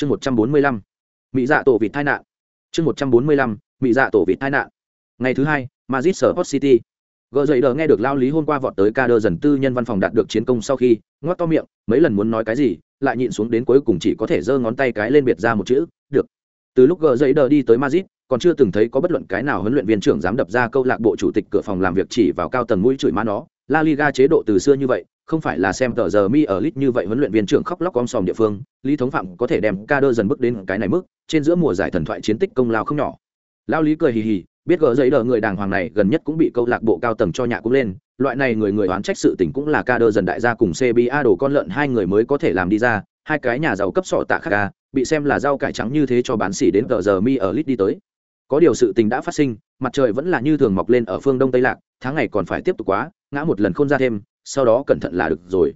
chương một trăm bốn mươi lăm, mỹ dạ tổ vịt tai nạn. Chương một trăm bốn mươi lăm, mỹ dạ tổ vịt tai nạn. Ngày thứ hai mazit sở hot city. Gợ dậy đờ nghe được lao lý hôm qua vọt tới ca đơ dần tư nhân văn phòng đạt được chiến công sau khi, ngoắc to miệng, mấy lần muốn nói cái gì, lại nhịn xuống đến cuối cùng chỉ có thể giơ ngón tay cái lên biệt ra một chữ, được. Từ lúc gợ dậy đờ đi tới mazit còn chưa từng thấy có bất luận cái nào huấn luyện viên trưởng dám đập ra câu lạc bộ chủ tịch cửa phòng làm việc chỉ vào cao tầng mũi chửi má nó. La liga chế độ từ xưa như vậy không phải là xem tờ giờ mi ở lit như vậy huấn luyện viên trưởng khóc lóc om sòm địa phương, lý thống phạm có thể đem ca đơ dần bước đến cái này mức, trên giữa mùa giải thần thoại chiến tích công lao không nhỏ. Lao lý cười hì hì, biết gỡ giấy đờ người đàng hoàng này gần nhất cũng bị câu lạc bộ cao tầng cho nhạ cũng lên, loại này người người oán trách sự tình cũng là ca đơ dần đại gia cùng cba đồ con lợn hai người mới có thể làm đi ra, hai cái nhà giàu cấp sọ tạ khắc ca, bị xem là rau cải trắng như thế cho bán xỉ đến tờ giờ mi ở lit đi tới. Có điều sự tình đã phát sinh, mặt trời vẫn là như thường mọc lên ở phương đông tây lạc, tháng ngày còn phải tiếp tục quá, ngã một lần không ra thêm sau đó cẩn thận là được rồi.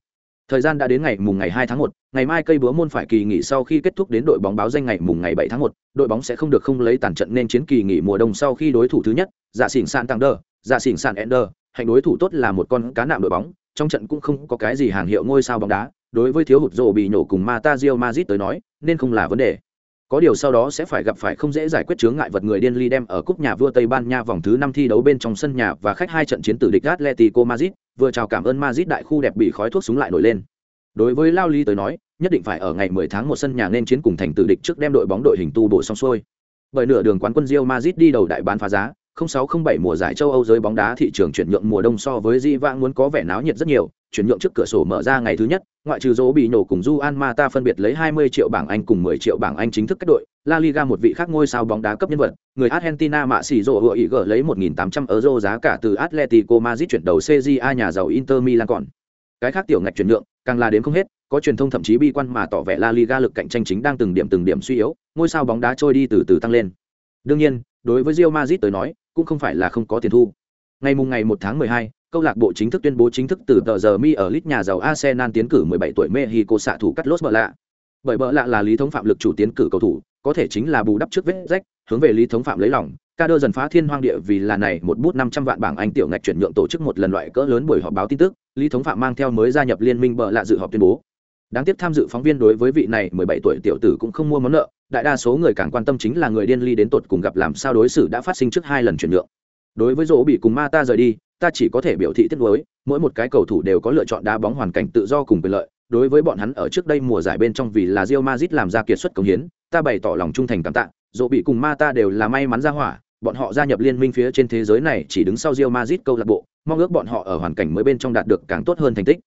Thời gian đã đến ngày mùng ngày hai tháng một, ngày mai cây búa môn phải kỳ nghỉ sau khi kết thúc đến đội bóng báo danh ngày mùng ngày bảy tháng một, đội bóng sẽ không được không lấy tàn trận nên chiến kỳ nghỉ mùa đông sau khi đối thủ thứ nhất dạ xỉn sàn tăng đơ dạ xỉn sàn ender hành đối thủ tốt là một con cá nạm đội bóng, trong trận cũng không có cái gì hàng hiệu ngôi sao bóng đá. Đối với thiếu hụt rồ bị nổ cùng Mata Real Madrid tới nói, nên không là vấn đề có điều sau đó sẽ phải gặp phải không dễ giải quyết chướng ngại vật người điên ly đem ở cúp nhà vua Tây Ban Nha vòng thứ năm thi đấu bên trong sân nhà và khách hai trận chiến tử địch Atletico Madrid, vừa chào cảm ơn Madrid đại khu đẹp bị khói thuốc súng lại nổi lên. Đối với Lao Ly tới nói, nhất định phải ở ngày 10 tháng một sân nhà nên chiến cùng thành tử địch trước đem đội bóng đội hình tu bổ xong xuôi. Bởi nửa đường quán quân Real Madrid đi đầu đại bán phá giá, 0607 mùa giải châu Âu giới bóng đá thị trường chuyển nhượng mùa đông so với Di vãng muốn có vẻ náo nhiệt rất nhiều, chuyển nhượng trước cửa sổ mở ra ngày thứ nhất, ngoại trừ dỗ bị nổ cùng Juan Mata phân biệt lấy 20 triệu bảng Anh cùng 10 triệu bảng Anh chính thức kết đội, La Liga một vị khác ngôi sao bóng đá cấp nhân vật, người Argentina mạ xỉ rồ hựa ý gỡ lấy 1.800 euro giá cả từ Atletico Madrid chuyển đầu CJA nhà giàu Inter Milan còn. Cái khác tiểu ngạch chuyển nhượng, càng là đến không hết, có truyền thông thậm chí bi quan mà tỏ vẻ La Liga lực cạnh tranh chính đang từng điểm từng điểm suy yếu, ngôi sao bóng đá trôi đi từ từ tăng lên. Đương nhiên, đối với Real Madrid tới nói, cũng không phải là không có tiền thu. Ngày mùng ngày 1 tháng 12, câu lạc bộ chính thức tuyên bố chính thức từ tờ giờ mi ở lit nhà giàu Arsenal tiến cử 17 tuổi Mexico xạ thủ cắt lốt bờ lạ. Bởi bờ lạ là lý thống phạm lực chủ tiến cử cầu thủ, có thể chính là bù đắp trước vết rách, hướng về lý thống phạm lấy lòng. Ca đơ dần phá thiên hoang địa vì là này một bút 500 vạn bảng Anh tiểu ngạch chuyển nhượng tổ chức một lần loại cỡ lớn buổi họp báo tin tức, lý thống phạm mang theo mới gia nhập liên minh bờ lạ dự họp tuyên bố. Đáng tiếc tham dự phóng viên đối với vị này 17 tuổi tiểu tử cũng không mua món nợ, đại đa số người càng quan tâm chính là người điên ly đến tột cùng gặp làm sao đối xử đã phát sinh trước hai lần chuyển nhượng. Đối với rỗ bị cùng Ma ta rời đi, ta chỉ có thể biểu thị tiếc nuối, mỗi một cái cầu thủ đều có lựa chọn đá bóng hoàn cảnh tự do cùng quyền lợi, đối với bọn hắn ở trước đây mùa giải bên trong vì là Real Madrid làm ra kiệt xuất công hiến, ta bày tỏ lòng trung thành cảm tạ, Dù bị cùng Mata đều là may mắn ra hỏa, bọn họ gia nhập liên minh phía trên thế giới này chỉ đứng sau Real Madrid câu lạc bộ, mong ước bọn họ ở hoàn cảnh mới bên trong đạt được càng tốt hơn thành tích.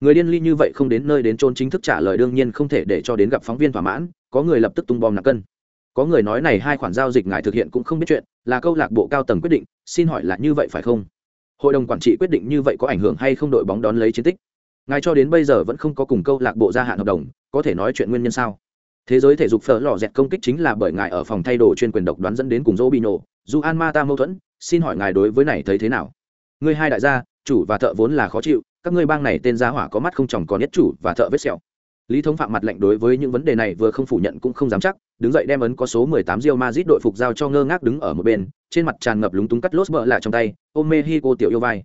Người điên ly như vậy không đến nơi đến chôn chính thức trả lời đương nhiên không thể để cho đến gặp phóng viên thỏa mãn, có người lập tức tung bom nặng cân. Có người nói này hai khoản giao dịch ngài thực hiện cũng không biết chuyện, là câu lạc bộ cao tầng quyết định, xin hỏi là như vậy phải không? Hội đồng quản trị quyết định như vậy có ảnh hưởng hay không đội bóng đón lấy chiến tích? ngài cho đến bây giờ vẫn không có cùng câu lạc bộ gia hạn hợp đồng, có thể nói chuyện nguyên nhân sao? Thế giới thể dục phở lò dẹt công kích chính là bởi ngài ở phòng thay đồ chuyên quyền độc đoán dẫn đến cùng dỗ bị nổ dù an ma ta mâu thuẫn, xin hỏi ngài đối với này thấy thế nào? Ngươi hai đại gia, chủ và thợ vốn là khó chịu, các ngươi bang này tên gia hỏa có mắt không chồng còn nhất chủ và thợ vết sẹo lý thống phạm mặt lệnh đối với những vấn đề này vừa không phủ nhận cũng không dám chắc, đứng dậy đem ấn có số 18 Real Madrid đội phục giao cho ngơ ngác đứng ở một bên, trên mặt tràn ngập lúng túng cắt lốt bợ lại trong tay, ôm Mexico tiểu yêu vai.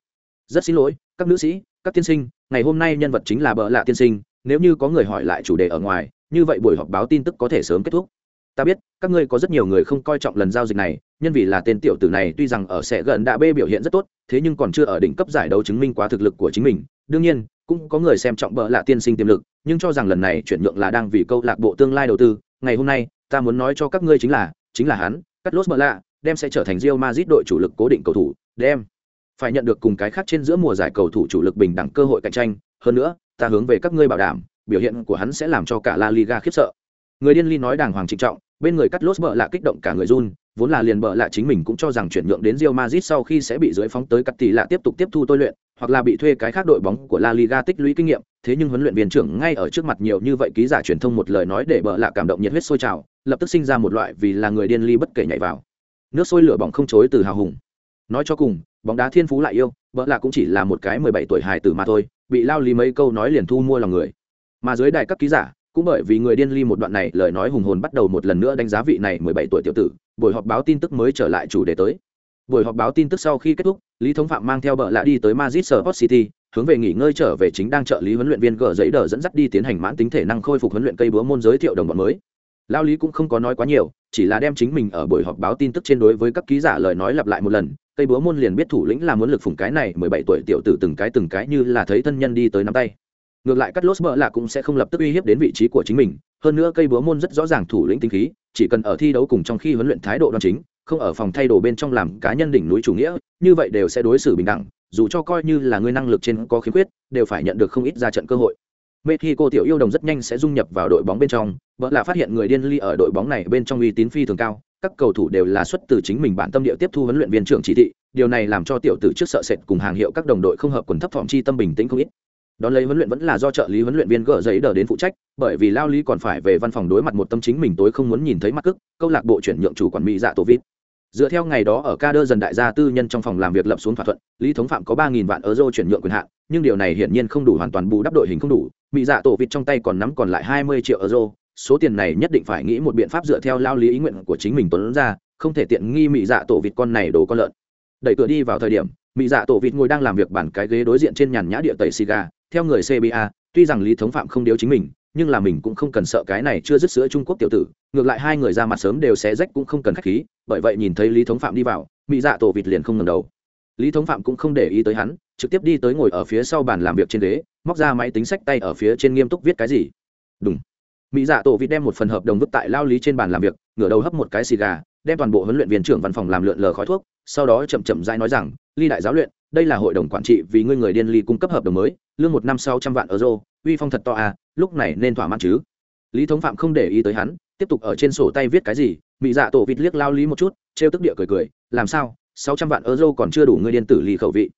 Rất xin lỗi, các nữ sĩ, các tiên sinh, ngày hôm nay nhân vật chính là bợ lạ tiên sinh, nếu như có người hỏi lại chủ đề ở ngoài, như vậy buổi họp báo tin tức có thể sớm kết thúc. Ta biết, các ngươi có rất nhiều người không coi trọng lần giao dịch này nhân vì là tên tiểu tử này, tuy rằng ở sẽ gần đã bê biểu hiện rất tốt, thế nhưng còn chưa ở đỉnh cấp giải đấu chứng minh quá thực lực của chính mình. Đương nhiên, cũng có người xem trọng bợ lạ tiên sinh tiềm lực, nhưng cho rằng lần này chuyển nhượng là đang vì câu lạc bộ tương lai đầu tư. Ngày hôm nay, ta muốn nói cho các ngươi chính là chính là hắn cắt lốt bợ lạ, đem sẽ trở thành Real Madrid đội chủ lực cố định cầu thủ. Đem. Phải nhận được cùng cái khác trên giữa mùa giải cầu thủ chủ lực bình đẳng cơ hội cạnh tranh. Hơn nữa, ta hướng về các ngươi bảo đảm, biểu hiện của hắn sẽ làm cho cả La Liga khiếp sợ. Người điên ly nói đàng hoàng trịnh trọng, bên người cắt lốt bợ lạ kích động cả người run vốn là liền bợ lạ chính mình cũng cho rằng chuyển nhượng đến Real Madrid sau khi sẽ bị dưới phóng tới cắt tỷ lạ tiếp tục tiếp thu tôi luyện, hoặc là bị thuê cái khác đội bóng của La Liga tích lũy kinh nghiệm. Thế nhưng huấn luyện viên trưởng ngay ở trước mặt nhiều như vậy ký giả truyền thông một lời nói để bợ lạ cảm động nhiệt huyết sôi trào, lập tức sinh ra một loại vì là người điên ly bất kể nhảy vào. Nước sôi lửa bỏng không chối từ hào hùng. Nói cho cùng, bóng đá thiên phú lại yêu, bợ lạ cũng chỉ là một cái mười bảy tuổi hài tử mà thôi, bị lao lý mấy câu nói liền thu mua lòng người. Mà dưới đài các ký giả, cũng bởi vì người điên ly một đoạn này lời nói hùng hồn bắt đầu một lần nữa đánh giá vị này mười bảy tuổi tiểu tử buổi họp báo tin tức mới trở lại chủ đề tới. Buổi họp báo tin tức sau khi kết thúc, lý thống phạm mang theo bợ lạ đi tới mazit sport city, hướng về nghỉ ngơi trở về chính đang trợ lý huấn luyện viên gờ giấy đờ dẫn dắt đi tiến hành mãn tính thể năng khôi phục huấn luyện cây búa môn giới thiệu đồng bọn mới. Lao lý cũng không có nói quá nhiều, chỉ là đem chính mình ở buổi họp báo tin tức trên đối với các ký giả lời nói lặp lại một lần, cây búa môn liền biết thủ lĩnh là muốn lực phủng cái này, mười bảy tuổi tiểu tử từng cái từng cái như là thấy thân nhân đi tới nắm tay. Ngược lại cắt lốt bợ lạ cũng sẽ không lập tức uy hiếp đến vị trí của chính mình hơn nữa cây búa môn rất rõ ràng thủ lĩnh tinh khí chỉ cần ở thi đấu cùng trong khi huấn luyện thái độ đoan chính không ở phòng thay đồ bên trong làm cá nhân đỉnh núi chủ nghĩa như vậy đều sẽ đối xử bình đẳng dù cho coi như là người năng lực trên có khiếm khuyết đều phải nhận được không ít ra trận cơ hội Mexico tiểu yêu đồng rất nhanh sẽ dung nhập vào đội bóng bên trong, vợ là phát hiện người điên ly ở đội bóng này bên trong uy tín phi thường cao, các cầu thủ đều là xuất từ chính mình bản tâm địa tiếp thu huấn luyện viên trưởng chỉ thị, điều này làm cho tiểu tử trước sợ sệt cùng hàng hiệu các đồng đội không hợp quần thấp phòng chi tâm bình tĩnh không ít. Đón lấy huấn luyện vẫn là do trợ lý huấn luyện viên gỡ giấy đờ đến phụ trách, bởi vì Lao Lý còn phải về văn phòng đối mặt một tâm chính mình tối không muốn nhìn thấy mặt cức, câu lạc bộ chuyển nhượng chủ quản mỹ dạ tổ vít. Dựa theo ngày đó ở ca đơ dần đại gia tư nhân trong phòng làm việc lập xuống thỏa thuận, Lý Thống Phạm có ba nghìn vạn euro chuyển nhượng quyền hạn, nhưng điều này hiển nhiên không đủ hoàn toàn bù đắp đội hình không đủ, mỹ dạ tổ vịt trong tay còn nắm còn lại hai mươi triệu euro số tiền này nhất định phải nghĩ một biện pháp dựa theo lao lý ý nguyện của chính mình tuấn ra không thể tiện nghi mỹ dạ tổ vịt con này đồ con lợn đẩy cửa đi vào thời điểm mỹ dạ tổ vịt ngồi đang làm việc bản cái ghế đối diện trên nhàn nhã địa tẩy xì gà theo người cba tuy rằng lý thống phạm không điếu chính mình, nhưng là mình cũng không cần sợ cái này chưa dứt sữa trung quốc tiểu tử, ngược lại hai người ra mặt sớm đều xé rách cũng không cần khách khí, bởi vậy nhìn thấy lý thống phạm đi vào mỹ dạ tổ vịt liền không ngầm đầu. Lý thống phạm cũng không để ý tới hắn, trực tiếp đi tới ngồi ở phía sau bàn làm việc trên ghế, móc ra máy tính sách tay ở phía trên nghiêm túc viết cái gì. Đúng mỹ dạ tổ vịt đem một phần hợp đồng vứt tại lao lý trên bàn làm việc, ngửa đầu hấp một cái xì gà, đem toàn bộ huấn luyện viên trưởng văn phòng làm lượn lờ khói thuốc, sau đó chậm chậm rãi nói rằng ly đại giáo luyện, đây là hội đồng quản trị vì ngươi người điên ly cung cấp hợp đồng mới lương một năm sáu trăm vạn euro, uy phong thật to à lúc này nên thỏa mãn chứ. Lý thống phạm không để ý tới hắn, tiếp tục ở trên sổ tay viết cái gì mỹ dạ tổ vịt liếc lao lý một chút, trêu tức địa cười cười, làm sao, sáu trăm vạn euro còn chưa đủ ngươi điên tử lì khẩu vị.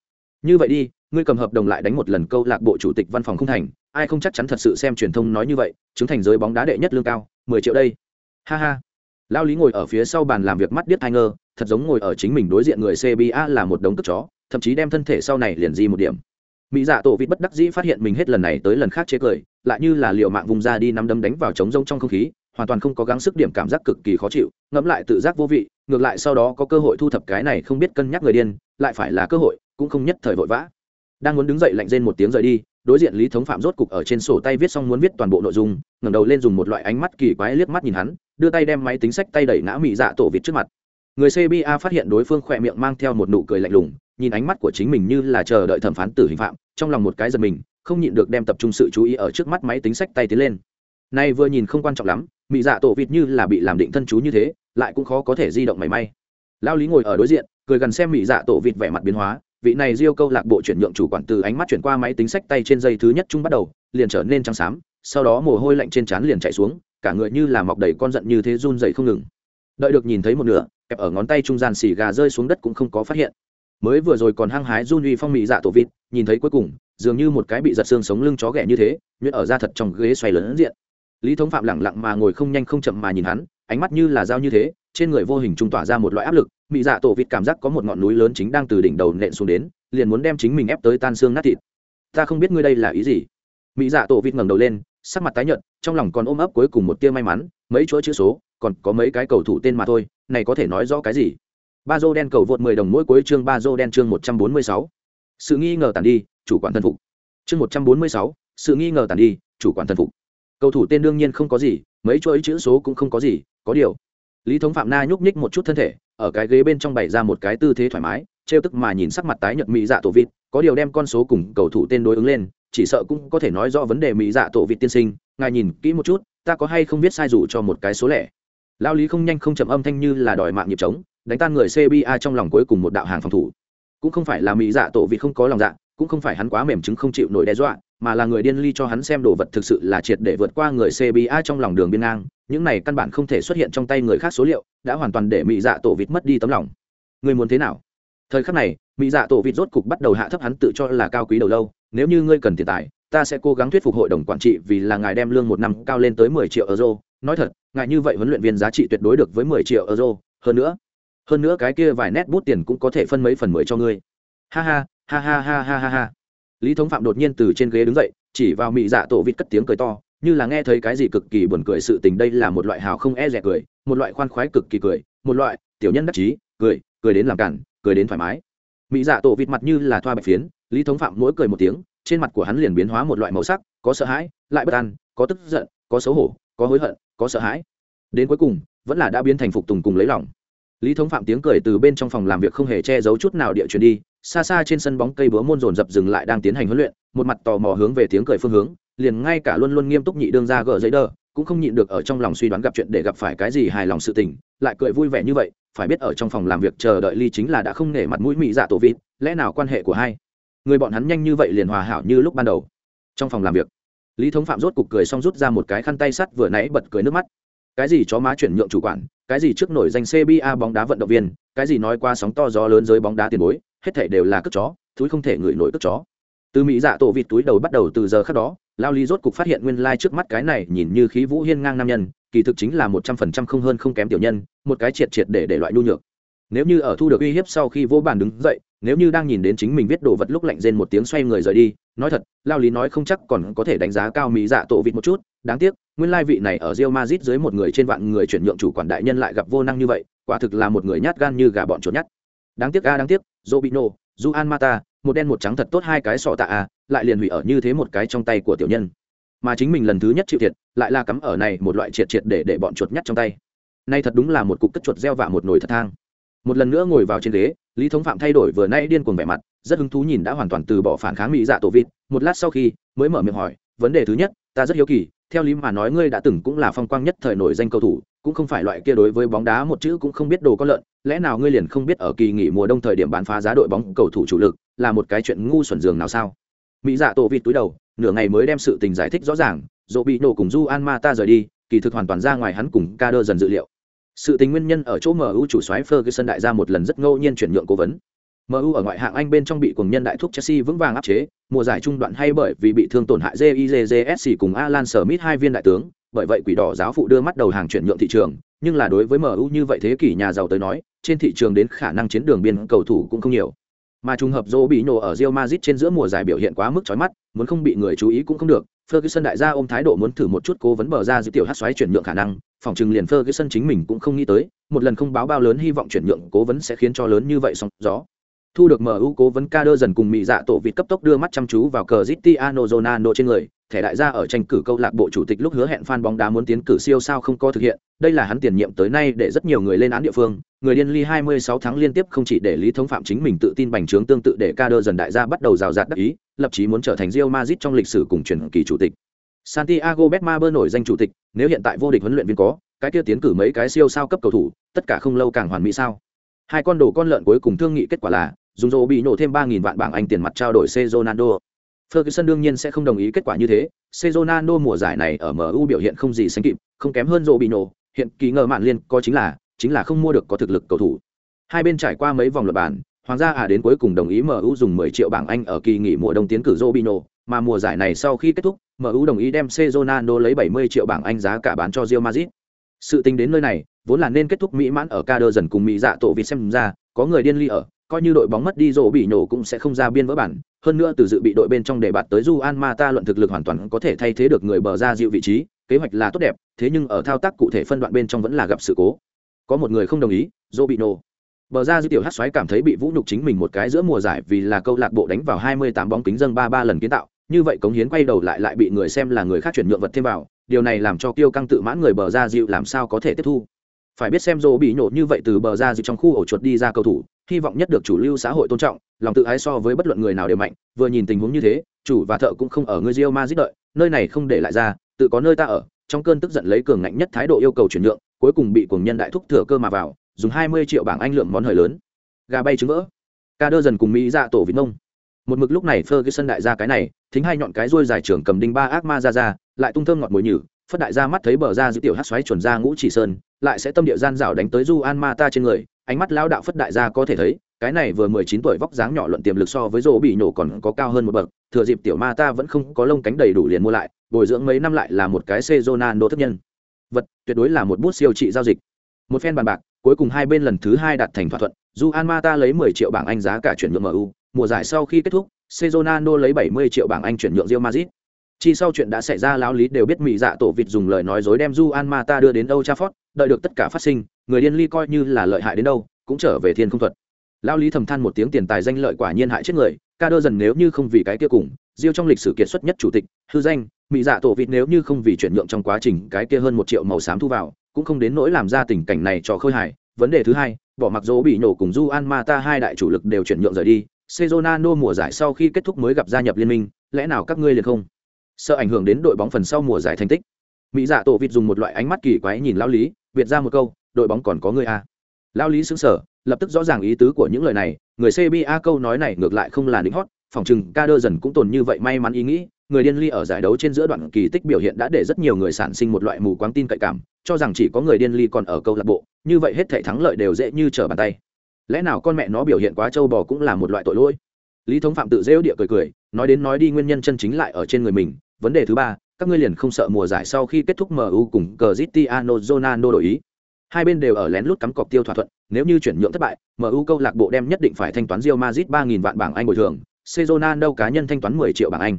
Như vậy đi, ngươi cầm hợp đồng lại đánh một lần câu lạc bộ chủ tịch văn phòng không thành, ai không chắc chắn thật sự xem truyền thông nói như vậy, chứng thành giới bóng đá đệ nhất lương cao, mười triệu đây. Ha ha. Lao lý ngồi ở phía sau bàn làm việc mắt điếc thai ngơ, thật giống ngồi ở chính mình đối diện người cba là một đống cất chó, thậm chí đem thân thể sau này liền di một điểm mỹ dạ tổ vịt bất đắc dĩ phát hiện mình hết lần này tới lần khác chế cười, lại như là liệu mạng vùng ra đi nắm đấm đánh vào trống rông trong không khí, hoàn toàn không có gắng sức điểm cảm giác cực kỳ khó chịu, ngẫm lại tự giác vô vị, ngược lại sau đó có cơ hội thu thập cái này không biết cân nhắc người điên, lại phải là cơ hội, cũng không nhất thời vội vã. Đang muốn đứng dậy lạnh rên một tiếng rời đi, đối diện lý thống phạm rốt cục ở trên sổ tay viết xong muốn viết toàn bộ nội dung, ngẩng đầu lên dùng một loại ánh mắt kỳ quái liếc mắt nhìn hắn, đưa tay đem máy tính sách tay đẩy ngã mị dạ tổ vịt trước mặt. Người cba phát hiện đối phương khỏe miệng mang theo một nụ cười lạnh lùng nhìn ánh mắt của chính mình như là chờ đợi thẩm phán tử hình phạm, trong lòng một cái giật mình, không nhịn được đem tập trung sự chú ý ở trước mắt máy tính sách tay tiến lên. Nay vừa nhìn không quan trọng lắm, mị dạ tổ vịt như là bị làm định thân chú như thế, lại cũng khó có thể di động mảy may. Lao lý ngồi ở đối diện, cười gần xem mị dạ tổ vịt vẻ mặt biến hóa, vị này diêu câu lạc bộ chuyển nhượng chủ quản từ ánh mắt chuyển qua máy tính sách tay trên dây thứ nhất chung bắt đầu, liền trở nên trắng xám, sau đó mồ hôi lạnh trên trán liền chạy xuống, cả người như là mọc đầy con giận như thế run dậy không ngừng. Đợi được nhìn thấy một nửa, kẹp ở ngón tay trung gian xì gà rơi xuống đất cũng không có phát hiện mới vừa rồi còn hăng hái run uy phong mỹ dạ tổ vịt, nhìn thấy cuối cùng, dường như một cái bị giật xương sống lưng chó ghẻ như thế, nhuyễn ở ra thật trong ghế xoay lớn diện. Lý thống phạm lẳng lặng mà ngồi không nhanh không chậm mà nhìn hắn, ánh mắt như là dao như thế, trên người vô hình trung tỏa ra một loại áp lực mỹ dạ tổ vịt cảm giác có một ngọn núi lớn chính đang từ đỉnh đầu nện xuống đến, liền muốn đem chính mình ép tới tan xương nát thịt. Ta không biết ngươi đây là ý gì. Mỹ dạ tổ vịt ngẩng đầu lên, sắc mặt tái nhợt, trong lòng còn ôm ấp cuối cùng một tia may mắn, mấy chuỗi chữ số, còn có mấy cái cầu thủ tên mà thôi, này có thể nói rõ cái gì? Ba dô đen cầu vượt mười đồng mỗi cuối chương ba dô đen chương một trăm bốn mươi sáu. Sự nghi ngờ tàn đi, chủ quản thân phục. Chương một trăm bốn mươi sáu, sự nghi ngờ tàn đi, chủ quản thân phục. Cầu thủ tên đương nhiên không có gì, mấy chuỗi chữ số cũng không có gì, có điều. Lý thống phạm na nhúc nhích một chút thân thể, ở cái ghế bên trong bày ra một cái tư thế thoải mái, trêu tức mà nhìn sắc mặt tái nhợt mỹ dạ tổ vịt, có điều đem con số cùng cầu thủ tên đối ứng lên, chỉ sợ cũng có thể nói rõ vấn đề mỹ dạ tổ vịt tiên sinh, ngài nhìn kỹ một chút, ta có hay không biết sai dù cho một cái số lẻ. Lao lý không nhanh không chậm âm thanh như là đòi mạng nhịp trống đánh tan người cba trong lòng cuối cùng một đạo hàng phòng thủ. Cũng không phải là mỹ dạ tổ Vị không có lòng dạ cũng không phải hắn quá mềm chứng không chịu nổi đe dọa, mà là người điên ly cho hắn xem đồ vật thực sự là triệt để vượt qua người cba trong lòng đường biên ngang. Những này căn bản không thể xuất hiện trong tay người khác số liệu, đã hoàn toàn để mỹ dạ tổ vịt mất đi tấm lòng. Người muốn thế nào? Thời khắc này mỹ dạ tổ vịt rốt cục bắt đầu hạ thấp hắn tự cho là cao quý đầu lâu. Nếu như ngươi cần tiền tài, ta sẽ cố gắng thuyết phục hội đồng quản trị vì là ngài đem lương một năm cao lên tới mười triệu euro. Nói thật, ngài như vậy huấn luyện viên giá trị tuyệt đối được với mười triệu euro. Hơn nữa hơn nữa cái kia vài nét bút tiền cũng có thể phân mấy phần mười cho ngươi. Ha ha ha ha ha ha ha ha. Lý thống phạm đột nhiên từ trên ghế đứng dậy, chỉ vào Mị dạ tổ vịt cất tiếng cười to, như là nghe thấy cái gì cực kỳ buồn cười sự tình đây là một loại hào không e rẻ cười, một loại khoan khoái cực kỳ cười, một loại tiểu nhân đắc chí, cười cười đến làm cản, cười đến thoải mái. Mỹ dạ tổ vịt mặt như là thoa bạch phiến, lý thống phạm mỗi cười một tiếng, trên mặt của hắn liền biến hóa một loại màu sắc, có sợ hãi, lại bất an, có tức giận, có xấu hổ, có hối hận, có sợ hãi. Đến cuối cùng, vẫn là đã biến thành phục tùng cùng lấy lòng lý thống phạm tiếng cười từ bên trong phòng làm việc không hề che giấu chút nào địa chuyển đi, xa xa trên sân bóng cây búa môn dồn dập dừng lại đang tiến hành huấn luyện, một mặt tò mò hướng về tiếng cười phương hướng, liền ngay cả luôn luôn nghiêm túc nhị đương ra gỡ giấy đờ, cũng không nhịn được ở trong lòng suy đoán gặp chuyện để gặp phải cái gì hài lòng sự tình, lại cười vui vẻ như vậy, phải biết ở trong phòng làm việc chờ đợi ly chính là đã không nể mặt mũi mị dạ tổ vịt, lẽ nào quan hệ của hai người bọn hắn nhanh như vậy liền hòa hảo như lúc ban đầu? Trong phòng làm việc, lý thống phạm rốt cục cười xong rút ra một cái khăn tay sắt vừa nãy bật cười nước mắt cái gì chó má chuyển nhượng chủ quản, cái gì trước nổi danh cba bóng đá vận động viên, cái gì nói qua sóng to gió lớn giới bóng đá tiền bối, hết thể đều là cất chó thúi không thể ngửi nổi cất chó. Từ mỹ dạ tổ vịt túi đầu bắt đầu từ giờ khác đó, lao lý rốt cục phát hiện nguyên lai、like、trước mắt cái này nhìn như khí vũ hiên ngang nam nhân, kỳ thực chính là một trăm phần trăm không hơn không kém tiểu nhân, một cái triệt triệt để để loại nhu nhược. Nếu như ở thu được uy hiếp sau khi vô bàn đứng dậy, nếu như đang nhìn đến chính mình viết đồ vật lúc lạnh rên một tiếng xoay người rời đi nói thật lao lý nói không chắc còn có thể đánh giá cao mỹ dạ tổ vịt một chút đáng tiếc nguyên lai vị này ở rio mazit dưới một người trên vạn người chuyển nhượng chủ quản đại nhân lại gặp vô năng như vậy quả thực là một người nhát gan như gà bọn chuột nhát đáng tiếc a đáng tiếc Robino, Juan Mata, một đen một trắng thật tốt hai cái sọ tạ a, lại liền hủy ở như thế một cái trong tay của tiểu nhân. Mà chính mình lần thứ nhất chịu thiệt, lại là cắm ở này một loại triệt triệt để để bọn chuột nhắt trong tay. Nay thật đúng là một cục cất chuột gieo vạ một nồi thật thang. Một lần nữa ngồi vào trên ghế, Lý Thống Phạm thay đổi vừa nay điên cuồng vẻ mặt, rất hứng thú nhìn đã hoàn toàn từ bỏ phản kháng mỹ dạ tổ vịt, một lát sau khi mới mở miệng hỏi, vấn đề thứ nhất, ta rất hiếu kỳ, theo lý mà nói ngươi đã từng cũng là phong quang nhất thời nổi danh cầu thủ, cũng không phải loại kia đối với bóng đá một chữ cũng không biết đồ có lợn, lẽ nào ngươi liền không biết ở kỳ nghỉ mùa đông thời điểm bán phá giá đội bóng cầu thủ chủ lực là một cái chuyện ngu xuẩn giường nào sao? Mỹ dạ tổ vịt túi đầu nửa ngày mới đem sự tình giải thích rõ ràng dỗ bị nổ cùng du an ma ta rời đi kỳ thực hoàn toàn ra ngoài hắn cùng ca đơ dần dự liệu sự tình nguyên nhân ở chỗ mu chủ xoáy ferguson đại ra một lần rất ngẫu nhiên chuyển nhượng cố vấn mu ở ngoại hạng anh bên trong bị cùng nhân đại thúc chelsea vững vàng áp chế mùa giải trung đoạn hay bởi vì bị thương tổn hại jizsc cùng alan smith hai viên đại tướng bởi vậy quỷ đỏ giáo phụ đưa mắt đầu hàng chuyển nhượng thị trường nhưng là đối với mu như vậy thế kỷ nhà giàu tới nói trên thị trường đến khả năng chiến đường biên cầu thủ cũng không nhiều mà trùng hợp dỗ bị nổ ở Real Madrid trên giữa mùa giải biểu hiện quá mức chói mắt, muốn không bị người chú ý cũng không được. Ferguson đại gia ôm thái độ muốn thử một chút cố vấn bờ ra dư tiểu hát xoáy chuyển nhượng khả năng, phòng trừng liền Ferguson chính mình cũng không nghĩ tới, một lần không báo bao lớn hy vọng chuyển nhượng cố vấn sẽ khiến cho lớn như vậy sóng gió. Thu được MU cố vấn Kader dần cùng mỹ dạ tổ vịt cấp tốc đưa mắt chăm chú vào Cristiano Ronaldo trên người, thẻ đại gia ở tranh cử câu lạc bộ chủ tịch lúc hứa hẹn fan bóng đá muốn tiến cử siêu sao không có thực hiện, đây là hắn tiền nhiệm tới nay để rất nhiều người lên án địa phương, người điên ly 26 tháng liên tiếp không chỉ để lý thống phạm chính mình tự tin bành trướng tương tự để ca đơ dần đại gia bắt đầu rào rạt đắc ý, lập chí muốn trở thành Real Madrid trong lịch sử cùng truyền kỳ chủ tịch. Santiago Bernabeu nổi danh chủ tịch, nếu hiện tại vô địch huấn luyện viên có, cái kia tiến cử mấy cái siêu sao cấp cầu thủ, tất cả không lâu càng hoàn mỹ sao? Hai con đồ con lợn cuối cùng thương nghị kết quả là, dùng rô bị nổ thêm 3000 vạn bảng Anh tiền mặt trao đổi Ronaldo. Ferguson đương nhiên sẽ không đồng ý kết quả như thế, Ronaldo mùa giải này ở MU biểu hiện không gì sánh kịp, không kém hơn Robinho, hiện kỳ ngờ mạn liên có chính là, chính là không mua được có thực lực cầu thủ. Hai bên trải qua mấy vòng luật bàn, Hoàng gia à đến cuối cùng đồng ý MU dùng 10 triệu bảng Anh ở kỳ nghỉ mùa đông tiến cử Robinho, mà mùa giải này sau khi kết thúc, MU đồng ý đem Cezonano lấy 70 triệu bảng Anh giá cả bán cho Real Madrid. Sự tình đến nơi này, vốn là nên kết thúc mỹ mãn ở Kader dần cùng mỹ dạ tổ vì xem ra, có người điên ly ở, coi như đội bóng mất đi rổ bị nổ cũng sẽ không ra biên vỡ bản hơn nữa từ dự bị đội bên trong để bạt tới Juan Mata luận thực lực hoàn toàn có thể thay thế được người bờ ra dịu vị trí kế hoạch là tốt đẹp thế nhưng ở thao tác cụ thể phân đoạn bên trong vẫn là gặp sự cố có một người không đồng ý Robinho. bờ ra dư tiểu hát xoáy cảm thấy bị vũ nhục chính mình một cái giữa mùa giải vì là câu lạc bộ đánh vào 28 bóng kính dâng ba ba lần kiến tạo như vậy cống hiến quay đầu lại lại bị người xem là người khác chuyển nhượng vật thêm vào, điều này làm cho tiêu căng tự mãn người bờ ra dịu làm sao có thể tiếp thu. Phải biết xem rô bị nhổ như vậy từ bờ ra dịu trong khu ổ chuột đi ra cầu thủ, hy vọng nhất được chủ lưu xã hội tôn trọng, lòng tự ái so với bất luận người nào đều mạnh, vừa nhìn tình huống như thế, chủ và thợ cũng không ở người rio mazit đợi, nơi này không để lại ra, tự có nơi ta ở, trong cơn tức giận lấy cường ngạnh nhất thái độ yêu cầu chuyển nhượng, cuối cùng bị cuồng nhân đại thúc thừa cơ mà vào, dùng hai mươi triệu bảng anh lượng món hời lớn. Gà bay trứng vỡ. Ca đơ dần cùng mỹ ra tổ vịt nông một mực lúc này ferguson đại gia cái này, thính hai nhọn cái ruôi dài trưởng cầm đinh ba ác ma ra ra, lại tung thơm ngọt mùi nhử, phất đại gia mắt thấy bờ ra giữ tiểu hát xoáy chuẩn ra ngũ chỉ sơn, lại sẽ tâm địa gian rảo đánh tới du an ma ta trên người, ánh mắt lao đạo phất đại gia có thể thấy, cái này vừa mười chín tuổi vóc dáng nhỏ luận tiềm lực so với rô bị nổ còn có cao hơn một bậc, thừa dịp tiểu ma ta vẫn không có lông cánh đầy đủ liền mua lại, bồi dưỡng mấy năm lại là một cái xe Ronaldo thất nhân. Vật, tuyệt đối là một bút siêu trị giao dịch. Một phen bàn bạc, cuối cùng hai bên lần thứ hai đạt thành thỏa thuận du an ma ta lấy mười triệu bảng anh giá cả chuyển nhượng mu mùa giải sau khi kết thúc Cezonano lấy bảy mươi triệu bảng anh chuyển nhượng Real Madrid. Chỉ sau chuyện đã xảy ra, lão lý đều biết mỹ dạ tổ vịt dùng lời nói dối đem Juan Mata đưa đến Old trafford, đợi được tất cả phát sinh, người điên ly coi như là lợi hại đến đâu, cũng trở về thiên không thuật. Lão lý thầm than một tiếng tiền tài danh lợi quả nhiên hại chết người, ca đơ dần nếu như không vì cái kia cùng riêng trong lịch sử kiệt xuất nhất chủ tịch, hư danh, mỹ dạ tổ vịt nếu như không vì chuyển nhượng trong quá trình cái kia hơn một triệu màu xám thu vào, cũng không đến nỗi làm ra tình cảnh này cho khơi hài. Vấn đề thứ hai, bỏ mặc dỗ bị nổ cùng Juan mata hai đại chủ lực đều chuyển nhượng rời đi sezonano mùa giải sau khi kết thúc mới gặp gia nhập liên minh lẽ nào các ngươi liền không sợ ảnh hưởng đến đội bóng phần sau mùa giải thành tích mỹ dạ tổ vịt dùng một loại ánh mắt kỳ quái nhìn Lão lý việt ra một câu đội bóng còn có người à? Lão lý sững sờ, lập tức rõ ràng ý tứ của những lời này người cba câu nói này ngược lại không là đỉnh hot. phòng chừng ca đơ dần cũng tồn như vậy may mắn ý nghĩ người điên ly ở giải đấu trên giữa đoạn kỳ tích biểu hiện đã để rất nhiều người sản sinh một loại mù quáng tin cậy cảm cho rằng chỉ có người điên ly còn ở câu lạc bộ như vậy hết thảy thắng lợi đều dễ như trở bàn tay lẽ nào con mẹ nó biểu hiện quá trâu bò cũng là một loại tội lỗi? Lý thống phạm tự rêu địa cười cười nói đến nói đi nguyên nhân chân chính lại ở trên người mình. Vấn đề thứ ba các ngươi liền không sợ mùa giải sau khi kết thúc mu cùng cờ zitiano zonano đổi ý. Hai bên đều ở lén lút cắm cọc tiêu thỏa thuận nếu như chuyển nhượng thất bại mu câu lạc bộ đem nhất định phải thanh toán rio mazit ba nghìn vạn bảng anh bồi thường Sezonano cá nhân thanh toán 10 triệu bảng Anh.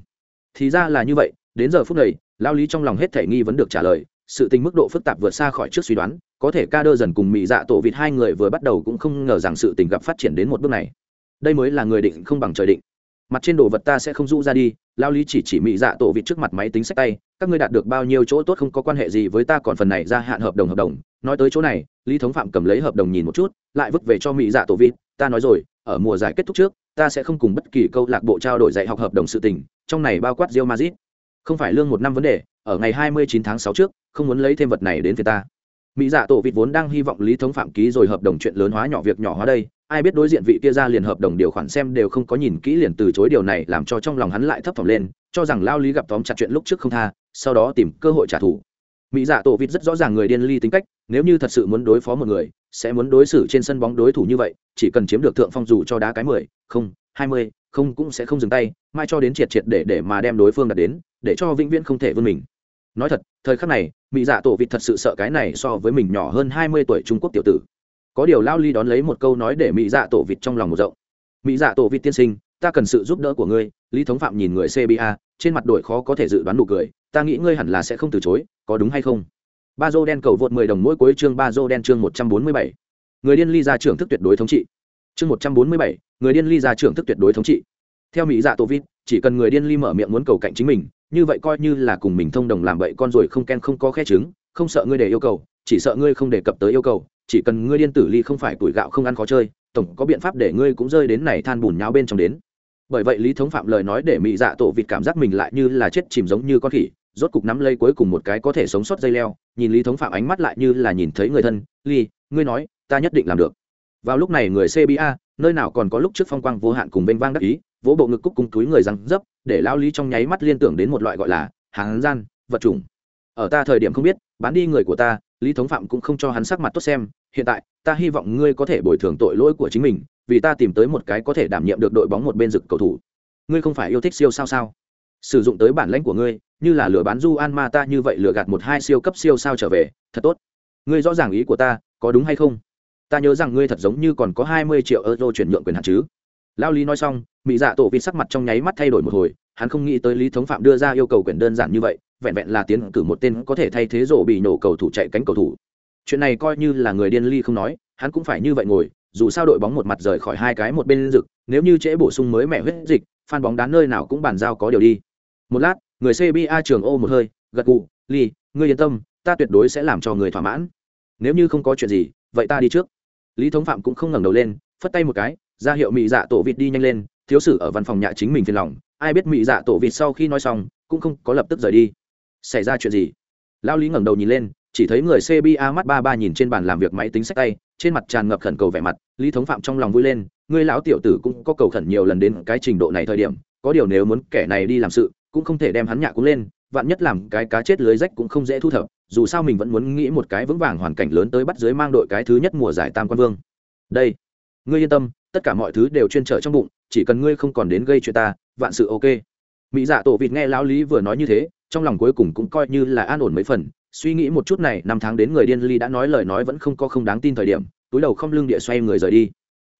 Thì ra là như vậy, đến giờ phút này, lao lý trong lòng hết thể nghi vấn được trả lời, sự tình mức độ phức tạp vượt xa khỏi trước suy đoán, có thể ca đơ dần cùng mỹ dạ tổ vịt hai người vừa bắt đầu cũng không ngờ rằng sự tình gặp phát triển đến một bước này. Đây mới là người định không bằng trời định. Mặt trên đồ vật ta sẽ không rũ ra đi, lao lý chỉ chỉ mỹ dạ tổ vịt trước mặt máy tính sách tay, các ngươi đạt được bao nhiêu chỗ tốt không có quan hệ gì với ta còn phần này ra hạn hợp đồng hợp đồng. Nói tới chỗ này, Lý Thống Phạm cầm lấy hợp đồng nhìn một chút, lại vứt về cho mỹ dạ tổ vịt, ta nói rồi, ở mùa giải kết thúc trước, ta sẽ không cùng bất kỳ câu lạc bộ trao đổi dạy học hợp đồng sự tình, trong này bao quát rio mazit Không phải lương một năm vấn đề, ở ngày 29 tháng 6 trước, không muốn lấy thêm vật này đến phía ta. Mỹ dạ tổ vịt vốn đang hy vọng Lý Thống Phạm ký rồi hợp đồng chuyện lớn hóa nhỏ việc nhỏ hóa đây, ai biết đối diện vị kia ra liền hợp đồng điều khoản xem đều không có nhìn kỹ liền từ chối điều này làm cho trong lòng hắn lại thấp thỏm lên, cho rằng lao lý gặp tóm chặt chuyện lúc trước không tha, sau đó tìm cơ hội trả thù. Mỹ dạ tổ vịt rất rõ ràng người điên ly tính cách, nếu như thật sự muốn đối phó một người, sẽ muốn đối xử trên sân bóng đối thủ như vậy, chỉ cần chiếm được thượng phong dù cho đá cái mười, không, hai mươi, không cũng sẽ không dừng tay, mai cho đến triệt triệt để để mà đem đối phương đạt đến, để cho vĩnh viễn không thể vươn mình. Nói thật, thời khắc này, Mỹ Dạ Tổ Vịt thật sự sợ cái này so với mình nhỏ hơn hai mươi tuổi Trung Quốc tiểu tử. Có điều Lao Ly đón lấy một câu nói để Mỹ Dạ Tổ Vịt trong lòng một rộng. Mỹ Dạ Tổ Vịt tiên sinh, ta cần sự giúp đỡ của ngươi, Lý Thống Phạm nhìn người CBA, trên mặt đội khó có thể dự đoán nụ cười, ta nghĩ ngươi hẳn là sẽ không từ chối, có đúng hay không? ba dô đen cầu vượt 10 đồng mỗi cuối chương ba dô đen chương 147. người điên ly ra trưởng thức tuyệt đối thống trị chương 147, người điên ly ra trưởng thức tuyệt đối thống trị theo mỹ dạ tổ vịt chỉ cần người điên ly mở miệng muốn cầu cạnh chính mình như vậy coi như là cùng mình thông đồng làm bậy con rồi không ken không có khe trứng, không sợ ngươi để yêu cầu, chỉ sợ ngươi không đề cập tới yêu cầu, chỉ cần ngươi điên tử ly không phải tuổi gạo không ăn khó chơi, tổng có biện pháp để ngươi cũng rơi đến này than bùn nháo bên trong đến. Bởi vậy lý thống phạm lời nói để mỹ dạ tổ vịt cảm giác mình lại như là chết chìm giống như con khỉ, rốt cục nắm lây cuối cùng một cái có thể sống sót dây leo, nhìn lý thống phạm ánh mắt lại như là nhìn thấy người thân, ly, ngươi nói, ta nhất định làm được. Vào lúc này người cba nơi nào còn có lúc trước phong quang vô hạn cùng vênh vang đắc ý, vỗ bộ ngực cúc cung túi người răng dấp, để lao lý trong nháy mắt liên tưởng đến một loại gọi là hàng gian, vật chủng. Ở ta thời điểm không biết, bán đi người của ta, lý thống phạm cũng không cho hắn sắc mặt tốt xem, hiện tại, ta hy vọng ngươi có thể bồi thường tội lỗi của chính mình, vì ta tìm tới một cái có thể đảm nhiệm được đội bóng một bên rực cầu thủ. Ngươi không phải yêu thích siêu sao sao? Sử dụng tới bản lãnh của ngươi, như là lừa bán du an ma ta như vậy lừa gạt một hai siêu cấp siêu sao trở về, thật tốt. Ngươi rõ ràng ý của ta, có đúng hay không? Ta nhớ rằng ngươi thật giống như còn có hai mươi triệu euro chuyển nhượng quyền hạn chứ. Lao lý nói xong mỹ dạ tổ vịt sắc mặt trong nháy mắt thay đổi một hồi, hắn không nghĩ tới lý thống phạm đưa ra yêu cầu quyền đơn giản như vậy, vẹn vẹn là tiến cử một tên có thể thay thế rổ bị nổ cầu thủ chạy cánh cầu thủ. Chuyện này coi như là người điên ly không nói, hắn cũng phải như vậy ngồi, dù sao đội bóng một mặt rời khỏi hai cái một bên rực, nếu như trễ bổ sung mới mẹ huyết dịch phan bóng đá nơi nào cũng bàn giao có điều đi. Một lát, người cba trường ô một hơi, gật gù ly ngươi yên tâm, ta tuyệt đối sẽ làm cho người thỏa mãn. Nếu như không có chuyện gì, vậy ta đi trước lý thống phạm cũng không ngẩng đầu lên, phất tay một cái, ra hiệu mỹ dạ tổ vịt đi nhanh lên, thiếu sử ở văn phòng nhà chính mình phiền lòng, ai biết mỹ dạ tổ vịt sau khi nói xong, cũng không có lập tức rời đi. Xảy ra chuyện gì? Lao lý ngẩng đầu nhìn lên, chỉ thấy người cba mắt ba ba nhìn trên bàn làm việc máy tính sách tay, trên mặt tràn ngập khẩn cầu vẻ mặt, lý thống phạm trong lòng vui lên, người lão tiểu tử cũng có cầu khẩn nhiều lần đến cái trình độ này thời điểm, có điều nếu muốn kẻ này đi làm sự, cũng không thể đem hắn nhạ cũng lên vạn nhất làm cái cá chết lưới rách cũng không dễ thu thập, dù sao mình vẫn muốn nghĩ một cái vững vàng hoàn cảnh lớn tới bắt dưới mang đội cái thứ nhất mùa giải tam quan vương. Đây, ngươi yên tâm, tất cả mọi thứ đều chuyên trở trong bụng, chỉ cần ngươi không còn đến gây chuyện ta, vạn sự ok. Mỹ dạ tổ vịt nghe lão lý vừa nói như thế, trong lòng cuối cùng cũng coi như là an ổn mấy phần, suy nghĩ một chút này, năm tháng đến người điên ly đã nói lời nói vẫn không có không đáng tin thời điểm, túi đầu không lưng địa xoay người rời đi.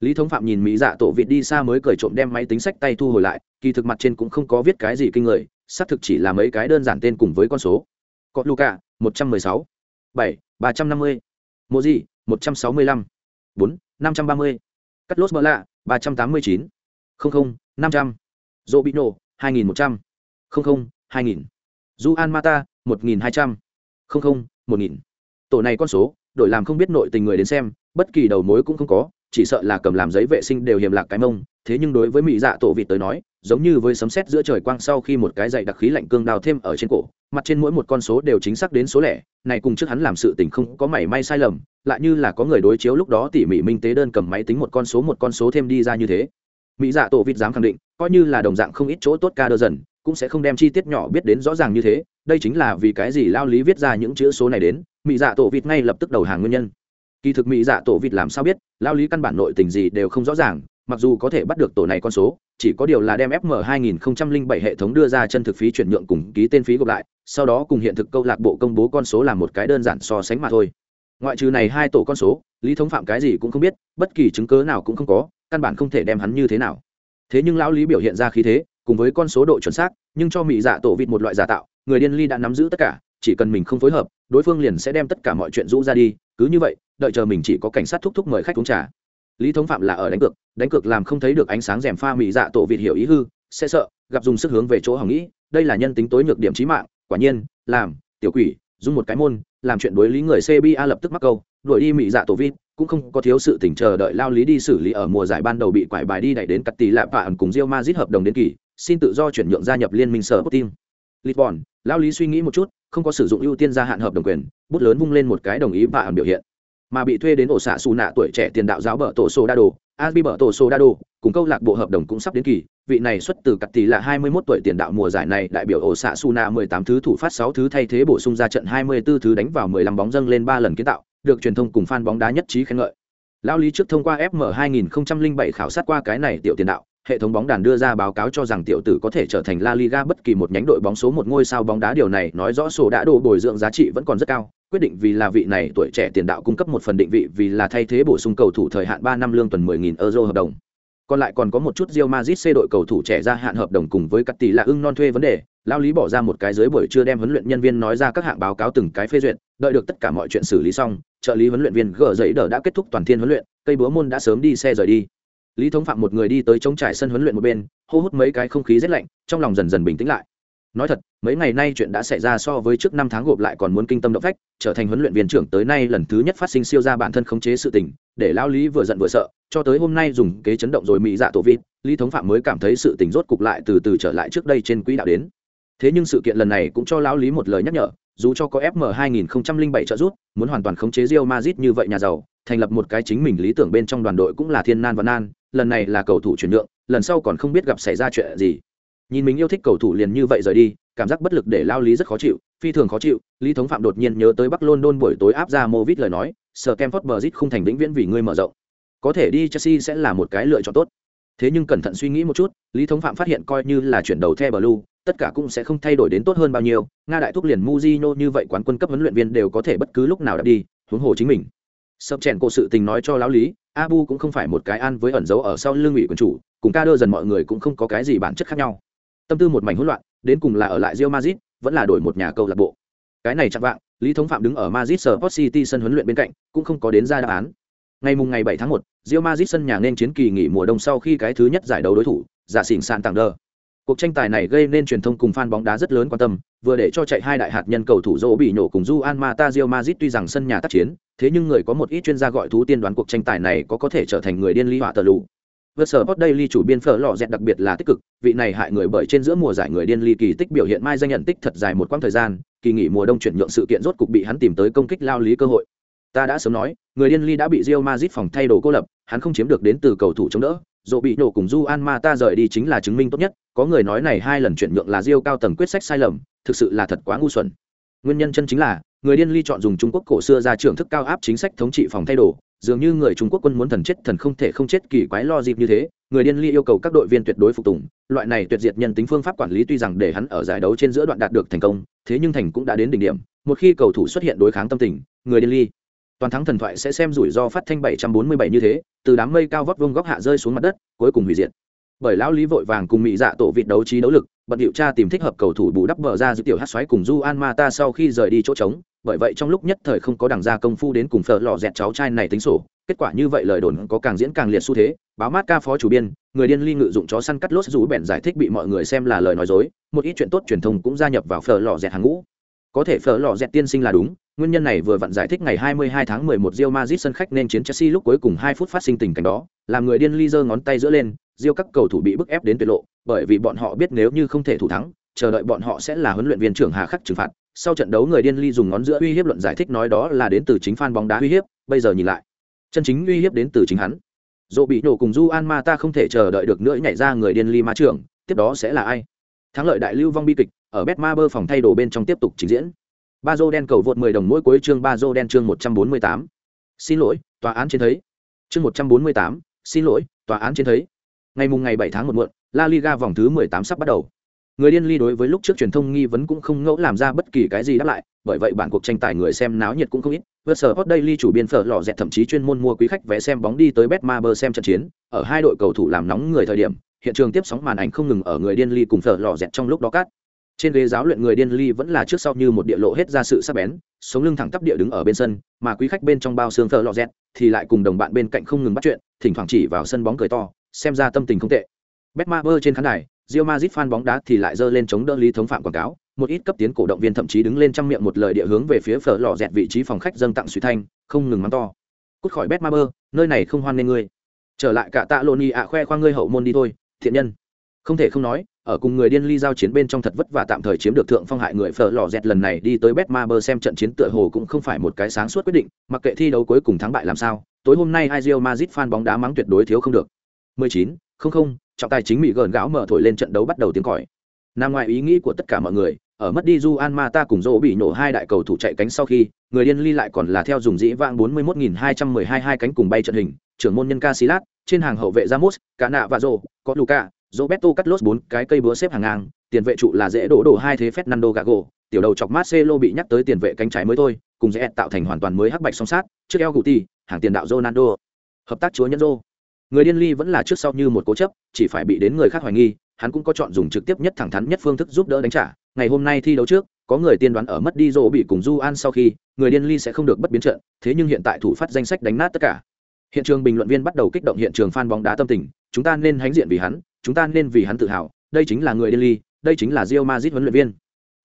Lý thống phạm nhìn mỹ dạ tổ vịt đi xa mới cởi trộm đem máy tính sách tay thu hồi lại, kỳ thực mặt trên cũng không có viết cái gì kinh người xác thực chỉ là mấy cái đơn giản tên cùng với con số. Có luka, một trăm mười sáu. Bảy, ba trăm năm mươi. Mô di một trăm sáu mươi lăm. Bốn, năm trăm ba mươi. Cắt lốt bơ lạ, ba trăm tám mươi chín. Không không, năm trăm. Dỗ bị nổ hai nghìn một trăm. Không không, hai nghìn. Du an mata, một nghìn hai trăm. Không không, một nghìn. Tổ này con số, đổi làm không biết nội tình người đến xem, bất kỳ đầu mối cũng không có chỉ sợ là cầm làm giấy vệ sinh đều hiểm lạc cái mông. Thế nhưng đối với mỹ dạ tổ vịt tới nói, giống như với sấm sét giữa trời quang sau khi một cái dạy đặc khí lạnh cương đào thêm ở trên cổ, mặt trên mỗi một con số đều chính xác đến số lẻ. Này cùng trước hắn làm sự tình không có mảy may sai lầm, lại như là có người đối chiếu lúc đó tỉ mỉ minh tế đơn cầm máy tính một con số một con số thêm đi ra như thế. Mỹ dạ tổ vịt dám khẳng định, coi như là đồng dạng không ít chỗ tốt ca đơ dần, cũng sẽ không đem chi tiết nhỏ biết đến rõ ràng như thế. Đây chính là vì cái gì lao lý viết ra những chữ số này đến. Mỹ dạ tổ vịt ngay lập tức đầu hàng nguyên nhân kỳ thực mỹ dạ tổ vịt làm sao biết lao lý căn bản nội tình gì đều không rõ ràng, mặc dù có thể bắt được tổ này con số, chỉ có điều là đem fm 2007 hệ thống đưa ra chân thực phí chuyển nhượng cùng ký tên phí gộp lại, sau đó cùng hiện thực câu lạc bộ công bố con số là một cái đơn giản so sánh mà thôi. Ngoại trừ này hai tổ con số, lý thống phạm cái gì cũng không biết, bất kỳ chứng cớ nào cũng không có, căn bản không thể đem hắn như thế nào. Thế nhưng lão lý biểu hiện ra khí thế, cùng với con số độ chuẩn xác, nhưng cho mỹ dạ tổ vịt một loại giả tạo, người điên ly đã nắm giữ tất cả chỉ cần mình không phối hợp đối phương liền sẽ đem tất cả mọi chuyện rũ ra đi cứ như vậy đợi chờ mình chỉ có cảnh sát thúc thúc mời khách uống trà lý thống phạm là ở đánh cược đánh cược làm không thấy được ánh sáng rèm pha mỹ dạ tổ vịt hiểu ý hư sẽ sợ gặp dùng sức hướng về chỗ hỏng nghĩ đây là nhân tính tối nhược điểm trí mạng quả nhiên làm tiểu quỷ dùng một cái môn làm chuyện đối lý người cba lập tức mắc câu đuổi đi mỹ dạ tổ vịt cũng không có thiếu sự tỉnh chờ đợi lao lý đi xử lý ở mùa giải ban đầu bị quải bài đi đẩy đến cắt tỷ lạ vạn cùng rio mazit hợp đồng đến kỳ, xin tự do chuyển nhượng gia nhập liên minh sở Sporting. Lisbon, lao lý suy nghĩ một chút, không có sử dụng ưu tiên gia hạn hợp đồng quyền, bút lớn vung lên một cái đồng ý vạn biểu hiện. Mà bị thuê đến ổ xạ xù nạ tuổi trẻ tiền đạo giáo bở tổ Sodado, Asbi bở tổ Sodado, cùng câu lạc bộ hợp đồng cũng sắp đến kỳ, vị này xuất từ cặp tỷ là 21 tuổi tiền đạo mùa giải này đại biểu ổ xạ xù nạ 18 thứ thủ phát 6 thứ thay thế bổ sung ra trận 24 thứ đánh vào 15 bóng dâng lên 3 lần kiến tạo, được truyền thông cùng fan bóng đá nhất trí khen ngợi. Lão Lý trước thông qua FM 2007 khảo sát qua cái này tiểu tiền đạo, hệ thống bóng đàn đưa ra báo cáo cho rằng tiểu tử có thể trở thành La Liga bất kỳ một nhánh đội bóng số một ngôi sao bóng đá điều này nói rõ sổ đã đồ bồi dưỡng giá trị vẫn còn rất cao, quyết định vì là vị này tuổi trẻ tiền đạo cung cấp một phần định vị vì là thay thế bổ sung cầu thủ thời hạn 3 năm lương tuần 10.000 euro hợp đồng. Còn lại còn có một chút Real Madrid C đội cầu thủ trẻ ra hạn hợp đồng cùng với các tỷ là ưng non thuê vấn đề, Lao Lý bỏ ra một cái dưới buổi trưa đem huấn luyện nhân viên nói ra các hạng báo cáo từng cái phê duyệt, đợi được tất cả mọi chuyện xử lý xong, trợ lý huấn luyện viên gỡ giấy đỡ đã kết thúc toàn thiên huấn luyện, cây búa môn đã sớm đi xe rời đi. Lý Thống Phạm một người đi tới chống trải sân huấn luyện một bên, hô hút mấy cái không khí rất lạnh, trong lòng dần dần bình tĩnh lại. Nói thật, mấy ngày nay chuyện đã xảy ra so với trước năm tháng gộp lại còn muốn kinh tâm động phách, trở thành huấn luyện viên trưởng tới nay lần thứ nhất phát sinh siêu ra bản thân khống chế sự tình, để lão Lý vừa giận vừa sợ, cho tới hôm nay dùng kế chấn động rồi mỹ dạ tổ vịt, Lý Thống Phạm mới cảm thấy sự tình rốt cục lại từ từ trở lại trước đây trên quỹ đạo đến thế nhưng sự kiện lần này cũng cho lão lý một lời nhắc nhở dù cho có fm 2007 trợ giúp, muốn hoàn toàn khống chế Real Madrid như vậy nhà giàu, thành lập một cái chính mình lý tưởng bên trong đoàn đội cũng là thiên nan và nan, lần này là cầu thủ chuyển nhượng, lần sau còn không biết gặp xảy ra chuyện gì. Nhìn mình yêu thích cầu thủ liền như vậy rời đi, cảm giác bất lực để lao lý rất khó chịu, phi thường khó chịu, lý thống phạm đột nhiên nhớ tới bắc london buổi tối áp ra movit lời nói sở kem Madrid không thành vĩnh viễn vì ngươi mở rộng. Có thể đi chelsea sẽ là một cái lựa chọn tốt. Thế nhưng cẩn thận suy nghĩ một chút, lý thống phạm phát hiện coi như là chuyển đầu The blue tất cả cũng sẽ không thay đổi đến tốt hơn bao nhiêu nga đại thúc liền muzino như vậy quán quân cấp huấn luyện viên đều có thể bất cứ lúc nào đã đi huống hồ chính mình. Sập chèn cổ sự tình nói cho lão lý abu cũng không phải một cái ăn với ẩn dấu ở sau lưng ủy quân chủ cùng ca đơ dần mọi người cũng không có cái gì bản chất khác nhau. Tâm tư một mảnh hỗn loạn đến cùng là ở lại rio mazit vẫn là đổi một nhà câu lạc bộ. Cái này chẳng vạng lý thống phạm đứng ở mazit sport city sân huấn luyện bên cạnh cũng không có đến ra đáp án. Ngày mùng ngày 7 tháng 1, Real Madrid sân nhà nên chiến kỳ nghỉ mùa đông sau khi cái thứ nhất giải đấu đối thủ, giả xỉn sàn tặng đơ. Cuộc tranh tài này gây nên truyền thông cùng fan bóng đá rất lớn quan tâm, vừa để cho chạy hai đại hạt nhân cầu thủ Dỗ bị nổ cùng Juan Mata Real Madrid tuy rằng sân nhà tác chiến, thế nhưng người có một ít chuyên gia gọi thú tiên đoán cuộc tranh tài này có có thể trở thành người điên ly hỏa tờ lụ. Vượt sở Sport Daily chủ biên phở lọ dẹt đặc biệt là tích cực, vị này hại người bởi trên giữa mùa giải người điên ly kỳ tích biểu hiện mai danh nhận tích thật dài một quãng thời gian, kỳ nghỉ mùa đông chuyển nhượng sự kiện rốt cục bị hắn tìm tới công kích lao lý cơ hội. Ta đã sớm nói, người điên ly đã bị Real Madrid phòng thay đồ cô lập, hắn không chiếm được đến từ cầu thủ chống đỡ, dỗ bị nổ cùng Juan Mata rời đi chính là chứng minh tốt nhất, có người nói này hai lần chuyển nhượng là Rio cao tầng quyết sách sai lầm, thực sự là thật quá ngu xuẩn. Nguyên nhân chân chính là, người điên ly chọn dùng Trung Quốc cổ xưa ra trưởng thức cao áp chính sách thống trị phòng thay đồ, dường như người Trung Quốc quân muốn thần chết thần không thể không chết kỳ quái lo dịp như thế, người điên ly yêu cầu các đội viên tuyệt đối phục tùng, loại này tuyệt diệt nhân tính phương pháp quản lý tuy rằng để hắn ở giải đấu trên giữa đoạn đạt được thành công, thế nhưng thành cũng đã đến đỉnh điểm, một khi cầu thủ xuất hiện đối kháng tâm tình, người điên ly toàn thắng thần thoại sẽ xem rủi ro phát thanh 747 như thế, từ đám mây cao vót vuông góc hạ rơi xuống mặt đất, cuối cùng hủy diệt. Bởi lão Lý vội vàng cùng mỹ dạ tổ vịt đấu trí đấu lực, bận điều tra tìm thích hợp cầu thủ bù đắp bờ ra giữ tiểu Hắc xoáy cùng Juan Mata sau khi rời đi chỗ trống, bởi vậy trong lúc nhất thời không có đằng ra công phu đến cùng phở lọ dẹt cháu trai này tính sổ, kết quả như vậy lời đồn có càng diễn càng liệt xu thế, báo mát ca phó chủ biên, người điên ly ngự dụng chó săn cắt lốt rủ bèn giải thích bị mọi người xem là lời nói dối, một ít chuyện tốt truyền thông cũng gia nhập vào phở lọ dẹt hàng ngũ. Có thể phở lọ dẹt tiên sinh là đúng, Nguyên nhân này vừa vặn giải thích ngày 22 tháng 11 Real Madrid sân khách nên chiến Chelsea lúc cuối cùng 2 phút phát sinh tình cảnh đó, làm người điên Lizer ngón tay giữa lên, Real các cầu thủ bị bức ép đến tuyệt lộ, bởi vì bọn họ biết nếu như không thể thủ thắng, chờ đợi bọn họ sẽ là huấn luyện viên trưởng hà khắc trừng phạt. Sau trận đấu người điên ly dùng ngón giữa uy hiếp luận giải thích nói đó là đến từ chính fan bóng đá uy hiếp, bây giờ nhìn lại, chân chính uy hiếp đến từ chính hắn. Dỗ bị nổ cùng Juan Mata không thể chờ đợi được nữa nhảy ra người điên ly ma trưởng, tiếp đó sẽ là ai? Thắng lợi đại lưu vong bi kịch, ở Betmaber phòng thay đồ bên trong tiếp tục trình diễn ba dô đen cầu vượt 10 đồng mỗi cuối chương ba dô đen chương 148. xin lỗi tòa án trên thấy. Chương 148, xin lỗi tòa án trên thấy. Ngày mùng ngày 7 tháng một muộn la liga vòng thứ 18 sắp bắt đầu. Người điên ly đối với lúc trước truyền thông nghi vấn cũng không ngẫu làm ra bất kỳ cái gì đáp lại bởi vậy bản cuộc tranh tài người xem náo nhiệt cũng không ít. Vượt sở hot daily chủ biên phở lò dẹt thậm chí chuyên môn mua quý khách vé xem bóng đi tới betmaber xem trận chiến. Ở hai đội cầu thủ làm nóng người thời điểm hiện trường tiếp sóng màn ảnh không ngừng ở người điên ly cùng phở lò dẹt trong lúc đó cắt trên ghế giáo luyện người điên ly vẫn là trước sau như một địa lộ hết ra sự sắc bén, sống lưng thẳng tắp địa đứng ở bên sân, mà quý khách bên trong bao xương thợ lọ dẹt, thì lại cùng đồng bạn bên cạnh không ngừng bắt chuyện, thỉnh thoảng chỉ vào sân bóng cười to, xem ra tâm tình không tệ. Betmaber trên khán đài rio mazit fan bóng đá thì lại giơ lên chống đỡ lý thống phạm quảng cáo, một ít cấp tiến cổ động viên thậm chí đứng lên trong miệng một lời địa hướng về phía phở lò dẹt vị trí phòng khách dâng tặng suy thanh, không ngừng mắng to. Cút khỏi betmaber, nơi này không hoan nên ngươi. Trở lại cả tạ lộn ạ khoe khoang ngươi hậu môn đi thôi, thiện nhân. Không thể không nói ở cùng người điên ly giao chiến bên trong thật vất vả tạm thời chiếm được thượng phong hại người phở lò dẹt lần này đi tới bet ma bơ xem trận chiến tựa hồ cũng không phải một cái sáng suốt quyết định mặc kệ thi đấu cuối cùng thắng bại làm sao tối hôm nay hai Real Madrid fan bóng đá mắng tuyệt đối thiếu không được. 19, không không trọng tài chính mỹ gần gáo mở thổi lên trận đấu bắt đầu tiếng còi. Nằm ngoài ý nghĩ của tất cả mọi người ở mất đi Juan Mata cùng dỗ bị nổ hai đại cầu thủ chạy cánh sau khi, người điên ly lại còn là theo dùng dĩ vãng 41.212 hai cánh cùng bay trận hình, trưởng môn nhân Casillas, trên hàng hậu vệ Ramos, Cả nạ và dỗ có Luka, Roberto Carlos bốn cái cây búa xếp hàng ngang, tiền vệ trụ là dễ đổ đổ hai thế Fernando Gago, tiểu đầu chọc Marcelo bị nhắc tới tiền vệ cánh trái mới thôi, cùng dễ tạo thành hoàn toàn mới hắc bạch song sát, trước El Guti, hàng tiền đạo Ronaldo. Hợp tác chúa nhân Rô. Người điên ly vẫn là trước sau như một cố chấp, chỉ phải bị đến người khác hoài nghi, hắn cũng có chọn dùng trực tiếp nhất thẳng thắn nhất phương thức giúp đỡ đánh trả. Ngày hôm nay thi đấu trước, có người tiên đoán ở mất đi rô bị cùng Juan sau khi, người điên ly sẽ không được bất biến trận, thế nhưng hiện tại thủ phát danh sách đánh nát tất cả. Hiện trường bình luận viên bắt đầu kích động hiện trường fan bóng đá tâm tình, chúng ta nên hãnh diện vì hắn, chúng ta nên vì hắn tự hào, đây chính là người điên ly, đây chính là Real Madrid huấn luyện viên.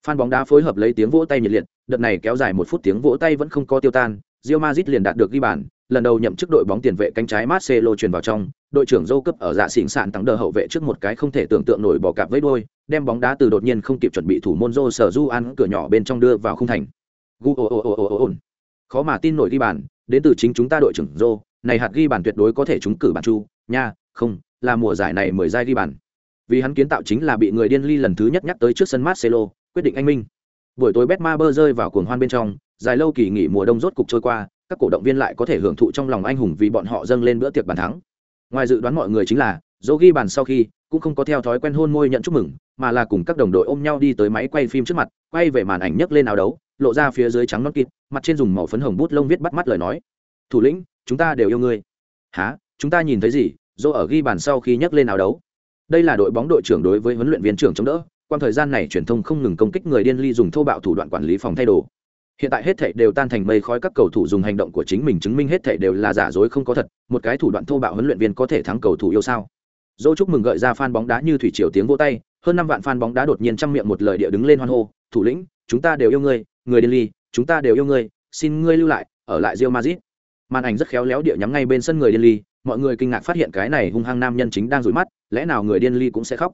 Fan bóng đá phối hợp lấy tiếng vỗ tay nhiệt liệt, đợt này kéo dài một phút tiếng vỗ tay vẫn không có tiêu tan, Real Madrid liền đạt được ghi bàn, lần đầu nhậm chức đội bóng tiền vệ cánh trái Marcelo truyền vào trong, đội trưởng Zhou cấp ở dạ xỉn sạn tăng đờ hậu vệ trước một cái không thể tưởng tượng nổi bỏ cạp với đôi, đem bóng đá từ đột nhiên không kịp chuẩn bị thủ môn Zhou sở du ăn cửa nhỏ bên trong đưa vào khung thành. Gu o o o Khó mà tin nổi ghi bàn, đến từ chính chúng ta đội trưởng Zhou, này hạt ghi bàn tuyệt đối có thể trúng cử bàn chu, nha, không, là mùa giải này mười giai ghi bàn. Vì hắn kiến tạo chính là bị người điên ly lần thứ nhất nhắc tới trước sân Marcelo, quyết định anh minh. Buổi tối Betmaber rơi vào cuồng hoan bên trong, dài lâu kỳ nghỉ mùa đông rốt cục trôi qua, các cổ động viên lại có thể hưởng thụ trong lòng anh hùng vì bọn họ dâng lên bữa tiệc bàn thắng. Ngoài dự đoán mọi người chính là, dỗ ghi bàn sau khi cũng không có theo thói quen hôn môi nhận chúc mừng, mà là cùng các đồng đội ôm nhau đi tới máy quay phim trước mặt, quay về màn ảnh nhấc lên áo đấu, lộ ra phía dưới trắng nõn kịt, mặt trên dùng màu phấn hồng bút lông viết bắt mắt lời nói: "Thủ lĩnh, chúng ta đều yêu ngươi." "Hả? Chúng ta nhìn thấy gì?" Dỗ ở ghi bàn sau khi nhấc lên áo đấu. Đây là đội bóng đội trưởng đối với huấn luyện viên trưởng chống đỡ, quan thời gian này truyền thông không ngừng công kích người điên ly dùng thô bạo thủ đoạn quản lý phòng thay đồ. Hiện tại hết thảy đều tan thành mây khói các cầu thủ dùng hành động của chính mình chứng minh hết thảy đều là giả dối không có thật một cái thủ đoạn thô bạo huấn luyện viên có thể thắng cầu thủ yêu sao? Dỗ chúc mừng gợi ra fan bóng đá như thủy triều tiếng vỗ tay hơn năm vạn fan bóng đá đột nhiên trăm miệng một lời địa đứng lên hoan hô thủ lĩnh chúng ta đều yêu ngươi người điên ly chúng ta đều yêu ngươi xin ngươi lưu lại ở lại Real Madrid. Màn ảnh rất khéo léo địa nhắm ngay bên sân người điên ly mọi người kinh ngạc phát hiện cái này hung hăng nam nhân chính đang rủi mắt, lẽ nào người điên ly cũng sẽ khóc?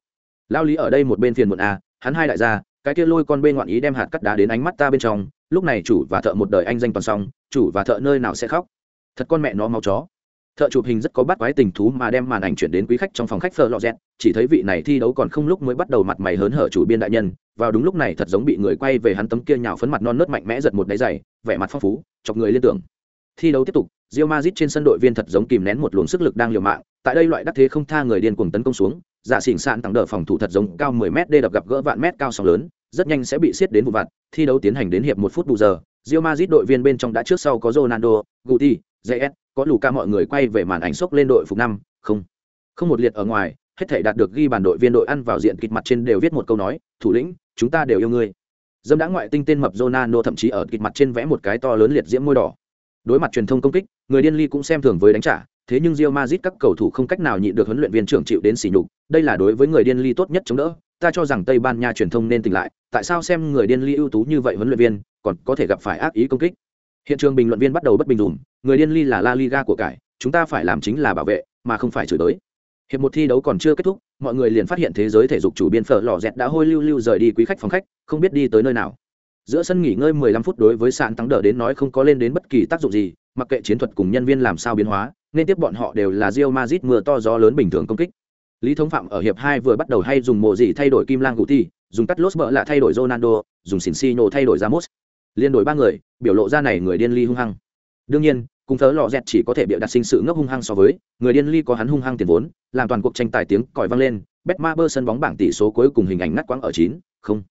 Lao lý ở đây một bên phiền muộn à hắn hai đại gia, cái kia lôi con bên ngoạn ý đem hạt cắt đá đến ánh mắt ta bên trong, lúc này chủ và thợ một đời anh danh toàn xong, chủ và thợ nơi nào sẽ khóc? Thật con mẹ nó máu chó. Thợ chụp hình rất có bắt quái tình thú mà đem màn ảnh chuyển đến quý khách trong phòng khách phờ lọ rẹt chỉ thấy vị này thi đấu còn không lúc mới bắt đầu mặt mày hớn hở chủ biên đại nhân, vào đúng lúc này thật giống bị người quay về hắn tấm kia nhào phấn mặt non nớt mạnh mẽ giật một đáy dày vẻ mặt phong phú, chọc người liên tưởng. Thi đấu tiếp tục Real Madrid trên sân đội viên thật giống kìm nén một luồng sức lực đang liều mạng tại đây loại đắc thế không tha người điên cuồng tấn công xuống giả xỉn sạn tăng đỡ phòng thủ thật giống cao 10 mét đê đập gặp gỡ vạn mét cao sóng lớn rất nhanh sẽ bị siết đến vụ vặt thi đấu tiến hành đến hiệp một phút bù giờ Real Madrid đội viên bên trong đã trước sau có Ronaldo, Guti, JS, có Luka mọi người quay về màn ảnh sốc lên đội phục năm, không. Không một liệt ở ngoài, hết thảy đạt được ghi bàn đội viên đội ăn vào diện kịch mặt trên đều viết một câu nói, thủ lĩnh, chúng ta đều yêu ngươi. Dâm đã ngoại tinh tên mập Ronaldo thậm chí ở kịch mặt trên vẽ một cái to lớn liệt diễm môi đỏ. Đối mặt truyền thông công kích, người điên ly cũng xem thường với đánh trả, thế nhưng Real Madrid các cầu thủ không cách nào nhịn được huấn luyện viên trưởng chịu đến sỉ nhục, đây là đối với người điên ly tốt nhất chống đỡ. Ta cho rằng Tây Ban Nha truyền thông nên tỉnh lại, tại sao xem người điên ly ưu tú như vậy huấn luyện viên, còn có thể gặp phải ác ý công kích? Hiện trường bình luận viên bắt đầu bất bình dùm người điên ly là la liga của cải chúng ta phải làm chính là bảo vệ mà không phải chửi tới hiệp một thi đấu còn chưa kết thúc mọi người liền phát hiện thế giới thể dục chủ biên phở lò dẹt đã hôi lưu lưu rời đi quý khách phòng khách không biết đi tới nơi nào giữa sân nghỉ ngơi 15 phút đối với sạn tăng đỡ đến nói không có lên đến bất kỳ tác dụng gì, mặc kệ chiến thuật cùng nhân viên làm sao biến hóa, nên tiếp bọn họ đều là Real Madrid mưa to gió lớn bình thường công kích. Lý thống phạm ở hiệp hai vừa bắt đầu hay dùng mộ gì thay đổi kim lang cụ dùng cắt lốt bỡ là thay đổi ronaldo, dùng xỉn xi thay đổi ramos. Liên đổi ba người, biểu lộ ra này người điên ly hung hăng. Đương nhiên, cùng thớ lọ dẹt chỉ có thể biểu đặt sinh sự ngốc hung hăng so với, người điên ly có hắn hung hăng tiền vốn, làm toàn cuộc tranh tài tiếng còi vang lên betma bơ sân bóng bảng tỷ số cuối cùng hình ảnh ngắt quãng ở chín không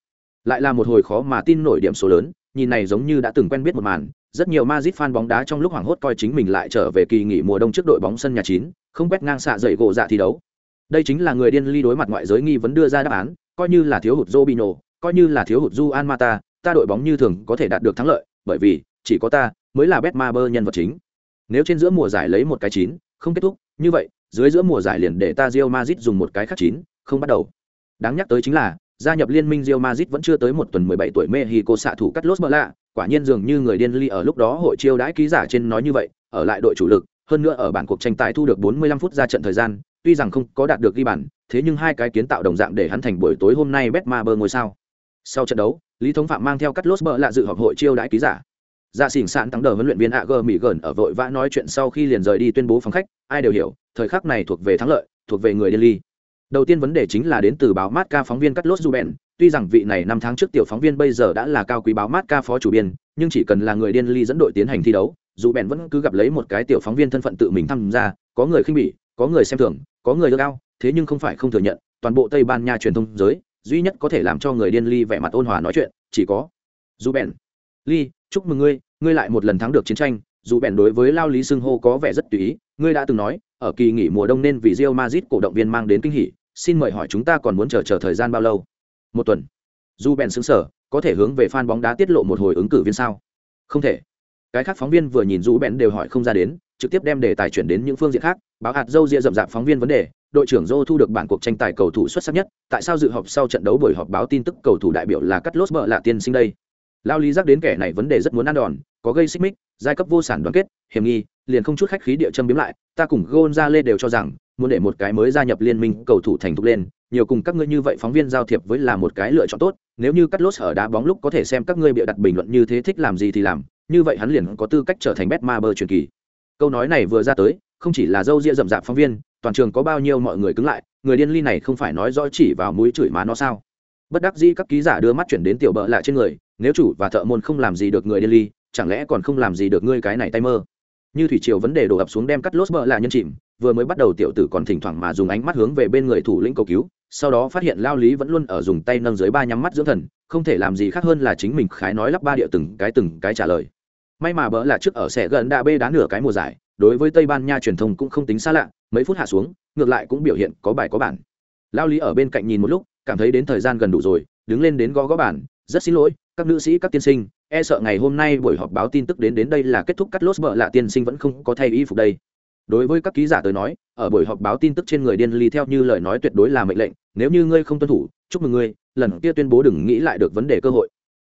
lại là một hồi khó mà tin nổi điểm số lớn, nhìn này giống như đã từng quen biết một màn, rất nhiều Madrid fan bóng đá trong lúc hoảng hốt coi chính mình lại trở về kỳ nghỉ mùa đông trước đội bóng sân nhà chín, không quét ngang xạ dậy gỗ dạ thi đấu. Đây chính là người điên ly đối mặt ngoại giới nghi vấn đưa ra đáp án, coi như là thiếu hụt Robinho, coi như là thiếu hụt Juan Mata, ta đội bóng như thường có thể đạt được thắng lợi, bởi vì, chỉ có ta mới là Betma bơ nhân vật chính. Nếu trên giữa mùa giải lấy một cái chín, không kết thúc, như vậy, dưới giữa mùa giải liền để ta Real Madrid dùng một cái khác chín, không bắt đầu. Đáng nhắc tới chính là gia nhập liên minh Real Madrid vẫn chưa tới một tuần 17 tuổi Mexico xạ thủ Carlos lốt lạ, quả nhiên dường như người điên ly ở lúc đó hội chiêu đãi ký giả trên nói như vậy, ở lại đội chủ lực, hơn nữa ở bản cuộc tranh tài thu được 45 phút ra trận thời gian, tuy rằng không có đạt được ghi bàn, thế nhưng hai cái kiến tạo đồng dạng để hắn thành buổi tối hôm nay Betmaber ngôi sao. Sau trận đấu, Lý Thống Phạm mang theo Carlos lốt lạ dự họp hội chiêu đãi ký giả. Dạ xỉn sạn tăng đờ huấn luyện viên AG Mỹ gần ở vội vã nói chuyện sau khi liền rời đi tuyên bố phòng khách, ai đều hiểu, thời khắc này thuộc về thắng lợi, thuộc về người điên ly. Đầu tiên vấn đề chính là đến từ báo mát ca phóng viên cắt lốt Ruben, tuy rằng vị này năm tháng trước tiểu phóng viên bây giờ đã là cao quý báo mát ca phó chủ biên, nhưng chỉ cần là người điên ly dẫn đội tiến hành thi đấu, dù bèn vẫn cứ gặp lấy một cái tiểu phóng viên thân phận tự mình tham gia, có người khinh bỉ, có người xem thường, có người ưa cao, thế nhưng không phải không thừa nhận, toàn bộ Tây Ban Nha truyền thông giới, duy nhất có thể làm cho người điên ly vẻ mặt ôn hòa nói chuyện, chỉ có dù bèn. Ly, chúc mừng ngươi, ngươi lại một lần thắng được chiến tranh, dù bèn đối với lao lý xưng hô có vẻ rất tùy ý, ngươi đã từng nói, ở kỳ nghỉ mùa đông nên vì Real Madrid cổ động viên mang đến kinh hỉ, xin mời hỏi chúng ta còn muốn chờ chờ thời gian bao lâu? Một tuần. Dù bèn xứng sở, có thể hướng về fan bóng đá tiết lộ một hồi ứng cử viên sao? Không thể. Cái khác phóng viên vừa nhìn dù bèn đều hỏi không ra đến, trực tiếp đem đề tài chuyển đến những phương diện khác, báo hạt dâu ria rậm rạp phóng viên vấn đề, đội trưởng dô thu được bản cuộc tranh tài cầu thủ xuất sắc nhất, tại sao dự họp sau trận đấu buổi họp báo tin tức cầu thủ đại biểu là cắt lốt bợ lạ tiên sinh đây? Lao lý giác đến kẻ này vấn đề rất muốn ăn đòn, có gây xích mích giai cấp vô sản đoàn kết, hiểm nghi, liền không chút khách khí địa châm biếm lại, ta cùng gôn ra lê đều cho rằng, muốn để một cái mới gia nhập liên minh cầu thủ thành thục lên, nhiều cùng các ngươi như vậy phóng viên giao thiệp với là một cái lựa chọn tốt, nếu như cắt lốt ở đá bóng lúc có thể xem các ngươi bịa đặt bình luận như thế thích làm gì thì làm, như vậy hắn liền có tư cách trở thành bet ma bơ truyền kỳ. Câu nói này vừa ra tới, không chỉ là dâu ria rậm rạp phóng viên, toàn trường có bao nhiêu mọi người cứng lại, người điên ly này không phải nói rõ chỉ vào mũi chửi má nó sao? Bất đắc dĩ các ký giả đưa mắt chuyển đến tiểu bợ lại trên người, nếu chủ và thợ môn không làm gì được người điên ly chẳng lẽ còn không làm gì được ngươi cái này tay mơ? Như thủy triều vấn đề đổ ập xuống đem cắt lốt bợ là nhân chìm, vừa mới bắt đầu tiểu tử còn thỉnh thoảng mà dùng ánh mắt hướng về bên người thủ lĩnh cầu cứu, sau đó phát hiện lao lý vẫn luôn ở dùng tay nâng dưới ba nhắm mắt dưỡng thần, không thể làm gì khác hơn là chính mình khái nói lắp ba địa từng cái từng cái trả lời. May mà bỡ là trước ở xe gần đã bê đá nửa cái mùa giải, đối với tây ban nha truyền thông cũng không tính xa lạ, mấy phút hạ xuống, ngược lại cũng biểu hiện có bài có bản. Lao lý ở bên cạnh nhìn một lúc, cảm thấy đến thời gian gần đủ rồi, đứng lên đến gõ gõ bản, rất xin lỗi, các nữ sĩ, các tiên sinh e sợ ngày hôm nay buổi họp báo tin tức đến đến đây là kết thúc cắt lốt bợ lạ tiên sinh vẫn không có thay y phục đây. Đối với các ký giả tới nói, ở buổi họp báo tin tức trên người điên ly theo như lời nói tuyệt đối là mệnh lệnh, nếu như ngươi không tuân thủ, chúc mừng ngươi, lần kia tuyên bố đừng nghĩ lại được vấn đề cơ hội.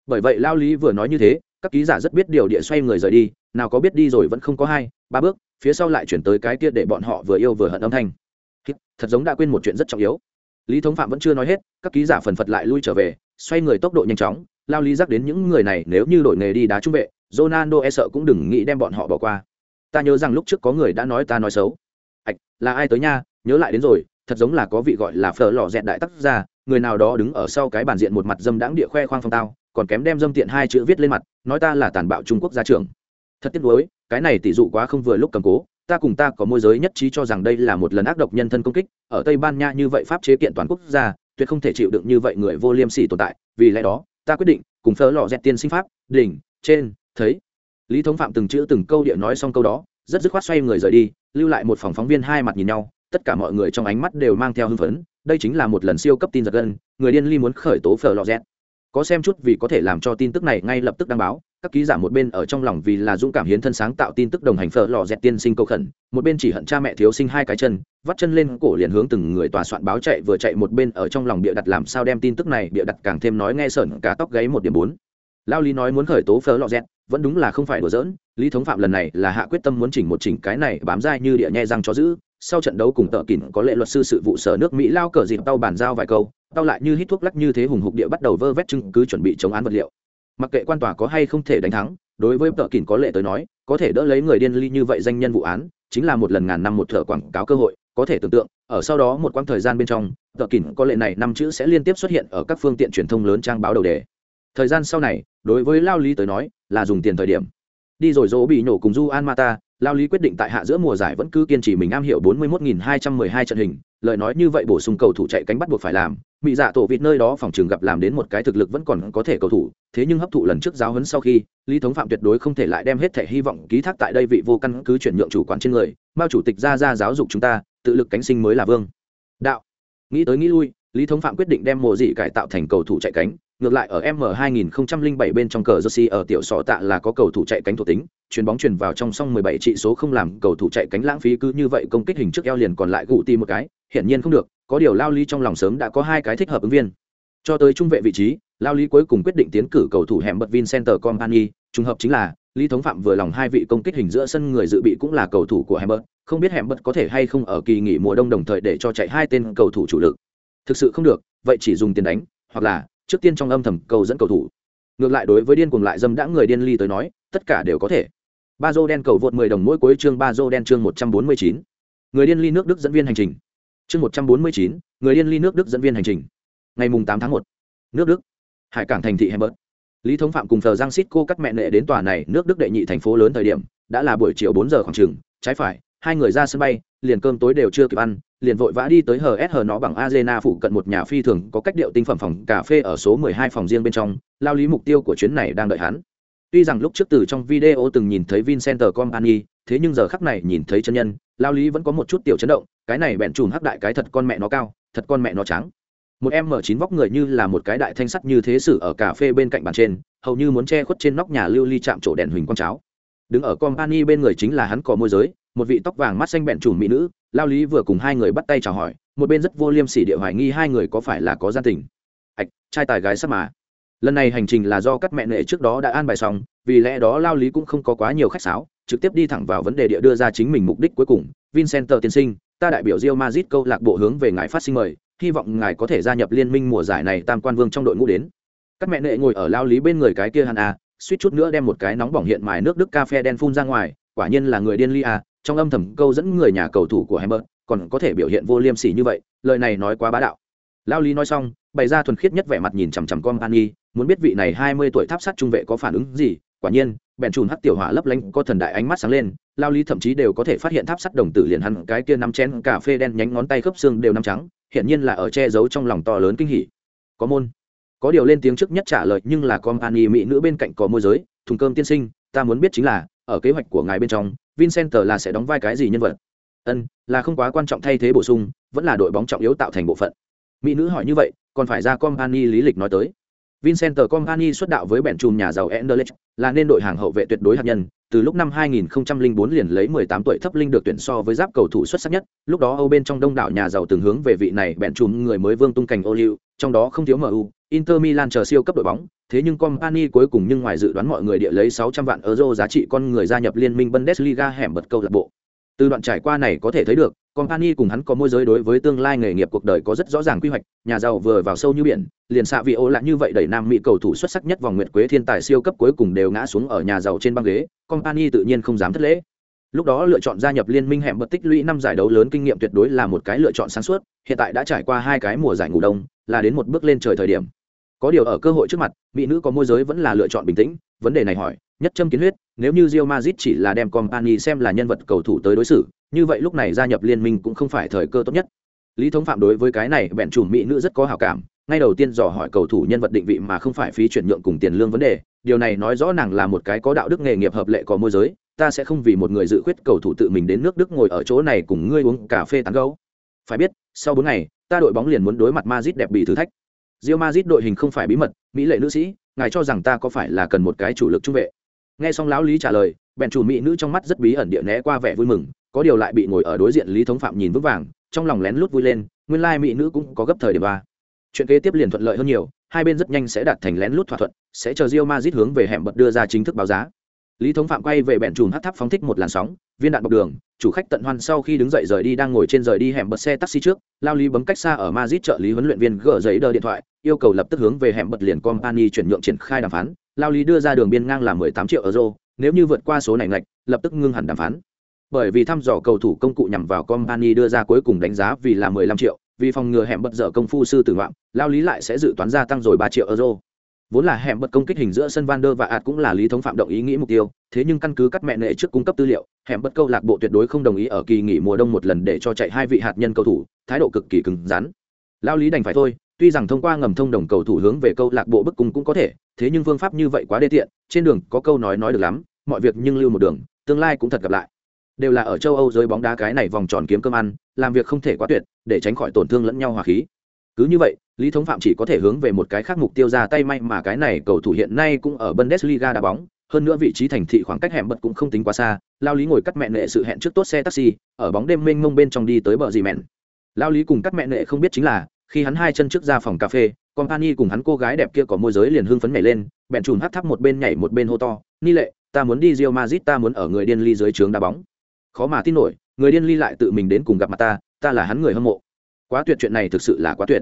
Bởi vậy lao lý vừa nói như thế, các ký giả rất biết điều địa xoay người rời đi, nào có biết đi rồi vẫn không có hai, ba bước, phía sau lại chuyển tới cái kia để bọn họ vừa yêu vừa hận âm thanh. Thật giống đã quên một chuyện rất trọng yếu. Lý thống phạm vẫn chưa nói hết, các ký giả phần phật lại lui trở về, xoay người tốc độ nhanh chóng lao lý giác đến những người này nếu như đổi nghề đi đá trung vệ, ronaldo e sợ cũng đừng nghĩ đem bọn họ bỏ qua. Ta nhớ rằng lúc trước có người đã nói ta nói xấu. Ạch, là ai tới nha? Nhớ lại đến rồi, thật giống là có vị gọi là phở lò dẹn đại tác gia, người nào đó đứng ở sau cái bàn diện một mặt dâm đãng địa khoe khoang phong tao, còn kém đem dâm tiện hai chữ viết lên mặt, nói ta là tàn bạo trung quốc gia trưởng. Thật tiếc nuối, cái này tỷ dụ quá không vừa lúc cầm cố, ta cùng ta có môi giới nhất trí cho rằng đây là một lần ác độc nhân thân công kích, ở tây ban nha như vậy pháp chế kiện toàn quốc gia, tuyệt không thể chịu đựng như vậy người vô liêm sỉ tồn tại, vì lẽ đó ta quyết định cùng phở lò dẹt tiên sinh pháp, đỉnh, trên, thấy. Lý thống phạm từng chữ từng câu địa nói xong câu đó, rất dứt khoát xoay người rời đi, lưu lại một phòng phóng viên hai mặt nhìn nhau, tất cả mọi người trong ánh mắt đều mang theo hưng phấn, đây chính là một lần siêu cấp tin giật gân, người điên ly muốn khởi tố phở lò dẹt. Có xem chút vì có thể làm cho tin tức này ngay lập tức đăng báo các ký giả một bên ở trong lòng vì là dũng cảm hiến thân sáng tạo tin tức đồng hành phở lò dẹt tiên sinh câu khẩn, một bên chỉ hận cha mẹ thiếu sinh hai cái chân, vắt chân lên cổ liền hướng từng người tòa soạn báo chạy vừa chạy một bên ở trong lòng bịa đặt làm sao đem tin tức này bịa đặt càng thêm nói nghe sởn cả tóc gáy một điểm bốn. Lao lý nói muốn khởi tố phở lò dẹt, vẫn đúng là không phải đùa giỡn, lý thống phạm lần này là hạ quyết tâm muốn chỉnh một chỉnh cái này bám dai như địa nhẹ răng cho giữ, sau trận đấu cùng tợ kỉn có lệ luật sư sự vụ sở nước mỹ lao cờ dịp tao bàn giao vài câu, tao lại như hít thuốc lắc như thế hùng hục địa bắt đầu vơ vét chứng cứ chuẩn bị chống án vật liệu mặc kệ quan tòa có hay không thể đánh thắng, đối với tợ kỉn có lệ tới nói, có thể đỡ lấy người điên ly như vậy danh nhân vụ án, chính là một lần ngàn năm một thợ quảng cáo cơ hội, có thể tưởng tượng, ở sau đó một quãng thời gian bên trong, tợ kỉn có lệ này năm chữ sẽ liên tiếp xuất hiện ở các phương tiện truyền thông lớn trang báo đầu đề. Thời gian sau này, đối với lao lý tới nói, là dùng tiền thời điểm. Đi rồi dỗ bị nổ cùng du an mata lao lý quyết định tại hạ giữa mùa giải vẫn cứ kiên trì mình am hiểu 41.212 trận hình, lời nói như vậy bổ sung cầu thủ chạy cánh bắt buộc phải làm mỹ dạ tổ vịt nơi đó phòng trường gặp làm đến một cái thực lực vẫn còn có thể cầu thủ, thế nhưng hấp thụ lần trước giáo huấn sau khi, lý thống phạm tuyệt đối không thể lại đem hết thể hy vọng ký thác tại đây vị vô căn cứ chuyển nhượng chủ quán trên người, mao chủ tịch ra ra giáo dục chúng ta, tự lực cánh sinh mới là vương. Đạo. Nghĩ tới nghĩ lui, lý thống phạm quyết định đem mùa dị cải tạo thành cầu thủ chạy cánh ngược lại ở m 2007 bên trong cờ jersey ở tiểu sọ tạ là có cầu thủ chạy cánh thuộc tính chuyền bóng truyền vào trong song 17 trị số không làm cầu thủ chạy cánh lãng phí cứ như vậy công kích hình trước eo liền còn lại gụ ti một cái hiển nhiên không được có điều lao lý trong lòng sớm đã có hai cái thích hợp ứng viên. Cho tới trung vệ vị trí lao lý cuối cùng quyết định tiến cử cầu thủ hẻm bật vincenter company trùng hợp chính là lý thống phạm vừa lòng hai vị công kích hình giữa sân người dự bị cũng là cầu thủ của Hembert, không biết Hembert bật có thể hay không ở kỳ nghỉ mùa đông đồng thời để cho chạy hai tên cầu thủ chủ lực. Thực sự không được vậy chỉ dùng tiền đánh hoặc là trước tiên trong âm thầm cầu dẫn cầu thủ. Ngược lại đối với điên cuồng lại dâm đã người điên ly tới nói tất cả đều có thể. Ba dô đen cầu vượt 10 đồng mỗi cuối chương ba dô đen chương 149. người điên ly nước đức dẫn viên hành trình. Chương 149, người điên ly nước đức dẫn viên hành trình. Ngày mùng 8 tháng 1. nước đức. Hải cảng thành thị Hamburg. Lý thống phạm cùng thờ giang xít cô cắt mẹ nệ đến tòa này nước đức đệ nhị thành phố lớn thời điểm đã là buổi chiều bốn giờ khoảng chừng trái phải hai người ra sân bay liền cơm tối đều chưa kịp ăn liền vội vã đi tới hờ s hờ nó bằng arena phụ cận một nhà phi thường có cách điệu tinh phẩm phòng cà phê ở số 12 phòng riêng bên trong, lao lý mục tiêu của chuyến này đang đợi hắn. Tuy rằng lúc trước từ trong video từng nhìn thấy vincenter company thế nhưng giờ khắc này nhìn thấy chân nhân, lao lý vẫn có một chút tiểu chấn động, cái này bẹn chùm hắc đại cái thật con mẹ nó cao, thật con mẹ nó trắng. Một em mở chín vóc người như là một cái đại thanh sắt như thế sử ở cà phê bên cạnh bàn trên, hầu như muốn che khuất trên nóc nhà lưu ly chạm chỗ đèn huỳnh quang cháo. Đứng ở company bên người chính là hắn cò môi giới một vị tóc vàng mắt xanh bẹn trùm mỹ nữ, lao lý vừa cùng hai người bắt tay chào hỏi, một bên rất vô liêm sỉ địa hoài nghi hai người có phải là có gian tình. Ạch trai tài gái sắp mà. Lần này hành trình là do các mẹ nệ trước đó đã an bài xong, vì lẽ đó lao lý cũng không có quá nhiều khách sáo, trực tiếp đi thẳng vào vấn đề địa đưa ra chính mình mục đích cuối cùng. Vincent tiên sinh, ta đại biểu rio mazit câu lạc bộ hướng về ngài phát sinh mời, hy vọng ngài có thể gia nhập liên minh mùa giải này tam quan vương trong đội ngũ đến. Các mẹ nệ ngồi ở lao lý bên người cái kia hàn à suýt chút nữa đem một cái nóng bỏng hiện mài nước đức cà phê đen phun ra ngoài, quả nhiên là người điên ly à, trong âm thầm câu dẫn người nhà cầu thủ của Hammer, còn có thể biểu hiện vô liêm sỉ như vậy, lời này nói quá bá đạo. Lao Lý nói xong, bày ra thuần khiết nhất vẻ mặt nhìn chằm chằm Company, muốn biết vị này hai mươi tuổi tháp sát trung vệ có phản ứng gì, quả nhiên, bèn chùn hắc tiểu hỏa lấp lánh có thần đại ánh mắt sáng lên, Lao Lý thậm chí đều có thể phát hiện tháp sắt đồng tử liền hắn cái kia năm chén cà phê đen nhánh ngón tay khớp xương đều năm trắng, hiện nhiên là ở che giấu trong lòng to lớn kinh hỉ. Có môn. Có điều lên tiếng trước nhất trả lời nhưng là Company mỹ nữ bên cạnh có môi giới, thùng cơm tiên sinh, ta muốn biết chính là, ở kế hoạch của ngài bên trong, Vincent là sẽ đóng vai cái gì nhân vật? Ân, là không quá quan trọng thay thế bổ sung, vẫn là đội bóng trọng yếu tạo thành bộ phận. Mỹ nữ hỏi như vậy, còn phải ra Company lý lịch nói tới. Vincent Company xuất đạo với bèn chùm nhà giàu Anderlecht, là nên đội hàng hậu vệ tuyệt đối hạt nhân, từ lúc năm 2004 liền lấy 18 tuổi thấp linh được tuyển so với giáp cầu thủ xuất sắc nhất, lúc đó Âu bên trong đông đảo nhà giàu từng hướng về vị này bèn chùm người mới vương tung cảnh ô liu, trong đó không thiếu MU, Inter Milan chờ siêu cấp đội bóng, thế nhưng Company cuối cùng nhưng ngoài dự đoán mọi người địa lấy 600 vạn euro giá trị con người gia nhập liên minh Bundesliga hẻm bật câu lạc bộ. Từ đoạn trải qua này có thể thấy được, Company cùng hắn có môi giới đối với tương lai nghề nghiệp cuộc đời có rất rõ ràng quy hoạch, nhà giàu vừa vào sâu như biển, liền xạ vị ô lại như vậy đẩy nam mỹ cầu thủ xuất sắc nhất vòng nguyệt quế thiên tài siêu cấp cuối cùng đều ngã xuống ở nhà giàu trên băng ghế, Company tự nhiên không dám thất lễ. Lúc đó lựa chọn gia nhập liên minh hẻm bật tích lũy năm giải đấu lớn kinh nghiệm tuyệt đối là một cái lựa chọn sáng suốt, hiện tại đã trải qua hai cái mùa giải ngủ đông, là đến một bước lên trời thời điểm có điều ở cơ hội trước mặt mỹ nữ có môi giới vẫn là lựa chọn bình tĩnh vấn đề này hỏi nhất châm kiến huyết nếu như Real Madrid chỉ là đem company xem là nhân vật cầu thủ tới đối xử như vậy lúc này gia nhập liên minh cũng không phải thời cơ tốt nhất lý thống phạm đối với cái này bèn chủ mỹ nữ rất có hảo cảm ngay đầu tiên dò hỏi cầu thủ nhân vật định vị mà không phải phí chuyển nhượng cùng tiền lương vấn đề điều này nói rõ nàng là một cái có đạo đức nghề nghiệp hợp lệ có môi giới ta sẽ không vì một người dự khuyết cầu thủ tự mình đến nước đức ngồi ở chỗ này cùng ngươi uống cà phê tán gẫu. phải biết sau bốn ngày ta đội bóng liền muốn đối mặt Madrid đẹp bị thử thách Real Madrid đội hình không phải bí mật, mỹ lệ nữ sĩ, ngài cho rằng ta có phải là cần một cái chủ lực trung vệ? Nghe xong lão Lý trả lời, bèn chủ mỹ nữ trong mắt rất bí ẩn địa né qua vẻ vui mừng, có điều lại bị ngồi ở đối diện Lý Thống Phạm nhìn vững vàng, trong lòng lén lút vui lên, nguyên lai mỹ nữ cũng có gấp thời điểm ba. Chuyện kế tiếp liền thuận lợi hơn nhiều, hai bên rất nhanh sẽ đạt thành lén lút thỏa thuận sẽ chờ rio mazit hướng về hẻm bật đưa ra chính thức báo giá lý thống phạm quay về bẹn chùm hát tháp phóng thích một làn sóng viên đạn bọc đường chủ khách tận hoan sau khi đứng dậy rời đi đang ngồi trên rời đi hẻm bật xe taxi trước lao lý bấm cách xa ở mazit trợ lý huấn luyện viên gỡ giấy đờ điện thoại yêu cầu lập tức hướng về hẻm bật liền company chuyển nhượng triển khai đàm phán. Lao lý đưa ra đường biên ngang là mười tám triệu euro, nếu như vượt qua số này ngạch, lập tức ngưng hẳn đàm phán. Bởi vì thăm dò cầu thủ công cụ nhằm vào company đưa ra cuối cùng đánh giá vì là mười lăm triệu, vì phòng ngừa hẻm bật dở công phu sư tử ngoạm lao lý lại sẽ dự toán gia tăng rồi 3 triệu euro. Vốn là hẻm bật công kích hình giữa sân van der và ạt cũng là lý thống phạm động ý nghĩ mục tiêu, thế nhưng căn cứ cắt mẹ nệ trước cung cấp tư liệu, hẻm bật câu lạc bộ tuyệt đối không đồng ý ở kỳ nghỉ mùa đông một lần để cho chạy hai vị hạt nhân cầu thủ, thái độ cực kỳ cứng rắn. Lao lý đành phải thôi tuy rằng thông qua ngầm thông đồng cầu thủ hướng về câu lạc bộ bức cung cũng có thể, thế nhưng phương pháp như vậy quá đê tiện, trên đường có câu nói nói được lắm, mọi việc nhưng lưu một đường, tương lai cũng thật gặp lại. Đều là ở châu âu giới bóng đá cái này vòng tròn kiếm cơm ăn, làm việc không thể quá tuyệt, để tránh khỏi tổn thương lẫn nhau hòa khí. Cứ như vậy, lý thống phạm chỉ có thể hướng về một cái khác mục tiêu ra tay may mà cái này cầu thủ hiện nay cũng ở bundesliga đá bóng, hơn nữa vị trí thành thị khoảng cách hẻm bật cũng không tính quá xa, lao lý ngồi cắt mẹ nệ sự hẹn trước tốt xe taxi, ở bóng đêm mênh mông bên trong đi tới bờ dì mẹn. Lao lý cùng cắt mẹ nệ không biết chính là khi hắn hai chân trước ra phòng cà phê, company cùng hắn cô gái đẹp kia có môi giới liền hưng phấn nhảy lên bẹn chùm hắt thắp một bên nhảy một bên hô to, ni lệ, ta muốn đi rio mazit ta muốn ở người điên ly dưới trướng đá bóng. Khó mà tin nổi, người điên ly lại tự mình đến cùng gặp mặt ta ta là hắn người hâm mộ. Quá tuyệt chuyện này thực sự là quá tuyệt.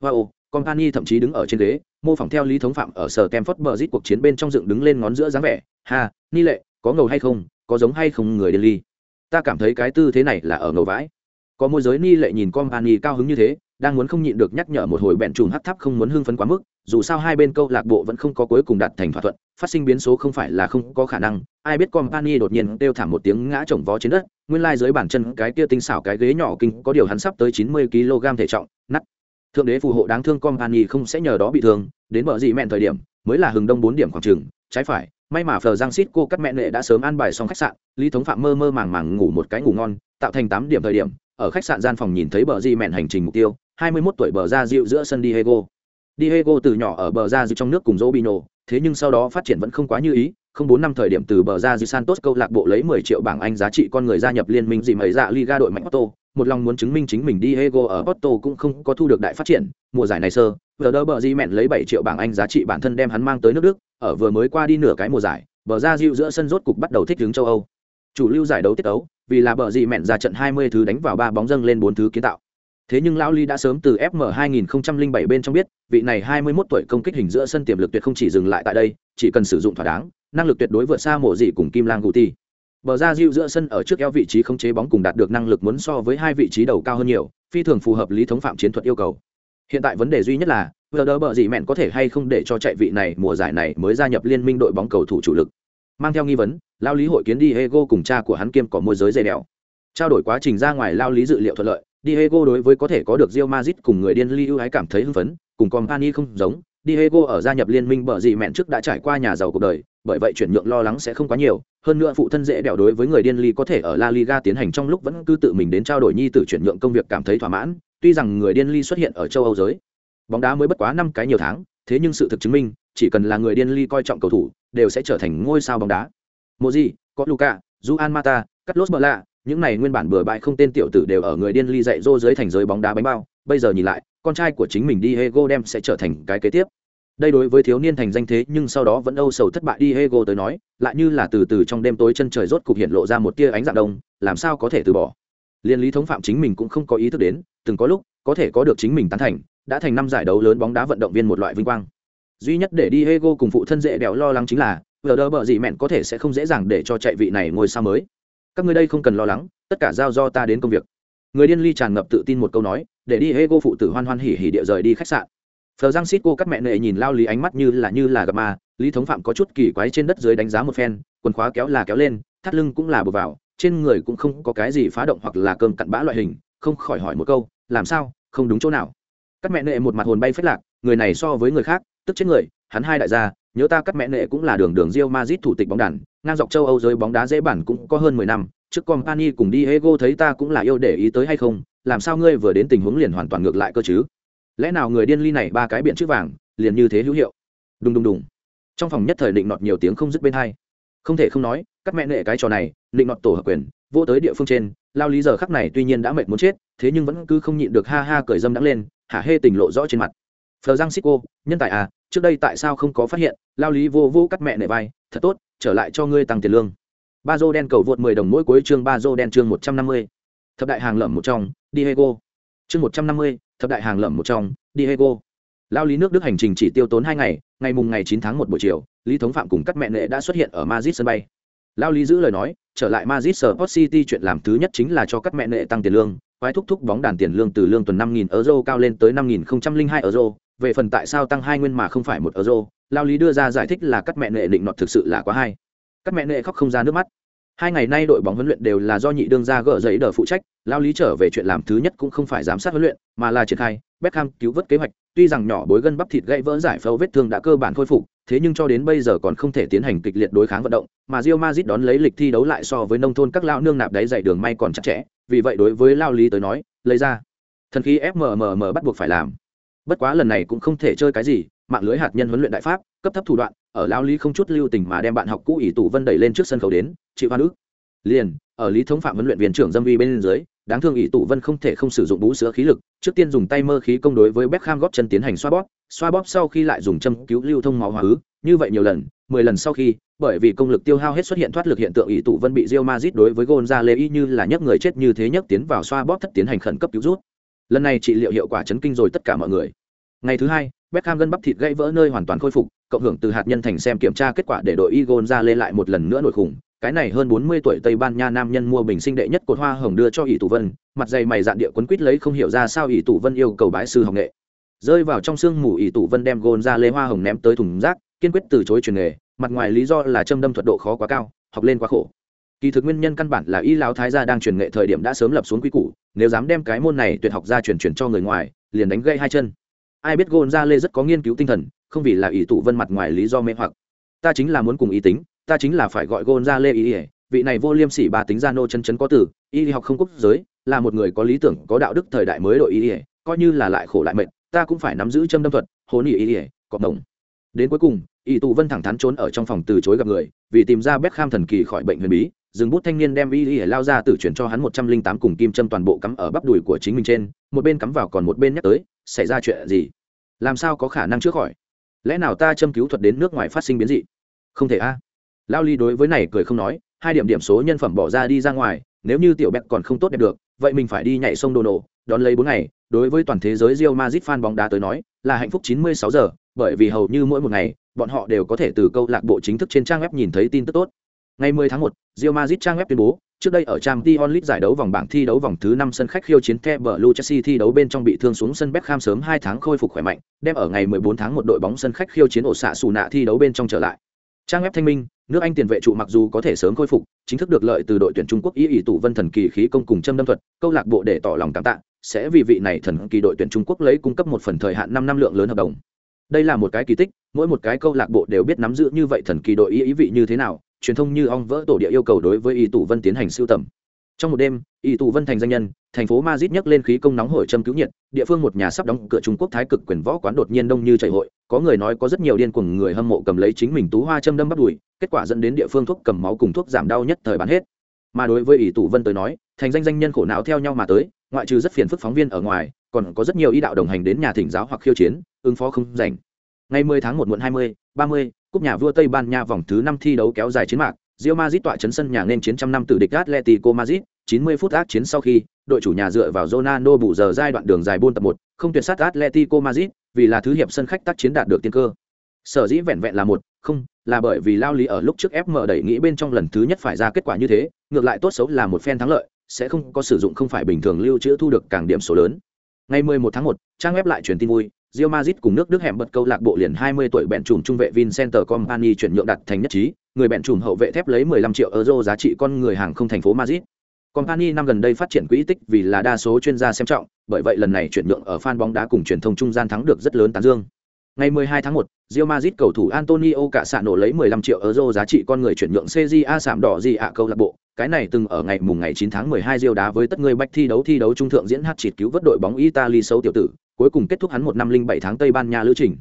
Wow, company thậm chí đứng ở trên ghế, mô phỏng theo lý thống phạm ở sở tem phất bờ rít cuộc chiến bên trong dựng đứng lên ngón giữa dáng vẻ. Ha, ni lệ, có ngầu hay không? Có giống hay không người điên ly? Ta cảm thấy cái tư thế này là ở ngầu vãi. Có môi giới ni lệ nhìn company cao hứng như thế đang muốn không nhịn được nhắc nhở một hồi bẹn trùm hắt tháp không muốn hưng phấn quá mức, dù sao hai bên câu lạc bộ vẫn không có cuối cùng đạt thành thỏa thuận, phát sinh biến số không phải là không có khả năng. Ai biết company đột nhiên kêu thảm một tiếng ngã chồng vó trên đất, nguyên lai dưới bàn chân cái kia tinh xảo cái ghế nhỏ kinh, có điều hắn sắp tới chín mươi kg thể trọng nắt thượng đế phù hộ đáng thương company không sẽ nhờ đó bị thương, đến bờ gì mẹn thời điểm, mới là hừng đông bốn điểm khoảng trường, trái phải. May mà phờ giang xít cô cắt mẹ nệ đã sớm ăn bài xong khách sạn, lý thống phạm mơ mơ màng màng ngủ một cái ngủ ngon, tạo thành tám điểm thời điểm, ở khách sạn gian phòng nhìn thấy bờ di mẹn hành trình mục tiêu 21 tuổi bờ ra dịu giữa sân Diego. Diego từ nhỏ ở bờ ra dịu trong nước cùng Robinho, thế nhưng sau đó phát triển vẫn không quá như ý, không bốn năm thời điểm từ bờ ra dịu Santos câu lạc bộ lấy 10 triệu bảng Anh giá trị con người gia nhập liên minh gì mấy dạ Liga đội mạnh Porto, một lòng muốn chứng minh chính mình Diego ở Porto cũng không có thu được đại phát triển, mùa giải này sơ, vừa đỡ bờ di mẹn lấy 7 triệu bảng Anh giá trị bản thân đem hắn mang tới nước Đức, ở vừa mới qua đi nửa cái mùa giải, bờ ra dịu giữa sân rốt cục bắt đầu thích ứng châu Âu. Chủ lưu giải đấu tiết đấu, vì là bờ di mẹn ra trận 20 thứ đánh vào ba bóng dâng lên bốn thứ kiến tạo thế nhưng lão ly đã sớm từ fm 2007 bên trong biết, vị này 21 tuổi công kích hình giữa sân tiềm lực tuyệt không chỉ dừng lại tại đây, chỉ cần sử dụng thỏa đáng, năng lực tuyệt đối vượt xa mổ dị cùng kim lang guti bờ ra diệu giữa sân ở trước eo vị trí khống chế bóng cùng đạt được năng lực muốn so với hai vị trí đầu cao hơn nhiều, phi thường phù hợp lý thống phạm chiến thuật yêu cầu. Hiện tại vấn đề duy nhất là, vừa đỡ bờ dị mẹn có thể hay không để cho chạy vị này mùa giải này mới gia nhập liên minh đội bóng cầu thủ chủ lực. Mang theo nghi vấn lao lý hội kiến đi hego cùng cha của hắn kiêm có môi giới dây đèo. Trao đổi quá trình ra ngoài lao lý dự liệu thuận lợi Diego đối với có thể có được Real Madrid cùng người điên Liu ái cảm thấy hưng phấn, cùng Company không giống. Diego ở gia nhập liên minh bở gì mẹn trước đã trải qua nhà giàu cuộc đời, bởi vậy chuyển nhượng lo lắng sẽ không quá nhiều. Hơn nữa phụ thân dễ đẻo đối với người điên Li có thể ở La Liga tiến hành trong lúc vẫn cứ tự mình đến trao đổi nhi tử chuyển nhượng công việc cảm thấy thỏa mãn. Tuy rằng người điên Li xuất hiện ở châu Âu giới, bóng đá mới bất quá năm cái nhiều tháng, thế nhưng sự thực chứng minh, chỉ cần là người điên Li coi trọng cầu thủ, đều sẽ trở thành ngôi sao bóng đá. Moji, có Luka, Juan Mata, Carlos Bala, những này nguyên bản bừa bãi không tên tiểu tử đều ở người điên ly dạy dỗ dưới thành giới bóng đá bánh bao. Bây giờ nhìn lại, con trai của chính mình Diego đem sẽ trở thành cái kế tiếp. Đây đối với thiếu niên thành danh thế, nhưng sau đó vẫn âu sầu thất bại đi hego tới nói, lại như là từ từ trong đêm tối chân trời rốt cục hiện lộ ra một tia ánh dạng đông, làm sao có thể từ bỏ. Liên lý thống phạm chính mình cũng không có ý thức đến, từng có lúc, có thể có được chính mình tán thành, đã thành năm giải đấu lớn bóng đá vận động viên một loại vinh quang. Duy nhất để đi hego cùng phụ thân dễ đèo lo lắng chính là vờ đỡ bợ gì mẹn có thể sẽ không dễ dàng để cho chạy vị này ngồi sao mới các ngươi đây không cần lo lắng, tất cả giao do ta đến công việc. Người điên ly tràn ngập tự tin một câu nói, để đi hê phụ tử hoan hoan hỉ hỉ địa rời đi khách sạn. Phờ giang xít cô cắt mẹ nệ nhìn lao lý ánh mắt như là như là gặp ma, lý thống phạm có chút kỳ quái trên đất dưới đánh giá một phen, quần khóa kéo là kéo lên, thắt lưng cũng là bờ vào, trên người cũng không có cái gì phá động hoặc là cơm cặn bã loại hình, không khỏi hỏi một câu, làm sao? Không đúng chỗ nào? Cắt mẹ nệ một mặt hồn bay phết lạc, người này so với người khác, tức chết người, hắn hai đại gia, nhớ ta cắt mẹ nệ cũng là đường đường rio mazit thủ tịch bóng đàn ngang dọc châu Âu giới bóng đá dễ bản cũng có hơn mười năm trước company cùng đi Diego thấy ta cũng là yêu để ý tới hay không, làm sao ngươi vừa đến tình huống liền hoàn toàn ngược lại cơ chứ? Lẽ nào người điên ly này ba cái biện chữ vàng, liền như thế hữu hiệu? Đùng đùng đùng. Trong phòng nhất thời định nọt nhiều tiếng không dứt bên hai. Không thể không nói, các mẹ nệ cái trò này, định nọt tổ hợp quyền, vô tới địa phương trên, lao lý giờ khắc này tuy nhiên đã mệt muốn chết, thế nhưng vẫn cứ không nhịn được ha ha cười dâm đắng lên, hả hê tình lộ rõ trên mặt. Francisco, nhân tài à, trước đây tại sao không có phát hiện, lao lý vô vô cắt mẹ nệ vai, thật tốt, trở lại cho ngươi tăng tiền lương. Ba Bazo đen cầu vượt 10 đồng mỗi cuối chương Bazo đen chương 150. Thập đại hàng lẩm một trong, Diego. Chương 150, thập đại hàng lẩm một trong, Diego. Lao lý nước Đức hành trình chỉ tiêu tốn 2 ngày, ngày mùng ngày 9 tháng 1 buổi chiều, Lý Thống Phạm cùng các mẹ nệ đã xuất hiện ở Madrid sân bay. Lao lý giữ lời nói, trở lại Madrid Sport City chuyện làm thứ nhất chính là cho các mẹ nệ tăng tiền lương, quái thúc thúc bóng đàn tiền lương từ lương tuần 5000 euro cao lên tới 5002 euro, về phần tại sao tăng hai nguyên mà không phải một euro, Lao lý đưa ra giải thích là các mẹ nệ định nọt thực sự là quá hay. Các mẹ nệ khóc không ra nước mắt. Hai ngày nay đội bóng huấn luyện đều là do nhị đương gia gỡ giấy đờ phụ trách lao lý trở về chuyện làm thứ nhất cũng không phải giám sát huấn luyện mà là triển khai Beckham cứu vớt kế hoạch tuy rằng nhỏ bối gân bắp thịt gãy vỡ giải phẫu vết thương đã cơ bản khôi phục thế nhưng cho đến bây giờ còn không thể tiến hành kịch liệt đối kháng vận động mà Real Madrid đón lấy lịch thi đấu lại so với nông thôn các Lao nương nạp đáy dạy đường may còn chặt chẽ vì vậy đối với lao lý tới nói lấy ra. Thần khí fmmm bắt buộc phải làm bất quá lần này cũng không thể chơi cái gì, mạng lưới hạt nhân huấn luyện đại pháp, cấp thấp thủ đoạn, ở lao lý không chút lưu tình mà đem bạn học cũ ỷ tù vân đẩy lên trước sân khấu đến, chịu hoa nước liền, ở lý thống phạm huấn luyện viên trưởng dâm vi bên dưới, đáng thương ỷ tụ vân không thể không sử dụng bú sữa khí lực, trước tiên dùng tay mơ khí công đối với Beckham góp chân tiến hành xoa bóp xoa bóp sau khi lại dùng châm cứu lưu thông máu hóa ứ, như vậy nhiều lần, mười lần sau khi, bởi vì công lực tiêu hao hết xuất hiện thoát lực hiện tượng ỷ tụ vân bị rio mazit đối với Gonzalo như là nhấc người chết như thế nhấc tiến vào xoa bóp thất tiến hành khẩn cấp cứu rút lần này trị liệu hiệu quả chấn kinh rồi tất cả mọi người. Ngày thứ hai, Beckham gân bắp thịt gãy vỡ nơi hoàn toàn khôi phục, cộng hưởng từ hạt nhân thành xem kiểm tra kết quả để đội Igon ra lên lại một lần nữa nổi khủng. Cái này hơn bốn mươi tuổi tây ban nha nam nhân mua bình sinh đệ nhất cột hoa hồng đưa cho ỷ tù vân, mặt dày mày dạn địa quấn quýt lấy không hiểu ra sao ỷ tù vân yêu cầu bái sư học nghệ. Rơi vào trong sương mù, ỷ tù vân đem gôn ra lê hoa hồng ném tới thùng rác, kiên quyết từ chối truyền nghề, mặt ngoài lý do là châm đâm thuật độ khó quá cao, học lên quá khổ. Kỳ thực nguyên nhân căn bản là y lão thái gia đang truyền nghệ thời điểm đã sớm lập xuống quy củ nếu dám đem cái môn này tuyệt học ra truyền truyền cho người ngoài, liền đánh gây hai chân. Ai biết gôn ra lê rất có nghiên cứu tinh thần, không vì là Ý tụ vân mặt ngoài lý do mê hoặc. Ta chính là muốn cùng ý tính, ta chính là phải gọi gôn ra lê ý ỉa vị này vô liêm sỉ bà tính ra nô chân chấn có tử, y học không quốc giới, là một người có lý tưởng, có đạo đức thời đại mới đội ý ỉa coi như là lại khổ lại mệnh ta cũng phải nắm giữ châm đâm thuật hồn ỉ ý ỉa cộng đồng. Đến cuối cùng Ý Tụ vân thẳng thắn trốn ở trong phòng từ chối gặp người, vì tìm ra bếp kham thần kỳ khỏi bệnh huyền bí dừng bút thanh niên đem y y lao ra tự chuyển cho hắn một trăm linh tám cùng kim châm toàn bộ cắm ở bắp đùi của chính mình trên, một bên cắm vào còn một bên nhắc tới, xảy ra chuyện gì? Làm sao có khả năng chữa khỏi? Lẽ nào ta châm cứu thuật đến nước ngoài phát sinh biến dị? Không thể a. Lao ly đối với này cười không nói, hai điểm điểm số nhân phẩm bỏ ra đi ra ngoài, nếu như tiểu bẹt còn không tốt đẹp được, vậy mình phải đi nhảy sông đồ nổ, đón lấy bốn ngày, đối với toàn thế giới Real Madrid fan bóng đá tới nói, là hạnh phúc 96 giờ, bởi vì hầu như mỗi một ngày, bọn họ đều có thể từ câu lạc bộ chính thức trên trang web nhìn thấy tin tức tốt ngày 10 tháng 1, Real Madrid trang web tuyên bố trước đây ở Champions League giải đấu vòng bảng thi đấu vòng thứ 5 sân khách khiêu chiến The Blue Chelsea thi đấu bên trong bị thương xuống sân Beckham sớm 2 tháng khôi phục khỏe mạnh, đem ở ngày 14 tháng 1 đội bóng sân khách khiêu chiến ổ xạ sủ nạ thi đấu bên trong trở lại. Trang web thanh minh, nước Anh tiền vệ trụ mặc dù có thể sớm khôi phục, chính thức được lợi từ đội tuyển Trung Quốc ý ý tụ vân thần kỳ khí công cùng châm đâm thuật, câu lạc bộ để tỏ lòng cảm tạ, sẽ vì vị này thần kỳ đội tuyển Trung Quốc lấy cung cấp một phần thời hạn 5 năm lượng lớn hợp đồng. Đây là một cái kỳ tích, mỗi một cái câu lạc bộ đều biết nắm giữ như vậy thần kỳ đội ý ý vị như thế nào, truyền thông như ong vỡ tổ địa yêu cầu đối với y tù vân tiến hành siêu tầm. Trong một đêm y tù vân thành danh nhân thành phố mazit nhấc lên khí công nóng hổi châm cứu nhiệt địa phương một nhà sắp đóng cửa trung quốc thái cực quyền võ quán đột nhiên đông như chảy hội có người nói có rất nhiều điên cuồng người hâm mộ cầm lấy chính mình tú hoa châm đâm bắt đùi kết quả dẫn đến địa phương thuốc cầm máu cùng thuốc giảm đau nhất thời bán hết. Mà đối với ỷ tù vân tới nói thành danh danh nhân khổ não theo nhau mà tới ngoại trừ rất phiền phức phóng viên ở ngoài còn có rất nhiều y đạo đồng hành đến nhà thỉnh giáo hoặc khiêu chiến ứng phó không rảnh. Ngày 10 tháng 1 muộn 20, 30, cúp nhà vua Tây Ban Nha vòng thứ 5 thi đấu kéo dài chiến mạc, Real Madrid tọa trấn sân nhà nên chiến trăm năm từ địch Atletico Madrid, 90 phút ác chiến sau khi, đội chủ nhà dựa vào Ronaldo bù giờ giai đoạn đường dài buôn tập 1, không tuyệt sát Atletico Madrid, vì là thứ hiệp sân khách tác chiến đạt được tiên cơ. Sở dĩ vẹn vẹn là một, không, là bởi vì lao lý ở lúc trước FM đẩy nghĩ bên trong lần thứ nhất phải ra kết quả như thế, ngược lại tốt xấu là một phen thắng lợi, sẽ không có sử dụng không phải bình thường lưu trữ thu được càng điểm số lớn. Ngày 11 tháng 1, trang web lại truyền tin vui, Real Madrid cùng nước Đức hẻm bật câu lạc bộ liền 20 tuổi bẹn trùm trung vệ Vincent Company chuyển nhượng đặt thành nhất trí, người bẹn trùm hậu vệ thép lấy 15 triệu euro giá trị con người hàng không thành phố Madrid. Company năm gần đây phát triển quỹ tích vì là đa số chuyên gia xem trọng, bởi vậy lần này chuyển nhượng ở fan bóng đá cùng truyền thông trung gian thắng được rất lớn tán dương. Ngày 12 tháng 1, Real Madrid cầu thủ Antonio cả sạ nổ lấy 15 triệu euro giá trị con người chuyển nhượng CJA sạm đỏ gì ạ câu lạc bộ. Cái này từng ở ngày mùng ngày 9 tháng 12 Real đá với tất người bách thi đấu thi đấu trung thượng diễn hát chỉ cứu vớt đội bóng Italy xấu tiểu tử, cuối cùng kết thúc hắn một năm linh bảy tháng Tây Ban Nha lữ trình.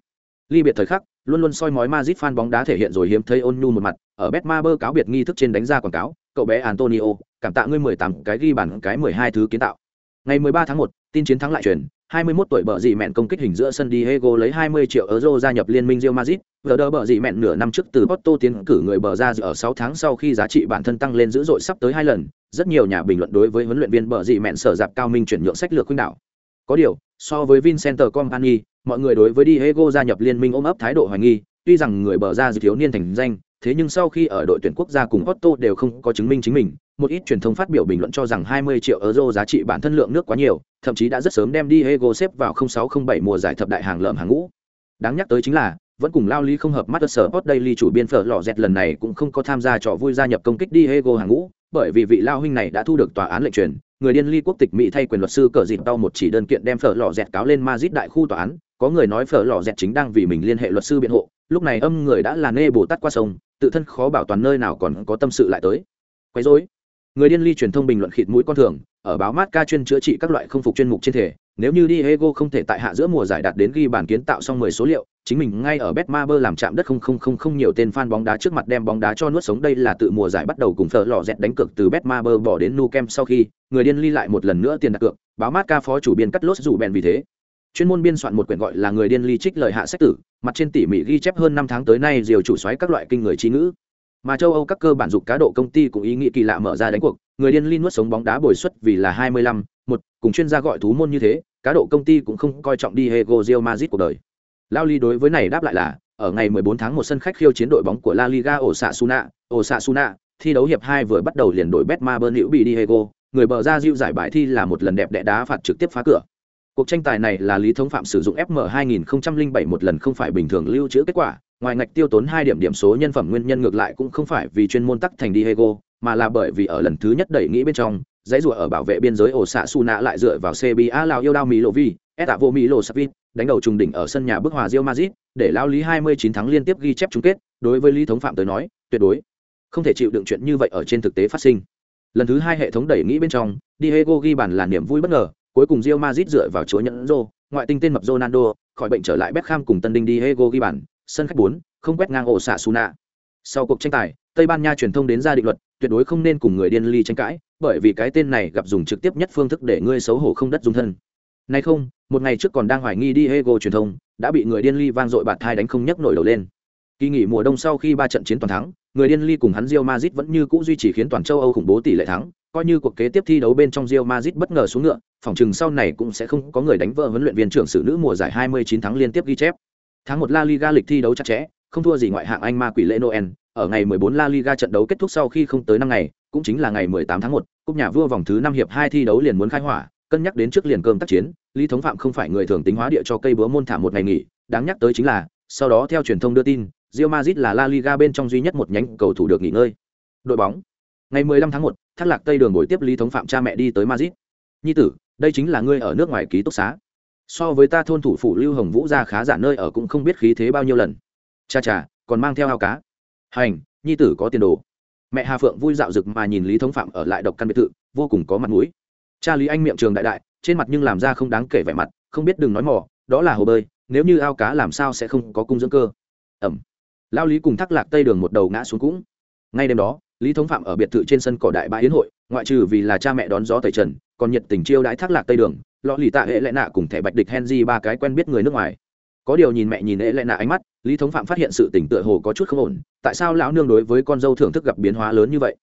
Ly biệt thời khắc, luôn luôn soi mói Madrid fan bóng đá thể hiện rồi hiếm thấy ôn nhu một mặt, ở Betmaber cáo biệt nghi thức trên đánh ra quảng cáo, cậu bé Antonio, cảm tạ ngươi 18 cái ghi bàn cái 12 thứ kiến tạo. Ngày 13 tháng 1, tin chiến thắng lại truyền, 21 tuổi bờ dị mẹn công kích hình giữa sân Diego lấy 20 triệu euro gia nhập liên minh Real Madrid, vừa đỡ bờ dị mẹn nửa năm trước từ Porto tiến cử người bờ ra ở 6 tháng sau khi giá trị bản thân tăng lên dữ dội sắp tới hai lần, rất nhiều nhà bình luận đối với huấn luyện viên bờ dị mẹn sở dạp cao minh chuyển nhượng sách lược khuynh đảo. Có điều, so với Vincenter Company, mọi người đối với Diego gia nhập liên minh ôm ấp thái độ hoài nghi, tuy rằng người bờ ra thiếu niên thành danh, thế nhưng sau khi ở đội tuyển quốc gia cùng Otto đều không có chứng minh chính mình, một ít truyền thông phát biểu bình luận cho rằng 20 triệu euro giá trị bản thân lượng nước quá nhiều, thậm chí đã rất sớm đem Diego xếp vào 0607 mùa giải thập đại hàng lợm hàng ngũ. Đáng nhắc tới chính là, vẫn cùng lao lý không hợp mắt sở Hot Daily chủ biên phở lọ dẹt lần này cũng không có tham gia trò vui gia nhập công kích Diego hàng ngũ, bởi vì vị lao huynh này đã thu được tòa án lệnh truyền, người điên ly quốc tịch Mỹ thay quyền luật sư cờ dịt đau một chỉ đơn kiện đem phở lò dẹt cáo lên Madrid đại khu tòa án, có người nói phở lò dẹt chính đang vì mình liên hệ luật sư biện hộ, lúc này âm người đã là nê bồ tát qua sông, tự thân khó bảo toàn nơi nào còn có tâm sự lại tới. Quấy rối. Người điên ly truyền thông bình luận khịt mũi con thường ở báo mát ca chuyên chữa trị các loại không phục chuyên mục trên thể. Nếu như Diego không thể tại hạ giữa mùa giải đạt đến ghi bản kiến tạo xong 10 số liệu, chính mình ngay ở Betmaber làm chạm đất không không không không nhiều tên fan bóng đá trước mặt đem bóng đá cho nuốt sống đây là tự mùa giải bắt đầu cùng phở lò dẹt đánh cược từ Betmaber bỏ đến Nukem sau khi, người điên ly lại một lần nữa tiền đặt cược, báo mát ca phó chủ biên cắt lốt rủ bèn vì thế. Chuyên môn biên soạn một quyển gọi là người điên ly trích lời hạ sách tử, mặt trên tỉ mỉ ghi chép hơn 5 tháng tới nay diều chủ xoáy các loại kinh người trí ngữ. Mà châu Âu các cơ bản dục cá độ công ty cũng ý nghĩ kỳ lạ mở ra đánh cuộc, người điên ly nuốt sống bóng đá bồi suất vì là 25, một cùng chuyên gia gọi thú môn như thế, cá độ công ty cũng không coi trọng đi Diego Real Madrid cuộc đời. Lao Ly đối với này đáp lại là, ở ngày 14 tháng một sân khách khiêu chiến đội bóng của La Liga Osasuna, Osasuna, thi đấu hiệp 2 vừa bắt đầu liền đổi Betmaber liễu bị Diego, người bờ ra diệu giải bài thi là một lần đẹp đẽ đá phạt trực tiếp phá cửa. Cuộc tranh tài này là Lý Thống Phạm sử dụng FM 2007 một lần không phải bình thường lưu trữ kết quả, ngoài ngạch tiêu tốn 2 điểm điểm số nhân phẩm nguyên nhân ngược lại cũng không phải vì chuyên môn tắc thành Diego, mà là bởi vì ở lần thứ nhất đẩy nghĩ bên trong, dãy rùa ở bảo vệ biên giới ổ xạ su nạ lại dựa vào cba lao yêu đao mỹ lộ vi eta vô mỹ lộ sapit đánh đầu trùng đỉnh ở sân nhà bức hòa Real Madrid, để lao lý 29 tháng liên tiếp ghi chép chung kết, đối với lý thống phạm tới nói, tuyệt đối không thể chịu đựng chuyện như vậy ở trên thực tế phát sinh lần thứ hai hệ thống đẩy nghĩ bên trong, diego ghi bàn là niềm vui bất ngờ, cuối cùng Real Madrid dựa vào chúa nhẫn rô ngoại tinh tên mập ronaldo, khỏi bệnh trở lại beckham cùng tân đinh diego ghi bàn, sân khách bốn, không quét ngang ổ xạ Suna. sau cuộc tranh tài, tây ban nha truyền thông đến ra định luật, tuyệt đối không nên cùng người điên ly tranh cãi, bởi vì cái tên này gặp dùng trực tiếp nhất phương thức để ngươi xấu hổ không đất dung thân nay không một ngày trước còn đang hoài nghi diego truyền thông đã bị người điên ly vang dội bạt thai đánh không nhấc nổi đầu lên. Kỳ nghỉ mùa đông sau khi ba trận chiến toàn thắng người điên ly cùng hắn rio mazit vẫn như cũ duy trì khiến toàn châu âu khủng bố tỷ lệ thắng coi như cuộc kế tiếp thi đấu bên trong rio mazit bất ngờ xuống ngựa phòng chừng sau này cũng sẽ không có người đánh vỡ huấn luyện viên trưởng sử nữ mùa giải 29 tháng liên tiếp ghi chép. Tháng một la liga lịch thi đấu chặt chẽ không thua gì ngoại hạng anh ma quỷ lễ noel. Ở ngày 14 La Liga trận đấu kết thúc sau khi không tới năm ngày, cũng chính là ngày 18 tháng 1, cúp nhà vua vòng thứ năm hiệp hai thi đấu liền muốn khai hỏa, cân nhắc đến trước liền cơm tác chiến, Lý Thống Phạm không phải người thường tính hóa địa cho cây búa môn thả một ngày nghỉ, đáng nhắc tới chính là, sau đó theo truyền thông đưa tin, Real Madrid là La Liga bên trong duy nhất một nhánh cầu thủ được nghỉ ngơi. Đội bóng. Ngày 15 tháng 1, Thác Lạc Tây đường buổi tiếp Lý Thống Phạm cha mẹ đi tới Madrid. Nhi tử, đây chính là ngươi ở nước ngoài ký túc xá. So với ta thôn thủ phủ Lưu Hồng Vũ ra khá giả nơi ở cũng không biết khí thế bao nhiêu lần. Cha cha, còn mang theo ao cá. Hành, nhi tử có tiền đồ mẹ hà phượng vui dạo rực mà nhìn lý thống phạm ở lại độc căn biệt thự vô cùng có mặt mũi cha lý anh miệng trường đại đại, trên mặt nhưng làm ra không đáng kể vẻ mặt, không biết đừng nói mỏ đó là hồ bơi, nếu như ao cá làm sao sẽ không có cung dưỡng cơ. Ẩm. Lao lý cùng thắc lạc tây đường một đầu ngã xuống cũng. Ngay đêm đó, lý thống phạm ở biệt thự trên sân cỏ đại bãi yến hội, ngoại trừ vì là cha mẹ đón gió tẩy trần, còn nhiệt tình chiêu đãi thác lạc tây đường, lọ lì tạ hệ lệ nạ cùng thẻ bạch địch henry ba cái quen biết người nước ngoài. Có điều nhìn mẹ nhìn hệ lệ nạ ánh mắt, lý thống phạm phát hiện sự tỉnh tựa hồ có chút không ổn, tại sao lão nương đối với con dâu thưởng thức gặp biến hóa lớn như vậy?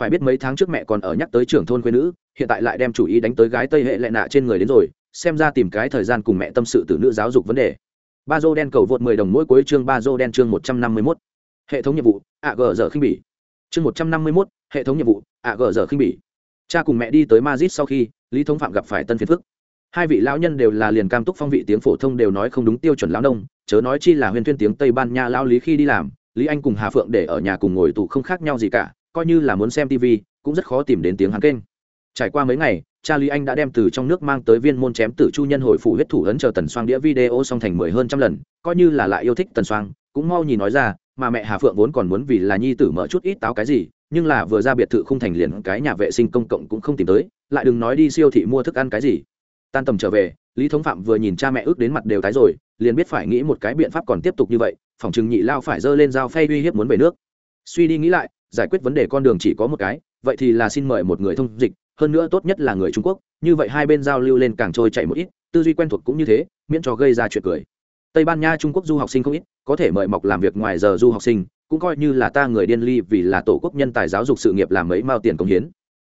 Phải biết mấy tháng trước mẹ còn ở nhắc tới trưởng thôn quê nữ hiện tại lại đem chủ ý đánh tới gái tây hệ lại nạ trên người đến rồi, xem ra tìm cái thời gian cùng mẹ tâm sự từ nữ giáo dục vấn đề. Ba dô đen cầu vượt mười đồng mỗi cuối chương ba dô đen chương một trăm năm mươi mốt. Hệ thống nhiệm vụ, ạ gờ giờ khinh bỉ. Chương một trăm năm mươi mốt, hệ thống nhiệm vụ, ạ gờ giờ khinh bỉ. Cha cùng mẹ đi tới mazit sau khi, lý thống phạm gặp phải tân phiền phức. Hai vị lão nhân đều là liền cam túc phong vị tiếng phổ thông đều nói không đúng tiêu chuẩn lão nông, chớ nói chi là huyền thuyên tiếng tây ban nha lão lý khi đi làm, lý anh cùng hà phượng để ở nhà cùng ngồi tù không khác nhau gì cả, coi như là muốn xem tv cũng rất khó tìm đến tiếng hắn kênh trải qua mấy ngày cha lý anh đã đem từ trong nước mang tới viên môn chém tử chu nhân hồi phủ huyết thủ ấn chờ tần xoang đĩa video xong thành mười hơn trăm lần, coi như là lại yêu thích tần xoang cũng mau nhìn nói ra, mà mẹ hà phượng vốn còn muốn vì là nhi tử mở chút ít táo cái gì, nhưng là vừa ra biệt thự không thành liền cái nhà vệ sinh công cộng cũng không tìm tới, lại đừng nói đi siêu thị mua thức ăn cái gì. Tan tầm trở về, lý thống phạm vừa nhìn cha mẹ ước đến mặt đều tái rồi, liền biết phải nghĩ một cái biện pháp còn tiếp tục như vậy, phòng chừng nhị lao phải dơ lên dao phay uy hiếp muốn về nước. Suy đi nghĩ lại, giải quyết vấn đề con đường chỉ có một cái, vậy thì là xin mời một người thông dịch hơn nữa tốt nhất là người trung quốc, như vậy hai bên giao lưu lên càng trôi chạy một ít, tư duy quen thuộc cũng như thế, miễn cho gây ra chuyện cười. Tây ban nha trung quốc du học sinh không ít, có thể mời mọc làm việc ngoài giờ du học sinh, cũng coi như là ta người điên ly vì là tổ quốc nhân tài giáo dục sự nghiệp làm mấy mao tiền công hiến.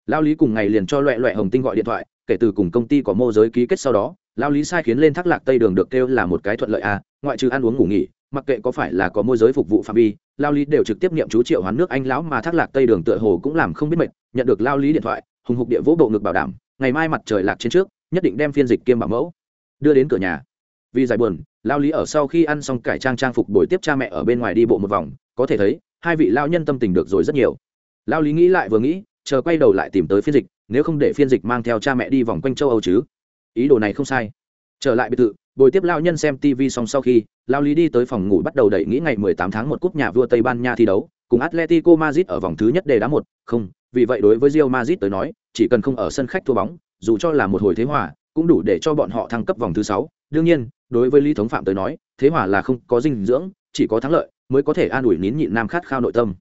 Lao lý cùng ngày liền cho loẹ loẹ hồng tinh gọi điện thoại, kể từ cùng công ty có mô giới ký kết sau đó, lao lý sai khiến lên thác lạc tây đường được kêu là một cái thuận lợi à ngoại trừ ăn uống ngủ nghỉ, mặc kệ có phải là có môi giới phục vụ phạm vi, lao lý đều trực tiếp nghiệm chú triệu hoán nước anh lão mà thác lạc tây đường tựa hồ cũng làm không biết mệt, nhận được lao lý điện thoại hùng hục địa vỗ bộ ngực bảo đảm, ngày mai mặt trời lạc trên trước, nhất định đem phiên dịch kiêm bảo mẫu, đưa đến cửa nhà. Vì giải buồn, lao lý ở sau khi ăn xong cải trang trang phục buổi tiếp cha mẹ ở bên ngoài đi bộ một vòng, có thể thấy, hai vị lao nhân tâm tình được rồi rất nhiều. Lao lý nghĩ lại vừa nghĩ, chờ quay đầu lại tìm tới phiên dịch, nếu không để phiên dịch mang theo cha mẹ đi vòng quanh châu âu chứ? Ý đồ này không sai. Trở lại biệt thự buổi tiếp lao nhân xem tv xong sau khi, lao lý đi tới phòng ngủ bắt đầu đẩy nghĩ ngày 18 tháng một cúp nhà vua tây ban nha thi đấu, cùng atletico madrid ở vòng thứ nhất đề đá một, không vì vậy đối với Real Madrid tới nói, chỉ cần không ở sân khách thua bóng, dù cho là một hồi thế hòa, cũng đủ để cho bọn họ thăng cấp vòng thứ sáu. Đương nhiên, đối với lý thống phạm tới nói, thế hòa là không có dinh dưỡng, chỉ có thắng lợi mới có thể an ủi nín nhịn nam khát khao nội tâm.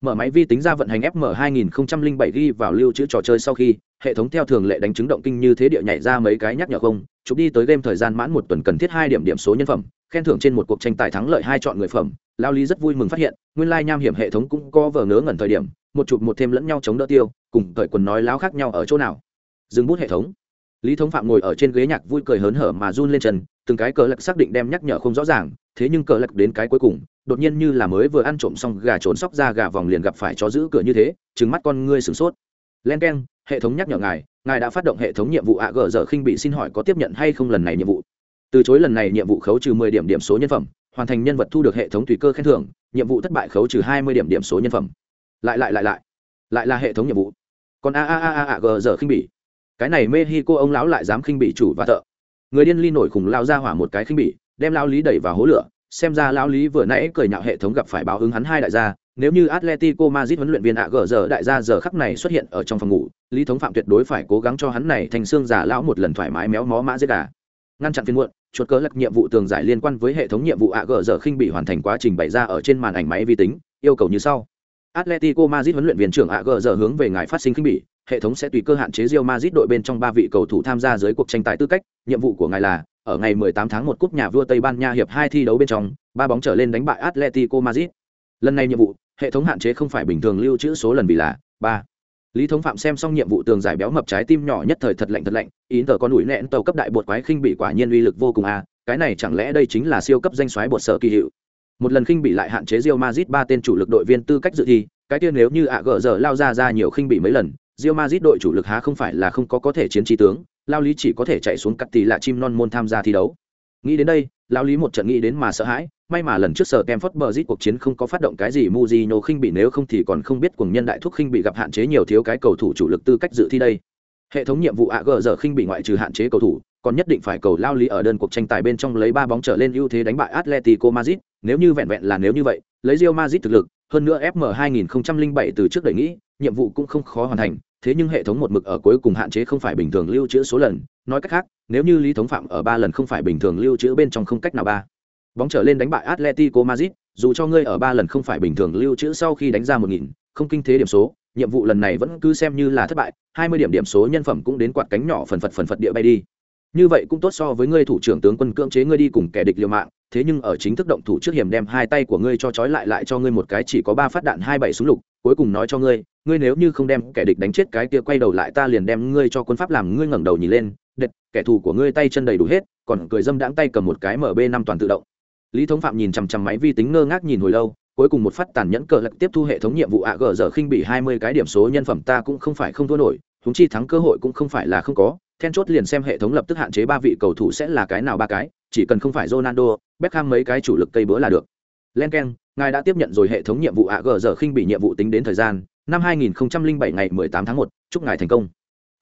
Mở máy vi tính ra vận hành fm 2007 ghi vào lưu trữ trò chơi sau khi, hệ thống theo thường lệ đánh chứng động kinh như thế địa nhảy ra mấy cái nhắc nhở không, chụp đi tới game thời gian mãn một tuần cần thiết hai điểm điểm số nhân phẩm khen thưởng trên một cuộc tranh tài thắng lợi hai chọn người phẩm, lao lý rất vui mừng phát hiện, nguyên lai nham hiểm hệ thống cũng có vờ ngớ ngẩn thời điểm, một chụp một thêm lẫn nhau chống đỡ tiêu, cùng cởi quần nói láo khác nhau ở chỗ nào. Dừng bút hệ thống. Lý thống phạm ngồi ở trên ghế nhạc vui cười hớn hở mà run lên chân, từng cái cờ lạc xác định đem nhắc nhở không rõ ràng, thế nhưng cờ lạc đến cái cuối cùng, đột nhiên như là mới vừa ăn trộm xong gà trốn sóc ra gà vòng liền gặp phải chó giữ cửa như thế trứng mắt con ngươi sửng sốt. Len k e n hệ thống nhắc nhở ngài ngài đã phát động hệ thống nhiệm vụ ạ gờ giờ khinh bị xin hỏi có tiếp nhận hay không lần này nhiệm vụ? Từ chối lần này nhiệm vụ khấu trừ mười điểm điểm số nhân phẩm, hoàn thành nhân vật thu được hệ thống tùy cơ khen thưởng, nhiệm vụ thất bại khấu trừ hai mươi điểm điểm số nhân phẩm. Lại lại lại lại. Lại là hệ thống nhiệm vụ. Còn a a a a g giờ khinh bỉ. Cái này mexico ông lão lại dám khinh bỉ chủ và thợ. Người điên ly nổi khủng lao ra hỏa một cái khinh bỉ, đem lao lý đẩy vào hố lửa, xem ra lao lý vừa nãy cười nhạo hệ thống gặp phải báo ứng hắn hai đại gia. Nếu như atletico madrid huấn luyện viên a g giờ đại gia giờ khắc này xuất hiện ở trong phòng ngủ, lý thống phạm tuyệt đối phải cố gắng cho hắn này thành xương giả lão một lần thoải mái méo mó mã giết gà. Ngăn chặn phiên muộn chuột cớ lật nhiệm vụ tường giải liên quan với hệ thống nhiệm vụ ạ gờ giờ khinh bị hoàn thành quá trình bày ra ở trên màn ảnh máy vi tính yêu cầu như sau Atletico Madrid huấn luyện viên trưởng ạ gờ giờ hướng về ngài phát sinh khinh bị hệ thống sẽ tùy cơ hạn chế Real Madrid đội bên trong ba vị cầu thủ tham gia dưới cuộc tranh tài tư cách, nhiệm vụ của ngài là ở ngày 18 tháng 1 cúp nhà vua Tây Ban Nha hiệp 2 thi đấu bên trong, ba bóng trở lên đánh bại Atletico Madrid. Lần này nhiệm vụ, hệ thống hạn chế không phải bình thường lưu trữ số lần vì là 3. Lý Thống Phạm xem xong nhiệm vụ tường giải béo mập trái tim nhỏ nhất thời thật lạnh thật lạnh, ý tờ con ủi nẹn tàu cấp đại bột quái khinh bị quả nhiên uy lực vô cùng à, cái này chẳng lẽ đây chính là siêu cấp danh soái bột sở kỳ hiệu một lần khinh bị lại hạn chế Real Madrid ba tên chủ lực đội viên tư cách dự thi, cái tiên nếu như ạ gỡ giờ lao ra ra nhiều khinh bị mấy lần, Real Madrid đội chủ lực há không phải là không có có thể chiến trí tướng, lao lý chỉ có thể chạy xuống cắt tỷ là chim non môn tham gia thi đấu. Nghĩ đến đây, lao lý một trận nghĩ đến mà sợ hãi, may mà lần trước sở kem Fort Bridge cuộc chiến không có phát động cái gì Mujino khinh bị nếu không thì còn không biết cuồng nhân đại thúc khinh bị gặp hạn chế nhiều thiếu cái cầu thủ chủ lực tư cách dự thi đây. Hệ thống nhiệm vụ ạ gờ giờ khinh bị ngoại trừ hạn chế cầu thủ, còn nhất định phải cầu lao lý ở đơn cuộc tranh tài bên trong lấy ba bóng trở lên ưu thế đánh bại Atletico Madrid, nếu như vẹn vẹn là nếu như vậy, lấy Real Madrid thực lực, hơn nữa FM 2007 từ trước đẩy nghĩ, nhiệm vụ cũng không khó hoàn thành, thế nhưng hệ thống một mực ở cuối cùng hạn chế không phải bình thường lưu trữ số lần, nói cách khác, nếu như Lý Thống Phạm ở ba lần không phải bình thường lưu trữ bên trong không cách nào ba. Bóng trở lên đánh bại Atletico Madrid, dù cho ngươi ở ba lần không phải bình thường lưu trữ sau khi đánh ra 1000, không kinh thế điểm số, nhiệm vụ lần này vẫn cứ xem như là thất bại, 20 điểm điểm số nhân phẩm cũng đến quạt cánh nhỏ phần phật phần phật địa bay đi như vậy cũng tốt so với ngươi thủ trưởng tướng quân cưỡng chế ngươi đi cùng kẻ địch liều mạng thế nhưng ở chính thức động thủ trước hiểm đem hai tay của ngươi cho trói lại lại cho ngươi một cái chỉ có ba phát đạn hai bảy súng lục cuối cùng nói cho ngươi ngươi nếu như không đem kẻ địch đánh chết cái kia quay đầu lại ta liền đem ngươi cho quân pháp làm ngươi ngẩng đầu nhìn lên đệt kẻ thù của ngươi tay chân đầy đủ hết còn cười dâm đãng tay cầm một cái mb năm toàn tự động. Lý thống phạm nhìn chằm chằm máy vi tính ngơ ngác nhìn hồi lâu cuối cùng một phát tàn nhẫn cờ lật tiếp thu hệ thống nhiệm vụ ạ gờ giờ khinh bị hai mươi cái điểm số nhân phẩm ta cũng không phải không thua nổi húng chi thắng cơ hội cũng không phải là không có then chốt liền xem hệ thống lập tức hạn chế ba vị cầu thủ sẽ là cái nào ba cái chỉ cần không phải ronaldo beckham mấy cái chủ lực cây bữa là được. Len k ngài đã tiếp nhận rồi hệ thống nhiệm vụ ạ gờ giờ khinh bị nhiệm vụ tính đến thời gian năm 2007 ngày 18 tháng 1, chúc ngài thành công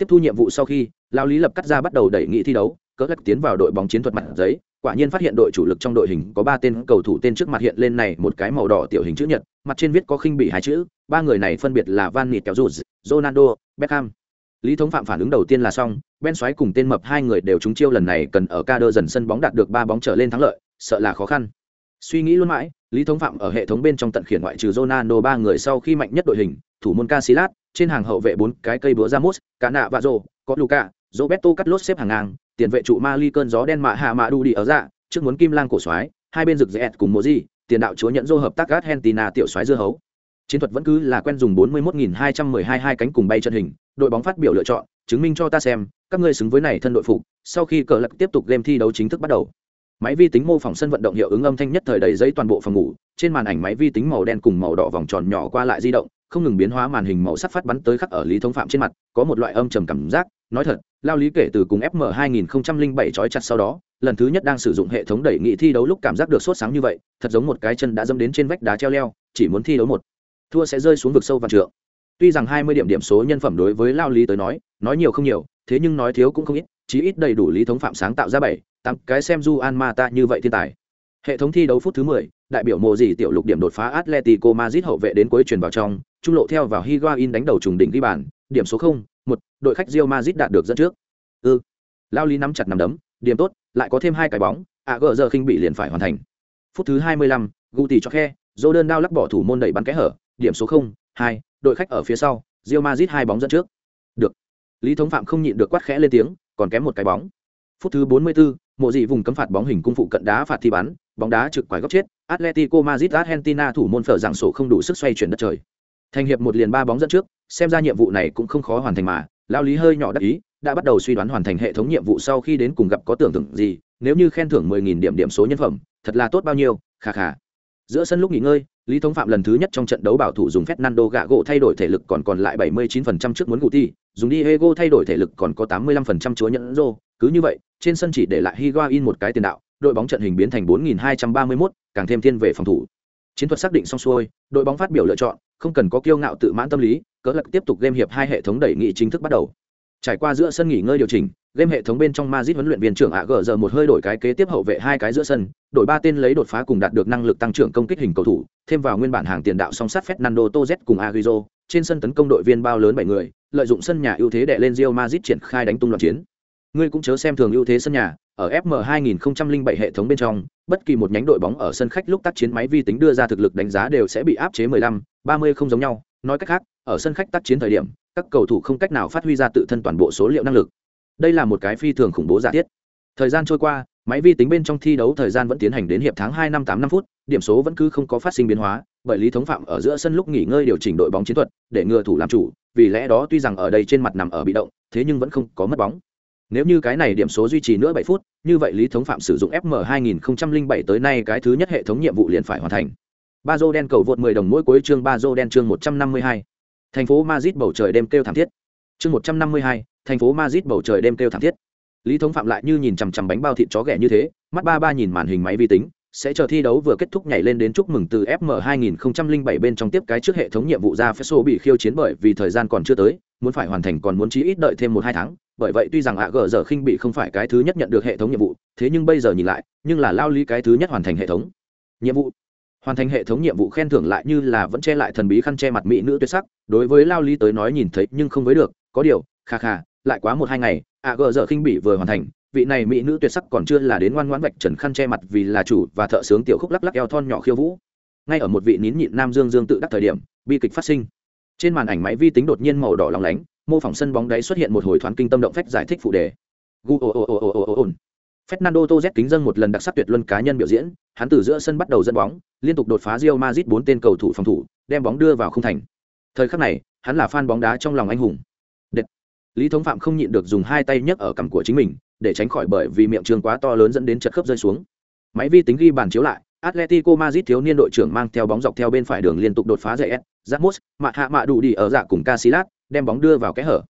tiếp thu nhiệm vụ sau khi lao lý lập cắt ra bắt đầu đẩy nghị thi đấu, cỡ lắc tiến vào đội bóng chiến thuật mặt giấy, quả nhiên phát hiện đội chủ lực trong đội hình có ba tên cầu thủ tên trước mặt hiện lên này một cái màu đỏ tiểu hình chữ nhật, mặt trên viết có khinh bị hai chữ, ba người này phân biệt là van nịt kéo rụt ronaldo, beckham. Lý thống phạm phản ứng đầu tiên là xong, ben xoáy cùng tên mập hai người đều trúng chiêu lần này cần ở ca đơ dần sân bóng đạt được ba bóng trở lên thắng lợi, sợ là khó khăn. Suy nghĩ luôn mãi, lý thống phạm ở hệ thống bên trong tận khiển ngoại trừ ronaldo ba người sau khi mạnh nhất đội hình, thủ môn casilat trên hàng hậu vệ bốn cái cây búa Ramos, cả nạ và rồ, có Luca, Roberto Carlos xếp hàng ngang, tiền vệ trụ Mali cơn gió đen mạ hạ mạ đu đi ở dạ, trước muốn kim lang cổ soái, hai bên rực rẽ cùng Moji, tiền đạo chúa nhận dô hợp tác Argentina tiểu soái dưa hấu. Chiến thuật vẫn cứ là quen dùng 41212 hai cánh cùng bay trận hình, đội bóng phát biểu lựa chọn, chứng minh cho ta xem, các ngươi xứng với này thân đội phục. Sau khi cờ lật tiếp tục game thi đấu chính thức bắt đầu. Máy vi tính mô phỏng sân vận động hiệu ứng âm thanh nhất thời đầy giấy toàn bộ phòng ngủ, trên màn ảnh máy vi tính màu đen cùng màu đỏ vòng tròn nhỏ qua lại di động, không ngừng biến hóa màn hình màu sắc phát bắn tới khắc ở lý thống phạm trên mặt có một loại âm trầm cảm giác. Nói thật lao lý kể từ cùng fm 2007 trói chặt sau đó lần thứ nhất đang sử dụng hệ thống đẩy nghị thi đấu lúc cảm giác được sốt sáng như vậy thật giống một cái chân đã dâm đến trên vách đá treo leo chỉ muốn thi đấu một. Thua sẽ rơi xuống vực sâu và trượng. Tuy rằng 20 điểm điểm số nhân phẩm đối với lao lý tới nói nói nhiều không nhiều thế nhưng nói thiếu cũng không ít chí ít đầy đủ lý thống phạm sáng tạo ra bảy tặng cái xem du an ma ta như vậy thiên tài. Hệ thống thi đấu phút thứ 10, đại biểu mùa gì tiểu lục điểm đột phá Atletico Madrid hậu vệ đến cuối truyền vào trong, trung lộ theo vào Higuain đánh đầu trùng đỉnh ghi bàn, điểm số 0, 1, đội khách Real Madrid đạt được dẫn trước. Ừ. Lao Lý nắm chặt nắm đấm, điểm tốt, lại có thêm hai cái bóng, à gỡ giờ khinh bị liền phải hoàn thành. Phút thứ 25, Guti cho khe, Jordan đao lắc bỏ thủ môn đẩy bắn kẽ hở, điểm số 0, 2, đội khách ở phía sau, Real Madrid hai bóng dẫn trước. Được. Lý Thống Phạm không nhịn được quát khẽ lên tiếng, còn kém một cái bóng. Phút thứ 44, mộ dị vùng cấm phạt bóng hình cung phụ cận đá phạt thi bắn, bóng đá trực quái góc chết, Atletico Madrid Argentina thủ môn phở rằng sổ không đủ sức xoay chuyển đất trời. Thành hiệp một liền ba bóng dẫn trước, xem ra nhiệm vụ này cũng không khó hoàn thành mà, Lão Lý hơi nhỏ đắc ý, đã bắt đầu suy đoán hoàn thành hệ thống nhiệm vụ sau khi đến cùng gặp có tưởng tượng gì, nếu như khen thưởng 10000 điểm điểm số nhân phẩm, thật là tốt bao nhiêu, khà khà. Giữa sân lúc nghỉ ngơi, Lý Thống Phạm lần thứ nhất trong trận đấu bảo thủ dùng Fernando gạ gỗ thay đổi thể lực còn còn lại 79% trước muốn Guti, dùng Diego thay đổi thể lực còn có 85% chúa nhận rô, cứ như vậy, trên sân chỉ để lại Higuain một cái tiền đạo, đội bóng trận hình biến thành 4231, càng thêm thiên về phòng thủ. Chiến thuật xác định xong xuôi, đội bóng phát biểu lựa chọn, không cần có kiêu ngạo tự mãn tâm lý, cỡ lực tiếp tục game hiệp hai hệ thống đẩy nghị chính thức bắt đầu. Trải qua giữa sân nghỉ ngơi điều chỉnh, game hệ thống bên trong Madrid huấn luyện viên trưởng AG giờ một hơi đổi cái kế tiếp hậu vệ hai cái giữa sân, đội ba tên lấy đột phá cùng đạt được năng lực tăng trưởng công kích hình cầu thủ, thêm vào nguyên bản hàng tiền đạo song sát Fernando Torres cùng Agüero, trên sân tấn công đội viên bao lớn bảy người, lợi dụng sân nhà ưu thế đè lên Real Madrid triển khai đánh tung loạn chiến. Ngươi cũng chớ xem thường ưu thế sân nhà, ở FM 2007 hệ thống bên trong, bất kỳ một nhánh đội bóng ở sân khách lúc tác chiến máy vi tính đưa ra thực lực đánh giá đều sẽ bị áp chế 15, 30 không giống nhau, nói cách khác, ở sân khách tác chiến thời điểm, các cầu thủ không cách nào phát huy ra tự thân toàn bộ số liệu năng lực. Đây là một cái phi thường khủng bố giả thiết. Thời gian trôi qua, máy vi tính bên trong thi đấu thời gian vẫn tiến hành đến hiệp tháng 2 năm 8 năm phút, điểm số vẫn cứ không có phát sinh biến hóa, bởi lý thống phạm ở giữa sân lúc nghỉ ngơi điều chỉnh đội bóng chiến thuật, để ngừa thủ làm chủ, vì lẽ đó tuy rằng ở đây trên mặt nằm ở bị động, thế nhưng vẫn không có mất bóng. Nếu như cái này điểm số duy trì nữa 7 phút, như vậy Lý Thống Phạm sử dụng FM 2007 tới nay cái thứ nhất hệ thống nhiệm vụ liền phải hoàn thành. Ba Bazo đen cầu vượt 10 đồng mỗi cuối chương Bazo đen chương 152. Thành phố Madrid bầu trời đêm kêu thảm thiết. Chương 152, thành phố Madrid bầu trời đêm kêu thảm thiết. Lý Thống Phạm lại như nhìn chằm chằm bánh bao thịt chó ghẻ như thế, mắt ba ba nhìn màn hình máy vi tính, sẽ chờ thi đấu vừa kết thúc nhảy lên đến chúc mừng từ FM 2007 bên trong tiếp cái trước hệ thống nhiệm vụ ra Feso bị khiêu chiến bởi vì thời gian còn chưa tới, muốn phải hoàn thành còn muốn chí ít đợi thêm một hai tháng, bởi vậy tuy rằng ạ gờ giờ khinh bị không phải cái thứ nhất nhận được hệ thống nhiệm vụ thế nhưng bây giờ nhìn lại nhưng là lao lý cái thứ nhất hoàn thành hệ thống nhiệm vụ. Hoàn thành hệ thống nhiệm vụ khen thưởng lại như là vẫn che lại thần bí khăn che mặt mỹ nữ tuyệt sắc đối với lao lý tới nói nhìn thấy nhưng không với được có điều kha kha lại quá một hai ngày ạ gờ giờ khinh bị vừa hoàn thành vị này mỹ nữ tuyệt sắc còn chưa là đến ngoan ngoãn vạch trần khăn che mặt vì là chủ và thợ sướng tiểu khúc lắc lắc eo thon nhỏ khiêu vũ ngay ở một vị nín nhịn nam dương dương tự đắc thời điểm bi kịch phát sinh trên màn ảnh máy vi tính đột nhiên màu đỏ lóng lánh mô phỏng sân bóng đáy xuất hiện một hồi thoáng kinh tâm động phách giải thích phụ đề Fernando Torres kính dâng một lần đặc sắc tuyệt luân cá nhân biểu diễn, hắn từ giữa sân bắt đầu dẫn bóng, liên tục đột phá Real Madrid bốn tên cầu thủ phòng thủ, đem bóng đưa vào khung thành. Thời khắc này, hắn là fan bóng đá trong lòng anh hùng. Đệt. Lý Thống Phạm không nhịn được dùng hai tay nhấc ở cằm của chính mình, để tránh khỏi bởi vì miệng trường quá to lớn dẫn đến chật khớp rơi xuống. Máy vi tính ghi bàn chiếu lại, Atletico Madrid thiếu niên đội trưởng mang theo bóng dọc theo bên phải đường liên tục đột phá dậy S, Ramos, mạ hạ mạ đủ đi ở dạ cùng Casillas, đem bóng đưa vào kẽ hở.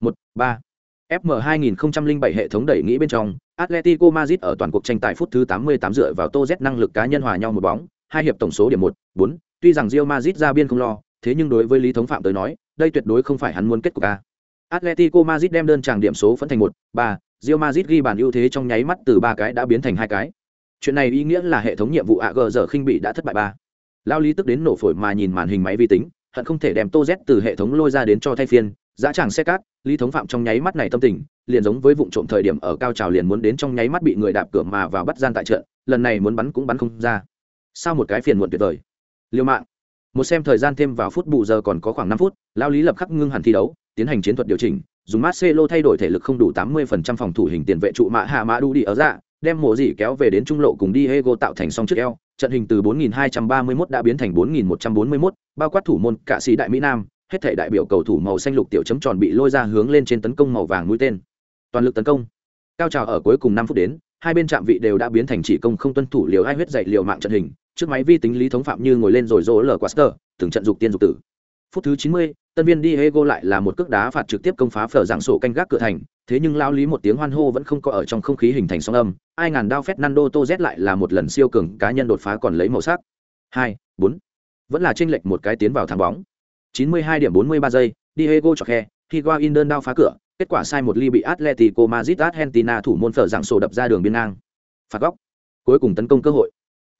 1, 3. FM 2007 hệ thống đẩy nghĩ bên trong, Atletico Madrid ở toàn cuộc tranh tài phút thứ 88 dựa vào Tô Z năng lực cá nhân hòa nhau một bóng, hai hiệp tổng số điểm 1, 4, tuy rằng Real Madrid ra biên không lo, thế nhưng đối với Lý Thống Phạm tới nói, đây tuyệt đối không phải hắn muốn kết cục a. Atletico Madrid đem đơn tràng điểm số phân thành 1, 3, Real Madrid ghi bàn ưu thế trong nháy mắt từ ba cái đã biến thành hai cái. Chuyện này ý nghĩa là hệ thống nhiệm vụ AG giờ khinh bị đã thất bại ba. Lao Lý tức đến nổ phổi mà nhìn màn hình máy vi tính, hận không thể đem tô z từ hệ thống lôi ra đến cho thay phiên. Giá tràng xe cát lý thống phạm trong nháy mắt này tâm tình liền giống với vụng trộm thời điểm ở cao trào liền muốn đến trong nháy mắt bị người đạp cửa mà vào bắt gian tại trận lần này muốn bắn cũng bắn không ra. Sao một cái phiền muộn tuyệt vời. Liêu mạng. Một xem thời gian thêm vào phút bù giờ còn có khoảng năm phút lao lý lập khắc ngưng hẳn thi đấu tiến hành chiến thuật điều chỉnh dùng Marcelo thay đổi thể lực không đủ 80% phòng thủ hình tiền vệ trụ mã hạ mã đu đi ở dạ, đem mổ gì kéo về đến trung lộ cùng Diego tạo thành song trước eo, trận hình từ 4231 đã biến thành 4141, bao quát thủ môn cả sĩ đại Mỹ Nam, hết thể đại biểu cầu thủ màu xanh lục tiểu chấm tròn bị lôi ra hướng lên trên tấn công màu vàng mũi tên. Toàn lực tấn công. Cao trào ở cuối cùng 5 phút đến, hai bên chạm vị đều đã biến thành chỉ công không tuân thủ liều ai huyết dạy liều mạng trận hình, trước máy vi tính lý thống phạm như ngồi lên rồi rỗ lở Quaster, từng trận dục tiên dục tử. Phút thứ 90, tân viên Diego lại là một cước đá phạt trực tiếp công phá phở dạng sổ canh gác cửa thành, thế nhưng lao lý một tiếng hoan hô vẫn không có ở trong không khí hình thành sóng âm, ai ngàn đao Fernando Toz lại là một lần siêu cường cá nhân đột phá còn lấy màu sắc. 2, 4. Vẫn là chênh lệch một cái tiến vào thắng bóng. 92 điểm 43 giây, Diego cho khe, Higuain đơn đao phá cửa, kết quả sai một ly bị Atletico Madrid Argentina thủ môn phở dạng sổ đập ra đường biên ngang. Phạt góc. Cuối cùng tấn công cơ hội.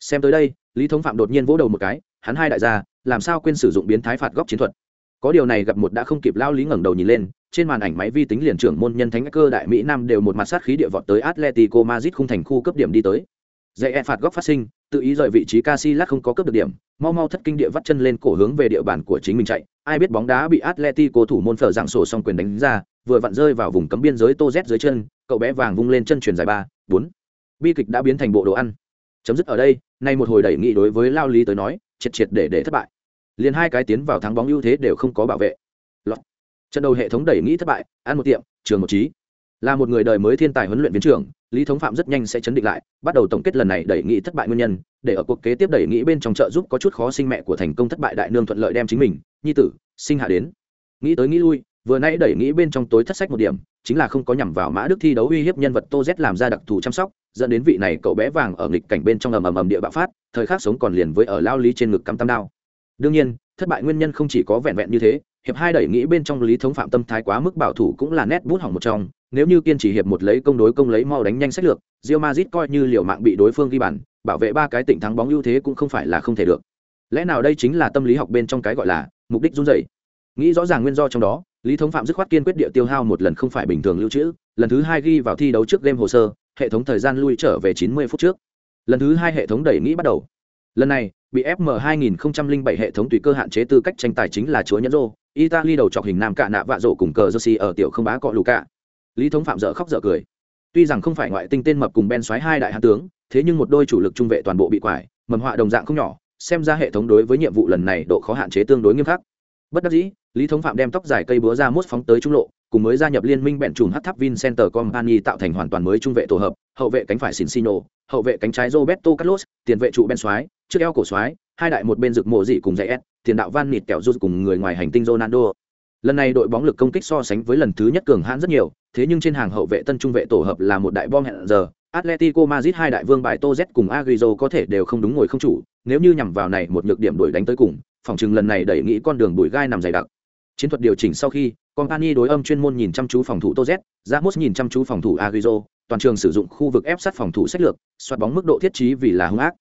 Xem tới đây, Lý Thống Phạm đột nhiên vỗ đầu một cái, hắn hai đại gia, làm sao quên sử dụng biến thái phạt góc chiến thuật. Có điều này gặp một đã không kịp lao Lý ngẩng đầu nhìn lên, trên màn ảnh máy vi tính liền trưởng môn nhân thánh cơ đại Mỹ Nam đều một mặt sát khí địa vọt tới Atletico Madrid khung thành khu cấp điểm đi tới. Dạy e phạt góc phát sinh, tự ý rời vị trí Casillas không có cấp được điểm, mau mau thất kinh địa vắt chân lên cổ hướng về địa bàn của chính mình chạy, ai biết bóng đá bị Atletico thủ môn phở dạng sổ xong quyền đánh ra, vừa vặn rơi vào vùng cấm biên giới Tô Z dưới chân, cậu bé vàng vung lên chân truyền dài ba, bốn. Bi kịch đã biến thành bộ đồ ăn. Chấm dứt ở đây, nay một hồi đẩy nghị đối với Lao Lý tới nói, triệt triệt để để thất bại. Liền hai cái tiến vào thắng bóng ưu thế đều không có bảo vệ. Lọt. Trận đầu hệ thống đẩy nghĩ thất bại, ăn một tiệm, trường một trí. Là một người đời mới thiên tài huấn luyện viên trưởng, Lý Thống Phạm rất nhanh sẽ chấn định lại, bắt đầu tổng kết lần này đẩy nghĩ thất bại nguyên nhân, để ở cuộc kế tiếp đẩy nghĩ bên trong trợ giúp có chút khó sinh mẹ của thành công thất bại đại nương thuận lợi đem chính mình, nhi tử, sinh hạ đến. Nghĩ tới nghĩ lui, vừa nãy đẩy nghĩ bên trong tối thất sách một điểm chính là không có nhằm vào mã đức thi đấu uy hiếp nhân vật tô z làm ra đặc thù chăm sóc dẫn đến vị này cậu bé vàng ở nghịch cảnh bên trong ầm ầm ầm địa bạo phát thời khắc sống còn liền với ở lao lý trên ngực cắm tam đao đương nhiên, thất bại nguyên nhân không chỉ có vẹn vẹn như thế, hiệp hai đẩy nghĩ bên trong lý thống phạm tâm thái quá mức bảo thủ cũng là nét bút hỏng một trong. Nếu như kiên trì hiệp một lấy công đối công lấy mau đánh nhanh sách lược rio mazit coi như liều mạng bị đối phương ghi bàn, bảo vệ ba cái tỉnh thắng bóng ưu thế cũng không phải là không thể được. Lẽ nào đây chính là tâm lý học bên trong cái gọi là mục đích run dày nghĩ rõ ràng nguyên do trong đó, lý thống phạm dứt khoát kiên quyết địa tiêu hao một lần không phải bình thường lưu trữ, lần thứ hai ghi vào thi đấu trước game hồ sơ, hệ thống thời gian lui trở về chín mươi phút trước. Lần thứ hai hệ thống đẩy nghĩ bắt đầu lần này bị fm 2007 hệ thống tùy cơ hạn chế tư cách tranh tài chính là chúa nhẫn rô. Italy đầu chọc hình nam cạ nạ vạ rổ cùng cờ jersey ở tiểu không bá cọ lù cạ lý thống phạm dở khóc dở cười. Tuy rằng không phải ngoại tinh tên mập cùng ben xoáy hai đại hạ tướng thế nhưng một đôi chủ lực trung vệ toàn bộ bị quải mầm họa đồng dạng không nhỏ xem ra hệ thống đối với nhiệm vụ lần này độ khó hạn chế tương đối nghiêm khắc. Bất đắc dĩ lý thống phạm đem tóc dài cây búa ra mốt phóng tới trung lộ cùng mới gia nhập liên minh bẹn trùm hát tháp vincenter company tạo thành hoàn toàn mới trung vệ tổ hợp hậu vệ cánh phải xin Cincino, hậu vệ cánh trái roberto carlos tiền vệ trụ ben soái trước eo cổ soái hai đại một bên rực mộ dị cùng dạy s tiền đạo van nịt kẹo rút cùng người ngoài hành tinh ronaldo. Lần này đội bóng lực công kích so sánh với lần thứ nhất cường hãn rất nhiều thế nhưng trên hàng hậu vệ tân trung vệ tổ hợp là một đại bom hẹn giờ. Atletico Madrid hai đại vương bài Toz cùng Agüero có thể đều không đúng ngồi không chủ, nếu như nhằm vào này một nhược điểm đuổi đánh tới cùng, phòng chừng lần này đẩy nghĩ con đường bụi gai nằm dày đặc. Chiến thuật điều chỉnh sau khi company đối âm chuyên môn nhìn chăm chú phòng thủ tô z ramos nhìn chăm chú phòng thủ aguizo toàn trường sử dụng khu vực ép sát phòng thủ sách lược xoát bóng mức độ thiết trí vì là hung ác.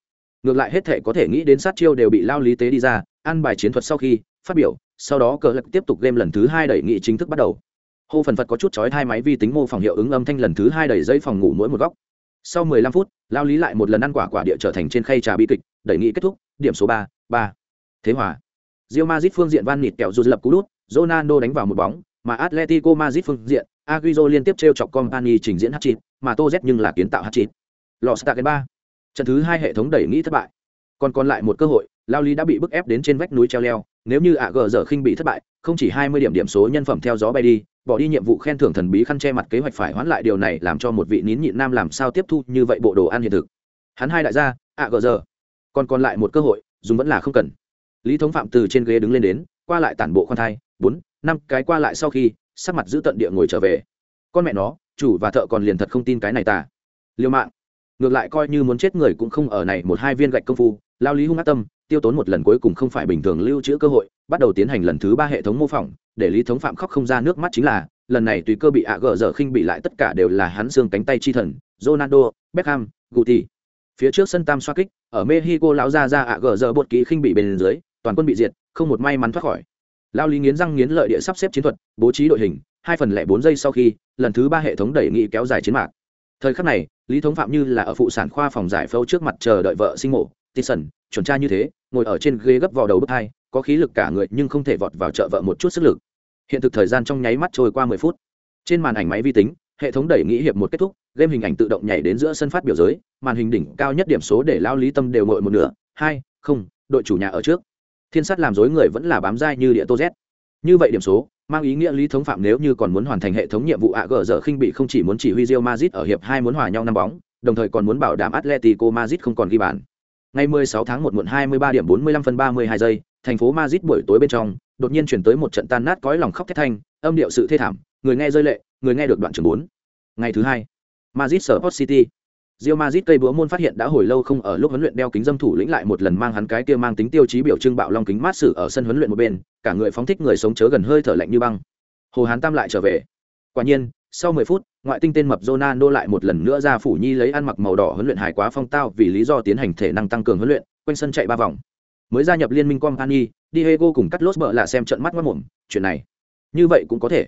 Ngược lại hết thể có thể nghĩ đến sát chiêu đều bị lao lý tế đi ra ăn bài chiến thuật sau khi phát biểu sau đó cờ lực tiếp tục game lần thứ hai đẩy nghị chính thức bắt đầu. Hô phần phật có chút chói hai máy vi tính mô phỏng hiệu ứng âm thanh lần thứ hai đẩy dây phòng ngủ mỗi một góc. Sau 15 phút lao lý lại một lần ăn quả quả địa trở thành trên khay trà bi kịch đẩy nghị kết thúc điểm số ba ba. Thế hòa. Real Madrid phương diện Van Nịt kẹo dù lập cú đút, Ronaldo đánh vào một bóng, mà Atletico Madrid phương diện, Agüero liên tiếp treo chọc Company trình diễn hat-trick, mà Toz nhưng là kiến tạo hat-trick. Lost ba. Trận thứ hai hệ thống đẩy nghĩ thất bại. Còn còn lại một cơ hội, Lao Lý đã bị bức ép đến trên vách núi treo leo, nếu như AG giờ khinh bị thất bại, không chỉ 20 điểm điểm số nhân phẩm theo gió bay đi, bỏ đi nhiệm vụ khen thưởng thần bí khăn che mặt kế hoạch phải hoãn lại điều này làm cho một vị nín nhịn nam làm sao tiếp thu như vậy bộ đồ ăn hiện thực. Hắn hai đại gia, AG giờ. Còn còn lại một cơ hội, dùng vẫn là không cần lý thống phạm từ trên ghế đứng lên đến qua lại tản bộ khoan thai bốn, năm cái qua lại sau khi, sắc mặt giữ tận địa ngồi trở về. Con mẹ nó, chủ và thợ còn liền thật không tin cái này ta. Liêu mạng. Ngược lại coi như muốn chết người cũng không ở này một hai viên gạch công phu, lao lý hung ác tâm, tiêu tốn một lần cuối cùng không phải bình thường lưu trữ cơ hội, bắt đầu tiến hành lần thứ ba hệ thống mô phỏng, để lý thống phạm khóc không ra nước mắt chính là, lần này tùy cơ bị ạ gờ dở khinh bị lại tất cả đều là hắn xương cánh tay chi thần, ronaldo, beckham, guti. Phía trước sân tam xoa kích, ở mexico lão ra ra ạ gờ dở bột ký khinh bị bên dưới, toàn quân bị diệt, không một may mắn thoát khỏi lao lý nghiến răng nghiến lợi địa sắp xếp chiến thuật, bố trí đội hình, hai phần lẻ bốn giây sau khi, lần thứ ba hệ thống đẩy nghị kéo dài chiến mạc. Thời khắc này, lý thống phạm như là ở phụ sản khoa phòng giải phẫu trước mặt chờ đợi vợ sinh mổ tison chuẩn tra như thế, ngồi ở trên ghế gấp vào đầu bước hai, có khí lực cả người nhưng không thể vọt vào chợ vợ một chút sức lực. Hiện thực thời gian trong nháy mắt trôi qua mười phút. Trên màn ảnh máy vi tính, hệ thống đẩy nghĩ hiệp một kết thúc, game hình ảnh tự động nhảy đến giữa sân phát biểu giới, màn hình đỉnh cao nhất điểm số để lao lý tâm đều ngội một nửa, hai, không, đội chủ nhà ở trước thiên sát làm dối người vẫn là bám dai như địa tô z như vậy điểm số mang ý nghĩa lý thống phạm nếu như còn muốn hoàn thành hệ thống nhiệm vụ ạ gờ giờ khinh bị không chỉ muốn chỉ huy Rio Madrid ở hiệp hai muốn hòa nhau năm bóng, đồng thời còn muốn bảo đảm Atletico Madrid không còn ghi bàn. Ngày 16 tháng 1 muộn 23 điểm 45 phân 32 giây, thành phố Madrid buổi tối bên trong, đột nhiên chuyển tới một trận tan nát cõi lòng khóc thét thanh, âm điệu sự thê thảm, người nghe rơi lệ, người nghe được đoạn trường 4. Ngày thứ hai, Madrid Sport City. Real Madrid cây búa môn phát hiện đã hồi lâu không ở lúc huấn luyện đeo kính dâm thủ lĩnh lại một lần mang hắn cái kia mang tính tiêu chí biểu trưng bạo long kính mát sử ở sân huấn luyện một bên, cả người phóng thích người sống chớ gần hơi thở lạnh như băng. Hồ Hán Tam lại trở về. Quả nhiên, sau 10 phút, ngoại tinh tên mập Ronaldo lại một lần nữa ra phủ nhi lấy ăn mặc màu đỏ huấn luyện hải quá phong tao vì lý do tiến hành thể năng tăng cường huấn luyện, quanh sân chạy ba vòng. Mới gia nhập liên minh Company, Diego cùng cắt lốt bợ lạ xem trận mắt mắt ngụm, chuyện này, như vậy cũng có thể.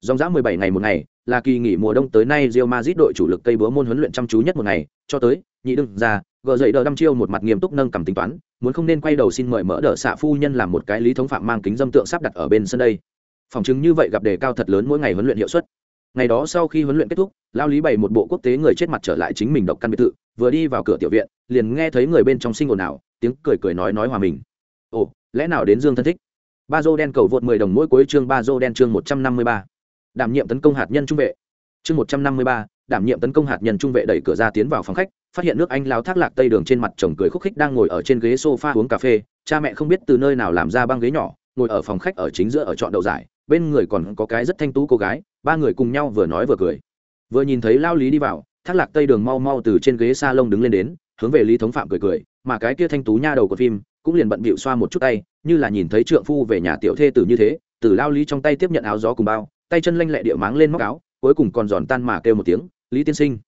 Dòng dã 17 ngày một ngày, là kỳ nghỉ mùa đông tới nay Real Madrid đội chủ lực cây búa môn huấn luyện chăm chú nhất một ngày, cho tới, nhị đương ra, gờ dậy đờ đăm chiêu một mặt nghiêm túc nâng cầm tính toán, muốn không nên quay đầu xin mời mỡ đỡ xạ phu nhân làm một cái lý thống phạm mang kính dâm tượng sắp đặt ở bên sân đây. Phòng chứng như vậy gặp đề cao thật lớn mỗi ngày huấn luyện hiệu suất. Ngày đó sau khi huấn luyện kết thúc, lao lý bày một bộ quốc tế người chết mặt trở lại chính mình độc căn biệt thự, vừa đi vào cửa tiểu viện, liền nghe thấy người bên trong sinh ồn ào, tiếng cười cười nói nói hòa mình. Ồ, lẽ nào đến Dương thân thích? Ba Dô đen cầu vượt 10 đồng mỗi cuối chương Ba Dô đen chương 153. Đảm nhiệm tấn công hạt nhân trung vệ. Chương một trăm năm mươi ba, đảm nhiệm tấn công hạt nhân trung vệ đẩy cửa ra tiến vào phòng khách, phát hiện nước anh lao thác lạc tây đường trên mặt chồng cười khúc khích đang ngồi ở trên ghế sofa uống cà phê. Cha mẹ không biết từ nơi nào làm ra băng ghế nhỏ, ngồi ở phòng khách ở chính giữa ở trọn đậu giải, bên người còn có cái rất thanh tú cô gái, ba người cùng nhau vừa nói vừa cười. Vừa nhìn thấy lao lý đi vào, thác lạc tây đường mau mau từ trên ghế s a lông đứng lên đến, hướng về lý thống phạm cười cười, mà cái kia thanh tú nha đầu của phim cũng liền bận bịu xoa một chút tay, như là nhìn thấy trượng phu về nhà tiểu thê tử như thế, từ lao lý trong tay tiếp nhận áo gió cùng bao tay chân lanh lẹ địa máng lên móc áo, cuối cùng còn giòn tan mà kêu một tiếng, lý tiên sinh.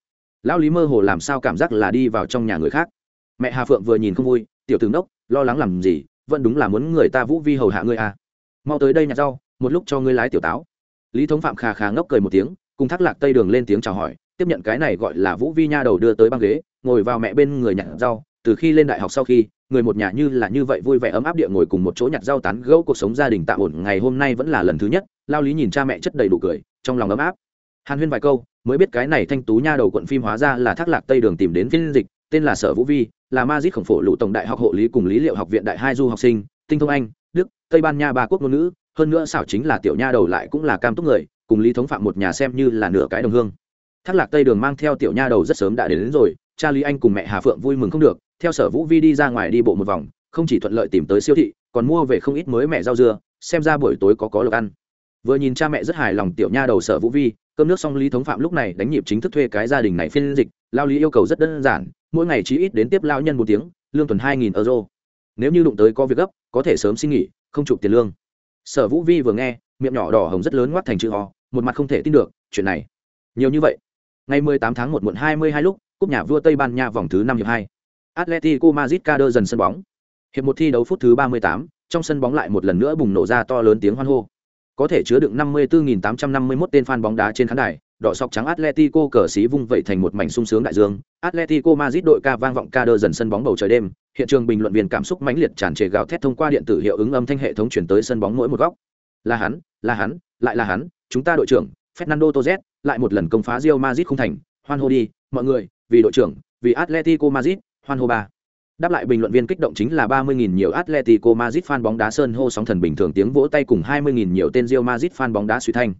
Lão lý mơ hồ làm sao cảm giác là đi vào trong nhà người khác. Mẹ hà phượng vừa nhìn không vui, tiểu tướng đốc lo lắng làm gì, vẫn đúng là muốn người ta vũ vi hầu hạ ngươi à. Mau tới đây nhặt rau, một lúc cho ngươi lái tiểu táo. Lý thống phạm khà khà ngốc cười một tiếng, cùng thác lạc tây đường lên tiếng chào hỏi, tiếp nhận cái này gọi là vũ vi nha đầu đưa tới băng ghế, ngồi vào mẹ bên người nhặt rau, từ khi lên đại học sau khi người một nhà như là như vậy vui vẻ ấm áp địa ngồi cùng một chỗ nhặt rau tán gẫu cuộc sống gia đình tạm ổn ngày hôm nay vẫn là lần thứ nhất lao lý nhìn cha mẹ chất đầy đủ cười trong lòng ấm áp. Hàn huyên vài câu mới biết cái này thanh tú nha đầu quận phim hóa ra là thác lạc tây đường tìm đến phiên dịch tên là sở vũ vi là ma dít khổng phổ lụ tổng đại học hộ lý cùng lý liệu học viện đại hai du học sinh tinh thông anh đức tây ban nha ba quốc ngôn ngữ hơn nữa xảo chính là tiểu nha đầu lại cũng là cam túc người cùng lý thống phạm một nhà xem như là nửa cái đồng hương. Thác lạc tây đường mang theo tiểu nha đầu rất sớm đã đến, đến rồi cha lý anh cùng mẹ hà phượng vui mừng không được theo sở vũ vi đi ra ngoài đi bộ một vòng, không chỉ thuận lợi tìm tới siêu thị, còn mua về không ít mới mẹ rau dưa, xem ra buổi tối có có lộc ăn. Vừa nhìn cha mẹ rất hài lòng tiểu nha đầu sở vũ vi, cơm nước xong lý thống phạm lúc này đánh nhịp chính thức thuê cái gia đình này phiên dịch, lao lý yêu cầu rất đơn giản, mỗi ngày chỉ ít đến tiếp lao nhân một tiếng, lương tuần hai nghìn euro. Nếu như đụng tới có việc gấp, có thể sớm xin nghỉ, không chụp tiền lương. Sở vũ vi vừa nghe, miệng nhỏ đỏ hồng rất lớn ngoắt thành chữ ho một mặt không thể tin được, chuyện này. Nhiều như vậy. Ngày 18 tháng 1 muộn 22 lúc, cúp nhà vua tây ban nha vòng thứ năm hiệp hai atletico madrid ca đơ dần sân bóng hiệp một thi đấu phút thứ 38, trong sân bóng lại một lần nữa bùng nổ ra to lớn tiếng hoan hô có thể chứa đựng 54.851 tên fan bóng đá trên khán đài, đỏ sọc trắng Atletico cờ xí vung vẩy thành một mảnh sung sướng đại dương. Atletico Madrid đội ca vang vọng ca đơ dần sân bóng bầu trời đêm, hiện trường bình luận viên cảm xúc mãnh liệt tràn trề gào thét thông qua điện tử hiệu ứng âm thanh hệ thống chuyển tới sân bóng mỗi một góc. Là hắn, là hắn, lại là hắn, chúng ta đội trưởng Fernando Torres lại một lần công phá Real Madrid không thành, hoan hô đi, mọi người, vì đội trưởng, vì Atletico Madrid, hoan hô ba. Đáp lại bình luận viên kích động chính là 30.000 nhiều Atletico Madrid fan bóng đá sơn hô sóng thần bình thường tiếng vỗ tay cùng 20.000 nhiều tên Real Madrid fan bóng đá suy thanh.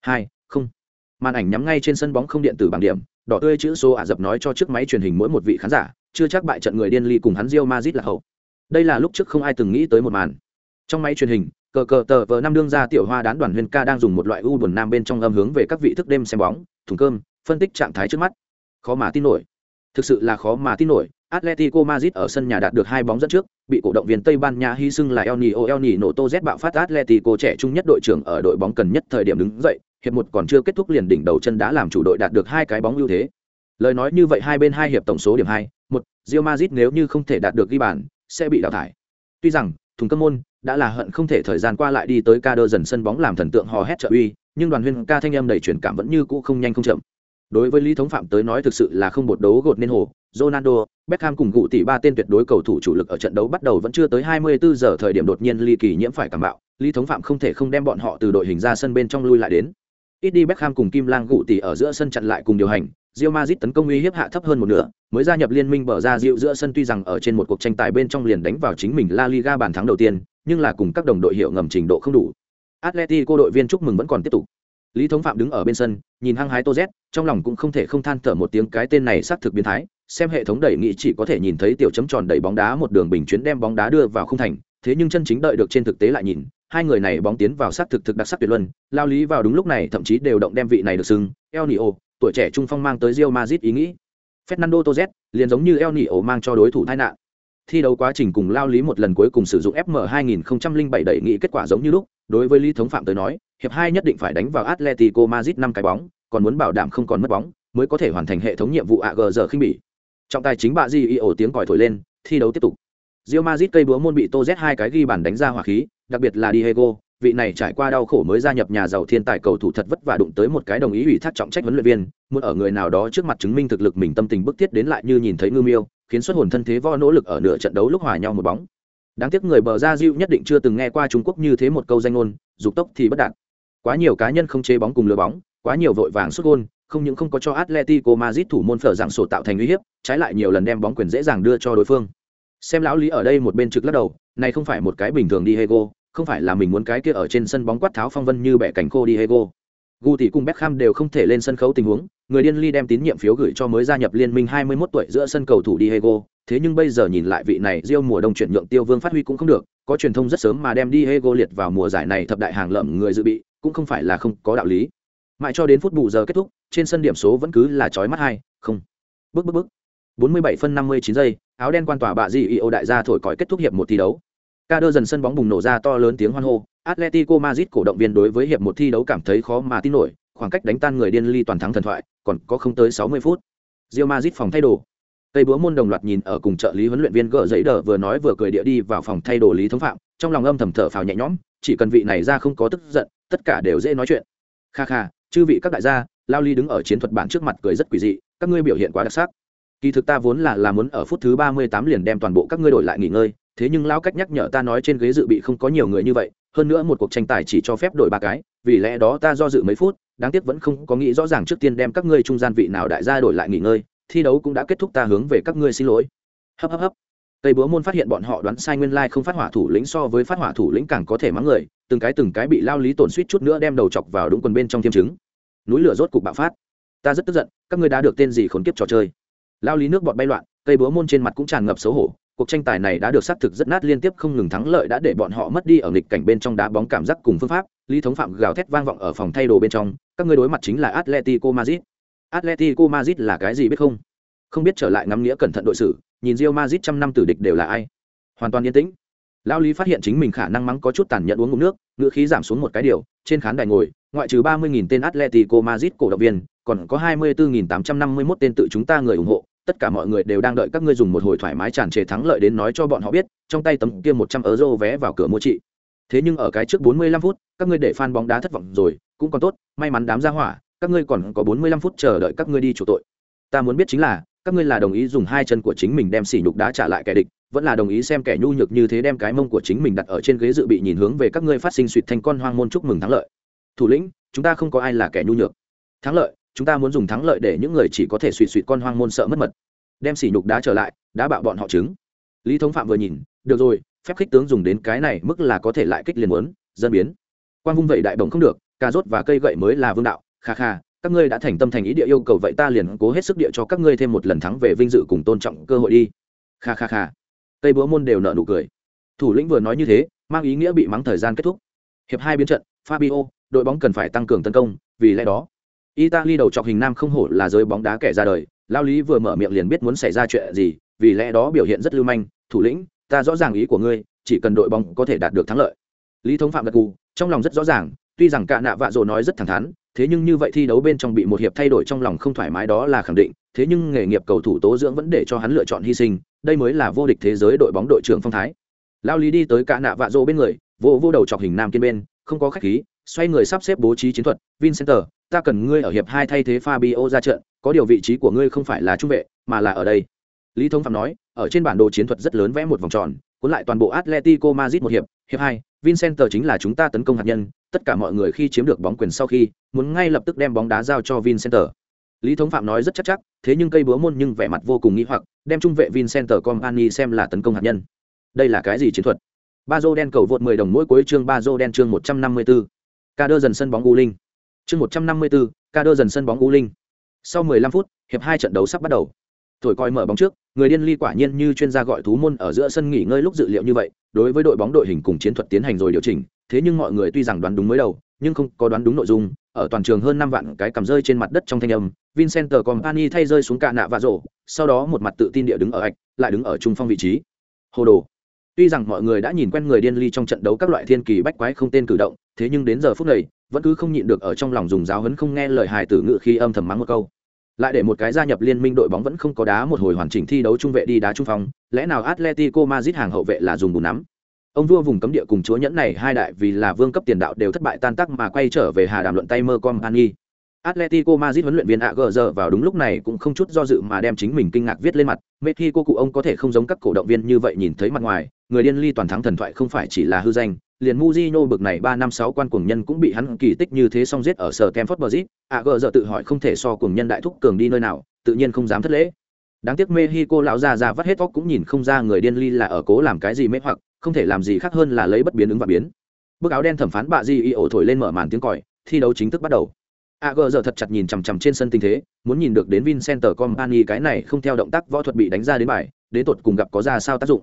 2, không. Màn ảnh nhắm ngay trên sân bóng không điện tử bảng điểm, đỏ tươi chữ số ả dập nói cho trước máy truyền hình mỗi một vị khán giả, chưa chắc bại trận người điên ly cùng hắn Real Madrid là hậu. Đây là lúc trước không ai từng nghĩ tới một màn. Trong máy truyền hình, cờ cờ tờ vờ năm đương ra tiểu hoa đán đoàn huyền ca đang dùng một loại u buồn nam bên trong âm hướng về các vị thức đêm xem bóng, thùng cơm, phân tích trạng thái trước mắt. Khó mà tin nổi. Thực sự là khó mà tin nổi, Atletico Madrid ở sân nhà đạt được hai bóng dẫn trước, bị cổ động viên Tây Ban Nha hy sinh là El Nino El Nino Tô Z bạo phát Atletico trẻ trung nhất đội trưởng ở đội bóng cần nhất thời điểm đứng dậy, hiệp một còn chưa kết thúc liền đỉnh đầu chân đã làm chủ đội đạt được hai cái bóng ưu thế. Lời nói như vậy hai bên hai hiệp tổng số điểm hai, một, Real Madrid nếu như không thể đạt được ghi bàn, sẽ bị đào thải. Tuy rằng, thùng cơm môn đã là hận không thể thời gian qua lại đi tới ca đơ dần sân bóng làm thần tượng hò hét trợ uy, nhưng đoàn huyên ca thanh âm đầy truyền cảm vẫn như cũ không nhanh không chậm. Đối với Lý Thống Phạm tới nói thực sự là không bột đấu gột nên hồ, Ronaldo, Beckham cùng gụ tỷ ba tên tuyệt đối cầu thủ chủ lực ở trận đấu bắt đầu vẫn chưa tới 24 giờ thời điểm đột nhiên ly kỳ nhiễm phải cảm bạo, Lý Thống Phạm không thể không đem bọn họ từ đội hình ra sân bên trong lui lại đến. ít đi Beckham cùng Kim Lang gụ tỷ ở giữa sân chặn lại cùng điều hành, Real Madrid tấn công uy hiếp hạ thấp hơn một nửa, mới gia nhập liên minh bờ ra dịu giữa sân tuy rằng ở trên một cuộc tranh tài bên trong liền đánh vào chính mình La Liga bàn thắng đầu tiên, nhưng là cùng các đồng đội hiệu ngầm trình độ không đủ. Atletico đội viên chúc mừng vẫn còn tiếp tục. Lý Thống Phạm đứng ở bên sân, nhìn hăng hái Tô Z, trong lòng cũng không thể không than thở một tiếng cái tên này xác thực biến thái, xem hệ thống đẩy nghị chỉ có thể nhìn thấy tiểu chấm tròn đẩy bóng đá một đường bình chuyến đem bóng đá đưa vào không thành, thế nhưng chân chính đợi được trên thực tế lại nhìn, hai người này bóng tiến vào sát thực thực đặc sắc tuyệt luân, lao lý vào đúng lúc này thậm chí đều động đem vị này được xưng, El Nio, tuổi trẻ trung phong mang tới Real Madrid ý nghĩ. Fernando toz liền giống như El Nio mang cho đối thủ tai nạn. Thi đấu quá trình cùng lao lý một lần cuối cùng sử dụng FM 2007 đẩy nghị kết quả giống như lúc, đối với Lý Thống Phạm tới nói, hiệp hai nhất định phải đánh vào Atletico Madrid năm cái bóng, còn muốn bảo đảm không còn mất bóng, mới có thể hoàn thành hệ thống nhiệm vụ AG giờ khinh bỉ. Trọng tài chính bạ Di y ổ tiếng còi thổi lên, thi đấu tiếp tục. rio mazit cây búa môn bị Tô Z hai cái ghi bàn đánh ra hỏa khí, đặc biệt là Diego, vị này trải qua đau khổ mới gia nhập nhà giàu thiên tài cầu thủ thật vất vả đụng tới một cái đồng ý ủy thác trọng trách huấn luyện viên, muốn ở người nào đó trước mặt chứng minh thực lực mình tâm tình bức thiết đến lại như nhìn thấy ngư miêu, khiến xuất hồn thân thế vo nỗ lực ở nửa trận đấu lúc hòa nhau một bóng. Đáng tiếc người bờ ra Diu nhất định chưa từng nghe qua Trung Quốc như thế một câu danh ngôn, dục tốc thì bất đạt. Quá nhiều cá nhân không chế bóng cùng lừa bóng, quá nhiều vội vàng xuất gôn, không những không có cho Atletico Madrid thủ môn phở dạng sổ tạo thành uy hiếp, trái lại nhiều lần đem bóng quyền dễ dàng đưa cho đối phương. Xem lão lý ở đây một bên trực lắc đầu, này không phải một cái bình thường Diego, không phải là mình muốn cái kia ở trên sân bóng quát tháo phong vân như bẻ cảnh cô Diego. Guti cùng Beckham đều không thể lên sân khấu tình huống, người điên ly đem tín nhiệm phiếu gửi cho mới gia nhập liên minh 21 tuổi giữa sân cầu thủ Diego, thế nhưng bây giờ nhìn lại vị này Rio mùa đông chuyển nhượng Tiêu Vương phát huy cũng không được, có truyền thông rất sớm mà đem Diego liệt vào mùa giải này thập đại hàng lợm người dự bị, cũng không phải là không có đạo lý. Mãi cho đến phút bù giờ kết thúc, trên sân điểm số vẫn cứ là chói mắt hai, không. Bước bước bước. 47 phân 59 giây, áo đen quan tòa bạ gì ô đại gia thổi còi kết thúc hiệp một thi đấu. Ca đơ dần sân bóng bùng nổ ra to lớn tiếng hoan hô, Atletico Madrid cổ động viên đối với hiệp một thi đấu cảm thấy khó mà tin nổi, khoảng cách đánh tan người điên ly toàn thắng thần thoại, còn có không tới 60 phút. Real Madrid phòng thay đồ. Tây búa môn đồng loạt nhìn ở cùng trợ lý huấn luyện viên gỡ giấy đờ vừa nói vừa cười địa đi vào phòng thay đồ lý thống phạm, trong lòng âm thầm thở phào nhẹ nhõm, chỉ cần vị này ra không có tức giận, tất cả đều dễ nói chuyện. Kha kha, chư vị các đại gia, Lao Ly đứng ở chiến thuật bản trước mặt cười rất quỷ dị, các ngươi biểu hiện quá đặc sắc. Kỳ thực ta vốn là là muốn ở phút thứ 38 liền đem toàn bộ các ngươi đổi lại nghỉ ngơi, thế nhưng lão cách nhắc nhở ta nói trên ghế dự bị không có nhiều người như vậy, hơn nữa một cuộc tranh tài chỉ cho phép đổi ba cái, vì lẽ đó ta do dự mấy phút, đáng tiếc vẫn không có nghĩ rõ ràng trước tiên đem các ngươi trung gian vị nào đại gia đổi lại nghỉ ngơi, thi đấu cũng đã kết thúc ta hướng về các ngươi xin lỗi. Hấp hấp hấp. Tây Búa môn phát hiện bọn họ đoán sai nguyên lai like không phát hỏa thủ lĩnh so với phát hỏa thủ lĩnh càng có thể mắng người, từng cái từng cái bị lao lý tổn suýt chút nữa đem đầu chọc vào đúng quần bên trong thiêm chứng. Núi lửa rốt cục bạo phát. Ta rất tức giận, các ngươi đã được tên gì khốn kiếp trò chơi. Lao lý nước bọt bay loạn, Tây Búa môn trên mặt cũng tràn ngập xấu hổ, cuộc tranh tài này đã được xác thực rất nát liên tiếp không ngừng thắng lợi đã để bọn họ mất đi ở nghịch cảnh bên trong đá bóng cảm giác cùng phương pháp lý thống phạm gào thét vang vọng ở phòng thay đồ bên trong các người đối mặt chính là atletico madrid atletico madrid là cái gì biết không không biết trở lại ngắm nghĩa cẩn thận đội sử nhìn rio madrid trăm năm tử địch đều là ai hoàn toàn yên tĩnh lao lý phát hiện chính mình khả năng mắng có chút tàn nhẫn uống ngụm nước ngựa khí giảm xuống một cái điều, trên khán đài ngồi, ngoại trừ ba mươi nghìn tên atletico madrid cổ động viên, còn có hai mươi bốn nghìn tám trăm năm mươi mốt tên tự chúng ta người ủng hộ, tất cả mọi người đều đang đợi các ngươi dùng một hồi thoải mái tràn trề thắng lợi đến nói cho bọn họ biết, trong tay tấm kia một trăm euro vé vào cửa mua trị thế nhưng ở cái trước bốn mươi lăm phút, các ngươi để fan bóng đá thất vọng rồi, cũng còn tốt, may mắn đám ra hỏa, các ngươi còn có bốn mươi lăm phút chờ đợi các ngươi đi chủ tội. Ta muốn biết chính là các ngươi là đồng ý dùng hai chân của chính mình đem sỉ nhục đá trả lại kẻ địch, vẫn là đồng ý xem kẻ nhu nhược như thế đem cái mông của chính mình đặt ở trên ghế dự bị nhìn hướng về các ngươi phát sinh suỵt thành con hoang môn chúc mừng thắng lợi. Thủ lĩnh, chúng ta không có ai là kẻ nhu nhược. Thắng lợi, chúng ta muốn dùng thắng lợi để những người chỉ có thể suy suy con hoang môn sợ mất mật. Đem sỉ nhục đá trở lại đá bạo bọn họ chứng lý thống phạm vừa nhìn, được rồi, phép khích tướng dùng đến cái này mức là có thể lại kích liền muốn, dân biến. Quan vung vậy đại đồng không được, cà rốt và cây gậy mới là vương đạo, kha kha các ngươi đã thành tâm thành ý địa yêu cầu vậy ta liền cố hết sức địa cho các ngươi thêm một lần thắng về vinh dự cùng tôn trọng cơ hội đi. Kha kha kha. Tây búa môn đều nợ nụ cười. Thủ lĩnh vừa nói như thế, mang ý nghĩa bị mắng thời gian kết thúc. Hiệp hai biến trận, fabio, đội bóng cần phải tăng cường tấn công, vì lẽ đó, italy đầu trọc hình nam không hổ là giới bóng đá kẻ ra đời. Lao lý vừa mở miệng liền biết muốn xảy ra chuyện gì, vì lẽ đó biểu hiện rất lưu manh. Thủ lĩnh, ta rõ ràng ý của ngươi, chỉ cần đội bóng có thể đạt được thắng lợi. Lý thống phạm gật cù trong lòng rất rõ ràng, tuy rằng cả nạ vạ dỗ nói rất thẳng thắn thế nhưng như vậy thi đấu bên trong bị một hiệp thay đổi trong lòng không thoải mái đó là khẳng định, thế nhưng nghề nghiệp cầu thủ tố dưỡng vẫn để cho hắn lựa chọn hy sinh, đây mới là vô địch thế giới đội bóng đội trưởng phong thái. Lao lý đi tới cả nạ vạ rồ bên người, vô vô đầu chọc hình nam kiên bên, không có khách khí, xoay người sắp xếp bố trí chiến thuật. Vincenter ta cần ngươi ở hiệp hai thay thế fabio ra trận, có điều vị trí của ngươi không phải là trung vệ, mà là ở đây. Lý Thông phạm nói, ở trên bản đồ chiến thuật rất lớn vẽ một vòng tròn, cuốn lại toàn bộ atletico madrid một hiệp hiệp hai vincenter chính là chúng ta tấn công hạt nhân tất cả mọi người khi chiếm được bóng quyền sau khi muốn ngay lập tức đem bóng đá giao cho vincenter. Lý thống phạm nói rất chắc chắc thế nhưng cây búa môn nhưng vẻ mặt vô cùng nghi hoặc đem trung vệ vincenter company xem là tấn công hạt nhân. Đây là cái gì chiến thuật? Bazo đen cầu vượt 10 đồng mỗi cuối chương Bazo đen chương 154. ca dần sân bóng u linh. Chương 154, ca dần sân bóng u linh. Sau 15 phút hiệp hai trận đấu sắp bắt đầu. Thổi coi mở bóng trước người điên ly quả nhiên như chuyên gia gọi thú môn ở giữa sân nghỉ ngơi lúc dự liệu như vậy đối với đội bóng đội hình cùng chiến thuật tiến hành rồi điều chỉnh thế nhưng mọi người tuy rằng đoán đúng mới đầu, nhưng không có đoán đúng nội dung, ở toàn trường hơn năm vạn cái cầm rơi trên mặt đất trong thanh âm, vincent company thay rơi xuống cạ nạ và rổ, sau đó một mặt tự tin địa đứng ở ạch, lại đứng ở trung phong vị trí. Hồ đồ. Tuy rằng mọi người đã nhìn quen người điên ly trong trận đấu các loại thiên kỳ bách quái không tên cử động, thế nhưng đến giờ phút này, vẫn cứ không nhịn được ở trong lòng dùng giáo hấn không nghe lời hài tử ngự khi âm thầm mắng một câu. Lại để một cái gia nhập liên minh đội bóng vẫn không có đá một hồi hoàn chỉnh thi đấu trung vệ đi đá trung phong, lẽ nào atletico madrid hàng hậu vệ là dùng bùn nắm? Ông vua vùng cấm địa cùng chúa nhẫn này hai đại vì là vương cấp tiền đạo đều thất bại tan tác mà quay trở về hà đàm luận tay mơ company Atletico Madrid huấn luyện viên Agger vào đúng lúc này cũng không chút do dự mà đem chính mình kinh ngạc viết lên mặt. Mexico cụ ông có thể không giống các cổ động viên như vậy nhìn thấy mặt ngoài, người điên ly toàn thắng thần thoại không phải chỉ là hư danh, liền Mujino bực này 3 năm 6 quan cuồng nhân cũng bị hắn kỳ tích như thế xong giết ở sở Campfort Bridge. AGZ tự hỏi không thể so cuồng nhân đại thúc cường đi nơi nào, tự nhiên không dám thất lễ. Đáng tiếc Mexico lão già già vắt hết óc cũng nhìn không ra người điên ly là ở cố làm cái gì mê hoặc, không thể làm gì khác hơn là lấy bất biến ứng và biến. Bức áo đen thẩm phán bạ Di ổ thổi lên mở màn tiếng còi, thi đấu chính thức bắt đầu. AG giờ thật chặt nhìn chằm chằm trên sân tình thế, muốn nhìn được đến Vincenter Company cái này không theo động tác võ thuật bị đánh ra đến bài, đến tột cùng gặp có ra sao tác dụng.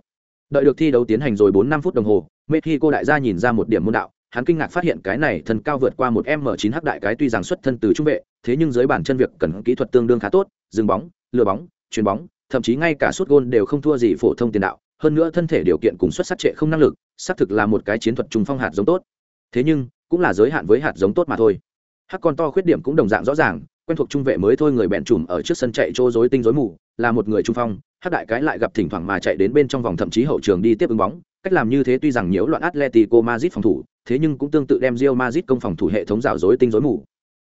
Đợi được thi đấu tiến hành rồi bốn năm phút đồng hồ, Mexico đại gia nhìn ra một điểm môn đạo, hắn kinh ngạc phát hiện cái này thân cao vượt qua một m 9 h đại cái tuy rằng xuất thân từ trung vệ, thế nhưng dưới bản chân việc cần kỹ thuật tương đương khá tốt, dừng bóng, lừa bóng, chuyền bóng, thậm chí ngay cả sút gôn đều không thua gì phổ thông tiền đạo, hơn nữa thân thể điều kiện cùng xuất sắc trệ không năng lực, xác thực là một cái chiến thuật trung phong hạt giống tốt. Thế nhưng, cũng là giới hạn với hạt giống tốt mà thôi hắc con to khuyết điểm cũng đồng dạng rõ ràng quen thuộc trung vệ mới thôi người bẹn chùm ở trước sân chạy trô dối tinh dối mù là một người trung phong hắc đại cái lại gặp thỉnh thoảng mà chạy đến bên trong vòng thậm chí hậu trường đi tiếp ứng bóng cách làm như thế tuy rằng nhiễu loạn atletico madrid phòng thủ thế nhưng cũng tương tự đem rio madrid công phòng thủ hệ thống rào dối tinh dối mù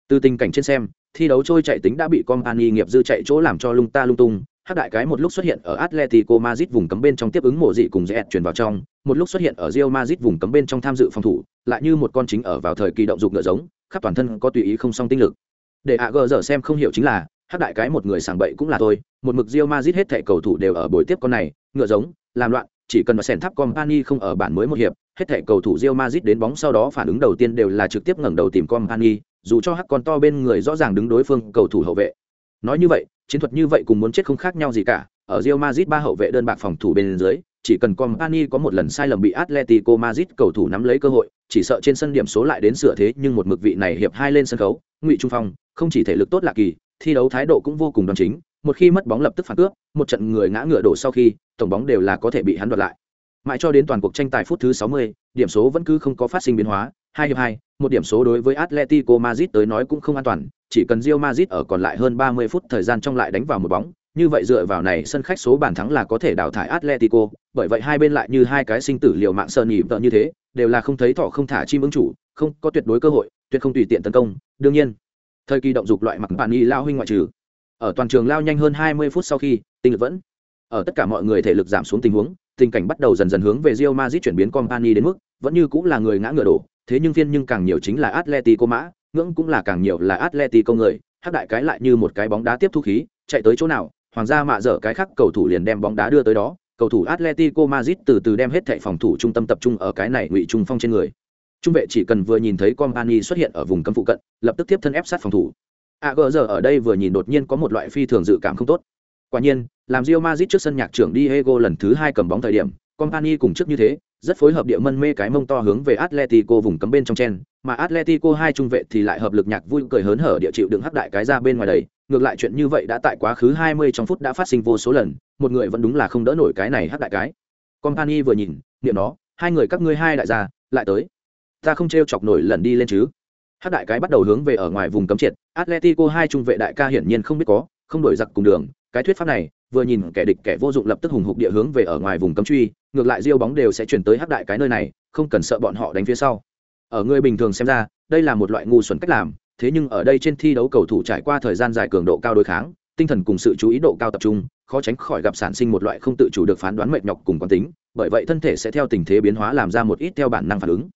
từ tình cảnh trên xem thi đấu trôi chạy tính đã bị company nghiệp dư chạy chỗ làm cho lung ta lung tung hắc đại cái một lúc xuất hiện ở atletico madrid vùng cấm bên trong tiếp ứng mộ dị cùng Zet chuyển vào trong, một lúc xuất hiện ở Real madrid vùng cấm bên trong tham dự phòng thủ, lại như một con chính ở vào thời kỳ động dục ngựa giống, khắp toàn thân có tùy ý không song tinh lực. Để Agger giờ xem không hiểu chính là Hắc đại cái một người sàng bậy cũng là tôi, một mực Real Madrid hết thảy cầu thủ đều ở buổi tiếp con này, ngựa giống, làm loạn, chỉ cần mà sèn tháp company không ở bản mới một hiệp, hết thảy cầu thủ Real Madrid đến bóng sau đó phản ứng đầu tiên đều là trực tiếp ngẩng đầu tìm company dù cho hắc con to bên người rõ ràng đứng đối phương cầu thủ hậu vệ. Nói như vậy chiến thuật như vậy cùng muốn chết không khác nhau gì cả. Ở Real Madrid ba hậu vệ đơn bạc phòng thủ bên dưới chỉ cần company có một lần sai lầm bị atletico madrid cầu thủ nắm lấy cơ hội chỉ sợ trên sân điểm số lại đến sửa thế nhưng một mực vị này hiệp hai lên sân khấu ngụy trung phong không chỉ thể lực tốt lạ kỳ thi đấu thái độ cũng vô cùng đoan chính một khi mất bóng lập tức phản cướp một trận người ngã ngựa đổ sau khi tổng bóng đều là có thể bị hắn đoạt lại. Mãi cho đến toàn cuộc tranh tài phút thứ 60, điểm số vẫn cứ không có phát sinh biến hóa hai hiệp hai một điểm số đối với atletico madrid tới nói cũng không an toàn chỉ cần Real Madrid ở còn lại hơn 30 phút thời gian trong lại đánh vào một bóng như vậy dựa vào này sân khách số bàn thắng là có thể đào thải Atletico, bởi vậy hai bên lại như hai cái sinh tử liều mạng sơn nhịp vợ như thế, đều là không thấy thỏ không thả chim ứng chủ, không có tuyệt đối cơ hội, tuyệt không tùy tiện tấn công, đương nhiên. Thời kỳ động dục loại mặc bản y lao huynh ngoại trừ. Ở toàn trường lao nhanh hơn 20 phút sau khi, tinh lực vẫn ở tất cả mọi người thể lực giảm xuống tình huống, tình cảnh bắt đầu dần dần hướng về Real Madrid chuyển biến company đến mức, vẫn như cũng là người ngã ngựa đổ, thế nhưng phiên nhưng càng nhiều chính là Atletico mã, ngưỡng cũng là càng nhiều là Atletico người, hắc đại cái lại như một cái bóng đá tiếp thu khí, chạy tới chỗ nào, hoàng gia mạ dở cái khác cầu thủ liền đem bóng đá đưa tới đó cầu thủ atletico madrid từ từ đem hết thảy phòng thủ trung tâm tập trung ở cái này ngụy trung phong trên người. Trung vệ chỉ cần vừa nhìn thấy company xuất hiện ở vùng cấm phụ cận lập tức tiếp thân ép sát phòng thủ. Ag giờ ở đây vừa nhìn đột nhiên có một loại phi thường dự cảm không tốt. Quả nhiên làm Real madrid trước sân nhạc trưởng diego lần thứ hai cầm bóng thời điểm company cùng trước như thế rất phối hợp địa mân mê cái mông to hướng về Atletico vùng cấm bên trong chen, mà Atletico hai trung vệ thì lại hợp lực nhạc vui cười hớn hở địa chịu đựng hắc đại cái ra bên ngoài đầy, ngược lại chuyện như vậy đã tại quá khứ 20 trong phút đã phát sinh vô số lần, một người vẫn đúng là không đỡ nổi cái này hắc đại cái. Company vừa nhìn, niệm nó, hai người các ngươi hai đại gia, lại tới. Ta không trêu chọc nổi lần đi lên chứ. Hắc đại cái bắt đầu hướng về ở ngoài vùng cấm triệt, Atletico hai trung vệ đại ca hiển nhiên không biết có, không đổi giặc cùng đường, cái thuyết pháp này, vừa nhìn kẻ địch kẻ vô dụng lập tức hùng hục địa hướng về ở ngoài vùng cấm truy, ngược lại diêu bóng đều sẽ chuyển tới hắc đại cái nơi này, không cần sợ bọn họ đánh phía sau. Ở người bình thường xem ra, đây là một loại ngu xuẩn cách làm, thế nhưng ở đây trên thi đấu cầu thủ trải qua thời gian dài cường độ cao đối kháng, tinh thần cùng sự chú ý độ cao tập trung, khó tránh khỏi gặp sản sinh một loại không tự chủ được phán đoán mệt nhọc cùng quán tính, bởi vậy thân thể sẽ theo tình thế biến hóa làm ra một ít theo bản năng phản ứng.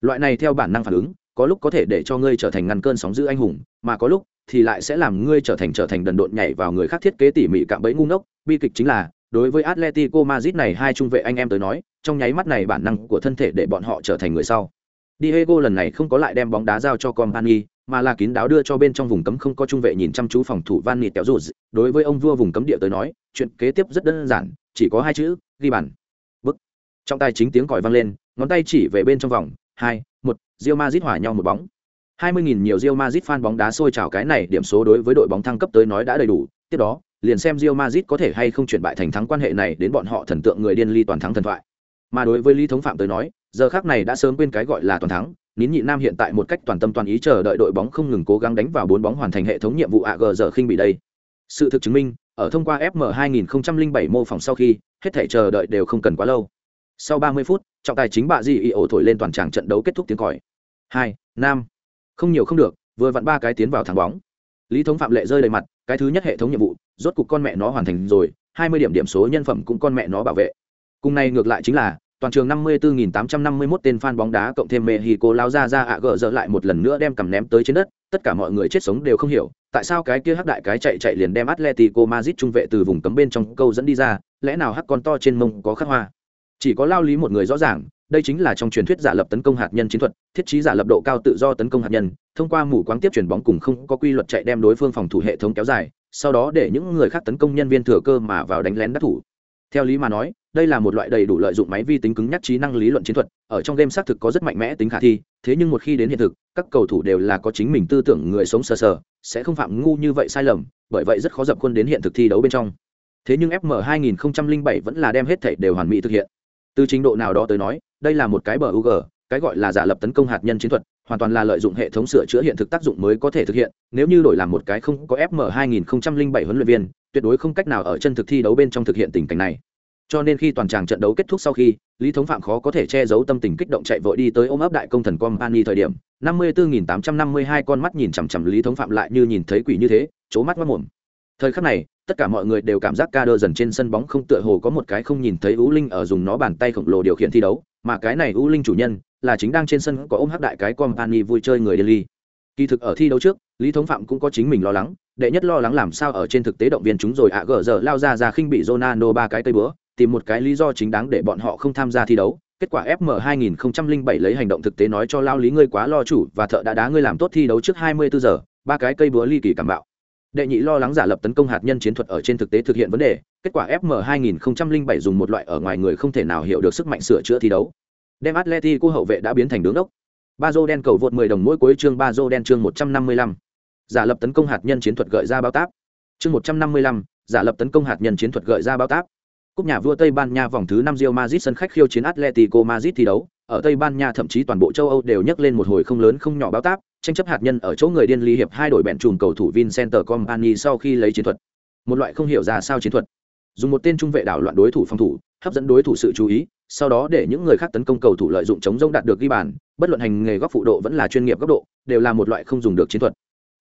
Loại này theo bản năng phản ứng, có lúc có thể để cho ngươi trở thành ngăn cơn sóng giữ anh hùng mà có lúc thì lại sẽ làm ngươi trở thành trở thành đần độn nhảy vào người khác thiết kế tỉ mỉ cạm bẫy ngu ngốc bi kịch chính là đối với atletico madrid này hai trung vệ anh em tới nói, trong nháy mắt này bản năng của thân thể để bọn họ trở thành người sau. Diego lần này không có lại đem bóng đá giao cho company, mà là kín đáo đưa cho bên trong vùng cấm không có trung vệ nhìn chăm chú phòng thủ van nịt kéo rụt đối với ông vua vùng cấm địa tới nói, chuyện kế tiếp rất đơn giản, chỉ có hai chữ, ghi bàn. Bức. Trong tay chính tiếng còi vang lên, ngón tay chỉ về bên trong vòng, hai, một, Real Madrid hòa nhau một bóng. 20.000 nhiều Real Madrid fan bóng đá sôi trào cái này, điểm số đối với đội bóng thăng cấp tới nói đã đầy đủ, tiếp đó liền xem Real Madrid có thể hay không chuyển bại thành thắng quan hệ này đến bọn họ thần tượng người điên ly toàn thắng thần thoại. Mà đối với Lý Thống Phạm tới nói, giờ khác này đã sớm quên cái gọi là toàn thắng, nín nhị nam hiện tại một cách toàn tâm toàn ý chờ đợi đội bóng không ngừng cố gắng đánh vào bốn bóng hoàn thành hệ thống nhiệm vụ AG giờ khinh bị đây. Sự thực chứng minh, ở thông qua FM 2007 mô phỏng sau khi, hết thảy chờ đợi đều không cần quá lâu. Sau 30 phút, trọng tài chính bạ gì ý ổ thổi lên toàn tràng trận đấu kết thúc tiếng còi. Hai, nam. Không nhiều không được, vừa vặn ba cái tiến vào thắng bóng lý thống phạm lệ rơi đầy mặt cái thứ nhất hệ thống nhiệm vụ rốt cục con mẹ nó hoàn thành rồi 20 điểm điểm số nhân phẩm cũng con mẹ nó bảo vệ cùng này ngược lại chính là toàn trường 54.851 tên fan bóng đá cộng thêm Mexico lao ra ra ạ gỡ dở lại một lần nữa đem cầm ném tới trên đất, tất cả mọi người chết sống đều không hiểu, tại sao cái kia hắc đại cái chạy chạy liền đem Atletico Madrid trung vệ từ vùng cấm bên trong câu dẫn đi ra, lẽ nào hắc con to trên mông có khắc hoa. Chỉ có lao lý một người rõ ràng, đây chính là trong truyền thuyết giả lập tấn công hạt nhân chiến thuật, thiết trí giả lập độ cao tự do tấn công hạt nhân, thông qua mù quáng tiếp chuyển bóng cùng không có quy luật chạy đem đối phương phòng thủ hệ thống kéo dài, sau đó để những người khác tấn công nhân viên thừa cơ mà vào đánh lén đắc thủ. Theo lý mà nói, đây là một loại đầy đủ lợi dụng máy vi tính cứng nhắc trí năng lý luận chiến thuật ở trong game xác thực có rất mạnh mẽ tính khả thi thế nhưng một khi đến hiện thực các cầu thủ đều là có chính mình tư tưởng người sống sờ sờ sẽ không phạm ngu như vậy sai lầm bởi vậy rất khó dập khuôn đến hiện thực thi đấu bên trong thế nhưng fm 2007 vẫn là đem hết thảy đều hoàn mỹ thực hiện từ trình độ nào đó tới nói đây là một cái bờ ug cái gọi là giả lập tấn công hạt nhân chiến thuật, hoàn toàn là lợi dụng hệ thống sửa chữa hiện thực tác dụng mới có thể thực hiện, nếu như đổi làm một cái không có fm 2007 huấn luyện viên, tuyệt đối không cách nào ở chân thực thi đấu bên trong thực hiện tình cảnh này. Cho nên khi toàn tràng trận đấu kết thúc sau khi, lý thống phạm khó có thể che giấu tâm tình kích động chạy vội đi tới ôm ấp đại công thần company thời điểm, năm mươi bốn tám trăm năm mươi hai con mắt nhìn chằm chằm lý thống phạm lại như nhìn thấy quỷ như thế c mắt mất mồm. Thời khắc này, tất cả mọi người đều cảm giác ca đơ dần trên sân bóng không tựa hồ có một cái không nhìn thấy ú linh ở dùng nó bàn tay khổng lồ điều khiển thi đấu mà cái này u linh chủ nhân là chính đang trên sân có ôm hắc đại cái company vui chơi người delhi. Kỳ thực ở thi đấu trước, lý thống phạm cũng có chính mình lo lắng, đệ nhất lo lắng làm sao ở trên thực tế động viên chúng rồi ạ, gờ giờ lao ra ra khinh bị Ronaldo ba cái cây bữa, tìm một cái lý do chính đáng để bọn họ không tham gia thi đấu. Kết quả fm 2007 lấy hành động thực tế nói cho lao lý ngươi quá lo chủ và thợ đã đá ngươi làm tốt thi đấu trước 24 giờ, ba cái cây búa ly kỳ cảm bạo đệ nhị lo lắng giả lập tấn công hạt nhân chiến thuật ở trên thực tế thực hiện vấn đề kết quả fm 2007 dùng một loại ở ngoài người không thể nào hiểu được sức mạnh sửa chữa thi đấu. Đem atletico hậu vệ đã biến thành đứng đốc. Ba dô đen cầu vượt 10 đồng mỗi cuối chương ba dô đen chương 155. giả lập tấn công hạt nhân chiến thuật gợi ra bao táp. Chương 155, giả lập tấn công hạt nhân chiến thuật gợi ra bao táp. Cúp nhà vua Tây Ban Nha vòng thứ 5 Real Madrid sân khách khiêu chiến Atletico Madrid thi đấu, ở Tây Ban Nha thậm chí toàn bộ châu Âu đều nhấc lên một hồi không lớn không nhỏ báo táp, tranh chấp hạt nhân ở chỗ người điên ly hiệp hai đội bèn trùm cầu thủ Vincent Company sau khi lấy chiến thuật. Một loại không hiểu ra sao chiến thuật. Dùng một tên trung vệ đảo loạn đối thủ phòng thủ, hấp dẫn đối thủ sự chú ý, sau đó để những người khác tấn công cầu thủ lợi dụng chống rông đạt được ghi bàn, bất luận hành nghề góc phụ độ vẫn là chuyên nghiệp góc độ, đều là một loại không dùng được chiến thuật.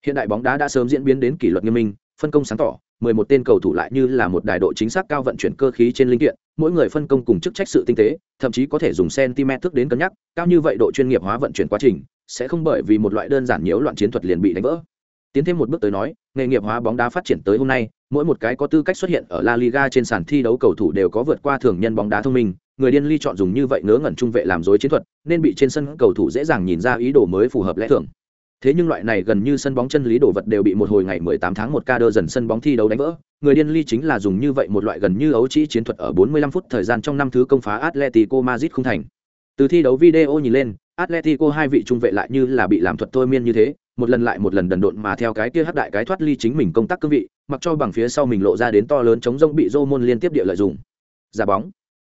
Hiện đại bóng đá đã sớm diễn biến đến kỷ luật nghiêm minh, phân công sáng tỏ, 11 tên cầu thủ lại như là một đài độ chính xác cao vận chuyển cơ khí trên linh kiện, mỗi người phân công cùng chức trách sự tinh tế, thậm chí có thể dùng cm thước đến cân nhắc, cao như vậy độ chuyên nghiệp hóa vận chuyển quá trình, sẽ không bởi vì một loại đơn giản nhiễu loạn chiến thuật liền bị đánh vỡ. Tiến thêm một bước tới nói, nghề nghiệp hóa bóng đá phát triển tới hôm nay, mỗi một cái có tư cách xuất hiện ở La Liga trên sàn thi đấu cầu thủ đều có vượt qua thường nhân bóng đá thông minh, người điên ly chọn dùng như vậy ngớ ngẩn trung vệ làm dối chiến thuật, nên bị trên sân cầu thủ dễ dàng nhìn ra ý đồ mới phù hợp lẽ thường thế nhưng loại này gần như sân bóng chân lý đồ vật đều bị một hồi ngày 18 tháng một ca đơ dần sân bóng thi đấu đánh vỡ. Người điên ly chính là dùng như vậy một loại gần như ấu trĩ chiến thuật ở 45 phút thời gian trong năm thứ công phá Atletico Madrid không thành. Từ thi đấu video nhìn lên, Atletico hai vị trung vệ lại như là bị làm thuật thôi miên như thế, một lần lại một lần đần độn mà theo cái kia hất đại cái thoát ly chính mình công tác cương vị, mặc cho bằng phía sau mình lộ ra đến to lớn chống rông bị Romon liên tiếp địa lợi dụng. Giả bóng.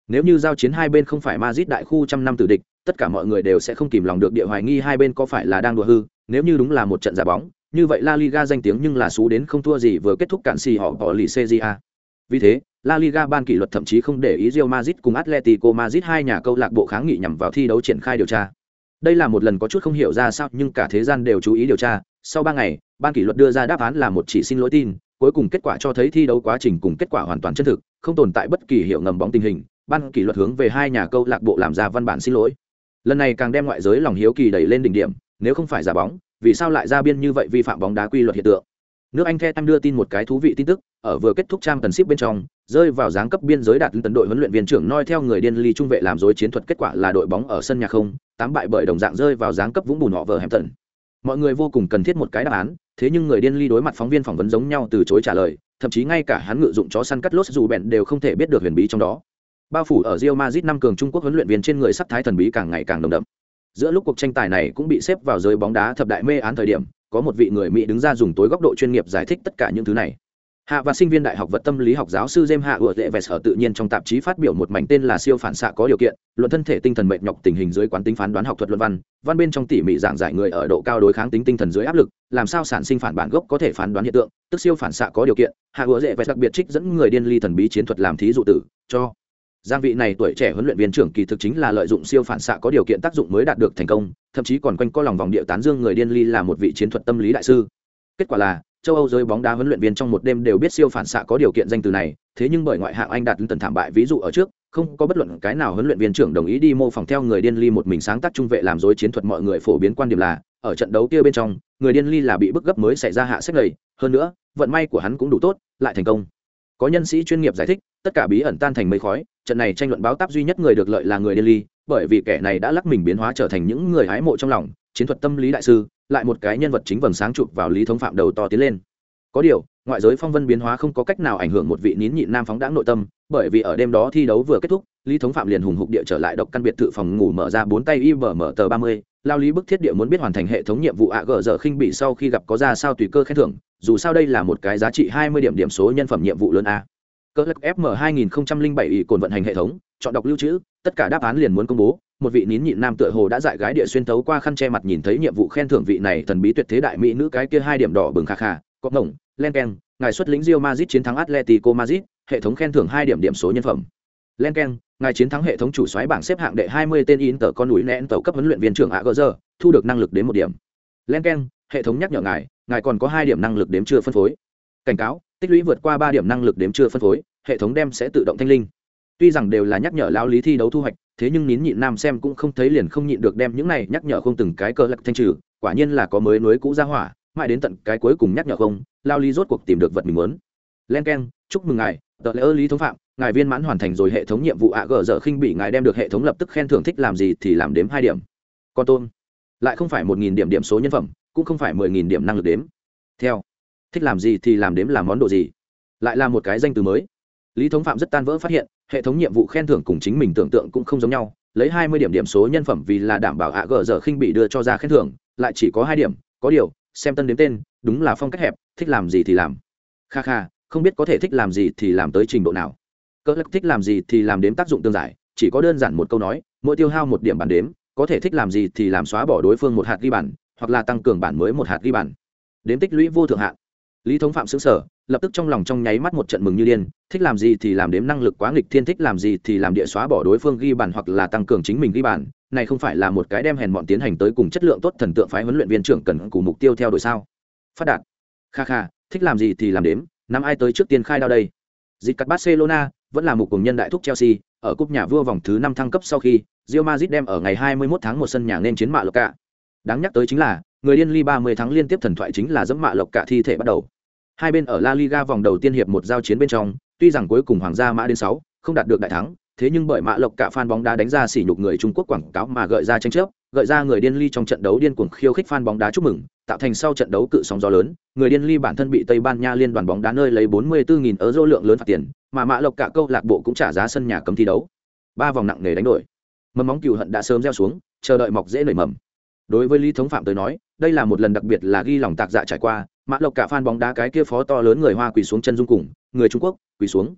Nếu như giao chiến hai bên không phải Madrid đại khu trăm năm tử địch, tất cả mọi người đều sẽ không kìm lòng được địa hoài nghi hai bên có phải là đang đùa hư nếu như đúng là một trận giả bóng như vậy La Liga danh tiếng nhưng là xú đến không thua gì vừa kết thúc cản xì họ bỏ lì CJA. Vì thế, La Liga ban kỷ luật thậm chí không để ý Real Madrid cùng Atletico Madrid hai nhà câu lạc bộ kháng nghị nhằm vào thi đấu triển khai điều tra. Đây là một lần có chút không hiểu ra sao nhưng cả thế gian đều chú ý điều tra. Sau ba ngày, ban kỷ luật đưa ra đáp án là một chỉ xin lỗi tin, cuối cùng kết quả cho thấy thi đấu quá trình cùng kết quả hoàn toàn chân thực, không tồn tại bất kỳ hiệu ngầm bóng tình hình. Ban kỷ luật hướng về hai nhà câu lạc bộ làm ra văn bản xin lỗi. Lần này càng đem ngoại giới lòng hiếu kỳ đẩy lên đỉnh điểm, nếu không phải giả bóng, vì sao lại ra biên như vậy vi phạm bóng đá quy luật hiện tượng? Nước anh the tam đưa tin một cái thú vị tin tức, ở vừa kết thúc trang tần ship bên trong, rơi vào dáng cấp biên giới đạt tấn đội huấn luyện viên trưởng noi theo người điên ly trung vệ làm dối chiến thuật kết quả là đội bóng ở sân nhà không, tám bại bởi đồng dạng rơi vào dáng cấp vũng bùn họ vờ hẻm tần mọi người vô cùng cần thiết một cái đáp án, thế nhưng người điên ly đối mặt phóng viên phỏng vấn giống nhau từ chối trả lời, thậm chí ngay cả hắn ngự dụng chó săn cắt lốt dù bèn đều không thể biết được huyền bí trong đó. Bao phủ ở Real Madrid năm cường Trung Quốc huấn luyện viên trên người sắc thái thần bí càng ngày càng nồng đậm giữa lúc cuộc tranh tài này cũng bị xếp vào giới bóng đá thập đại mê án thời điểm, có một vị người mỹ đứng ra dùng tối góc độ chuyên nghiệp giải thích tất cả những thứ này. Hạ và sinh viên đại học vật tâm lý học giáo sư james hạ ủa tệ vẹt sở tự nhiên trong tạp chí phát biểu một mảnh tên là siêu phản xạ có điều kiện, luận thân thể tinh thần mệt nhọc tình hình dưới quán tính phán đoán học thuật luận văn văn bên trong tỉ mỉ giảng giải người ở độ cao đối kháng tính tinh thần dưới áp lực, làm sao sản sinh phản bản gốc có thể phán đoán hiện tượng, tức siêu phản xạ có điều kiện, hạ ủa tệ vẹt đặc biệt trích dẫn người điên ly thần bí chiến thuật làm thí dụ tử, cho giang vị này tuổi trẻ huấn luyện viên trưởng kỳ thực chính là lợi dụng siêu phản xạ có điều kiện tác dụng mới đạt được thành công, thậm chí còn quanh co lòng vòng địa tán dương người điên ly là một vị chiến thuật tâm lý đại sư. Kết quả là, châu âu giới bóng đá huấn luyện viên trong một đêm đều biết siêu phản xạ có điều kiện danh từ này, thế nhưng bởi ngoại hạng anh đạt tần thảm bại ví dụ ở trước, không có bất luận cái nào huấn luyện viên trưởng đồng ý đi mô phỏng theo người điên ly một mình sáng tác trung vệ làm dối chiến thuật mọi người phổ biến quan điểm là, ở trận đấu kia bên trong, người điên ly là bị bức gấp mới xảy ra hạ sách lầy, hơn nữa, vận may của hắn cũng đủ tốt, lại thành công. Có nhân sĩ chuyên nghiệp giải thích, tất cả bí ẩn tan thành mây khói trận này tranh luận báo táp duy nhất người được lợi là người delhi ly, bởi vì kẻ này đã lắc mình biến hóa trở thành những người hái mộ trong lòng, chiến thuật tâm lý đại sư, lại một cái nhân vật chính vầng sáng chụp vào lý thống phạm đầu to tiến lên. Có điều, ngoại giới phong vân biến hóa không có cách nào ảnh hưởng một vị nín nhịn nam phóng đãng nội tâm, bởi vì ở đêm đó thi đấu vừa kết thúc, lý thống phạm liền hùng hục địa trở lại độc căn biệt thự phòng ngủ mở ra bốn tay y bờ mở tờ ba mươi, lao lý bức thiết địa muốn biết hoàn thành hệ thống nhiệm vụ ạ gờ giờ khinh bị sau khi gặp có ra sao tùy cơ khen thưởng, dù sao đây là một cái giá trị hai mươi điểm điểm số nhân phẩm nhiệm vụ lớn a cơ lắc fm hai nghìn bảy ỷ cồn vận hành hệ thống chọn đọc lưu trữ tất cả đáp án liền muốn công bố một vị nín nhịn nam tựa hồ đã dại gái địa xuyên tấu qua khăn che mặt nhìn thấy nhiệm vụ khen thưởng vị này thần bí tuyệt thế đại mỹ nữ cái kia hai điểm đỏ bừng khà khà có ngổng len keng ngài xuất lĩnh Real Madrid chiến thắng Atletico Madrid, hệ thống khen thưởng hai điểm điểm số nhân phẩm. Len keng, ngài chiến thắng hệ thống chủ soái bảng xếp hạng đệ 20 tên in tờ con núi nén tàu cấp huấn luyện viên trưởng Aguero, thu được năng lực đến một điểm. Len keng, hệ thống nhắc nhở ngài, ngài còn có hai điểm năng lực đếm chưa phân phối. Cảnh cáo, tích lũy vượt qua ba điểm năng lực đếm chưa phân phối, hệ thống đem sẽ tự động thanh linh. Tuy rằng đều là nhắc nhở lão lý thi đấu thu hoạch, thế nhưng nín nhịn nam xem cũng không thấy liền không nhịn được đem những này nhắc nhở không từng cái cơ lật thanh trừ, quả nhiên là có mới núi cũ ra hỏa, mãi đến tận cái cuối cùng nhắc nhở không lao lý rốt cuộc tìm được vật mình muốn. Len k e n chúc mừng ngài tờ lễ ơ lý thống phạm ngài viên mãn hoàn thành rồi hệ thống nhiệm vụ ạ gờ dở khinh bị ngài đem được hệ thống lập tức khen thưởng thích làm gì thì làm đếm hai điểm. Con tôn lại không phải một nghìn điểm điểm số nhân phẩm cũng không phải mười nghìn điểm năng lực đếm. Theo thích làm gì thì làm đếm làm món đồ gì. Lại là một cái danh từ mới. Lý thống phạm rất tan vỡ phát hiện, hệ thống nhiệm vụ khen thưởng cùng chính mình tưởng tượng cũng không giống nhau. Lấy hai mươi điểm điểm số nhân phẩm vì là đảm bảo ạ gờ dở khinh bị đưa cho ra khen thưởng, lại chỉ có hai điểm, có điều, xem tân đếm tên, đúng là phong cách hẹp, thích làm gì thì làm. Kha kha, không biết có thể thích làm gì thì làm tới trình độ nào. Cỡ lắc thích làm gì thì làm đếm tác dụng tương giải, chỉ có đơn giản một câu nói, mỗi tiêu hao một điểm bản đếm, có thể thích làm gì thì làm xóa bỏ đối phương một hạt ghi bản hoặc là tăng cường bản mới một hạt ghi bản đếm tích lũy vô thượng hạn lý thống phạm xứng sở lập tức trong lòng trong nháy mắt một trận mừng như điên thích làm gì thì làm đếm năng lực quá nghịch thiên thích làm gì thì làm địa xóa bỏ đối phương ghi bàn hoặc là tăng cường chính mình ghi bàn, này không phải là một cái đem hèn bọn tiến hành tới cùng chất lượng tốt thần tượng phái huấn luyện viên trưởng cần cùng mục tiêu theo đuổi sao? Phát đạt. Kha kha thích làm gì thì làm đếm năm ai tới trước tiên khai đao đây? Dịch cắt barcelona vẫn là một cùng nhân đại thúc chelsea ở cúp nhà vua vòng thứ năm thăng cấp sau khi Real Madrid đem ở ngày 21 tháng 1 sân nhà nên chiến mạ lộc cả đáng nhắc tới chính là người điên ly 30 tháng liên tiếp thần thoại chính là dẫm mạ lộc cả thi thể bắt đầu hai bên ở La Liga vòng đầu tiên hiệp một giao chiến bên trong tuy rằng cuối cùng hoàng gia mã đến 6, không đạt được đại thắng thế nhưng bởi mạ lộc cả fan bóng đá đánh ra sỉ nhục người Trung Quốc quảng cáo mà gợi ra tranh chấp, gợi ra người điên ly trong trận đấu điên cuồng khiêu khích fan bóng đá chúc mừng, tạo thành sau trận đấu cự sóng gió lớn, người điên ly bản thân bị Tây Ban Nha liên đoàn bóng đá nơi lấy 44.000 euro lượng lớn phạt tiền, mà mạ lộc cả câu lạc bộ cũng trả giá sân nhà cấm thi đấu. Ba vòng nặng nề đánh đổi. Mầm móng cừu hận đã sớm gieo xuống, chờ đợi mọc dễ nảy mầm. Đối với Lý Thống Phạm tới nói, đây là một lần đặc biệt là ghi lòng tạc dạ trải qua, Mã lộc cả fan bóng đá cái kia phó to lớn người Hoa quỳ xuống chân dung cùng, người Trung Quốc quỳ xuống.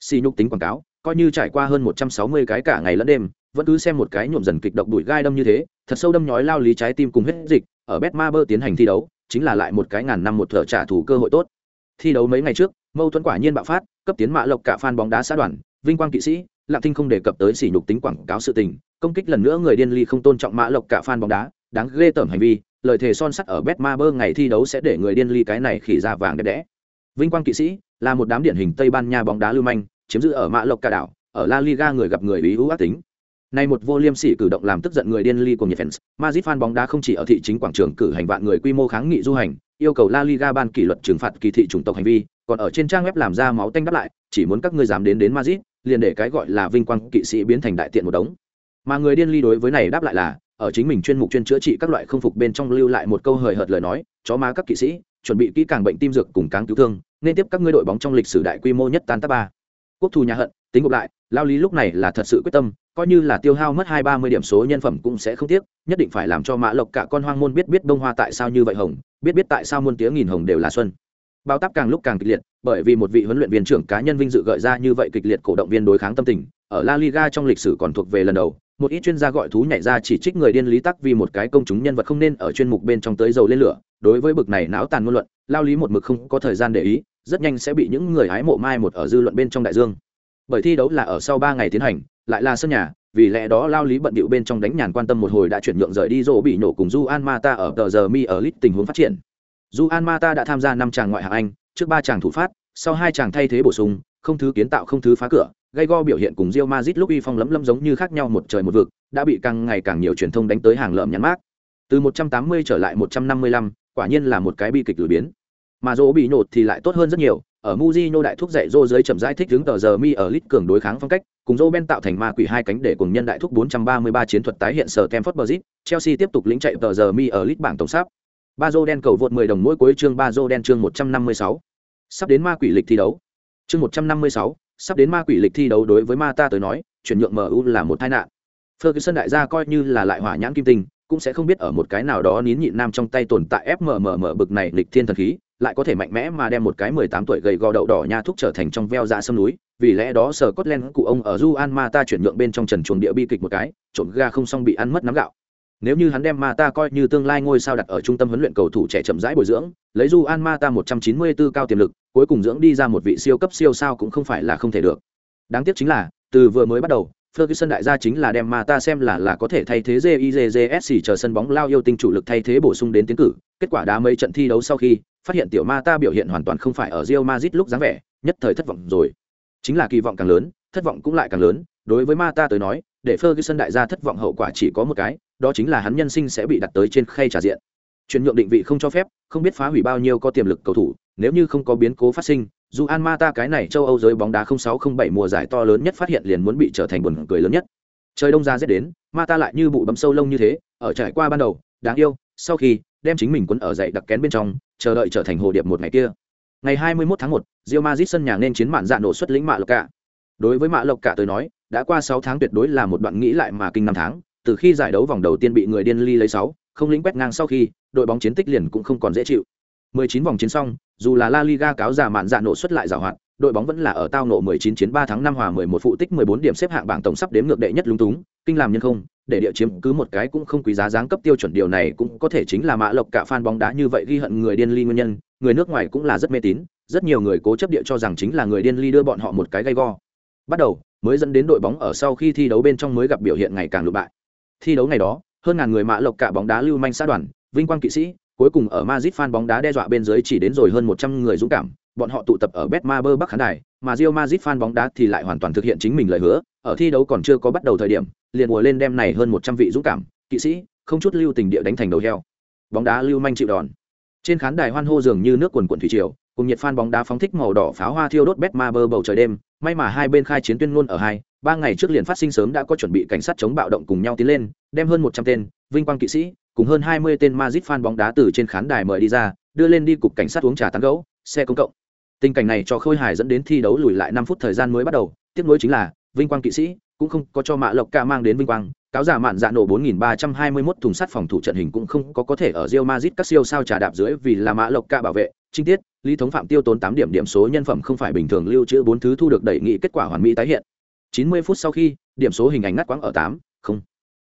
Xì nhục tính quảng cáo, coi như trải qua hơn một trăm sáu mươi cái cả ngày lẫn đêm vẫn cứ xem một cái nhuộm dần kịch độc đuổi gai đâm như thế thật sâu đâm nhói lao lý trái tim cùng hết dịch ở bet ma bơ tiến hành thi đấu chính là lại một cái ngàn năm một thợ trả thù cơ hội tốt thi đấu mấy ngày trước mâu thuẫn quả nhiên bạo phát cấp tiến mạ lộc cả fan bóng đá xã đoàn vinh quang kỵ sĩ lạng thinh không đề cập tới sỉ nhục tính quảng cáo sự tình công kích lần nữa người điên ly không tôn trọng mã lộc cả fan bóng đá đáng ghê tởm hành vi lời thề son sắt ở bet ma bơ ngày thi đấu sẽ để người điên ly cái này khỉ ra vàng đẹp đẽ vinh quang kỵ sĩ là một đám điển hình tây ban nha bóng đá lưu manh chiếm giữ ở mạ lộc cả đảo ở la liga người gặp người ý hữu ác tính nay một vô liêm sỉ cử động làm tức giận người điên ly của nhiệt fans, Madrid fan bóng đá không chỉ ở thị chính quảng trường cử hành vạn người quy mô kháng nghị du hành, yêu cầu La Liga ban kỷ luật trừng phạt kỳ thị chủng tộc hành vi, còn ở trên trang web làm ra máu tanh đáp lại, chỉ muốn các ngươi dám đến đến Madrid, liền để cái gọi là vinh quang kỵ sĩ biến thành đại tiện một đống. Mà người điên ly đối với này đáp lại là, ở chính mình chuyên mục chuyên chữa trị các loại không phục bên trong lưu lại một câu hời hợt lời nói, chó má các kỵ sĩ, chuẩn bị kỹ càng bệnh tim dược cùng cáng cứu thương, nên tiếp các ngươi đội bóng trong lịch sử đại quy mô nhất tan tác ba. Quốc thù nhà hận, tính ngược lại, lao lý lúc này là thật sự quyết tâm, coi như là tiêu hao mất hai ba mươi điểm số nhân phẩm cũng sẽ không tiếc, nhất định phải làm cho Mã Lộc cả con hoang môn biết biết đông hoa tại sao như vậy hồng, biết biết tại sao muôn tiếng nghìn hồng đều là xuân. Bao táp càng lúc càng kịch liệt, bởi vì một vị huấn luyện viên trưởng cá nhân vinh dự gợi ra như vậy kịch liệt cổ động viên đối kháng tâm tình, ở La Liga trong lịch sử còn thuộc về lần đầu, một ít chuyên gia gọi thú nhảy ra chỉ trích người điên lý tắc vì một cái công chúng nhân vật không nên ở chuyên mục bên trong tới dầu lên lửa. Đối với bực này não tàn ngôn luận, lao lý một mực không có thời gian để ý, rất nhanh sẽ bị những người hái mộ mai một ở dư luận bên trong đại dương. Bởi thi đấu là ở sau ba ngày tiến hành, lại là sân nhà, vì lẽ đó lao lý bận bịu bên trong đánh nhàn quan tâm một hồi đã chuyển nhượng rời đi rỗ bị nổ cùng du an mata ở tờ giờ mi ở lit tình huống phát triển. Du an mata đã tham gia năm chàng ngoại hạng anh, trước ba chàng thủ phát, sau hai chàng thay thế bổ sung, không thứ kiến tạo không thứ phá cửa gây go biểu hiện cùng Real Madrid lúc uy phong lấm lấm giống như khác nhau một trời một vực, đã bị càng ngày càng nhiều truyền thông đánh tới hàng lợm nhăn mát. Từ 180 trở lại 155, quả nhiên là một cái bi kịch lùi biến. Mà Dỗ bị nột thì lại tốt hơn rất nhiều, ở Mujino đại thúc dạy Dô dưới chậm giải thích hướng tờ giờ mi ở lít cường đối kháng phong cách, cùng Dô Ben tạo thành ma quỷ hai cánh để cùng nhân đại thúc 433 chiến thuật tái hiện sở Stamford Bridge, Chelsea tiếp tục lĩnh chạy tờ giờ mi ở lít bảng tổng sắp. dô đen cầu vượt 10 đồng mỗi cuối chương Bazo đen chương 156. Sắp đến ma quỷ lịch thi đấu. Chương 156, sắp đến ma quỷ lịch thi đấu đối với ma ta tới nói, chuyển nhượng mu là một tai nạn. Ferguson đại gia coi như là lại hỏa nhãn kim tinh, cũng sẽ không biết ở một cái nào đó nín nhịn nam trong tay tồn tại fmmm bực này lịch thiên thần khí, lại có thể mạnh mẽ mà đem một cái mười tám tuổi gầy gò đậu đỏ nha thúc trở thành trong veo dạ sâm núi. Vì lẽ đó sở Scotland cụ ông ở Juan Mata chuyển nhượng bên trong trần chuồng địa bi kịch một cái trộn ga không xong bị ăn mất nắm gạo nếu như hắn đem Mata coi như tương lai ngôi sao đặt ở trung tâm huấn luyện cầu thủ trẻ chậm rãi bồi dưỡng lấy Juan Mata 194 cao tiềm lực cuối cùng dưỡng đi ra một vị siêu cấp siêu sao cũng không phải là không thể được đáng tiếc chính là từ vừa mới bắt đầu Ferguson đại gia chính là đem mà ta xem là là có thể thay thế JIJJSC chờ sân bóng lao yêu tinh chủ lực thay thế bổ sung đến tiến cử. Kết quả đá mấy trận thi đấu sau khi, phát hiện tiểu ma ta biểu hiện hoàn toàn không phải ở Real Madrid lúc dáng vẻ, nhất thời thất vọng rồi. Chính là kỳ vọng càng lớn, thất vọng cũng lại càng lớn, đối với ma ta tới nói, để Ferguson đại gia thất vọng hậu quả chỉ có một cái, đó chính là hắn nhân sinh sẽ bị đặt tới trên khay trả diện. Chuyển nhượng định vị không cho phép, không biết phá hủy bao nhiêu có tiềm lực cầu thủ, nếu như không có biến cố phát sinh, dù An Mata cái này châu Âu giới bóng đá 0607 mùa giải to lớn nhất phát hiện liền muốn bị trở thành buồn cười lớn nhất. Trời đông ra rét đến, Mata lại như bụ bấm sâu lông như thế, ở trải qua ban đầu, đáng yêu, sau khi đem chính mình quấn ở dậy đặc kén bên trong, chờ đợi trở thành hồ điệp một ngày kia. Ngày 21 tháng 1, Real Madrid sân nhà nên chiến mạn dạ nổ xuất lĩnh mạ lộc cả. Đối với mạ lộc cả tôi nói, đã qua 6 tháng tuyệt đối là một đoạn nghĩ lại mà kinh năm tháng, từ khi giải đấu vòng đầu tiên bị người điên ly lấy 6, không lĩnh quét ngang sau khi, đội bóng chiến tích liền cũng không còn dễ chịu. 19 vòng chiến xong, dù là La Liga cáo giả mạn dạ nổ xuất lại giảo hoạt, đội bóng vẫn là ở tao nộ 19 chiến 3 thắng 5 hòa 11 phụ tích 14 điểm xếp hạng bảng tổng sắp đếm ngược đệ nhất lúng túng, kinh làm nhân không, để địa chiếm cứ một cái cũng không quý giá dáng cấp tiêu chuẩn điều này cũng có thể chính là mã lộc cả fan bóng đá như vậy ghi hận người điên ly nguyên nhân, người nước ngoài cũng là rất mê tín, rất nhiều người cố chấp địa cho rằng chính là người điên ly đưa bọn họ một cái gây go. Bắt đầu, mới dẫn đến đội bóng ở sau khi thi đấu bên trong mới gặp biểu hiện ngày càng lụ bại. Thi đấu ngày đó, hơn ngàn người mạ lộc cả bóng đá lưu manh xã đoàn, vinh quang kỵ sĩ, cuối cùng ở Madrid fan bóng đá đe dọa bên dưới chỉ đến rồi hơn 100 người dũng cảm, bọn họ tụ tập ở Betmaber Bắc khán đài, mà Real Madrid fan bóng đá thì lại hoàn toàn thực hiện chính mình lời hứa, ở thi đấu còn chưa có bắt đầu thời điểm, liền ngồi lên đem này hơn 100 vị dũng cảm, kỵ sĩ, không chút lưu tình địa đánh thành đầu heo. Bóng đá lưu manh chịu đòn. Trên khán đài hoan hô dường như nước quần quần thủy triều, cùng nhiệt fan bóng đá phóng thích màu đỏ pháo hoa thiêu đốt Betmaber bầu trời đêm, may mà hai bên khai chiến tuyên ngôn ở hai, ba ngày trước liền phát sinh sớm đã có chuẩn bị cảnh sát chống bạo động cùng nhau tiến lên, đem hơn 100 tên vinh quang kỵ sĩ, cùng hơn 20 tên Madrid fan bóng đá từ trên khán đài mời đi ra, đưa lên đi cục cảnh sát uống trà tán gẫu, xe công cộng. Tình cảnh này cho Khôi hài dẫn đến thi đấu lùi lại năm phút thời gian mới bắt đầu, tiếp nối chính là vinh quang kỵ sĩ cũng không có cho Mã Lộc Ca mang đến vinh quang, cáo giả mạn dạ nổ 4321 thùng sắt phòng thủ trận hình cũng không có có thể ở Real Madrid các siêu sao trà đạp dưới vì là Mã Lộc Ca bảo vệ. Chi tiết, Lý Thống Phạm tiêu tốn tám điểm điểm số nhân phẩm không phải bình thường lưu trữ bốn thứ thu được đẩy nghị kết quả hoàn mỹ tái hiện. 90 phút sau khi, điểm số hình ảnh ngắt quãng ở tám, không.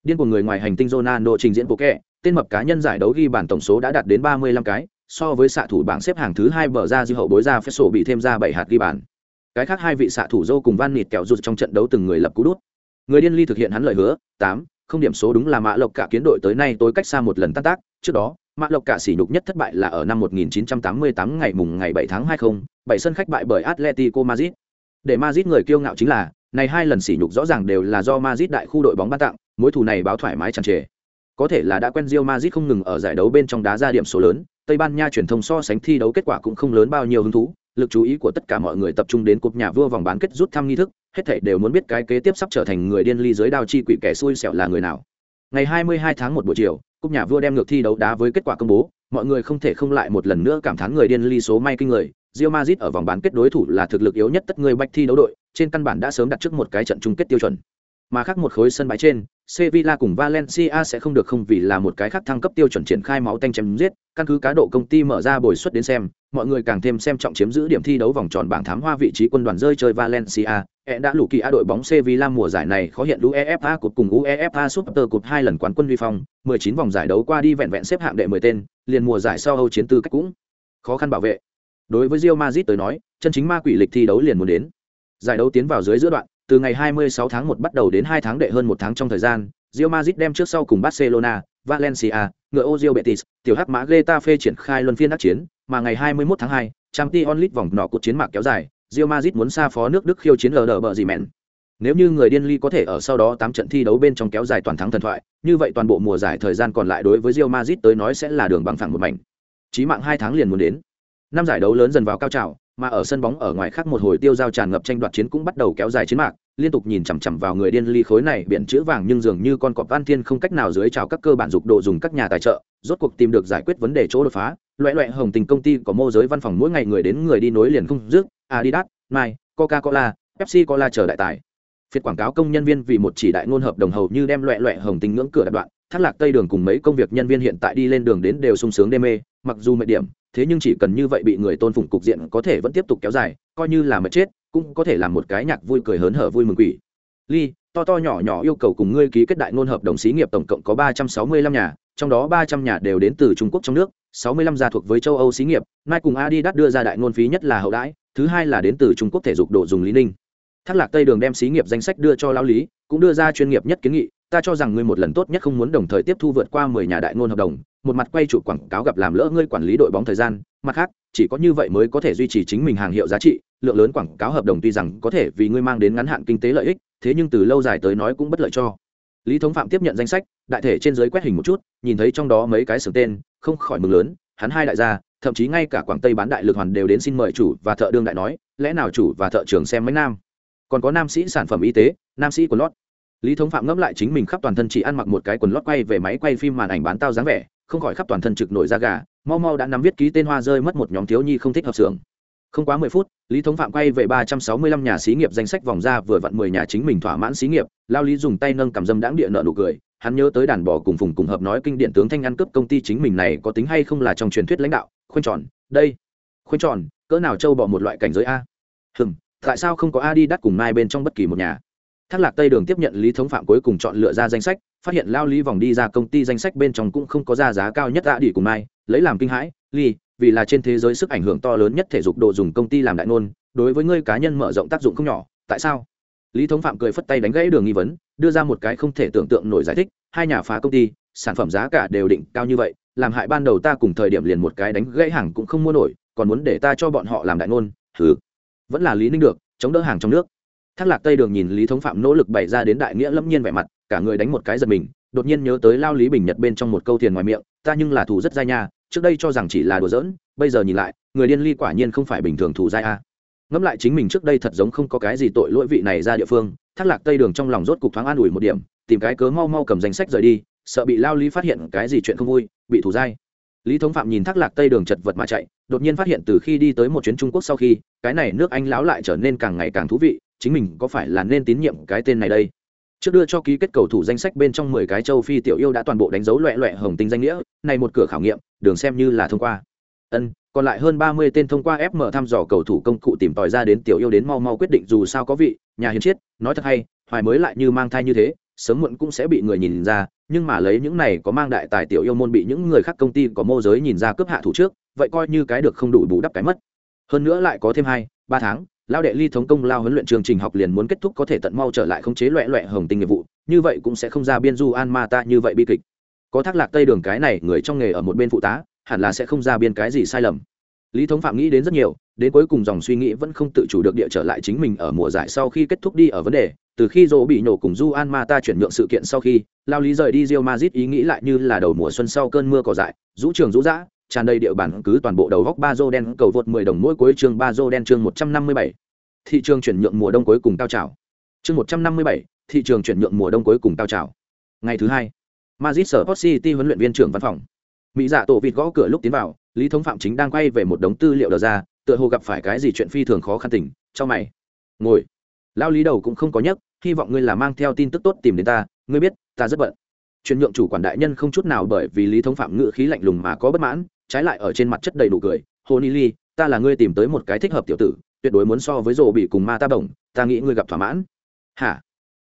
Điên của người ngoài hành tinh Ronaldo trình diễn bộ kẹ, tên mập cá nhân giải đấu ghi bàn tổng số đã đạt đến 35 cái, so với xạ thủ bảng xếp hàng thứ hai bờ ra dư hậu bối ra phép sổ bị thêm ra bảy hạt ghi bàn. Cái khác hai vị xạ thủ dâu cùng Van Nịt kẹo rụt trong trận đấu từng người lập cú đút. Người điên ly thực hiện hắn lời hứa, tám, không điểm số đúng là Mã Lộc cả kiến đội tới nay tối cách xa một lần tan tác, trước đó, Mã Lộc cả sỉ nhục nhất thất bại là ở năm 1988 ngày mùng ngày 7 tháng 20, bảy sân khách bại bởi Atletico Madrid. Để Madrid người kiêu ngạo chính là, này hai lần sỉ nhục rõ ràng đều là do Madrid đại khu đội bóng ban tặng mối thù này báo thoải mái tràn trề có thể là đã quen Real Madrid không ngừng ở giải đấu bên trong đá ra điểm số lớn Tây Ban Nha truyền thông so sánh thi đấu kết quả cũng không lớn bao nhiêu hứng thú lực chú ý của tất cả mọi người tập trung đến cúp nhà vua vòng bán kết rút thăm nghi thức hết thảy đều muốn biết cái kế tiếp sắp trở thành người điên ly dưới đao chi quỷ kẻ xui xẻo là người nào ngày 22 tháng 1 buổi chiều cúp nhà vua đem ngược thi đấu đá với kết quả công bố mọi người không thể không lại một lần nữa cảm thán người điên ly số may kinh người. Real Madrid ở vòng bán kết đối thủ là thực lực yếu nhất tất người bạch thi đấu đội trên căn bản đã sớm đặt trước một cái trận chung kết tiêu chuẩn. Mà khác một khối sân bãi trên Sevilla cùng Valencia sẽ không được không vì là một cái khác thăng cấp tiêu chuẩn triển khai máu tanh chém giết, căn cứ cá độ công ty mở ra bồi suất đến xem, mọi người càng thêm xem trọng chiếm giữ điểm thi đấu vòng tròn bảng thám hoa vị trí quân đoàn rơi chơi Valencia, e đã lũ kỳ a đội bóng Sevilla mùa giải này khó hiện UEFA cột cùng UEFA Super Cup hai lần quán quân vi phong, 19 vòng giải đấu qua đi vẹn vẹn xếp hạng đệ 10 tên, liền mùa giải sau Âu chiến tư cách cũng khó khăn bảo vệ. Đối với Real Madrid tới nói, chân chính ma quỷ lịch thi đấu liền muốn đến. Giải đấu tiến vào dưới giữa đoạn, từ ngày 26 tháng 1 bắt đầu đến 2 tháng đệ hơn một tháng trong thời gian, Real Madrid đem trước sau cùng Barcelona, Valencia, ngựa Ozil Betis, tiểu hắc mã Getafe triển khai luân phiên đắc chiến, mà ngày 21 tháng 2, Champions League vòng nọ cuộc chiến mạc kéo dài, Real Madrid muốn xa phó nước Đức khiêu chiến ở bờ gì mẹn. Nếu như người điên ly có thể ở sau đó 8 trận thi đấu bên trong kéo dài toàn thắng thần thoại, như vậy toàn bộ mùa giải thời gian còn lại đối với Real Madrid tới nói sẽ là đường bằng phẳng một mảnh. Chí mạng 2 tháng liền muốn đến. Năm giải đấu lớn dần vào cao trào, mà ở sân bóng ở ngoài khác một hồi tiêu giao tràn ngập tranh đoạt chiến cũng bắt đầu kéo dài chiến mạc, liên tục nhìn chằm chằm vào người điên ly khối này biển chữ vàng nhưng dường như con cọp van thiên không cách nào dưới trào các cơ bản dục độ dùng các nhà tài trợ, rốt cuộc tìm được giải quyết vấn đề chỗ đột phá, loại loại hồng tình công ty có mô giới văn phòng mỗi ngày người đến người đi nối liền không dứt, Adidas, Nike, Coca-Cola, Pepsi Cola chờ đại tài. Phiệt quảng cáo công nhân viên vì một chỉ đại ngôn hợp đồng hầu như đem loại loại hồng tình ngưỡng cửa đặt đoạn, thác lạc tây đường cùng mấy công việc nhân viên hiện tại đi lên đường đến đều sung sướng đê mê, mặc dù mệt điểm, thế nhưng chỉ cần như vậy bị người tôn phụng cục diện có thể vẫn tiếp tục kéo dài, coi như là mệt chết, cũng có thể làm một cái nhạc vui cười hớn hở vui mừng quỷ. Ly, to to nhỏ nhỏ yêu cầu cùng ngươi ký kết đại ngôn hợp đồng xí nghiệp tổng cộng có ba trăm sáu mươi lăm nhà, trong đó ba trăm nhà đều đến từ Trung Quốc trong nước, sáu mươi lăm gia thuộc với châu Âu xí nghiệp, Nike cùng Adidas đưa ra đại ngôn phí nhất là hậu đãi, thứ hai là đến từ Trung Quốc thể dục đồ dùng Lý Ninh. Thác Lạc Tây Đường đem xí nghiệp danh sách đưa cho lão lý, cũng đưa ra chuyên nghiệp nhất kiến nghị, ta cho rằng ngươi một lần tốt nhất không muốn đồng thời tiếp thu vượt qua mười nhà đại ngôn hợp đồng, một mặt quay trụ quảng cáo gặp làm lỡ ngươi quản lý đội bóng thời gian, mặt khác, chỉ có như vậy mới có thể duy trì chính mình hàng hiệu giá trị, lượng lớn quảng cáo hợp đồng tuy rằng có thể vì ngươi mang đến ngắn hạn kinh tế lợi ích, thế nhưng từ lâu dài tới nói cũng bất lợi cho. Lý Thống Phạm tiếp nhận danh sách, đại thể trên dưới quét hình một chút, nhìn thấy trong đó mấy cái sừng tên, không khỏi mừng lớn, hắn hai đại gia, thậm chí ngay cả Quảng Tây bán đại lực hoàn đều đến xin mời chủ và thợ đương đại nói, lẽ nào chủ và thợ trưởng xem mấy nam? Còn có nam sĩ sản phẩm y tế, nam sĩ quần lót. Lý Thống Phạm ngẫm lại chính mình khắp toàn thân chỉ ăn mặc một cái quần lót quay về máy quay phim màn ảnh bán tao dáng vẻ, không khỏi khắp toàn thân trực nổi da gà, mau mau đã nắm viết ký tên hoa rơi mất một nhóm thiếu nhi không thích hợp xưởng. Không quá mười phút lý thống phạm quay về ba trăm sáu mươi lăm nhà xí nghiệp danh sách vòng ra vừa vặn mười nhà chính mình thỏa mãn xí nghiệp lao lý dùng tay nâng cầm dâm đãng địa nợ nụ cười hắn nhớ tới đàn bò cùng phùng cùng hợp nói kinh điện tướng thanh ăn cướp công ty chính mình này có tính hay không là trong truyền thuyết lãnh đạo khoanh tròn đây. Khoanh tròn cỡ nào châu bỏ một loại cảnh giới a? Hừm tại sao không có a đi đắt cùng mai bên trong bất kỳ một nhà? Thác lạc tây đường tiếp nhận lý thống phạm cuối cùng chọn lựa ra danh sách, phát hiện lao lý vòng đi ra công ty danh sách bên trong cũng không có ra giá cao nhất đã đi cùng mai lấy làm kinh hãi ly vì là trên thế giới sức ảnh hưởng to lớn nhất thể dục đồ dùng công ty làm đại ngôn, đối với ngươi cá nhân mở rộng tác dụng không nhỏ, tại sao? Lý thống phạm cười phất tay đánh gãy đường nghi vấn, đưa ra một cái không thể tưởng tượng nổi giải thích, hai nhà phá công ty, sản phẩm giá cả đều định cao như vậy, làm hại ban đầu ta cùng thời điểm liền một cái đánh gãy hàng cũng không mua nổi, còn muốn để ta cho bọn họ làm đại ngôn thứ vẫn là lý ninh được, chống đỡ hàng trong nước thác lạc tây đường nhìn lý thống phạm nỗ lực bày ra đến đại nghĩa lâm nhiên vẻ mặt, cả người đánh một cái giật mình, đột nhiên nhớ tới lao lý bình nhật bên trong một câu tiền ngoài miệng, ta nhưng là thù rất dai nha, trước đây cho rằng chỉ là đùa giỡn, bây giờ nhìn lại, người điên ly quả nhiên không phải bình thường thù dai a. Ngẫm lại chính mình trước đây thật giống không có cái gì tội lỗi vị này ra địa phương, thác lạc tây đường trong lòng rốt cục thoáng an ủi một điểm, tìm cái cớ mau mau cầm danh sách rời đi, sợ bị lao lý phát hiện cái gì chuyện không vui, bị thù dai. Lý thống phạm nhìn thác lạc tây đường chật vật mà chạy, đột nhiên phát hiện từ khi đi tới một chuyến trung quốc sau khi, cái này nước anh lão lại trở nên càng ngày càng thú vị chính mình có phải là nên tín nhiệm cái tên này đây? Trước đưa cho ký kết cầu thủ danh sách bên trong mười cái châu phi tiểu yêu đã toàn bộ đánh dấu loẹ loẹ hồng tinh danh nghĩa, này một cửa khảo nghiệm, đường xem như là thông qua. Ân, còn lại hơn ba mươi tên thông qua fm thăm dò cầu thủ công cụ tìm tòi ra đến tiểu yêu đến mau mau quyết định dù sao có vị, nhà hiến chiết nói thật hay, hoài mới lại như mang thai như thế, sớm muộn cũng sẽ bị người nhìn ra, nhưng mà lấy những này có mang đại tài tiểu yêu môn bị những người khác công ty có mô giới nhìn ra cướp hạ thủ trước, vậy coi như cái được không đủ bù đắp cái mất. Hơn nữa lại có thêm hai, ba tháng lao đệ ly thống công lao huấn luyện chương trình học liền muốn kết thúc có thể tận mau trở lại khống chế loẹ loẹ hồng tinh nghiệp vụ, như vậy cũng sẽ không ra biên du an ma ta như vậy bi kịch. Có thác lạc tây đường cái này, người trong nghề ở một bên phụ tá, hẳn là sẽ không ra biên cái gì sai lầm. Lý thống phạm nghĩ đến rất nhiều, đến cuối cùng dòng suy nghĩ vẫn không tự chủ được địa trở lại chính mình ở mùa giải sau khi kết thúc đi ở vấn đề, từ khi dỗ bị nổ cùng du an ma ta chuyển nhượng sự kiện sau khi, lao lý rời đi rio mazit ý nghĩ lại như là đầu mùa xuân sau cơn mưa cỏ dại, rũ trường rũ dã tràn đầy địa bản cứ toàn bộ đầu góc ba dô đen cầu vượt 10 đồng mỗi cuối chương ba dô đen chương 157. thị trường chuyển nhượng mùa đông cuối cùng cao trào. Chương 157, thị trường chuyển nhượng mùa đông cuối cùng cao trào. Ngày thứ hai Madrid sở City huấn luyện viên trưởng văn phòng. Mỹ giả tổ vịt gõ cửa lúc tiến vào lý thống phạm chính đang quay về một đống tư liệu đờ ra tựa hồ gặp phải cái gì chuyện phi thường khó khăn tỉnh cho mày. Ngồi. Lao lý đầu cũng không có nhấc hy vọng ngươi là mang theo tin tức tốt tìm đến ta ngươi biết ta rất bận. Chuyển nhượng chủ quản đại nhân không chút nào bởi vì lý thống phạm ngự khí lạnh lùng mà có bất mãn trái lại ở trên mặt chất đầy đủ cười, hồ ni ly ta là ngươi tìm tới một cái thích hợp tiểu tử, tuyệt đối muốn so với rổ bị cùng ma ta bổng, ta nghĩ ngươi gặp thỏa mãn. Hả?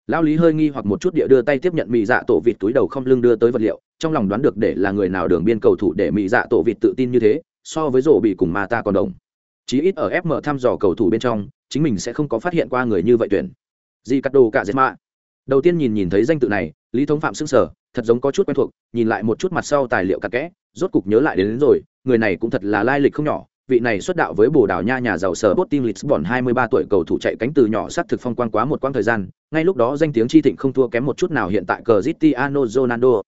Lão lý hơi nghi hoặc một chút địa đưa tay tiếp nhận mỹ dạ tổ vịt túi đầu không lưng đưa tới vật liệu, trong lòng đoán được để là người nào đường biên cầu thủ để mỹ dạ tổ vịt tự tin như thế, so với rổ bị cùng ma ta còn đồng. Chí ít ở fm thăm dò cầu thủ bên trong, chính mình sẽ không có phát hiện qua người như vậy tuyển. Di cắt đồ cả dệt mạ. Đầu tiên nhìn nhìn thấy danh tự này lý thống phạm xưng sở thật giống có chút quen thuộc nhìn lại một chút mặt sau tài liệu cặn kẽ rốt cục nhớ lại đến, đến rồi người này cũng thật là lai lịch không nhỏ vị này xuất đạo với bồ đào nha nhà giàu sở bot team lisbon 23 tuổi cầu thủ chạy cánh từ nhỏ sát thực phong quang quá một quãng thời gian ngay lúc đó danh tiếng chi thịnh không thua kém một chút nào hiện tại cristiano ronaldo.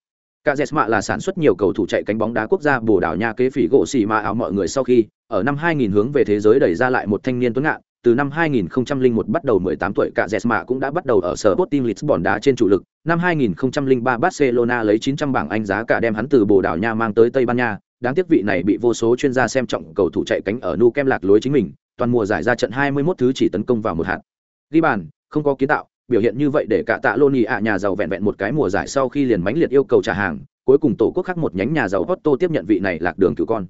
Cazeema là sản xuất nhiều cầu thủ chạy cánh bóng đá quốc gia Bồ Đào Nha kế phỉ gỗ xì mà áo mọi người sau khi, ở năm 2000 hướng về thế giới đẩy ra lại một thanh niên tuấn ngạn, từ năm 2001 bắt đầu 18 tuổi cả Jesma cũng đã bắt đầu ở sở Sporting Lisbon đá trên chủ lực. Năm 2003 Barcelona lấy 900 bảng Anh giá cả đem hắn từ Bồ Đào Nha mang tới Tây Ban Nha. Đáng tiếc vị này bị vô số chuyên gia xem trọng cầu thủ chạy cánh ở Nu Kem lạc lối chính mình, toàn mùa giải ra trận 21 thứ chỉ tấn công vào một hạt. Ghi bàn, không có kiến tạo, biểu hiện như vậy để cả tạ Loni ạ nhà giàu vẹn vẹn một cái mùa giải sau khi liền mãnh liệt yêu cầu trả hàng, cuối cùng tổ quốc khác một nhánh nhà giàu Otto tiếp nhận vị này lạc đường cứu con.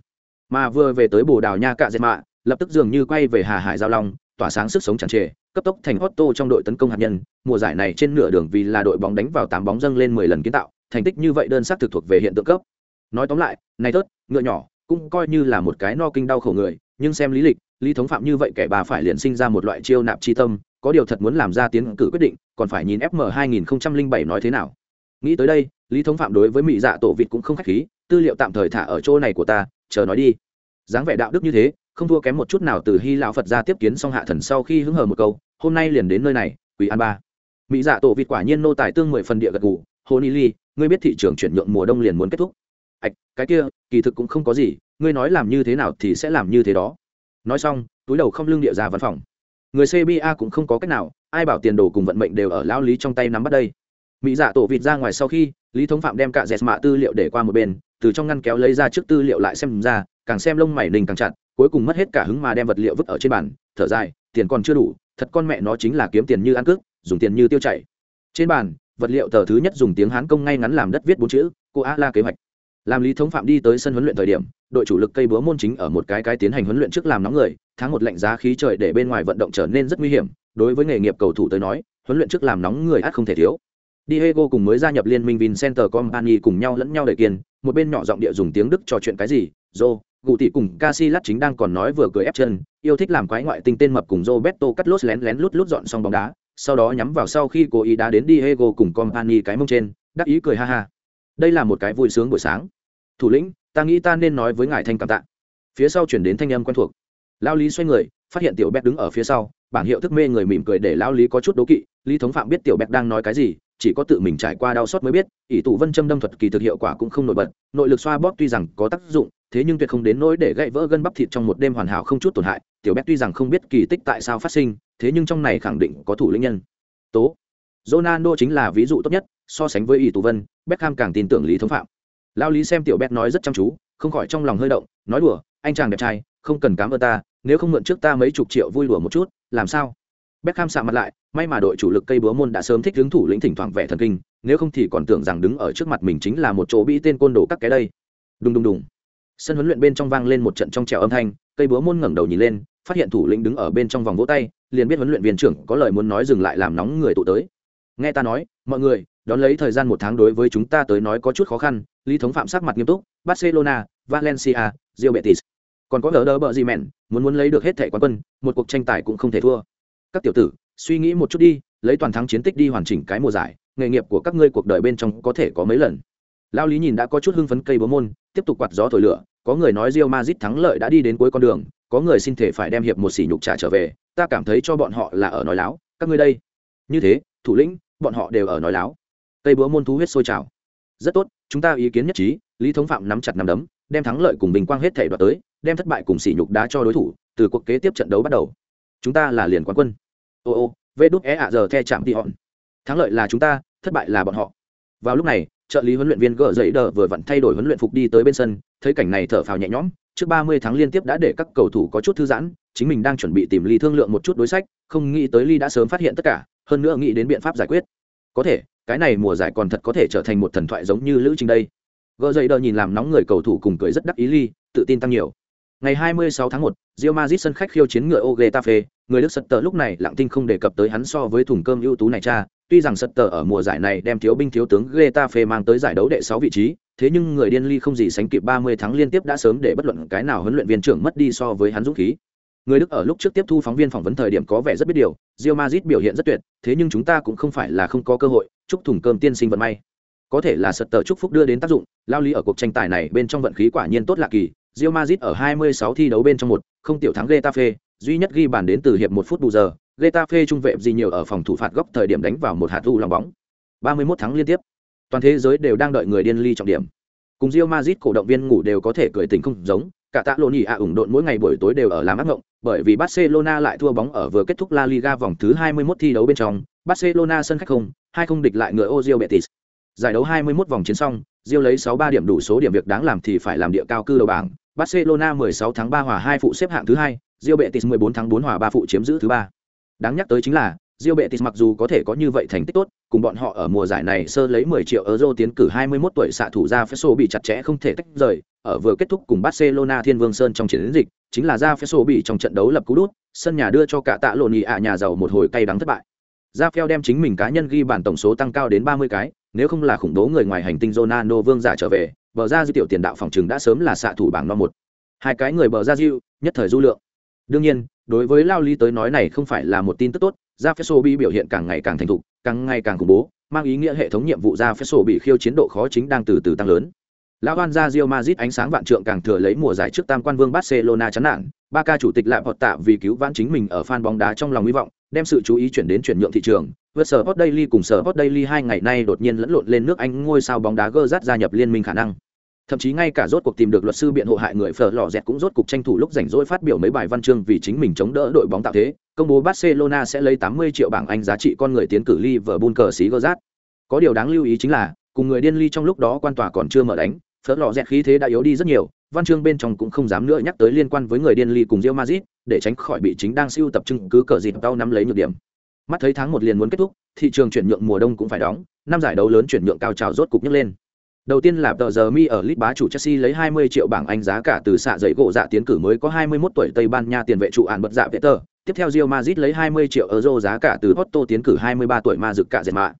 Mà vừa về tới Bồ Đào Nha cả dệt lập tức dường như quay về Hà Hải giao long, tỏa sáng sức sống tràn trề, cấp tốc thành Otto trong đội tấn công hạt nhân, mùa giải này trên nửa đường vì là đội bóng đánh vào tám bóng dâng lên 10 lần kiến tạo, thành tích như vậy đơn sắc thực thuộc về hiện tượng cấp. Nói tóm lại, này tốt, ngựa nhỏ, cũng coi như là một cái no kinh đau khổ người, nhưng xem lý lịch, lý thống phạm như vậy kẻ bà phải liền sinh ra một loại chiêu nạp chi tâm, có điều thật muốn làm ra tiến cử quyết định, còn phải nhìn FM 2007 nói thế nào. Nghĩ tới đây, lý thống phạm đối với mỹ dạ tổ vịt cũng không khách khí, tư liệu tạm thời thả ở chỗ này của ta, chờ nói đi. dáng vẻ đạo đức như thế, không thua kém một chút nào từ hy lão phật ra tiếp kiến xong hạ thần sau khi hứng hờ một câu, hôm nay liền đến nơi này, quỷ an ba. Mỹ dạ tổ vịt quả nhiên nô tài tương mười phần địa gật gù hôn y ly, ngươi biết thị trường chuyển nhượng mùa đông liền muốn kết thúc. Ạch, cái kia, kỳ thực cũng không có gì, ngươi nói làm như thế nào thì sẽ làm như thế đó. Nói xong, túi đầu không lương địa ra văn phòng. Người cba cũng không có cách nào, ai bảo tiền đồ cùng vận mệnh đều ở lao lý trong tay nắm bắt đây. Mỹ dạ tổ vịt ra ngoài sau khi, lý thống phạm đem cả dẹt mạ tư liệu để qua một bên, từ trong ngăn kéo lấy ra trước tư liệu lại xem ra, càng xem lông mày nình càng chặt cuối cùng mất hết cả hứng mà đem vật liệu vứt ở trên bàn thở dài tiền còn chưa đủ thật con mẹ nó chính là kiếm tiền như ăn cước dùng tiền như tiêu chảy. Trên bàn vật liệu tờ thứ nhất dùng tiếng hán công ngay ngắn làm đất viết bốn chữ cô a la kế hoạch. Làm lý thống phạm đi tới sân huấn luyện thời điểm đội chủ lực cây búa môn chính ở một cái cái tiến hành huấn luyện trước làm nóng người tháng một lạnh giá khí trời để bên ngoài vận động trở nên rất nguy hiểm đối với nghề nghiệp cầu thủ tới nói huấn luyện trước làm nóng người ắt không thể thiếu. Diego cùng mới gia nhập liên minh Vincenter Company cùng nhau lẫn nhau để kiên, một bên nhỏ giọng địa dùng tiếng Đức trò chuyện cái gì, "Zo, gù tỷ cùng Casillas chính đang còn nói vừa cười ép chân, yêu thích làm quái ngoại tinh tên mập cùng Roberto cắt lốt lén lén lút lút dọn xong bóng đá, sau đó nhắm vào sau khi cố ý đá đến Diego cùng Company cái mông trên, đắc ý cười ha ha. Đây là một cái vui sướng buổi sáng. Thủ lĩnh, ta nghĩ ta nên nói với ngài thanh cảm tạ. Phía sau chuyển đến thanh âm quen thuộc. Lao Lý xoay người, phát hiện Tiểu Bẹt đứng ở phía sau, bảng hiệu thức mê người mỉm cười để Lao Lý có chút đố kỵ, Lý Thống Phạm biết Tiểu Bẹt đang nói cái gì, chỉ có tự mình trải qua đau xót mới biết ỷ tụ vân châm đâm thuật kỳ thực hiệu quả cũng không nổi bật nội lực xoa bóp tuy rằng có tác dụng thế nhưng tuyệt không đến nỗi để gãy vỡ gân bắp thịt trong một đêm hoàn hảo không chút tổn hại tiểu Bét tuy rằng không biết kỳ tích tại sao phát sinh thế nhưng trong này khẳng định có thủ lĩnh nhân tố Ronaldo chính là ví dụ tốt nhất so sánh với ỷ tù vân Beckham càng tin tưởng lý thống phạm lao lý xem tiểu Bét nói rất chăm chú không khỏi trong lòng hơi động nói đùa anh chàng đẹp trai không cần cám ơn ta nếu không mượn trước ta mấy chục triệu vui đùa một chút làm sao Beckham sạ mặt lại, may mà đội chủ lực cây búa môn đã sớm thích hứng thủ lĩnh thỉnh thoảng vẻ thần kinh, nếu không thì còn tưởng rằng đứng ở trước mặt mình chính là một chỗ bị tên côn đồ các cái đây. Đùng đùng đùng. Sân huấn luyện bên trong vang lên một trận trong trẻo âm thanh, cây búa môn ngẩng đầu nhìn lên, phát hiện thủ lĩnh đứng ở bên trong vòng vỗ tay, liền biết huấn luyện viên trưởng có lời muốn nói dừng lại làm nóng người tụ tới. Nghe ta nói, mọi người, đón lấy thời gian một tháng đối với chúng ta tới nói có chút khó khăn, Lý thống phạm sắc mặt nghiêm túc, Barcelona, Valencia, Real Betis. Còn có đỡ bợ gì mẹn, muốn muốn lấy được hết thẻ quán quân, một cuộc tranh tài cũng không thể thua các tiểu tử suy nghĩ một chút đi lấy toàn thắng chiến tích đi hoàn chỉnh cái mùa giải nghề nghiệp của các ngươi cuộc đời bên trong có thể có mấy lần lao lý nhìn đã có chút hưng phấn cây búa môn, tiếp tục quạt gió thổi lửa, có người nói rio mazit thắng lợi đã đi đến cuối con đường, có người xin thể phải đem hiệp một sỉ nhục trả trở về, ta cảm thấy cho bọn họ là ở nói láo, các ngươi đây. Như thế, thủ lĩnh, bọn họ đều ở nói láo. Tây búa môn thú huyết sôi trào. Rất tốt, chúng ta ý kiến nhất trí, lý thống phạm nắm chặt nắm đấm, đem thắng lợi cùng bình quang hết thể đoạt tới, đem thất bại cùng sỉ nhục đá cho đối thủ, từ cuộc kế tiếp trận đấu bắt đầu. Chúng ta là liền quán quân. Ô ô, vê đút é ạ giờ the chạm tị hòn thắng lợi là chúng ta, thất bại là bọn họ. Vào lúc này trợ lý huấn luyện viên gỡ dậy đờ vừa vặn thay đổi huấn luyện phục đi tới bên sân thấy cảnh này thở phào nhẹ nhõm trước ba mươi tháng liên tiếp đã để các cầu thủ có chút thư giãn chính mình đang chuẩn bị tìm ly thương lượng một chút đối sách không nghĩ tới ly đã sớm phát hiện tất cả hơn nữa nghĩ đến biện pháp giải quyết. Có thể cái này mùa giải còn thật có thể trở thành một thần thoại giống như lữ trình đây. Gỡ dậy đờ nhìn làm nóng người cầu thủ cùng cười rất đắc ý ly tự tin tăng nhiều. Ngày 26 tháng 1, Real Madrid sân khách khiêu chiến ngựa Ogetafe, người Đức Sutter lúc này lặng tinh không đề cập tới hắn so với thùng cơm ưu tú này cha, tuy rằng Sutter ở mùa giải này đem thiếu binh thiếu tướng Getafe mang tới giải đấu đệ 6 vị trí, thế nhưng người điên ly không gì sánh kịp 30 tháng liên tiếp đã sớm để bất luận cái nào huấn luyện viên trưởng mất đi so với hắn dũng khí. Người Đức ở lúc trước tiếp thu phóng viên phỏng vấn thời điểm có vẻ rất biết điều, Real Madrid biểu hiện rất tuyệt, thế nhưng chúng ta cũng không phải là không có cơ hội, chúc thùng cơm tiên sinh vận may. Có thể là Sutter chúc phúc đưa đến tác dụng, lao lý ở cuộc tranh tài này bên trong vận khí quả nhiên tốt lạ kỳ, Real Madrid ở 26 thi đấu bên trong một, không tiểu thắng Getafe, duy nhất ghi bàn đến từ hiệp một phút bù giờ, Getafe trung vệ gì nhiều ở phòng thủ phạt góc thời điểm đánh vào một hạt u lòng bóng. 31 tháng liên tiếp. Toàn thế giới đều đang đợi người điên ly trọng điểm. Cùng Real Madrid cổ động viên ngủ đều có thể cười tỉnh không giống, cả tạ lộn nhỉ ạ ủng độn mỗi ngày buổi tối đều ở làm ác mộng, bởi vì Barcelona lại thua bóng ở vừa kết thúc La Liga vòng thứ 21 thi đấu bên trong, Barcelona sân khách không, hai không địch lại người Real Betis. Giải đấu 21 vòng chiến xong, Real lấy 63 điểm đủ số điểm việc đáng làm thì phải làm địa cao cư đầu bảng, Barcelona 16 tháng 3 hòa 2 phụ xếp hạng thứ 2, Real Betis 14 tháng 4 hòa 3 phụ chiếm giữ thứ 3. Đáng nhắc tới chính là, Real Betis mặc dù có thể có như vậy thành tích tốt, cùng bọn họ ở mùa giải này sơ lấy 10 triệu euro tiến cử 21 tuổi xạ thủ ra Fesso bị chặt chẽ không thể tách rời, ở vừa kết thúc cùng Barcelona Thiên Vương Sơn trong chiến dịch, chính là ra Fesso bị trong trận đấu lập cú đút, sân nhà đưa cho cả tạ lộn nhị ạ nhà giàu một hồi cay đắng thất bại. Rafael đem chính mình cá nhân ghi bàn tổng số tăng cao đến 30 cái, nếu không là khủng bố người ngoài hành tinh Ronaldo vương giả trở về, bờ ra dư tiểu tiền đạo phòng trừng đã sớm là xạ thủ bảng no một hai cái người bờ ra dư nhất thời du lượng đương nhiên đối với lao lý tới nói này không phải là một tin tức tốt ra phép sổ bị biểu hiện càng ngày càng thành thục, càng ngày càng khủng bố, mang ý nghĩa hệ thống nhiệm vụ ra phép sổ bị khiêu chiến độ khó chính đang từ từ tăng lớn. Lão van ra rio mazit ánh sáng vạn trượng càng thừa lấy mùa giải trước tam quan vương Barcelona chán nản, ba ca chủ tịch lại vọt tạ vì cứu vãn chính mình ở fan bóng đá trong lòng hy vọng, đem sự chú ý chuyển đến chuyển nhượng thị trường. Vượt sở Hot Daily cùng sở Hot Daily hai ngày nay đột nhiên lẫn lộn lên nước Anh ngôi sao bóng đá gơ rát gia nhập liên minh khả năng thậm chí ngay cả rốt cuộc tìm được luật sư biện hộ hại người phở lò dẹt cũng rốt cuộc tranh thủ lúc rảnh rỗi phát biểu mấy bài văn chương vì chính mình chống đỡ đội bóng tạo thế. Công bố barcelona sẽ lấy 80 triệu bảng anh giá trị con người tiến cử liverpool cờ xí gơ rát có điều đáng lưu ý chính là, cùng người điên ly trong lúc đó quan tòa còn chưa mở đánh, phở lò dẹt khí thế đã yếu đi rất nhiều, văn chương bên trong cũng không dám nữa nhắc tới liên quan với người điên ly cùng rio Madrid, để tránh khỏi bị chính đang siêu tập trung cứ cờ dịp tao nắm lấy nhược điểm. Mắt thấy tháng một liền muốn kết thúc, thị trường chuyển nhượng mùa đông cũng phải đóng, năm giải đấu lớn chuyển nhượng cao trào rốt cục nhấc lên. Đầu tiên là tờ giờ mi ở lit bá chủ Chelsea lấy 20 triệu bảng Anh giá cả từ xạ giấy gỗ dạ tiến cử mới có 21 tuổi Tây Ban Nha tiền vệ trụ án bật dạ vệ tờ. Tiếp theo Real Madrid lấy 20 triệu euro giá cả từ Porto tiến cử 23 tuổi ma dực cả dệt mạ.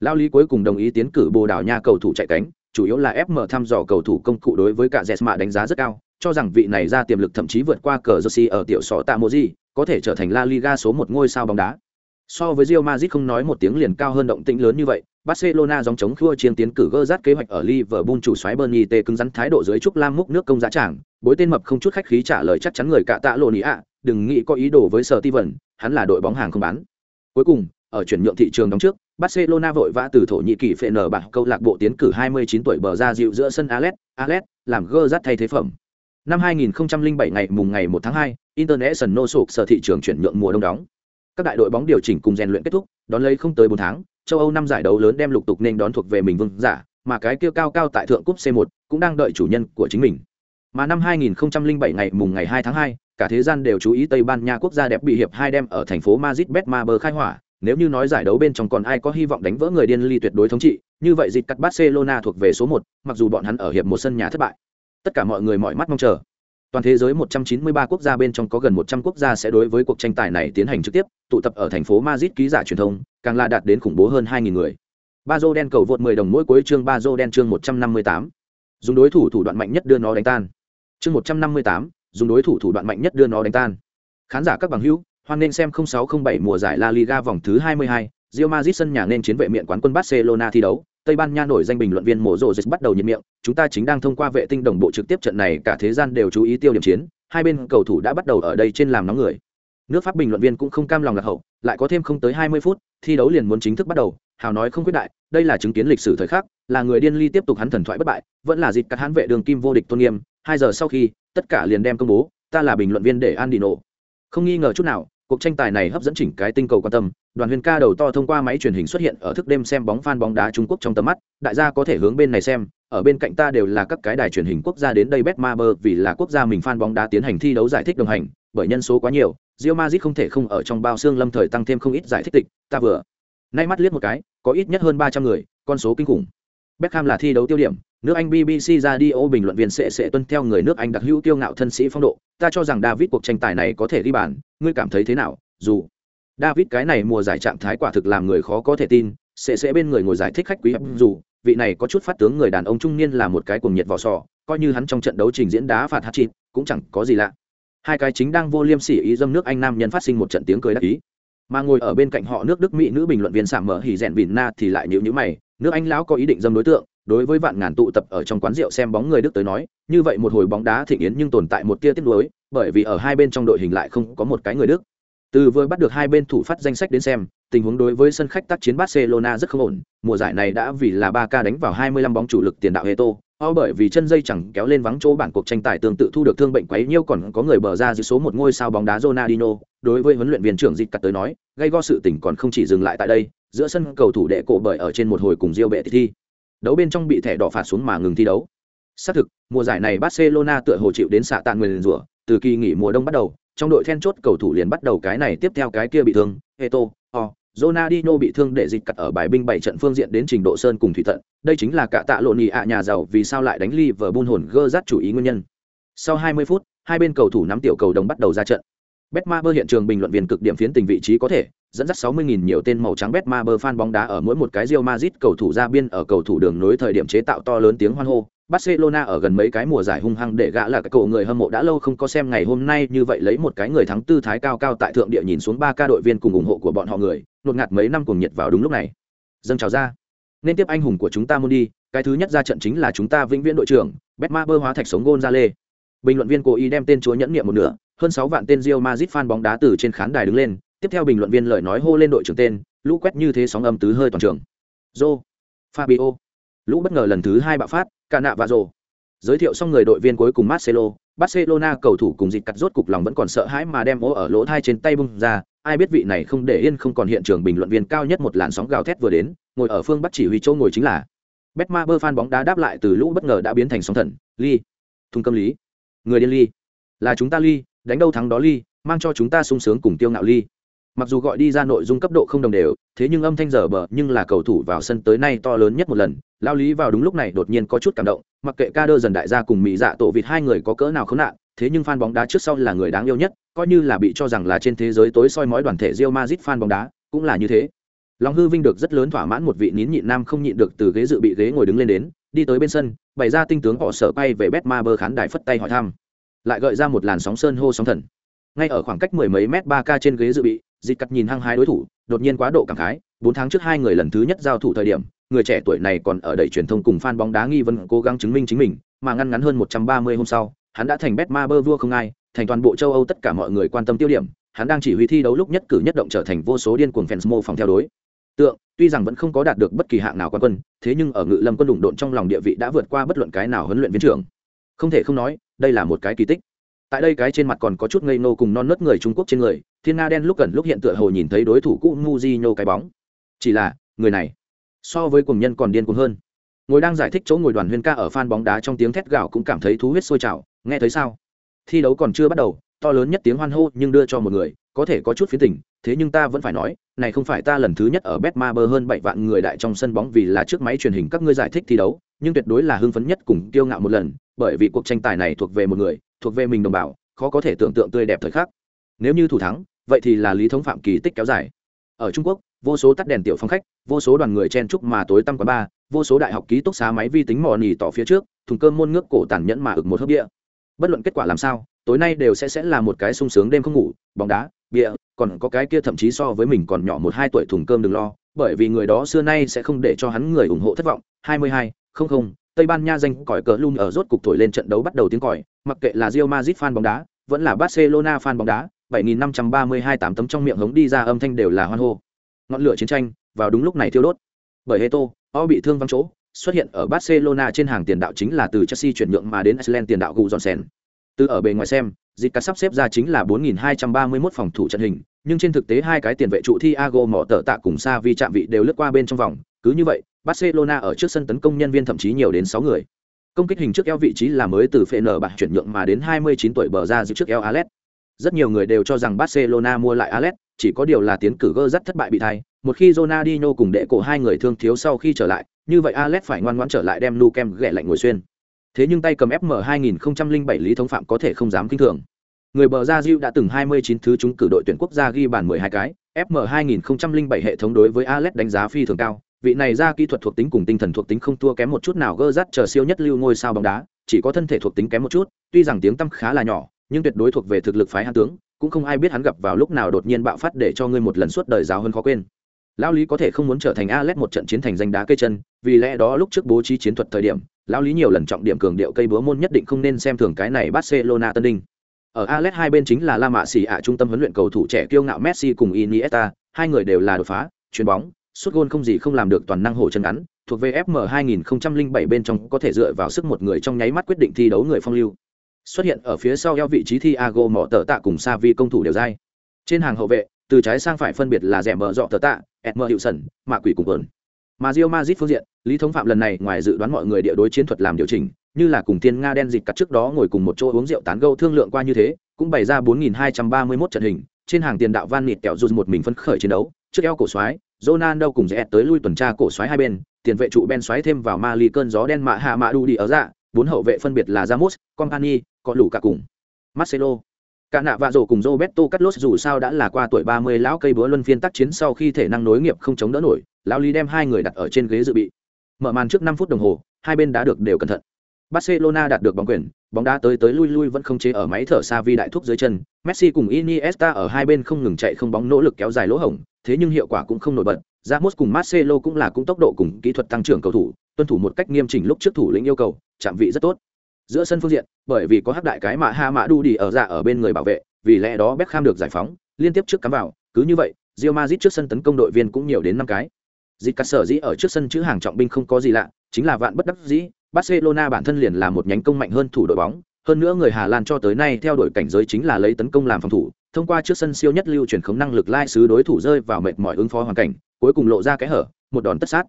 Lao lý cuối cùng đồng ý tiến cử Bồ Đào Nha cầu thủ chạy cánh, chủ yếu là FM thăm dò cầu thủ công cụ đối với cả dệt mạ đánh giá rất cao, cho rằng vị này ra tiềm lực thậm chí vượt qua cờ Jersey ở tiểu sọ Tamoji, có thể trở thành La Liga số một ngôi sao bóng đá. So với Real Madrid không nói một tiếng liền cao hơn động tĩnh lớn như vậy, Barcelona dòng chống khua chiên tiến cử gơ rát kế hoạch ở Liverpool chủ xoáy Bernie T cứng rắn thái độ dưới trúc lam múc nước công giá trảng, bối tên mập không chút khách khí trả lời chắc chắn người cả tạ lộ ý ạ, đừng nghĩ có ý đồ với Sở Steven, hắn là đội bóng hàng không bán. Cuối cùng, ở chuyển nhượng thị trường đóng trước, Barcelona vội vã từ thổ nhĩ kỳ phệ nở bảng câu lạc bộ tiến cử 29 tuổi bờ ra dịu giữa sân Alex, Alex làm gơ rát thay thế phẩm. Năm 2007 ngày mùng ngày 1 tháng 2, International sụp sở thị trường chuyển nhượng mùa đông đóng. Các đại đội bóng điều chỉnh cùng rèn luyện kết thúc, đón lấy không tới bốn tháng, châu Âu năm giải đấu lớn đem lục tục nên đón thuộc về mình vương giả, mà cái kia cao cao tại thượng cúp C1 cũng đang đợi chủ nhân của chính mình. Mà năm 2007 ngày mùng ngày 2 tháng 2, cả thế gian đều chú ý Tây Ban Nha quốc gia đẹp bị hiệp hai đem ở thành phố Madrid Betmaber khai hỏa, nếu như nói giải đấu bên trong còn ai có hy vọng đánh vỡ người điên ly tuyệt đối thống trị, như vậy dịch cắt Barcelona thuộc về số 1, mặc dù bọn hắn ở hiệp một sân nhà thất bại. Tất cả mọi người mọi mắt mong chờ, toàn thế giới 193 quốc gia bên trong có gần 100 quốc gia sẽ đối với cuộc tranh tài này tiến hành trực tiếp, tụ tập ở thành phố Madrid ký giả truyền thông, càng là đạt đến khủng bố hơn 2000 người. Bazo đen cầu vượt 10 đồng mỗi cuối chương Bazo đen chương 158. Dùng đối thủ thủ đoạn mạnh nhất đưa nó đánh tan. Chương 158, dùng đối thủ thủ đoạn mạnh nhất đưa nó đánh tan. Khán giả các bằng hữu, hoan nên xem 0607 mùa giải La Liga vòng thứ 22, Real Madrid sân nhà nên chiến vệ miệng quán quân Barcelona thi đấu, Tây Ban Nha nổi danh bình luận viên Mộ Rồ Dịch bắt đầu nhiệt miệng, chúng ta chính đang thông qua vệ tinh đồng bộ trực tiếp trận này cả thế gian đều chú ý tiêu điểm chiến, hai bên cầu thủ đã bắt đầu ở đây trên làm nóng người. Nước pháp bình luận viên cũng không cam lòng lạc hậu lại có thêm không tới hai mươi phút thi đấu liền muốn chính thức bắt đầu. Hào nói không quyết đại đây là chứng kiến lịch sử thời khắc là người điên ly tiếp tục hắn thần thoại bất bại vẫn là dịch cắt hắn vệ đường kim vô địch tôn nghiêm. Hai giờ sau khi tất cả liền đem công bố ta là bình luận viên để an nổ không nghi ngờ chút nào cuộc tranh tài này hấp dẫn chỉnh cái tinh cầu quan tâm, đoàn huyền ca đầu to thông qua máy truyền hình xuất hiện ở thức đêm xem bóng phan bóng đá trung quốc trong tầm mắt, đại gia có thể hướng bên này xem, ở bên cạnh ta đều là các cái đài truyền hình quốc gia đến đây bet ma bơ vì là quốc gia mình phan bóng đá tiến hành thi đấu giải thích đồng hành, bởi nhân số quá nhiều rio mazit không thể không ở trong bao xương lâm thời tăng thêm không ít giải thích tịch, ta vừa. Nay mắt liếc một cái, có ít nhất hơn ba trăm người, con số kinh khủng. Beckham là thi đấu tiêu điểm, nước Anh BBC Radio bình luận viên sẽ sẽ tuân theo người nước Anh đặc hữu tiêu ngạo thân sĩ phong độ. Ta cho rằng David cuộc tranh tài này có thể đi bàn, ngươi cảm thấy thế nào? Dù David cái này mùa giải trạng thái quả thực làm người khó có thể tin, sẽ sẽ bên người ngồi giải thích khách quý, dù vị này có chút phát tướng người đàn ông trung niên là một cái cuồng nhiệt vỏ sò, coi như hắn trong trận đấu trình diễn đá phạt hat-trick cũng chẳng có gì lạ. Hai cái chính đang vô liêm sỉ ý dâm nước anh nam nhân phát sinh một trận tiếng cười đắc ý. Mà ngồi ở bên cạnh họ nước đức mỹ nữ bình luận viên sạm mở hỉ rèn vỉn na thì lại nhíu nhíu mày nước anh lão có ý định dâm đối tượng, đối với vạn ngàn tụ tập ở trong quán rượu xem bóng người đức tới nói, như vậy một hồi bóng đá thịnh yến nhưng tồn tại một tia tiếc nuối, bởi vì ở hai bên trong đội hình lại không có một cái người đức. Từ vừa bắt được hai bên thủ phát danh sách đến xem, tình huống đối với sân khách tác chiến barcelona rất không ổn, mùa giải này đã vì là ba ca đánh vào 25 bóng chủ lực tiền đạo heto, o bởi vì chân dây chẳng kéo lên vắng chỗ bản cuộc tranh tài tương tự thu được thương bệnh quấy nhiêu còn có người bờ ra dưới số một ngôi sao bóng đá Ronaldinho. Đối với huấn luyện viên trưởng dịch cắt tới nói gây go sự tình còn không chỉ dừng lại tại đây giữa sân cầu thủ đệ cổ bởi ở trên một hồi cùng Real bệ thi. Đấu bên trong bị thẻ đỏ phạt xuống mà ngừng thi đấu. Xác thực mùa giải này Barcelona tựa hồ chịu đến xạ tàn nguyền rủa từ kỳ nghỉ mùa đông bắt đầu trong đội then chốt cầu thủ liền bắt đầu cái này tiếp theo cái kia bị thương Eto, o Ronaldinho bị thương để dịch cắt ở bài binh bảy trận phương diện đến trình độ sơn cùng thủy tận. Đây chính là cả tạ lộ nhị ạ nhà giàu vì sao lại đánh Liverpool hồn gơ rát chủ ý nguyên nhân. Sau 20 phút hai bên cầu thủ nắm tiểu cầu đồng bắt đầu ra trận. Betmaber hiện trường bình luận viên cực điểm phiến tình vị trí có thể dẫn dắt 60.000 nhiều tên màu trắng Betmaber fan bóng đá ở mỗi một cái Real Madrid cầu thủ ra biên ở cầu thủ đường nối thời điểm chế tạo to lớn tiếng hoan hô, Barcelona ở gần mấy cái mùa giải hung hăng để gã là cái cổ người hâm mộ đã lâu không có xem ngày hôm nay như vậy lấy một cái người thắng tư thái cao cao tại thượng địa nhìn xuống ba ca đội viên cùng ủng hộ của bọn họ người, nột ngạt mấy năm cùng nhiệt vào đúng lúc này. Dâng chào ra. Nên tiếp anh hùng của chúng ta muốn đi, cái thứ nhất ra trận chính là chúng ta vĩnh viễn đội trưởng, Betmaber hóa thạch sống Gonzale. Bình luận viên cố ý đem tên chúa nhẫn niệm một nửa, hơn 6 vạn tên Real Madrid fan bóng đá từ trên khán đài đứng lên, tiếp theo bình luận viên lời nói hô lên đội trưởng tên, lũ quét như thế sóng âm tứ hơi toàn trường. Joe, Fabio. Lũ bất ngờ lần thứ hai bạo phát, cả nạ và rồ giới thiệu xong người đội viên cuối cùng Marcelo, Barcelona cầu thủ cùng dịch cắt rốt cục lòng vẫn còn sợ hãi mà đem ố ở lỗ thai trên tay bung ra, ai biết vị này không để yên không còn hiện trường bình luận viên cao nhất một làn sóng gào thét vừa đến, ngồi ở phương Bắc chỉ huy chỗ ngồi chính là Betmaber fan bóng đá đáp lại từ lũ bất ngờ đã biến thành sóng thần, Ly, thùng câm lý, người điên Ly, là chúng ta Ly, đánh đâu thắng đó Ly, mang cho chúng ta sung sướng cùng tiêu ngạo Ly. Mặc dù gọi đi ra nội dung cấp độ không đồng đều, thế nhưng âm thanh giờ bờ nhưng là cầu thủ vào sân tới nay to lớn nhất một lần, lao lý vào đúng lúc này đột nhiên có chút cảm động mặc kệ ca đơ dần đại gia cùng mỹ dạ tổ vịt hai người có cỡ nào khốn nạn thế nhưng fan bóng đá trước sau là người đáng yêu nhất coi như là bị cho rằng là trên thế giới tối soi mói đoàn thể Real Madrid fan bóng đá cũng là như thế. Lòng hư vinh được rất lớn thỏa mãn một vị nín nhịn nam không nhịn được từ ghế dự bị ghế ngồi đứng lên đến đi tới bên sân bày ra tinh tướng họ sở bay về bet ma bơ khán đài phất tay hỏi thăm. Lại gợi ra một làn sóng sơn hô sóng thần. Ngay ở khoảng cách mười mấy mét ba ca trên ghế dự bị dịch cắt nhìn hăng hai đối thủ đột nhiên quá độ cảm khái bốn tháng trước hai người lần thứ nhất giao thủ thời điểm người trẻ tuổi này còn ở đầy truyền thông cùng fan bóng đá nghi vấn cố gắng chứng minh chính mình, mà ngăn ngắn hơn 130 hôm sau, hắn đã thành Betmaber vua không ai, thành toàn bộ châu Âu tất cả mọi người quan tâm tiêu điểm, hắn đang chỉ huy thi đấu lúc nhất cử nhất động trở thành vô số điên cuồng fans mô phòng theo đối. Tượng, tuy rằng vẫn không có đạt được bất kỳ hạng nào quan quân, thế nhưng ở Ngự Lâm quân đụng độn trong lòng địa vị đã vượt qua bất luận cái nào huấn luyện viên trưởng. Không thể không nói, đây là một cái kỳ tích. Tại đây cái trên mặt còn có chút ngây nô cùng non nớt người Trung Quốc trên người, Thiên Nga đen lúc gần lúc hiện tựa hồ nhìn thấy đối thủ cũ muzino cái bóng. Chỉ là, người này so với cùng nhân còn điên cuồng hơn. Ngồi đang giải thích chỗ ngồi đoàn huyên ca ở fan bóng đá trong tiếng thét gào cũng cảm thấy thú huyết sôi trào nghe thấy sao? Thi đấu còn chưa bắt đầu to lớn nhất tiếng hoan hô nhưng đưa cho một người có thể có chút phía tình thế nhưng ta vẫn phải nói này không phải ta lần thứ nhất ở betmaber hơn bảy vạn người đại trong sân bóng vì là trước máy truyền hình các ngươi giải thích thi đấu nhưng tuyệt đối là hưng phấn nhất cùng kiêu ngạo một lần bởi vì cuộc tranh tài này thuộc về một người thuộc về mình đồng bào khó có thể tưởng tượng tươi đẹp thời khắc. Nếu như thủ thắng vậy thì là lý thống phạm kỳ tích kéo dài. Ở trung quốc vô số tắt đèn tiểu phong khách vô số đoàn người chen chúc mà tối tăm quá ba vô số đại học ký túc xá máy vi tính mò nỉ tỏ phía trước thùng cơm môn nước cổ tàn nhẫn mà ực một hớp bia. Bất luận kết quả làm sao tối nay đều sẽ sẽ là một cái sung sướng đêm không ngủ bóng đá bia còn có cái kia thậm chí so với mình còn nhỏ một hai tuổi thùng cơm đừng lo bởi vì người đó xưa nay sẽ không để cho hắn người ủng hộ thất vọng. 22, không không Tây Ban Nha danh còi cờ luôn ở rốt cục thổi lên trận đấu bắt đầu tiếng còi, mặc kệ là Real Madrid fan bóng đá, vẫn là Barcelona fan bóng đá, 7532 tám tấm trong miệng hống đi ra âm thanh đều là hoan hô. Ngọn lửa chiến tranh vào đúng lúc này thiêu đốt. Bởi Heto, o bị thương vắng chỗ, xuất hiện ở Barcelona trên hàng tiền đạo chính là từ Chelsea chuyển nhượng mà đến Iceland tiền đạo Gudjonsen. Từ ở bề ngoài xem, dịch cả sắp xếp ra chính là 4231 phòng thủ trận hình, nhưng trên thực tế hai cái tiền vệ trụ Thiago mỏ tở tạ cùng Savi chạm vị đều lướt qua bên trong vòng, cứ như vậy, Barcelona ở trước sân tấn công nhân viên thậm chí nhiều đến 6 người. Công kích hình trước eo vị trí là mới từ Fener bạn chuyển nhượng mà đến 29 tuổi bờ ra giữ trước eo Alet, rất nhiều người đều cho rằng Barcelona mua lại Alex, chỉ có điều là tiến cử gơ rất thất bại bị thay. Một khi Ronaldinho cùng đệ cổ hai người thương thiếu sau khi trở lại, như vậy Alex phải ngoan ngoãn trở lại đem Nukem ghẻ lạnh ngồi xuyên. Thế nhưng tay cầm FM 2007 lý thống phạm có thể không dám kinh thường. Người bờ ra Diu đã từng 29 thứ chúng cử đội tuyển quốc gia ghi bàn 12 cái, FM 2007 hệ thống đối với Alex đánh giá phi thường cao, vị này ra kỹ thuật thuộc tính cùng tinh thần thuộc tính không thua kém một chút nào gơ rắt chờ siêu nhất lưu ngôi sao bóng đá, chỉ có thân thể thuộc tính kém một chút, tuy rằng tiếng tăm khá là nhỏ, nhưng tuyệt đối thuộc về thực lực phái hán tướng, cũng không ai biết hắn gặp vào lúc nào đột nhiên bạo phát để cho ngươi một lần suốt đời giáo hơn khó quên. Lão Lý có thể không muốn trở thành Alex một trận chiến thành danh đá cây chân, vì lẽ đó lúc trước bố trí chiến thuật thời điểm, lão Lý nhiều lần trọng điểm cường điệu cây búa môn nhất định không nên xem thường cái này Barcelona tân đinh. Ở Alex hai bên chính là La Mã Sĩ ạ trung tâm huấn luyện cầu thủ trẻ kiêu ngạo Messi cùng Iniesta, hai người đều là đột phá, chuyền bóng, sút gôn không gì không làm được toàn năng hổ chân ngắn, thuộc về FM 2007 bên trong có thể dựa vào sức một người trong nháy mắt quyết định thi đấu người phong lưu. Xuất hiện ở phía sau eo vị trí Thiago mỏ tờ tạ cùng Savi công thủ đều dai. Trên hàng hậu vệ, từ trái sang phải phân biệt là rẻ mở dọ tờ tạ, Edmer hiệu sẩn, mạ quỷ cùng quần. Mà Real Madrid phương diện, Lý Thống Phạm lần này ngoài dự đoán mọi người địa đối chiến thuật làm điều chỉnh, như là cùng Tiên Nga đen dịch cắt trước đó ngồi cùng một chỗ uống rượu tán gẫu thương lượng qua như thế, cũng bày ra 4231 trận hình, trên hàng tiền đạo Van Nịt kẹo rút một mình phân khởi chiến đấu, trước eo cổ xoái, Ronaldo cùng rẽ tới lui tuần tra cổ xoáy hai bên, tiền vệ trụ Ben xoáy thêm vào Mali cơn gió đen mạ hạ mạ đu đi ở dạ, bốn hậu vệ phân biệt là Ramos, Company, có lũ cả cùng. Marcelo. Cả nạ vạ rổ cùng Roberto Carlos dù sao đã là qua tuổi 30 lão cây búa luân phiên tác chiến sau khi thể năng nối nghiệp không chống đỡ nổi, lão Lý đem hai người đặt ở trên ghế dự bị. Mở màn trước 5 phút đồng hồ, hai bên đã được đều cẩn thận. Barcelona đạt được bóng quyền, bóng đá tới tới lui lui vẫn không chế ở máy thở xa vi đại thúc dưới chân. Messi cùng Iniesta ở hai bên không ngừng chạy không bóng nỗ lực kéo dài lỗ hổng, thế nhưng hiệu quả cũng không nổi bật. Ramos cùng Marcelo cũng là cũng tốc độ cùng kỹ thuật tăng trưởng cầu thủ, tuân thủ một cách nghiêm chỉnh lúc trước thủ lĩnh yêu cầu, chạm vị rất tốt. Giữa sân phương diện, bởi vì có hắc đại cái mạ Ha Mã Đu đi ở dạ ở bên người bảo vệ, vì lẽ đó Beckham được giải phóng, liên tiếp trước cắm vào, cứ như vậy, Real Madrid trước sân tấn công đội viên cũng nhiều đến năm cái. Dịch cắt sở dĩ ở trước sân chữ hàng trọng binh không có gì lạ, chính là vạn bất đắc dĩ, Barcelona bản thân liền là một nhánh công mạnh hơn thủ đội bóng, hơn nữa người Hà Lan cho tới nay theo đuổi cảnh giới chính là lấy tấn công làm phòng thủ, thông qua trước sân siêu nhất lưu chuyển khống năng lực lai sứ đối thủ rơi vào mệt mỏi ứng phó hoàn cảnh, cuối cùng lộ ra cái hở, một đòn tất sát.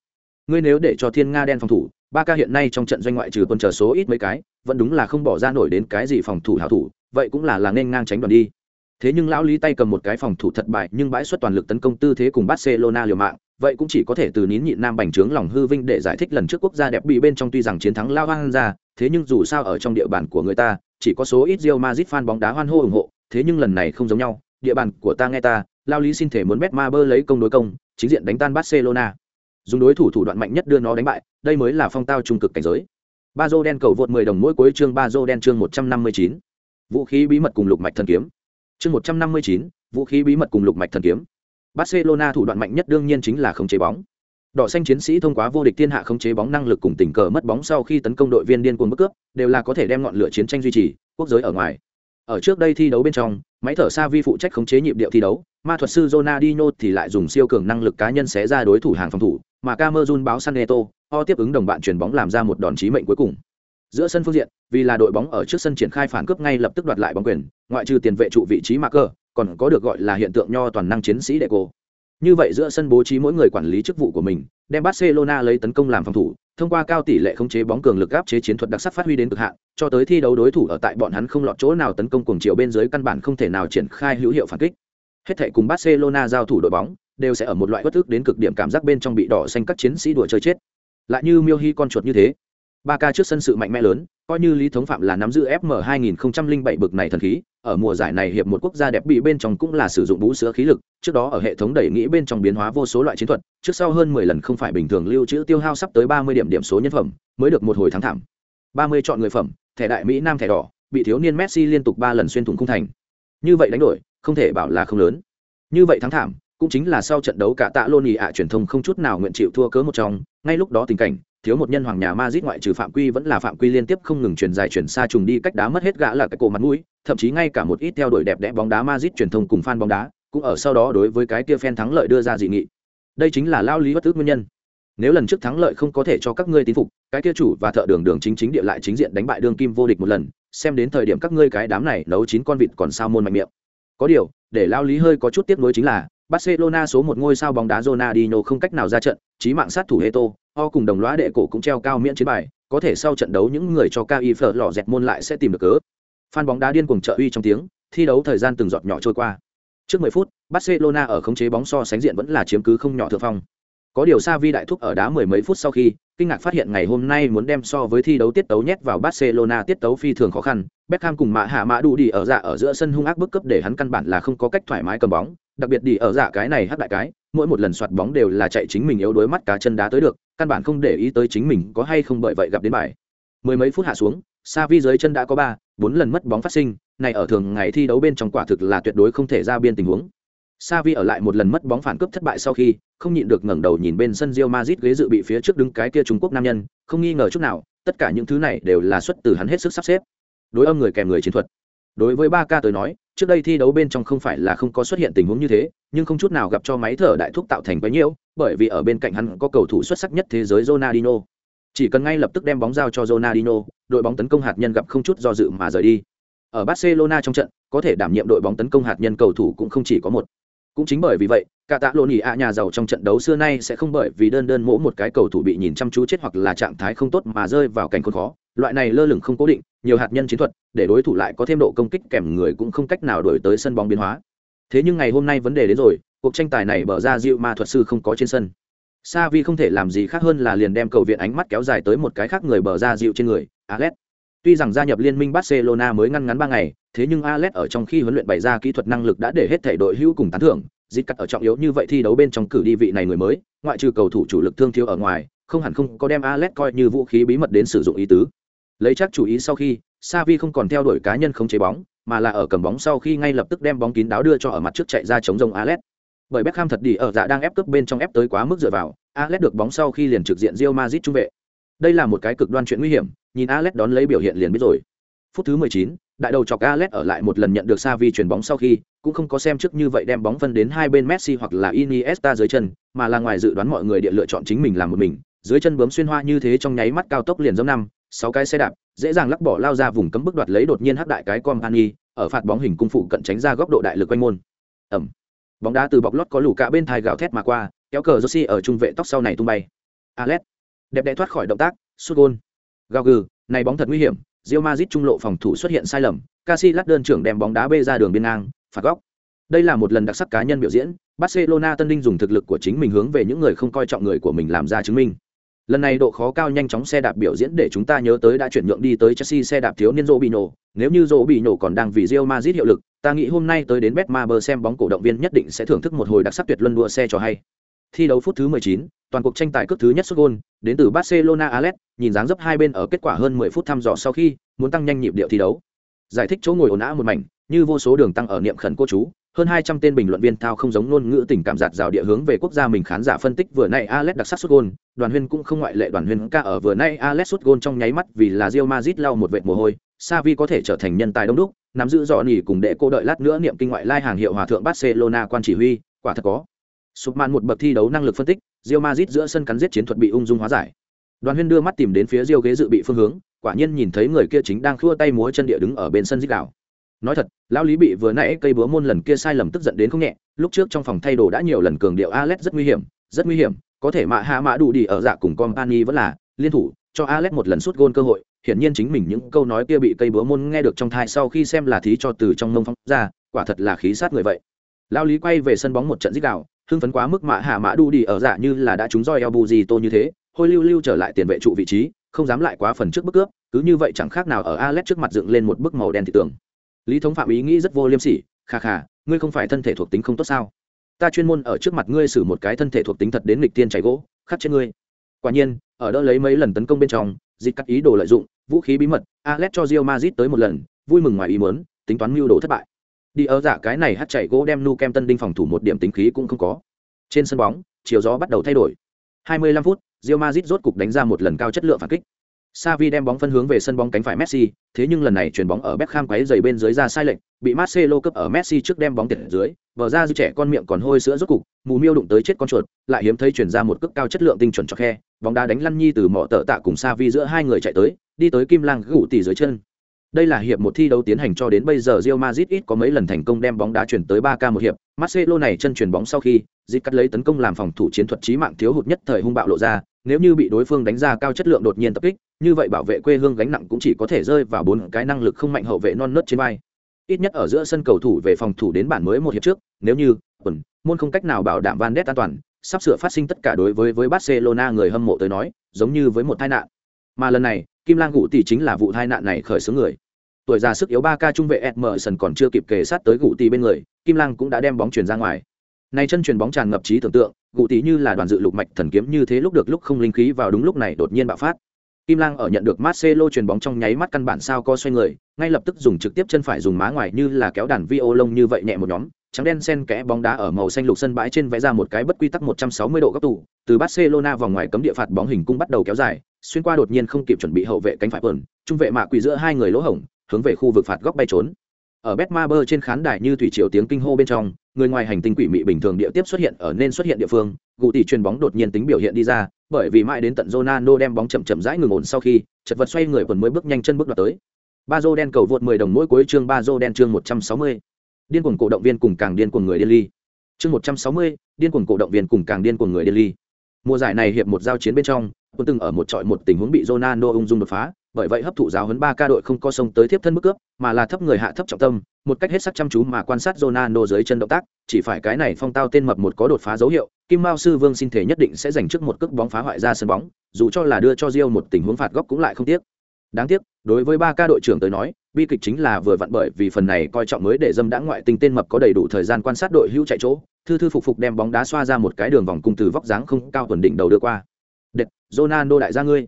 Ngươi nếu để cho Thiên Nga đen phòng thủ, ba ca hiện nay trong trận doanh ngoại trừ quân chờ số ít mấy cái, vẫn đúng là không bỏ ra nổi đến cái gì phòng thủ hảo thủ, vậy cũng là là nên ngang tránh đoàn đi. Thế nhưng lão Lý tay cầm một cái phòng thủ thật bại, nhưng bãi suất toàn lực tấn công tư thế cùng Barcelona liều mạng, vậy cũng chỉ có thể từ nín nhịn nam bành trướng lòng hư vinh để giải thích lần trước quốc gia đẹp bị bên trong tuy rằng chiến thắng lao hoang ra thế nhưng dù sao ở trong địa bàn của người ta chỉ có số ít Real Madrid fan bóng đá hoan hô ủng hộ thế nhưng lần này không giống nhau địa bàn của ta nghe ta lao lý xin thể muốn bet ma bơ lấy công đối công chính diện đánh tan barcelona dùng đối thủ thủ đoạn mạnh nhất đưa nó đánh bại đây mới là phong tao trung cực cảnh giới ba dô đen cầu vượt 10 đồng mỗi cuối chương ba dô đen chương 159. vũ khí bí mật cùng lục mạch thần kiếm chương 159, vũ khí bí mật cùng lục mạch thần kiếm Barcelona thủ đoạn mạnh nhất đương nhiên chính là khống chế bóng. Đỏ xanh chiến sĩ thông qua vô địch thiên hạ khống chế bóng năng lực cùng tình cờ mất bóng sau khi tấn công đội viên điên cuồng bất cướp, đều là có thể đem ngọn lửa chiến tranh duy trì, quốc giới ở ngoài. Ở trước đây thi đấu bên trong, máy thở xa vi phụ trách khống chế nhịp điệu thi đấu, ma thuật sư Ronaldinho thì lại dùng siêu cường năng lực cá nhân xé ra đối thủ hàng phòng thủ, mà Camerun báo Saneto, o tiếp ứng đồng bạn chuyển bóng làm ra một đòn chí mệnh cuối cùng. Giữa sân phương diện, vì là đội bóng ở trước sân triển khai phản cướp ngay lập tức đoạt lại bóng quyền, ngoại trừ tiền vệ trụ vị trí Marker, còn có được gọi là hiện tượng nho toàn năng chiến sĩ Deco. Như vậy giữa sân bố trí mỗi người quản lý chức vụ của mình, đem Barcelona lấy tấn công làm phòng thủ, thông qua cao tỷ lệ khống chế bóng cường lực áp chế chiến thuật đặc sắc phát huy đến cực hạn, cho tới thi đấu đối thủ ở tại bọn hắn không lọt chỗ nào tấn công cuồng chiều bên dưới căn bản không thể nào triển khai hữu hiệu phản kích. Hết thảy cùng Barcelona giao thủ đội bóng, đều sẽ ở một loại bất ức đến cực điểm cảm giác bên trong bị đỏ xanh các chiến sĩ đùa chơi chết. Lại như Miêu hy con chuột như thế. Ba ca trước sân sự mạnh mẽ lớn, coi như Lý Thống Phạm là nắm giữ FM 2007 bực này thần khí, ở mùa giải này hiệp một quốc gia đẹp bị bên trong cũng là sử dụng bú sữa khí lực, trước đó ở hệ thống đẩy nghĩ bên trong biến hóa vô số loại chiến thuật, trước sau hơn 10 lần không phải bình thường lưu trữ tiêu hao sắp tới 30 điểm điểm số nhân phẩm, mới được một hồi thắng thảm. 30 chọn người phẩm, thẻ đại Mỹ Nam thẻ đỏ, bị thiếu niên Messi liên tục 3 lần xuyên thủng khung thành. Như vậy đánh đổi, không thể bảo là không lớn. Như vậy thắng thảm, cũng chính là sau trận đấu cả tạ lôn ý ạ truyền thông không chút nào nguyện chịu thua cớ một trong ngay lúc đó tình cảnh thiếu một nhân hoàng nhà Madrid ngoại trừ phạm quy vẫn là phạm quy liên tiếp không ngừng truyền dài chuyển xa trùng đi cách đá mất hết gã là cái cổ mặt mũi, thậm chí ngay cả một ít theo đuổi đẹp đẽ bóng đá Madrid truyền thông cùng fan bóng đá, cũng ở sau đó đối với cái kia fan thắng lợi đưa ra dị nghị. Đây chính là lao lý bất ước nguyên nhân. Nếu lần trước thắng lợi không có thể cho các ngươi tín phục, cái kia chủ và thợ đường đường chính chính địa lại chính diện đánh bại đường kim vô địch một lần, xem đến thời điểm các ngươi cái đám này nấu chín con vịt còn sao môn mạnh miệng. Có điều, để lao lý hơi có chút tiếc nuối chính là Barcelona số một ngôi sao bóng đá Ronaldinho không cách nào ra trận, chí mạng sát thủ Heto, o cùng đồng lõa đệ cổ cũng treo cao miễn chiến bài, có thể sau trận đấu những người cho KI phở lọ dẹt môn lại sẽ tìm được cớ. Fan bóng đá điên cuồng trợ uy trong tiếng, thi đấu thời gian từng giọt nhỏ trôi qua. Trước 10 phút, Barcelona ở khống chế bóng so sánh diện vẫn là chiếm cứ không nhỏ thượng phong. Có điều Xavi đại thúc ở đá mười mấy phút sau khi, kinh ngạc phát hiện ngày hôm nay muốn đem so với thi đấu tiết tấu nhét vào Barcelona tiết tấu phi thường khó khăn, Beckham cùng Mạ Hạ Mã đủ đi ở dạ ở giữa sân hung ác bức cấp để hắn căn bản là không có cách thoải mái cầm bóng, đặc biệt đi ở dạ cái này hắc đại cái, mỗi một lần soạt bóng đều là chạy chính mình yếu đuối mắt cá chân đá tới được, căn bản không để ý tới chính mình có hay không bởi vậy gặp đến bài. Mười mấy phút hạ xuống, Xavi dưới chân đã có ba, bốn lần mất bóng phát sinh, này ở thường ngày thi đấu bên trong quả thực là tuyệt đối không thể ra biên tình huống. Xavi ở lại một lần mất bóng phản cướp thất bại sau khi, không nhịn được ngẩng đầu nhìn bên sân Real Madrid ghế dự bị phía trước đứng cái kia Trung Quốc nam nhân, không nghi ngờ chút nào, tất cả những thứ này đều là xuất từ hắn hết sức sắp xếp. Đối âm người kèm người chiến thuật. Đối với Ba Ca tới nói, trước đây thi đấu bên trong không phải là không có xuất hiện tình huống như thế, nhưng không chút nào gặp cho máy thở đại thúc tạo thành bấy nhiêu, bởi vì ở bên cạnh hắn có cầu thủ xuất sắc nhất thế giới Ronaldinho. Chỉ cần ngay lập tức đem bóng giao cho Ronaldinho, đội bóng tấn công hạt nhân gặp không chút do dự mà rời đi. Ở Barcelona trong trận, có thể đảm nhiệm đội bóng tấn công hạt nhân cầu thủ cũng không chỉ có một cũng chính bởi vì vậy cả tạ lộn ỉ ạ nhà giàu trong trận đấu xưa nay sẽ không bởi vì đơn đơn mỗi một cái cầu thủ bị nhìn chăm chú chết hoặc là trạng thái không tốt mà rơi vào cảnh khốn khó loại này lơ lửng không cố định nhiều hạt nhân chiến thuật để đối thủ lại có thêm độ công kích kèm người cũng không cách nào đổi tới sân bóng biến hóa. Thế nhưng ngày hôm nay vấn đề đến rồi cuộc tranh tài này bở ra dịu ma thuật sư không có trên sân. Sa vi không thể làm gì khác hơn là liền đem cầu viện ánh mắt kéo dài tới một cái khác người bờ ra dịu trên người alex. Tuy rằng gia nhập liên minh barcelona mới ngăn ngắn ba ngày thế nhưng Alex ở trong khi huấn luyện bày ra kỹ thuật năng lực đã để hết thể đội hữu cùng tán thưởng, dịp cắt ở trọng yếu như vậy thi đấu bên trong cử đi vị này người mới, ngoại trừ cầu thủ chủ lực thương thiếu ở ngoài, không hẳn không có đem Alex coi như vũ khí bí mật đến sử dụng ý tứ. Lấy chắc chủ ý sau khi, Sa Vi không còn theo đuổi cá nhân không chế bóng, mà là ở cầm bóng sau khi ngay lập tức đem bóng kín đáo đưa cho ở mặt trước chạy ra chống rông alet Bởi Beckham thật đi ở dạ đang ép cướp bên trong ép tới quá mức dựa vào, Alex được bóng sau khi liền trực diện Real Madrid trung vệ. Đây là một cái cực đoan chuyện nguy hiểm, nhìn Alex đón lấy biểu hiện liền biết rồi. Phút thứ 19, đại đầu chọc Alex ở lại một lần nhận được Xavi chuyển bóng sau khi, cũng không có xem trước như vậy đem bóng phân đến hai bên Messi hoặc là Iniesta dưới chân, mà là ngoài dự đoán mọi người địa lựa chọn chính mình làm một mình, dưới chân bướm xuyên hoa như thế trong nháy mắt cao tốc liền giống năm, sáu cái xe đạp, dễ dàng lắc bỏ lao ra vùng cấm bức đoạt lấy đột nhiên hắc đại cái company, ở phạt bóng hình cung phụ cận tránh ra góc độ đại lực quanh môn. Ẩm. Bóng đá từ bọc lót có lũ cả bên thai gào thét mà qua, kéo cờ Josi ở trung vệ tóc sau này tung bay. Alex đẹp đẽ thoát khỏi động tác, sút gôn gào gừ, này bóng thật nguy hiểm, Real Madrid trung lộ phòng thủ xuất hiện sai lầm, Casillas đơn trưởng đem bóng đá bê ra đường biên ngang, phạt góc. Đây là một lần đặc sắc cá nhân biểu diễn, Barcelona tân linh dùng thực lực của chính mình hướng về những người không coi trọng người của mình làm ra chứng minh. Lần này độ khó cao nhanh chóng xe đạp biểu diễn để chúng ta nhớ tới đã chuyển nhượng đi tới Chelsea xe đạp thiếu niên Rô bị nổ. nếu như Rô bị nổ còn đang vì Real Madrid hiệu lực, ta nghĩ hôm nay tới đến Betmaber xem bóng cổ động viên nhất định sẽ thưởng thức một hồi đặc sắc tuyệt luân đua xe cho hay. Thi đấu phút thứ 19, toàn cuộc tranh tài cước thứ nhất xuất gôn đến từ Barcelona Alex, nhìn dáng dấp hai bên ở kết quả hơn 10 phút thăm dò sau khi, muốn tăng nhanh nhịp điệu thi đấu. Giải thích chỗ ngồi ồn ào một mảnh, như vô số đường tăng ở niệm khẩn cô chú, hơn 200 tên bình luận viên thao không giống ngôn ngữ tình cảm giạt rào địa hướng về quốc gia mình khán giả phân tích vừa nay Alex đặc sắc sút gôn, Đoàn Huyên cũng không ngoại lệ Đoàn Huyên ca ở vừa nay Alex sút gôn trong nháy mắt vì là Real Madrid lau một vệt mồ hôi, Xavi có thể trở thành nhân tài đông đúc, nắm giữ rõ nhỉ cùng đệ cô đợi lát nữa niệm kinh ngoại lai hàng hiệu hòa thượng Barcelona quan chỉ huy, quả thật có. Subman một bậc thi đấu năng lực phân tích, Real Madrid giữa sân cắn giết chiến thuật bị ung dung hóa giải. Đoàn Huyên đưa mắt tìm đến phía Real ghế dự bị phương hướng, quả nhiên nhìn thấy người kia chính đang khua tay múa chân địa đứng ở bên sân dịch đảo. Nói thật, lão Lý bị vừa nãy cây búa môn lần kia sai lầm tức giận đến không nhẹ, lúc trước trong phòng thay đồ đã nhiều lần cường điệu Alex rất nguy hiểm, rất nguy hiểm, có thể mạ hạ mã đủ đi ở dạ cùng company vẫn là liên thủ, cho Alex một lần sút gôn cơ hội, hiển nhiên chính mình những câu nói kia bị cây búa môn nghe được trong thai sau khi xem là thí cho từ trong mông phong ra, quả thật là khí sát người vậy. Lão Lý quay về sân bóng một trận dích gào, hưng phấn quá mức mạ hạ mã đu đi ở dạ như là đã trúng roi eo bù gì tô như thế hôi lưu lưu trở lại tiền vệ trụ vị trí không dám lại quá phần trước bức cướp cứ như vậy chẳng khác nào ở Alex trước mặt dựng lên một bức màu đen thị tường lý thống phạm ý nghĩ rất vô liêm sỉ, kha kha, ngươi không phải thân thể thuộc tính không tốt sao? Ta chuyên môn ở trước mặt ngươi xử một cái thân thể thuộc tính thật đến nghịch tiên chảy gỗ, khắc trên ngươi. Quả nhiên, ở đỡ lấy mấy lần tấn công bên trong, dịch cắt ý đồ lợi dụng, vũ khí bí mật, Alex cho rio mazit tới một lần, vui mừng ngoài ý muốn, tính toán mưu đồ thất bại. Đi ở giả cái này hát chạy gỗ đem nu kem tân đinh phòng thủ một điểm tính khí cũng không có. Trên sân bóng, chiều gió bắt đầu thay đổi. 25 phút rio mazit rốt cục đánh ra một lần cao chất lượng phản kích. Savi đem bóng phân hướng về sân bóng cánh phải Messi, thế nhưng lần này chuyển bóng ở Beckham quấy giày bên dưới ra sai lệch, bị Marcelo cướp ở Messi trước đem bóng tiệt dưới, vờ ra dư trẻ con miệng còn hôi sữa rốt cục, mù miêu đụng tới chết con chuột, lại hiếm thấy chuyển ra một cước cao chất lượng tinh chuẩn cho khe, bóng đá đánh lăn nhi từ mỏ tợ tạ cùng Savi giữa hai người chạy tới, đi tới Kim Lang gủ tỉ dưới chân. Đây là hiệp một thi đấu tiến hành cho đến bây giờ Real Madrid ít có mấy lần thành công đem bóng đá chuyển tới 3K một hiệp, Marcelo này chân chuyển bóng sau khi, dịch cắt lấy tấn công làm phòng thủ chiến thuật chí mạng thiếu hụt nhất thời hung bạo lộ ra, nếu như bị đối phương đánh ra cao chất lượng đột nhiên tập kích, như vậy bảo vệ quê hương gánh nặng cũng chỉ có thể rơi vào bốn cái năng lực không mạnh hậu vệ non nớt trên vai. Ít nhất ở giữa sân cầu thủ về phòng thủ đến bản mới một hiệp trước, nếu như quần môn không cách nào bảo đảm Van Ness an toàn, sắp sửa phát sinh tất cả đối với với Barcelona người hâm mộ tới nói, giống như với một tai nạn. Mà lần này, Kim Lang Gụ tỷ chính là vụ tai nạn này khởi xướng người. Tuổi già sức yếu ba ca trung vệ Emerson còn chưa kịp kề sát tới Gụ tỷ bên người, Kim Lang cũng đã đem bóng chuyển ra ngoài. Này chân chuyền bóng tràn ngập trí tưởng tượng, Gụ tỷ như là đoàn dự lục mạch thần kiếm như thế lúc được lúc không linh khí vào đúng lúc này đột nhiên bạo phát. Kim Lang ở nhận được Marcelo chuyền bóng trong nháy mắt căn bản sao co xoay người, ngay lập tức dùng trực tiếp chân phải dùng má ngoài như là kéo đàn violon như vậy nhẹ một nhóm, trắng đen xen kẽ bóng đá ở màu xanh lục sân bãi trên vẽ ra một cái bất quy tắc 160 độ góc tủ, từ Barcelona vòng ngoài cấm địa phạt bóng hình cung bắt đầu kéo dài, xuyên qua đột nhiên không kịp chuẩn bị hậu vệ cánh phải quần, trung vệ mạ quỷ giữa hai người lỗ hổng, hướng về khu vực phạt góc bay trốn. Ở Betmaber trên khán đài như thủy triều tiếng kinh hô bên trong, người ngoài hành tinh quỷ mị bình thường địa tiếp xuất hiện ở nên xuất hiện địa phương, gù tỷ chuyền bóng đột nhiên tính biểu hiện đi ra, bởi vì mãi đến tận Ronaldo đem bóng chậm chậm rãi ngừng ổn sau khi, chật vật xoay người còn mới bước nhanh chân bước đoạt tới. Bazo đen cầu vượt 10 đồng mỗi cuối chương Bazo đen chương 160. Điên cuồng cổ động viên cùng càng điên cuồng người điên ly. Chương 160, điên cuồng cổ động viên cùng càng điên cuồng người điên ly. Mùa giải này hiệp một giao chiến bên trong, quân từng ở một trọi một tình huống bị Ronaldo ung dung đột phá, bởi vậy hấp thụ giáo huấn ba ca đội không có sông tới tiếp thân mức cướp, mà là thấp người hạ thấp trọng tâm, một cách hết sức chăm chú mà quan sát Ronaldo dưới chân động tác, chỉ phải cái này phong tao tên mập một có đột phá dấu hiệu, Kim Mao sư Vương xin thể nhất định sẽ giành trước một cước bóng phá hoại ra sân bóng, dù cho là đưa cho Rio một tình huống phạt góc cũng lại không tiếc. Đáng tiếc, đối với ba ca đội trưởng tới nói, bi kịch chính là vừa vặn bởi vì phần này coi trọng mới để dâm đã ngoại tình tên mập có đầy đủ thời gian quan sát đội hữu chạy chỗ, thư thư phục phục đem bóng đá xoa ra một cái đường vòng cung từ vóc dáng không cao tuần đỉnh đầu đưa qua. Đệt, Ronaldo đại gia ngươi.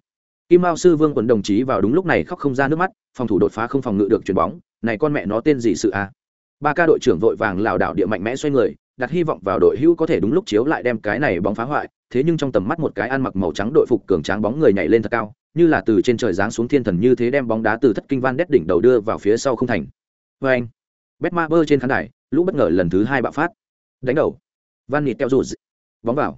Kim Mao sư Vương quần đồng chí vào đúng lúc này khóc không ra nước mắt, phòng thủ đột phá không phòng ngự được chuyền bóng, này con mẹ nó tên gì sự a? À? Ba ca đội trưởng vội vàng lảo đảo địa mạnh mẽ xoay người, đặt hy vọng vào đội hữu có thể đúng lúc chiếu lại đem cái này bóng phá hoại, thế nhưng trong tầm mắt một cái ăn mặc màu trắng đội phục cường tráng bóng người nhảy lên thật cao, như là từ trên trời giáng xuống thiên thần như thế đem bóng đá từ thất kinh van đét đỉnh đầu đưa vào phía sau không thành. Và anh, Betmaber trên khán đài, lũ bất ngờ lần thứ hai bạo phát. Đánh đầu. Van Nịt keo rụt. Bóng vào.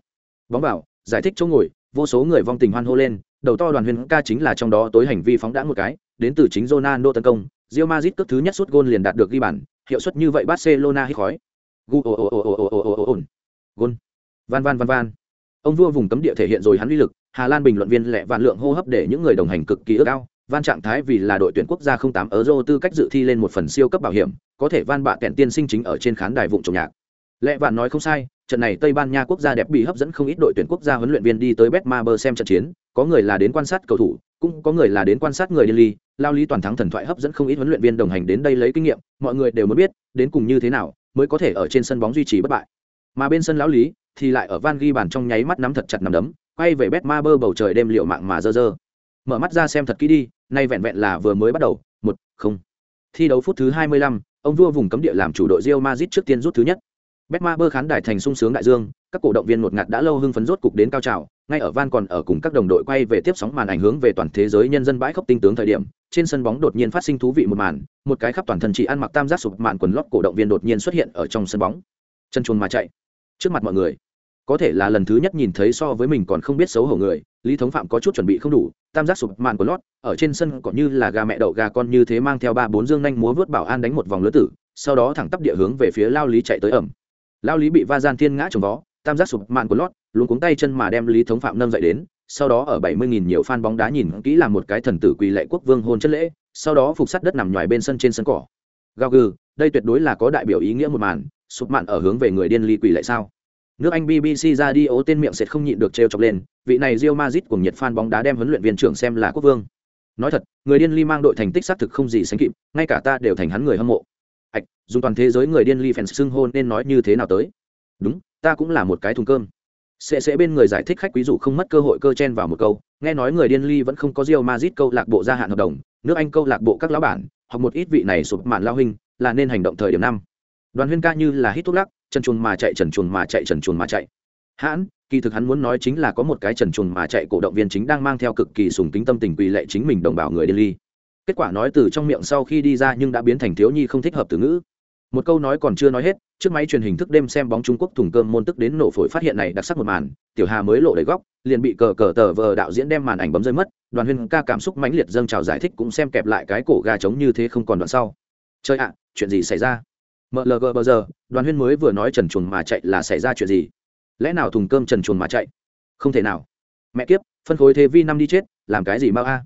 Bóng vào, giải thích chỗ ngồi, vô số người vong tình hoan hô lên, đầu to đoàn huyền ca chính là trong đó tối hành vi phóng đãng một cái, đến từ chính Ronaldo tấn công, Real Madrid cước thứ nhất sút gôn liền đạt được ghi bàn, hiệu suất như vậy Barcelona hít khói. Gôn. Van van van van. Ông vua vùng cấm địa thể hiện rồi hắn uy lực, Hà Lan bình luận viên lẹ vạn lượng hô hấp để những người đồng hành cực kỳ ước ao. Van trạng thái vì là đội tuyển quốc gia 08 Euro tư cách dự thi lên một phần siêu cấp bảo hiểm, có thể Van bạ kẹn tiên sinh chính ở trên khán đài vụng trồng nhạc. lẹ vạn nói không sai, trận này Tây Ban Nha quốc gia đẹp bị hấp dẫn không ít đội tuyển quốc gia huấn luyện viên đi tới Betmaber xem trận chiến, có người là đến quan sát cầu thủ, cũng có người là đến quan sát người Delhi, lao lý toàn thắng thần thoại hấp dẫn không ít huấn luyện viên đồng hành đến đây lấy kinh nghiệm, mọi người đều muốn biết, đến cùng như thế nào mới có thể ở trên sân bóng duy trì bất bại. Mà bên sân lão lý thì lại ở Van ghi bàn trong nháy mắt nắm thật chặt nắm đấm, quay về Betmaber bầu trời đêm liệu mạng mà dơ dơ. Mở mắt ra xem thật kỹ đi, nay vẹn vẹn là vừa mới bắt đầu, một, không. Thi đấu phút thứ 25, ông vua vùng cấm địa làm chủ đội Real Madrid trước tiên rút thứ nhất. Betmaber khán đài thành sung sướng đại dương, các cổ động viên một ngạt đã lâu hưng phấn rốt cục đến cao trào, ngay ở van còn ở cùng các đồng đội quay về tiếp sóng màn ảnh hướng về toàn thế giới nhân dân bãi khốc tinh tướng thời điểm trên sân bóng đột nhiên phát sinh thú vị một màn một cái khắp toàn thân chỉ ăn mặc tam giác sụp màn quần lót cổ động viên đột nhiên xuất hiện ở trong sân bóng. Chân chuồn mà chạy. Trước mặt mọi người có thể là lần thứ nhất nhìn thấy so với mình còn không biết xấu hổ người lý thống phạm có chút chuẩn bị không đủ tam giác sụp màn quần lót ở trên sân có như là gà mẹ đậu gà con như thế mang theo ba bốn dương nhanh múa vớt bảo an đánh một vòng lứa tử sau đó thẳng tắp địa hướng về phía lao lý chạy tới ẩm lao lý bị va gian thiên ngã trồng vó, tam giác sụp màn của lót luôn cuống tay chân mà đem lý thống phạm nâng dậy đến, sau đó ở bảy mươi nghìn nhiều fan bóng đá nhìn kỹ làm một cái thần tử quỳ lệ quốc vương hôn chất lễ, sau đó phục sắt đất nằm ngoài bên sân trên sân cỏ. Gao gừ, đây tuyệt đối là có đại biểu ý nghĩa một màn, sụp mạn ở hướng về người điên ly quỳ lệ sao? Nước anh bbc ra đi, ố tên miệng sẽ không nhịn được trêu chọc lên, vị này rio mazit cùng nhiệt fan bóng đá đem huấn luyện viên trưởng xem là quốc vương. Nói thật, người điên ly mang đội thành tích xác thực không gì sánh kịp, ngay cả ta đều thành hắn người hâm mộ hạch, dùng toàn thế giới người điên ly fans xưng hôn nên nói như thế nào tới? Đúng, ta cũng là một cái thùng cơm. Sẽ sẽ bên người giải thích khách quý dụ không mất cơ hội cơ chen vào một câu, nghe nói người điên ly vẫn không có rio mazit câu lạc bộ gia hạn hợp đồng, nước anh câu lạc bộ các lão bản, hoặc một ít vị này sụp mạn lao hình là nên hành động thời điểm năm. Đoàn huyên ca như là hít thuốc lắc, trần chuồn mà chạy, trần chuồn mà chạy, trần chuồn mà chạy. Hãn, kỳ thực hắn muốn nói chính là có một cái trần chuồn mà chạy cổ động viên chính đang mang theo cực kỳ sùng kính tâm tình quỳ lệ chính mình đồng bào người điên ly kết quả nói từ trong miệng sau khi đi ra nhưng đã biến thành thiếu nhi không thích hợp từ ngữ. Một câu nói còn chưa nói hết, trước máy truyền hình thức đêm xem bóng trung quốc thùng cơm môn tức đến nổ phổi phát hiện này đặc sắc một màn, tiểu hà mới lộ đầy góc, liền bị cờ cờ tờ vờ đạo diễn đem màn ảnh bấm rơi mất, đoàn huyên ca cảm xúc mãnh liệt dâng trào giải thích cũng xem kẹp lại cái cổ gà trống như thế không còn đoạn sau. Chơi ạ, chuyện gì xảy ra? Mlg bờ giờ, đoàn huyên mới vừa nói trần chuồn mà chạy là xảy ra chuyện gì? Lẽ nào thùng cơm trần chuồn mà chạy? Không thể nào. Mẹ kiếp, phân khối thế vi năm đi chết, làm cái gì mau a?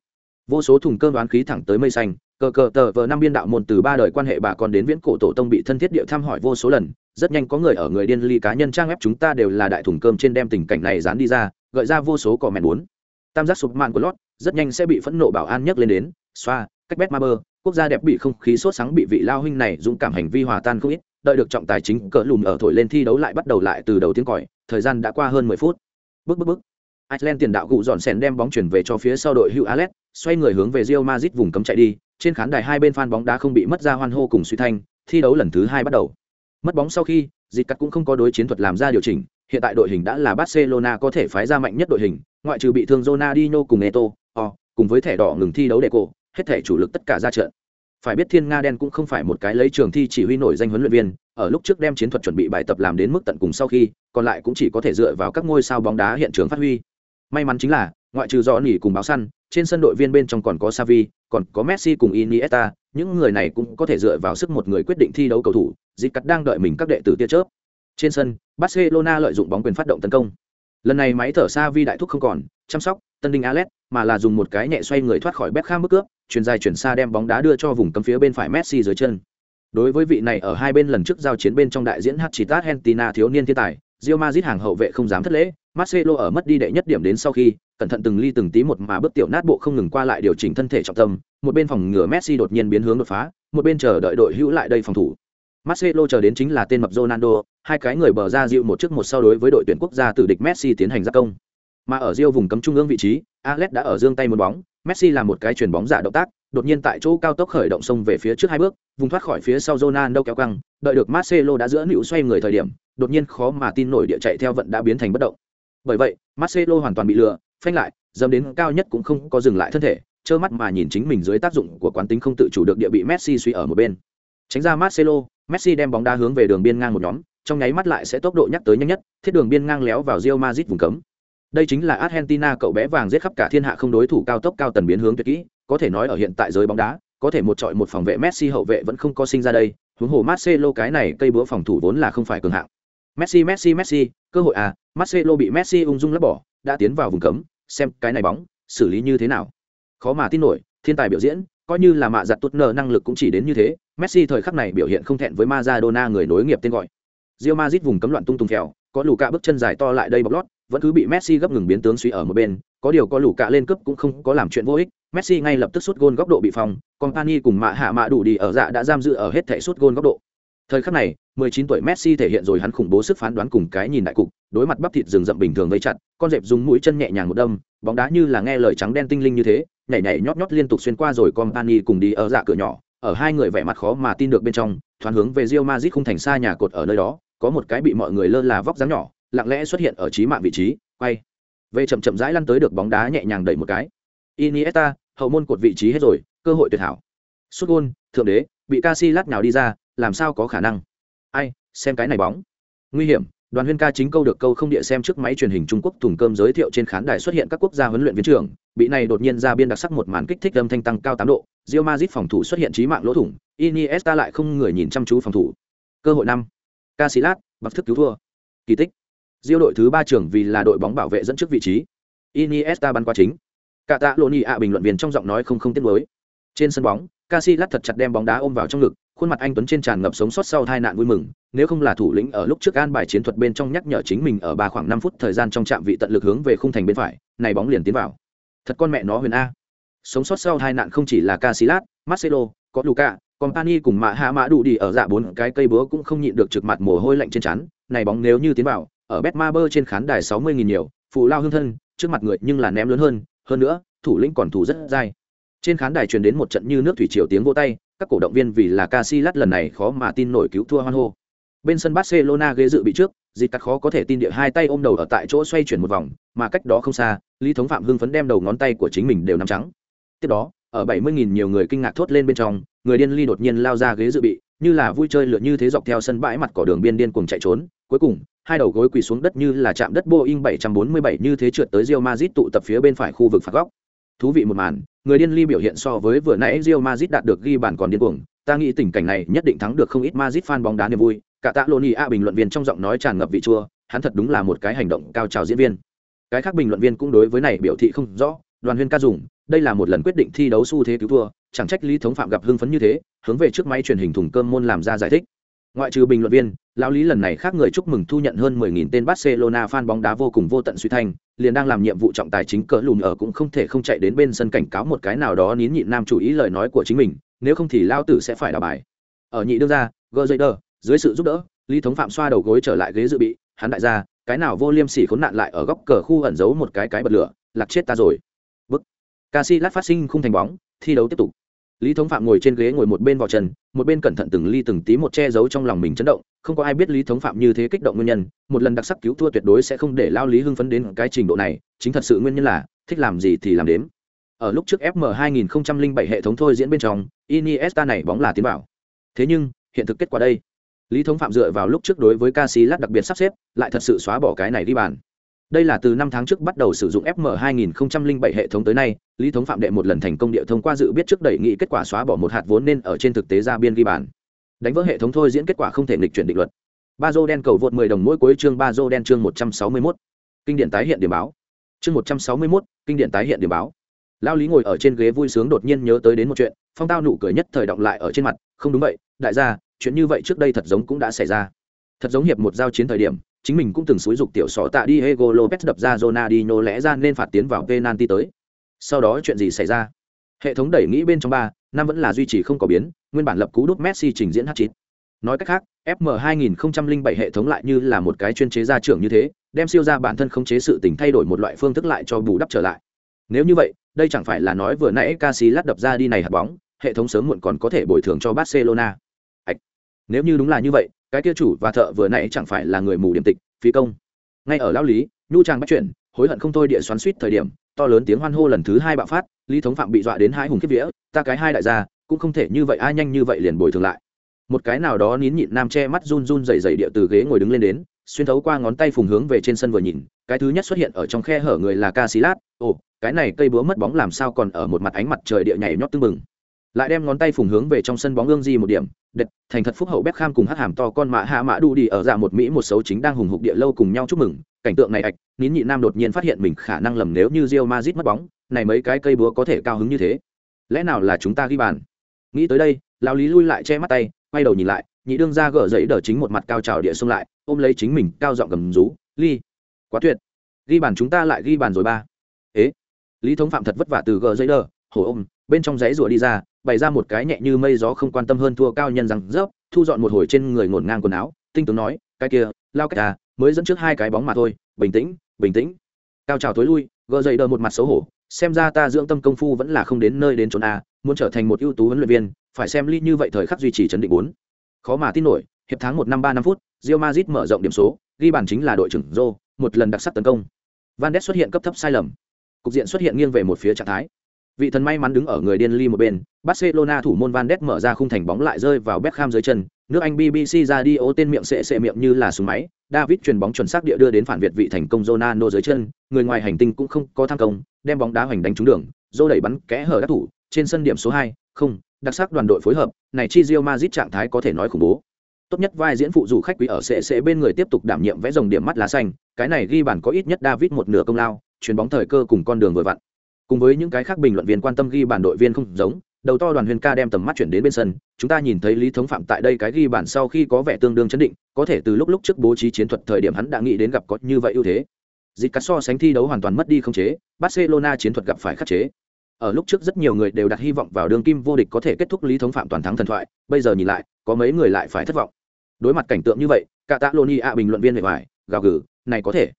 Vô số thùng cơm đoán khí thẳng tới mây xanh, cờ cờ tờ vờ năm biên đạo môn từ ba đời quan hệ bà con đến viễn cổ tổ tông bị thân thiết địa thăm hỏi vô số lần, rất nhanh có người ở người điên ly cá nhân trang web chúng ta đều là đại thùng cơm trên đem tình cảnh này dán đi ra, gợi ra vô số cò mèn bốn. Tam giác sụp mạng của lót, rất nhanh sẽ bị phẫn nộ bảo an nhấc lên đến, xoa, cách bét ma bơ, quốc gia đẹp bị không khí sốt sáng bị vị lao huynh này dũng cảm hành vi hòa tan không ít, đợi được trọng tài chính cỡ lùm ở thổi lên thi đấu lại bắt đầu lại từ đầu tiếng còi, thời gian đã qua hơn mười phút. Bước bước bước. Iceland tiền đạo gụ dọn sèn đem bóng chuyển về cho phía sau đội Hugh Alex, xoay người hướng về Real Madrid vùng cấm chạy đi, trên khán đài hai bên fan bóng đá không bị mất ra hoan hô cùng suy thanh, thi đấu lần thứ hai bắt đầu. Mất bóng sau khi, dịch cắt cũng không có đối chiến thuật làm ra điều chỉnh, hiện tại đội hình đã là Barcelona có thể phái ra mạnh nhất đội hình, ngoại trừ bị thương Ronaldinho cùng Neto, o, cùng với thẻ đỏ ngừng thi đấu để cổ, hết thể chủ lực tất cả ra trận. Phải biết Thiên Nga đen cũng không phải một cái lấy trường thi chỉ huy nổi danh huấn luyện viên, ở lúc trước đem chiến thuật chuẩn bị bài tập làm đến mức tận cùng sau khi, còn lại cũng chỉ có thể dựa vào các ngôi sao bóng đá hiện trường phát huy may mắn chính là ngoại trừ do nỉ cùng báo săn trên sân đội viên bên trong còn có savi còn có messi cùng iniesta những người này cũng có thể dựa vào sức một người quyết định thi đấu cầu thủ dịp cắt đang đợi mình các đệ tử tia chớp. Trên sân barcelona lợi dụng bóng quyền phát động tấn công. Lần này máy thở savi đại thúc không còn chăm sóc tân đinh alex mà là dùng một cái nhẹ xoay người thoát khỏi Beckham bước cướp chuyền dài chuyển xa đem bóng đá đưa cho vùng cấm phía bên phải messi dưới chân. Đối với vị này ở hai bên lần trước giao chiến bên trong đại diễn Hachitat Argentina thiếu niên thiên tài Real Madrid hàng hậu vệ không dám thất lễ, Marcelo ở mất đi đệ nhất điểm đến sau khi, cẩn thận từng ly từng tí một mà bước tiểu nát bộ không ngừng qua lại điều chỉnh thân thể trọng tâm, một bên phòng ngừa Messi đột nhiên biến hướng đột phá, một bên chờ đợi đội hữu lại đây phòng thủ. Marcelo chờ đến chính là tên mập Ronaldo, hai cái người bờ ra dịu một trước một sau đối với đội tuyển quốc gia tử địch Messi tiến hành giáp công. Mà ở Rio vùng cấm trung ương vị trí, Alex đã ở dương tay một bóng, Messi làm một cái chuyền bóng giả động tác, đột nhiên tại chỗ cao tốc khởi động xông về phía trước hai bước, vùng thoát khỏi phía sau Ronaldo kéo căng, đợi được Marcelo đã giữa nữu xoay người thời điểm, đột nhiên khó mà tin nổi địa chạy theo vận đã biến thành bất động. Bởi vậy, Marcelo hoàn toàn bị lừa, phanh lại, dâm đến cao nhất cũng không có dừng lại thân thể, trơ mắt mà nhìn chính mình dưới tác dụng của quán tính không tự chủ được địa bị Messi suy ở một bên. Tránh ra Marcelo, Messi đem bóng đá hướng về đường biên ngang một nhóm, trong nháy mắt lại sẽ tốc độ nhắc tới nhanh nhất, thiết đường biên ngang léo vào Real Madrid vùng cấm. Đây chính là Argentina cậu bé vàng giết khắp cả thiên hạ không đối thủ cao tốc cao tần biến hướng tuyệt kỹ, có thể nói ở hiện tại giới bóng đá, có thể một trọi một phòng vệ Messi hậu vệ vẫn không có sinh ra đây, huống hồ Marcelo cái này cây búa phòng thủ vốn là không phải cường hạng. Messi Messi Messi, cơ hội à, Marcelo bị Messi ung dung lấp bỏ, đã tiến vào vùng cấm, xem cái này bóng, xử lý như thế nào. Khó mà tin nổi, thiên tài biểu diễn, coi như là mạ giặt tốt nở năng lực cũng chỉ đến như thế, Messi thời khắc này biểu hiện không thẹn với Maradona người nối nghiệp tên gọi. Real Madrid vùng cấm loạn tung tung theo, có lù cả bước chân dài to lại đây bọc lót, vẫn cứ bị Messi gấp ngừng biến tướng suy ở một bên, có điều có lù cả lên cấp cũng không có làm chuyện vô ích, Messi ngay lập tức sút gôn góc độ bị phòng, Company cùng mạ hạ mạ đủ đi ở dạ đã giam giữ ở hết thảy sút gôn góc độ. Thời khắc này, 19 tuổi Messi thể hiện rồi hắn khủng bố sức phán đoán cùng cái nhìn đại cục, đối mặt bắp thịt rừng rậm bình thường vây chặt, con dẹp dùng mũi chân nhẹ nhàng một đâm, bóng đá như là nghe lời trắng đen tinh linh như thế, nhảy nhảy nhót nhót liên tục xuyên qua rồi Company cùng đi ở dạ cửa nhỏ, ở hai người vẻ mặt khó mà tin được bên trong, thoáng hướng về Real Madrid không thành xa nhà cột ở nơi đó, có một cái bị mọi người lơ là vóc dáng nhỏ, lặng lẽ xuất hiện ở trí mạng vị trí, quay. Về chậm chậm rãi lăn tới được bóng đá nhẹ nhàng đẩy một cái. Iniesta, hậu môn cột vị trí hết rồi, cơ hội tuyệt hảo. Sút gôn, thượng đế, bị Casillas nào đi ra, làm sao có khả năng? Ai, xem cái này bóng. Nguy hiểm, đoàn huyên ca chính câu được câu không địa xem trước máy truyền hình Trung Quốc thùng cơm giới thiệu trên khán đài xuất hiện các quốc gia huấn luyện viên trưởng, bị này đột nhiên ra biên đặc sắc một màn kích thích âm thanh tăng cao tám độ, Real Madrid phòng thủ xuất hiện trí mạng lỗ thủng, Iniesta lại không người nhìn chăm chú phòng thủ. Cơ hội năm, Casillas, bật thức cứu thua. Kỳ tích. rio đội thứ ba trưởng vì là đội bóng bảo vệ dẫn trước vị trí. Iniesta bắn qua chính. Cả tạ Loni ạ bình luận viên trong giọng nói không không tiếc mới Trên sân bóng, Casillas thật chặt đem bóng đá ôm vào trong ngực, khuôn mặt anh tuấn trên tràn ngập sống sót sau tai nạn vui mừng, nếu không là thủ lĩnh ở lúc trước an bài chiến thuật bên trong nhắc nhở chính mình ở ba khoảng năm phút thời gian trong trạm vị tận lực hướng về khung thành bên phải, này bóng liền tiến vào. Thật con mẹ nó huyền a. Sống sót sau tai nạn không chỉ là Casillas, Marcelo, có Luca, Company cùng Mạ Hạ Mã đủ đi ở dạ bốn cái cây búa cũng không nhịn được trực mặt mồ hôi lạnh trên trán, này bóng nếu như tiến vào, ở Betmaber trên khán đài 60 nghìn nhiều, phụ lao hương thân, trước mặt người nhưng là ném lớn hơn, hơn nữa, thủ lĩnh còn thủ rất dai. Trên khán đài truyền đến một trận như nước thủy triều tiếng vô tay, các cổ động viên vì là Casillas lần này khó mà tin nổi cứu thua hoan hô. Bên sân Barcelona ghế dự bị trước, dịch cắt khó có thể tin địa hai tay ôm đầu ở tại chỗ xoay chuyển một vòng mà cách đó không xa lý thống phạm hưng phấn đem đầu ngón tay của chính mình đều nắm trắng. Tiếp đó ở bảy mươi nghìn nhiều người kinh ngạc thốt lên bên trong người điên ly đột nhiên lao ra ghế dự bị như là vui chơi lượn như thế dọc theo sân bãi mặt cỏ đường biên điên cuồng chạy trốn. Cuối cùng hai đầu gối quỳ xuống đất như là chạm đất boeing 747 như thế trượt tới rio mazit tụ tập phía bên phải khu vực phạt góc thú vị một màn, người điên ly biểu hiện so với vừa nãy rio mazit đạt được ghi bàn còn điên cuồng. Ta nghĩ tình cảnh này nhất định thắng được không ít mazit fan bóng đá niềm vui. Cả tạ loni a bình luận viên trong giọng nói tràn ngập vị chua, hắn thật đúng là một cái hành động cao trào diễn viên. Cái khác bình luận viên cũng đối với này biểu thị không rõ. Đoàn huyên ca dùng, đây là một lần quyết định thi đấu xu thế cứu thua, chẳng trách lý thống phạm gặp hưng phấn như thế, hướng về trước máy truyền hình thùng cơm môn làm ra giải thích. Ngoại trừ bình luận viên, lão lý lần này khác người chúc mừng thu nhận hơn 10.000 tên barcelona fan bóng đá vô cùng vô tận suy thanh liền đang làm nhiệm vụ trọng tài chính cỡ lùn ở cũng không thể không chạy đến bên sân cảnh cáo một cái nào đó nín nhịn nam chủ ý lời nói của chính mình, nếu không thì lao tử sẽ phải đào bài. Ở nhị đương ra gờ dây đờ, dưới sự giúp đỡ, lý thống phạm xoa đầu gối trở lại ghế dự bị, hắn đại gia, cái nào vô liêm sỉ khốn nạn lại ở góc cờ khu ẩn giấu một cái cái bật lửa, lạc chết ta rồi. Bức. Casillas phát sinh không thành bóng, thi đấu tiếp tục lý thống phạm ngồi trên ghế ngồi một bên vào trần, một bên cẩn thận từng ly từng tí một che giấu trong lòng mình chấn động, không có ai biết lý thống phạm như thế kích động nguyên nhân, một lần đặc sắc cứu thua tuyệt đối sẽ không để lao lý hưng phấn đến cái trình độ này, chính thật sự nguyên nhân là, thích làm gì thì làm đếm. Ở lúc trước fm 2007 hệ thống thôi diễn bên trong, iniesta này bóng là tiến bảo thế nhưng, hiện thực kết quả đây. Lý thống phạm dựa vào lúc trước đối với ca sĩ lát đặc biệt sắp xếp, lại thật sự xóa bỏ cái này đi bàn đây là từ năm tháng trước bắt đầu sử dụng fm 2007 hệ thống tới nay lý thống phạm đệ một lần thành công địa thông qua dự biết trước đẩy nghị kết quả xóa bỏ một hạt vốn nên ở trên thực tế ra biên ghi bàn. Đánh vỡ hệ thống thôi diễn kết quả không thể nghịch chuyển định luật. Ba dô đen cầu vượt 10 đồng mỗi cuối chương ba dô đen chương 161. kinh điển tái hiện điểm báo. Chương 161, kinh điển tái hiện điểm báo. Lao lý ngồi ở trên ghế vui sướng đột nhiên nhớ tới đến một chuyện phong tao nụ cười nhất thời động lại ở trên mặt không đúng vậy đại gia chuyện như vậy trước đây thật giống cũng đã xảy ra. Thật giống hiệp một giao chiến thời điểm chính mình cũng từng xúi dục tiểu sọ tạ đi Diego Lopez đập ra Ronaldinho lẽ ra nên phạt tiến vào penalty tới. Sau đó chuyện gì xảy ra? Hệ thống đẩy nghĩ bên trong ba, năm vẫn là duy trì không có biến, nguyên bản lập cú đút Messi trình diễn hat-trick. Nói cách khác, FM 2007 hệ thống lại như là một cái chuyên chế gia trưởng như thế, đem siêu ra bản thân không chế sự tình thay đổi một loại phương thức lại cho bù đắp trở lại. Nếu như vậy, đây chẳng phải là nói vừa nãy Casillas đập ra đi này hạt bóng, hệ thống sớm muộn còn có thể bồi thường cho Barcelona. Ảch. Nếu như đúng là như vậy, cái kia chủ và thợ vừa nãy chẳng phải là người mù điểm tịch, phí công. Ngay ở lao lý, nhu trang bắt chuyển, hối hận không thôi địa xoắn suýt thời điểm, to lớn tiếng hoan hô lần thứ hai bạo phát, lý thống phạm bị dọa đến hai hùng kiếp vía, ta cái hai đại gia, cũng không thể như vậy, ai nhanh như vậy liền bồi thường lại. Một cái nào đó nín nhịn nam che mắt run run dày dày địa từ ghế ngồi đứng lên đến, xuyên thấu qua ngón tay phùng hướng về trên sân vừa nhìn, cái thứ nhất xuất hiện ở trong khe hở người là ca sĩ lát. Ồ, cái này cây búa mất bóng làm sao còn ở một mặt ánh mặt trời địa nhảy nhót tưng bừng lại đem ngón tay phùng hướng về trong sân bóng ương di một điểm, đệt, thành thật phúc hậu Beckham cùng hắc hàm to con mạ hạ mã đu đi ở dạ một mỹ một xấu chính đang hùng hục địa lâu cùng nhau chúc mừng, cảnh tượng này ạch, nín nhị nam đột nhiên phát hiện mình khả năng lầm nếu như rio Madrid mất bóng, này mấy cái cây búa có thể cao hứng như thế. Lẽ nào là chúng ta ghi bàn? Nghĩ tới đây, lão lý lui lại che mắt tay, quay đầu nhìn lại, nhị đương ra gỡ giấy đỡ chính một mặt cao trào địa xông lại, ôm lấy chính mình cao giọng gầm rú ly quá tuyệt, ghi bàn chúng ta lại ghi bàn rồi ba. Ế? Lý thống phạm thật vất vả từ gỡ giấy đỡ hổ ôm, bên trong giấy rùa đi ra bày ra một cái nhẹ như mây gió không quan tâm hơn thua cao nhân rằng rớp thu dọn một hồi trên người ngổn ngang quần áo tinh tướng nói cái kia lao cách à mới dẫn trước hai cái bóng mà thôi bình tĩnh bình tĩnh. Cao trào tối lui gỡ dậy đờ một mặt xấu hổ xem ra ta dưỡng tâm công phu vẫn là không đến nơi đến chốn a muốn trở thành một ưu tú huấn luyện viên phải xem ly như vậy thời khắc duy trì chấn định bốn. Khó mà tin nổi hiệp tháng một năm ba năm phút Real Madrid mở rộng điểm số ghi bàn chính là đội trưởng Zô, một lần đặc sắc tấn công. Van xuất hiện cấp thấp sai lầm. Cục diện xuất hiện nghiêng về một phía trạng thái vị thần may mắn đứng ở người điên ly một bên, barcelona thủ môn van đét mở ra khung thành bóng lại rơi vào beckham dưới chân, nước anh bbc ra đi, ô tên miệng sệ sệ miệng như là súng máy, david truyền bóng chuẩn xác địa đưa đến phản việt vị thành công Ronaldo dưới chân, người ngoài hành tinh cũng không có tham công, đem bóng đá hoành đánh trúng đường dô đẩy bắn kẽ hở các thủ, trên sân điểm số hai, không, đặc sắc đoàn đội phối hợp, này chi Real Madrid trạng thái có thể nói khủng bố. Tốt nhất vai diễn phụ dù khách quý ở sệ sệ bên người tiếp tục đảm nhiệm vẽ dòng điểm mắt lá xanh, cái này ghi bàn có ít nhất david một nửa công lao, chuyền bóng thời cơ cùng con đường vừa vặn cùng với những cái khác bình luận viên quan tâm ghi bản đội viên không giống, đầu to đoàn huyền ca đem tầm mắt chuyển đến bên sân, chúng ta nhìn thấy lý thống phạm tại đây cái ghi bản sau khi có vẻ tương đương chấn định, có thể từ lúc lúc trước bố trí chiến thuật thời điểm hắn đã nghĩ đến gặp có như vậy ưu thế. Dịch cắt so sánh thi đấu hoàn toàn mất đi không chế, barcelona chiến thuật gặp phải khắc chế. Ở lúc trước rất nhiều người đều đặt hy vọng vào đường kim vô địch có thể kết thúc lý thống phạm toàn thắng thần thoại, bây giờ nhìn lại, có mấy người lại phải thất vọng. Đối mặt cảnh tượng như vậy cả tạ loni a bình luận viên bề ngoài, gào gừ, này có thể.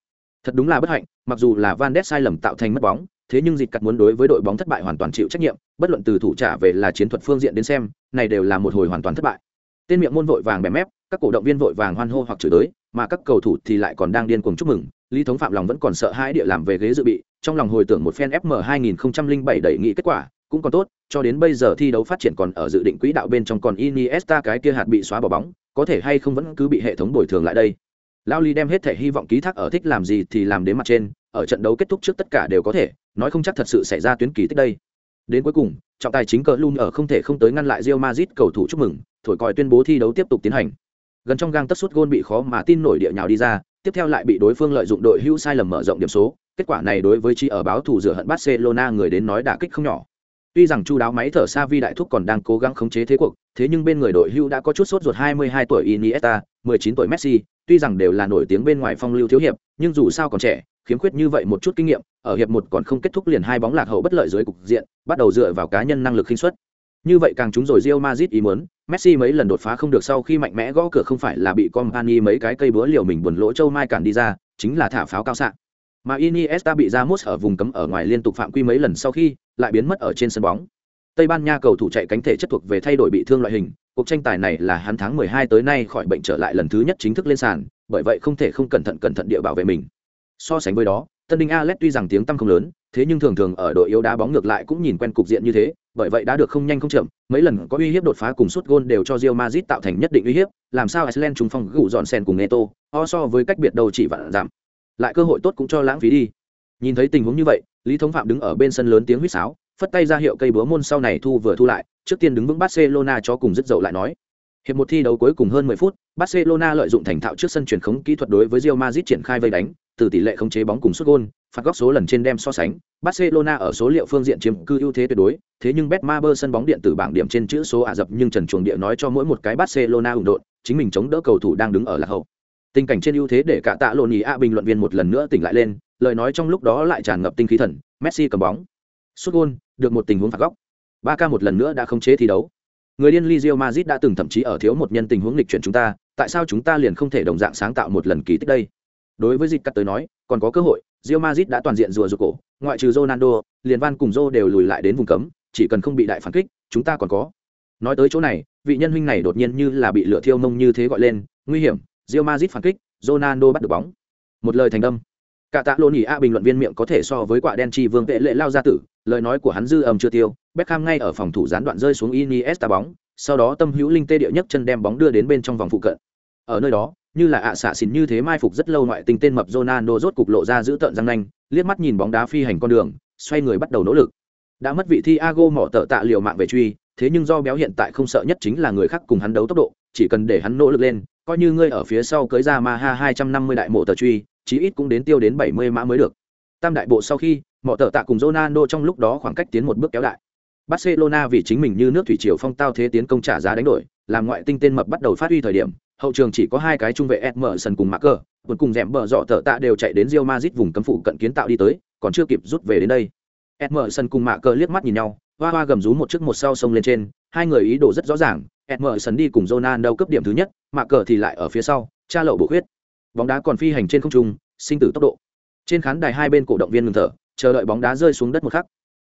Thật đúng là bất hạnh, mặc dù là van đét sai lầm tạo thành mất bóng thế nhưng dịch cắt muốn đối với đội bóng thất bại hoàn toàn chịu trách nhiệm, bất luận từ thủ trả về là chiến thuật phương diện đến xem, này đều là một hồi hoàn toàn thất bại. Tên miệng môn vội vàng bẻ mép, các cổ động viên vội vàng hoan hô hoặc chửi tới, mà các cầu thủ thì lại còn đang điên cuồng chúc mừng, lý thống phạm lòng vẫn còn sợ hãi địa làm về ghế dự bị, trong lòng hồi tưởng một phen fm 2007 đẩy nghị kết quả, cũng còn tốt, cho đến bây giờ thi đấu phát triển còn ở dự định quỹ đạo bên trong còn iniesta cái kia hạt bị xóa bỏ bóng, có thể hay không vẫn cứ bị hệ thống bồi thường lại đây. Lao ly đem hết thể hy vọng ký thác ở thích làm gì thì làm đến mặt trên, ở trận đấu kết thúc trước tất cả đều có thể nói không chắc thật sự xảy ra tuyến kỳ tích đây. Đến cuối cùng, trọng tài chính cờ lun ở không thể không tới ngăn lại Real Madrid cầu thủ chúc mừng, thổi còi tuyên bố thi đấu tiếp tục tiến hành. Gần trong gang tất suất gôn bị khó mà tin nổi địa nhào đi ra, tiếp theo lại bị đối phương lợi dụng đội hữu sai lầm mở rộng điểm số. Kết quả này đối với chi ở báo thủ rửa hận barcelona người đến nói đả kích không nhỏ. Tuy rằng chu đáo máy thở xa vi đại thúc còn đang cố gắng khống chế thế cuộc, thế nhưng bên người đội hữu đã có chút sốt ruột 22 tuổi iniesta 19 tuổi messi, tuy rằng đều là nổi tiếng bên ngoài phong lưu thiếu hiệp, nhưng dù sao còn trẻ khiếm khuyết như vậy một chút kinh nghiệm ở hiệp một còn không kết thúc liền hai bóng lạc hậu bất lợi dưới cục diện bắt đầu dựa vào cá nhân năng lực khinh suất như vậy càng chúng rồi Real Madrid ý muốn, Messi mấy lần đột phá không được sau khi mạnh mẽ gõ cửa không phải là bị Company mấy cái cây búa liều mình buồn lỗ châu mai cản đi ra, chính là thả pháo cao xạ. Mà Iniesta bị Ramos ở vùng cấm ở ngoài liên tục phạm quy mấy lần sau khi lại biến mất ở trên sân bóng. Tây Ban Nha cầu thủ chạy cánh thể chất thuộc về thay đổi bị thương loại hình, cuộc tranh tài này là hắn tháng 12 tới nay khỏi bệnh trở lại lần thứ nhất chính thức lên sàn, bởi vậy không thể không cẩn thận cẩn thận địa bảo vệ mình. So sánh với đó, Tân Đinh Alet tuy rằng tiếng tăm không lớn, thế nhưng thường thường ở đội yếu đá bóng ngược lại cũng nhìn quen cục diện như thế, bởi vậy đã được không nhanh không chậm, mấy lần có uy hiếp đột phá cùng suốt gôn đều cho Real Madrid tạo thành nhất định uy hiếp, làm sao Iceland trúng phong gủ dọn sen cùng Neto, o so với cách biệt đầu chỉ vạn giảm. Lại cơ hội tốt cũng cho lãng phí đi. Nhìn thấy tình huống như vậy, Lý Thống Phạm đứng ở bên sân lớn tiếng huýt sáo, phất tay ra hiệu cây búa môn sau này thu vừa thu lại, trước tiên đứng vững Barcelona cho cùng dứt dậu lại nói. Hiệp một thi đấu cuối cùng hơn 10 phút, Barcelona lợi dụng thành thạo trước sân chuyển khống kỹ thuật đối với Real Madrid triển khai vây đánh, từ tỷ lệ khống chế bóng cùng sút gôn, phạt góc số lần trên đem so sánh, Barcelona ở số liệu phương diện chiếm cư ưu thế tuyệt đối, thế nhưng Betmaber sân bóng điện tử bảng điểm trên chữ số ả dập nhưng Trần Chuồng địa nói cho mỗi một cái Barcelona ủng độn, chính mình chống đỡ cầu thủ đang đứng ở lạc hậu. Tình cảnh trên ưu thế để cả tạ lộn ý a bình luận viên một lần nữa tỉnh lại lên, lời nói trong lúc đó lại tràn ngập tinh khí thần, Messi cầm bóng, sút gôn, được một tình huống phạt góc. Barca một lần nữa đã khống chế thi đấu. Người điên Real Madrid đã từng thậm chí ở thiếu một nhân tình huống lịch chuyển chúng ta, tại sao chúng ta liền không thể đồng dạng sáng tạo một lần kỳ tích đây? Đối với dịch cắt tới nói, còn có cơ hội, Real Madrid đã toàn diện rùa rụt cổ, ngoại trừ Ronaldo, liền Van cùng Zô đều lùi lại đến vùng cấm, chỉ cần không bị đại phản kích, chúng ta còn có. Nói tới chỗ này, vị nhân huynh này đột nhiên như là bị lửa thiêu mông như thế gọi lên, nguy hiểm, Real Madrid phản kích, Ronaldo bắt được bóng. Một lời thành đâm. Cả tạ lô nhỉ a bình luận viên miệng có thể so với quả đen chi vương vệ lệ lao ra tử, lời nói của hắn dư ầm chưa tiêu, Beckham ngay ở phòng thủ gián đoạn rơi xuống Iniesta bóng, sau đó tâm hữu linh tê địa nhất chân đem bóng đưa đến bên trong vòng phụ cận. Ở nơi đó, như là ạ xạ xỉn như thế mai phục rất lâu ngoại tình tên mập Ronaldo rốt cục lộ ra giữ tợn răng nanh, liếc mắt nhìn bóng đá phi hành con đường, xoay người bắt đầu nỗ lực. Đã mất vị Thiago mỏ tợ tạ liều mạng về truy, thế nhưng do béo hiện tại không sợ nhất chính là người khác cùng hắn đấu tốc độ, chỉ cần để hắn nỗ lực lên, coi như ngươi ở phía sau cưới ra Maha 250 đại mộ tờ truy, chí ít cũng đến tiêu đến 70 mã mới được. Tam đại bộ sau khi, mỏ tợ tạ cùng Ronaldo trong lúc đó khoảng cách tiến một bước kéo đại. Barcelona vì chính mình như nước thủy triều phong tao thế tiến công trả giá đánh đổi, làm ngoại tinh tên mập bắt đầu phát huy thời điểm, hậu trường chỉ có hai cái trung vệ Emerson cùng Marker, cuối cùng dẻm bờ dọ tở tạ đều chạy đến Real Madrid vùng cấm phụ cận kiến tạo đi tới, còn chưa kịp rút về đến đây. Emerson cùng Marker liếc mắt nhìn nhau, hoa hoa gầm rú một trước một sau xông lên trên, hai người ý đồ rất rõ ràng, Emerson đi cùng Ronaldo cấp điểm thứ nhất, Marker thì lại ở phía sau, tra lậu bổ huyết. Bóng đá còn phi hành trên không trung, sinh tử tốc độ. Trên khán đài hai bên cổ động viên ngừng thở, chờ đợi bóng đá rơi xuống đất một khắc.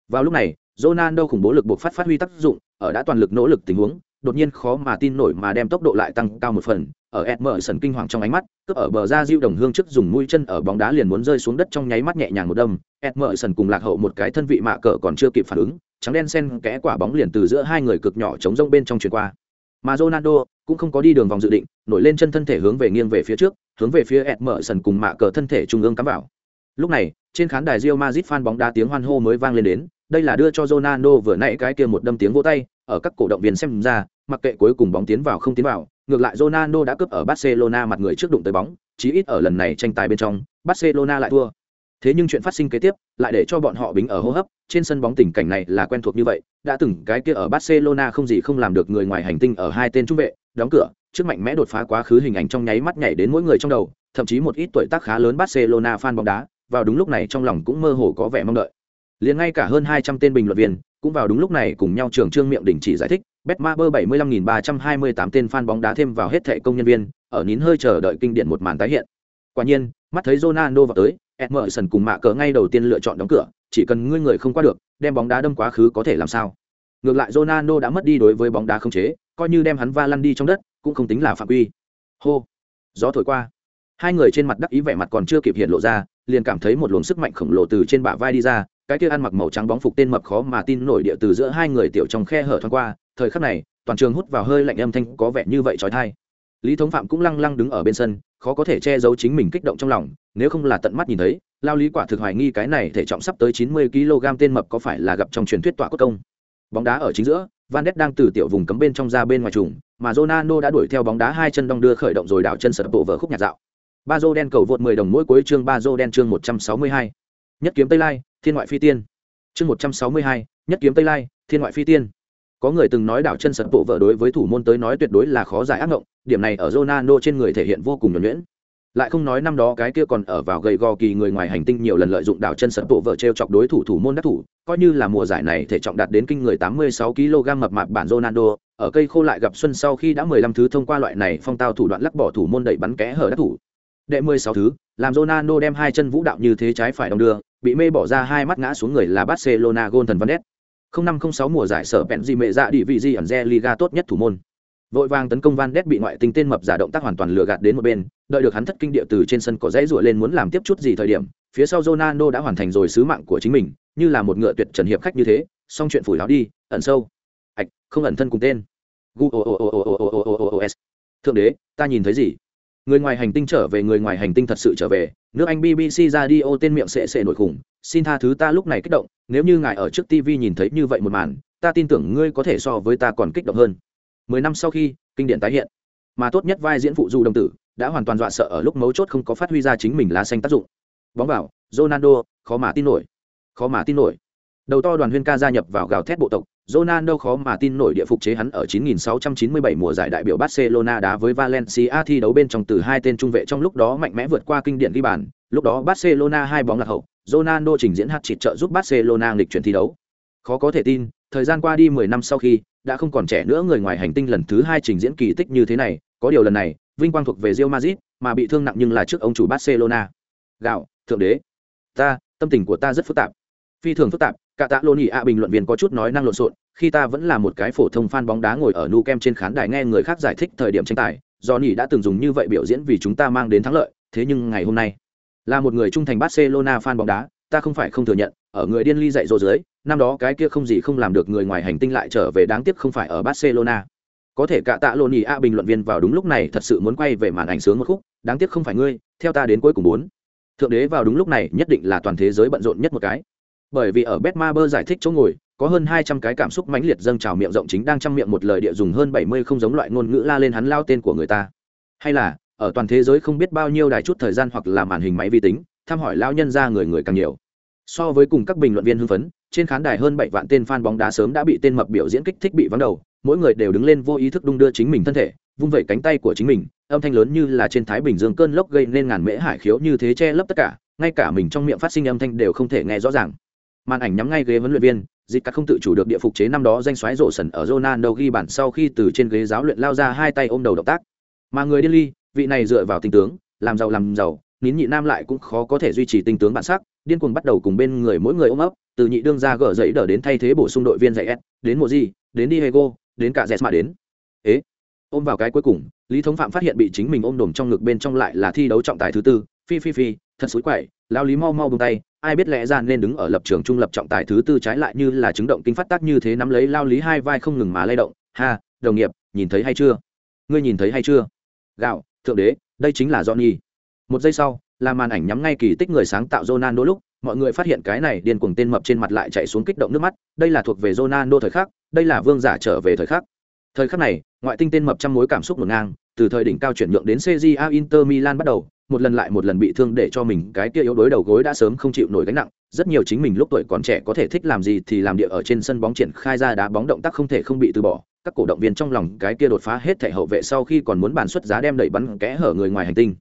Vào lúc này, Ronaldo khủng bố lực buộc phát phát huy tác dụng, ở đã toàn lực nỗ lực tình huống, đột nhiên khó mà tin nổi mà đem tốc độ lại tăng cao một phần, ở Emerson kinh hoàng trong ánh mắt, cướp ở bờ ra Diu Đồng Hương trước dùng mũi chân ở bóng đá liền muốn rơi xuống đất trong nháy mắt nhẹ nhàng một đâm, Emerson cùng lạc hậu một cái thân vị mạ cờ còn chưa kịp phản ứng, trắng đen sen kẽ quả bóng liền từ giữa hai người cực nhỏ chống rông bên trong chuyển qua. Mà Ronaldo cũng không có đi đường vòng dự định, nổi lên chân thân thể hướng về nghiêng về phía trước, hướng về phía Emerson cùng mạ cờ thân thể trung ương cắm vào. Lúc này, trên khán đài Real Madrid fan bóng đá tiếng hoan hô mới vang lên đến, đây là đưa cho Ronaldo vừa nãy cái kia một đâm tiếng vỗ tay, ở các cổ động viên xem ra, mặc kệ cuối cùng bóng tiến vào không tiến vào, ngược lại Ronaldo đã cướp ở Barcelona mặt người trước đụng tới bóng, chí ít ở lần này tranh tài bên trong, Barcelona lại thua. Thế nhưng chuyện phát sinh kế tiếp, lại để cho bọn họ bính ở hô hấp, trên sân bóng tình cảnh này là quen thuộc như vậy, đã từng cái kia ở Barcelona không gì không làm được người ngoài hành tinh ở hai tên trung vệ, đóng cửa, trước mạnh mẽ đột phá quá khứ hình ảnh trong nháy mắt nhảy đến mỗi người trong đầu, thậm chí một ít tuổi tác khá lớn Barcelona fan bóng đá, vào đúng lúc này trong lòng cũng mơ hồ có vẻ mong đợi. Liền ngay cả hơn 200 tên bình luận viên, cũng vào đúng lúc này cùng nhau trường trương miệng đình chỉ giải thích, Betmaber 75.328 tên fan bóng đá thêm vào hết thệ công nhân viên, ở nín hơi chờ đợi kinh điển một màn tái hiện. Quả nhiên, mắt thấy Ronaldo vào tới, Emerson cùng mạ cờ ngay đầu tiên lựa chọn đóng cửa, chỉ cần ngươi người không qua được, đem bóng đá đâm quá khứ có thể làm sao? Ngược lại Ronaldo đã mất đi đối với bóng đá không chế, coi như đem hắn va lăn đi trong đất, cũng không tính là phạm quy. Hô, gió thổi qua. hai người trên mặt đắc ý vẻ mặt còn chưa kịp hiện lộ ra liền cảm thấy một luồng sức mạnh khổng lồ từ trên bả vai đi ra cái kia ăn mặc màu trắng bóng phục tên mập khó mà tin nổi địa từ giữa hai người tiểu trong khe hở thoáng qua thời khắc này toàn trường hút vào hơi lạnh âm thanh có vẻ như vậy trói thai. Lý thống phạm cũng lăng lăng đứng ở bên sân khó có thể che giấu chính mình kích động trong lòng nếu không là tận mắt nhìn thấy lao lý quả thực hoài nghi cái này thể trọng sắp tới chín mươi kg tên mập có phải là gặp trong truyền thuyết tọa cốt công. Bóng đá ở chính giữa van đét đang từ tiểu vùng cấm bên trong ra bên ngoài trùng mà ronaldo đã đuổi theo bóng đá hai chân đong đưa khởi động rồi đảo chân sập bộ vở khúc nhạc dạo. Ba dô đen cầu vượt 10 đồng mỗi cuối chương ba dô đen chương 162. nhất kiếm tây lai thiên ngoại phi tiên. Chương 162, nhất kiếm tây lai thiên ngoại phi tiên có người từng nói đảo chân sật bộ vợ đối với thủ môn tới nói tuyệt đối là khó giải ác ngộng, điểm này ở Ronaldo trên người thể hiện vô cùng nhuần nhuyễn. Lại không nói năm đó cái kia còn ở vào gầy gò kỳ người ngoài hành tinh nhiều lần lợi dụng đảo chân sật bộ vợ t chọc đối thủ thủ môn đắc thủ, coi như là mùa giải này thể trọng đạt đến kinh người 86 kg mập mạp bản Ronaldo, ở cây khô lại gặp xuân sau khi đã 15 thứ thông qua loại này phong tao thủ đoạn lắc bỏ thủ môn đẩy bắn kẽ hở đắc thủ. Đệ 16 thứ, làm Ronaldo đem hai chân vũ đạo như thế trái phải đồng đưa, bị mê bỏ ra hai mắt ngã xuống người là Barcelona gôn thần 0506 mùa giải sở bẹn gì mẹ dạ đi vị gì ẩn Liga tốt nhất thủ môn vội vàng tấn công van đét bị ngoại tình tên mập giả động tác hoàn toàn lừa gạt đến một bên đợi được hắn thất kinh địa từ trên sân có dãy rụa lên muốn làm tiếp chút gì thời điểm phía sau Ronaldo đã hoàn thành rồi sứ mạng của chính mình như là một ngựa tuyệt trần hiệp khách như thế xong chuyện phủi láo đi ẩn sâu ạch không ẩn thân cùng tên thượng đế ta nhìn thấy gì người ngoài hành tinh trở về, người ngoài hành tinh thật sự trở về. Nước anh bbc ra đi, ô, tên miệng sệ sệ nổi khủng. Xin tha thứ ta lúc này kích động. Nếu như ngài ở trước tv nhìn thấy như vậy một màn, ta tin tưởng ngươi có thể so với ta còn kích động hơn. Mười năm sau khi, kinh điển tái hiện. Mà tốt nhất vai diễn phụ du đồng tử, đã hoàn toàn dọa sợ ở lúc mấu chốt không có phát huy ra chính mình lá xanh tác dụng. Bóng vào, ronaldo, khó mà tin nổi. Khó mà tin nổi. Đầu to đoàn huyên ca gia nhập vào gào thét bộ tộc Ronaldo khó mà tin nổi địa phục chế hắn ở 9697 mùa giải đại biểu Barcelona đá với Valencia thi đấu bên trong từ hai tên trung vệ trong lúc đó mạnh mẽ vượt qua kinh điển ghi bàn, lúc đó Barcelona hai bóng lạc hậu, Ronaldo trình diễn hat-trick trợ giúp Barcelona nghịch chuyển thi đấu. Khó có thể tin, thời gian qua đi 10 năm sau khi, đã không còn trẻ nữa người ngoài hành tinh lần thứ hai trình diễn kỳ tích như thế này, có điều lần này, vinh quang thuộc về Real Madrid, mà bị thương nặng nhưng là trước ông chủ Barcelona. Gạo, thượng đế. Ta, tâm tình của ta rất phức tạp. Phi thường phức tạp, cả tạ lô nhị ạ bình luận viên có chút nói năng lộn xộn, khi ta vẫn là một cái phổ thông fan bóng đá ngồi ở nu kem trên khán đài nghe người khác giải thích thời điểm tranh tài, do nhị đã từng dùng như vậy biểu diễn vì chúng ta mang đến thắng lợi, thế nhưng ngày hôm nay, là một người trung thành Barcelona fan bóng đá, ta không phải không thừa nhận, ở người điên ly dạy dỗ dưới, năm đó cái kia không gì không làm được người ngoài hành tinh lại trở về đáng tiếc không phải ở Barcelona. Có thể cả tạ lô nhị a bình luận viên vào đúng lúc này thật sự muốn quay về màn ảnh sướng một khúc, đáng tiếc không phải ngươi, theo ta đến cuối cùng bốn. Thượng đế vào đúng lúc này nhất định là toàn thế giới bận rộn nhất một cái. Bởi vì ở Betmaber giải thích chỗ ngồi, có hơn hai trăm cái cảm xúc mãnh liệt dâng trào miệng rộng chính đang chăm miệng một lời địa dùng hơn bảy mươi không giống loại ngôn ngữ la lên hắn lao tên của người ta. Hay là, ở toàn thế giới không biết bao nhiêu đài chút thời gian hoặc là màn hình máy vi tính, thăm hỏi lao nhân ra người người càng nhiều. So với cùng các bình luận viên hưng phấn, trên khán đài hơn bảy vạn tên fan bóng đá sớm đã bị tên mập biểu diễn kích thích bị vắng đầu, mỗi người đều đứng lên vô ý thức đung đưa chính mình thân thể, vung vẩy cánh tay của chính mình, âm thanh lớn như là trên thái bình dương cơn lốc gây nên ngàn mễ hải khiếu như thế che lấp tất cả, ngay cả mình trong miệng phát sinh âm thanh đều không thể nghe rõ ràng. Màn ảnh nhắm ngay ghế huấn luyện viên, dịch cắt không tự chủ được địa phục chế năm đó danh xoáy rổ sần ở Ronaldo ghi bản sau khi từ trên ghế giáo luyện lao ra hai tay ôm đầu động tác. Mà người điên ly, vị này dựa vào tinh tướng, làm giàu làm giàu, nín nhị nam lại cũng khó có thể duy trì tinh tướng bản sắc, điên cuồng bắt đầu cùng bên người mỗi người ôm ấp, từ nhị đương ra gỡ giấy đỡ đến thay thế bổ sung đội viên dạy S, đến mùa gì, đến Diego, đến cả Jesma đến. Ế, ôm vào cái cuối cùng, Lý Thống Phạm phát hiện bị chính mình ôm đồm trong ngực bên trong lại là thi đấu trọng tài thứ tư, phi phi phi, thật xúi quậy, lao Lý mau mau buông tay, ai biết lẽ ra nên đứng ở lập trường trung lập trọng tài thứ tư trái lại như là chứng động kinh phát tác như thế nắm lấy lao Lý hai vai không ngừng mà lay động, ha, đồng nghiệp, nhìn thấy hay chưa? Ngươi nhìn thấy hay chưa? Gạo, thượng đế, đây chính là Johnny. Một giây sau, là màn ảnh nhắm ngay kỳ tích người sáng tạo Ronaldo lúc, mọi người phát hiện cái này điên cuồng tên mập trên mặt lại chạy xuống kích động nước mắt, đây là thuộc về Ronaldo thời khắc, đây là vương giả trở về thời khắc. Thời khắc này, ngoại tinh tên mập trăm mối cảm xúc hỗn ngang, từ thời đỉnh cao chuyển nhượng đến CJA Inter Milan bắt đầu, một lần lại một lần bị thương để cho mình cái kia yếu đối đầu gối đã sớm không chịu nổi gánh nặng, rất nhiều chính mình lúc tuổi còn trẻ có thể thích làm gì thì làm địa ở trên sân bóng triển khai ra đá bóng động tác không thể không bị từ bỏ. Các cổ động viên trong lòng cái kia đột phá hết thể hậu vệ sau khi còn muốn bàn xuất giá đem đẩy bắn kẽ hở người ngoài hành tinh.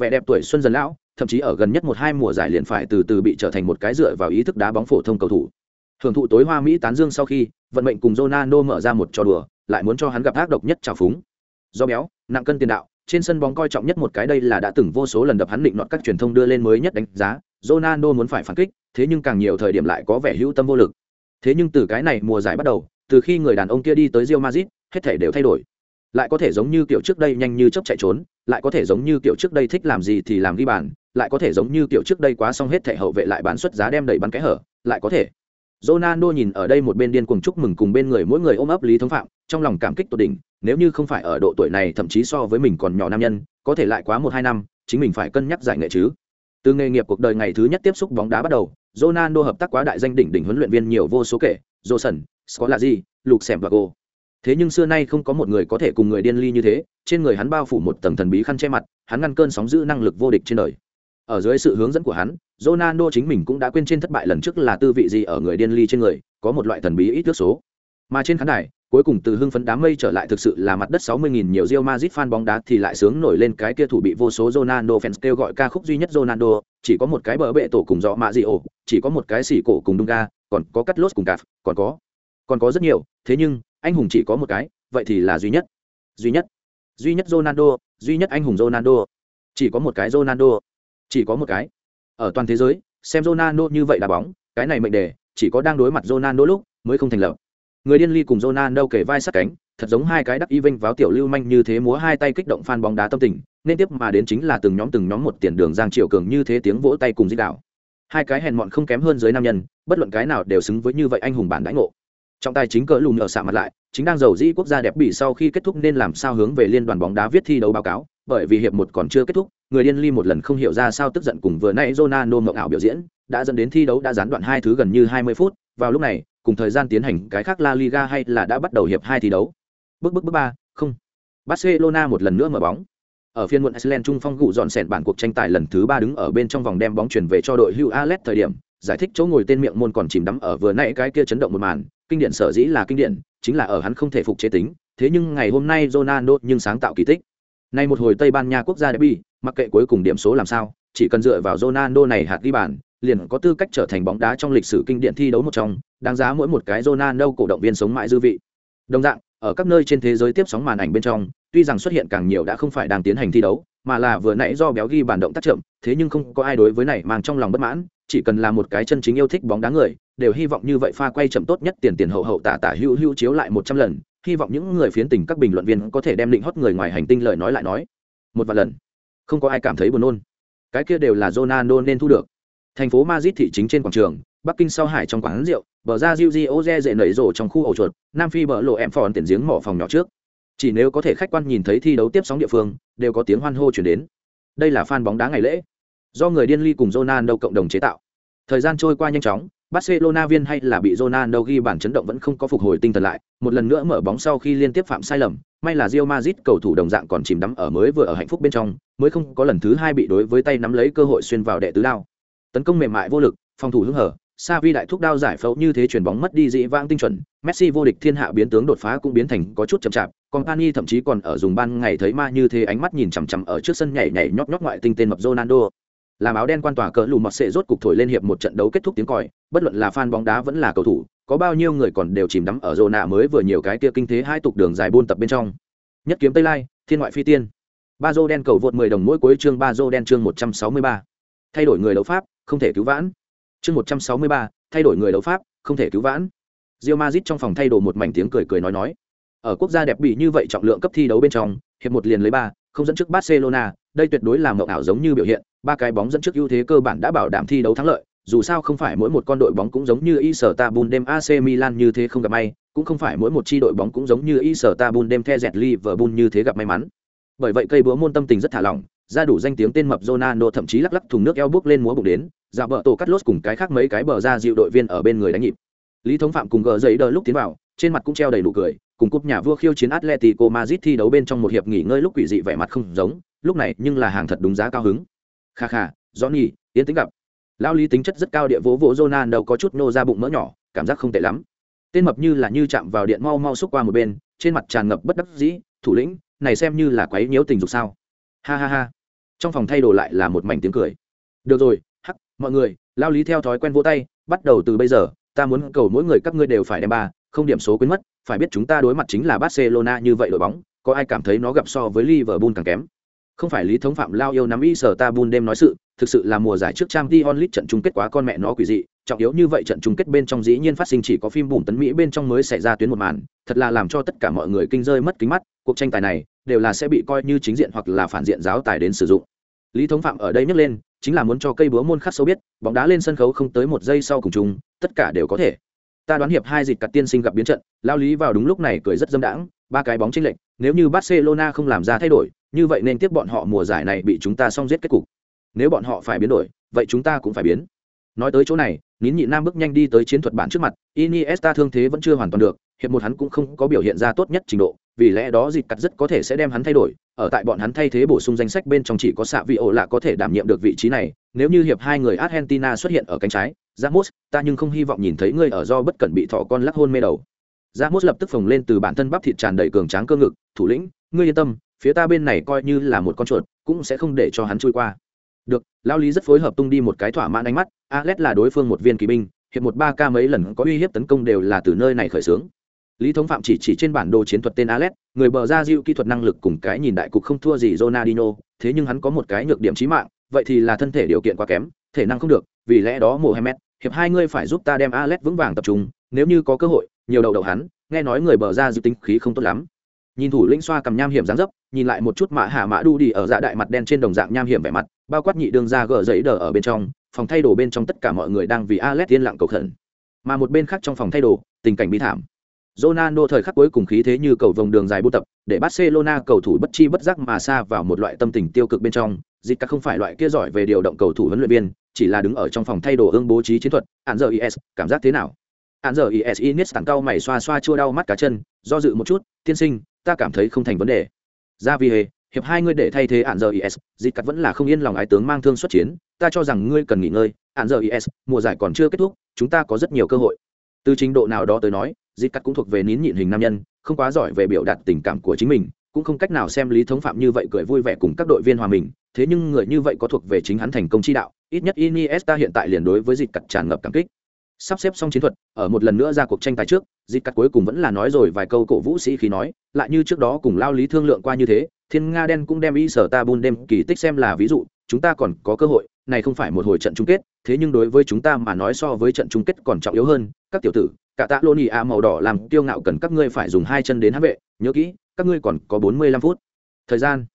Vẻ đẹp tuổi xuân dần lão, thậm chí ở gần nhất một hai mùa giải liền phải từ từ bị trở thành một cái dựa vào ý thức đá bóng phổ thông cầu thủ. Hưởng thụ tối hoa Mỹ tán dương sau khi, vận mệnh cùng Ronaldo mở ra một trò đùa, lại muốn cho hắn gặp ác độc nhất trào phúng. Do béo, nặng cân tiền đạo, trên sân bóng coi trọng nhất một cái đây là đã từng vô số lần đập hắn định nọt các truyền thông đưa lên mới nhất đánh giá, Ronaldo muốn phải phản kích, thế nhưng càng nhiều thời điểm lại có vẻ hữu tâm vô lực. Thế nhưng từ cái này mùa giải bắt đầu, từ khi người đàn ông kia đi tới Real Madrid, hết thảy đều thay đổi. lại có thể giống như kiểu trước đây nhanh như chớp chạy trốn lại có thể giống như kiểu trước đây thích làm gì thì làm ghi bàn lại có thể giống như kiểu trước đây quá xong hết thể hậu vệ lại bán xuất giá đem đẩy bắn kẽ hở lại có thể Ronaldo nhìn ở đây một bên điên cuồng chúc mừng cùng bên người mỗi người ôm ấp Lý Thống Phạm, trong lòng cảm kích tột đỉnh, nếu như không phải ở độ tuổi này thậm chí so với mình còn nhỏ nam nhân, có thể lại quá một hai năm, chính mình phải cân nhắc giải nghệ chứ. Từ nghề nghiệp cuộc đời ngày thứ nhất tiếp xúc bóng đá bắt đầu, Ronaldo hợp tác quá đại danh đỉnh đỉnh huấn luyện viên nhiều vô số kể, Johnson, Scolari, Luxembourg. Thế nhưng xưa nay không có một người có thể cùng người điên ly như thế, trên người hắn bao phủ một tầng thần bí khăn che mặt, hắn ngăn cơn sóng giữ năng lực vô địch trên đời. Ở dưới sự hướng dẫn của hắn, Ronaldo chính mình cũng đã quên trên thất bại lần trước là tư vị gì ở người điên ly trên người, có một loại thần bí ít thước số. Mà trên khán đài, cuối cùng từ hưng phấn đám mây trở lại thực sự là mặt đất 60.000 nhiều Real Madrid fan bóng đá thì lại sướng nổi lên cái kia thủ bị vô số Ronaldo fans kêu gọi ca khúc duy nhất Ronaldo, chỉ có một cái bờ bệ tổ cùng rõ mạ gì ổ, chỉ có một cái xỉ cổ cùng Dunga, còn có cắt lốt cùng cạp, còn có, còn có rất nhiều, thế nhưng anh hùng chỉ có một cái, vậy thì là duy nhất, duy nhất, duy nhất Ronaldo, duy nhất anh hùng Ronaldo, chỉ có một cái Ronaldo, chỉ có một cái. Ở toàn thế giới, xem Ronaldo như vậy là bóng, cái này mệnh đề, chỉ có đang đối mặt Ronaldo lúc mới không thành lập người điên ly cùng Ronaldo kể vai sát cánh, thật giống hai cái đắc y vinh váo tiểu lưu manh như thế múa hai tay kích động fan bóng đá tâm tình, nên tiếp mà đến chính là từng nhóm từng nhóm một tiền đường giang triều cường như thế tiếng vỗ tay cùng di đạo. Hai cái hèn mọn không kém hơn dưới nam nhân, bất luận cái nào đều xứng với như vậy anh hùng bản đãi ngộ. Trọng tài chính cỡ lùm ở sạ mặt lại, chính đang giàu dĩ quốc gia đẹp bị sau khi kết thúc nên làm sao hướng về liên đoàn bóng đá viết thi đấu báo cáo, bởi vì hiệp một còn chưa kết thúc, người điên ly một lần không hiểu ra sao tức giận cùng vừa nãy Ronaldo mộng ảo biểu diễn, đã dẫn đến thi đấu đã gián đoạn hai thứ gần như 20 phút, vào lúc này cùng thời gian tiến hành cái khác La Liga hay là đã bắt đầu hiệp hai thi đấu. Bước bước bước ba, không. Barcelona một lần nữa mở bóng. Ở phiên muộn Iceland trung phong gụ dọn sẹn bản cuộc tranh tài lần thứ ba đứng ở bên trong vòng đem bóng chuyển về cho đội Hugh Alet thời điểm, giải thích chỗ ngồi tên miệng môn còn chìm đắm ở vừa nãy cái kia chấn động một màn, kinh điển sở dĩ là kinh điển, chính là ở hắn không thể phục chế tính, thế nhưng ngày hôm nay Ronaldo nhưng sáng tạo kỳ tích. Nay một hồi Tây Ban Nha quốc gia derby, mặc kệ cuối cùng điểm số làm sao, chỉ cần dựa vào Ronaldo này hạt ghi bàn, liền có tư cách trở thành bóng đá trong lịch sử kinh điển thi đấu một trong, đáng giá mỗi một cái Ronaldo cổ động viên sống mãi dư vị. Đồng dạng, ở các nơi trên thế giới tiếp sóng màn ảnh bên trong, tuy rằng xuất hiện càng nhiều đã không phải đang tiến hành thi đấu, mà là vừa nãy do béo ghi bản động tác chậm, thế nhưng không có ai đối với này mang trong lòng bất mãn, chỉ cần là một cái chân chính yêu thích bóng đá người, đều hy vọng như vậy pha quay chậm tốt nhất tiền tiền hậu hậu tả tả hữu hữu chiếu lại một trăm lần, hy vọng những người phiến tình các bình luận viên có thể đem định hót người ngoài hành tinh lời nói lại nói. Một vài lần, không có ai cảm thấy buồn nôn. Cái kia đều là Ronaldo nên thu được. Thành phố Madrid thị chính trên quảng trường, Bắc Kinh sau hải trong quán rượu, bờ ra Diu Di Oze dễ nảy rổ trong khu ổ chuột, Nam Phi bờ lộ em phòn tiền giếng mỏ phòng nhỏ trước. Chỉ nếu có thể khách quan nhìn thấy thi đấu tiếp sóng địa phương, đều có tiếng hoan hô truyền đến. Đây là fan bóng đá ngày lễ, do người điên ly cùng Ronaldo cộng đồng chế tạo. Thời gian trôi qua nhanh chóng, Barcelona viên hay là bị Ronaldo ghi bàn chấn động vẫn không có phục hồi tinh thần lại, một lần nữa mở bóng sau khi liên tiếp phạm sai lầm, may là Real Madrid cầu thủ đồng dạng còn chìm đắm ở mới vừa ở hạnh phúc bên trong, mới không có lần thứ hai bị đối với tay nắm lấy cơ hội xuyên vào đệ tứ lao. Tấn công mềm mại vô lực, phòng thủ hứng hở, Sa Vi đại thúc đao giải phẫu như thế chuyển bóng mất đi dị vãng tinh chuẩn, Messi vô địch thiên hạ biến tướng đột phá cũng biến thành có chút chậm chạp, Company thậm chí còn ở dùng ban ngày thấy ma như thế ánh mắt nhìn chằm chằm ở trước sân nhảy nhảy nhót nhót ngoại tinh tên mập Ronaldo. Làm áo đen quan tòa cỡ lù mọt sẽ rốt cục thổi lên hiệp một trận đấu kết thúc tiếng còi, bất luận là fan bóng đá vẫn là cầu thủ, có bao nhiêu người còn đều chìm đắm ở Zona mới vừa nhiều cái kia kinh thế hai tục đường dài buôn tập bên trong. Nhất kiếm Tây Lai, thiên ngoại phi tiên. Ba Zô đen cầu vượt 10 đồng mỗi cuối chương ba Zô đen chương 163. Thay đổi người đấu pháp, không thể cứu vãn chương một trăm sáu mươi ba thay đổi người đấu pháp không thể cứu vãn rio mazit trong phòng thay đồ một mảnh tiếng cười cười nói nói ở quốc gia đẹp bị như vậy trọng lượng cấp thi đấu bên trong hiệp một liền lấy ba không dẫn trước barcelona đây tuyệt đối là mộng ảo giống như biểu hiện ba cái bóng dẫn trước ưu thế cơ bản đã bảo đảm thi đấu thắng lợi dù sao không phải mỗi một con đội bóng cũng giống như Istanbul đêm AC Milan như thế không gặp may, cũng không phải mỗi một chi đội bóng cũng giống như Istanbul đêm The Jet Liverpool như thế gặp may mắn. Bởi vậy cây búa môn tâm tình rất thả lỏng, ra đủ danh tiếng tên mập Ronaldo thậm chí lắc lắc thùng nước eo bước lên múa bụng đến, dạo bờ tổ cắt lốt cùng cái khác mấy cái bờ ra dịu đội viên ở bên người đánh nhịp. Lý Thống Phạm cùng gờ giấy đờ lúc tiến vào, trên mặt cũng treo đầy nụ cười, cùng cúp nhà vua khiêu chiến Atletico Madrid thi đấu bên trong một hiệp nghỉ ngơi lúc quỷ dị vẻ mặt không giống, lúc này nhưng là hàng thật đúng giá cao hứng. Kha kha, Johnny, tiến tính gặp. Lao Lý tính chất rất cao địa vỗ vỗ Ronaldo có chút nô ra bụng mỡ nhỏ, cảm giác không tệ lắm. Tên mập như là như chạm vào điện mau mau xúc qua một bên, trên mặt tràn ngập bất đắc dĩ, thủ lĩnh, này xem như là quấy nhiễu tình dục sao? Ha ha ha trong phòng thay đồ lại là một mảnh tiếng cười. Được rồi, hắc, mọi người, lao lý theo thói quen vỗ tay, bắt đầu từ bây giờ, ta muốn cầu mỗi người các ngươi đều phải đem ba, không điểm số quên mất, phải biết chúng ta đối mặt chính là barcelona như vậy đội bóng, có ai cảm thấy nó gặp so với liverpool càng kém? Không phải lý thống phạm lao yêu nắm y sở ta bun đêm nói sự, thực sự là mùa giải trước trang t onlit trận chung kết quá con mẹ nó quỷ dị, trọng yếu như vậy trận chung kết bên trong dĩ nhiên phát sinh chỉ có phim bùn tấn mỹ bên trong mới xảy ra tuyến một màn, thật là làm cho tất cả mọi người kinh rơi mất kính mắt, cuộc tranh tài này, đều là sẽ bị coi như chính diện hoặc là phản diện giáo tài đến sử dụng lý thống phạm ở đây nhắc lên, chính là muốn cho cây búa môn khắc sâu biết, bóng đá lên sân khấu không tới một giây sau cùng chúng tất cả đều có thể. Ta đoán hiệp hai dịch cặt tiên sinh gặp biến trận, lao lý vào đúng lúc này cười rất dâm đãng, ba cái bóng tranh lệch, nếu như barcelona không làm ra thay đổi, như vậy nên tiếp bọn họ mùa giải này bị chúng ta xong giết kết cục. Nếu bọn họ phải biến đổi, vậy chúng ta cũng phải biến. Nói tới chỗ này nín nhị nam bước nhanh đi tới chiến thuật bản trước mặt, iniesta thương thế vẫn chưa hoàn toàn được, hiệp một hắn cũng không có biểu hiện ra tốt nhất trình độ, vì lẽ đó dịp cắt rất có thể sẽ đem hắn thay đổi, ở tại bọn hắn thay thế bổ sung danh sách bên trong chỉ có xạ vị ổ lạ có thể đảm nhiệm được vị trí này, nếu như hiệp hai người argentina xuất hiện ở cánh trái, ramos, ta nhưng không hy vọng nhìn thấy ngươi ở do bất cẩn bị thọ con lắc hôn mê đầu. Ramos lập tức phồng lên từ bản thân bắp thịt tràn đầy cường tráng cơ ngực, thủ lĩnh, ngươi yên tâm, phía ta bên này coi như là một con chuột, cũng sẽ không để cho hắn trôi qua được lao lý rất phối hợp tung đi một cái thỏa mãn ánh mắt. Alex là đối phương một viên kỳ binh, hiệp một ba k mấy lần có uy hiếp tấn công đều là từ nơi này khởi xướng. Lý thống phạm chỉ chỉ trên bản đồ chiến thuật tên alex người bờ ra diệu kỹ thuật năng lực cùng cái nhìn đại cục không thua gì ronaldinho, thế nhưng hắn có một cái nhược điểm chí mạng, vậy thì là thân thể điều kiện quá kém, thể năng không được, vì lẽ đó mohamed, hiệp hai ngươi phải giúp ta đem alex vững vàng tập trung, nếu như có cơ hội, nhiều đầu đầu hắn, nghe nói người bờ ra diệu tính khí không tốt lắm nhìn thủ lĩnh xoa cầm nham hiểm dáng dấp nhìn lại một chút mạ hạ mã đu đi ở dạ đại mặt đen trên đồng dạng nham hiểm vẻ mặt bao quát nhị đường ra gỡ giấy đờ ở bên trong phòng thay đồ bên trong tất cả mọi người đang vì alex yên lặng cầu khẩn mà một bên khác trong phòng thay đồ tình cảnh bi thảm Ronaldo thời khắc cuối cùng khí thế như cầu vòng đường dài buôn tập, để Barcelona cầu thủ bất chi bất giác mà xa vào một loại tâm tình tiêu cực bên trong. Dịch không phải loại kia giỏi về điều động cầu thủ huấn luyện viên, chỉ là đứng ở trong phòng thay đồ ương bố trí chiến thuật. Án giờ IS, cảm giác thế nào? Án giờ IS Ines tặng cao mày xoa xoa chua đau mắt cá chân, do dự một chút, tiên sinh, ta cảm thấy không thành vấn đề. Ra vì hề, hiệp hai ngươi để thay thế án giờ IS, Dịch vẫn là không yên lòng ái tướng mang thương xuất chiến, ta cho rằng ngươi cần nghỉ ngơi. Án giờ IS, mùa giải còn chưa kết thúc, chúng ta có rất nhiều cơ hội. Từ trình độ nào đó tới nói, dịp cắt cũng thuộc về nín nhịn hình nam nhân không quá giỏi về biểu đạt tình cảm của chính mình cũng không cách nào xem lý thống phạm như vậy cười vui vẻ cùng các đội viên hòa mình thế nhưng người như vậy có thuộc về chính hắn thành công chi đạo ít nhất iniesta hiện tại liền đối với dịp cắt tràn ngập cảm kích sắp xếp xong chiến thuật, ở một lần nữa ra cuộc tranh tài trước dịp cắt cuối cùng vẫn là nói rồi vài câu cổ vũ sĩ khi nói, lại như trước đó cùng lao lý thương lượng qua như thế, thiên nga đen cũng đem y sở ta bun đêm kỳ tích xem là ví dụ, chúng ta còn có cơ hội, này không phải một hồi trận chung kết, thế nhưng đối với chúng ta mà nói so với trận chung kết còn trọng yếu hơn, các tiểu tử, cả tạ lô nỉ a màu đỏ làm tiêu ngạo cần các ngươi phải dùng hai chân đến hát vệ, nhớ kỹ, các ngươi còn có bốn mươi lăm phút. Thời gian.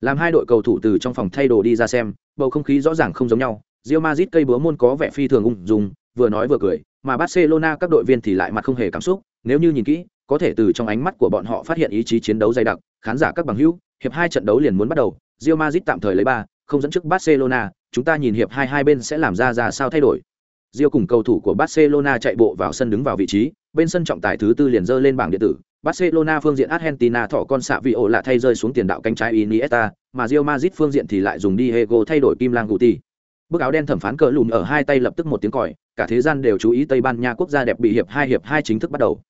Làm hai đội cầu thủ từ trong phòng thay đồ đi ra xem, bầu không khí rõ ràng không giống nhau rio mazit cây búa môn có vẻ phi thường ung dung vừa nói vừa cười mà barcelona các đội viên thì lại mặt không hề cảm xúc nếu như nhìn kỹ có thể từ trong ánh mắt của bọn họ phát hiện ý chí chiến đấu dày đặc khán giả các bằng hữu hiệp hai trận đấu liền muốn bắt đầu rio mazit tạm thời lấy ba không dẫn trước barcelona chúng ta nhìn hiệp hai hai bên sẽ làm ra ra sao thay đổi Rio cùng cầu thủ của Barcelona chạy bộ vào sân đứng vào vị trí, bên sân trọng tài thứ tư liền dơ lên bảng điện tử. Barcelona phương diện Argentina thỏ con xạ vị ổ lạ thay rơi xuống tiền đạo cánh trái Iniesta, mà Real Madrid phương diện thì lại dùng Diego thay đổi Kim Lang Guti. Bức áo đen thẩm phán cờ lùn ở hai tay lập tức một tiếng còi, cả thế gian đều chú ý Tây Ban Nha quốc gia đẹp bị hiệp hai hiệp hai chính thức bắt đầu.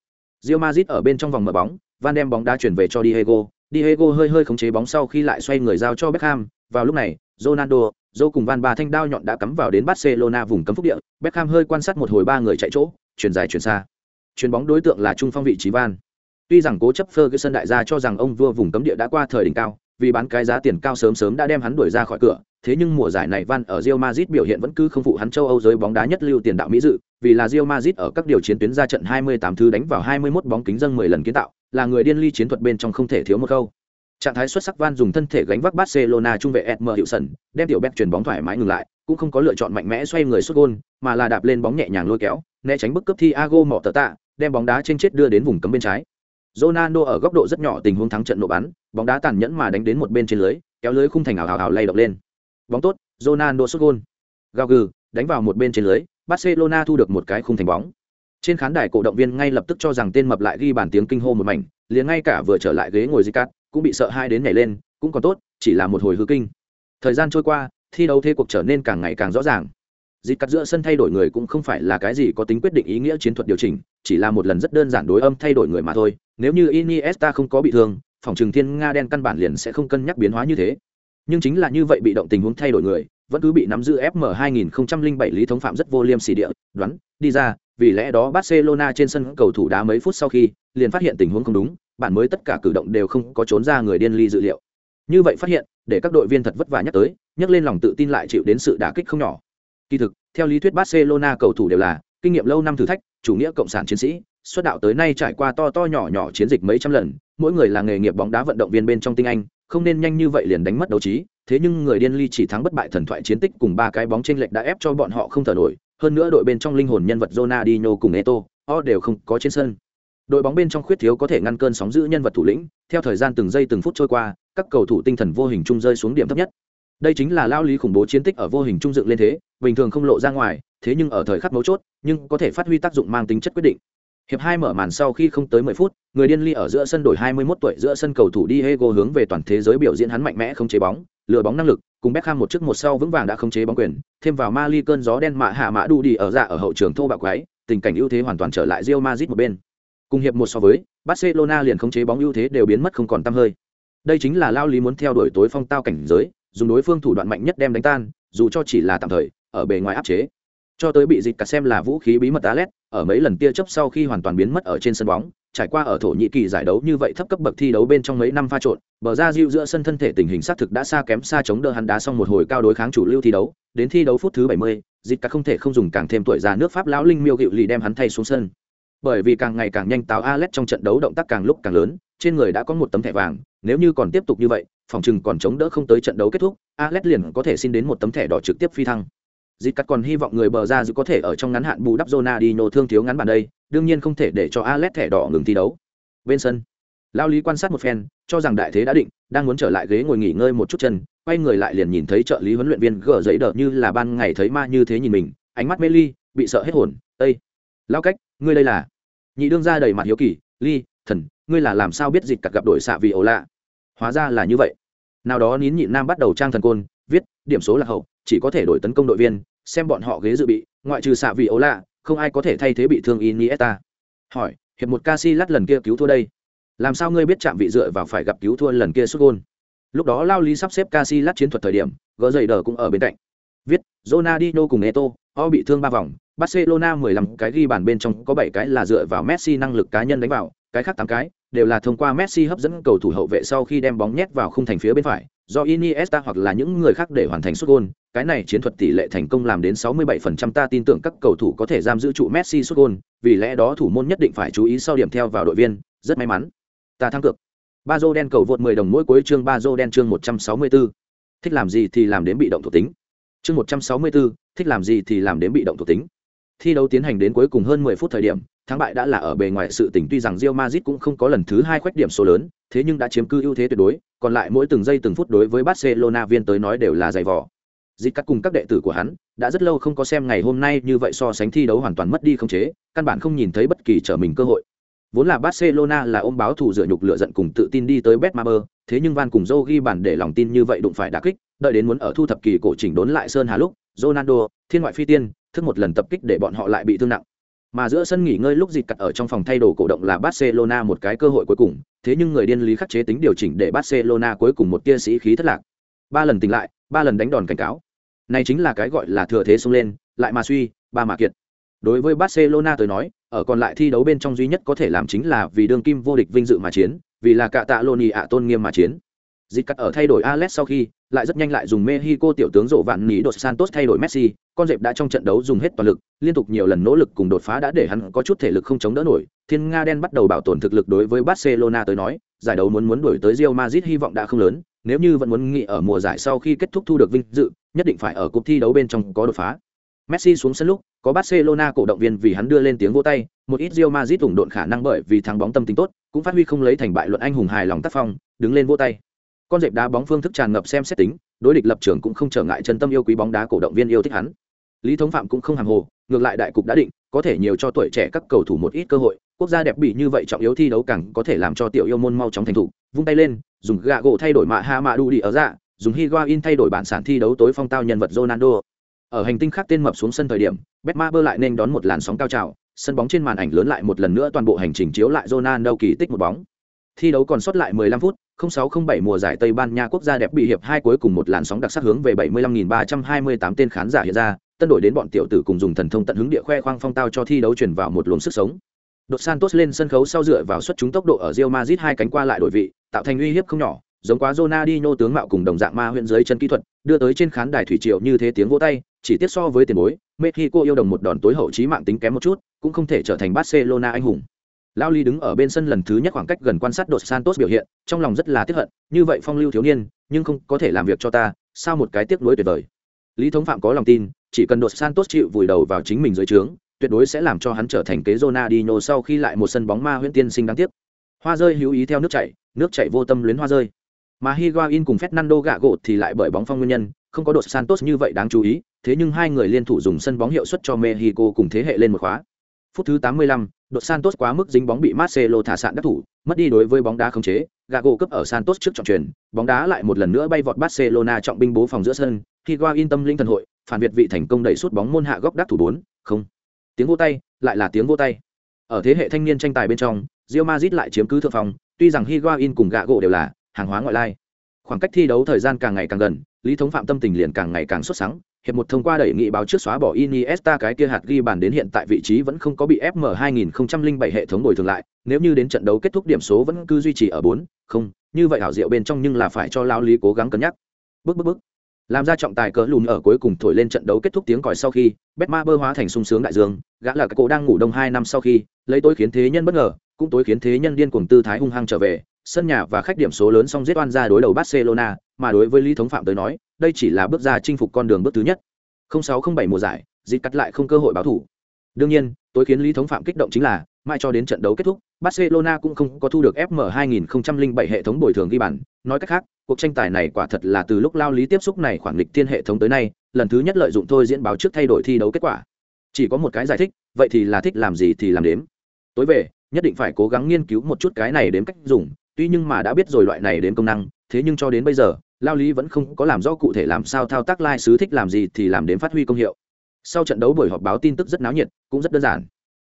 Real Madrid ở bên trong vòng mở bóng, Van đem bóng đá chuyển về cho Diego, Diego hơi hơi khống chế bóng sau khi lại xoay người giao cho Beckham, vào lúc này, Ronaldo, Dô cùng Van Ba thanh đao nhọn đã cắm vào đến Barcelona vùng cấm phúc địa, Beckham hơi quan sát một hồi ba người chạy chỗ, chuyển dài chuyển xa. Chuyền bóng đối tượng là trung phong vị trí Van. Tuy rằng cố chấp Ferguson đại gia cho rằng ông vua vùng cấm địa đã qua thời đỉnh cao, vì bán cái giá tiền cao sớm sớm đã đem hắn đuổi ra khỏi cửa, thế nhưng mùa giải này Van ở Real Madrid biểu hiện vẫn cứ không phụ hắn châu Âu giới bóng đá nhất lưu tiền đạo mỹ dự, vì là Real Madrid ở các điều chiến tuyến ra trận 28 thứ đánh vào 21 bóng kính dâng 10 lần kiến tạo, là người điên ly chiến thuật bên trong không thể thiếu một câu. Trạng thái xuất sắc Van dùng thân thể gánh vác Barcelona trung vệ Edmer hiệu sần, đem tiểu Beck chuyển bóng thoải mái ngừng lại, cũng không có lựa chọn mạnh mẽ xoay người sút gôn, mà là đạp lên bóng nhẹ nhàng lôi kéo, né tránh bức cướp Thiago mỏ tờ tạ, đem bóng đá trên chết đưa đến vùng cấm bên trái. Ronaldo ở góc độ rất nhỏ tình huống thắng trận nổ bắn, bóng đá tàn nhẫn mà đánh đến một bên trên lưới, kéo lưới khung thành ảo ảo ảo lay động lên. Bóng tốt, Ronaldo sút gôn. gừ, đánh vào một bên trên lưới, Barcelona thu được một cái khung thành bóng. Trên khán đài cổ động viên ngay lập tức cho rằng tên mập lại ghi bàn tiếng kinh hô một mảnh, liền ngay cả vừa trở lại ghế ngồi Zicat, cũng bị sợ hai đến nhảy lên cũng còn tốt chỉ là một hồi hư kinh thời gian trôi qua thi đấu thế cuộc trở nên càng ngày càng rõ ràng Dịch cắt giữa sân thay đổi người cũng không phải là cái gì có tính quyết định ý nghĩa chiến thuật điều chỉnh chỉ là một lần rất đơn giản đối âm thay đổi người mà thôi nếu như iniesta không có bị thương phòng trường thiên nga đen căn bản liền sẽ không cân nhắc biến hóa như thế nhưng chính là như vậy bị động tình huống thay đổi người vẫn cứ bị nắm giữ fm 2007 lý thống phạm rất vô liêm sỉ địa đoán đi ra vì lẽ đó barcelona trên sân cầu thủ đá mấy phút sau khi liền phát hiện tình huống không đúng bản mới tất cả cử động đều không có trốn ra người điên ly dự liệu. Như vậy phát hiện để các đội viên thật vất vả nhắc tới nhắc lên lòng tự tin lại chịu đến sự đả kích không nhỏ. Kỳ thực, theo lý thuyết Barcelona cầu thủ đều là kinh nghiệm lâu năm thử thách, chủ nghĩa cộng sản chiến sĩ, xuất đạo tới nay trải qua to to nhỏ nhỏ chiến dịch mấy trăm lần, mỗi người là nghề nghiệp bóng đá vận động viên bên trong tinh anh, không nên nhanh như vậy liền đánh mất đấu trí, thế nhưng người điên ly chỉ thắng bất bại thần thoại chiến tích cùng ba cái bóng chênh lệch đã ép cho bọn họ không thở nổi, hơn nữa đội bên trong linh hồn nhân vật Ronaldinho cùng Eto, o đều không có trên sân. Đội bóng bên trong khuyết thiếu có thể ngăn cơn sóng giữ nhân vật thủ lĩnh, theo thời gian từng giây từng phút trôi qua, các cầu thủ tinh thần vô hình trung rơi xuống điểm thấp nhất. Đây chính là lao lý khủng bố chiến tích ở vô hình trung dựng lên thế, bình thường không lộ ra ngoài, thế nhưng ở thời khắc mấu chốt, nhưng có thể phát huy tác dụng mang tính chất quyết định. Hiệp hai mở màn sau khi không tới 10 phút, người điên ly ở giữa sân đổi 21 tuổi giữa sân cầu thủ Diego hướng về toàn thế giới biểu diễn hắn mạnh mẽ không chế bóng, lừa bóng năng lực, cùng Beckham một trước một sau vững vàng đã không chế bóng quyền, thêm vào Mali cơn gió đen mạ hạ mã đu đi ở dạ ở hậu trường thô bạo quái, tình cảnh ưu thế hoàn toàn trở lại Real Madrid một bên. Cùng hiệp một so với, Barcelona liền không chế bóng ưu thế đều biến mất không còn tăm hơi. Đây chính là lao lý muốn theo đuổi tối phong tao cảnh giới, dùng đối phương thủ đoạn mạnh nhất đem đánh tan, dù cho chỉ là tạm thời, ở bề ngoài áp chế. Cho tới bị dịch cả xem là vũ khí bí mật Alet, ở mấy lần tia chấp sau khi hoàn toàn biến mất ở trên sân bóng, trải qua ở thổ nhĩ kỳ giải đấu như vậy thấp cấp bậc thi đấu bên trong mấy năm pha trộn, bờ ra diêu giữa sân thân thể tình hình xác thực đã xa kém xa chống đỡ hắn đá xong một hồi cao đối kháng chủ lưu thi đấu, đến thi đấu phút thứ 70, dịch cả không thể không dùng càng thêm tuổi già nước Pháp lão linh miêu hiệu lì đem hắn thay xuống sân. Bởi vì càng ngày càng nhanh táo Alet trong trận đấu động tác càng lúc càng lớn, trên người đã có một tấm thẻ vàng, nếu như còn tiếp tục như vậy, phòng chừng còn chống đỡ không tới trận đấu kết thúc, Alet liền có thể xin đến một tấm thẻ đỏ trực tiếp phi thăng. Dịch cắt còn hy vọng người bờ ra giữ có thể ở trong ngắn hạn bù đắp Ronaldinho thương thiếu ngắn bản đây, đương nhiên không thể để cho Alex thẻ đỏ ngừng thi đấu. Bên sân, Lao Lý quan sát một phen, cho rằng đại thế đã định, đang muốn trở lại ghế ngồi nghỉ ngơi một chút chân, quay người lại liền nhìn thấy trợ lý huấn luyện viên gỡ giấy đờ như là ban ngày thấy ma như thế nhìn mình, ánh mắt mê ly, bị sợ hết hồn. "Ê, Lao cách, ngươi đây là?" Nhị đương ra đầy mặt hiếu kỳ, "Ly, thần, ngươi là làm sao biết dịch cắt gặp đội xạ vì ổ lạ?" Hóa ra là như vậy. Nào đó nín nhịn nam bắt đầu trang thần côn, viết, điểm số là hậu, chỉ có thể đổi tấn công đội viên, xem bọn họ ghế dự bị, ngoại trừ xạ vị ấu lạ, không ai có thể thay thế bị thương Iniesta. Hỏi, hiệp một Casillas lần kia cứu thua đây. Làm sao ngươi biết chạm vị dựa vào phải gặp cứu thua lần kia xuất gôn Lúc đó Lao Lý sắp xếp Casillas chiến thuật thời điểm, gỡ dậy đờ cũng ở bên cạnh. Viết, Ronaldinho cùng Eto, o bị thương ba vòng, Barcelona 15 cái ghi bàn bên trong có 7 cái là dựa vào Messi năng lực cá nhân đánh vào, cái khác 8 cái đều là thông qua Messi hấp dẫn cầu thủ hậu vệ sau khi đem bóng nhét vào khung thành phía bên phải, do Iniesta hoặc là những người khác để hoàn thành sút gol, cái này chiến thuật tỷ lệ thành công làm đến 67% ta tin tưởng các cầu thủ có thể giam giữ trụ Messi sút gol, vì lẽ đó thủ môn nhất định phải chú ý sau điểm theo vào đội viên, rất may mắn. Ta thắng cược. Bazo đen cầu vượt 10 đồng mỗi cuối chương Bazo đen chương 164. Thích làm gì thì làm đến bị động thuộc tính. Chương 164, thích làm gì thì làm đến bị động thuộc tính. Thi đấu tiến hành đến cuối cùng hơn 10 phút thời điểm, thắng bại đã là ở bề ngoài sự tình tuy rằng Real Madrid cũng không có lần thứ hai khoét điểm số lớn, thế nhưng đã chiếm cư ưu thế tuyệt đối, còn lại mỗi từng giây từng phút đối với Barcelona viên tới nói đều là dày vò. Dịch cắt cùng các đệ tử của hắn đã rất lâu không có xem ngày hôm nay như vậy so sánh thi đấu hoàn toàn mất đi không chế, căn bản không nhìn thấy bất kỳ trở mình cơ hội. Vốn là Barcelona là ôm báo thủ dựa nhục lựa giận cùng tự tin đi tới Betmaber, thế nhưng Van cùng Joe ghi bàn để lòng tin như vậy đụng phải đả kích, đợi đến muốn ở thu thập kỳ cổ chỉnh đốn lại Sơn Hà lúc, Ronaldo, thiên ngoại phi tiên, thức một lần tập kích để bọn họ lại bị thương nặng. Mà giữa sân nghỉ ngơi lúc dịch cặt ở trong phòng thay đồ cổ động là Barcelona một cái cơ hội cuối cùng, thế nhưng người điên lý khắc chế tính điều chỉnh để Barcelona cuối cùng một tia sĩ khí thất lạc. Ba lần tỉnh lại, ba lần đánh đòn cảnh cáo. Này chính là cái gọi là thừa thế xông lên, lại mà suy, ba mà kiệt. Đối với Barcelona tôi nói, ở còn lại thi đấu bên trong duy nhất có thể làm chính là vì đương kim vô địch vinh dự mà chiến, vì là cạ tạ Loni ạ tôn nghiêm mà chiến. Dịch cắt ở thay đổi Alex sau khi, lại rất nhanh lại dùng Mexico tiểu tướng rộ vạn nỉ đột Santos thay đổi Messi, con dẹp đã trong trận đấu dùng hết toàn lực, liên tục nhiều lần nỗ lực cùng đột phá đã để hắn có chút thể lực không chống đỡ nổi. Thiên Nga đen bắt đầu bảo tồn thực lực đối với Barcelona tới nói, giải đấu muốn muốn đuổi tới Real Madrid hy vọng đã không lớn, nếu như vẫn muốn nghĩ ở mùa giải sau khi kết thúc thu được vinh dự, nhất định phải ở cuộc thi đấu bên trong có đột phá. Messi xuống sân lúc, có Barcelona cổ động viên vì hắn đưa lên tiếng vỗ tay, một ít Real Madrid ủng độn khả năng bởi vì thắng bóng tâm tính tốt, cũng phát huy không lấy thành bại luận anh hùng hài lòng tác phong, đứng lên vỗ tay. Con dẹp đá bóng phương thức tràn ngập xem xét tính, đối địch lập trường cũng không trở ngại chân tâm yêu quý bóng đá cổ động viên yêu thích hắn. Lý Thống Phạm cũng không hàng hồ, ngược lại đại cục đã định, có thể nhiều cho tuổi trẻ các cầu thủ một ít cơ hội, quốc gia đẹp bị như vậy trọng yếu thi đấu càng có thể làm cho tiểu yêu môn mau chóng thành thủ, vung tay lên, dùng gạ gỗ thay đổi mạ ha mạ đu đi ở dạ, dùng Higuain thay đổi bản sản thi đấu tối phong tao nhân vật Ronaldo. Ở hành tinh khác tên mập xuống sân thời điểm, Betmaber lại nên đón một làn sóng cao trào, sân bóng trên màn ảnh lớn lại một lần nữa toàn bộ hành trình chiếu lại Ronaldo kỳ tích một bóng. Thi đấu còn sót lại 15 phút, 0607 mùa giải Tây Ban Nha quốc gia đẹp bị hiệp hai cuối cùng một làn sóng đặc sắc hướng về 75.328 tên khán giả hiện ra, tân đội đến bọn tiểu tử cùng dùng thần thông tận hứng địa khoe khoang phong tao cho thi đấu truyền vào một luồng sức sống. Đột Santos lên sân khấu sau dựa vào xuất chúng tốc độ ở Real Madrid hai cánh qua lại đổi vị, tạo thành uy hiếp không nhỏ, giống quá Ronaldinho tướng mạo cùng đồng dạng ma huyện dưới chân kỹ thuật, đưa tới trên khán đài thủy triều như thế tiếng vỗ tay chỉ tiếc so với tiền bối mexico yêu đồng một đòn tối hậu trí mạng tính kém một chút cũng không thể trở thành barcelona anh hùng lao ly đứng ở bên sân lần thứ nhất khoảng cách gần quan sát đột santos biểu hiện trong lòng rất là tiếc hận như vậy phong lưu thiếu niên nhưng không có thể làm việc cho ta sao một cái tiếc nuối tuyệt vời? Lý thống phạm có lòng tin chỉ cần đột santos chịu vùi đầu vào chính mình dưới trướng tuyệt đối sẽ làm cho hắn trở thành kế Ronaldinho sau khi lại một sân bóng ma huyễn tiên sinh đáng tiếc. Hoa rơi hữu ý theo nước chảy nước chảy vô tâm luyến hoa rơi. Mà Higuain cùng Fernando gạ gỗ thì lại bởi bóng phong nguyên nhân không có đột Santos như vậy đáng chú ý thế nhưng hai người liên thủ dùng sân bóng hiệu suất cho Mexico cùng thế hệ lên một khóa. Phút thứ 85, đột Santos quá mức dính bóng bị Marcelo thả sạn đắc thủ, mất đi đối với bóng đá khống chế, Gago cấp ở Santos trước trọng truyền, bóng đá lại một lần nữa bay vọt Barcelona trọng binh bố phòng giữa sân, Higuain tâm linh thần hội, phản việt vị thành công đẩy suốt bóng môn hạ góc đắc thủ 4, không. Tiếng vô tay, lại là tiếng vô tay. Ở thế hệ thanh niên tranh tài bên trong, Real Madrid lại chiếm cứ thượng phòng, tuy rằng Higuain cùng Gago đều là hàng hóa ngoại lai. Khoảng cách thi đấu thời gian càng ngày càng gần, Lý Thống Phạm tâm tình liền càng ngày càng xuất sắc, hiệp một thông qua đẩy nghị báo trước xóa bỏ Iniesta cái kia hạt ghi bàn đến hiện tại vị trí vẫn không có bị FM 2007 hệ thống bồi thường lại, nếu như đến trận đấu kết thúc điểm số vẫn cứ duy trì ở 4, không, như vậy hảo diệu bên trong nhưng là phải cho lao lý cố gắng cân nhắc. Bước bước bước. Làm ra trọng tài cỡ lùn ở cuối cùng thổi lên trận đấu kết thúc tiếng còi sau khi, Betma bơ hóa thành sung sướng đại dương, gã là cái cổ đang ngủ đông 2 năm sau khi, lấy tối khiến thế nhân bất ngờ, cũng tối khiến thế nhân điên cuồng tư thái hung hăng trở về, sân nhà và khách điểm số lớn xong giết oan ra đối đầu Barcelona, mà đối với Lý Thống Phạm tới nói, đây chỉ là bước ra chinh phục con đường bước thứ nhất. 0607 mùa giải, dịch cắt lại không cơ hội báo thủ. Đương nhiên, tối khiến Lý Thống Phạm kích động chính là, mãi cho đến trận đấu kết thúc, Barcelona cũng không có thu được FM 2007 hệ thống bồi thường ghi bàn, nói cách khác, cuộc tranh tài này quả thật là từ lúc lao lý tiếp xúc này khoảng lịch thiên hệ thống tới nay, lần thứ nhất lợi dụng thôi diễn báo trước thay đổi thi đấu kết quả. Chỉ có một cái giải thích, vậy thì là thích làm gì thì làm đếm. Tối về, nhất định phải cố gắng nghiên cứu một chút cái này đến cách dùng, tuy nhưng mà đã biết rồi loại này đến công năng, thế nhưng cho đến bây giờ, lao lý vẫn không có làm rõ cụ thể làm sao thao tác lai、like、sứ thích làm gì thì làm đến phát huy công hiệu. Sau trận đấu buổi họp báo tin tức rất náo nhiệt, cũng rất đơn giản.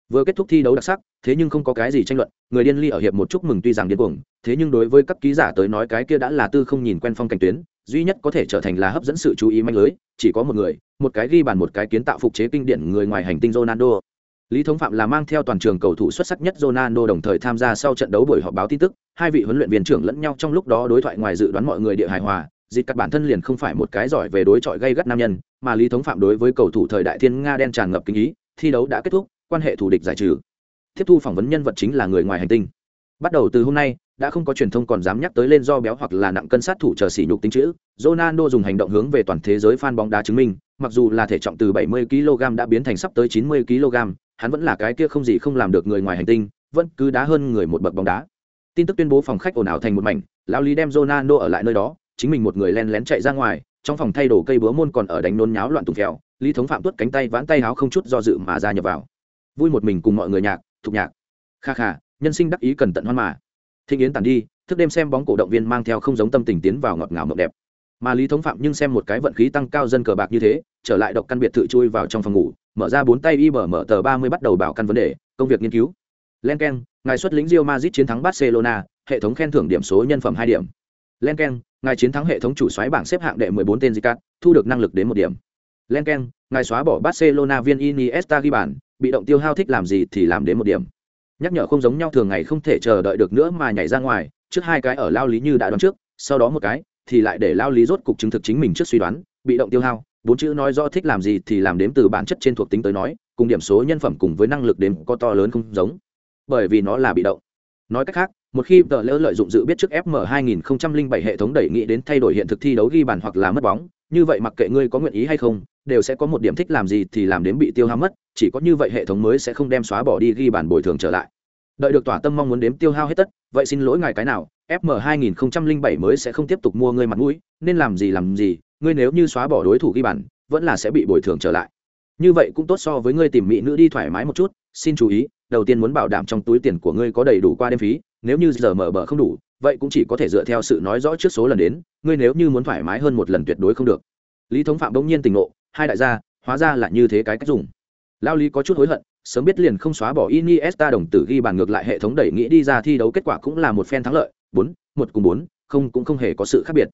Vừa kết thúc thi đấu đặc sắc, thế nhưng không có cái gì tranh luận, người điên ly ở hiệp một chúc mừng tuy rằng điên cuồng, thế nhưng đối với các ký giả tới nói cái kia đã là tư không nhìn quen phong cảnh tuyến, duy nhất có thể trở thành là hấp dẫn sự chú ý manh lưới, chỉ có một người, một cái ghi bàn một cái kiến tạo phục chế kinh điển người ngoài hành tinh ronaldo lý thống phạm là mang theo toàn trường cầu thủ xuất sắc nhất ronaldo đồng thời tham gia sau trận đấu buổi họp báo tin tức. Hai vị huấn luyện viên trưởng lẫn nhau trong lúc đó đối thoại ngoài dự đoán mọi người địa hài hòa dịch cắt bản thân liền không phải một cái giỏi về đối chọi gây gắt nam nhân, mà lý thống phạm đối với cầu thủ thời đại thiên nga đen tràn ngập kinh ý, thi đấu đã kết thúc, quan hệ thù địch giải trừ. Tiếp thu phỏng vấn nhân vật chính là người ngoài hành tinh. Bắt đầu từ hôm nay, đã không có truyền thông còn dám nhắc tới lên do béo hoặc là nặng cân sát thủ chờ sỉ nhục tính chữ. Ronaldo dùng hành động hướng về toàn thế giới fan bóng đá chứng minh, mặc dù là thể trọng từ 70 kg đã biến thành sắp tới 90 kg hắn vẫn là cái kia không gì không làm được người ngoài hành tinh, vẫn cứ đá hơn người một bậc bóng đá. Tin tức tuyên bố phòng khách ồn ào thành một mảnh, lão lý đem Ronaldo ở lại nơi đó, chính mình một người len lén chạy ra ngoài, trong phòng thay đồ cây búa môn còn ở đánh nôn nháo loạn tùng phèo, lý thống phạm tuất cánh tay vãn tay háo không chút do dự mà ra nhập vào. Vui một mình cùng mọi người nhạc, thục nhạc. Kha kha, nhân sinh đắc ý cần tận hoan mà. Thịnh yến tàn đi, thức đêm xem bóng cổ động viên mang theo không giống tâm tình tiến vào ngọt ngào mộng đẹp. Mà lý thống phạm nhưng xem một cái vận khí tăng cao dân cờ bạc như thế, trở lại độc căn biệt thự chui vào trong phòng ngủ mở ra bốn tay y mở tờ ba mươi bắt đầu bảo căn vấn đề công việc nghiên cứu lenken ngài xuất lĩnh real madrid chiến thắng barcelona hệ thống khen thưởng điểm số nhân phẩm hai điểm lenken ngài chiến thắng hệ thống chủ xoáy bảng xếp hạng đệ 14 tên Zicat, thu được năng lực đến một điểm. Lenken, ngài xóa bỏ Barcelona viên Iniesta ghi bàn, bị động tiêu hao thích làm gì thì làm đến một điểm. Nhắc nhở không giống nhau thường ngày không thể chờ đợi được nữa mà nhảy ra ngoài, trước hai cái ở lao lý như đã đoán trước, sau đó một cái thì lại để lao lý rốt cục chứng thực chính mình trước suy đoán, bị động tiêu hao, bốn chữ nói rõ thích làm gì thì làm đếm từ bản chất trên thuộc tính tới nói, cùng điểm số nhân phẩm cùng với năng lực đếm có to lớn không giống. Bởi vì nó là bị động. Nói cách khác, một khi tờ lỡ lợi dụng dự biết trước fm 2007 hệ thống đẩy nghĩ đến thay đổi hiện thực thi đấu ghi bàn hoặc là mất bóng như vậy mặc kệ ngươi có nguyện ý hay không đều sẽ có một điểm thích làm gì thì làm đến bị tiêu hao mất chỉ có như vậy hệ thống mới sẽ không đem xóa bỏ đi ghi bàn bồi thường trở lại đợi được tỏa tâm mong muốn đếm tiêu hao hết tất vậy xin lỗi ngài cái nào fm 2007 mới sẽ không tiếp tục mua ngươi mặt mũi nên làm gì làm gì ngươi nếu như xóa bỏ đối thủ ghi bàn, vẫn là sẽ bị bồi thường trở lại. Như vậy cũng tốt so với ngươi tìm mỹ nữ đi thoải mái một chút, xin chú ý, đầu tiên muốn bảo đảm trong túi tiền của ngươi có đầy đủ qua đêm phí, nếu như giờ mở bờ không đủ, vậy cũng chỉ có thể dựa theo sự nói rõ trước số lần đến, ngươi nếu như muốn thoải mái hơn một lần tuyệt đối không được. Lý thống phạm bỗng nhiên tỉnh ngộ, hai đại gia, hóa ra là như thế cái cách dùng. Lao lý có chút hối hận, sớm biết liền không xóa bỏ iniesta đồng tử ghi bàn ngược lại hệ thống đẩy nghĩ đi ra thi đấu kết quả cũng là một phen thắng lợi, bốn, một cùng bốn, không cũng không hề có sự khác biệt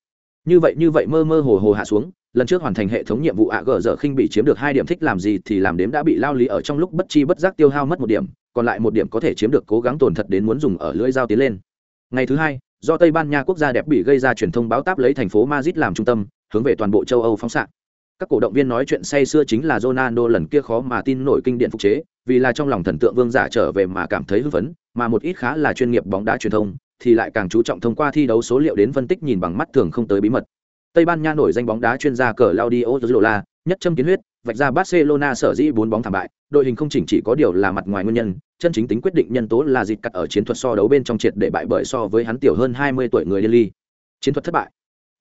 như vậy như vậy mơ mơ hồ hồ hạ xuống, lần trước hoàn thành hệ thống nhiệm vụ ạ gờ dở khinh bị chiếm được hai điểm thích làm gì thì làm đếm đã bị lao lý ở trong lúc bất chi bất giác tiêu hao mất một điểm, còn lại một điểm có thể chiếm được cố gắng tổn thật đến muốn dùng ở lưỡi dao tiến lên. Ngày thứ hai, do tây ban nha quốc gia đẹp bị gây ra truyền thông báo táp lấy thành phố madrid làm trung tâm, hướng về toàn bộ châu âu phóng xạ. Các cổ động viên nói chuyện say xưa chính là Ronaldo lần kia khó mà tin nổi kinh điển phục chế, vì là trong lòng thần tượng vương giả trở về mà cảm thấy hưng phấn, mà một ít khá là chuyên nghiệp bóng đá truyền thông thì lại càng chú trọng thông qua thi đấu số liệu đến phân tích nhìn bằng mắt thường không tới bí mật Tây Ban Nha nổi danh bóng đá chuyên gia cờ Claudio Zola, nhất châm kiến huyết, vạch ra Barcelona sở dĩ bốn bóng thảm bại, đội hình không chỉnh chỉ có điều là mặt ngoài nguyên nhân, chân chính tính quyết định nhân tố là dịt cắt ở chiến thuật so đấu bên trong triệt để bại bởi so với hắn tiểu hơn 20 tuổi người Lily Chiến thuật thất bại.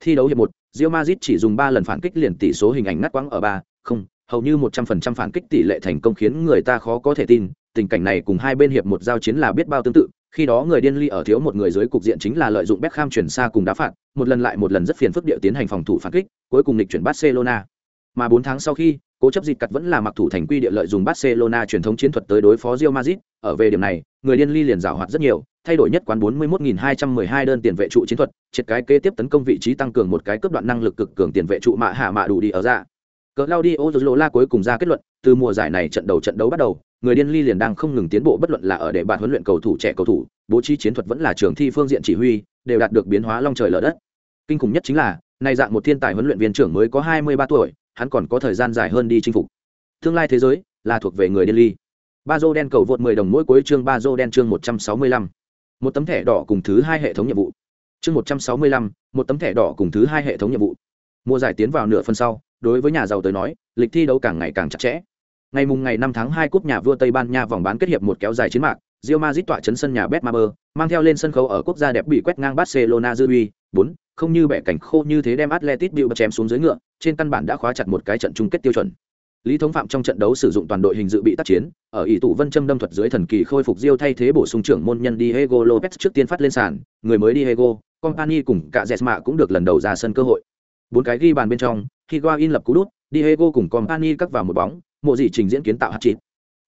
Thi đấu hiệp 1, Real Madrid chỉ dùng 3 lần phản kích liền tỷ số hình ảnh ngắt quãng ở 3, không, hầu như 100% phản kích tỷ lệ thành công khiến người ta khó có thể tin, tình cảnh này cùng hai bên hiệp một giao chiến là biết bao tương tự, khi đó người điên ly ở thiếu một người dưới cục diện chính là lợi dụng Beckham chuyển xa cùng đá phạt, một lần lại một lần rất phiền phức địa tiến hành phòng thủ phản kích, cuối cùng lịch chuyển Barcelona. Mà 4 tháng sau khi, cố chấp dịch cắt vẫn là mặc thủ thành quy địa lợi dùng Barcelona truyền thống chiến thuật tới đối phó Real Madrid, ở về điểm này, người điên ly liền rào hoạt rất nhiều, thay đổi nhất quán 41.212 đơn tiền vệ trụ chiến thuật, triệt cái kế tiếp tấn công vị trí tăng cường một cái cấp đoạn năng lực cực cường tiền vệ trụ mạ hạ mạ đủ đi ở ra. Claudio Zola cuối cùng ra kết luận, từ mùa giải này trận đầu trận đấu bắt đầu, người điên ly liền đang không ngừng tiến bộ bất luận là ở để bạn huấn luyện cầu thủ trẻ cầu thủ, bố trí chiến thuật vẫn là trường thi phương diện chỉ huy, đều đạt được biến hóa long trời lở đất. Kinh khủng nhất chính là, này dạng một thiên tài huấn luyện viên trưởng mới có 23 tuổi, hắn còn có thời gian dài hơn đi chinh phục. Tương lai thế giới là thuộc về người điên ly. Bazo đen cầu vượt 10 đồng mỗi cuối chương Bazo đen chương 165. Một tấm thẻ đỏ cùng thứ hai hệ thống nhiệm vụ. Chương 165, một tấm thẻ đỏ cùng thứ hai hệ thống nhiệm vụ. Mùa giải tiến vào nửa phần sau, đối với nhà giàu tới nói, lịch thi đấu càng ngày càng chặt chẽ. Ngày mùng ngày 5 tháng 2 cúp nhà vua Tây Ban Nha vòng bán kết hiệp một kéo dài chiến mạc, Real Madrid tọa chấn sân nhà Betmaber, mang theo lên sân khấu ở quốc gia đẹp bị quét ngang Barcelona dư uy, 4, không như bẻ cảnh khô như thế đem Atletico Bilbao chém xuống dưới ngựa, trên căn bản đã khóa chặt một cái trận chung kết tiêu chuẩn. Lý Thống Phạm trong trận đấu sử dụng toàn đội hình dự bị tác chiến, ở ỷ tụ Vân Châm đâm thuật dưới thần kỳ khôi phục Diêu thay thế bổ sung trưởng môn nhân Diego Lopez trước tiên phát lên sàn, người mới Diego, Company cùng cả Jesma cũng được lần đầu ra sân cơ hội. Bốn cái ghi bàn bên trong, Higuain lập cú đút, Diego cùng Company cắt vào một bóng, mộ gì trình diễn kiến tạo hat-trick.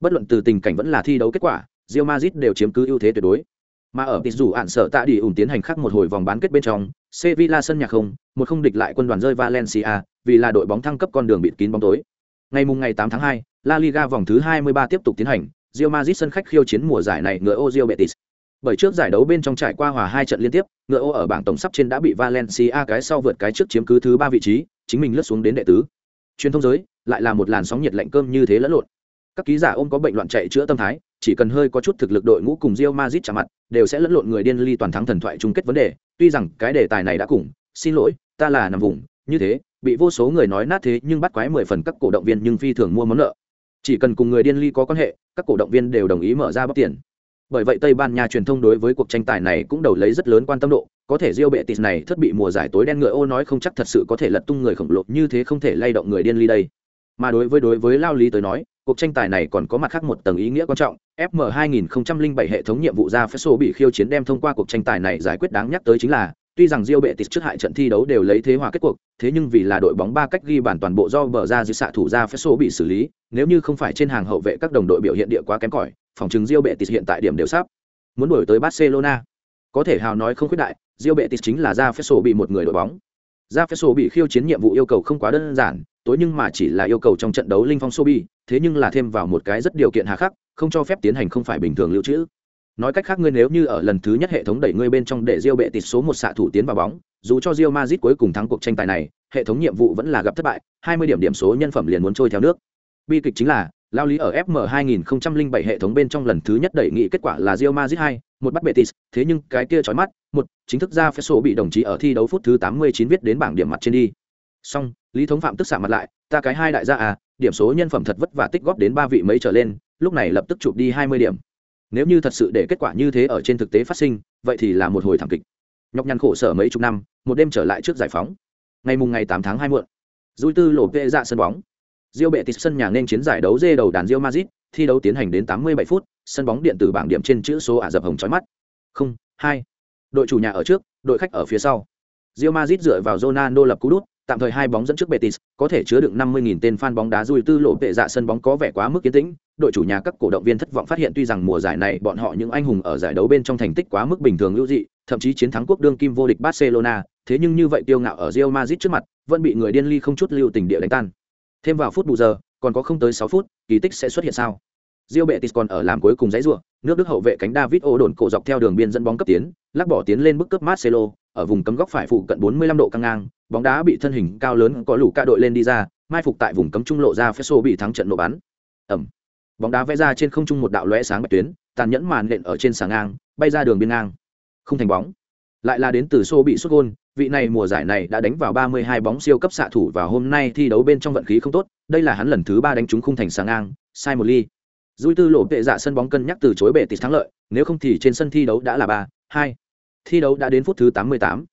Bất luận từ tình cảnh vẫn là thi đấu kết quả, Real Madrid đều chiếm cứ ưu thế tuyệt đối. Mà ở tịch dù ạn sợ tạ đi ủng tiến hành khác một hồi vòng bán kết bên trong, Sevilla sân nhà không, một không địch lại quân đoàn rơi Valencia, vì là đội bóng thăng cấp con đường bịt kín bóng tối. Ngày mùng ngày 8 tháng 2, La Liga vòng thứ 23 tiếp tục tiến hành, Real Madrid sân khách khiêu chiến mùa giải này ngựa ô Real Betis. Bởi trước giải đấu bên trong trải qua hòa hai trận liên tiếp, ngựa ô ở bảng tổng sắp trên đã bị Valencia cái sau vượt cái trước chiếm cứ thứ ba vị trí, chính mình lướt xuống đến đệ tứ. Truyền thông giới lại là một làn sóng nhiệt lạnh cơm như thế lẫn lộn. Các ký giả ôm có bệnh loạn chạy chữa tâm thái, chỉ cần hơi có chút thực lực đội ngũ cùng Real Madrid chạm mặt, đều sẽ lẫn lộn người điên ly toàn thắng thần thoại chung kết vấn đề, tuy rằng cái đề tài này đã cùng, xin lỗi, ta là nằm vùng, như thế, bị vô số người nói nát thế nhưng bắt quái mười phần các cổ động viên nhưng phi thường mua món nợ. Chỉ cần cùng người điên ly có quan hệ, các cổ động viên đều đồng ý mở ra bóc tiền. Bởi vậy Tây Ban Nha truyền thông đối với cuộc tranh tài này cũng đầu lấy rất lớn quan tâm độ, có thể diêu bệ tịt này thất bị mùa giải tối đen ngựa ô nói không chắc thật sự có thể lật tung người khổng lồ như thế không thể lay động người điên ly đây. Mà đối với đối với Lao Lý tới nói, cuộc tranh tài này còn có mặt khác một tầng ý nghĩa quan trọng fm 2007 hệ thống nhiệm vụ ra phép sổ bị khiêu chiến đem thông qua cuộc tranh tài này giải quyết đáng nhắc tới chính là tuy rằng diêu bệ tịt trước hại trận thi đấu đều lấy thế hòa kết cuộc thế nhưng vì là đội bóng ba cách ghi bàn toàn bộ do bờ ra dưới xạ thủ ra phép sổ bị xử lý nếu như không phải trên hàng hậu vệ các đồng đội biểu hiện địa quá kém cỏi phòng chứng diêu bệ tịt hiện tại điểm đều sắp muốn đuổi tới Barcelona có thể hào nói không khuyết đại Rio Betis chính là ra phép bị một người đội bóng. Ra phép bị khiêu chiến nhiệm vụ yêu cầu không quá đơn giản tối nhưng mà chỉ là yêu cầu trong trận đấu linh phong sobi thế nhưng là thêm vào một cái rất điều kiện hà khắc không cho phép tiến hành không phải bình thường lưu trữ. Nói cách khác ngươi nếu như ở lần thứ nhất hệ thống đẩy ngươi bên trong để diêu bệ số một xạ thủ tiến vào bóng dù cho Real Madrid cuối cùng thắng cuộc tranh tài này hệ thống nhiệm vụ vẫn là gặp thất bại 20 điểm điểm số nhân phẩm liền muốn trôi theo nước. Bi kịch chính là lao lý ở FM 2007 hệ thống bên trong lần thứ nhất đẩy nghị kết quả là Real Madrid 2, một bắt Betis, thế nhưng cái kia chói mắt, một chính thức ra phép số bị đồng chí ở thi đấu phút thứ 89 viết đến bảng điểm mặt trên đi. Xong, Lý Thống Phạm tức xạ mặt lại, ta cái hai đại gia à, điểm số nhân phẩm thật vất vả tích góp đến ba vị mấy trở lên, lúc này lập tức chụp đi 20 điểm. Nếu như thật sự để kết quả như thế ở trên thực tế phát sinh, vậy thì là một hồi thảm kịch. Nhọc nhằn khổ sở mấy chục năm, một đêm trở lại trước giải phóng. Ngày mùng ngày 8 tháng 2 muộn, Dui Tư lộ vệ dạ sân bóng. diêu bệ Betis sân nhà nên chiến giải đấu dê đầu đàn Real Madrid, thi đấu tiến hành đến 87 phút, sân bóng điện tử bảng điểm trên chữ số ả dập hồng chói mắt. Không, hai. Đội chủ nhà ở trước, đội khách ở phía sau. Real Madrid dựa vào Ronaldo lập cú đút, tạm thời hai bóng dẫn trước Betis, có thể chứa đựng 50.000 tên fan bóng đá rùi tư lộ vệ dạ sân bóng có vẻ quá mức kiến tĩnh. Đội chủ nhà các cổ động viên thất vọng phát hiện tuy rằng mùa giải này bọn họ những anh hùng ở giải đấu bên trong thành tích quá mức bình thường lưu dị, thậm chí chiến thắng quốc đương kim vô địch Barcelona, thế nhưng như vậy tiêu ngạo ở Real Madrid trước mặt, vẫn bị người điên ly không chút lưu tình địa đánh tan. Thêm vào phút bù giờ, còn có không tới 6 phút, kỳ tích sẽ xuất hiện sao? Real Betis còn ở làm cuối cùng giấy rủa, nước Đức hậu vệ cánh David Ô đồn cổ dọc theo đường biên dẫn bóng cấp tiến, lắc bỏ tiến lên bức cấp Marcelo, ở vùng cấm góc phải phụ cận 45 độ căng ngang, bóng đá bị thân hình cao lớn có lũ ca đội lên đi ra mai phục tại vùng cấm trung lộ ra Fesso bị thắng trận nổ bắn. Ẩm. Bóng đá vẽ ra trên không trung một đạo lóe sáng bạch tuyến tàn nhẫn màn lện ở trên sàng ngang bay ra đường biên ngang. Không thành bóng. Lại là đến từ xô bị sút gôn vị này mùa giải này đã đánh vào 32 bóng siêu cấp xạ thủ và hôm nay thi đấu bên trong vận khí không tốt đây là hắn lần thứ ba đánh trúng khung thành sáng ngang sai một ly dui tư lộ tệ dạ sân bóng cân nhắc từ chối bệ tịt thắng lợi nếu không thì trên sân thi đấu đã là ba hai thi đấu đã đến phút thứ 88.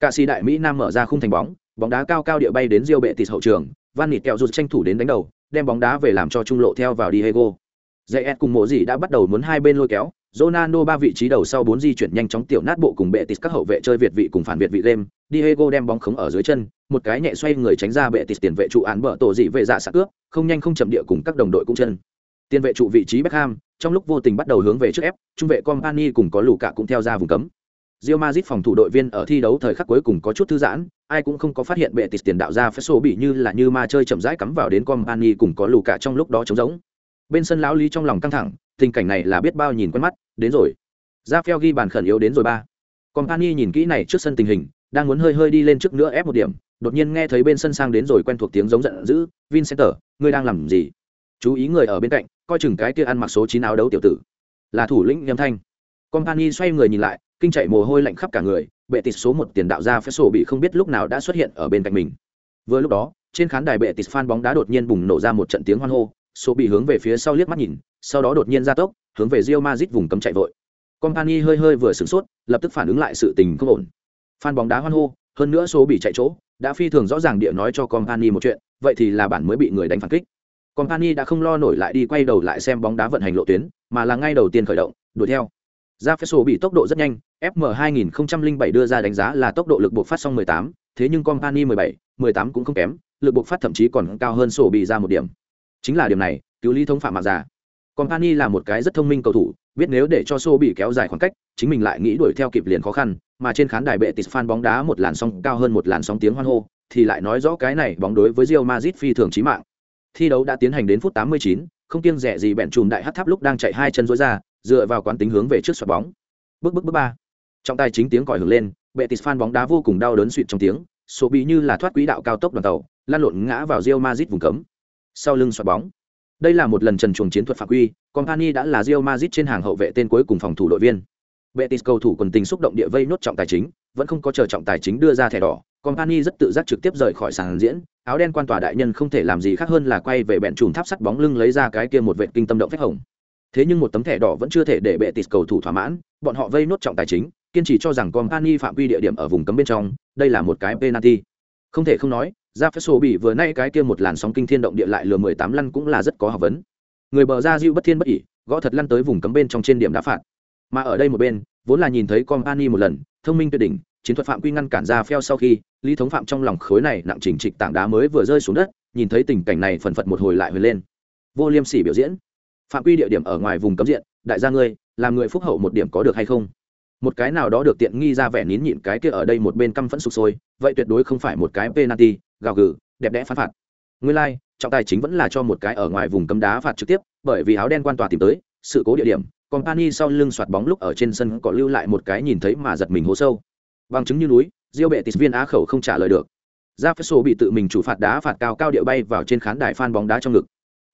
Cả sĩ đại Mỹ Nam mở ra khung thành bóng, bóng đá cao cao địa bay đến Rio bệ tịt hậu trường, Van Nịt kẹo rụt tranh thủ đến đánh đầu, đem bóng đá về làm cho trung lộ theo vào Diego. JS cùng mộ gì đã bắt đầu muốn hai bên lôi kéo, Ronaldo ba vị trí đầu sau bốn di chuyển nhanh chóng tiểu nát bộ cùng bệ tịt các hậu vệ chơi việt vị cùng phản việt vị game, Diego đem bóng khống ở dưới chân, một cái nhẹ xoay người tránh ra bệ tịt tiền vệ trụ án bờ tổ dị vệ dạ sạc cướp, không nhanh không chậm địa cùng các đồng đội cũng chân. Tiền vệ trụ vị trí Beckham, trong lúc vô tình bắt đầu hướng về trước ép, trung vệ Company cùng có lù cả cũng theo ra vùng cấm. Real Madrid phòng thủ đội viên ở thi đấu thời khắc cuối cùng có chút thư giãn, ai cũng không có phát hiện bệ tịt tiền đạo ra Fesso bị như là như ma chơi chậm rãi cắm vào đến Company cùng có lù cả trong lúc đó trống rỗng. Bên sân lão lý trong lòng căng thẳng, tình cảnh này là biết bao nhìn quen mắt, đến rồi. Ra Phèo ghi bàn khẩn yếu đến rồi ba. Company nhìn kỹ này trước sân tình hình, đang muốn hơi hơi đi lên trước nữa ép một điểm, đột nhiên nghe thấy bên sân sang đến rồi quen thuộc tiếng giống giận dữ, "Vincenter, ngươi đang làm gì?" Chú ý người ở bên cạnh, coi chừng cái kia ăn mặc số chín áo đấu tiểu tử. Là thủ lĩnh Nghiêm Thanh. Company xoay người nhìn lại, kinh chạy mồ hôi lạnh khắp cả người, bệ tịt số một tiền đạo ra phép sổ bị không biết lúc nào đã xuất hiện ở bên cạnh mình. Vừa lúc đó, trên khán đài bệ tịt fan bóng đá đột nhiên bùng nổ ra một trận tiếng hoan hô, số bị hướng về phía sau liếc mắt nhìn, sau đó đột nhiên ra tốc, hướng về Real Madrid vùng cấm chạy vội. Company hơi hơi vừa sửng sốt, lập tức phản ứng lại sự tình không ổn. Fan bóng đá hoan hô, hơn nữa số bị chạy chỗ, đã phi thường rõ ràng địa nói cho Company một chuyện, vậy thì là bản mới bị người đánh phản kích. Company đã không lo nổi lại đi quay đầu lại xem bóng đá vận hành lộ tuyến, mà là ngay đầu tiên khởi động, đuổi theo. Ra phép số bị tốc độ rất nhanh, FM 2007 đưa ra đánh giá là tốc độ lực buộc phát xong 18, thế nhưng Company 17, 18 cũng không kém, lực buộc phát thậm chí còn cao hơn sổ bị ra một điểm. Chính là điểm này, cứu lý thống phạm mạng giả. Company là một cái rất thông minh cầu thủ, biết nếu để cho xô bị kéo dài khoảng cách, chính mình lại nghĩ đuổi theo kịp liền khó khăn, mà trên khán đài bệ tịt fan bóng đá một làn sóng cao hơn một làn sóng tiếng hoan hô, thì lại nói rõ cái này bóng đối với Real Madrid phi thường chí mạng. Thi đấu đã tiến hành đến phút 89, không kiêng rẻ gì bẹn chùm đại hắc tháp lúc đang chạy hai chân rối ra, dựa vào quán tính hướng về trước xoạt bóng. Bước bước bước ba. trọng tài chính tiếng còi hưởng lên, bệ Betis fan bóng đá vô cùng đau đớn suỵt trong tiếng, số bị như là thoát quỹ đạo cao tốc đoàn tàu, lăn lộn ngã vào Real Madrid vùng cấm. Sau lưng xoạt bóng. Đây là một lần trần chuồng chiến thuật phạm quy, Company đã là Real Madrid trên hàng hậu vệ tên cuối cùng phòng thủ đội viên. Betis cầu thủ quần tình xúc động địa vây nốt trọng tài chính, vẫn không có chờ trọng tài chính đưa ra thẻ đỏ, Company rất tự giác trực tiếp rời khỏi sàn diễn, áo đen quan tòa đại nhân không thể làm gì khác hơn là quay về bẹn trùm tháp sắt bóng lưng lấy ra cái kia một vệ kinh tâm động phách hồng. Thế nhưng một tấm thẻ đỏ vẫn chưa thể để Betis cầu thủ thỏa mãn, bọn họ vây nốt trọng tài chính, kiên trì cho rằng Company phạm quy địa điểm ở vùng cấm bên trong, đây là một cái penalty. Không thể không nói, ra phép sổ bị vừa nay cái kia một làn sóng kinh thiên động địa lại lừa 18 lăn cũng là rất có học vấn. Người bờ ra dịu bất thiên bất ỉ gõ thật lăn tới vùng cấm bên trong trên điểm đá phạt. Mà ở đây một bên, vốn là nhìn thấy Company một lần, thông minh tuyệt đỉnh, chiến thuật phạm quy ngăn cản ra pheo sau khi, Lý Thống Phạm trong lòng khối này nặng chỉnh trịch tảng đá mới vừa rơi xuống đất, nhìn thấy tình cảnh này phần phật một hồi lại hồi lên. Vô Liêm Sỉ biểu diễn. Phạm quy địa điểm ở ngoài vùng cấm diện, đại gia ngươi, làm người phúc hậu một điểm có được hay không? Một cái nào đó được tiện nghi ra vẻ nín nhịn cái kia ở đây một bên căm phẫn sụp sôi vậy tuyệt đối không phải một cái penalty gào gừ đẹp đẽ phán phạt. Nguyên lai、like, trọng tài chính vẫn là cho một cái ở ngoài vùng cấm đá phạt trực tiếp bởi vì áo đen quan tòa tìm tới sự cố địa điểm company sau lưng soạt bóng lúc ở trên sân có lưu lại một cái nhìn thấy mà giật mình hố sâu. Bằng chứng như núi diêu bệ tịt viên á khẩu không trả lời được. Ra phép sổ bị tự mình chủ phạt đá phạt cao cao địa bay vào trên khán đài phan bóng đá trong ngực.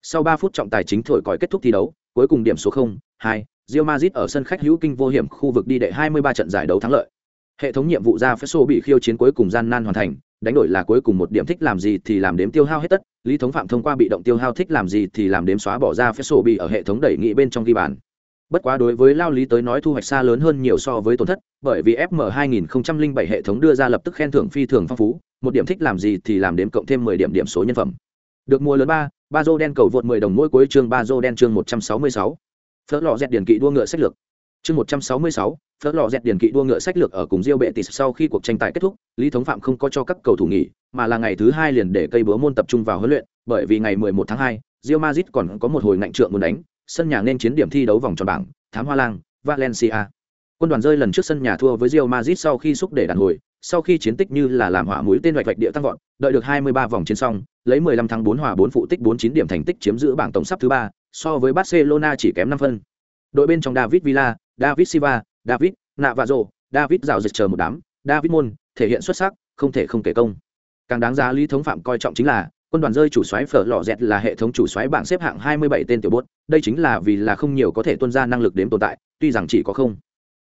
Sau ba phút trọng tài chính thổi còi kết thúc thi đấu cuối cùng điểm số không hai Real Madrid ở sân khách hữu kinh vô hiểm khu vực đi đệ 23 trận giải đấu thắng lợi. Hệ thống nhiệm vụ ra Fesso bị khiêu chiến cuối cùng gian nan hoàn thành, đánh đổi là cuối cùng một điểm thích làm gì thì làm đếm tiêu hao hết tất, Lý Thống Phạm thông qua bị động tiêu hao thích làm gì thì làm đếm xóa bỏ ra Fesso bị ở hệ thống đẩy nghị bên trong ghi bàn. Bất quá đối với Lao Lý tới nói thu hoạch xa lớn hơn nhiều so với tổn thất, bởi vì FM 2007 hệ thống đưa ra lập tức khen thưởng phi thường phong phú, một điểm thích làm gì thì làm đếm cộng thêm 10 điểm điểm số nhân phẩm. Được mua lớn 3, ba Bazo đen cầu vượt 10 đồng mỗi cuối chương Bazo đen chương 166 phớt lò dẹt điển kỵ đua ngựa sách lược. Chương một trăm sáu mươi sáu phớt lò dẹt điển kỵ đua ngựa sách lược ở cùng diêu bệ tis sau khi cuộc tranh tài kết thúc lý thống phạm không có cho các cầu thủ nghỉ mà là ngày thứ hai liền để cây búa môn tập trung vào huấn luyện bởi vì ngày 11 tháng 2, Real Madrid còn có một hồi ngạnh trượng muốn đánh sân nhà nên chiến điểm thi đấu vòng tròn bảng thám hoa lang valencia. Quân đoàn rơi lần trước sân nhà thua với Real Madrid sau khi xúc để đàn hồi sau khi chiến tích như là làm hỏa mũi tên vạch vạch địa tăng vọt đợi được 23 vòng chiến xong lấy 15 thắng 4 hòa 4 phụ tích 49 điểm thành tích chiếm giữ bảng tổng sắp thứ ba so với Barcelona chỉ kém 5 phân. Đội bên trong David Villa, David Silva, David Navarro, David rào dịch chờ một đám, David Mon thể hiện xuất sắc, không thể không kể công. càng đáng giá lý thống phạm coi trọng chính là quân đoàn rơi chủ xoáy phở lò dẹt là hệ thống chủ xoáy bảng xếp hạng 27 tên tiểu bốt đây chính là vì là không nhiều có thể tuân ra năng lực đếm tồn tại tuy rằng chỉ có không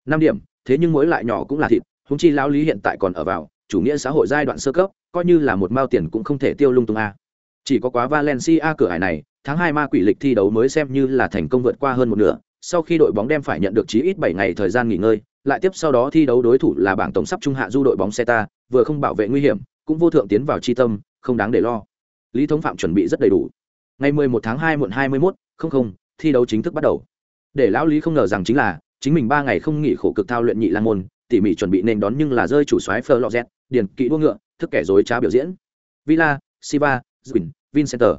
năm điểm thế nhưng mỗi lại nhỏ cũng là thịt húng chi lão lý hiện tại còn ở vào chủ nghĩa xã hội giai đoạn sơ cấp coi như là một mao tiền cũng không thể tiêu lung tung a chỉ có quá valencia cửa hải này tháng hai ma quỷ lịch thi đấu mới xem như là thành công vượt qua hơn một nửa sau khi đội bóng đem phải nhận được chí ít bảy ngày thời gian nghỉ ngơi lại tiếp sau đó thi đấu đối thủ là bảng tổng sắp trung hạ du đội bóng Seta, vừa không bảo vệ nguy hiểm cũng vô thượng tiến vào chi tâm không đáng để lo lý thống phạm chuẩn bị rất đầy đủ ngày 11 tháng 2 muộn 21, không không, thi đấu chính thức bắt đầu để lão lý không ngờ rằng chính là chính mình ba ngày không nghỉ khổ cực thao luyện nhị lang môn tỉ mỉ chuẩn bị nên đón nhưng là rơi chủ soái Fleur điền kỹ đua ngựa, thức kẻ rối trá biểu diễn. Villa, Siva, Zwin, Vincenter.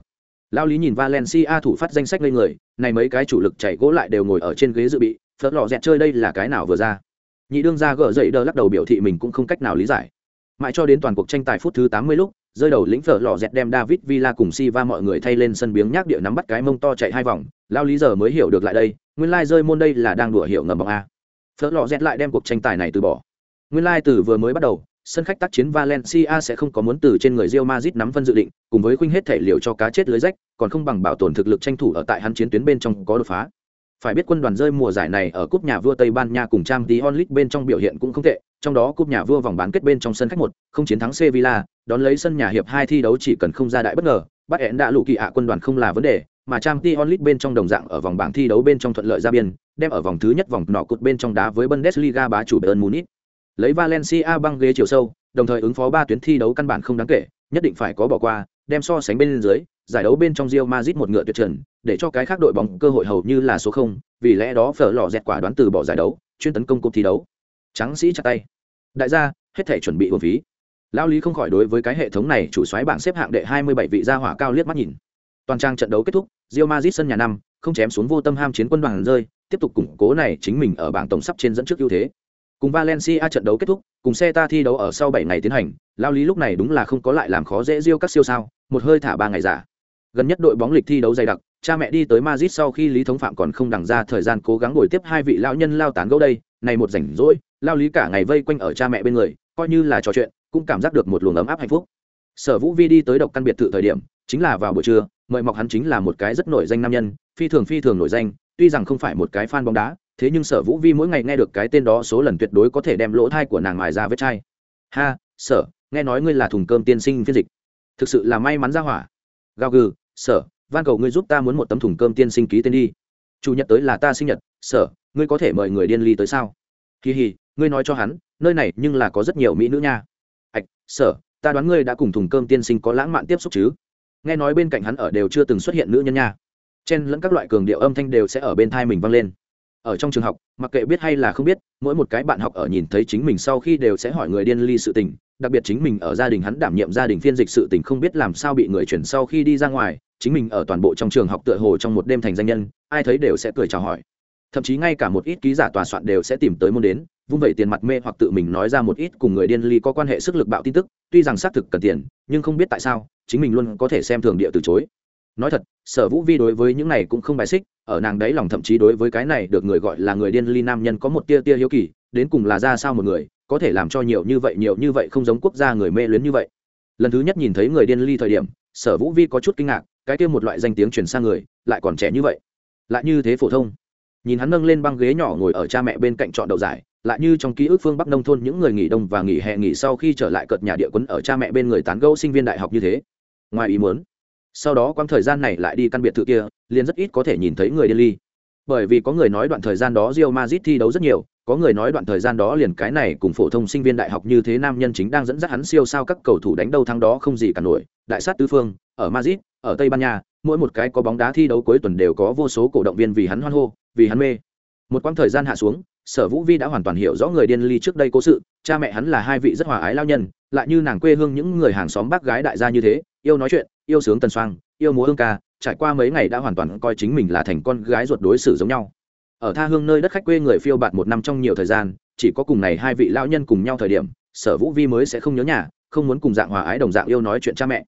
Lao lý nhìn Valencia thủ phát danh sách lên người, này mấy cái chủ lực chạy gỗ lại đều ngồi ở trên ghế dự bị, phớt lò dẹt chơi đây là cái nào vừa ra. Nhị đương ra gỡ dậy đờ lắc đầu biểu thị mình cũng không cách nào lý giải. Mãi cho đến toàn cuộc tranh tài phút thứ 80 lúc, rơi đầu lĩnh phở lò dẹt đem David Villa cùng Siva mọi người thay lên sân biếng nhác địa nắm bắt cái mông to chạy hai vòng, lao lý giờ mới hiểu được lại đây, nguyên lai like rơi môn đây là đang đùa hiểu ngầm bóng a. Phở lò dẹt lại đem cuộc tranh tài này từ bỏ. Nguyên lai like từ vừa mới bắt đầu, sân khách tác chiến Valencia sẽ không có muốn từ trên người Real Madrid nắm phân dự định, cùng với khuynh hết thể liệu cho cá chết lưới rách, còn không bằng bảo tồn thực lực tranh thủ ở tại hắn chiến tuyến bên trong có đột phá. Phải biết quân đoàn rơi mùa giải này ở cúp nhà vua Tây Ban Nha cùng Champions League bên trong biểu hiện cũng không tệ, trong đó cúp nhà vua vòng bán kết bên trong sân khách một, không chiến thắng Sevilla, đón lấy sân nhà hiệp hai thi đấu chỉ cần không ra đại bất ngờ, bắt hẹn đã lũ kỳ ạ quân đoàn không là vấn đề, mà Champions League bên trong đồng dạng ở vòng bảng thi đấu bên trong thuận lợi ra biên, đem ở vòng thứ nhất vòng nọ cột bên trong đá với Bundesliga bá chủ Bayern Munich. Lấy Valencia băng ghế chiều sâu, đồng thời ứng phó ba tuyến thi đấu căn bản không đáng kể, nhất định phải có bỏ qua, đem so sánh bên dưới, giải đấu bên trong Real Madrid một ngựa tuyệt trần, để cho cái khác đội bóng cơ hội hầu như là số không, vì lẽ đó phở lò dẹt quả đoán từ bỏ giải đấu, chuyên tấn công cuộc thi đấu. Trắng sĩ chặt tay. Đại gia, hết thể chuẩn bị uổng phí. Lão Lý không khỏi đối với cái hệ thống này chủ soái bảng xếp hạng đệ 27 vị gia hỏa cao liếc mắt nhìn. Toàn trang trận đấu kết thúc, Real Madrid sân nhà năm, không chém xuống vô tâm ham chiến quân đoàn rơi, tiếp tục củng cố này chính mình ở bảng tổng sắp trên dẫn trước ưu thế. Cùng Valencia trận đấu kết thúc, cùng Celta thi đấu ở sau bảy ngày tiến hành, Lao Lý lúc này đúng là không có lại làm khó dễ riêu các siêu sao, một hơi thả ba ngày giả. Gần nhất đội bóng lịch thi đấu dày đặc, cha mẹ đi tới Madrid sau khi Lý Thống Phạm còn không đằng ra thời gian cố gắng ngồi tiếp hai vị lão nhân lao tán gẫu đây, này một rảnh rỗi, Lao Lý cả ngày vây quanh ở cha mẹ bên người, coi như là trò chuyện, cũng cảm giác được một luồng ấm áp hạnh phúc. Sở Vũ Vi đi tới độc căn biệt thự thời điểm, chính là vào buổi trưa, mời mọc hắn chính là một cái rất nổi danh nam nhân, phi thường phi thường nổi danh, tuy rằng không phải một cái fan bóng đá, thế nhưng sở vũ vi mỗi ngày nghe được cái tên đó số lần tuyệt đối có thể đem lỗ thai của nàng mài ra vết chai. Ha, sở, nghe nói ngươi là thùng cơm tiên sinh phiên dịch. Thực sự là may mắn ra hỏa. Gao gừ, sở, van cầu ngươi giúp ta muốn một tấm thùng cơm tiên sinh ký tên đi. Chủ nhật tới là ta sinh nhật, sở, ngươi có thể mời người điên ly tới sao? Kỳ hì, ngươi nói cho hắn, nơi này nhưng là có rất nhiều mỹ nữ nha. Ạch sở, ta đoán ngươi đã cùng thùng cơm tiên sinh có lãng mạn tiếp xúc chứ? Nghe nói bên cạnh hắn ở đều chưa từng xuất hiện nữ nhân nha. Chen lẫn các loại cường điệu âm thanh đều sẽ ở bên thai mình vang lên ở trong trường học, mặc kệ biết hay là không biết, mỗi một cái bạn học ở nhìn thấy chính mình sau khi đều sẽ hỏi người điên ly sự tình, đặc biệt chính mình ở gia đình hắn đảm nhiệm gia đình phiên dịch sự tình không biết làm sao bị người chuyển sau khi đi ra ngoài, chính mình ở toàn bộ trong trường học tựa hồ trong một đêm thành danh nhân, ai thấy đều sẽ cười chào hỏi. Thậm chí ngay cả một ít ký giả tòa soạn đều sẽ tìm tới môn đến, vung vẩy tiền mặt mê hoặc tự mình nói ra một ít cùng người điên ly có quan hệ sức lực bạo tin tức, tuy rằng xác thực cần tiền, nhưng không biết tại sao, chính mình luôn có thể xem thường địa từ chối nói thật, sở vũ vi đối với những này cũng không bài xích, ở nàng đấy lòng thậm chí đối với cái này được người gọi là người điên ly nam nhân có một tia tia hiếu kỳ, đến cùng là ra sao một người, có thể làm cho nhiều như vậy, nhiều như vậy không giống quốc gia người mê luyến như vậy. Lần thứ nhất nhìn thấy người điên ly thời điểm, sở vũ vi có chút kinh ngạc, cái kia một loại danh tiếng truyền sang người, lại còn trẻ như vậy. Lại như thế phổ thông. Nhìn hắn nâng lên băng ghế nhỏ ngồi ở cha mẹ bên cạnh chọn đậu giải, lại như trong ký ức phương bắc nông thôn những người nghỉ đông và nghỉ hè nghỉ sau khi trở lại cợt nhà địa quấn ở cha mẹ bên người tán gẫu sinh viên đại học như thế. Ngoài ý muốn sau đó quãng thời gian này lại đi căn biệt thự kia, liền rất ít có thể nhìn thấy người điên ly. Bởi vì có người nói đoạn thời gian đó rio Madrid thi đấu rất nhiều, có người nói đoạn thời gian đó liền cái này cùng phổ thông sinh viên đại học như thế nam nhân chính đang dẫn dắt hắn siêu sao các cầu thủ đánh đâu thắng đó không gì cả nổi. Đại sát tứ phương, ở Madrid, ở Tây Ban Nha, mỗi một cái có bóng đá thi đấu cuối tuần đều có vô số cổ động viên vì hắn hoan hô, vì hắn mê. Một quãng thời gian hạ xuống, sở vũ vi đã hoàn toàn hiểu rõ người điên ly trước đây cố sự, cha mẹ hắn là hai vị rất hòa ái lao nhân, lại như nàng quê hương những người hàng xóm bác gái đại gia như thế, yêu nói chuyện yêu sướng tần soang, yêu múa hương ca, trải qua mấy ngày đã hoàn toàn coi chính mình là thành con gái ruột đối xử giống nhau. Ở tha hương nơi đất khách quê người phiêu bạt một năm trong nhiều thời gian, chỉ có cùng này hai vị lão nhân cùng nhau thời điểm, sở vũ vi mới sẽ không nhớ nhà, không muốn cùng dạng hòa ái đồng dạng yêu nói chuyện cha mẹ.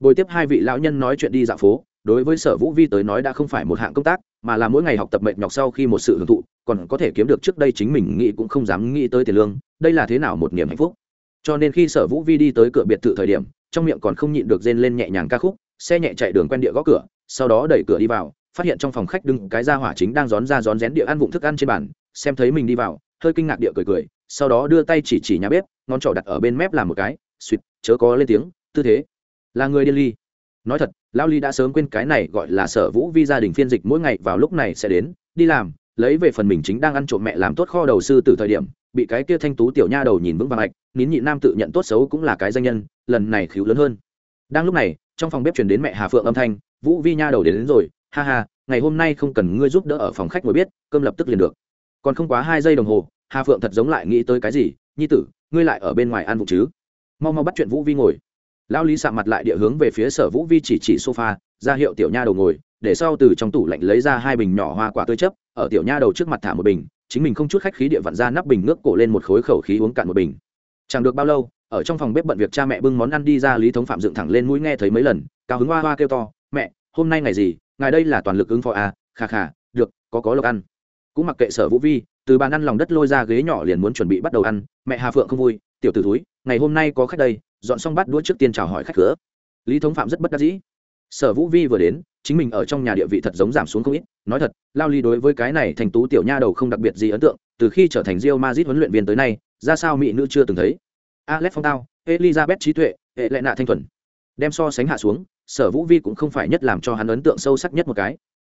Bồi tiếp hai vị lão nhân nói chuyện đi dạo phố, đối với sở vũ vi tới nói đã không phải một hạng công tác, mà là mỗi ngày học tập mệt nhọc sau khi một sự hưởng thụ, còn có thể kiếm được trước đây chính mình nghĩ cũng không dám nghĩ tới tiền lương, đây là thế nào một niềm hạnh phúc. Cho nên khi sở vũ vi đi tới cửa biệt thự thời điểm trong miệng còn không nhịn được rên lên nhẹ nhàng ca khúc, xe nhẹ chạy đường quen địa gõ cửa, sau đó đẩy cửa đi vào, phát hiện trong phòng khách đứng cái ra hỏa chính đang rón ra rón rén địa ăn vụng thức ăn trên bàn, xem thấy mình đi vào, hơi kinh ngạc địa cười cười, sau đó đưa tay chỉ chỉ nhà bếp, ngón trỏ đặt ở bên mép làm một cái, suýt, chớ có lên tiếng, tư thế. Là người điên ly. Nói thật lao ly đã sớm quên cái này gọi là sở vũ vi gia đình phiên dịch mỗi ngày vào lúc này sẽ đến, đi làm, lấy về phần mình chính đang ăn trộm mẹ làm tốt kho đầu sư từ thời điểm, bị cái kia thanh tú tiểu nha đầu nhìn vững vàng ạch, nín nhị nam tự nhận tốt xấu cũng là cái danh nhân lần này khíu lớn hơn. Đang lúc này trong phòng bếp chuyển đến mẹ hà phượng âm thanh vũ vi nha đầu đến, đến rồi ha ha ngày hôm nay không cần ngươi giúp đỡ ở phòng khách ngồi biết cơm lập tức liền được. Còn không quá hai giây đồng hồ hà phượng thật giống lại nghĩ tới cái gì nhi tử ngươi lại ở bên ngoài ăn vụ chứ? Mau mau bắt chuyện vũ vi ngồi. Lão lý sạ mặt lại địa hướng về phía sở vũ vi chỉ chỉ sofa ra hiệu tiểu nha đầu ngồi để sau từ trong tủ lạnh lấy ra hai bình nhỏ hoa quả tươi chấp ở tiểu nha đầu trước mặt thả một bình chính mình không chút khách khí địa vặn ra nắp bình nước cổ lên một khối khẩu khí uống cạn một bình. Chẳng được bao lâu ở trong phòng bếp bận việc cha mẹ bưng món ăn đi ra lý thống phạm dựng thẳng lên mũi nghe thấy mấy lần, cao hứng hoa hoa kêu to, mẹ, hôm nay ngày gì? Ngài đây là toàn lực ứng phó à? Khà khà được, có có lộc ăn. Cũng mặc kệ sở vũ vi, từ bàn ăn lòng đất lôi ra ghế nhỏ liền muốn chuẩn bị bắt đầu ăn, mẹ hà phượng không vui, tiểu t ử túi ngày hôm nay có khách đây, dọn xong bắt đũa trước tiên chào hỏi khách cửa. Lý thống phạm rất bất đắc dĩ. Sở vũ vi vừa đến, chính mình ở trong nhà địa vị thật giống giảm xuống không ít, nói thật, lao ly đối với cái này thành tú tiểu nha đầu không đặc biệt gì ấn tượng, từ khi trở thành rio mazit huấn luyện viên tới nay, ra sao mỹ nữ chưa từng thấy alex phong tao, elizabeth trí tuệ, hệ lệ nạ thanh thuần. Đem so sánh hạ xuống, sở vũ vi cũng không phải nhất làm cho hắn ấn tượng sâu sắc nhất một cái.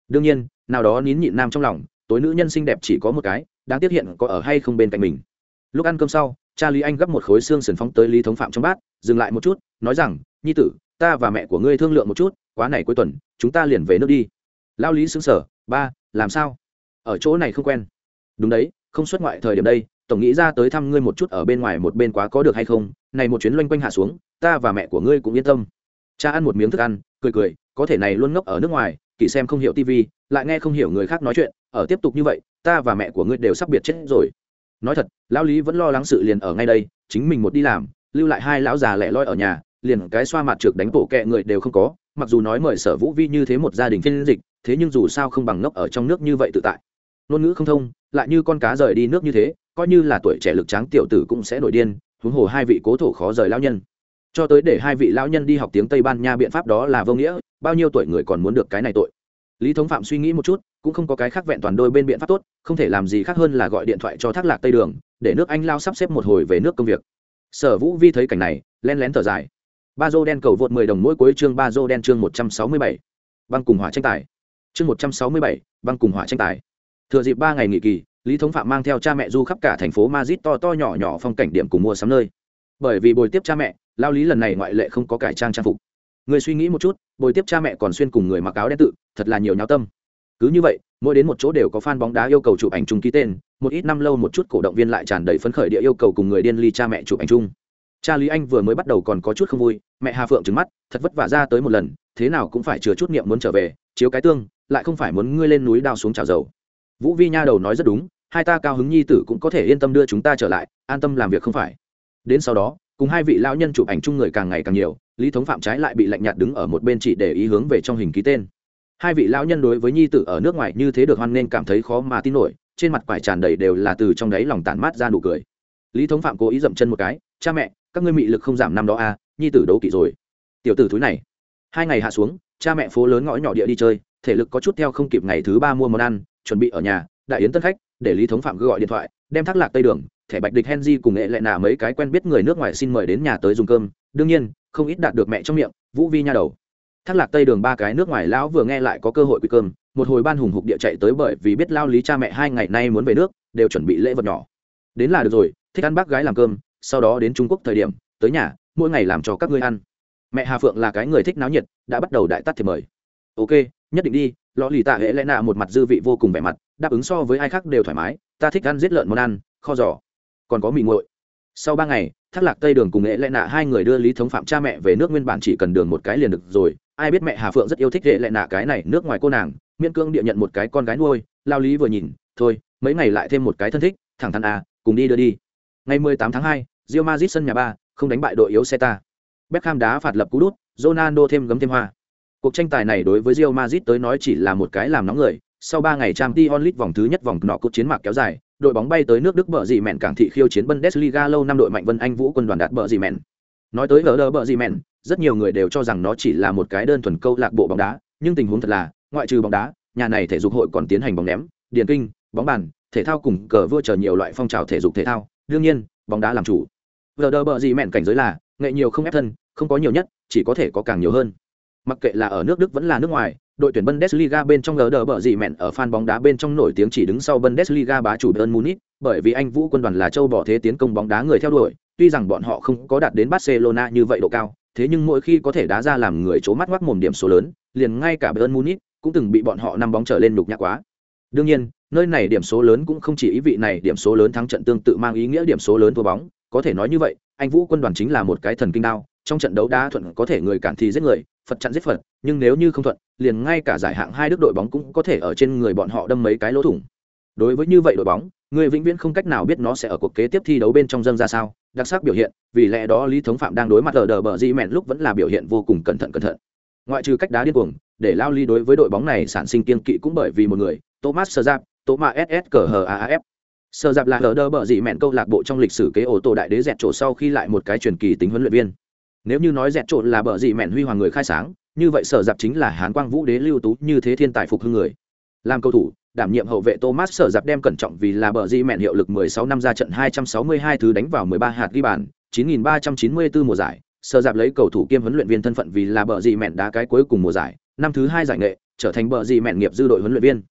Đương nhiên, nào đó nín nhịn nam trong lòng, tối nữ nhân xinh đẹp chỉ có một cái, đáng tiếc hiện có ở hay không bên cạnh mình. Lúc ăn cơm sau cha lý anh gấp một khối xương sườn phóng tới lý thống phạm trong bát, dừng lại một chút, nói rằng, nhi tử, ta và mẹ của ngươi thương lượng một chút, quá này cuối tuần, chúng ta liền về nước đi. Lao lý xứng sở ba, làm sao? Ở chỗ này không quen. Đúng đấy, không xuất ngoại thời điểm đây tổng nghĩ ra tới thăm ngươi một chút ở bên ngoài một bên quá có được hay không, này một chuyến loanh quanh hạ xuống, ta và mẹ của ngươi cũng yên tâm. Cha ăn một miếng thức ăn, cười cười, có thể này luôn ngốc ở nước ngoài kỳ xem không hiểu tivi lại nghe không hiểu người khác nói chuyện, ở tiếp tục như vậy, ta và mẹ của ngươi đều sắp biệt chết rồi. Nói thật, lão lý vẫn lo lắng sự liền ở ngay đây, chính mình một đi làm, lưu lại hai lão già lẻ loi ở nhà, liền cái xoa mặt trượt đánh bổ kẹ người đều không có, mặc dù nói mời sở vũ vi như thế một gia đình phiên dịch, thế nhưng dù sao không bằng ngốc ở trong nước như vậy tự tại. Ngôn ngữ không thông, lại như con cá rời đi nước như thế coi như là tuổi trẻ lực tráng tiểu tử cũng sẽ nổi điên, huống hồ hai vị cố thổ khó rời lão nhân. Cho tới để hai vị lão nhân đi học tiếng tây ban nha biện pháp đó là vô nghĩa, bao nhiêu tuổi người còn muốn được cái này tội. Lý thống phạm suy nghĩ một chút, cũng không có cái khác vẹn toàn đôi bên biện pháp tốt, không thể làm gì khác hơn là gọi điện thoại cho thác lạc tây đường, để nước anh lao sắp xếp một hồi về nước công việc. Sở vũ vi thấy cảnh này len lén thở dài. Ba dô đen cầu vượt mười đồng mỗi cuối chương ba dô đen chương một trăm sáu mươi bảy. Băng cùng hỏa tranh tài. Chương một trăm sáu mươi bảy, băng cùng hỏa tranh tài. Thừa dịp ba ngày nghỉ kỳ lý thống phạm mang theo cha mẹ du khắp cả thành phố mazit to to nhỏ nhỏ phong cảnh điểm cùng mua sắm nơi. Bởi vì bồi tiếp cha mẹ, lao lý lần này ngoại lệ không có cải trang trang phục. Người suy nghĩ một chút, bồi tiếp cha mẹ còn xuyên cùng người mặc áo đen tự, thật là nhiều nháo tâm. Cứ như vậy, mỗi đến một chỗ đều có fan bóng đá yêu cầu chụp ảnh chung ký tên, một ít năm lâu một chút cổ động viên lại tràn đầy phấn khởi địa yêu cầu cùng người điên ly cha mẹ chụp ảnh chung. Cha lý anh vừa mới bắt đầu còn có chút không vui, mẹ hà phượng trứng mắt, thật vất vả ra tới một lần, thế nào cũng phải chừa chút niệm muốn trở về, chiếu cái tương, lại không phải muốn ngươi lên núi đao xuống trào dầu vũ vi nha đầu nói rất đúng, hai ta cao hứng nhi tử cũng có thể yên tâm đưa chúng ta trở lại, an tâm làm việc không phải. Đến sau đó, cùng hai vị lão nhân chụp ảnh chung người càng ngày càng nhiều, lý thống phạm trái lại bị lạnh nhạt đứng ở một bên chỉ để ý hướng về trong hình ký tên. Hai vị lão nhân đối với nhi tử ở nước ngoài như thế được hoan nên cảm thấy khó mà tin nổi, trên mặt quải tràn đầy đều là từ trong đáy lòng tản mát ra nụ cười. Lý thống phạm cố ý dậm chân một cái, cha mẹ, các ngươi mị lực không giảm năm đó à nhi tử đấu kỵ rồi. Tiểu tử thúi này. Hai ngày hạ xuống, cha mẹ phố lớn ngõ nhỏ địa đi chơi, thể lực có chút theo không kịp ngày thứ ba mua món ăn chuẩn bị ở nhà, đại yến tân khách, để lý thống phạm gọi điện thoại, đem thác lạc tây đường, thẻ bạch địch henry cùng nghệ lại nà mấy cái quen biết người nước ngoài xin mời đến nhà tới dùng cơm. Đương nhiên, không ít đạt được mẹ trong miệng, vũ vi nha đầu. Thác lạc tây đường ba cái nước ngoài lão vừa nghe lại có cơ hội quy cơm, một hồi ban hùng hục địa chạy tới bởi vì biết lao lý cha mẹ hai ngày nay muốn về nước, đều chuẩn bị lễ vật nhỏ. Đến là được rồi, thích ăn bác gái làm cơm, sau đó đến trung quốc thời điểm, tới nhà, mỗi ngày làm cho các ngươi ăn. Mẹ hà phượng là cái người thích náo nhiệt, đã bắt đầu đại tắt thì mời. Ok, nhất định đi lò lì tạ hệ lẽ nạ một mặt dư vị vô cùng vẻ mặt đáp ứng so với ai khác đều thoải mái ta thích ăn giết lợn món ăn kho giỏ còn có mì nguội. Sau ba ngày thác lạc tây đường cùng nghệ lệ nạ hai người đưa lý thống phạm cha mẹ về nước nguyên bản chỉ cần đường một cái liền được rồi. Ai biết mẹ hà phượng rất yêu thích nghệ lệ nạ cái này nước ngoài cô nàng miễn cương địa nhận một cái con gái nuôi. Lao lý vừa nhìn thôi mấy ngày lại thêm một cái thân thích thẳng thắn à cùng đi đưa đi. Ngày 18 tháng 2, Real Madrid sân nhà ba không đánh bại đội yếu Celta. Beckham đá phạt lập cú đút Ronaldo thêm gấm thêm hoa cuộc tranh tài này đối với Real Madrid tới nói chỉ là một cái làm nóng người. Sau ba ngày trang Champions League vòng thứ nhất vòng nọ cuộc chiến mạc kéo dài đội bóng bay tới nước Đức bợ dị mẹn cảng thị khiêu chiến Bundesliga lâu năm đội mạnh Vân Anh Vũ quân đoàn đạt bợ dị mẹn. Nói tới Werder bợ dị mẹn, rất nhiều người đều cho rằng nó chỉ là một cái đơn thuần câu lạc bộ bóng đá nhưng tình huống thật là ngoại trừ bóng đá nhà này thể dục hội còn tiến hành bóng ném điền kinh bóng bàn thể thao cùng cờ vua chờ nhiều loại phong trào thể dục thể thao. Đương nhiên bóng đá làm chủ. Werder bợ gì mẹn cảnh giới là nghệ nhiều không ép thân không có nhiều nhất chỉ có thể có càng nhiều hơn mặc kệ là ở nước đức vẫn là nước ngoài đội tuyển Bundesliga bên trong gờ đờ bờ gì mẹn ở fan bóng đá bên trong nổi tiếng chỉ đứng sau Bundesliga bá chủ Bayern Munich, bởi vì anh Vũ quân đoàn là châu bỏ thế tiến công bóng đá người theo đuổi, tuy rằng bọn họ không có đạt đến Barcelona như vậy độ cao, thế nhưng mỗi khi có thể đá ra làm người chố mắt ngoác mồm điểm số lớn, liền ngay cả Bayern Munich cũng từng bị bọn họ năm bóng trở lên nhục nhã quá. Đương nhiên, nơi này điểm số lớn cũng không chỉ ý vị này điểm số lớn thắng trận tương tự mang ý nghĩa điểm số lớn thua bóng, có thể nói như vậy, anh Vũ quân đoàn chính là một cái thần kinh đao, trong trận đấu đá thuận có thể người cản thì giết người, Phật chặn giết Phật, nhưng nếu như không thuận, liền ngay cả giải hạng hai đức đội bóng cũng có thể ở trên người bọn họ đâm mấy cái lỗ thủng. Đối với như vậy đội bóng, người vĩnh viễn không cách nào biết nó sẽ ở cuộc kế tiếp thi đấu bên trong dân ra sao, đặc sắc biểu hiện, vì lẽ đó Lý Thống Phạm đang đối mặt ở đờ bờ di mẹn lúc vẫn là biểu hiện vô cùng cẩn thận cẩn thận. Ngoại trừ cách đá điên cuồng, để lao ly đối với đội bóng này sản sinh kiên kỵ cũng bởi vì một người, Thomas Sơ Thomas SS cờ. Sơ Giáp là ở đờ bờ di mẹn câu lạc bộ trong lịch sử kế ô tổ đại đế dẹt trổ sau khi lại một cái truyền kỳ tính huấn luyện viên. Nếu như nói dẹt trộn là bờ dị mẹn huy hoàng người khai sáng, như vậy sở dạp chính là hán quang vũ đế lưu tú như thế thiên tài phục hưng người. Làm cầu thủ đảm nhiệm hậu vệ thomas sở dạp đem cẩn trọng vì là bờ di mẹn hiệu lực 16 năm ra trận 262 thứ đánh vào 13 hạt ghi bàn 9394 mùa giải. Sở dạp lấy cầu thủ kiêm huấn luyện viên thân phận vì là bờ di mẹn đá cái cuối cùng mùa giải. Năm thứ hai giải nghệ trở thành bờ di mẹn nghiệp dư đội huấn luyện viên.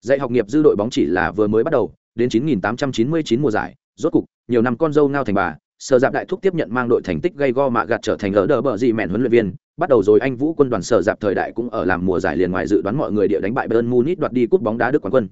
Dạy học nghiệp dư đội bóng chỉ là vừa mới bắt đầu đến 9899 mùa giải. Rốt cục nhiều năm con dâu ngao thành bà sở dạp đại thúc tiếp nhận mang đội thành tích gây go mạ gạt trở thành ở đờ bờ gì mẹn huấn luyện viên. Bắt đầu rồi anh vũ quân đoàn sở dạp thời đại cũng ở làm mùa giải liền ngoài dự đoán mọi người địa đánh bại bayern munich đoạt đi cúp bóng đá đức quán quân.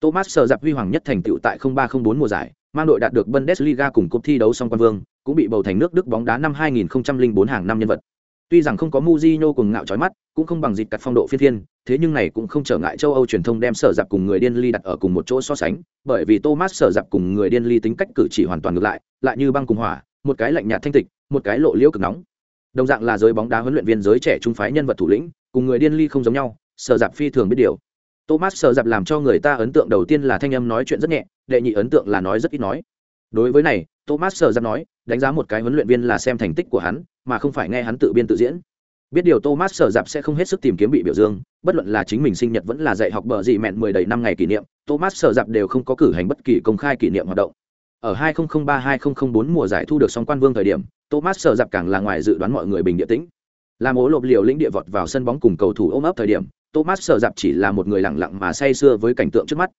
Thomas sở dạp huy hoàng nhất thành tựu tại 0304 mùa giải mang đội đạt được bundesliga cùng cúp thi đấu song quan vương cũng bị bầu thành nước đức bóng đá năm 2004 hàng năm nhân vật. Tuy rằng không có muzino cùng ngạo chói mắt, cũng không bằng dịch cắt phong độ phiên thiên, thế nhưng này cũng không trở ngại châu Âu truyền thông đem sở dạp cùng người điên ly đặt ở cùng một chỗ so sánh, bởi vì Thomas sở dạp cùng người điên ly tính cách cử chỉ hoàn toàn ngược lại, lại như băng cùng hỏa, một cái lạnh nhạt thanh tịch, một cái lộ liễu cực nóng. Đồng dạng là giới bóng đá huấn luyện viên giới trẻ trung phái nhân vật thủ lĩnh, cùng người điên ly không giống nhau, sở dạp phi thường biết điều. Thomas sở dạp làm cho người ta ấn tượng đầu tiên là thanh âm nói chuyện rất nhẹ, đệ nhị ấn tượng là nói rất ít nói. Đối với này, Thomas sở dạp nói, đánh giá một cái huấn luyện viên là xem thành tích của hắn, mà không phải nghe hắn tự biên tự diễn biết điều thomas sở dạp sẽ không hết sức tìm kiếm bị biểu dương bất luận là chính mình sinh nhật vẫn là dạy học bờ dị mẹn mười đầy năm ngày kỷ niệm thomas sở dạp đều không có cử hành bất kỳ công khai kỷ niệm hoạt động. Ở 2003-2004 mùa giải thu được song quan vương thời điểm thomas sở dạp càng là ngoài dự đoán mọi người bình địa tĩnh. Làm ố lộp liều lĩnh địa vọt vào sân bóng cùng cầu thủ ôm ấp thời điểm thomas sở dạp chỉ là một người lặng lặng mà say sưa với cảnh tượng trước mắt.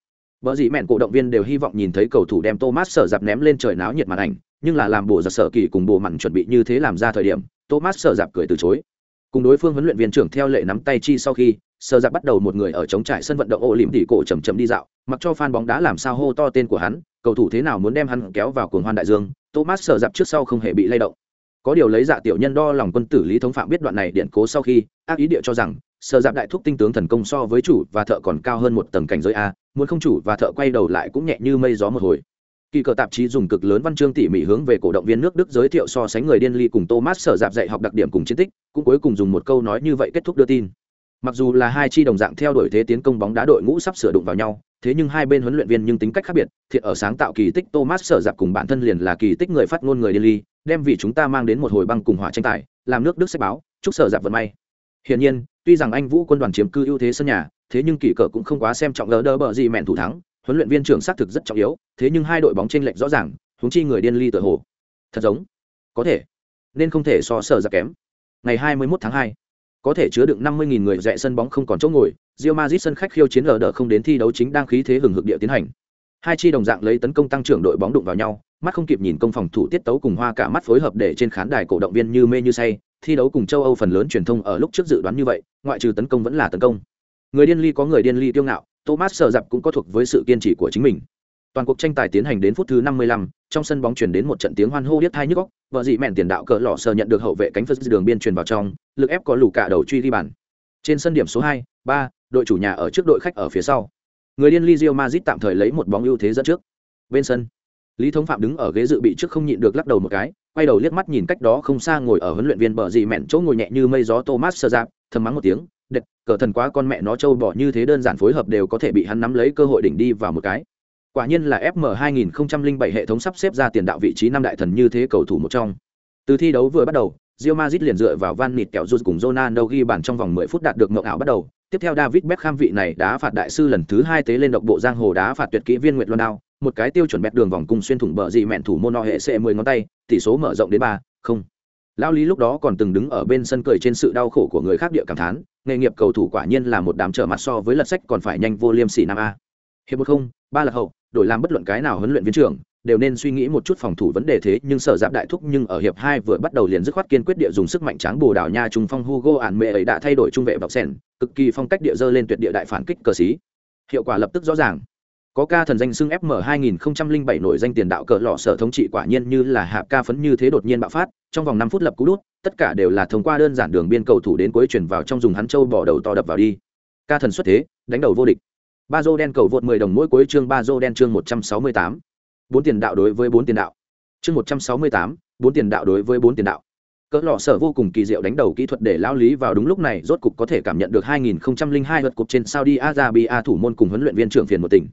Bờ dị mẹn cổ động viên đều hy vọng nhìn thấy cầu thủ đem Thomas sở dạp ném lên trời náo nhiệt màn ảnh, nhưng là làm bộ giật sở kỳ cùng bộ mặn chuẩn bị như thế làm ra thời điểm, Thomas sở dạp cười từ chối cùng đối phương huấn luyện viên trưởng theo lệ nắm tay chi sau khi sơ giặc bắt đầu một người ở chống trải sân vận động ô lỉm tỉ cổ chầm chầm đi dạo, mặc cho fan bóng đá làm sao hô to tên của hắn, cầu thủ thế nào muốn đem hắn kéo vào cuồng hoan đại dương, thomas sơ giặc trước sau không hề bị lay động. Có điều lấy dạ tiểu nhân đo lòng quân tử lý thống phạm biết đoạn này điện cố sau khi, ác ý địa cho rằng sơ giặc đại thúc tinh tướng thần công so với chủ và thợ còn cao hơn một tầng cảnh giới a, muốn không chủ và thợ quay đầu lại cũng nhẹ như mây gió một hồi kỳ cờ tạp chí dùng cực lớn văn chương tỉ mỉ hướng về cổ động viên nước đức giới thiệu so sánh người điên ly cùng thomas sở dạp dạy học đặc điểm cùng chiến tích, cũng cuối cùng dùng một câu nói như vậy kết thúc đưa tin. Mặc dù là hai chi đồng dạng theo đuổi thế tiến công bóng đá đội ngũ sắp sửa đụng vào nhau, thế nhưng hai bên huấn luyện viên nhưng tính cách khác biệt thiện ở sáng tạo kỳ tích thomas sở dạp cùng bản thân liền là kỳ tích người phát ngôn người điên ly đem vì chúng ta mang đến một hồi băng cùng hỏa tranh tài, làm nước đức sẽ báo, chúc sở dạp vận may. Hiển nhiên, tuy rằng anh vũ quân đoàn chiếm cư ưu thế sân nhà, thế nhưng kỳ cờ cũng không quá xem trọng lỡ đỡ bờ gì mẹn thủ thắng huấn luyện viên trưởng xác thực rất trọng yếu, thế nhưng hai đội bóng tranh lệch rõ ràng, huống chi người điên ly tựa hồ. Thật giống. Có thể. Nên không thể so sở ra kém. Ngày 21 tháng 2 có thể chứa đựng 50.000 người dạy sân bóng không còn chỗ ngồi, Real Madrid sân khách khiêu chiến ở đỡ không đến thi đấu chính đang khí thế hừng hực địa tiến hành. Hai chi đồng dạng lấy tấn công tăng trưởng đội bóng đụng vào nhau, mắt không kịp nhìn công phòng thủ tiết tấu cùng hoa cả mắt phối hợp để trên khán đài cổ động viên như mê như say, thi đấu cùng châu âu phần lớn truyền thông ở lúc trước dự đoán như vậy, ngoại trừ tấn công vẫn là tấn công. Người điên ly có người điên ly tiêu ngạo thomas sợ dập cũng có thuộc với sự kiên trì của chính mình toàn cuộc tranh tài tiến hành đến phút thứ 55, trong sân bóng chuyển đến một trận tiếng hoan hô điếc tai nhức óc, vợ dị mẹn tiền đạo cỡ lọ sờ nhận được hậu vệ cánh phất đường biên truyền vào trong, lực ép có lù cả đầu truy đi bàn. Trên sân điểm số 2, 3, đội chủ nhà ở trước đội khách ở phía sau. Người điên Real Madrid tạm thời lấy một bóng ưu thế dẫn trước. Bên sân, Lý Thống Phạm đứng ở ghế dự bị trước không nhịn được lắc đầu một cái, quay đầu liếc mắt nhìn cách đó không xa ngồi ở huấn luyện viên bờ dị mẹn chỗ ngồi nhẹ như mây gió Thomas Sơ Giáp, thầm mắng một tiếng, cờ thần quá con mẹ nó trâu bỏ như thế đơn giản phối hợp đều có thể bị hắn nắm lấy cơ hội đỉnh đi vào một cái quả nhiên là fm 2007 hệ thống sắp xếp ra tiền đạo vị trí năm đại thần như thế cầu thủ một trong từ thi đấu vừa bắt đầu Real Madrid liền dựa vào Van Nịt kẹo rút cùng Ronaldo ghi bàn trong vòng 10 phút đạt được mộng ảo bắt đầu. Tiếp theo David Beckham vị này đá phạt đại sư lần thứ hai tế lên độc bộ giang hồ đá phạt tuyệt kỹ viên Nguyệt Luân Đao, một cái tiêu chuẩn bẹt đường vòng cung xuyên thủng bờ dị mẹn thủ môn hệ c 10 ngón tay, tỷ số mở rộng đến 3, không. Lão Lý lúc đó còn từng đứng ở bên sân cười trên sự đau khổ của người khác địa cảm thán, nghề nghiệp cầu thủ quả nhiên là một đám trở mặt so với lật sách còn phải nhanh vô liêm sỉ năm a. Hiệp một không, ba là hậu, đổi làm bất luận cái nào huấn luyện viên trưởng, đều nên suy nghĩ một chút phòng thủ vấn đề thế nhưng sở giáp đại thúc nhưng ở hiệp hai vừa bắt đầu liền dứt khoát kiên quyết địa dùng sức mạnh tráng bồ đào nha trung phong Hugo ản mẹ ấy đã thay đổi trung vệ bọc sen, cực kỳ phong cách địa dơ lên tuyệt địa đại phản kích cờ xí. Hiệu quả lập tức rõ ràng. Có ca thần danh xưng FM 2007 nổi danh tiền đạo cờ lọ sở thống trị quả nhiên như là hạ ca phấn như thế đột nhiên bạo phát, trong vòng 5 phút lập cú đút, tất cả đều là thông qua đơn giản đường biên cầu thủ đến cuối chuyển vào trong dùng hắn châu bỏ đầu to đập vào đi. Ca thần xuất thế, đánh đầu vô địch. Ba Bazo đen cầu vượt 10 đồng mỗi cuối chương Bazo đen chương 168 bốn tiền đạo đối với bốn tiền đạo. Chương một trăm sáu mươi tám bốn tiền đạo đối với bốn tiền đạo. Cỡ lọ sở vô cùng kỳ diệu đánh đầu kỹ thuật để lao lý vào đúng lúc này rốt cục có thể cảm nhận được 2002 lượt cục trên Saudi Arabia thủ môn cùng huấn luyện viên trưởng phiền một tỉnh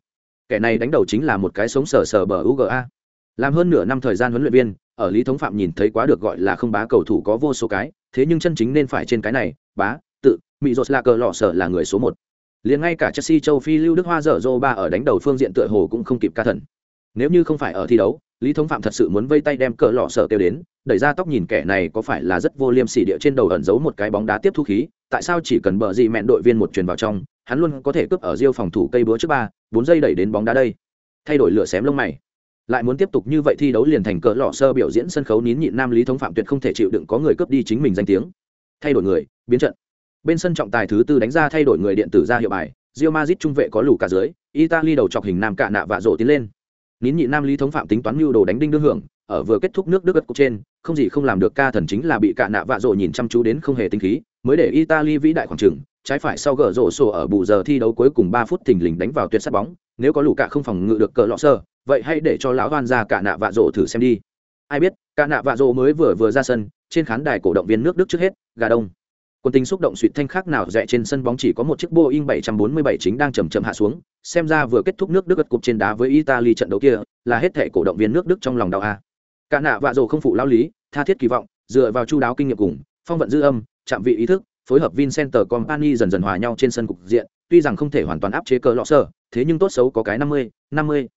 kẻ này đánh đầu chính là một cái sống sờ sờ bờ UGA làm hơn nửa năm thời gian huấn luyện viên ở lý thống phạm nhìn thấy quá được gọi là không bá cầu thủ có vô số cái, thế nhưng chân chính nên phải trên cái này, bá, tự mỹ rột là cờ lọ sở là người số một. Liền ngay cả chelsea châu phi lưu đức hoa dở dô ba ở đánh đầu phương diện tựa hồ cũng không kịp ca thần. Nếu như không phải ở thi đấu, lý thống phạm thật sự muốn vây tay đem cờ lọ sợ kêu đến, đẩy ra tóc nhìn kẻ này có phải là rất vô liêm sỉ địa trên đầu ẩn giấu một cái bóng đá tiếp thu khí, tại sao chỉ cần bờ gì mẹn đội viên một truyền vào trong, hắn luôn có thể cướp ở riêu phòng thủ cây búa trước ba, bốn giây đẩy đến bóng đá đây. Thay đổi lửa xém lông mày lại muốn tiếp tục như vậy thi đấu liền thành cỡ lọ sơ biểu diễn sân khấu nín nhịn nam lý thống phạm tuyệt không thể chịu đựng có người cướp đi chính mình danh tiếng. Thay đổi người, biến trận. Bên sân trọng tài thứ tư đánh ra thay đổi người điện tử ra hiệu bài rio mazit trung vệ có lù cả dưới, italy đầu chọc hình nam cạ nạ và rộ tiến lên. Nín nhịn nam lý thống phạm tính toán mưu đồ đánh đinh đương hưởng, ở vừa kết thúc nước đức ất cục trên, không gì không làm được ca thần chính là bị cạ nạ vạ rộ nhìn chăm chú đến không hề tinh khí, mới để italy vĩ đại khoảng trừng trái phải sau gỡ rổ sổ ở bù giờ thi đấu cuối cùng ba phút thình lình đánh vào tuyệt sát bóng, nếu có lũ cả không phòng ngự được cờ lọ sơ vậy hãy để cho lão hoan ra cả nạ vạ rộ thử xem đi. Ai biết, cả nạ vạ rộ mới vừa vừa ra sân, trên khán đài cổ động viên nước đức trước hết, gà đông. Quân tính xúc động suỵt thanh khác nào rẽ trên sân bóng chỉ có một chiếc boeing 747 chính đang chầm chậm hạ xuống, xem ra vừa kết thúc nước đức gật cục trên đá với italy trận đấu kia, là hết thể cổ động viên nước đức trong lòng đau a. Cả nạ vạ rộ không phụ lao lý, tha thiết kỳ vọng, dựa vào chu đáo kinh nghiệm cùng, phong vận dư âm, chạm vị ý thức, phối hợp vincenter company dần dần hòa nhau trên sân cục diện, tuy rằng không thể hoàn toàn áp chế cờ lọ sơ thế nhưng tốt xấu có cái năm mươi năm mươi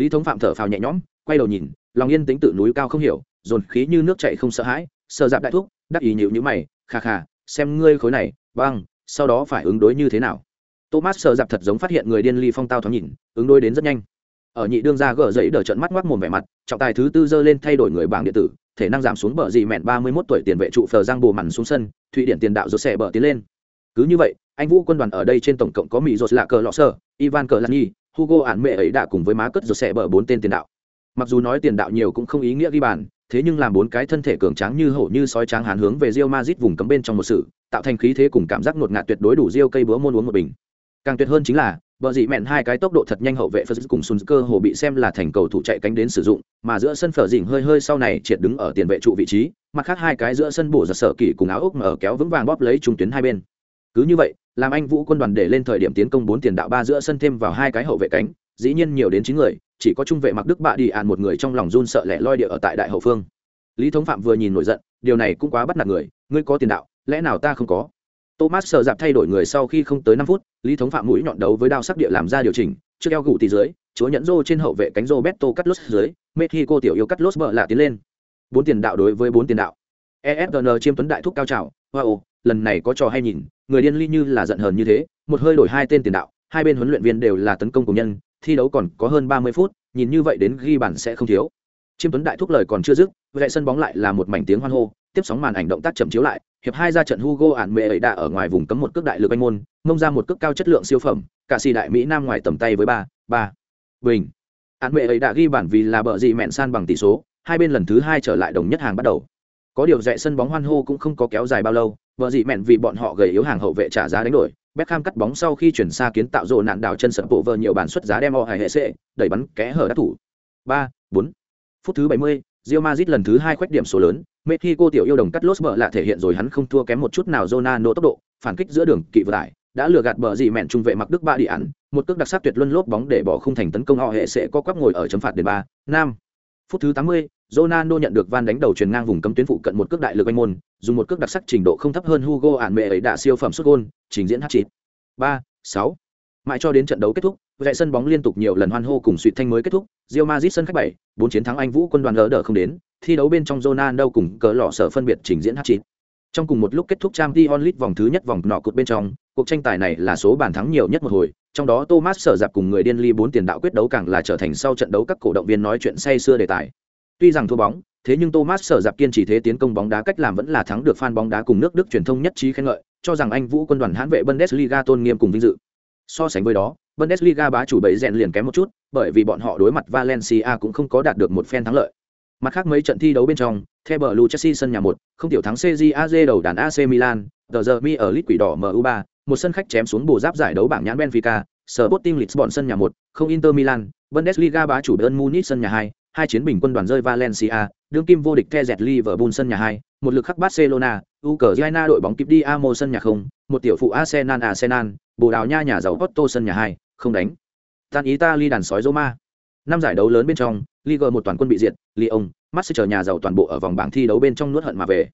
lý thống phạm thở phào nhẹ nhõm, quay đầu nhìn, lòng yên tính tự núi cao không hiểu, dồn khí như nước chảy không sợ hãi sợ dạp đại thúc, đắc ý nhịu nhữ mày khà khà xem ngươi khối này, băng, sau đó phải ứng đối như thế nào? Thomas sợ dạp thật giống phát hiện người điên ly phong tao thoáng nhìn, ứng đối đến rất nhanh. Ở nhị đương ra gỡ giấy đờ trận mắt ngoác mồm vẻ mặt, trọng tài thứ tư dơ lên thay đổi người bảng điện tử, thể năng giảm xuống bờ dì mẹn ba mươi 31 tuổi tiền vệ trụ phờ giang bồ mặn xuống sân, thụy điển tiền đạo rột xẻ bờ tiến lên. Cứ như vậy, anh vũ quân đoàn ở đây trên tổng cộng có mỹ rột lạ cờ lọ sơ, ivan cờ lan nhi hugo án mẹ ấy đã cùng với má cất rồi sẽ bờ bốn tên tiền đạo mặc dù nói tiền đạo nhiều cũng không ý nghĩa ghi bàn thế nhưng làm bốn cái thân thể cường tráng như hổ như sói tráng hán hướng về Real Madrid vùng cấm bên trong một sự, tạo thành khí thế cùng cảm giác ngột ngạt tuyệt đối đủ Real cây búa môn uống một bình. Càng tuyệt hơn chính là, bờ dị mẹn hai cái tốc độ thật nhanh hậu vệ Ferguson cùng Sun cơ hồ bị xem là thành cầu thủ chạy cánh đến sử dụng, mà giữa sân phở dỉnh hơi hơi sau này triệt đứng ở tiền vệ trụ vị trí, mặt khác hai cái giữa sân bổ giật sở kỳ cùng áo ốc mở kéo vững vàng bóp lấy trung tuyến hai bên. Cứ như vậy, làm anh Vũ quân đoàn để lên thời điểm tiến công bốn tiền đạo ba giữa sân thêm vào hai cái hậu vệ cánh, dĩ nhiên nhiều đến chín người, chỉ có trung vệ mặc Đức bạ đi ạn một người trong lòng run sợ lẻ loi địa ở tại đại hậu phương. Lý thống phạm vừa nhìn nổi giận điều này cũng quá bắt nạt người ngươi có tiền đạo lẽ nào ta không có? Thomas sợ dạp thay đổi người sau khi không tới năm phút lý thống phạm mũi nhọn đấu với đao sắc địa làm ra điều chỉnh trước eo gù tì dưới chúa nhẫn rô trên hậu vệ cánh rô beto cắt lốt dưới mexico tiểu yêu cắt lốt bợ lạ tiến lên. Bốn tiền đạo đối với bốn tiền đạo. Esgn chiêm tuấn đại thúc cao trào wow lần này có trò hay nhìn, người điên ly như là giận hờn như thế, một hơi đổi hai tên tiền đạo, hai bên huấn luyện viên đều là tấn công cùng nhân, thi đấu còn có hơn ba mươi phút, nhìn như vậy đến ghi bàn sẽ không thiếu. Chiêm tuấn đại thúc lời còn chưa dứt, vệ sân bóng lại là một mảnh tiếng hoan hô, tiếp sóng màn ảnh động tác chậm chiếu lại, hiệp hai ra trận hugo ản mệ ấy đã ở ngoài vùng cấm một cước đại lực anh môn, mông ra một cước cao chất lượng siêu phẩm, cả xì đại mỹ nam ngoài tầm tay với ba ba. Bình. Ản mệ ấy đã ghi bản vì là bờ gì mẹn san bằng tỷ số, hai bên lần thứ hai trở lại đồng nhất hàng bắt đầu có điều rẽ sân bóng hoan hô cũng không có kéo dài bao lâu vợ dị mẹn vì bọn họ gầy yếu hàng hậu vệ trả giá đánh đổi. Beckham cắt bóng sau khi chuyển xa kiến tạo rộ nạn đảo chân sập bộ vợ nhiều bản xuất giá đem o hài hệ sệ đẩy bắn kẽ hở đắc thủ. Ba bốn. Phút thứ bảy mươi Real Madrid lần thứ hai khoét điểm số lớn, Mexico tiểu yêu đồng cắt lốt bờ lạ thể hiện rồi hắn không thua kém một chút nào Ronaldo tốc độ, phản kích giữa đường kỵ vừa lại, đã lừa gạt bờ dị mẹn trung vệ mặc Đức ba đi ăn, một cước đặc sắc tuyệt luân lốp bóng để bỏ không thành tấn công họ hệ sẽ có quắp ngồi ở chấm phạt đền ba. Nam. Phút thứ 80, Ronaldo nhận được van đánh đầu truyền ngang vùng cấm tuyến phụ cận một cước đại lực anh môn, dùng một cước đặc sắc trình độ không thấp hơn Hugo ản mẹ ấy đã siêu phẩm sút gol, trình diễn hat-trick. 3, 6. Mãi cho đến trận đấu kết thúc, dạy sân bóng liên tục nhiều lần hoan hô cùng suýt thanh mới kết thúc, Real Madrid sân khách 7, 4 chiến thắng Anh Vũ quân đoàn lỡ đỡ không đến, thi đấu bên trong Ronaldo cùng cỡ lọ sở phân biệt trình diễn hat-trick. Trong cùng một lúc kết thúc Champions League vòng thứ nhất vòng nọ cột bên trong, cuộc tranh tài này là số bàn thắng nhiều nhất một hồi, trong đó Thomas sở dạp cùng người điên ly bốn tiền đạo quyết đấu càng là trở thành sau trận đấu các cổ động viên nói chuyện say xưa đề tài. Tuy rằng thua bóng, thế nhưng Thomas sở dạp kiên trì thế tiến công bóng đá cách làm vẫn là thắng được fan bóng đá cùng nước Đức truyền thông nhất trí khen ngợi, cho rằng anh Vũ quân đoàn hãn vệ Bundesliga tôn nghiêm cùng vinh dự. So sánh với đó, Bundesliga bá chủ bậy rèn liền kém một chút, bởi vì bọn họ đối mặt Valencia cũng không có đạt được một phen thắng lợi. Mặt khác mấy trận thi đấu bên trong, The Blue Chelsea sân nhà một, không tiểu thắng CJAZ đầu đàn AC Milan, The Derby ở Lít quỷ đỏ MU3, một sân khách chém xuống bổ giáp giải đấu bảng nhãn Benfica, Sporting Lisbon sân nhà một, không Inter Milan, Bundesliga bá chủ Bayern Munich sân nhà hai, hai chiến bình quân đoàn rơi Valencia, đương kim vô địch The dẹt Liverpool sân nhà hai, một lực khắc Barcelona, Ukraine đội bóng kịp đi Amo sân nhà không, một tiểu phụ Arsenal Arsenal, Bồ Đào Nha nhà giàu Porto sân nhà hai, không đánh. Tan Italy đàn sói Roma. Năm giải đấu lớn bên trong, Liga một toàn quân bị diệt, Lyon, Manchester nhà giàu toàn bộ ở vòng bảng thi đấu bên trong nuốt hận mà về.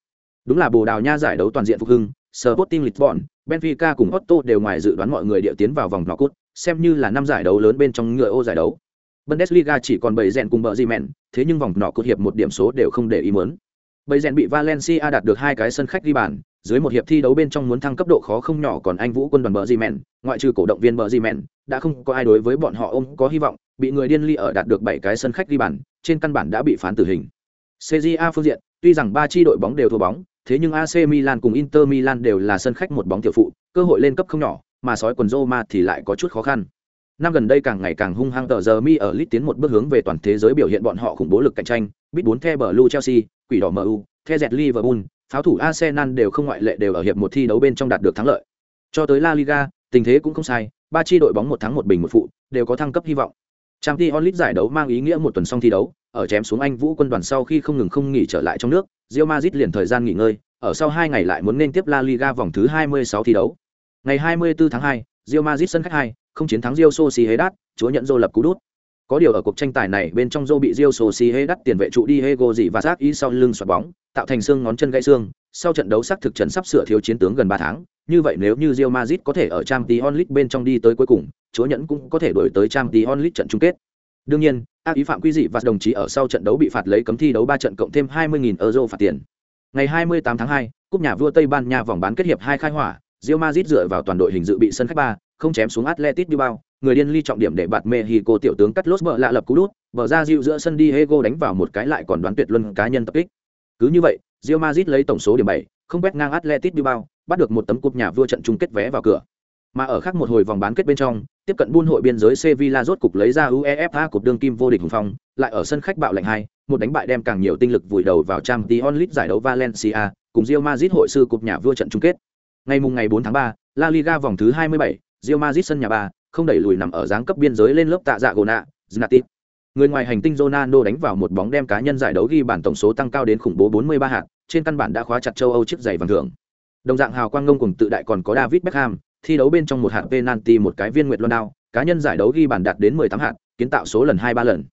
Đúng là Bồ Đào Nha giải đấu toàn diện phục hưng, Sporting Lisbon, Benfica cùng Otto đều ngoài dự đoán mọi người địa tiến vào vòng knock-out, xem như là năm giải đấu lớn bên trong ngựa ô giải đấu. Bundesliga chỉ còn bảy rèn cùng bờ gì mèn, thế nhưng vòng nọ cột hiệp một điểm số đều không để ý muốn. Bảy rèn bị Valencia đạt được hai cái sân khách ghi bàn, dưới một hiệp thi đấu bên trong muốn thăng cấp độ khó không nhỏ còn anh Vũ quân đoàn bờ gì mèn, ngoại trừ cổ động viên bờ gì mèn, đã không có ai đối với bọn họ ôm có hy vọng, bị người điên ly ở đạt được bảy cái sân khách ghi bàn, trên căn bản đã bị phán tử hình. CJA phương diện, tuy rằng ba chi đội bóng đều thua bóng, thế nhưng AC Milan cùng Inter Milan đều là sân khách một bóng tiểu phụ, cơ hội lên cấp không nhỏ, mà sói quần Roma thì lại có chút khó khăn. Năm gần đây càng ngày càng hung hăng tờ giờ mi ở lit tiến một bước hướng về toàn thế giới biểu hiện bọn họ khủng bố lực cạnh tranh, bít bốn The Blue Chelsea, quỷ đỏ MU, The dẹt Liverpool, pháo thủ Arsenal đều không ngoại lệ đều ở hiệp một thi đấu bên trong đạt được thắng lợi. Cho tới La Liga, tình thế cũng không sai, ba chi đội bóng một thắng một bình một phụ, đều có thăng cấp hy vọng. Trang Champions onlit giải đấu mang ý nghĩa một tuần xong thi đấu, ở chém xuống Anh Vũ quân đoàn sau khi không ngừng không nghỉ trở lại trong nước, Real Madrid liền thời gian nghỉ ngơi, ở sau hai ngày lại muốn nên tiếp La Liga vòng thứ 26 thi đấu. Ngày 24 tháng 2, Real Madrid sân khách 2, không chiến thắng Real Sociedad, chúa nhận Zô lập cú đút. Có điều ở cuộc tranh tài này bên trong Zô bị Real Sociedad tiền vệ trụ Diego gì và sát ý sau lưng xoạc bóng, tạo thành xương ngón chân gãy xương. Sau trận đấu xác thực trận sắp sửa thiếu chiến tướng gần 3 tháng, như vậy nếu như Real Madrid có thể ở Champions League bên trong đi tới cuối cùng, chúa nhẫn cũng có thể đổi tới Champions League trận chung kết. Đương nhiên, ác ý phạm quy dị và đồng chí ở sau trận đấu bị phạt lấy cấm thi đấu 3 trận cộng thêm 20.000 euro phạt tiền. Ngày 28 tháng 2, cúp nhà vua Tây Ban Nha vòng bán kết hiệp hai khai hỏa, Real Madrid dựa vào toàn đội hình dự bị sân khách 3, không chém xuống Atletico Bilbao, người điên ly trọng điểm để bạt Mexico tiểu tướng cắt lốt bờ lạ lập cú đút, bờ ra dịu giữa sân Diego đánh vào một cái lại còn đoán tuyệt luân cá nhân tập kích. Cứ như vậy, Real Madrid lấy tổng số điểm 7, không quét ngang Atletico Bilbao, bắt được một tấm cúp nhà vua trận chung kết vé vào cửa. Mà ở khác một hồi vòng bán kết bên trong, tiếp cận buôn hội biên giới Sevilla rốt cục lấy ra UEFA cúp đương kim vô địch hùng phong, lại ở sân khách bạo lệnh hai, một đánh bại đem càng nhiều tinh lực vùi đầu vào Champions League giải đấu Valencia, cùng Real Madrid hội sư cúp nhà vua trận chung kết. Ngày mùng ngày 4 tháng 3, La Liga vòng thứ 27, Real Madrid sân nhà ba, không đẩy lùi nằm ở dáng cấp biên giới lên lớp tạ dạ Gona, Zlatan. Người ngoài hành tinh Ronaldo đánh vào một bóng đem cá nhân giải đấu ghi bàn tổng số tăng cao đến khủng bố 43 hạt, trên căn bản đã khóa chặt châu Âu chiếc giày vàng thưởng. Đồng dạng hào quang ngông cùng tự đại còn có David Beckham, thi đấu bên trong một hạt penalty một cái viên nguyệt luân đao, cá nhân giải đấu ghi bàn đạt đến 18 hạt, kiến tạo số lần 2-3 lần.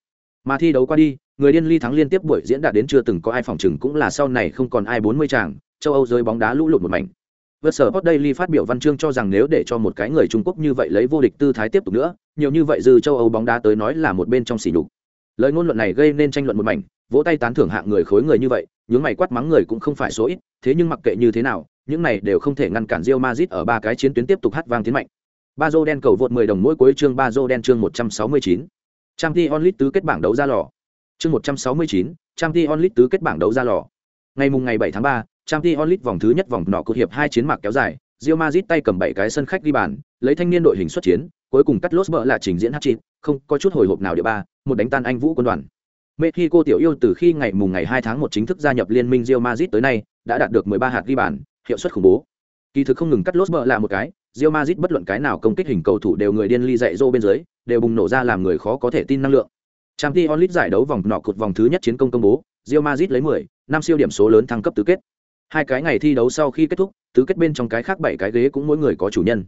Mà thi đấu qua đi, người điên ly thắng liên tiếp buổi diễn đạt đến chưa từng có ai phòng chừng cũng là sau này không còn ai 40 chàng, châu Âu rơi bóng đá lũ lụt một mảnh. Vượt sở Hot Daily phát biểu văn chương cho rằng nếu để cho một cái người Trung Quốc như vậy lấy vô địch tư thái tiếp tục nữa, nhiều như vậy dư châu Âu bóng đá tới nói là một bên trong xỉ nhục. Lời ngôn luận này gây nên tranh luận một mảnh, vỗ tay tán thưởng hạng người khối người như vậy, những mày quát mắng người cũng không phải số ít, thế nhưng mặc kệ như thế nào, những này đều không thể ngăn cản Real Madrid ở ba cái chiến tuyến tiếp tục hát vang tiến mạnh. Bazo đen cầu vượt 10 đồng mỗi cuối chương Bazo đen chương 169. Champions League tứ kết bảng đấu ra lò. Chương 169, Champions League tứ kết bảng đấu ra lò. Ngày mùng ngày 7 tháng 3, Champions League vòng thứ nhất vòng nọ cuộc hiệp hai chiến mạc kéo dài, Real Madrid tay cầm bảy cái sân khách đi bàn, lấy thanh niên đội hình xuất chiến, cuối cùng cắt lốt bợ là trình diễn hat-trick, không có chút hồi hộp nào địa ba, một đánh tan anh Vũ quân đoàn. Mexico tiểu yêu từ khi ngày mùng ngày 2 tháng 1 chính thức gia nhập liên minh Real Madrid tới nay, đã đạt được 13 hạt ghi bàn, hiệu suất khủng bố. Kỳ thực không ngừng cắt lốt bợ là một cái, Real Madrid bất luận cái nào công kích hình cầu thủ đều người điên ly dạy rô bên dưới, đều bùng nổ ra làm người khó có thể tin năng lượng. Champions League giải đấu vòng nọ cột vòng thứ nhất chiến công công bố, Real Madrid lấy 10, năm siêu điểm số lớn thăng cấp tứ kết. Hai cái ngày thi đấu sau khi kết thúc, tứ kết bên trong cái khác bảy cái ghế cũng mỗi người có chủ nhân.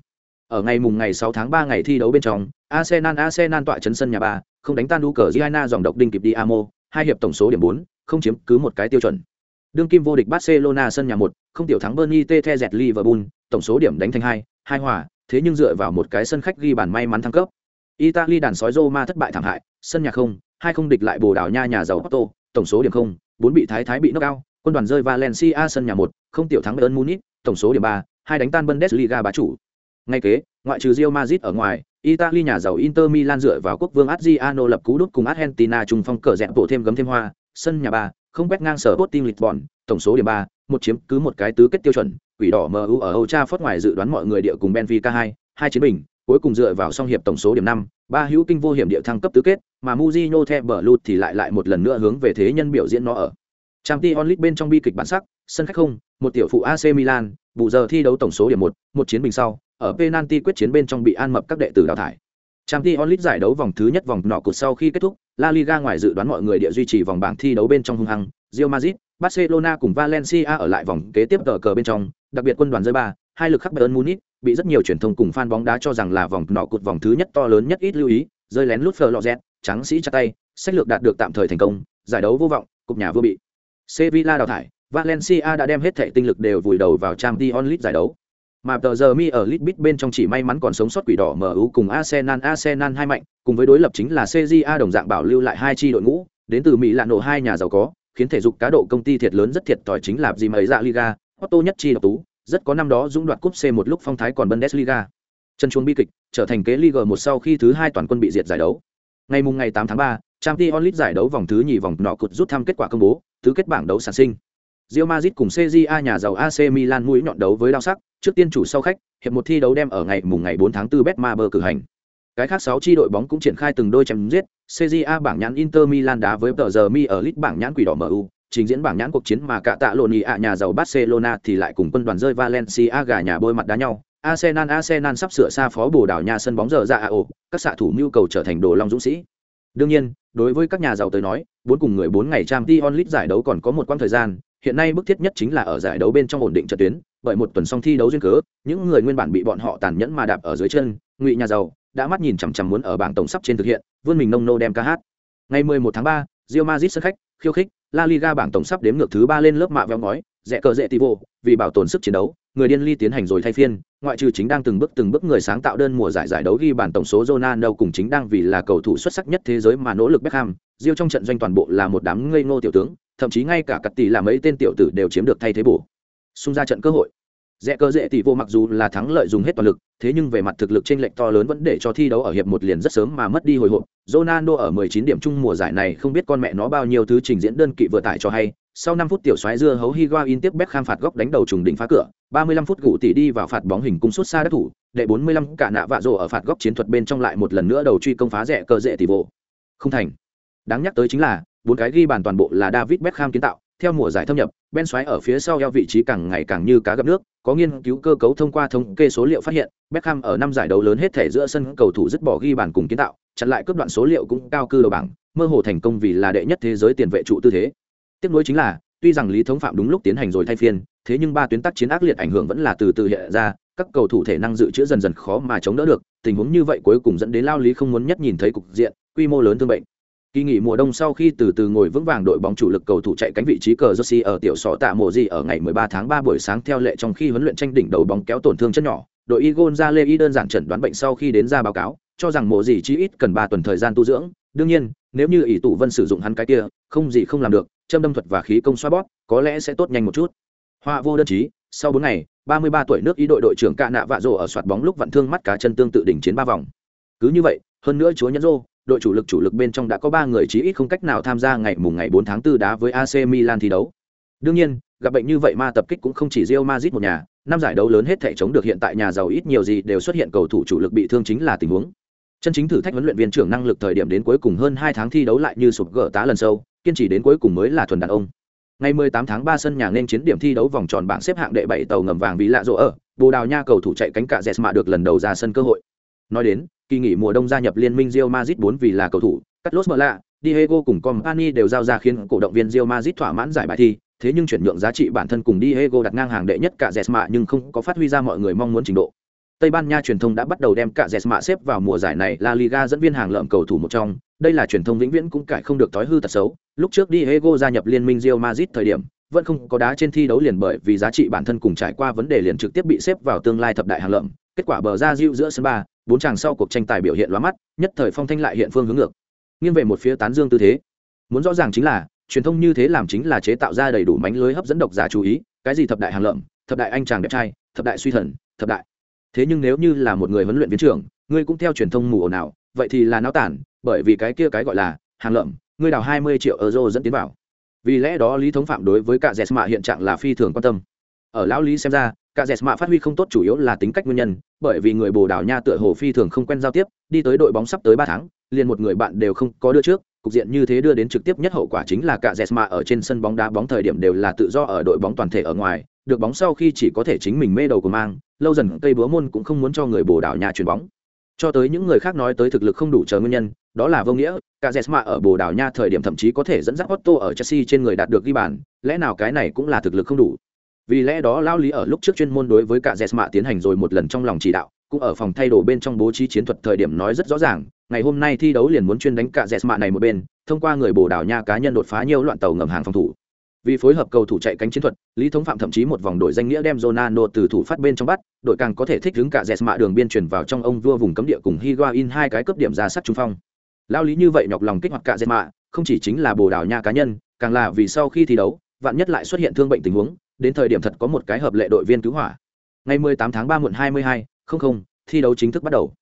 Ở ngày mùng ngày 6 tháng 3 ngày thi đấu bên trong, Arsenal Arsenal tọa chấn sân nhà ba không đánh tan đu cờ giana dòng độc đinh kịp đi Amo, hai hiệp tổng số điểm 4, không chiếm cứ một cái tiêu chuẩn. Đương kim vô địch Barcelona sân nhà một, không tiểu thắng bernie T The dẹt Liverpool, tổng số điểm đánh thành hai, hai hòa, thế nhưng dựa vào một cái sân khách ghi bàn may mắn thăng cấp. Italy đàn sói Roma thất bại thảm hại, sân nhà không, hai không địch lại Bồ Đào Nha nhà giàu Porto, tổng số điểm không, bốn bị Thái Thái bị knock out, quân đoàn rơi Valencia sân nhà một, không tiểu thắng Bayern Munich, tổng số điểm ba, hai đánh tan Bundesliga bá chủ. Ngay kế, ngoại trừ Real Madrid ở ngoài, Italy nhà giàu Inter Milan dựa vào quốc vương Adriano lập cú đút cùng Argentina trùng phong cờ rẽ bộ thêm gấm thêm hoa, sân nhà ba, không quét ngang sở Sporting Lisbon, tổng số điểm ba, một chiếm cứ một cái tứ kết tiêu chuẩn, quỷ đỏ MU ở Old Trafford ngoài dự đoán mọi người địa cùng Benfica hai, hai chiến bình, cuối cùng dựa vào song hiệp tổng số điểm năm, ba hữu kinh vô hiểm địa thăng cấp tứ kết, mà Mujinho The lụt thì lại lại một lần nữa hướng về thế nhân biểu diễn nó ở. Champions League bên trong bi kịch bản sắc, sân khách không, một tiểu phụ AC Milan, bù giờ thi đấu tổng số điểm một, một chiến bình sau, ở penalty quyết chiến bên trong bị an mập các đệ tử đào thải. Champions League giải đấu vòng thứ nhất vòng nọ cột sau khi kết thúc, La Liga ngoài dự đoán mọi người địa duy trì vòng bảng thi đấu bên trong hung hăng, Real Madrid, Barcelona cùng Valencia ở lại vòng kế tiếp cờ cờ bên trong, đặc biệt quân đoàn rơi ba, hai lực khắc Bayern Munich, bị rất nhiều truyền thông cùng fan bóng đá cho rằng là vòng nọ cột vòng thứ nhất to lớn nhất ít lưu ý, rơi lén lút Florent, trắng sĩ chặt tay, sách lược đạt được tạm thời thành công, giải đấu vô vọng, cục nhà vô bị. Sevilla đào thải, Valencia đã đem hết thể tinh lực đều vùi đầu vào Champions League giải đấu. Mà tờ giờ mi ở League bên trong chỉ may mắn còn sống sót quỷ đỏ MU cùng Arsenal Arsenal hai mạnh, cùng với đối lập chính là CJA đồng dạng bảo lưu lại hai chi đội ngũ, đến từ Mỹ là nổ hai nhà giàu có, khiến thể dục cá độ công ty thiệt lớn rất thiệt Tỏi chính là gì mấy dạ Liga, Otto nhất chi độc tú, rất có năm đó dũng đoạt cúp C một lúc phong thái còn Bundesliga. Chân chuông bi kịch, trở thành kế Liga một sau khi thứ hai toàn quân bị diệt giải đấu. Ngày mùng ngày 8 tháng 3, Champions League giải đấu vòng thứ nhì vòng nọ cột rút thăm kết quả công bố, tứ kết bảng đấu sản sinh. Real Madrid cùng CJA nhà giàu AC Milan mũi nhọn đấu với đao sắc, trước tiên chủ sau khách, hiệp một thi đấu đem ở ngày mùng ngày 4 tháng 4 Betmaber cử hành. Cái khác 6 chi đội bóng cũng triển khai từng đôi chém giết, CJA bảng nhãn Inter Milan đá với tờ giờ Mi ở lit bảng nhãn quỷ đỏ MU, trình diễn bảng nhãn cuộc chiến mà cả tạ lộn ý ạ nhà giàu Barcelona thì lại cùng quân đoàn rơi Valencia gà nhà bôi mặt đá nhau. Arsenal Arsenal sắp sửa xa phó bồ đảo nhà sân bóng giờ ra AO, các xạ thủ nhu cầu trở thành đồ long dũng sĩ. Đương nhiên, đối với các nhà giàu tới nói, bốn cùng người bốn ngày Champions League giải đấu còn có một quãng thời gian, hiện nay bức thiết nhất chính là ở giải đấu bên trong ổn định trận tuyến, bởi một tuần xong thi đấu duyên cớ, những người nguyên bản bị bọn họ tàn nhẫn mà đạp ở dưới chân, ngụy nhà giàu, đã mắt nhìn chằm chằm muốn ở bảng tổng sắp trên thực hiện, vươn mình nông nô đem ca hát. Ngày 11 tháng 3, Real Madrid sân khách, khiêu khích, La Liga bảng tổng sắp đếm ngược thứ 3 lên lớp mạ veo ngói, rẻ cờ rẻ vô, vì bảo tồn sức chiến đấu, người điên ly tiến hành rồi thay phiên, ngoại trừ chính đang từng bước từng bước người sáng tạo đơn mùa giải giải đấu ghi bản tổng số Ronaldo cùng chính đang vì là cầu thủ xuất sắc nhất thế giới mà nỗ lực Beckham, Diêu trong trận doanh toàn bộ là một đám ngây ngô tiểu tướng, thậm chí ngay cả cật tỷ là mấy tên tiểu tử đều chiếm được thay thế bổ. Xung ra trận cơ hội. Rẽ cơ dễ tỷ vô mặc dù là thắng lợi dùng hết toàn lực, thế nhưng về mặt thực lực trên lệnh to lớn vẫn để cho thi đấu ở hiệp một liền rất sớm mà mất đi hồi hộp. Ronaldo ở 19 điểm chung mùa giải này không biết con mẹ nó bao nhiêu thứ trình diễn đơn kỵ vừa tải cho hay. Sau 5 phút tiểu xoáy dưa hấu Higuain tiếp Beckham phạt góc đánh đầu trùng đỉnh phá cửa, 35 phút gụ tỷ đi vào phạt bóng hình cung suốt xa đất thủ, đệ 45 cả nạ vạ rồ ở phạt góc chiến thuật bên trong lại một lần nữa đầu truy công phá rẽ cờ rệ tỷ vô. Không thành. Đáng nhắc tới chính là, bốn cái ghi bàn toàn bộ là David Beckham kiến tạo, theo mùa giải thâm nhập, Ben xoáy ở phía sau eo vị trí càng ngày càng như cá gặp nước, có nghiên cứu cơ cấu thông qua thống kê số liệu phát hiện, Beckham ở năm giải đấu lớn hết thể giữa sân cầu thủ dứt bỏ ghi bàn cùng kiến tạo, chặn lại cướp đoạn số liệu cũng cao cư đầu bảng, mơ hồ thành công vì là đệ nhất thế giới tiền vệ trụ tư thế. Tiếp nối chính là, tuy rằng Lý Thống Phạm đúng lúc tiến hành rồi thay phiên, thế nhưng ba tuyến tác chiến ác liệt ảnh hưởng vẫn là từ từ hiện ra, các cầu thủ thể năng dự trữ dần dần khó mà chống đỡ được, tình huống như vậy cuối cùng dẫn đến Lao Lý không muốn nhất nhìn thấy cục diện, quy mô lớn thương bệnh. Kỳ nghỉ mùa đông sau khi từ từ ngồi vững vàng đội bóng chủ lực cầu thủ chạy cánh vị trí cờ Jersey ở tiểu sọ tạ mùa gì ở ngày 13 tháng 3 buổi sáng theo lệ trong khi huấn luyện tranh đỉnh đầu bóng kéo tổn thương chân nhỏ, đội Igon Zalei đơn giản chẩn đoán bệnh sau khi đến ra báo cáo, cho rằng mùa gì chỉ ít cần 3 tuần thời gian tu dưỡng. Đương nhiên, nếu như ỷ tụ vân sử dụng hắn cái kia, không gì không làm được, châm đâm thuật và khí công xoa bóp, có lẽ sẽ tốt nhanh một chút. Hoa vô đơn chí, sau bốn ngày, 33 tuổi nước ý đội đội trưởng Cạ Nạ Vạ Rồ ở soạt bóng lúc vặn thương mắt cá chân tương tự đỉnh chiến ba vòng. Cứ như vậy, hơn nữa chúa nhẫn rô, đội chủ lực chủ lực bên trong đã có ba người chí ít không cách nào tham gia ngày mùng ngày bốn tháng 4 đá với AC Milan thi đấu. Đương nhiên, gặp bệnh như vậy ma tập kích cũng không chỉ Real Madrid một nhà, năm giải đấu lớn hết thể chống được hiện tại nhà giàu ít nhiều gì đều xuất hiện cầu thủ chủ lực bị thương chính là tình huống. Chân chính thử thách huấn luyện viên trưởng năng lực thời điểm đến cuối cùng hơn hai tháng thi đấu lại như sụp gỡ tá lần sâu, kiên trì đến cuối cùng mới là thuần đàn ông. Ngày 18 tháng 3 sân nhà nên chiến điểm thi đấu vòng tròn bảng xếp hạng đệ 7 tàu ngầm vàng vì lạ rộ ở, Bồ Đào Nha cầu thủ chạy cánh cả Jesma được lần đầu ra sân cơ hội. Nói đến, kỳ nghỉ mùa đông gia nhập liên minh Real Madrid 4 vì là cầu thủ, Carlos Bela Diego cùng Company đều giao ra khiến cổ động viên Real Madrid thỏa mãn giải bài thi, thế nhưng chuyển nhượng giá trị bản thân cùng Diego đặt ngang hàng đệ nhất cả Jesma nhưng không có phát huy ra mọi người mong muốn trình độ. Tây Ban Nha truyền thông đã bắt đầu đem cả Jesma xếp vào mùa giải này La Liga dẫn viên hàng lợm cầu thủ một trong, đây là truyền thông vĩnh viễn cũng cải không được thói hư tật xấu. Lúc trước Diego gia nhập liên minh Real Madrid thời điểm, vẫn không có đá trên thi đấu liền bởi vì giá trị bản thân cùng trải qua vấn đề liền trực tiếp bị xếp vào tương lai thập đại hàng lợm. Kết quả bờ ra diệu giữa sân ba, bốn chàng sau cuộc tranh tài biểu hiện lóa mắt, nhất thời phong thanh lại hiện phương hướng ngược. Nghiêng về một phía tán dương tư thế. Muốn rõ ràng chính là, truyền thông như thế làm chính là chế tạo ra đầy đủ mánh lưới hấp dẫn độc giả chú ý, cái gì thập đại hàng lợm, thập đại anh chàng đẹp trai, thập đại suy thần, thập đại. Thế nhưng nếu như là một người huấn luyện viên trưởng, ngươi cũng theo truyền thông mù ồn nào vậy thì là náo tản bởi vì cái kia cái gọi là hàng lợm ngươi đào hai mươi triệu euro dẫn tiến vào vì lẽ đó lý thống phạm đối với cả dẹt mạ hiện trạng là phi thường quan tâm ở lão lý xem ra cả dẹt mạ phát huy không tốt chủ yếu là tính cách nguyên nhân bởi vì người bồ đào nha tựa hồ phi thường không quen giao tiếp đi tới đội bóng sắp tới ba tháng liền một người bạn đều không có đưa trước cục diện như thế đưa đến trực tiếp nhất hậu quả chính là cả Jesma ở trên sân bóng đá bóng thời điểm đều là tự do ở đội bóng toàn thể ở ngoài, được bóng sau khi chỉ có thể chính mình mê đầu của mang, lâu dần cây búa môn cũng không muốn cho người Bồ Đào Nha chuyền bóng. Cho tới những người khác nói tới thực lực không đủ chờ nguyên nhân, đó là vô nghĩa, cả Jesma ở Bồ Đào Nha thời điểm thậm chí có thể dẫn dắt Otto ở Chelsea trên người đạt được ghi bàn, lẽ nào cái này cũng là thực lực không đủ. Vì lẽ đó lao lý ở lúc trước chuyên môn đối với cả Jesma tiến hành rồi một lần trong lòng chỉ đạo, cũng ở phòng thay đồ bên trong bố trí chiến thuật thời điểm nói rất rõ ràng, ngày hôm nay thi đấu liền muốn chuyên đánh cả Jesma này một bên, thông qua người Bồ Đào Nha cá nhân đột phá nhiều loạn tàu ngầm hàng phòng thủ. Vì phối hợp cầu thủ chạy cánh chiến thuật, Lý Thống Phạm thậm chí một vòng đổi danh nghĩa đem Ronaldo từ thủ phát bên trong bắt, đội càng có thể thích ứng cả Jesma đường biên chuyển vào trong ông vua vùng cấm địa cùng Higuain hai cái cấp điểm ra sát trung phong. Lao lý như vậy nhọc lòng kích hoạt cả Jesma, không chỉ chính là Bồ Đào Nha cá nhân, càng là vì sau khi thi đấu, vạn nhất lại xuất hiện thương bệnh tình huống, đến thời điểm thật có một cái hợp lệ đội viên cứu hỏa. Ngày 18 tháng 3 muộn 22, không không, thi đấu chính thức bắt đầu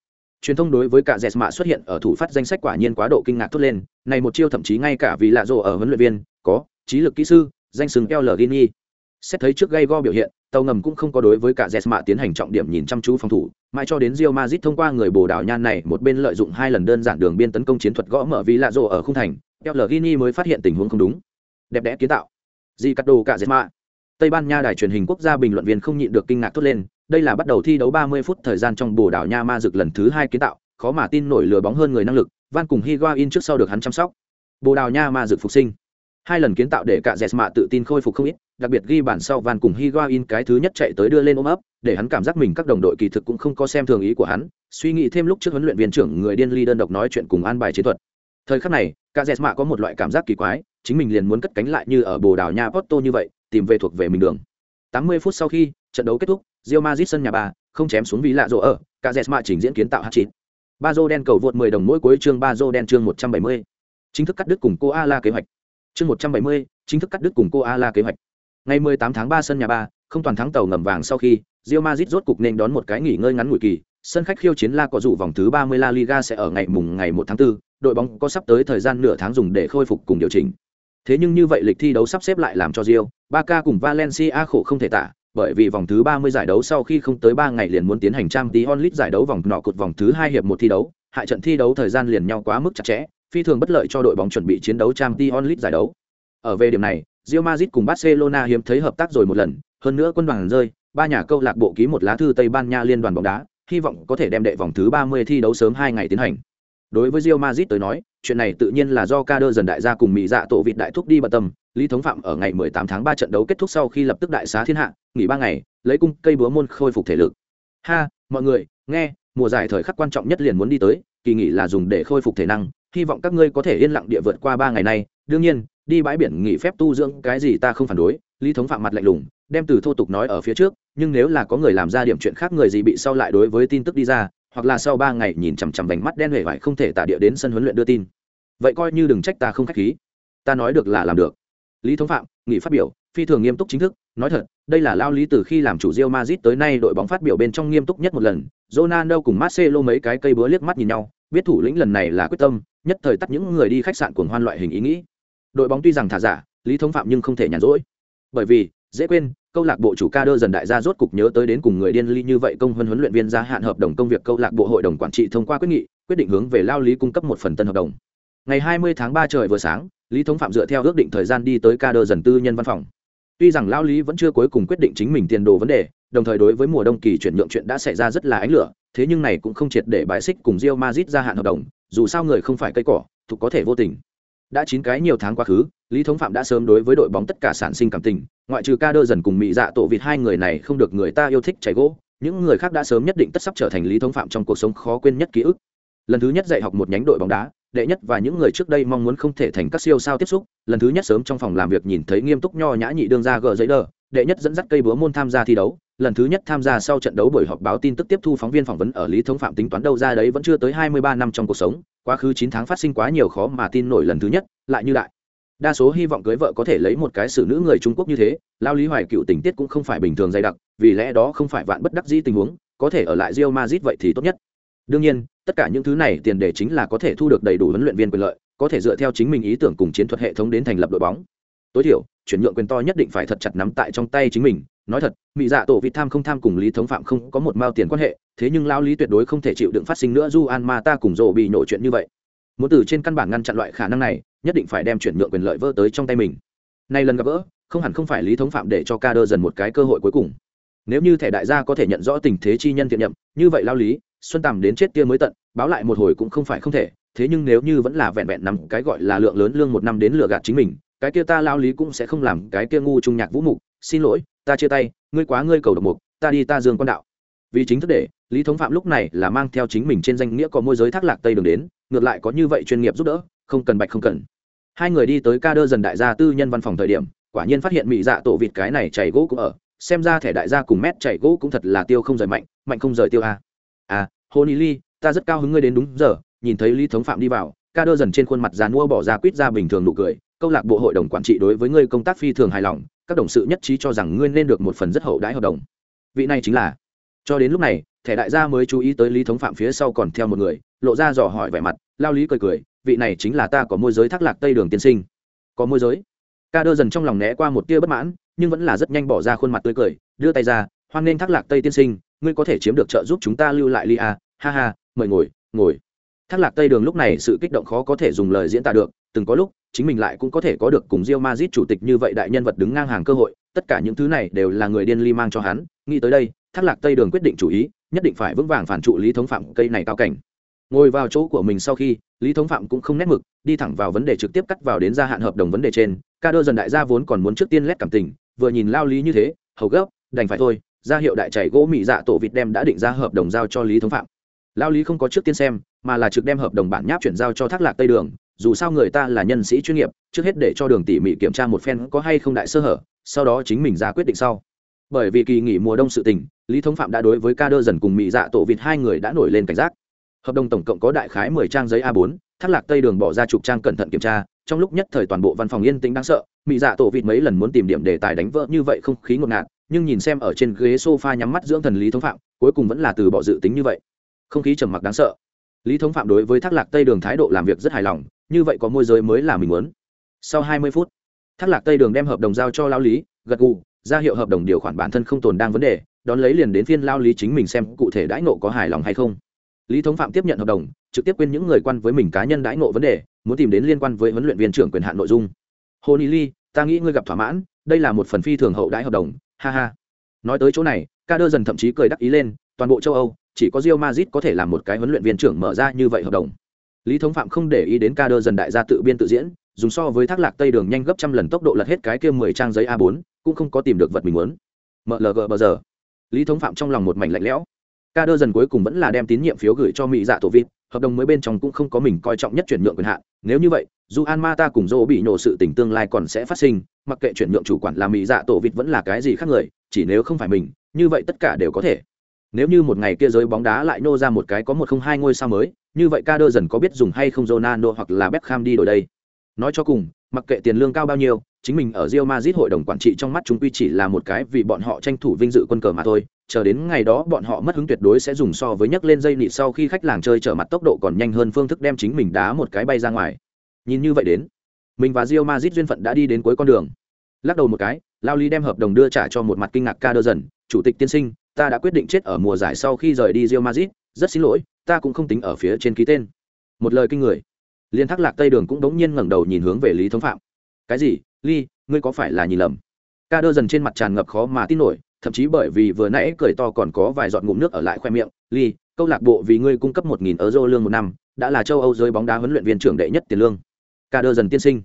truyền thông đối với cả dẹt mạ xuất hiện ở thủ phát danh sách quả nhiên quá độ kinh ngạc thốt lên này một chiêu thậm chí ngay cả vì lạ rộ ở huấn luyện viên có trí lực kỹ sư, danh sừng keo gini xét thấy trước gây go biểu hiện, tàu ngầm cũng không có đối với cả dẹt tiến hành trọng điểm nhìn chăm chú phòng thủ, mãi cho đến rio mazit thông qua người bồ đào nhan này một bên lợi dụng hai lần đơn giản đường biên tấn công chiến thuật gõ mở vì lạ rộ ở khung thành keo gini mới phát hiện tình huống không đúng. Đẹp đẽ kiến tạo. Di cắt đồ cả dẹt tây ban nha đài truyền hình quốc gia bình luận viên không nhịn được kinh ngạc thốt lên, đây là bắt đầu thi đấu 30 phút thời gian trong bồ đào nha ma dực lần thứ hai kiến tạo, khó mà tin nổi lừa bóng hơn người năng lực, van cùng higuain trước sau được hắn chăm sóc. Bồ đào nha ma dực phục sinh hai lần kiến tạo để cả jesma tự tin khôi phục không ít, đặc biệt ghi bản sau van cùng higuain cái thứ nhất chạy tới đưa lên ôm ấp, để hắn cảm giác mình các đồng đội kỳ thực cũng không có xem thường ý của hắn, suy nghĩ thêm lúc trước huấn luyện viên trưởng người điên ly đơn độc nói chuyện cùng an bài chiến thuật. Thời khắc này, cả jesma có một loại cảm giác kỳ quái, chính mình liền muốn cất cánh lại như ở bồ đào nha porto như vậy, tìm về thuộc về mình đường. 80 phút sau khi, trận đấu kết thúc rio Madrid sân nhà bà không chém xuống vì lạ rộ ở, cả Jesma trình diễn kiến tạo h chín ba dô đen cầu vượt 10 đồng mỗi cuối chương ba dô đen chương 170. chính thức cắt đứt cùng cô Ala kế hoạch chương 170, chính thức cắt đứt cùng cô Ala kế hoạch. Ngày 18 tháng 3 sân nhà ba không toàn thắng tàu ngầm vàng sau khi Real Madrid rốt cục nên đón một cái nghỉ ngơi ngắn ngủi kỳ. Sân khách khiêu chiến La có dụ vòng thứ 30 La Liga sẽ ở ngày mùng ngày 1 tháng 4, đội bóng có sắp tới thời gian nửa tháng dùng để khôi phục cùng điều chỉnh. Thế nhưng như vậy lịch thi đấu sắp xếp lại làm cho Real, Barca cùng Valencia khổ không thể tả, bởi vì vòng thứ 30 giải đấu sau khi không tới 3 ngày liền muốn tiến hành trang tí onlit giải đấu vòng nọ cột vòng thứ 2 hiệp một thi đấu, hại trận thi đấu thời gian liền nhau quá mức chặt chẽ, phi thường bất lợi cho đội bóng chuẩn bị chiến đấu trang tí onlit giải đấu. Ở về điểm này, Real Madrid cùng Barcelona hiếm thấy hợp tác rồi một lần, hơn nữa quân đoàn rơi, ba nhà câu lạc bộ ký một lá thư Tây Ban Nha liên đoàn bóng đá, hy vọng có thể đem đệ vòng thứ 30 thi đấu sớm 2 ngày tiến hành. Đối với Real Madrid tới nói, chuyện này tự nhiên là do Kader dần đại gia cùng mỹ dạ tổ vịt đại thúc đi bận tâm, Lý Thống Phạm ở ngày 18 tháng 3 trận đấu kết thúc sau khi lập tức đại xá thiên hạ, nghỉ 3 ngày, lấy cung cây búa môn khôi phục thể lực. Ha, mọi người, nghe, mùa giải thời khắc quan trọng nhất liền muốn đi tới, kỳ nghỉ là dùng để khôi phục thể năng, hy vọng các ngươi có thể yên lặng địa vượt qua ba ngày này, đương nhiên, đi bãi biển nghỉ phép tu dưỡng cái gì ta không phản đối, Lý Thống Phạm mặt lạnh lùng, đem từ thô tục nói ở phía trước, nhưng nếu là có người làm ra điểm chuyện khác người gì bị sau lại đối với tin tức đi ra, hoặc là sau ba ngày nhìn chằm chằm vành mắt đen hề vải không thể tả địa đến sân huấn luyện đưa tin. Vậy coi như đừng trách ta không khách khí. Ta nói được là làm được lý thống phạm nghỉ phát biểu phi thường nghiêm túc chính thức nói thật đây là lao lý từ khi làm chủ rio mazit tới nay đội bóng phát biểu bên trong nghiêm túc nhất một lần Ronaldo cùng Marcelo mấy cái cây búa liếc mắt nhìn nhau biết thủ lĩnh lần này là quyết tâm nhất thời tắt những người đi khách sạn cuồng hoan loại hình ý nghĩ. Đội bóng tuy rằng thả giả, lý thống phạm nhưng không thể nhàn rỗi. Bởi vì, dễ quên, câu lạc bộ chủ ca đơ dần đại gia rốt cục nhớ tới đến cùng người điên ly như vậy công huấn huấn luyện viên gia hạn hợp đồng công việc câu lạc bộ hội đồng quản trị thông qua quyết nghị, quyết định hướng về lao lý cung cấp một phần tân hợp đồng. Ngày 20 tháng 3 trời vừa sáng, lý thống phạm dựa theo ước định thời gian đi tới ca đơ dần tư nhân văn phòng. Tuy rằng lao lý vẫn chưa cuối cùng quyết định chính mình tiền đồ vấn đề, đồng thời đối với mùa đông kỳ chuyển nhượng chuyện đã xảy ra rất là ánh lửa, thế nhưng này cũng không triệt để bài xích cùng rio mazit gia hạn hợp đồng dù sao người không phải cây cỏ, thuộc có thể vô tình. Đã chín cái nhiều tháng quá khứ, lý thống phạm đã sớm đối với đội bóng tất cả sản sinh cảm tình, ngoại trừ ca đơ dần cùng mỹ dạ tổ vịt hai người này không được người ta yêu thích chảy gỗ, những người khác đã sớm nhất định tất sắp trở thành lý thống phạm trong cuộc sống khó quên nhất ký ức. Lần thứ nhất dạy học một nhánh đội bóng đá, đệ nhất và những người trước đây mong muốn không thể thành các siêu sao tiếp xúc, lần thứ nhất sớm trong phòng làm việc nhìn thấy nghiêm túc nho nhã nhị đương ra gờ giấy đờ đệ nhất dẫn dắt cây búa môn tham gia thi đấu, lần thứ nhất tham gia sau trận đấu buổi họp báo tin tức tiếp thu phóng viên phỏng vấn ở lý thống phạm tính toán đâu ra đấy vẫn chưa tới hai mươi ba năm trong cuộc sống, quá khứ chín tháng phát sinh quá nhiều khó mà tin nổi lần thứ nhất, lại như đại. Đa số hy vọng cưới vợ có thể lấy một cái xử nữ người trung quốc như thế, lao lý hoài cựu tình tiết cũng không phải bình thường dày đặc, vì lẽ đó không phải vạn bất đắc dĩ tình huống, có thể ở lại rio mazit vậy thì tốt nhất. Đương nhiên, tất cả những thứ này tiền đề chính là có thể thu được đầy đủ huấn luyện viên quyền lợi, có thể dựa theo chính mình ý tưởng cùng chiến thuật hệ thống đến thành lập đội bóng tối thiểu, chuyển nhượng quyền to nhất định phải thật chặt nắm tại trong tay chính mình. Nói thật mỹ dạ tổ vị tham không tham cùng lý thống phạm không có một mao tiền quan hệ, thế nhưng lao lý tuyệt đối không thể chịu đựng phát sinh nữa du an ma ta cùng rộ bị nổ chuyện như vậy. Muốn từ trên căn bản ngăn chặn loại khả năng này, nhất định phải đem chuyển nhượng quyền lợi vơ tới trong tay mình. Nay lần gặp gỡ, không hẳn không phải lý thống phạm để cho ca đơ dần một cái cơ hội cuối cùng. Nếu như thẻ đại gia có thể nhận rõ tình thế chi nhân thiện nhậm, như vậy lao lý, xuân tầm đến chết kia mới tận, báo lại một hồi cũng không phải không thể, thế nhưng nếu như vẫn là vẹn vẹn nằm cái gọi là lượng lớn lương một năm đến lừa gạt chính mình cái kia ta lao lý cũng sẽ không làm cái kia ngu trung nhạc vũ mục, xin lỗi, ta chia tay, ngươi quá ngươi cầu độc mục, ta đi ta dương quan đạo. Vì chính thức để, lý thống phạm lúc này là mang theo chính mình trên danh nghĩa có môi giới thác lạc tây đường đến, ngược lại có như vậy chuyên nghiệp giúp đỡ, không cần bạch không cần. Hai người đi tới ca đơ dần đại gia tư nhân văn phòng thời điểm, quả nhiên phát hiện mỹ dạ tổ vịt cái này chảy gỗ cũng ở, xem ra thẻ đại gia cùng mét chảy gỗ cũng thật là tiêu không rời mạnh mạnh không rời tiêu a. À hồ ni ly, ta rất cao hứng ngươi đến đúng giờ, nhìn thấy lý thống phạm đi vào ca đơ dần trên khuôn mặt già mua bỏ ra quýt ra bình thường nụ cười, câu lạc bộ hội đồng quản trị đối với ngươi công tác phi thường hài lòng, các đồng sự nhất trí cho rằng ngươi nên được một phần rất hậu đãi hợp đồng. Vị này chính là, cho đến lúc này, thẻ đại gia mới chú ý tới lý thống phạm phía sau còn theo một người, lộ ra dò hỏi vẻ mặt, lao lý cười cười, vị này chính là ta có môi giới thác lạc tây đường tiên sinh. Có môi giới? Ca đơ dần trong lòng né qua một tia bất mãn, nhưng vẫn là rất nhanh bỏ ra khuôn mặt tươi cười, đưa tay ra, hoan nên thác lạc tây tiên sinh, ngươi có thể chiếm được trợ giúp chúng ta lưu lại ly a, ha ha, mời ngồi ngồi thác lạc tây đường lúc này sự kích động khó có thể dùng lời diễn tả được, từng có lúc, chính mình lại cũng có thể có được cùng rio mazit chủ tịch như vậy đại nhân vật đứng ngang hàng cơ hội, tất cả những thứ này đều là người điên ly mang cho hắn, nghĩ tới đây, thác lạc tây đường quyết định chủ ý, nhất định phải vững vàng phản trụ lý thống phạm cây này cao cảnh. Ngồi vào chỗ của mình sau khi, lý thống phạm cũng không nét mực, đi thẳng vào vấn đề trực tiếp cắt vào đến gia hạn hợp đồng vấn đề trên, ca đơ dần đại gia vốn còn muốn trước tiên lét cảm tình, vừa nhìn lao lý như thế, hầu gấp, đành phải thôi, ra hiệu đại chảy gỗ mỹ dạ tổ vịt đem đã định ra hợp đồng giao cho lý thống phạm. Lao lý không có trước tiên xem mà là trực đem hợp đồng bản nháp chuyển giao cho thác lạc tây đường, dù sao người ta là nhân sĩ chuyên nghiệp, trước hết để cho đường tỉ mỉ kiểm tra một phen có hay không đại sơ hở, sau đó chính mình ra quyết định sau. Bởi vì kỳ nghỉ mùa đông sự tình, lý thống phạm đã đối với ca đơ dần cùng mỹ dạ tổ vịt hai người đã nổi lên cảnh giác. Hợp đồng tổng cộng có đại khái mười trang giấy a 4 thác lạc tây đường bỏ ra chục trang cẩn thận kiểm tra, trong lúc nhất thời toàn bộ văn phòng yên tĩnh đáng sợ mỹ dạ tổ vịt mấy lần muốn tìm điểm đề tài đánh vỡ như vậy không khí ngột ngạt, nhưng nhìn xem ở trên ghế sofa nhắm mắt dưỡng thần lý thống phạm, cuối cùng vẫn là từ bỏ dự tính như vậy. Không khí trầm mặc đáng sợ lý thống phạm đối với thác lạc tây đường thái độ làm việc rất hài lòng, như vậy có môi giới mới là mình muốn. Sau hai mươi phút, thác lạc tây đường đem hợp đồng giao cho lao lý, gật gù, ra hiệu hợp đồng điều khoản bản thân không tồn đang vấn đề, đón lấy liền đến phiên lao lý chính mình xem cụ thể đãi nộ có hài lòng hay không. Lý thống phạm tiếp nhận hợp đồng, trực tiếp quên những người quan với mình cá nhân đãi nộ vấn đề, muốn tìm đến liên quan với huấn luyện viên trưởng quyền hạn nội dung. Hồ ni ly, ta nghĩ ngươi gặp thỏa mãn, đây là một phần phi thường hậu đãi hợp đồng, ha ha. Nói tới chỗ này, ca đơ dần thậm chí cười đắc ý lên, toàn bộ châu âu chỉ có Real Madrid có thể làm một cái huấn luyện viên trưởng mở ra như vậy hợp đồng. Lý thống phạm không để ý đến ca đơ dần đại gia tự biên tự diễn, dùng so với thác lạc tây đường nhanh gấp trăm lần tốc độ lật hết cái kia mười trang giấy a 4 cũng không có tìm được vật mình muốn. Mlg bờ giờ. Lý thống phạm trong lòng một mảnh lạnh lẽo. Ca đơ dần cuối cùng vẫn là đem tín nhiệm phiếu gửi cho mỹ dạ tổ vịt, hợp đồng mới bên trong cũng không có mình coi trọng nhất chuyển nhượng quyền hạn. Nếu như vậy, dù an Mata cùng dô bị nổ sự tình tương lai còn sẽ phát sinh, mặc kệ chuyển nhượng chủ quản là mỹ dạ tổ vịt vẫn là cái gì khác người, chỉ nếu không phải mình, như vậy tất cả đều có thể nếu như một ngày kia giới bóng đá lại nô ra một cái có một không hai ngôi sao mới, như vậy ca đơ dần có biết dùng hay không Ronaldo hoặc là Beckham đi đổi đây. Nói cho cùng, mặc kệ tiền lương cao bao nhiêu, chính mình ở Real Madrid hội đồng quản trị trong mắt chúng quy chỉ là một cái vì bọn họ tranh thủ vinh dự quân cờ mà thôi. Chờ đến ngày đó bọn họ mất hứng tuyệt đối sẽ dùng so với nhấc lên dây nị sau khi khách làng chơi trở mặt tốc độ còn nhanh hơn phương thức đem chính mình đá một cái bay ra ngoài. Nhìn như vậy đến, mình và Real Madrid duyên phận đã đi đến cuối con đường. Lắc đầu một cái, lao ly đem hợp đồng đưa trả cho một mặt kinh ngạc ca đơ dần, chủ tịch tiên sinh ta đã quyết định chết ở mùa giải sau khi rời đi Real Madrid, rất xin lỗi, ta cũng không tính ở phía trên ký tên. Một lời kinh người. Liên thác lạc tây đường cũng đống nhiên ngẩng đầu nhìn hướng về lý thống phạm. Cái gì? Ly ngươi có phải là nhìn lầm? Ca đơ dần trên mặt tràn ngập khó mà tin nổi, thậm chí bởi vì vừa nãy cười to còn có vài giọt ngụm nước ở lại khoe miệng. Ly câu lạc bộ vì ngươi cung cấp một nghìn euro lương một năm, đã là châu âu giới bóng đá huấn luyện viên trưởng đệ nhất tiền lương. Ca đơ dần tiên sinh.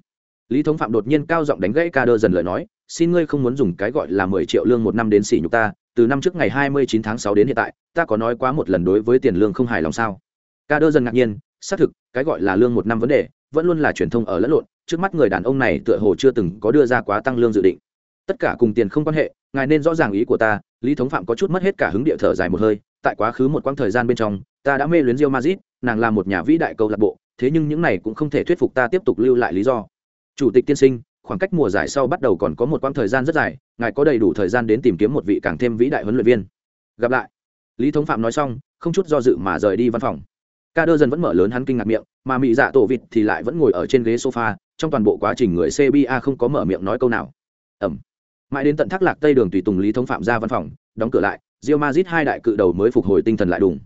Lý thống phạm đột nhiên cao giọng đánh gãy ca đơ dần lời nói, xin ngươi không muốn dùng cái gọi là mười triệu lương một năm đến sỉ nhục ta từ năm trước ngày hai mươi chín tháng sáu đến hiện tại, ta có nói quá một lần đối với tiền lương không hài lòng sao? Ca đơ dần ngạc nhiên, xác thực, cái gọi là lương một năm vấn đề, vẫn luôn là truyền thông ở lẫn lộn, trước mắt người đàn ông này tựa hồ chưa từng có đưa ra quá tăng lương dự định. Tất cả cùng tiền không quan hệ, ngài nên rõ ràng ý của ta, lý thống phạm có chút mất hết cả hứng địa thở dài một hơi, tại quá khứ một quãng thời gian bên trong, ta đã mê luyến rio mazit nàng là một nhà vĩ đại câu lạc bộ, thế nhưng những này cũng không thể thuyết phục ta tiếp tục lưu lại lý do. Chủ tịch tiên sinh khoảng cách mùa giải sau bắt đầu còn có một quãng thời gian rất dài, ngài có đầy đủ thời gian đến tìm kiếm một vị càng thêm vĩ đại huấn luyện viên. Gặp lại. Lý thống phạm nói xong, không chút do dự mà rời đi văn phòng. Ca đơ dần vẫn mở lớn hắn kinh ngạc miệng, mà mị dạ tổ vịt thì lại vẫn ngồi ở trên ghế sofa, trong toàn bộ quá trình người cba không có mở miệng nói câu nào. Ẩm. Mãi đến tận thác lạc tây đường tùy tùng lý thống phạm ra văn phòng, đóng cửa lại rio mazit hai đại cự đầu mới phục hồi tinh thần lại đùng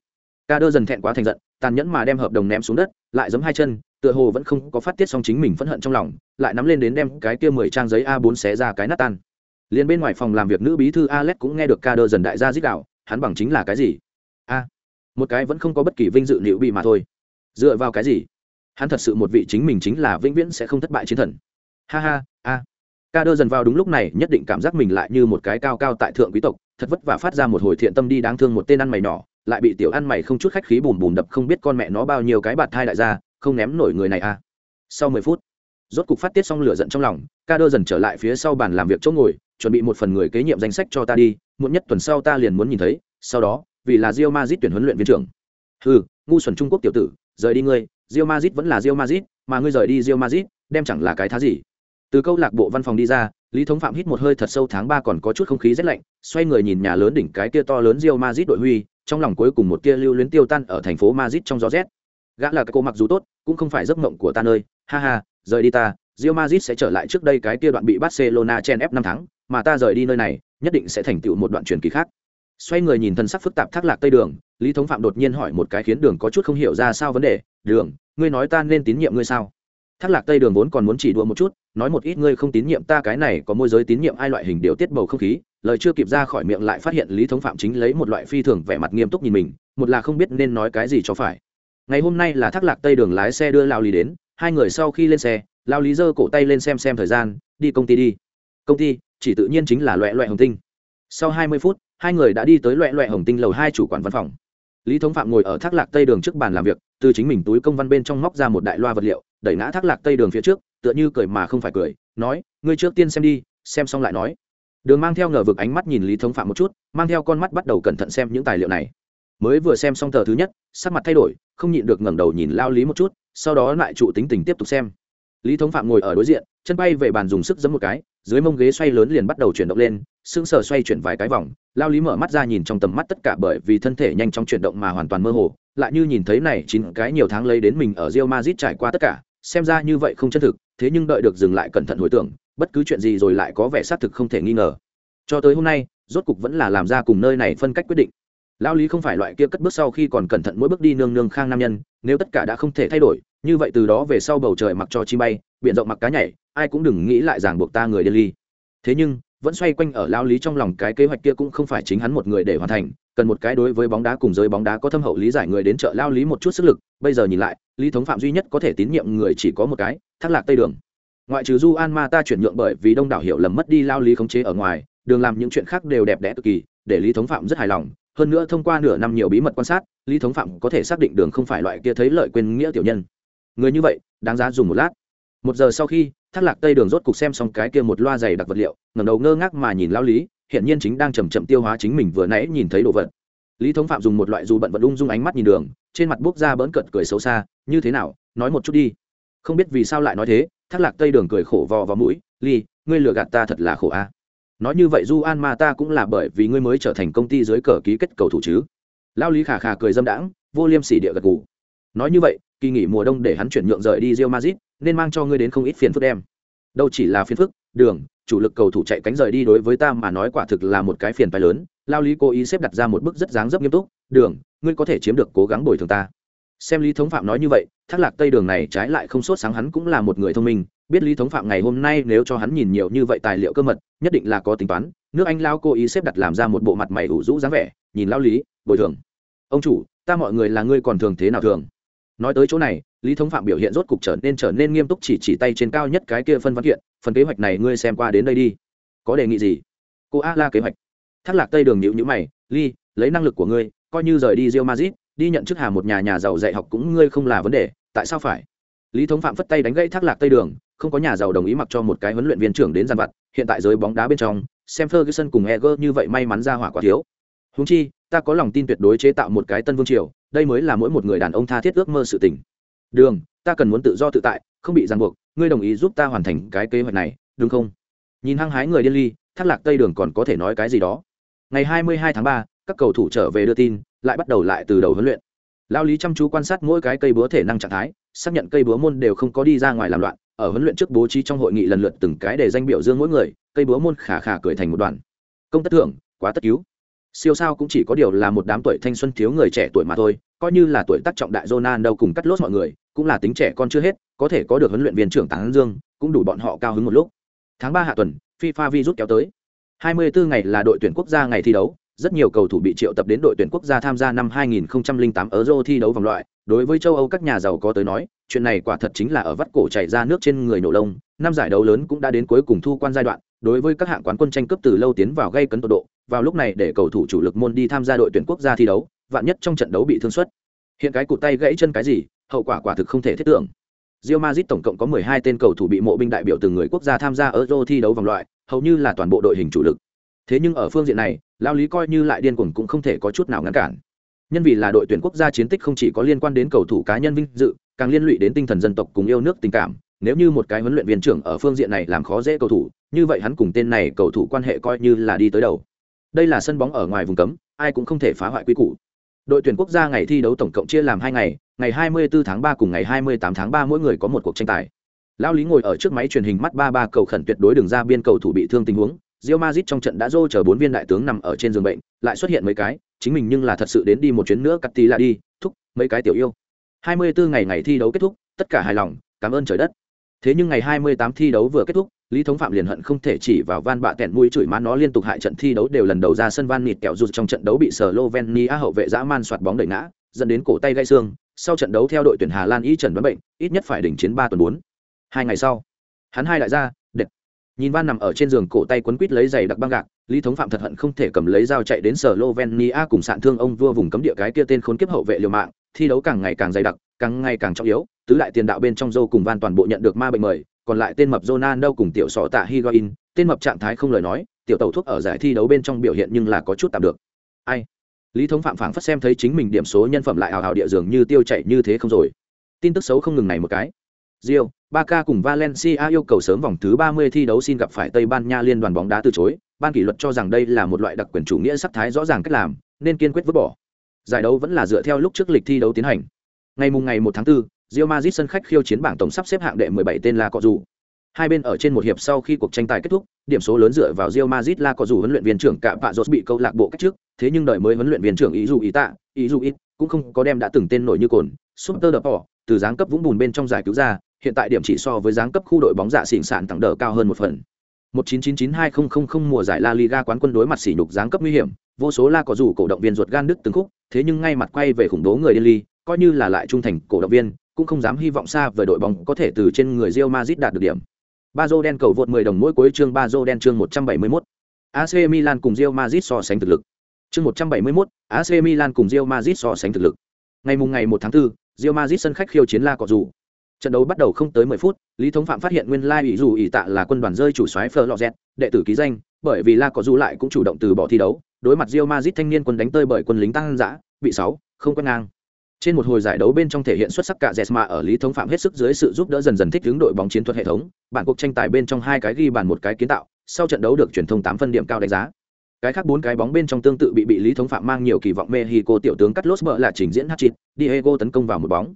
ca đơ dần thẹn quá thành giận, tàn nhẫn mà đem hợp đồng ném xuống đất, lại giấm hai chân, tựa hồ vẫn không có phát tiết xong chính mình phẫn hận trong lòng, lại nắm lên đến đem cái kia mười trang giấy a 4 xé ra cái nát tan. Liền bên ngoài phòng làm việc nữ bí thư alex cũng nghe được ca đơ dần đại gia dích đạo, hắn bằng chính là cái gì? A, một cái vẫn không có bất kỳ vinh dự liệu bị mà thôi. Dựa vào cái gì? Hắn thật sự một vị chính mình chính là vĩnh viễn sẽ không thất bại chiến thần. Ha ha, a. Ca đơ dần vào đúng lúc này, nhất định cảm giác mình lại như một cái cao cao tại thượng quý tộc, thật vất vả phát ra một hồi thiện tâm đi đáng thương một tên ăn mày nhỏ lại bị tiểu ăn mày không chút khách khí bùm bùm đập không biết con mẹ nó bao nhiêu cái bạt thai đại gia, không ném nổi người này a sau mười phút, rốt cục phát tiết xong lửa giận trong lòng, ca đơ dần trở lại phía sau bàn làm việc chỗ ngồi, chuẩn bị một phần người kế nhiệm danh sách cho ta đi, muộn nhất tuần sau ta liền muốn nhìn thấy, sau đó, vì là rio mazit tuyển huấn luyện viên trưởng. Ừ ngu xuẩn trung quốc tiểu tử, rời đi ngươi rio mazit vẫn là rio mazit mà ngươi rời đi rio mazit đem chẳng là cái thá gì. Từ câu lạc bộ văn phòng đi ra, lý thống phạm hít một hơi thật sâu tháng ba còn có chút không khí rét lạnh, xoay người nhìn nhà lớn đỉnh cái kia to lớn rio mazit đội huy trong lòng cuối cùng một tia lưu luyến tiêu tan ở thành phố Madrid trong gió rét. Gã là cái cô mặc dù tốt, cũng không phải giấc mộng của ta nơi. Ha ha, rời đi ta rio Madrid sẽ trở lại trước đây cái kia đoạn bị barcelona chen ép năm tháng, mà ta rời đi nơi này, nhất định sẽ thành tựu một đoạn truyền kỳ khác. Xoay người nhìn thân sắc phức tạp thác lạc tây đường, lý thống phạm đột nhiên hỏi một cái khiến đường có chút không hiểu ra sao vấn đề, đường, ngươi nói ta nên tín nhiệm ngươi sao? Thác lạc tây đường vốn còn muốn chỉ đùa một chút, nói một ít, ngươi không tín nhiệm ta, cái này có môi giới tín nhiệm ai loại hình điều tiết bầu không khí lời chưa kịp ra khỏi miệng lại phát hiện lý thống phạm chính lấy một loại phi thường vẻ mặt nghiêm túc nhìn mình, một là không biết nên nói cái gì cho phải. Ngày hôm nay là thác lạc tây đường lái xe đưa lao lý đến, hai người sau khi lên xe, lao lý giơ cổ tay lên xem xem thời gian, đi công ty đi. Công ty, chỉ tự nhiên chính là loẹ loẹ hồng tinh. Sau hai mươi phút, hai người đã đi tới loẹ loẹ hồng tinh lầu hai chủ quản văn phòng. Lý thống phạm ngồi ở thác lạc tây đường trước bàn làm việc, từ chính mình túi công văn bên trong móc ra một đại loa vật liệu, đẩy ngã thác lạc tây đường phía trước, tựa như cười mà không phải cười, nói, ngươi trước tiên xem đi, xem xong lại nói đường mang theo ngờ vực ánh mắt nhìn lý thống phạm một chút, mang theo con mắt bắt đầu cẩn thận xem những tài liệu này. Mới vừa xem xong tờ thứ nhất, sắc mặt thay đổi, không nhịn được ngẩng đầu nhìn lao lý một chút, sau đó lại trụ tính tình tiếp tục xem. Lý thống phạm ngồi ở đối diện, chân bay về bàn dùng sức giấm một cái, dưới mông ghế xoay lớn liền bắt đầu chuyển động lên, sững sờ xoay chuyển vài cái vòng, lao lý mở mắt ra nhìn trong tầm mắt tất cả bởi vì thân thể nhanh chóng chuyển động mà hoàn toàn mơ hồ, lại như nhìn thấy này chín cái nhiều tháng lấy đến mình ở rio mazit trải qua tất cả, xem ra như vậy không chân thực, thế nhưng đợi được dừng lại cẩn thận hồi tưởng bất cứ chuyện gì rồi lại có vẻ xác thực không thể nghi ngờ. Cho tới hôm nay, rốt cục vẫn là làm ra cùng nơi này phân cách quyết định. Lao lý không phải loại kia cất bước sau khi còn cẩn thận mỗi bước đi nương nương khang nam nhân, nếu tất cả đã không thể thay đổi, như vậy từ đó về sau bầu trời mặc cho chi bay biện rộng mặc cá nhảy, ai cũng đừng nghĩ lại ràng buộc ta người điên ly. Thế nhưng, vẫn xoay quanh ở lao lý trong lòng cái kế hoạch kia cũng không phải chính hắn một người để hoàn thành, cần một cái đối với bóng đá cùng giới bóng đá có thâm hậu lý giải người đến chợ lao lý một chút sức lực. Bây giờ nhìn lại, lý thống phạm duy nhất có thể tín nhiệm người chỉ có một cái, thác lạc tây đường ngoại trừ du an ma ta chuyển nhượng bởi vì đông đảo hiểu lầm mất đi lao lý khống chế ở ngoài, đường làm những chuyện khác đều đẹp đẽ cực kỳ, để lý thống phạm rất hài lòng. Hơn nữa thông qua nửa năm nhiều bí mật quan sát, lý thống phạm có thể xác định đường không phải loại kia thấy lợi quên nghĩa tiểu nhân. Người như vậy, đáng giá dùng một lát. Một giờ sau khi, thác lạc tây đường rốt cục xem xong cái kia một loa dày đặc vật liệu, ngẩng đầu ngơ ngác mà nhìn lao lý hiện nhiên chính đang chầm chậm tiêu hóa chính mình vừa nãy nhìn thấy đồ vật. Lý thống phạm dùng một loại dù bận vận ung dung ánh mắt nhìn đường, trên mặt bốc ra bỡn cợt cười xấu xa, như thế nào? Nói một chút đi. Không biết vì sao lại nói thế thác lạc tây đường cười khổ vò vào mũi, ly, ngươi lừa gạt ta thật là khổ a. Nói như vậy du an ma ta cũng là bởi vì ngươi mới trở thành công ty dưới cờ ký kết cầu thủ chứ. Lao lý khả khả cười dâm đãng, vô liêm sỉ địa gật gù. Nói như vậy, kỳ nghỉ mùa đông để hắn chuyển nhượng rời đi rio mazit nên mang cho ngươi đến không ít phiền phức đem. Đâu chỉ là phiền phức, đường, chủ lực cầu thủ chạy cánh rời đi đối với ta mà nói quả thực là một cái phiền phái lớn. Lao lý cố ý xếp đặt ra một bức rất dáng dấp nghiêm túc, đường, ngươi có thể chiếm được cố gắng bồi thường ta xem lý thống phạm nói như vậy, thác lạc tây đường này trái lại không sốt sáng hắn cũng là một người thông minh, biết lý thống phạm ngày hôm nay nếu cho hắn nhìn nhiều như vậy tài liệu cơ mật, nhất định là có tính toán, nước anh lao cố ý xếp đặt làm ra một bộ mặt mày ủ rũ dáng vẻ, nhìn lao lý, bồi thường. Ông chủ, ta mọi người là ngươi còn thường thế nào thường? Nói tới chỗ này, lý thống phạm biểu hiện rốt cục trở nên trở nên nghiêm túc chỉ chỉ tay trên cao nhất cái kia phân văn kiện, phần kế hoạch này ngươi xem qua đến đây đi. Có đề nghị gì? Cô a la kế hoạch. Thác lạc tây đường nhịu nhữ mày ly lấy năng lực của ngươi, coi như rời đi rio mazit đi nhận chức hà một nhà nhà giàu dạy học cũng ngươi không là vấn đề tại sao phải? Lý thống phạm phất tay đánh gãy thác lạc tây đường không có nhà giàu đồng ý mặc cho một cái huấn luyện viên trưởng đến gian vặt hiện tại giới bóng đá bên trong xem ferguson cùng eger như vậy may mắn ra hỏa quá thiếu. Húng chi ta có lòng tin tuyệt đối chế tạo một cái tân vương triều đây mới là mỗi một người đàn ông tha thiết ước mơ sự tình. Đường ta cần muốn tự do tự tại không bị ràng buộc ngươi đồng ý giúp ta hoàn thành cái kế hoạch này đúng không? Nhìn hăng hái người điên ly thác lạc tây đường còn có thể nói cái gì đó. Ngày 22 tháng 3, các cầu thủ trở về đưa tin lại bắt đầu lại từ đầu huấn luyện. Lao lý chăm chú quan sát mỗi cái cây búa thể năng trạng thái, xác nhận cây búa môn đều không có đi ra ngoài làm loạn, ở huấn luyện trước bố trí trong hội nghị lần lượt từng cái để danh biểu dương mỗi người, cây búa môn khả khả cười thành một đoàn. Công tất thưởng, quá tất cứu. Siêu sao cũng chỉ có điều là một đám tuổi thanh xuân thiếu người trẻ tuổi mà thôi, coi như là tuổi tác trọng đại đâu cùng cắt lốt mọi người, cũng là tính trẻ con chưa hết, có thể có được huấn luyện viên trưởng tán dương, cũng đủ bọn họ cao hứng một lúc. Tháng ba hạ tuần, fifa virus kéo tới. 24 ngày là đội tuyển quốc gia ngày thi đấu rất nhiều cầu thủ bị triệu tập đến đội tuyển quốc gia tham gia năm 2008 Euro thi đấu vòng loại. Đối với châu Âu các nhà giàu có tới nói, chuyện này quả thật chính là ở vắt cổ chảy ra nước trên người nổ lông. Năm giải đấu lớn cũng đã đến cuối cùng thu quan giai đoạn. Đối với các hạng quán quân tranh cướp từ lâu tiến vào gây cấn tột độ, vào lúc này để cầu thủ chủ lực môn đi tham gia đội tuyển quốc gia thi đấu, vạn nhất trong trận đấu bị thương xuất. Hiện cái cụt tay gãy chân cái gì, hậu quả quả thực không thể thiết tưởng. Real Madrid tổng cộng có 12 tên cầu thủ bị mộ binh đại biểu từng người quốc gia tham gia Euro thi đấu vòng loại, hầu như là toàn bộ đội hình chủ lực. Thế nhưng ở phương diện này, lao lý coi như lại điên cuồng cũng không thể có chút nào ngăn cản. Nhân vì là đội tuyển quốc gia chiến tích không chỉ có liên quan đến cầu thủ cá nhân vinh dự càng liên lụy đến tinh thần dân tộc cùng yêu nước tình cảm. Nếu như một cái huấn luyện viên trưởng ở phương diện này làm khó dễ cầu thủ như vậy hắn cùng tên này cầu thủ quan hệ coi như là đi tới đầu. Đây là sân bóng ở ngoài vùng cấm ai cũng không thể phá hoại quy củ. Đội tuyển quốc gia ngày thi đấu tổng cộng chia làm hai ngày ngày 24 tháng 3 cùng ngày 28 tháng 3 mỗi người có một cuộc tranh tài. Lao lý ngồi ở trước máy truyền hình mắt ba ba cầu khẩn tuyệt đối đường ra biên cầu thủ bị thương tình huống Real Madrid trong trận đã dô chờ bốn viên đại tướng nằm ở trên giường bệnh, lại xuất hiện mấy cái, chính mình nhưng là thật sự đến đi một chuyến nữa cắt tí là đi, thúc, mấy cái tiểu yêu. 24 ngày ngày thi đấu kết thúc, tất cả hài lòng, cảm ơn trời đất. Thế nhưng ngày 28 thi đấu vừa kết thúc, Lý Thống Phạm liền hận không thể chỉ vào Van Bạ Tẹn mũi chửi má nó liên tục hại trận thi đấu đều lần đầu ra sân Van Nịt kẹo rụt trong trận đấu bị Slovenia hậu vệ dã man soạt bóng đẩy ngã, dẫn đến cổ tay gãy xương. Sau trận đấu theo đội tuyển Hà Lan y trần vấn bệnh, ít nhất phải đỉnh chiến 3 tuần 4. Hai ngày sau, hắn hai đại gia, nhìn van nằm ở trên giường cổ tay quấn quít lấy giày đặc băng gạc lý thống phạm thật hận không thể cầm lấy dao chạy đến sở lovenia cùng sạn thương ông vua vùng cấm địa cái kia tên khốn kiếp hậu vệ liều mạng thi đấu càng ngày càng dày đặc càng ngày càng trọng yếu tứ đại tiền đạo bên trong dâu cùng van toàn bộ nhận được ma bệnh mời còn lại tên mập Ronaldo cùng tiểu sọ tạ Higuain, tên mập trạng thái không lời nói, tiểu tàu thuốc ở giải thi đấu bên trong biểu hiện nhưng là có chút tạm được. Ai? Lý Thống Phạm phảng phất xem thấy chính mình điểm số nhân phẩm lại hào hào địa dường như tiêu chảy như thế không rồi. Tin tức xấu không ngừng này một cái. Rio, Barca cùng Valencia yêu cầu sớm vòng thứ 30 thi đấu xin gặp phải Tây Ban Nha liên đoàn bóng đá từ chối, ban kỷ luật cho rằng đây là một loại đặc quyền chủ nghĩa sắc thái rõ ràng cách làm, nên kiên quyết vứt bỏ. Giải đấu vẫn là dựa theo lúc trước lịch thi đấu tiến hành. Ngày mùng ngày 1 tháng 4, Real Madrid sân khách khiêu chiến bảng tổng sắp xếp hạng đệ 17 tên là Cọ Dù. Hai bên ở trên một hiệp sau khi cuộc tranh tài kết thúc, điểm số lớn dựa vào Real Madrid là Cọ Dù huấn luyện viên trưởng Cả Pạ Rốt bị câu lạc bộ cách trước, thế nhưng đợi mới huấn luyện viên trưởng Ý Dù Ý Tạ, Ý Dù Ít cũng không có đem đã từng tên nổi như cồn, Super Deport, từ dáng cấp vũng bùn bên trong giải cứu ra, hiện tại điểm chỉ so với giáng cấp khu đội bóng dạ xỉn sản tặng đỡ cao hơn một phần. 1999200 mùa giải La Liga quán quân đối mặt sỉ nhục giáng cấp nguy hiểm, vô số la có rủ cổ động viên ruột gan đứt từng khúc, thế nhưng ngay mặt quay về khủng bố người Delhi, ly, coi như là lại trung thành cổ động viên, cũng không dám hy vọng xa về đội bóng có thể từ trên người Real Madrid đạt được điểm. Bazo đen cầu vượt 10 đồng mỗi cuối chương Bazo đen chương 171. AC Milan cùng Real Madrid so sánh thực lực. Chương 171, AC Milan cùng Real Madrid so sánh thực lực. Ngày mùng ngày 1 tháng 4, Real Madrid sân khách khiêu chiến La Cọ Dù trận đấu bắt đầu không tới mười phút lý thống phạm phát hiện nguyên lai ủy dù ỷ tạ là quân đoàn rơi chủ soái phờ lò dẹt đệ tử ký danh bởi vì la có du lại cũng chủ động từ bỏ thi đấu đối mặt rio mazit thanh niên quân đánh tơi bởi quân lính tăng giã bị sáu không quét ngang trên một hồi giải đấu bên trong thể hiện xuất sắc cả Jesma ở Lý Thống Phạm hết sức dưới sự giúp đỡ dần dần thích ứng đội bóng chiến thuật hệ thống, bản cuộc tranh tài bên trong hai cái ghi bàn một cái kiến tạo, sau trận đấu được truyền thông tám phân điểm cao đánh giá. Cái khác bốn cái bóng bên trong tương tự bị bị Lý Thống Phạm mang nhiều kỳ vọng Mexico tiểu tướng cắt lốt bợ là trình diễn hat-trick, Diego tấn công vào một bóng.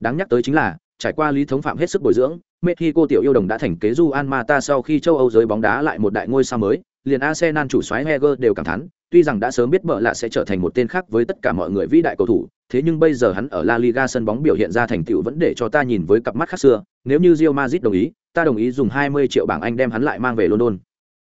Đáng nhắc tới chính là, trải qua lý thống phạm hết sức bồi dưỡng, mexico tiểu yêu đồng đã thành kế du an mata sau khi châu âu giới bóng đá lại một đại ngôi sao mới, liền arsenal chủ soái heger đều cảm thán, tuy rằng đã sớm biết bợ lạ sẽ trở thành một tên khác với tất cả mọi người vĩ đại cầu thủ, thế nhưng bây giờ hắn ở la liga sân bóng biểu hiện ra thành tựu vẫn để cho ta nhìn với cặp mắt khác xưa, nếu như rio mazit đồng ý, ta đồng ý dùng 20 triệu bảng anh đem hắn lại mang về london.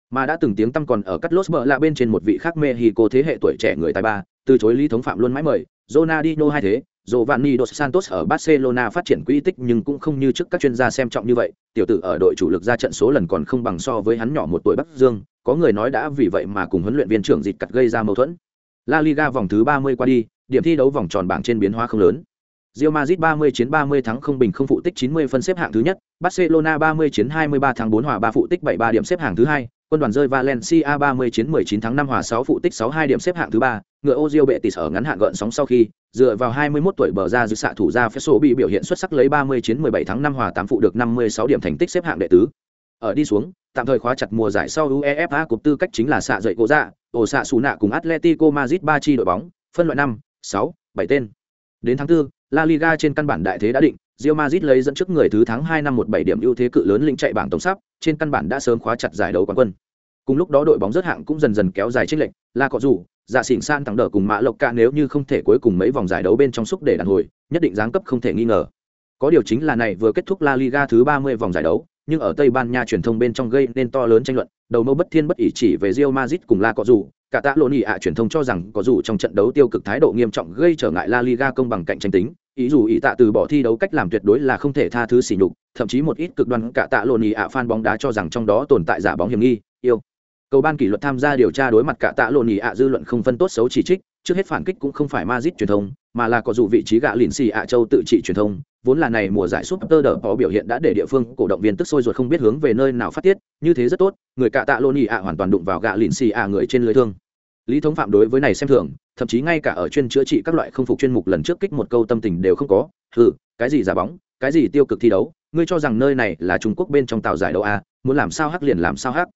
Mà đã từng tiếng tăm còn ở cắt lốt bợ lạ bên trên một vị khác mexico thế hệ tuổi trẻ người tài ba, từ chối lý thống phạm luôn mãi mời, Ronaldinho hai thế Giovanni dos Santos ở Barcelona phát triển quỹ tích nhưng cũng không như trước các chuyên gia xem trọng như vậy, tiểu tử ở đội chủ lực ra trận số lần còn không bằng so với hắn nhỏ một tuổi Bắc Dương, có người nói đã vì vậy mà cùng huấn luyện viên trưởng dịch cặt gây ra mâu thuẫn. La Liga vòng thứ 30 qua đi, điểm thi đấu vòng tròn bảng trên biến hóa không lớn. Real Madrid 30 chiến 30 thắng không bình không phụ tích 90 phân xếp hạng thứ nhất, Barcelona 30 chiến 23 thắng 4 hòa 3 phụ tích 73 điểm xếp hạng thứ hai, quân đoàn rơi Valencia 30 chiến 19 thắng 5 hòa 6 phụ tích 62 điểm xếp hạng thứ ba, ngựa Ozil Betis ở ngắn hạn gợn sóng sau khi, dựa vào 21 tuổi bờ ra giữ xạ thủ ra phép số bị biểu hiện xuất sắc lấy 30 chiến 17 thắng 5 hòa 8 phụ được 56 điểm thành tích xếp hạng đệ tứ. Ở đi xuống, tạm thời khóa chặt mùa giải sau UEFA cục tư cách chính là xạ dậy cổ dạ, ổ xạ xù nạ cùng Atletico Madrid ba chi đội bóng, phân loại 5, 6, 7 tên. Đến tháng 4, La Liga trên căn bản đại thế đã định, Real Madrid lấy dẫn trước người thứ tháng 2 năm 17 điểm ưu thế cự lớn lĩnh chạy bảng tổng sắp, trên căn bản đã sớm khóa chặt giải đấu quán quân. Cùng lúc đó đội bóng rớt hạng cũng dần dần kéo dài chênh lệch, La có Dù, Dạ Xỉn San thắng đỡ cùng Mã Lộc Ca nếu như không thể cuối cùng mấy vòng giải đấu bên trong xúc để đàn hồi, nhất định giáng cấp không thể nghi ngờ. Có điều chính là này vừa kết thúc La Liga thứ 30 vòng giải đấu, nhưng ở Tây Ban Nha truyền thông bên trong gây nên to lớn tranh luận, đầu mâu bất thiên bất ỷ chỉ về Real Madrid cùng La Cọ Dù, cả tạ lộn ỉ ạ truyền thông cho rằng có dù trong trận đấu tiêu cực thái độ nghiêm trọng gây trở ngại La Liga công bằng cạnh tranh tính, ý dù ý tạ từ bỏ thi đấu cách làm tuyệt đối là không thể tha thứ sỉ nhục, thậm chí một ít cực đoan cả tạ lộn ý ạ fan bóng đá cho rằng trong đó tồn tại giả bóng hiểm nghi, yêu. Cầu ban kỷ luật tham gia điều tra đối mặt cả tạ lộn ý ạ dư luận không phân tốt xấu chỉ trích, trước hết phản kích cũng không phải Madrid truyền thông, mà là có dù vị trí gạ lìn xì ạ châu tự trị truyền thông, vốn là này mùa giải súp tơ đờ có biểu hiện đã để địa phương cổ động viên tức sôi ruột không biết hướng về nơi nào phát tiết, như thế rất tốt, người cả tạ lộn ý ạ hoàn toàn đụng vào gạ lìn xì ạ người trên lưới thương lý thống phạm đối với này xem thường thậm chí ngay cả ở chuyên chữa trị các loại không phục chuyên mục lần trước kích một câu tâm tình đều không có. Ừ cái gì giả bóng cái gì tiêu cực thi đấu ngươi cho rằng nơi này là trung quốc bên trong tàu giải đấu à, muốn làm sao hắc liền làm sao hắc.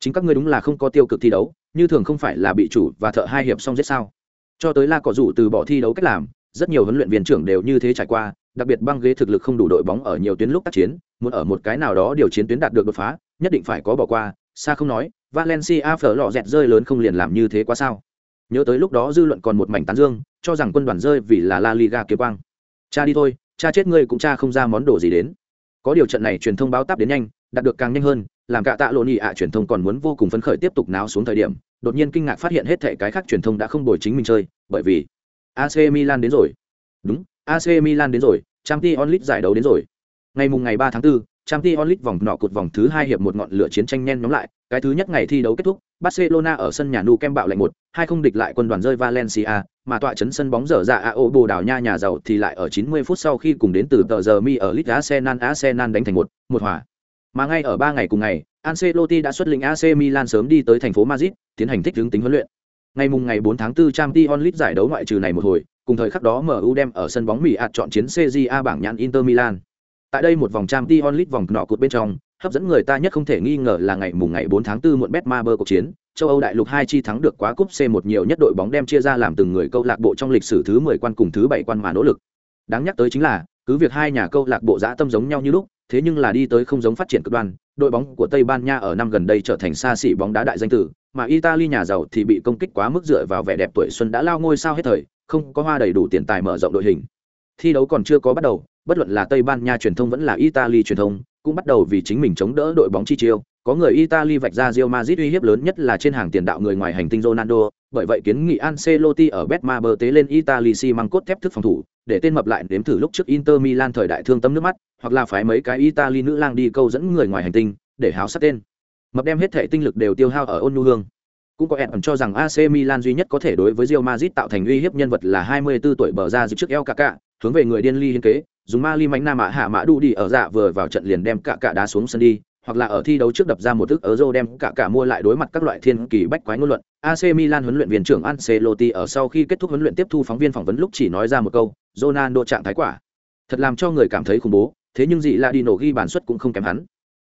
Chính các ngươi đúng là không có tiêu cực thi đấu như thường không phải là bị chủ và thợ hai hiệp xong giết sao. Cho tới la cỏ rủ từ bỏ thi đấu cách làm rất nhiều huấn luyện viên trưởng đều như thế trải qua đặc biệt băng ghế thực lực không đủ đội bóng ở nhiều tuyến lúc tác chiến muốn ở một cái nào đó điều chiến tuyến đạt được đột phá nhất định phải có bỏ qua xa không nói Valencia phở lọ dẹt rơi lớn không liền làm như thế quá sao? Nhớ tới lúc đó dư luận còn một mảnh tán dương, cho rằng quân đoàn rơi vì là La Liga kiếm quang. Cha đi thôi, cha chết ngươi cũng cha không ra món đồ gì đến. Có điều trận này truyền thông báo táp đến nhanh, đạt được càng nhanh hơn, làm cả tạ lộ nhị ạ truyền thông còn muốn vô cùng phấn khởi tiếp tục náo xuống thời điểm, đột nhiên kinh ngạc phát hiện hết thảy cái khác truyền thông đã không bồi chính mình chơi, bởi vì AC Milan đến rồi. Đúng, AC Milan đến rồi, Champions League giải đấu đến rồi. Ngày mùng ngày 3 tháng 4, Champions League vòng nọ cột vòng thứ hai hiệp một ngọn lửa chiến tranh nhen nhóm lại, cái thứ nhất ngày thi đấu kết thúc, Barcelona ở sân nhà Nou Camp bạo lạnh một, hai không địch lại quân đoàn rơi Valencia, mà tọa chấn sân bóng dở dạ AO Bồ Đào nha nhà giàu thì lại ở 90 phút sau khi cùng đến từ tờ giờ mi ở League Arsenal Arsenal đánh thành một, một hòa. Mà ngay ở ba ngày cùng ngày, Ancelotti đã xuất lĩnh AC Milan sớm đi tới thành phố Madrid, tiến hành thích ứng tính huấn luyện. Ngày mùng ngày 4 tháng 4 Champions League giải đấu ngoại trừ này một hồi, cùng thời khắc đó MU đem ở sân bóng Mỹ ạt chọn chiến CJA bảng nhãn Inter Milan. Tại đây một vòng trang Champions League vòng nọ cột bên trong, hấp dẫn người ta nhất không thể nghi ngờ là ngày mùng ngày 4 tháng 4 muộn Betmaber cuộc chiến, châu Âu đại lục hai chi thắng được quá cúp C1 nhiều nhất đội bóng đem chia ra làm từng người câu lạc bộ trong lịch sử thứ 10 quan cùng thứ 7 quan mà nỗ lực. Đáng nhắc tới chính là, cứ việc hai nhà câu lạc bộ dã tâm giống nhau như lúc, thế nhưng là đi tới không giống phát triển cực đoan, đội bóng của Tây Ban Nha ở năm gần đây trở thành xa xỉ bóng đá đại danh tử, mà Italy nhà giàu thì bị công kích quá mức dựa vào vẻ đẹp tuổi xuân đã lao ngôi sao hết thời, không có hoa đầy đủ tiền tài mở rộng đội hình. Thi đấu còn chưa có bắt đầu, bất luận là Tây Ban Nha truyền thông vẫn là Italy truyền thông, cũng bắt đầu vì chính mình chống đỡ đội bóng chi chiêu. Có người Italy vạch ra Real Madrid uy hiếp lớn nhất là trên hàng tiền đạo người ngoài hành tinh Ronaldo, bởi vậy kiến nghị Ancelotti ở Betmaber tế lên Italy xi măng cốt thép thức phòng thủ, để tên mập lại nếm thử lúc trước Inter Milan thời đại thương tâm nước mắt, hoặc là phải mấy cái Italy nữ lang đi câu dẫn người ngoài hành tinh, để háo sát tên. Mập đem hết thể tinh lực đều tiêu hao ở ôn nhu hương. Cũng có ẩn cho rằng AC Milan duy nhất có thể đối với Real Madrid tạo thành uy hiếp nhân vật là 24 tuổi bờ ra dịp trước El Caca, hướng về người điên ly hiên kế, dùng ma ly mánh nam ạ hạ mã đu đi ở dạ vừa vào trận liền đem cả cả đá xuống sân đi, hoặc là ở thi đấu trước đập ra một thức euro đem cả cả mua lại đối mặt các loại thiên kỳ bách quái ngôn luận. AC Milan huấn luyện viên trưởng Ancelotti ở sau khi kết thúc huấn luyện tiếp thu phóng viên phỏng vấn lúc chỉ nói ra một câu, Ronaldo trạng thái quả. Thật làm cho người cảm thấy khủng bố, thế nhưng dị là đi nổ ghi bản suất cũng không kém hắn.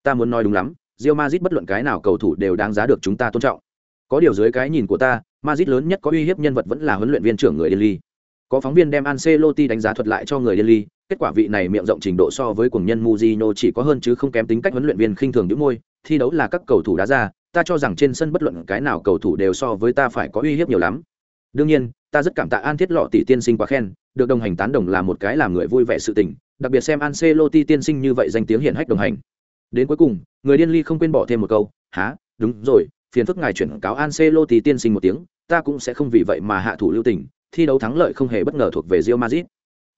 Ta muốn nói đúng lắm, Real Madrid bất luận cái nào cầu thủ đều đáng giá được chúng ta tôn trọng. Có điều dưới cái nhìn của ta, Madrid lớn nhất có uy hiếp nhân vật vẫn là huấn luyện viên trưởng người Delhi có phóng viên đem Ancelotti đánh giá thuật lại cho người Delhi kết quả vị này miệng rộng trình độ so với cuồng nhân Mujino chỉ có hơn chứ không kém tính cách huấn luyện viên khinh thường những môi, thi đấu là các cầu thủ đá ra, ta cho rằng trên sân bất luận cái nào cầu thủ đều so với ta phải có uy hiếp nhiều lắm. Đương nhiên, ta rất cảm tạ An Thiết Lọ tỷ tiên sinh quá khen, được đồng hành tán đồng là một cái làm người vui vẻ sự tình, đặc biệt xem Ancelotti tiên sinh như vậy danh tiếng hiển hách đồng hành. Đến cuối cùng, người điên ly không quên bỏ thêm một câu, "Hả, đúng rồi, phiền phức ngài chuyển cáo Ancelotti tiên sinh một tiếng, ta cũng sẽ không vì vậy mà hạ thủ lưu tình, thi đấu thắng lợi không hề bất ngờ thuộc về Real Madrid."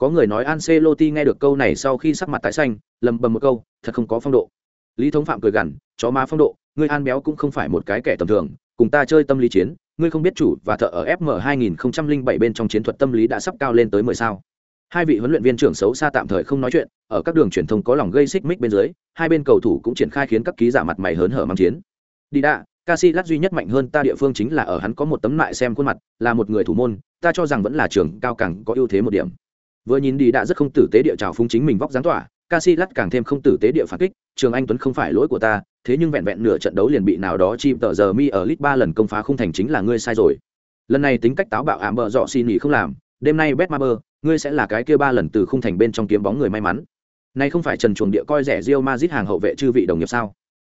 Có người nói Ancelotti nghe được câu này sau khi sắc mặt tái xanh, lầm bầm một câu, thật không có phong độ. Lý Thống Phạm cười gằn, chó má phong độ, ngươi An béo cũng không phải một cái kẻ tầm thường, cùng ta chơi tâm lý chiến, ngươi không biết chủ và thợ ở FM 2007 bên trong chiến thuật tâm lý đã sắp cao lên tới 10 sao. Hai vị huấn luyện viên trưởng xấu xa tạm thời không nói chuyện, ở các đường truyền thông có lòng gây xích mích bên dưới, hai bên cầu thủ cũng triển khai khiến các ký giả mặt mày hớn hở mang chiến. Đi đã, Casillas duy nhất mạnh hơn ta địa phương chính là ở hắn có một tấm lại xem khuôn mặt, là một người thủ môn, ta cho rằng vẫn là trưởng cao càng có ưu thế một điểm. Vừa nhìn đi đã rất không tử tế địa trào phúng chính mình vóc dáng tỏa, Casillas càng thêm không tử tế địa phản kích, Trường Anh Tuấn không phải lỗi của ta, thế nhưng vẹn vẹn nửa trận đấu liền bị nào đó chim tờ giờ mi ở lit ba lần công phá không thành chính là ngươi sai rồi. Lần này tính cách táo bạo ảm bợ dọ xin nghỉ không làm, đêm nay Betmaber, ngươi sẽ là cái kia ba lần từ khung thành bên trong kiếm bóng người may mắn. Này không phải Trần Chuồng địa coi rẻ Real Madrid hàng hậu vệ chư vị đồng nghiệp sao?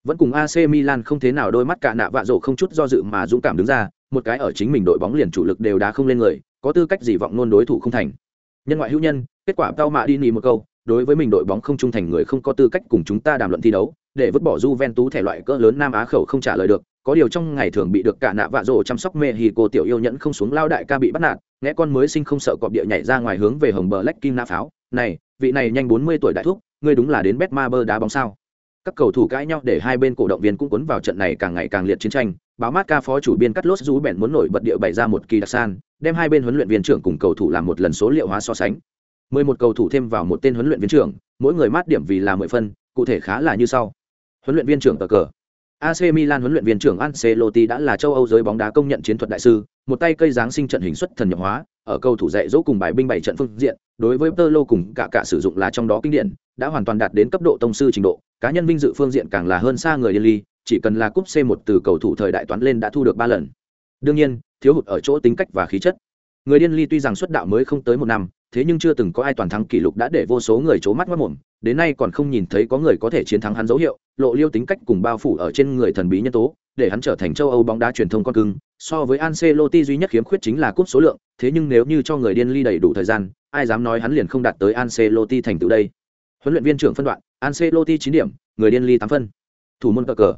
Vẫn cùng AC Milan không thế nào đôi mắt cả nạ vạ rổ không chút do dự mà dũng cảm đứng ra, một cái ở chính mình đội bóng liền chủ lực đều đá không lên người, có tư cách gì vọng nôn đối thủ không thành. Nhân ngoại hữu nhân, kết quả tao mạ đi nỉ một câu, đối với mình đội bóng không trung thành người không có tư cách cùng chúng ta đàm luận thi đấu, để vứt bỏ Juventus thể loại cỡ lớn Nam Á khẩu không trả lời được, có điều trong ngày thường bị được cả nạ vạ rồ chăm sóc mẹ hì cô tiểu yêu nhẫn không xuống lao đại ca bị bắt nạt, nghe con mới sinh không sợ cọp địa nhảy ra ngoài hướng về hồng bờ lách kim na pháo, này, vị này nhanh 40 tuổi đại thúc, ngươi đúng là đến Betmaber đá bóng sao? Các cầu thủ cãi nhau để hai bên cổ động viên cũng cuốn vào trận này càng ngày càng liệt chiến tranh, báo mát ca phó chủ biên cắt lốt rú bèn muốn nổi bật địa bày ra một kỳ đặc san, đem hai bên huấn luyện viên trưởng cùng cầu thủ làm một lần số liệu hóa so sánh. 11 cầu thủ thêm vào một tên huấn luyện viên trưởng, mỗi người mát điểm vì là 10 phân, cụ thể khá là như sau. Huấn luyện viên trưởng tờ cờ. AC Milan huấn luyện viên trưởng Ancelotti đã là châu Âu giới bóng đá công nhận chiến thuật đại sư, một tay cây dáng sinh trận hình xuất thần nhập hóa, ở cầu thủ dạy dỗ cùng bài binh bảy trận phương diện, đối với Pirlo cùng cả cả sử dụng là trong đó kinh điển, đã hoàn toàn đạt đến cấp độ tông sư trình độ, cá nhân vinh dự phương diện càng là hơn xa người điên ly, chỉ cần là cúp C1 từ cầu thủ thời đại toán lên đã thu được 3 lần. Đương nhiên, thiếu hụt ở chỗ tính cách và khí chất. Người điên ly tuy rằng xuất đạo mới không tới một năm, thế nhưng chưa từng có ai toàn thắng kỷ lục đã để vô số người chố mắt ngất mồm, đến nay còn không nhìn thấy có người có thể chiến thắng hắn dấu hiệu, lộ liêu tính cách cùng bao phủ ở trên người thần bí nhân tố, để hắn trở thành châu Âu bóng đá truyền thông con cưng. So với Ancelotti duy nhất khiếm khuyết chính là cúp số lượng, thế nhưng nếu như cho người điên ly đầy đủ thời gian, ai dám nói hắn liền không đạt tới Ancelotti thành tựu đây. Huấn luyện viên trưởng phân đoạn, Ancelotti 9 điểm, người điên ly 8 phân. Thủ môn cờ cờ.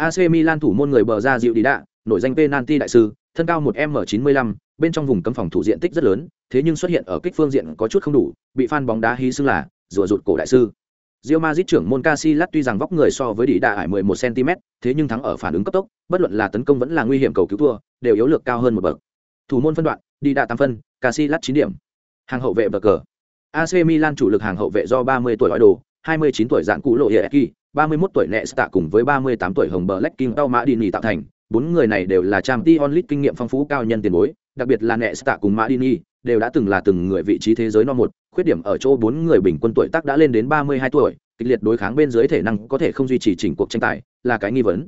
AC Milan thủ môn người bờ ra dịu đi đạ, nổi danh penalty đại sư, thân cao 1m95, bên trong vùng cấm phòng thủ diện tích rất lớn, thế nhưng xuất hiện ở kích phương diện có chút không đủ, bị fan bóng đá hí xưng là rùa rụt cổ đại sư. Real Madrid trưởng môn Casillas tuy rằng vóc người so với Đi Đạ ải 11 cm, thế nhưng thắng ở phản ứng cấp tốc, bất luận là tấn công vẫn là nguy hiểm cầu cứu thua, đều yếu lược cao hơn một bậc. Thủ môn phân đoạn, Đi đạ 8 phân, Casillas 9 điểm. Hàng hậu vệ bậc cờ. AC Milan chủ lực hàng hậu vệ do 30 tuổi Oido, 29 tuổi dạng cũ lộ Hieki, 31 tuổi Nesta cùng với 38 tuổi Hồng Black King Tao Mã Dini tạo thành, bốn người này đều là Champions League kinh nghiệm phong phú cao nhân tiền bối, đặc biệt là Nesta cùng Mã Dini, đều đã từng là từng người vị trí thế giới no một, khuyết điểm ở chỗ bốn người bình quân tuổi tác đã lên đến 32 tuổi, kịch liệt đối kháng bên dưới thể năng có thể không duy trì chỉnh cuộc tranh tài, là cái nghi vấn.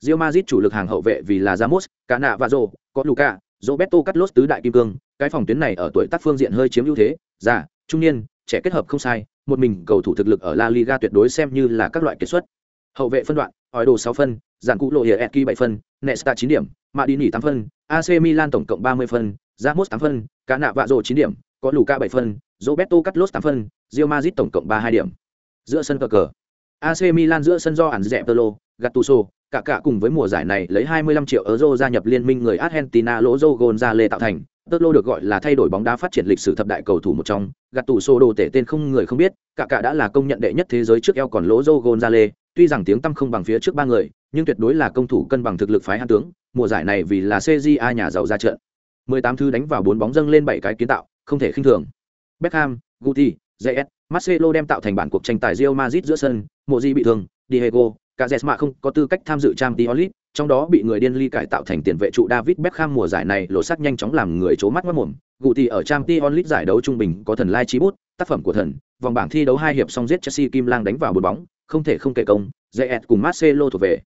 Real Madrid chủ lực hàng hậu vệ vì là Ramos, Cana và Zô, có Luca, Roberto Carlos tứ đại kim cương, cái phòng tuyến này ở tuổi tác phương diện hơi chiếm ưu thế, già, trung niên, trẻ kết hợp không sai, một mình cầu thủ thực lực ở La Liga tuyệt đối xem như là các loại kết xuất. Hậu vệ phân đoạn, hỏi đồ 6 phân, giản cũ lộ hiệp 7 phân, Nesta 9 điểm, Madini 8 phân, AC Milan tổng cộng 30 phân, Ramos 8 phân, Cá nạ vạ rồ 9 điểm, có Luca 7 phân, Roberto Carlos 8 phân, Real Madrid tổng cộng 32 điểm. Giữa sân cờ cờ. AC Milan giữa sân do ẩn dẹp Tolo, Gattuso, cả cả cùng với mùa giải này lấy 25 triệu euro gia nhập liên minh người Argentina Lozo Gonzalez tạo thành. Tolo được gọi là thay đổi bóng đá phát triển lịch sử thập đại cầu thủ một trong, gạt tủ sô đồ tể tên không người không biết, cả cả đã là công nhận đệ nhất thế giới trước eo còn lỗ Lozo Gonzalez, tuy rằng tiếng tăm không bằng phía trước ba người, nhưng tuyệt đối là công thủ cân bằng thực lực phái hãn tướng, mùa giải này vì là CJA nhà giàu ra trận. 18 thứ đánh vào bốn bóng dâng lên bảy cái kiến tạo, không thể khinh thường. Beckham, Guti, JS, Marcelo đem tạo thành bản cuộc tranh tài Real Madrid giữa sân, Mộ Di bị thương, Diego, Cazeema không có tư cách tham dự Champions League, trong đó bị người điên ly cải tạo thành tiền vệ trụ David Beckham mùa giải này lộ sắc nhanh chóng làm người chố mắt mắt mồm. Guti ở Champions League giải đấu trung bình có thần lai chí bút, tác phẩm của thần, vòng bảng thi đấu hai hiệp xong giết Chelsea Kim Lang đánh vào bốn bóng, không thể không kể công, Zayet cùng Marcelo thuộc về.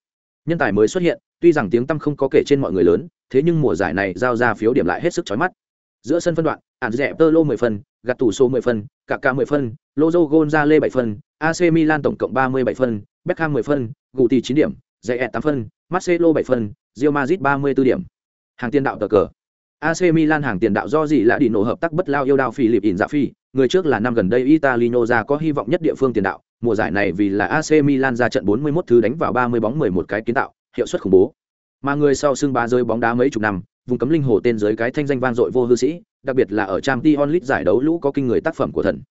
Nhân tài mới xuất hiện, tuy rằng tiếng tăm không có kể trên mọi người lớn, thế nhưng mùa giải này giao ra phiếu điểm lại hết sức chói mắt. Giữa sân phân đoạn, ản rẻ tơ lô 10 phân, gạt tủ số 10 phân, cả cả 10 phân, Lozo Gonzale 7 phân, AC Milan tổng cộng 37 phân, Beckham 10 phân, Guti 9 điểm, Zaire tám phân, Marcelo bảy phân, Real Madrid 34 điểm. Hàng tiền đạo tờ cờ. AC Milan hàng tiền đạo do gì lạ đi nổ hợp tác bất lao yêu đao Philip phi? người trước là năm gần đây Italino ra có hy vọng nhất địa phương tiền đạo, mùa giải này vì là AC Milan ra trận 41 thứ đánh vào 30 bóng 11 cái kiến tạo, hiệu suất khủng bố. Mà người sau xưng ba rơi bóng đá mấy chục năm, vùng cấm linh hồ tên giới cái thanh danh vang dội vô hư sĩ, đặc biệt là ở Champions League giải đấu lũ có kinh người tác phẩm của thần.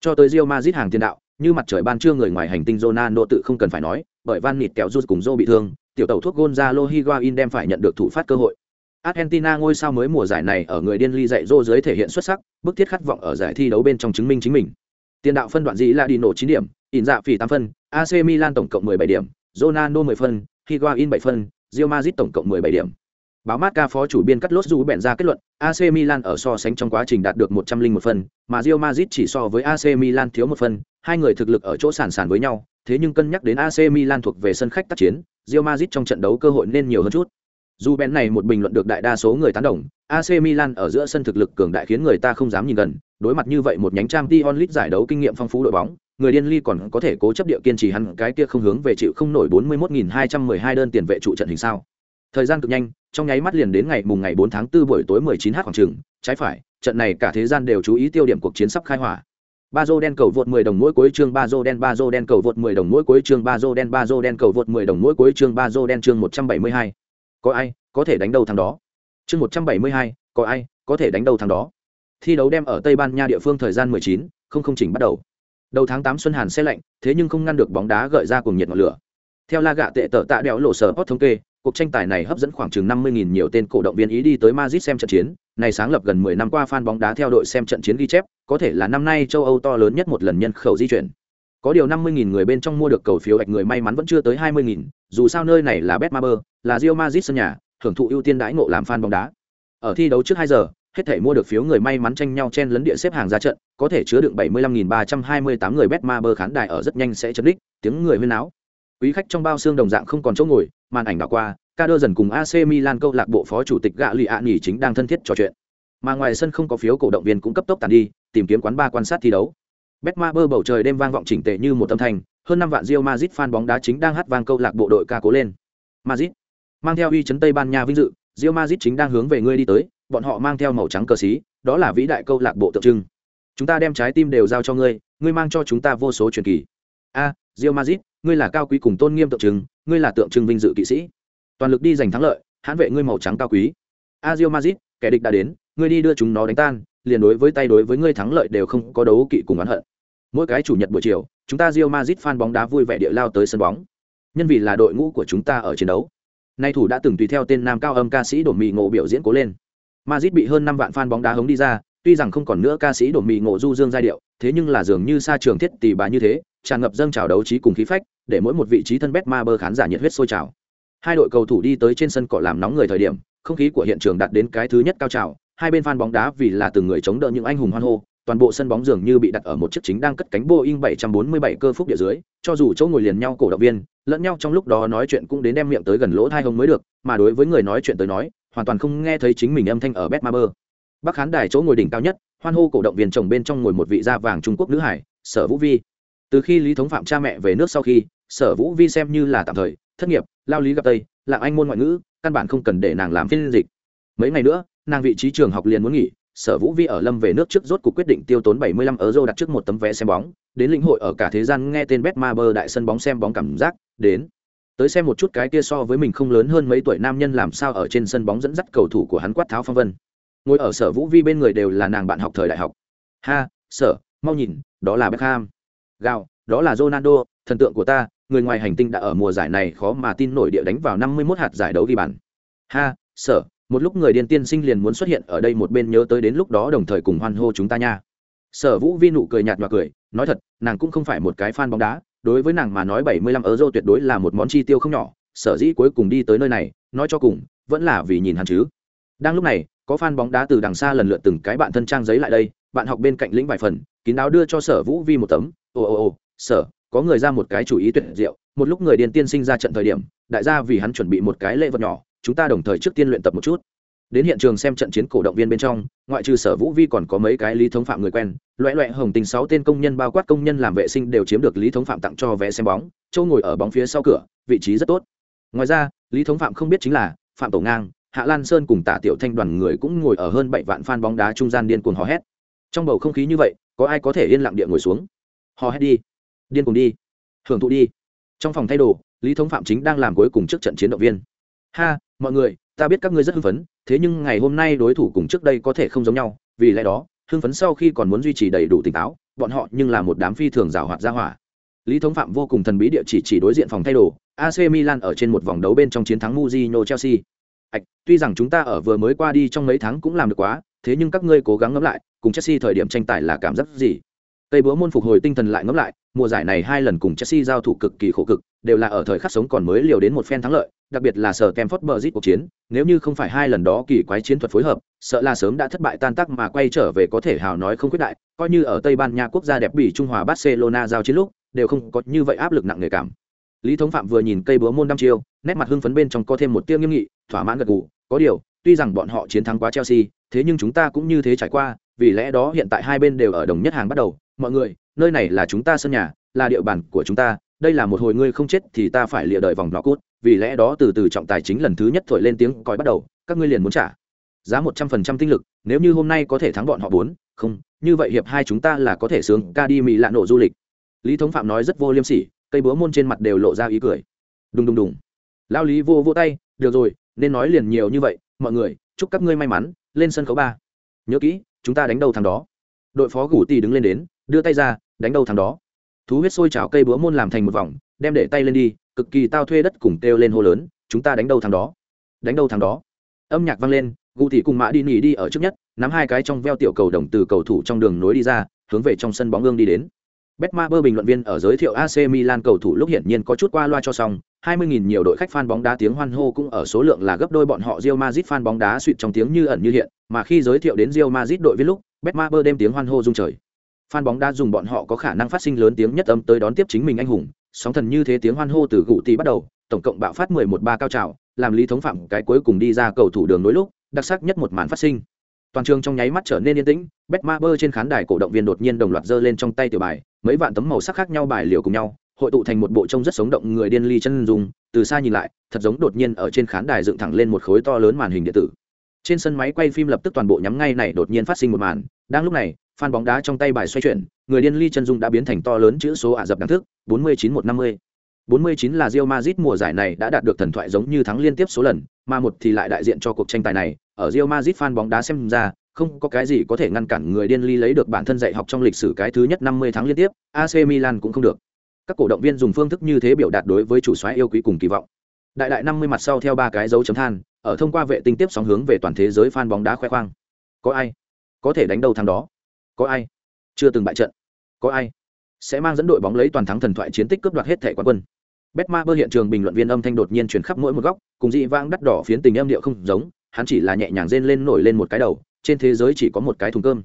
Cho tới Real Madrid hàng tiền đạo, như mặt trời ban trưa người ngoài hành tinh Ronaldo tự không cần phải nói, bởi Van Nịt kẹo rút cùng rô bị thương, tiểu tàu thuốc Gonzalo Higuain đem phải nhận được thủ phát cơ hội. Argentina ngôi sao mới mùa giải này ở người điên ly dạy rô dưới thể hiện xuất sắc, bức thiết khát vọng ở giải thi đấu bên trong chứng minh chính mình. Tiền đạo phân đoạn dĩ là đi nổ 9 điểm, in dạ phỉ 8 phân, AC Milan tổng cộng 17 điểm, Ronaldo 10 phân, Higuain 7 phân, Real Madrid tổng cộng 17 điểm. Báo Marca phó chủ biên cắt lốt dù bèn ra kết luận, AC Milan ở so sánh trong quá trình đạt được 101 phân, mà Real Madrid chỉ so với AC Milan thiếu một phân, hai người thực lực ở chỗ sàn sàn với nhau, thế nhưng cân nhắc đến AC Milan thuộc về sân khách tác chiến, Real Madrid trong trận đấu cơ hội nên nhiều hơn chút. Dù bèn này một bình luận được đại đa số người tán đồng, AC Milan ở giữa sân thực lực cường đại khiến người ta không dám nhìn gần, đối mặt như vậy một nhánh trang Champions League giải đấu kinh nghiệm phong phú đội bóng, người điên ly còn có thể cố chấp địa kiên trì hắn cái kia không hướng về chịu không nổi 41.212 đơn tiền vệ trụ trận hình sao. Thời gian cực nhanh, trong nháy mắt liền đến ngày mùng ngày 4 tháng 4 buổi tối 19h khoảng chừng, trái phải, trận này cả thế gian đều chú ý tiêu điểm cuộc chiến sắp khai hỏa. Ba dô đen cầu vượt 10 đồng mỗi cuối chương Bazo đen Bazo đen cầu vượt 10 đồng mỗi cuối chương Bazo đen Bazo đen cầu vượt 10 đồng mỗi cuối chương Bazo đen chương 172. Có ai có thể đánh đầu thằng đó? Chương 172, có ai có thể đánh đầu thằng đó? Thi đấu đem ở Tây Ban Nha địa phương thời gian 19, không không chỉnh bắt đầu. Đầu tháng 8 xuân hàn xe lạnh, thế nhưng không ngăn được bóng đá gợi ra cuồng nhiệt ngọn lửa. Theo La gạ tệ tở tạ đẽo lộ sở post thống kê, cuộc tranh tài này hấp dẫn khoảng chừng 50.000 nhiều tên cổ động viên ý đi tới Madrid xem trận chiến, này sáng lập gần 10 năm qua fan bóng đá theo đội xem trận chiến ghi chép, có thể là năm nay châu Âu to lớn nhất một lần nhân khẩu di chuyển. Có điều 50.000 người bên trong mua được cầu phiếu ạch người may mắn vẫn chưa tới 20.000, dù sao nơi này là Betmaber, là Real Madrid sân nhà, hưởng thụ ưu tiên đãi ngộ làm fan bóng đá. Ở thi đấu trước 2 giờ, hết thể mua được phiếu người may mắn tranh nhau chen lấn địa xếp hàng ra trận, có thể chứa đựng 75.328 người Betmaber khán đài ở rất nhanh sẽ chấn đích, tiếng người huyên náo. Quý khách trong bao xương đồng dạng không còn chỗ ngồi, màn ảnh đảo qua, Kader dần cùng AC Milan câu lạc bộ phó chủ tịch gạ lì ạ nghỉ chính đang thân thiết trò chuyện. Mà ngoài sân không có phiếu cổ động viên cũng cấp tốc tàn đi, tìm kiếm quán ba quan sát thi đấu. Betmaber bầu trời đêm vang vọng chỉnh tề như một âm thanh, hơn năm vạn Real Madrid fan bóng đá chính đang hát vang câu lạc bộ đội ca cố lên. Madrid mang theo uy chấn Tây Ban Nha vinh dự, Real Madrid chính đang hướng về ngươi đi tới, bọn họ mang theo màu trắng cờ xí, đó là vĩ đại câu lạc bộ tượng trưng. Chúng ta đem trái tim đều giao cho ngươi, ngươi mang cho chúng ta vô số truyền kỳ. A, à, Real Madrid, ngươi là cao quý cùng tôn nghiêm tượng trưng, ngươi là tượng trưng vinh dự kỵ sĩ toàn lực đi giành thắng lợi, hãn vệ ngươi màu trắng cao quý. Azio mazit kẻ địch đã đến, ngươi đi đưa chúng nó đánh tan, liền đối với tay đối với ngươi thắng lợi đều không có đấu kỵ cùng oán hận. Mỗi cái chủ nhật buổi chiều, chúng ta rio mazit fan bóng đá vui vẻ địa lao tới sân bóng. Nhân vì là đội ngũ của chúng ta ở chiến đấu. Nay thủ đã từng tùy theo tên nam cao âm ca sĩ đổ mì ngộ biểu diễn cố lên. Mazit bị hơn năm vạn fan bóng đá hống đi ra, tuy rằng không còn nữa ca sĩ đổ mì ngộ du dương giai điệu, thế nhưng là dường như xa trường thiết tỷ bà như thế, tràn ngập dâng trào đấu trí cùng khí phách, để mỗi một vị trí thân bet ma bơ khán giả nhiệt huyết sôi trào hai đội cầu thủ đi tới trên sân cỏ làm nóng người thời điểm không khí của hiện trường đạt đến cái thứ nhất cao trào hai bên fan bóng đá vì là từng người chống đỡ những anh hùng hoan hô toàn bộ sân bóng dường như bị đặt ở một chiếc chính đang cất cánh Boeing 747 cơ phúc địa dưới, cho dù chỗ ngồi liền nhau cổ động viên, lẫn nhau trong lúc đó nói chuyện cũng đến đem miệng tới gần lỗ tai hồng mới được, mà đối với người nói chuyện tới nói, hoàn toàn không nghe thấy chính mình âm thanh ở Betmaber. Bắc khán đài chỗ ngồi đỉnh cao nhất, hoan hô cổ động viên chồng bên trong ngồi một vị da vàng Trung Quốc nữ hải, Sở Vũ Vi. Từ khi Lý Thống Phạm cha mẹ về nước sau khi, Sở Vũ Vi xem như là tạm thời, thất nghiệp lao lý gặp tây lạng anh môn ngoại ngữ căn bản không cần để nàng làm phiên dịch. Mấy ngày nữa nàng vị trí trường học liền muốn nghỉ sở vũ vi ở lâm về nước trước rốt cuộc quyết định tiêu tốn 75 euro đặt trước một tấm vé xem bóng đến lĩnh hội ở cả thế gian nghe tên bet đại sân bóng xem bóng cảm giác đến. Tới xem một chút cái kia so với mình không lớn hơn mấy tuổi nam nhân làm sao ở trên sân bóng dẫn dắt cầu thủ của hắn quát tháo phong vân. Ngồi ở sở vũ vi bên người đều là nàng bạn học thời đại học. Ha sở mau nhìn đó là beckham. Gào, đó là ronaldo thần tượng của ta người ngoài hành tinh đã ở mùa giải này khó mà tin nổi địa đánh vào 51 hạt giải đấu ghi bàn. Ha, sở, một lúc người điên tiên sinh liền muốn xuất hiện ở đây một bên nhớ tới đến lúc đó đồng thời cùng hoan hô chúng ta nha. Sở Vũ Vi nụ cười nhạt nhòa cười, nói thật, nàng cũng không phải một cái fan bóng đá, đối với nàng mà nói 75 euro tuyệt đối là một món chi tiêu không nhỏ, sở dĩ cuối cùng đi tới nơi này, nói cho cùng, vẫn là vì nhìn hắn chứ. Đang lúc này, có fan bóng đá từ đằng xa lần lượt từng cái bạn thân trang giấy lại đây, bạn học bên cạnh lĩnh vài phần, kín đáo đưa cho Sở Vũ Vi một tấm. Ồ ồ ồ, sở, có người ra một cái chủ ý tuyệt diệu, một lúc người điền tiên sinh ra trận thời điểm, đại gia vì hắn chuẩn bị một cái lễ vật nhỏ, chúng ta đồng thời trước tiên luyện tập một chút. Đến hiện trường xem trận chiến cổ động viên bên trong, ngoại trừ sở vũ vi còn có mấy cái lý thống phạm người quen, loẹ loẹ hồng tình sáu tên công nhân bao quát công nhân làm vệ sinh đều chiếm được lý thống phạm tặng cho vé xem bóng châu ngồi ở bóng phía sau cửa, vị trí rất tốt. Ngoài ra, lý thống phạm không biết chính là, phạm tổ ngang, hạ lan sơn cùng tả tiểu thanh đoàn người cũng ngồi ở hơn bảy vạn fan bóng đá trung gian điên cuồng hò hét. Trong bầu không khí như vậy, có ai có thể yên lặng địa ngồi xuống? Hò hét đi điên cùng đi, hưởng thụ đi. Trong phòng thay đồ, lý thống phạm chính đang làm cuối cùng trước trận chiến động viên. Ha, mọi người, ta biết các ngươi rất hưng phấn, thế nhưng ngày hôm nay đối thủ cùng trước đây có thể không giống nhau, vì lẽ đó, hưng phấn sau khi còn muốn duy trì đầy đủ tỉnh táo, bọn họ nhưng là một đám phi thường rào hoạt ra hỏa. Lý thống phạm vô cùng thần bí địa chỉ chỉ đối diện phòng thay đồ ac milan ở trên một vòng đấu bên trong chiến thắng muzino chelsea. Ạch, tuy rằng chúng ta ở vừa mới qua đi trong mấy tháng cũng làm được quá, thế nhưng các ngươi cố gắng ngẫm lại, cùng chelsea thời điểm tranh tài là cảm giác gì? Tây búa môn phục hồi tinh thần lại ngẫm lại, mùa giải này hai lần cùng Chelsea giao thủ cực kỳ khổ cực, đều là ở thời khắc sống còn mới liều đến một phen thắng lợi, đặc biệt là sở Kemford Bridge cuộc chiến, nếu như không phải hai lần đó kỳ quái chiến thuật phối hợp, sợ là sớm đã thất bại tan tác mà quay trở về có thể hào nói không quyết đại, coi như ở Tây Ban Nha quốc gia đẹp bị Trung Hòa Barcelona giao chiến lúc, đều không có như vậy áp lực nặng nề cảm. Lý Thống Phạm vừa nhìn cây búa môn đăm chiêu, nét mặt hưng phấn bên trong có thêm một tia nghiêm nghị, thỏa mãn gật gù, có điều, tuy rằng bọn họ chiến thắng quá Chelsea, thế nhưng chúng ta cũng như thế trải qua, vì lẽ đó hiện tại hai bên đều ở đồng nhất hàng bắt đầu, mọi người, nơi này là chúng ta sân nhà là địa bàn của chúng ta đây là một hồi ngươi không chết thì ta phải lịa đợi vòng nọ cút vì lẽ đó từ từ trọng tài chính lần thứ nhất thổi lên tiếng còi bắt đầu các ngươi liền muốn trả giá một trăm phần trăm tinh lực nếu như hôm nay có thể thắng bọn họ bốn không như vậy hiệp hai chúng ta là có thể sướng ca đi mỹ lạ nổ du lịch. Lý thống phạm nói rất vô liêm sỉ cây búa môn trên mặt đều lộ ra ý cười. Đùng đùng đùng. Lao lý vô vô tay được rồi nên nói liền nhiều như vậy mọi người chúc các ngươi may mắn lên sân khấu ba. Nhớ kỹ chúng ta đánh đầu thằng đó. Đội phó gủ tì đứng lên đến đưa tay ra đánh đâu thằng đó. Thú huyết sôi trào cây búa môn làm thành một vòng đem để tay lên đi cực kỳ tao thuê đất cùng kêu lên hô lớn chúng ta đánh đâu thằng đó? Đánh đâu thằng đó? Âm nhạc vang lên gu thị cùng mã đi nỉ đi ở trước nhất nắm hai cái trong veo tiểu cầu đồng từ cầu thủ trong đường nối đi ra hướng về trong sân bóng gương đi đến. Betmaber bình luận viên ở giới thiệu AC Milan cầu thủ lúc hiển nhiên có chút qua loa cho xong, 20.000 nhiều đội khách fan bóng đá tiếng hoan hô cũng ở số lượng là gấp đôi bọn họ Real Madrid fan bóng đá suýt trong tiếng như ẩn như hiện, mà khi giới thiệu đến Real Madrid đội viên lúc, Betmaber đem tiếng hoan hô rung trời. Fan bóng đá dùng bọn họ có khả năng phát sinh lớn tiếng nhất âm tới đón tiếp chính mình anh hùng, sóng thần như thế tiếng hoan hô từ gụ tỷ bắt đầu, tổng cộng bạo phát 11-3 cao trào, làm lý thống phạm cái cuối cùng đi ra cầu thủ đường nối lúc, đặc sắc nhất một màn phát sinh. Toàn trường trong nháy mắt trở nên yên tĩnh, Betmaber trên khán đài cổ động viên đột nhiên đồng loạt giơ lên trong tay tiểu bài, mấy vạn tấm màu sắc khác nhau bài liều cùng nhau, hội tụ thành một bộ trông rất sống động người điên ly chân dùng, từ xa nhìn lại, thật giống đột nhiên ở trên khán đài dựng thẳng lên một khối to lớn màn hình điện tử. Trên sân máy quay phim lập tức toàn bộ nhắm ngay này đột nhiên phát sinh một màn, đang lúc này, phan bóng đá trong tay bài xoay chuyển, người điên ly chân dung đã biến thành to lớn chữ số ả dập đẳng thức, 49150. 49 là Real Madrid mùa giải này đã đạt được thần thoại giống như thắng liên tiếp số lần, mà một thì lại đại diện cho cuộc tranh tài này, ở Real Madrid fan bóng đá xem ra, không có cái gì có thể ngăn cản người điên ly lấy được bản thân dạy học trong lịch sử cái thứ nhất 50 tháng liên tiếp, AC Milan cũng không được. Các cổ động viên dùng phương thức như thế biểu đạt đối với chủ soái yêu quý cùng kỳ vọng. Đại đại 50 mặt sau theo ba cái dấu chấm than, ở thông qua vệ tinh tiếp sóng hướng về toàn thế giới fan bóng đá khoe khoang. Có ai có thể đánh đầu thằng đó? Có ai? Chưa từng bại trận. Có ai? Sẽ mang dẫn đội bóng lấy toàn thắng thần thoại chiến tích cướp đoạt hết thẻ quán quân. Betma bơ hiện trường bình luận viên âm thanh đột nhiên chuyển khắp mỗi một góc, cùng dị vang đắt đỏ phiến tình âm điệu không giống, hắn chỉ là nhẹ nhàng rên lên nổi lên một cái đầu, trên thế giới chỉ có một cái thùng cơm.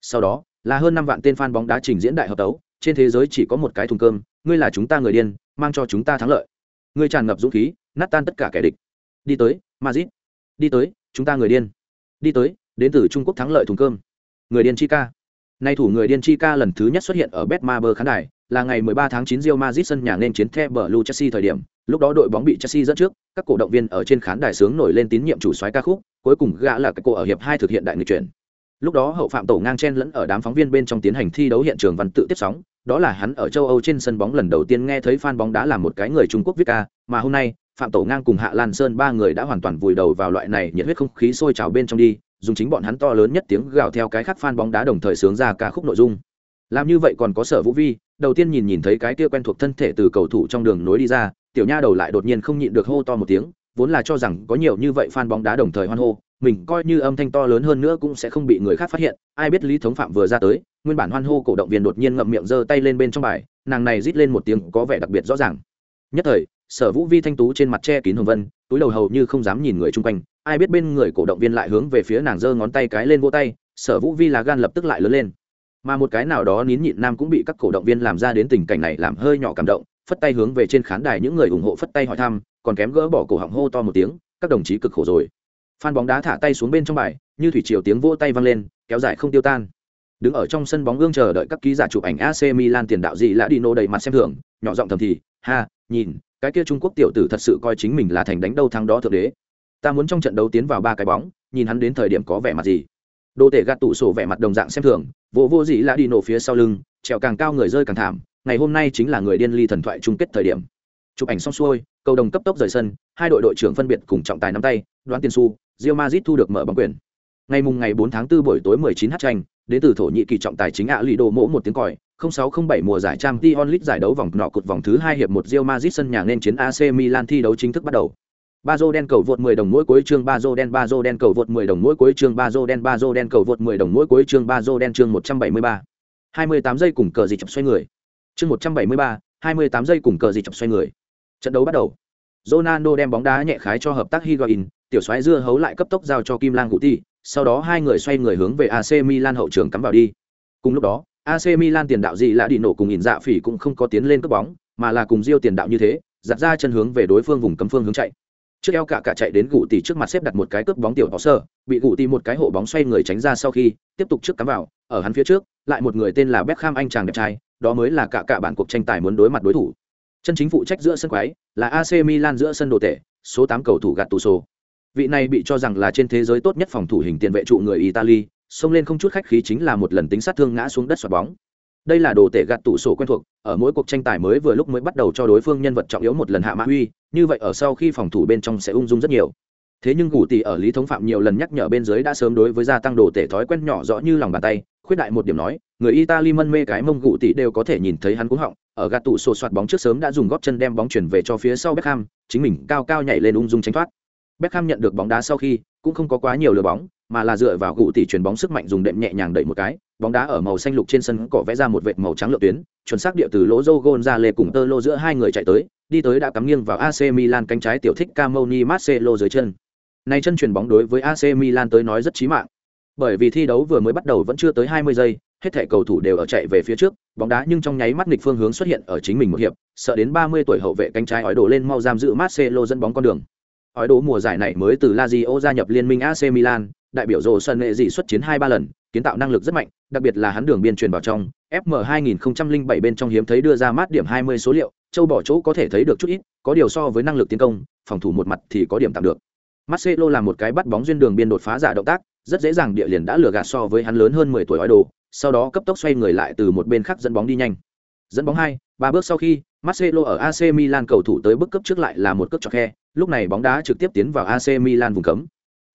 Sau đó, là hơn năm vạn tên fan bóng đá trình diễn đại hợp tấu, trên thế giới chỉ có một cái thùng cơm, ngươi là chúng ta người điên, mang cho chúng ta thắng lợi. Ngươi tràn ngập dũng khí, nát tan tất cả kẻ địch. Đi tới mazit đi tới, chúng ta người điên. Đi tới, đến từ trung quốc thắng lợi thùng cơm. Người điên chi ca. Nay thủ người điên Chica lần thứ nhất xuất hiện ở Betmaber khán đài, là ngày 13 tháng 9 Real Madrid sân nhà nên chiến The Blue Chelsea thời điểm, lúc đó đội bóng bị Chelsea dẫn trước, các cổ động viên ở trên khán đài sướng nổi lên tín nhiệm chủ soái ca khúc, cuối cùng gã là cái cô ở hiệp 2 thực hiện đại nghịch chuyển. Lúc đó hậu phạm tổ ngang chen lẫn ở đám phóng viên bên trong tiến hành thi đấu hiện trường văn tự tiếp sóng, đó là hắn ở châu Âu trên sân bóng lần đầu tiên nghe thấy fan bóng đá làm một cái người Trung Quốc viết ca, mà hôm nay, phạm tổ ngang cùng Hạ Lan Sơn ba người đã hoàn toàn vùi đầu vào loại này nhiệt huyết không khí sôi trào bên trong đi, dùng chính bọn hắn to lớn nhất tiếng gào theo cái khác fan bóng đá đồng thời sướng ra ca khúc nội dung. Làm như vậy còn có sở vũ vi, đầu tiên nhìn nhìn thấy cái kia quen thuộc thân thể từ cầu thủ trong đường nối đi ra, tiểu nha đầu lại đột nhiên không nhịn được hô to một tiếng, vốn là cho rằng có nhiều như vậy fan bóng đá đồng thời hoan hô, mình coi như âm thanh to lớn hơn nữa cũng sẽ không bị người khác phát hiện, ai biết lý thống phạm vừa ra tới, nguyên bản hoan hô cổ động viên đột nhiên ngậm miệng giơ tay lên bên trong bài, nàng này rít lên một tiếng có vẻ đặc biệt rõ ràng. Nhất thời sở vũ vi thanh tú trên mặt che kín hồng vân, túi đầu hầu như không dám nhìn người chung quanh, ai biết bên người cổ động viên lại hướng về phía nàng giơ ngón tay cái lên vỗ tay, sở vũ vi là gan lập tức lại lớn lên. Mà một cái nào đó nín nhịn nam cũng bị các cổ động viên làm ra đến tình cảnh này làm hơi nhỏ cảm động, phất tay hướng về trên khán đài những người ủng hộ phất tay hỏi thăm, còn kém gỡ bỏ cổ họng hô to một tiếng, các đồng chí cực khổ rồi. Phan bóng đá thả tay xuống bên trong bài, như thủy triều tiếng vỗ tay vang lên, kéo dài không tiêu tan. Đứng ở trong sân bóng gương chờ đợi các ký giả chụp ảnh AC Milan tiền đạo gì lã đi nô đầy mặt xem thường, nhỏ giọng thầm thì, ha, nhìn cái kia Trung Quốc tiểu tử thật sự coi chính mình là thành đánh đâu thắng đó thượng đế. Ta muốn trong trận đấu tiến vào ba cái bóng, nhìn hắn đến thời điểm có vẻ mặt gì. Đồ tể gạt tủ sổ vẻ mặt đồng dạng xem thường vô vô gì là đi nổ phía sau lưng, trèo càng cao người rơi càng thảm, ngày hôm nay chính là người điên ly thần thoại chung kết thời điểm. Chụp ảnh xong xuôi, cầu đồng cấp tốc rời sân, hai đội đội trưởng phân biệt cùng trọng tài nắm tay, đoán tiền su rio mazit thu được mở bóng quyền. Ngày mùng ngày 4 tháng 4 buổi tối 19 h tranh, đến từ thổ nhĩ kỳ trọng tài chính ạ lì đồ mỗ một tiếng còi 0607 mùa giải trang Tion League giải đấu vòng nọ cột vòng thứ hai hiệp 1 Real Madrid sân nhà nên chiến AC Milan thi đấu chính thức bắt đầu Bazo đen cầu vượt 10 đồng mỗi cuối chương Bazo đen Bazo đen cầu vượt 10 đồng mỗi cuối chương Bazo đen Bazo đen cầu vượt 10 đồng mỗi cuối chương Bazo đen chương 173. 28 giây cùng cờ gì chập xoay người. Chương 173, 28 giây cùng cờ gì chập xoay người. Trận đấu bắt đầu. Ronaldo đem bóng đá nhẹ khái cho hợp tác Higuain, tiểu xoáy dưa hấu lại cấp tốc giao cho Kim Lang Guti, sau đó hai người xoay người hướng về AC Milan hậu trường cắm vào đi. Cùng lúc đó, AC Milan tiền đạo gì là đi nổ cùng nhìn dạ phỉ cũng không có tiến lên cướp bóng, mà là cùng Diêu tiền đạo như thế, giật ra chân hướng về đối phương vùng cấm phương hướng chạy. Trước eo cả cả chạy đến gụ tỷ trước mặt xếp đặt một cái cướp bóng tiểu bỏ sơ bị gụ tỷ một cái hộ bóng xoay người tránh ra sau khi tiếp tục trước cắm vào ở hắn phía trước lại một người tên là Beckham anh chàng đẹp trai đó mới là cả cả bản cuộc tranh tài muốn đối mặt đối thủ. Chân chính phụ trách giữa sân quái là AC Milan giữa sân đồ tể số 8 cầu thủ gạt tù vị này bị cho rằng là trên thế giới tốt nhất phòng thủ hình tiền vệ trụ người Italy xông lên không chút khách khí chính là một lần tính sát thương ngã xuống đất xoạt bóng. Đây là đồ tể gạt tủ sổ quen thuộc, ở mỗi cuộc tranh tài mới vừa lúc mới bắt đầu cho đối phương nhân vật trọng yếu một lần hạ mã huy như vậy ở sau khi phòng thủ bên trong sẽ ung dung rất nhiều. Thế nhưng gù tỷ ở lý thống phạm nhiều lần nhắc nhở bên dưới đã sớm đối với gia tăng đồ tể thói quen nhỏ rõ như lòng bàn tay, khuyết đại một điểm nói, người italy mân mê cái mông gù tỷ đều có thể nhìn thấy hắn cúng họng, ở gạt tủ sổ soạt bóng trước sớm đã dùng góp chân đem bóng chuyển về cho phía sau beckham, chính mình cao cao nhảy lên ung dung tránh thoát. Beckham nhận được bóng đá sau khi, cũng không có quá nhiều lừa bóng mà là dựa vào gù tỷ chuyền bóng sức mạnh dùng đệm nhẹ nhàng đẩy một cái bóng đá ở màu xanh lục trên sân cỏ vẽ ra một vệt màu trắng lượn tuyến, chuẩn xác địa từ lỗ Zogon ra lề cùng tơ lô giữa hai người chạy tới, đi tới đã cắm nghiêng vào AC Milan cánh trái tiểu thích Camoni Marcelo dưới chân. Này chân chuyền bóng đối với AC Milan tới nói rất chí mạng. Bởi vì thi đấu vừa mới bắt đầu vẫn chưa tới 20 giây, hết thảy cầu thủ đều ở chạy về phía trước, bóng đá nhưng trong nháy mắt nghịch phương hướng xuất hiện ở chính mình một hiệp, sợ đến 30 tuổi hậu vệ cánh trái ói đổ lên mau giam giữ Marcelo dẫn bóng con đường. Ói đổ mùa giải này mới từ Lazio gia nhập liên minh AC Milan, đại biểu rồ sân nghệ dị xuất chiến hai ba lần, kiến tạo năng lực rất mạnh, đặc biệt là hắn đường biên truyền vào trong, FM 2007 bên trong hiếm thấy đưa ra mát điểm 20 số liệu, châu bỏ chỗ có thể thấy được chút ít, có điều so với năng lực tiến công, phòng thủ một mặt thì có điểm tạm được. Marcelo là một cái bắt bóng duyên đường biên đột phá giả động tác, rất dễ dàng địa liền đã lừa gạt so với hắn lớn hơn 10 tuổi ói đồ, sau đó cấp tốc xoay người lại từ một bên khác dẫn bóng đi nhanh. Dẫn bóng hai, ba bước sau khi, Marcelo ở AC Milan cầu thủ tới bước cấp trước lại là một cước cho khe, lúc này bóng đá trực tiếp tiến vào AC Milan vùng cấm.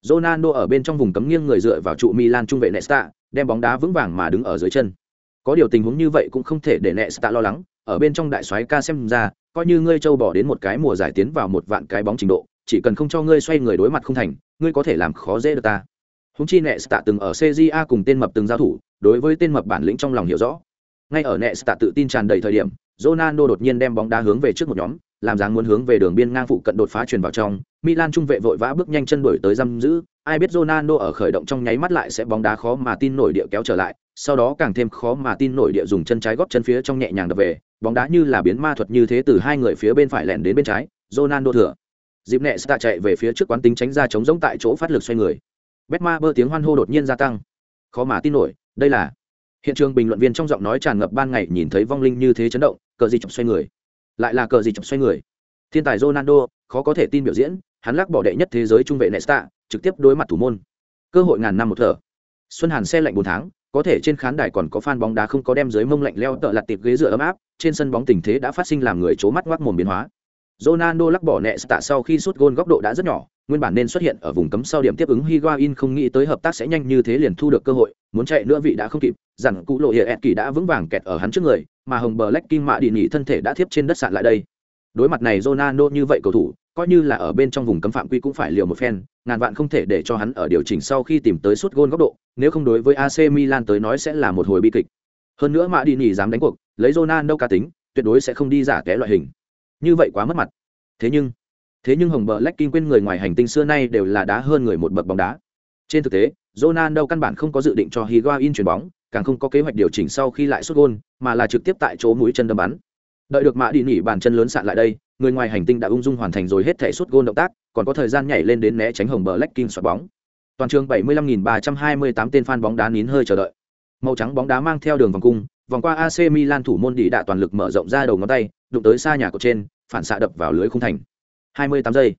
Ronaldo ở bên trong vùng cấm nghiêng người dựa vào trụ Milan trung vệ Nesta, đem bóng đá vững vàng mà đứng ở dưới chân. Có điều tình huống như vậy cũng không thể để Nesta lo lắng, ở bên trong đại soái ca xem ra, coi như ngươi châu bỏ đến một cái mùa giải tiến vào một vạn cái bóng trình độ, chỉ cần không cho ngươi xoay người đối mặt không thành, ngươi có thể làm khó dễ được ta. Húng chi Nesta từng ở CJA cùng tên mập từng giao thủ, đối với tên mập bản lĩnh trong lòng hiểu rõ. Ngay ở Nesta tự tin tràn đầy thời điểm, Ronaldo đột nhiên đem bóng đá hướng về trước một nhóm, làm dáng muốn hướng về đường biên ngang phụ cận đột phá truyền vào trong, Milan trung vệ vội vã bước nhanh chân đuổi tới giam giữ, ai biết Ronaldo ở khởi động trong nháy mắt lại sẽ bóng đá khó mà tin nổi địa kéo trở lại, sau đó càng thêm khó mà tin nổi địa dùng chân trái góp chân phía trong nhẹ nhàng đập về, bóng đá như là biến ma thuật như thế từ hai người phía bên phải lẹn đến bên trái, Ronaldo thừa. Dịp nẹ sẽ chạy về phía trước quán tính tránh ra chống giống tại chỗ phát lực xoay người. Betma bơ tiếng hoan hô đột nhiên gia tăng. Khó mà tin nổi, đây là hiện trường bình luận viên trong giọng nói tràn ngập ban ngày nhìn thấy vong linh như thế chấn động, cờ gì chọc xoay người, lại là cờ gì chọc xoay người thiên tài ronaldo khó có thể tin biểu diễn hắn lắc bỏ đệ nhất thế giới trung vệ nesta trực tiếp đối mặt thủ môn. Cơ hội ngàn năm một thở. Xuân hàn xe lạnh bốn tháng có thể trên khán đài còn có fan bóng đá không có đem dưới mông lạnh leo tợ lặt tiệp ghế dựa ấm áp trên sân bóng tình thế đã phát sinh làm người c mắt ngoác mồm biến hóa. Ronaldo lắc bỏ nẹ tạ sau khi sút gôn góc độ đã rất nhỏ, nguyên bản nên xuất hiện ở vùng cấm sau điểm tiếp ứng Higuain không nghĩ tới hợp tác sẽ nhanh như thế liền thu được cơ hội, muốn chạy nữa vị đã không kịp, dặn cụ lộ hiệp kỳ đã vững vàng kẹt ở hắn trước người, mà hồng bờ Black Kim mạ đi nhị thân thể đã thiếp trên đất sạn lại đây. Đối mặt này Ronaldo như vậy cầu thủ, coi như là ở bên trong vùng cấm phạm quy cũng phải liều một phen, ngàn vạn không thể để cho hắn ở điều chỉnh sau khi tìm tới suốt gôn góc độ, nếu không đối với AC Milan tới nói sẽ là một hồi bi kịch. Hơn nữa Mã Đi Nhỉ dám đánh cuộc, lấy Ronaldo cá tính, tuyệt đối sẽ không đi giả té loại hình. Như vậy quá mất mặt. Thế nhưng, thế nhưng Hồng Bờ Black King quên người ngoài hành tinh xưa nay đều là đá hơn người một bậc bóng đá. Trên thực tế, Ronaldo căn bản không có dự định cho Higuain chuyển bóng, càng không có kế hoạch điều chỉnh sau khi lại sút gôn, mà là trực tiếp tại chỗ mũi chân đâm bắn đợi được mã đi nỉ bàn chân lớn sạn lại đây, người ngoài hành tinh đã ung dung hoàn thành rồi hết thể suốt gôn động tác, còn có thời gian nhảy lên đến né tránh hồng bờ lách kim xoạt bóng. Toàn trường 75.328 tên fan bóng đá nín hơi chờ đợi. Màu trắng bóng đá mang theo đường vòng cung, vòng qua AC Milan thủ môn đỉ đạ toàn lực mở rộng ra đầu ngón tay, đụng tới xa nhà cột trên, phản xạ đập vào lưới khung thành. 28 giây.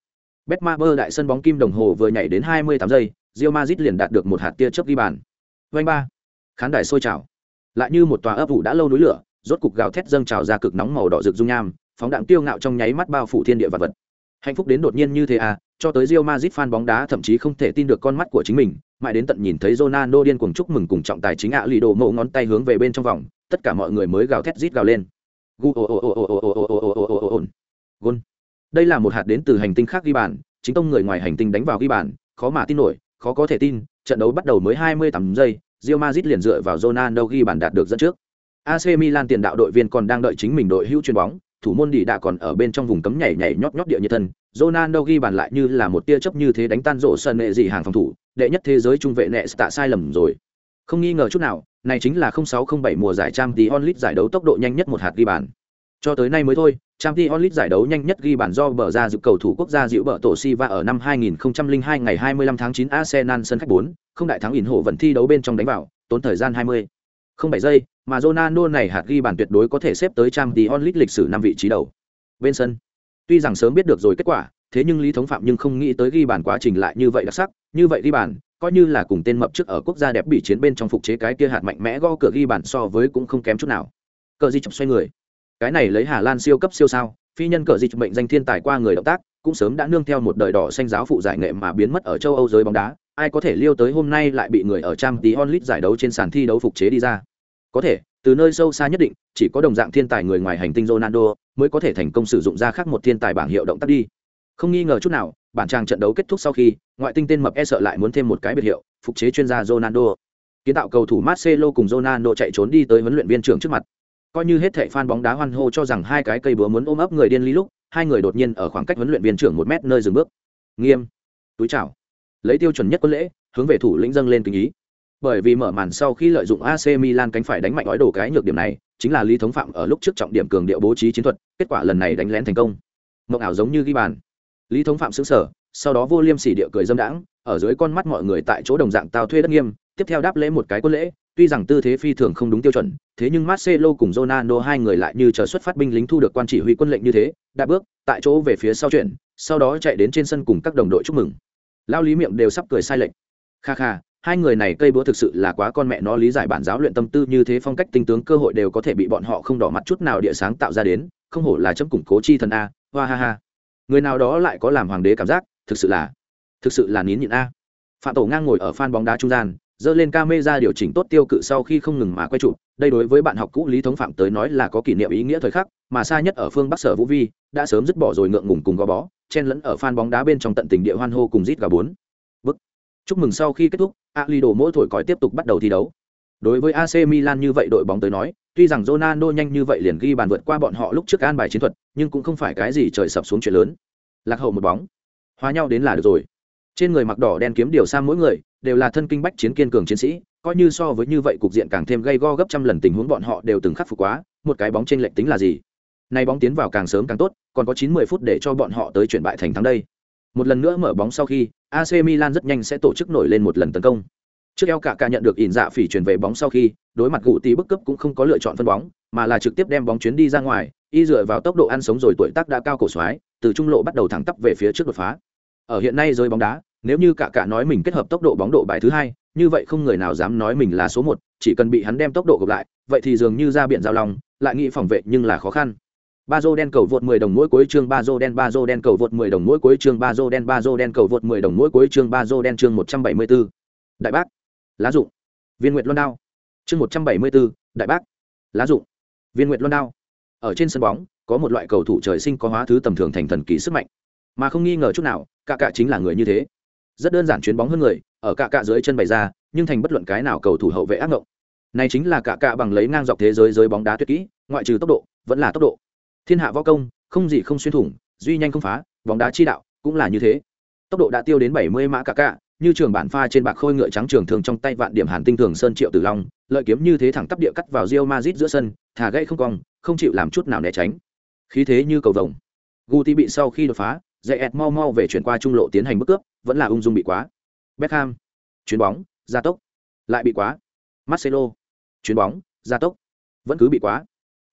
Betmaber đại sân bóng kim đồng hồ vừa nhảy đến 28 giây, Real Madrid liền đạt được một hạt tia chớp ghi bàn. Vanh ba. Khán đài sôi trào. Lại như một tòa ấp ủ đã lâu núi lửa rốt cục gào thét dâng trào ra cực nóng màu đỏ rực dung nham, phóng đạn tiêu ngạo trong nháy mắt bao phủ thiên địa vật vật. Hạnh phúc đến đột nhiên như thế à, cho tới Real Madrid fan bóng đá thậm chí không thể tin được con mắt của chính mình, mãi đến tận nhìn thấy Ronaldo điên cuồng chúc mừng cùng trọng tài chính ạ lì đồ mộ ngón tay hướng về bên trong vòng, tất cả mọi người mới gào thét rít gào lên. Gol. Đây là một hạt đến từ hành tinh khác ghi bàn, chính tông người ngoài hành tinh đánh vào ghi bàn khó mà tin nổi khó có thể tin trận đấu bắt đầu mới 28 giây Real Madrid liền dựa vào Ronaldo ghi bàn đạt được dẫn trước AC Milan tiền đạo đội viên còn đang đợi chính mình đội hữu chuyền bóng. Thủ môn đi đã còn ở bên trong vùng cấm nhảy nhảy nhót nhót địa như thân. Ronaldo ghi bàn lại như là một tia chớp như thế đánh tan rổ sân nệ gì hàng phòng thủ. Đệ nhất thế giới trung vệ nệ tạ sai lầm rồi. Không nghi ngờ chút nào này chính là 0607 mùa giải Champions League giải đấu tốc độ nhanh nhất một hạt ghi bàn. Cho tới nay mới thôi Champions League giải đấu nhanh nhất ghi bàn do bờ ra dự cầu thủ quốc gia dịu bờ tổ Siva ở năm 2002 ngày 25 tháng 9 Arsenal sân khách 4, không đại thắng ỉn hộ vận thi đấu bên trong đánh vào tốn thời gian 20 không bảy giây, mà Ronaldo này hạt ghi bàn tuyệt đối có thể xếp tới trang tí onlit lịch sử năm vị trí đầu. Bên sân, tuy rằng sớm biết được rồi kết quả, thế nhưng lý thống phạm nhưng không nghĩ tới ghi bàn quá trình lại như vậy đặc sắc, như vậy ghi bàn, coi như là cùng tên mập trước ở quốc gia đẹp bị chiến bên trong phục chế cái kia hạt mạnh mẽ go cửa ghi bàn so với cũng không kém chút nào. Cờ di chậm xoay người. Cái này lấy hà lan siêu cấp siêu sao, phi nhân cờ di mệnh danh thiên tài qua người động tác, cũng sớm đã nương theo một đời đỏ xanh giáo phụ giải nghệ mà biến mất ở châu âu giới bóng đá ai có thể liêu tới hôm nay lại bị người ở trang tí onlit giải đấu trên sàn thi đấu phục chế đi ra? Có thể, từ nơi sâu xa nhất định, chỉ có đồng dạng thiên tài người ngoài hành tinh ronaldo mới có thể thành công sử dụng ra khác một thiên tài bảng hiệu động tác đi. Không nghi ngờ chút nào, bản trang trận đấu kết thúc sau khi, ngoại tinh tên mập e sợ lại muốn thêm một cái biệt hiệu, phục chế chuyên gia ronaldo. Kiến tạo cầu thủ marcelo cùng ronaldo chạy trốn đi tới huấn luyện viên trưởng trước mặt. Coi như hết thệ fan bóng đá hoan hô cho rằng hai cái cây búa muốn ôm ấp người điên lý lúc, hai người đột nhiên ở khoảng cách huấn luyện viên trưởng một mét nơi dừng bước. Nghiêm. Túi chào lấy tiêu chuẩn nhất quân lễ hướng về thủ lĩnh dâng lên kinh ý bởi vì mở màn sau khi lợi dụng AC Milan cánh phải đánh mạnh ói đổ cái nhược điểm này, chính là Lý Thống Phạm ở lúc trước trọng điểm cường điệu bố trí chiến thuật, kết quả lần này đánh lén thành công. Mộng ảo giống như ghi bàn. Lý Thống Phạm sững sờ, sau đó vô liêm sỉ địa cười dâm đãng, ở dưới con mắt mọi người tại chỗ đồng dạng tao thuê đất nghiêm, tiếp theo đáp lễ một cái quân lễ, tuy rằng tư thế phi thường không đúng tiêu chuẩn, thế nhưng Marcelo cùng Ronaldo hai người lại như chờ xuất phát binh lính thu được quan chỉ huy quân lệnh như thế, đạp bước, tại chỗ về phía sau chuyển, sau đó chạy đến trên sân cùng các đồng đội chúc mừng. Lao lý miệng đều sắp cười sai lệch. Kha kha, hai người này cây búa thực sự là quá con mẹ nó lý giải bản giáo luyện tâm tư như thế phong cách tinh tướng cơ hội đều có thể bị bọn họ không đỏ mặt chút nào địa sáng tạo ra đến không hổ là chấm củng cố chi thần a hoa ha ha người nào đó lại có làm hoàng đế cảm giác thực sự là thực sự là nín nhịn a phạm tổ ngang ngồi ở phan bóng đá trung gian dơ lên ca mê ra điều chỉnh tốt tiêu cự sau khi không ngừng mà quay chụp đây đối với bạn học cũ lý thống phạm tới nói là có kỷ niệm ý nghĩa thời khắc, mà xa nhất ở phương bắc sở vũ vi, đã sớm dứt bỏ rồi ngượng ngùng cùng gò bó, chen lẫn ở phan bóng đá bên trong tận tình địa hoan hô cùng rít gà bốn. Bức. Chúc mừng sau khi kết thúc ali đồ mỗi thổi còi tiếp tục bắt đầu thi đấu. Đối với ac milan như vậy đội bóng tới nói, tuy rằng ronaldo nhanh như vậy liền ghi bàn vượt qua bọn họ lúc trước an bài chiến thuật, nhưng cũng không phải cái gì trời sập xuống chuyện lớn. Lạc hậu một bóng. Hóa nhau đến là được rồi trên người mặc đỏ đen kiếm điều sang mỗi người đều là thân kinh bách chiến kiên cường chiến sĩ coi như so với như vậy cục diện càng thêm gây go gấp trăm lần tình huống bọn họ đều từng khắc phục quá một cái bóng trên lệnh tính là gì nay bóng tiến vào càng sớm càng tốt còn có chín mươi phút để cho bọn họ tới chuyển bại thành thắng đây một lần nữa mở bóng sau khi AC Milan rất nhanh sẽ tổ chức nổi lên một lần tấn công. Trước eo cả cả nhận được ỉn dạ phỉ chuyển về bóng sau khi, đối mặt gụ tí bức cấp cũng không có lựa chọn phân bóng, mà là trực tiếp đem bóng chuyến đi ra ngoài, y dựa vào tốc độ ăn sống rồi tuổi tác đã cao cổ xoái, từ trung lộ bắt đầu thẳng tắp về phía trước đột phá. Ở hiện nay rơi bóng đá, nếu như cả cả nói mình kết hợp tốc độ bóng độ bài thứ hai, như vậy không người nào dám nói mình là số một, chỉ cần bị hắn đem tốc độ gộp lại, vậy thì dường như ra biển giao lòng lại nghĩ phòng vệ nhưng là khó khăn. Ba dô đen cầu vượt 10 đồng mỗi cuối chương ba dô đen ba dô đen cầu vượt 10 đồng mỗi cuối chương ba dô đen ba dô đen cầu vượt 10 đồng mỗi cuối chương ba dô đen chương 174. đại bác. Lá dụng. Viên nguyệt luân đao. Chương 174, đại bác. Lá dụng. Viên nguyệt luân đao. Ở trên sân bóng có một loại cầu thủ trời sinh có hóa thứ tầm thường thành thần kỳ sức mạnh mà không nghi ngờ chút nào, cả cả chính là người như thế. Rất đơn giản chuyến bóng hơn người, ở cả cả dưới chân bày ra, nhưng thành bất luận cái nào cầu thủ hậu vệ ác ngộng. Này chính là cả cả bằng lấy ngang dọc thế giới giới bóng đá tuyệt kỹ, ngoại trừ tốc độ, vẫn là tốc độ. Thiên hạ võ công, không gì không xuyên thủng, duy nhanh không phá, bóng đá chi đạo cũng là như thế. Tốc độ đã tiêu đến bảy mươi mã cả cả, như trường bản pha trên bạc khôi ngựa trắng trường thường trong tay vạn điểm hàn tinh thường sơn triệu tử long, lợi kiếm như thế thẳng tắp địa cắt vào rio mazit giữa sân, thả gây không cong, không chịu làm chút nào né tránh. Khí thế như cầu vồng. Guti bị sau khi đột phá dạy ẹt mau mau về chuyển qua trung lộ tiến hành bức cướp, vẫn là ung dung bị quá. Beckham, chuyền bóng, gia tốc. Lại bị quá. Marcelo, chuyền bóng, gia tốc. Vẫn cứ bị quá.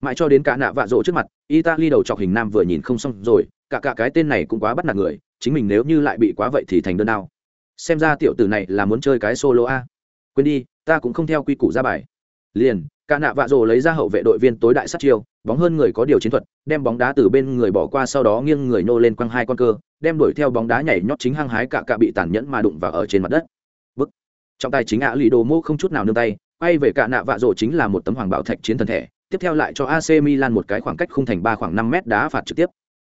Mãi cho đến cả nạ vạ rộ trước mặt, italy đầu chọc hình nam vừa nhìn không xong rồi, cả cả cái tên này cũng quá bắt nạt người, chính mình nếu như lại bị quá vậy thì thành đơn đao. Xem ra tiểu tử này là muốn chơi cái solo a. Quên đi, ta cũng không theo quy củ ra bài. Liền cả nạ vạ rồ lấy ra hậu vệ đội viên tối đại sát chiêu bóng hơn người có điều chiến thuật đem bóng đá từ bên người bỏ qua sau đó nghiêng người nô lên quăng hai con cơ đem đuổi theo bóng đá nhảy nhót chính hăng hái cả cả bị tàn nhẫn mà đụng vào ở trên mặt đất bức trong tay chính ạ lì đồ mô không chút nào nương tay quay về cả nạ vạ rồ chính là một tấm hoàng bảo thạch chiến thần thể tiếp theo lại cho AC Milan một cái khoảng cách khung thành ba khoảng 5 mét đá phạt trực tiếp.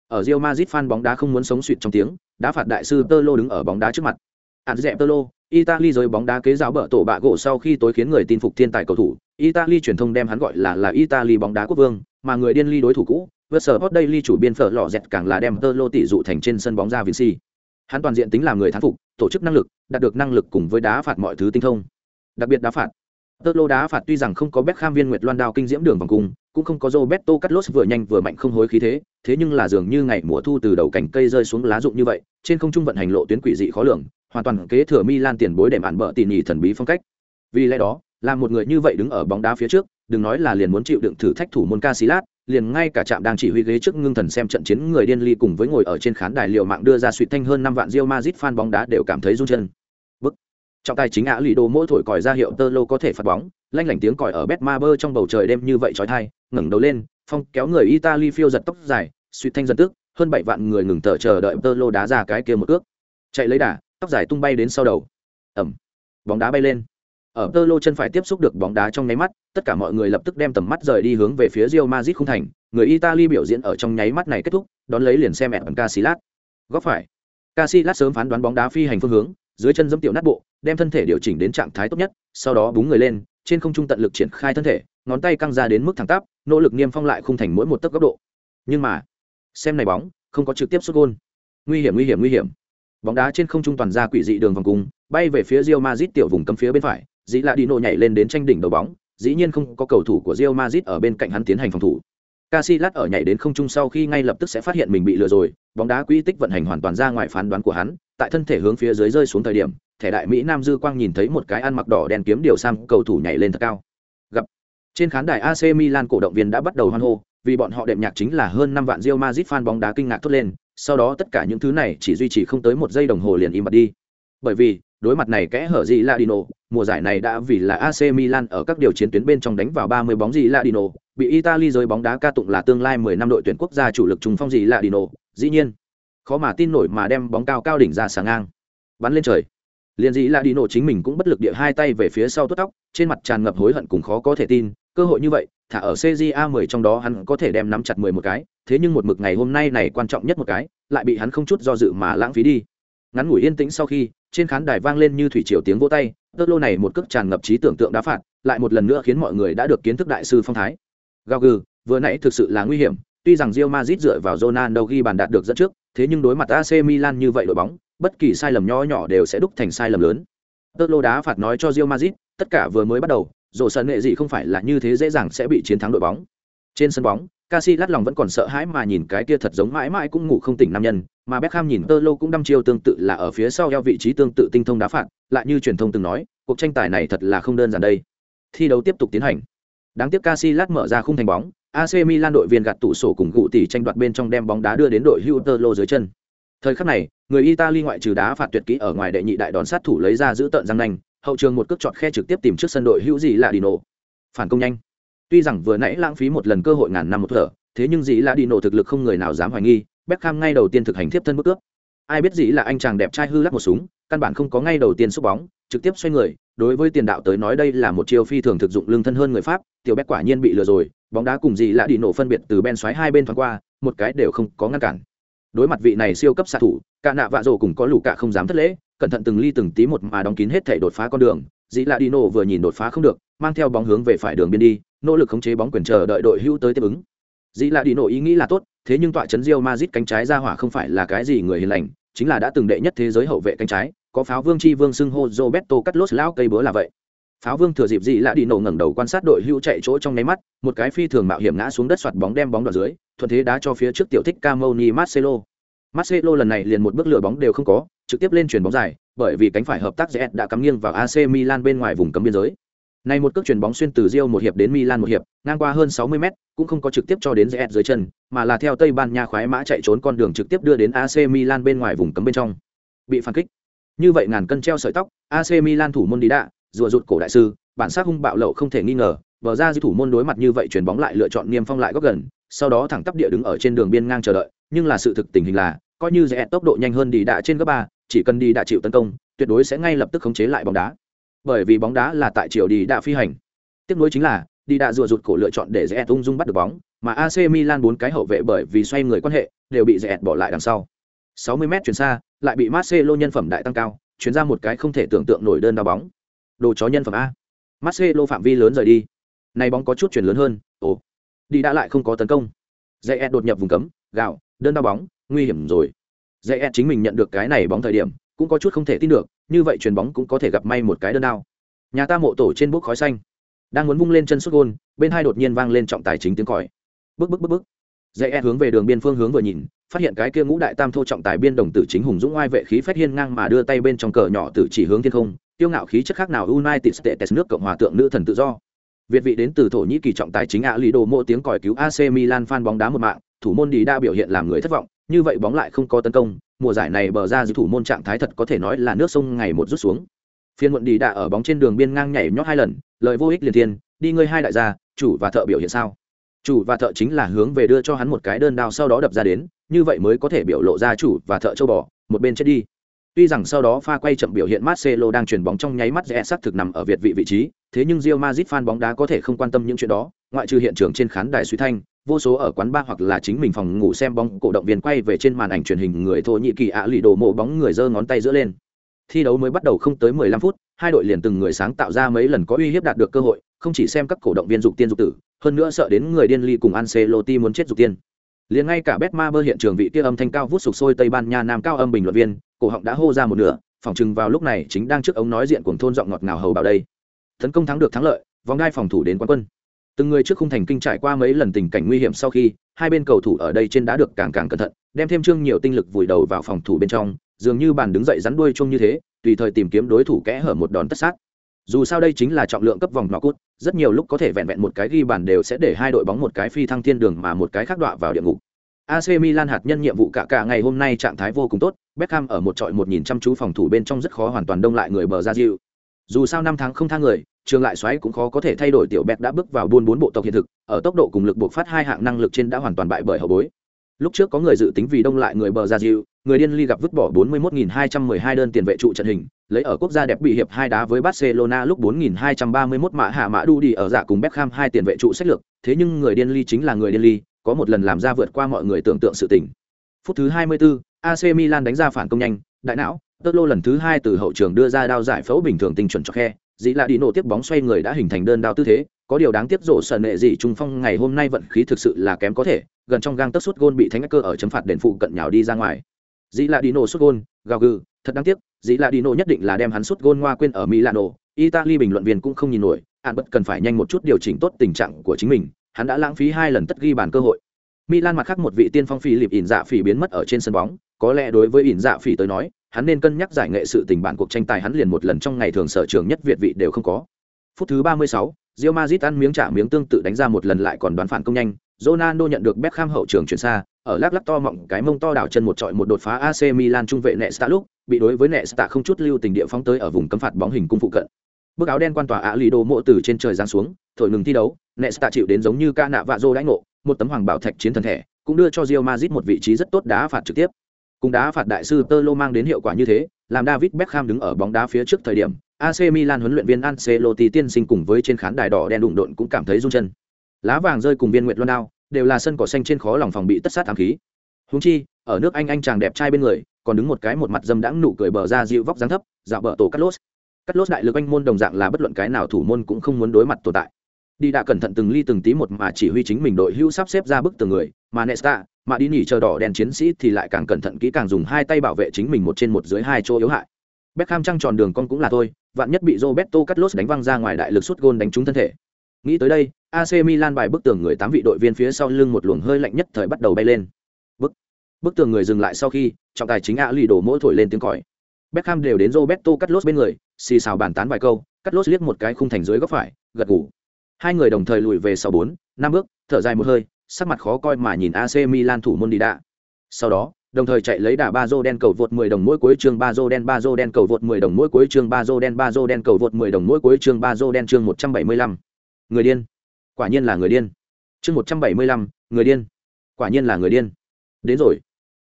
ở Real Madrid fan bóng đá không muốn sống suyệt trong tiếng, đá phạt đại sư Tolo đứng ở bóng đá trước mặt. Ản dẹp Tolo, Italy rồi bóng đá kế giáo bở tổ bạ gỗ sau khi tối khiến người tin phục thiên tài cầu thủ, Italy truyền thông đem hắn gọi là là Italy bóng đá quốc vương, mà người điên ly đối thủ cũ, Versus Daily chủ biên phở lọ dẹt càng là đem Tolo tỷ dụ thành trên sân bóng ra Vinci. Hắn toàn diện tính làm người thắng phục, tổ chức năng lực, đạt được năng lực cùng với đá phạt mọi thứ tinh thông. Đặc biệt đá phạt. Tolo đá phạt tuy rằng không có Beckham viên Nguyệt Loan đao kinh diễm đường vòng cung, cũng không có Roberto Carlos vừa nhanh vừa mạnh không hối khí thế, thế nhưng là dường như ngày mùa thu từ đầu cành cây rơi xuống lá rụng như vậy, trên không trung vận hành lộ tuyến quỷ dị khó lường, hoàn toàn kế thừa Milan tiền bối để mạn bợ tỉ nhỉ thần bí phong cách. Vì lẽ đó, là một người như vậy đứng ở bóng đá phía trước, đừng nói là liền muốn chịu đựng thử thách thủ môn Casillas, liền ngay cả trạm đang chỉ huy ghế trước ngưng thần xem trận chiến người điên ly cùng với ngồi ở trên khán đài liều mạng đưa ra suy thanh hơn năm vạn Real Madrid fan bóng đá đều cảm thấy run chân. Bức. Trọng tài chính ạ lì đồ mỗi thổi còi ra hiệu tơ lô có thể phạt bóng, lanh lảnh tiếng còi ở Betmaber trong bầu trời đêm như vậy chói tai, ngẩng đầu lên, phong kéo người Italy phiêu giật tóc dài, suy thanh dần tức, hơn bảy vạn người ngừng thở chờ đợi tơ lô đá ra cái kia một cước. Chạy lấy đà, tóc dài tung bay đến sau đầu. Ầm. Bóng đá bay lên ở tơ lô chân phải tiếp xúc được bóng đá trong nháy mắt, tất cả mọi người lập tức đem tầm mắt rời đi hướng về phía rio mazit không thành. Người italy biểu diễn ở trong nháy mắt này kết thúc, đón lấy liền xem mẹ ẩn casilat góc phải. Casilat sớm phán đoán bóng đá phi hành phương hướng, dưới chân dẫm tiểu nát bộ, đem thân thể điều chỉnh đến trạng thái tốt nhất, sau đó búng người lên, trên không trung tận lực triển khai thân thể, ngón tay căng ra đến mức thẳng tắp, nỗ lực niêm phong lại khung thành mỗi một tấc góc độ. Nhưng mà, xem này bóng, không có trực tiếp xuất gôn. Nguy hiểm nguy hiểm nguy hiểm. Bóng đá trên không trung toàn ra quỷ dị đường vòng cung, bay về phía rio mazit tiểu vùng cấm phía bên phải dĩ là đi nổ nhảy lên đến tranh đỉnh đầu bóng, dĩ nhiên không có cầu thủ của Real Madrid ở bên cạnh hắn tiến hành phòng thủ. Casillas ở nhảy đến không trung sau khi ngay lập tức sẽ phát hiện mình bị lừa rồi, bóng đá quỹ tích vận hành hoàn toàn ra ngoài phán đoán của hắn, tại thân thể hướng phía dưới rơi xuống thời điểm, thẻ đại mỹ nam dư quang nhìn thấy một cái ăn mặc đỏ đen kiếm điều sang cầu thủ nhảy lên thật cao. Gặp. Trên khán đài AC Milan cổ động viên đã bắt đầu hoan hô, vì bọn họ đệm nhạc chính là hơn năm vạn Real Madrid fan bóng đá kinh ngạc thốt lên, sau đó tất cả những thứ này chỉ duy trì không tới một giây đồng hồ liền im bặt đi. Bởi vì đối mặt này kẽ hở gì Ladino, mùa giải này đã vì là AC Milan ở các điều chiến tuyến bên trong đánh vào 30 bóng gì Ladino, bị Italy rơi bóng đá ca tụng là tương lai 10 năm đội tuyển quốc gia chủ lực trung phong gì Ladino, dĩ nhiên, khó mà tin nổi mà đem bóng cao cao đỉnh ra sáng ngang, bắn lên trời. Liên gì Ladino chính mình cũng bất lực địa hai tay về phía sau tuốt tóc, trên mặt tràn ngập hối hận cùng khó có thể tin, cơ hội như vậy, thả ở CJA 10 trong đó hắn có thể đem nắm chặt 11 cái, thế nhưng một mực ngày hôm nay này quan trọng nhất một cái, lại bị hắn không chút do dự mà lãng phí đi. Ngắn ngủi yên tĩnh sau khi, trên khán đài vang lên như thủy triều tiếng vỗ tay, tơ lô này một cước tràn ngập trí tưởng tượng đá phạt, lại một lần nữa khiến mọi người đã được kiến thức đại sư phong thái. Gao gừ, vừa nãy thực sự là nguy hiểm, tuy rằng Real Madrid dựa vào Ronaldo ghi bàn đạt được dẫn trước, thế nhưng đối mặt AC Milan như vậy đội bóng, bất kỳ sai lầm nhỏ nhỏ đều sẽ đúc thành sai lầm lớn. Tơ lô đá phạt nói cho Real Madrid, tất cả vừa mới bắt đầu, rổ sân nghệ gì không phải là như thế dễ dàng sẽ bị chiến thắng đội bóng trên sân bóng Casillas lòng vẫn còn sợ hãi mà nhìn cái kia thật giống mãi mãi cũng ngủ không tỉnh nam nhân, mà Beckham nhìn Tolo cũng đăm chiêu tương tự là ở phía sau eo vị trí tương tự tinh thông đá phạt, lại như truyền thông từng nói, cuộc tranh tài này thật là không đơn giản đây. Thi đấu tiếp tục tiến hành. Đáng tiếc Casillas mở ra khung thành bóng, AC Milan đội viên gạt tủ sổ cùng gụ tỷ tranh đoạt bên trong đem bóng đá đưa đến đội hữu Tolo dưới chân. Thời khắc này, người Italy ngoại trừ đá phạt tuyệt kỹ ở ngoài đệ nhị đại đón sát thủ lấy ra giữ tận răng nanh, hậu trường một cước chọn khe trực tiếp tìm trước sân đội hữu gì là Dino. Phản công nhanh. Tuy rằng vừa nãy lãng phí một lần cơ hội ngàn năm một thở, thế nhưng dĩ là đi nổ thực lực không người nào dám hoài nghi Beckham ngay đầu tiên thực hành tiếp thân bước cướp. Ai biết dĩ là anh chàng đẹp trai hư lắc một súng căn bản không có ngay đầu tiên xúc bóng trực tiếp xoay người đối với tiền đạo tới nói đây là một chiêu phi thường thực dụng lương thân hơn người pháp tiểu Beck quả nhiên bị lừa rồi bóng đá cùng dĩ là đi nổ phân biệt từ bên xoáy hai bên thoáng qua một cái đều không có ngăn cản. Đối mặt vị này siêu cấp xạ thủ cả nạ vạ rồ cùng có lũ cả không dám thất lễ cẩn thận từng ly từng tí một mà đóng kín hết thể đột phá con đường dĩ là đi nổ vừa nhìn đột phá không được mang theo bóng hướng về phải đường biên đi nỗ lực khống chế bóng quyền chờ đợi đội hưu tới tiếp ứng. Dĩ là đi nổ ý nghĩ là tốt, thế nhưng tọa chấn rio mazit cánh trái ra hỏa không phải là cái gì người hiền lành, chính là đã từng đệ nhất thế giới hậu vệ cánh trái, có pháo vương chi vương xưng hô roberto cắt lốt lao cây bữa là vậy. Pháo vương thừa dịp dĩ là đi nổ ngẩng đầu quan sát đội hưu chạy chỗ trong nháy mắt, một cái phi thường mạo hiểm ngã xuống đất soạt bóng đem bóng đoạt dưới, thuận thế đá cho phía trước tiểu thích camoni marcelo. Marcelo lần này liền một bước lửa bóng đều không có, trực tiếp lên chuyển bóng dài, bởi vì cánh phải hợp tác rẽ đã cắm nghiêng vào ac milan bên ngoài vùng cấm biên giới này một cước chuyển bóng xuyên từ Rio một hiệp đến Milan một hiệp, ngang qua hơn 60 mét, cũng không có trực tiếp cho đến ZS dưới chân, mà là theo Tây Ban Nha khoái mã chạy trốn con đường trực tiếp đưa đến AC Milan bên ngoài vùng cấm bên trong. Bị phản kích. Như vậy ngàn cân treo sợi tóc, AC Milan thủ môn đi đạ, rùa rụt cổ đại sư, bản sắc hung bạo lậu không thể nghi ngờ, bờ ra dư thủ môn đối mặt như vậy chuyển bóng lại lựa chọn niêm phong lại góc gần, sau đó thẳng tắp địa đứng ở trên đường biên ngang chờ đợi, nhưng là sự thực tình hình là, coi như ZS tốc độ nhanh hơn đi đạ trên gấp ba, chỉ cần đi đạ chịu tấn công, tuyệt đối sẽ ngay lập tức khống chế lại bóng đá bởi vì bóng đá là tại chiều đi đã phi hành. Tiếp nối chính là, đi đã rùa rụt cổ lựa chọn để rẽ tung dung bắt được bóng, mà AC Milan bốn cái hậu vệ bởi vì xoay người quan hệ, đều bị rẽ bỏ lại đằng sau. 60 m chuyển xa, lại bị Marcelo nhân phẩm đại tăng cao, chuyển ra một cái không thể tưởng tượng nổi đơn đá bóng. Đồ chó nhân phẩm a. Marcelo phạm vi lớn rời đi. Này bóng có chút chuyển lớn hơn, ồ. Đi đã lại không có tấn công. Rẽ đột nhập vùng cấm, gạo, đơn đá bóng, nguy hiểm rồi. Rẽ chính mình nhận được cái này bóng thời điểm, cũng có chút không thể tin được như vậy chuyền bóng cũng có thể gặp may một cái đơn đao. Nhà ta mộ tổ trên bốc khói xanh. Đang muốn vung lên chân xuất gôn, bên hai đột nhiên vang lên trọng tài chính tiếng còi. Bước bước bước bước dễ e hướng về đường biên phương hướng vừa nhìn, phát hiện cái kia ngũ đại tam thô trọng tài biên đồng tử chính hùng dũng oai vệ khí phách hiên ngang mà đưa tay bên trong cờ nhỏ tử chỉ hướng thiên không tiêu ngạo khí chất khác nào united states nước cộng hòa tượng nữ thần tự do. Việt vị đến từ thổ nhĩ kỳ trọng tài chính ạ lý đồ mộ tiếng còi cứu ac milan fan bóng đá một mạng, thủ môn đi đa biểu hiện làm người thất vọng, như vậy bóng lại không có tấn công mùa giải này bờ ra giữ thủ môn trạng thái thật có thể nói là nước sông ngày một rút xuống. Phiên muộn đi đạ ở bóng trên đường biên ngang nhảy nhót hai lần lợi vô ích liền thiên đi ngươi hai đại gia chủ và thợ biểu hiện sao? Chủ và thợ chính là hướng về đưa cho hắn một cái đơn đao sau đó đập ra đến như vậy mới có thể biểu lộ ra chủ và thợ châu bò một bên chết đi. Tuy rằng sau đó pha quay chậm biểu hiện Marcelo đang chuyển bóng trong nháy mắt rẽ sắc thực nằm ở Việt vị vị trí, thế nhưng Real Madrid fan bóng đá có thể không quan tâm những chuyện đó, ngoại trừ hiện trường trên khán đài suy thanh, vô số ở quán bar hoặc là chính mình phòng ngủ xem bóng cổ động viên quay về trên màn ảnh truyền hình người thổ nhĩ kỳ ạ lì đồ mộ bóng người giơ ngón tay giữa lên. Thi đấu mới bắt đầu không tới 15 phút, hai đội liền từng người sáng tạo ra mấy lần có uy hiếp đạt được cơ hội, không chỉ xem các cổ động viên dục tiên dục tử, hơn nữa sợ đến người điên ly cùng Ancelotti muốn chết dục tiên. Liền ngay cả Betma bơ hiện trường vị kia âm thanh cao vút sục sôi Tây Ban Nha nam cao âm bình luận viên, cổ họng đã hô ra một nửa, phòng chừng vào lúc này chính đang trước ống nói diện cuồng thôn giọng ngọt ngào hầu bảo đây. Tấn công thắng được thắng lợi, vòng đai phòng thủ đến quán quân. Từng người trước khung thành kinh trải qua mấy lần tình cảnh nguy hiểm sau khi, hai bên cầu thủ ở đây trên đã được càng càng cẩn thận, đem thêm trương nhiều tinh lực vùi đầu vào phòng thủ bên trong, dường như bàn đứng dậy rắn đuôi chung như thế, tùy thời tìm kiếm đối thủ kẽ hở một đòn tất sát. Dù sao đây chính là trọng lượng cấp vòng nọ cút rất nhiều lúc có thể vẹn vẹn một cái ghi bàn đều sẽ để hai đội bóng một cái phi thăng thiên đường mà một cái khác đọa vào địa ngục. AC Milan hạt nhân nhiệm vụ cả cả ngày hôm nay trạng thái vô cùng tốt, Beckham ở một trọi một nhìn chăm chú phòng thủ bên trong rất khó hoàn toàn đông lại người bờ ra dịu. Dù sao năm tháng không thang người, trường lại xoáy cũng khó có thể thay đổi tiểu bẹt đã bước vào buôn bốn bộ tộc hiện thực, ở tốc độ cùng lực buộc phát hai hạng năng lực trên đã hoàn toàn bại bởi hậu bối. Lúc trước có người dự tính vì đông lại người bờ ra diệu, người điên ly gặp vứt bỏ 41.212 đơn tiền vệ trụ trận hình, lấy ở quốc gia đẹp bị hiệp hai đá với Barcelona lúc 4.231 mã hạ mã đu đi ở dạ cùng Beckham hai tiền vệ trụ sách lược, thế nhưng người điên ly chính là người điên ly, có một lần làm ra vượt qua mọi người tưởng tượng sự tình. Phút thứ 24, AC Milan đánh ra phản công nhanh, đại não, Tớt lô lần thứ hai từ hậu trường đưa ra đao giải phẫu bình thường tinh chuẩn cho khe, dĩ là đi nổ tiếp bóng xoay người đã hình thành đơn đao tư thế, có điều đáng tiếc rổ sợ nệ gì trung phong ngày hôm nay vận khí thực sự là kém có thể, gần trong gang tấc suất gôn bị thánh cơ ở chấm phạt đền phụ cận nhào đi ra ngoài. Dĩ là đi nổ sút gôn, gào gừ, thật đáng tiếc, dĩ là đi nổ nhất định là đem hắn suất gôn ngoa quên ở Milano, Italy bình luận viên cũng không nhìn nổi, hạn bất cần phải nhanh một chút điều chỉnh tốt tình trạng của chính mình, hắn đã lãng phí hai lần tất ghi bàn cơ hội. Milan mặt khác một vị tiên phong phi lịp ỉn dạ phỉ biến mất ở trên sân bóng, có lẽ đối với ỉn dạ phỉ tới nói, hắn nên cân nhắc giải nghệ sự tình bản cuộc tranh tài hắn liền một lần trong ngày thường sở trường nhất Việt vị đều không có. Phút thứ 36, Real Madrid ăn miếng trả miếng tương tự đánh ra một lần lại còn đoán phản công nhanh, Ronaldo nhận được Beckham hậu trường chuyển xa, ở lắc lắc to mọng cái mông to đảo chân một trọi một đột phá AC Milan trung vệ Nesta lúc, bị đối với Nesta không chút lưu tình địa phóng tới ở vùng cấm phạt bóng hình cung phụ cận. Bức áo đen quan tòa ạ lì đồ mộ từ trên trời giáng xuống, thổi ngừng thi đấu, Nesta chịu đến giống như ca nạ vạ rô đãi ngộ, một tấm hoàng bảo thạch chiến thần thể, cũng đưa cho Real Madrid một vị trí rất tốt đá phạt trực tiếp. Cùng đá phạt đại sư Tolo mang đến hiệu quả như thế, làm David Beckham đứng ở bóng đá phía trước thời điểm, AC Milan huấn luyện viên Ancelotti tiên sinh cùng với trên khán đài đỏ đen đụng độn cũng cảm thấy run chân. Lá vàng rơi cùng viên nguyệt luân đao, đều là sân cỏ xanh trên khó lòng phòng bị tất sát ám khí. Huống chi, ở nước Anh anh chàng đẹp trai bên người, còn đứng một cái một mặt dâm đãng nụ cười bờ ra dịu vóc dáng thấp, dạo bờ tổ Carlos. Carlos đại lực anh môn đồng dạng là bất luận cái nào thủ môn cũng không muốn đối mặt tồn tại. Đi đã cẩn thận từng ly từng tí một mà chỉ huy chính mình đội hưu sắp xếp ra bức từng người, mà Nesta, mà đi nghỉ chờ đỏ đèn chiến sĩ thì lại càng cẩn thận kỹ càng dùng hai tay bảo vệ chính mình một trên một dưới hai chỗ yếu hại. Beckham trăng tròn đường con cũng là thôi, vạn nhất bị Roberto Carlos đánh văng ra ngoài đại lực sút gôn đánh trúng thân thể. Nghĩ tới đây, AC Milan bài bức tường người tám vị đội viên phía sau lưng một luồng hơi lạnh nhất thời bắt đầu bay lên. Bức bức tường người dừng lại sau khi, trọng tài chính ạ lì đổ mỗi thổi lên tiếng còi. Beckham đều đến Roberto Carlos bên người, xì xào bàn tán vài câu, Carlos liếc một cái khung thành dưới góc phải, gật gù. Hai người đồng thời lùi về sau bốn, năm bước, thở dài một hơi, sắc mặt khó coi mà nhìn AC Milan thủ môn đi đạ. Sau đó, đồng thời chạy lấy đà ba rô đen cầu vượt 10 đồng mỗi cuối chương ba rô đen ba rô đen cầu vượt 10 đồng mỗi cuối chương ba rô đen ba rô đen cầu vượt 10 đồng mỗi cuối chương ba rô đen chương 175. Người điên. Quả nhiên là người điên. Chương 175, người điên. Quả nhiên là người điên. Đến rồi.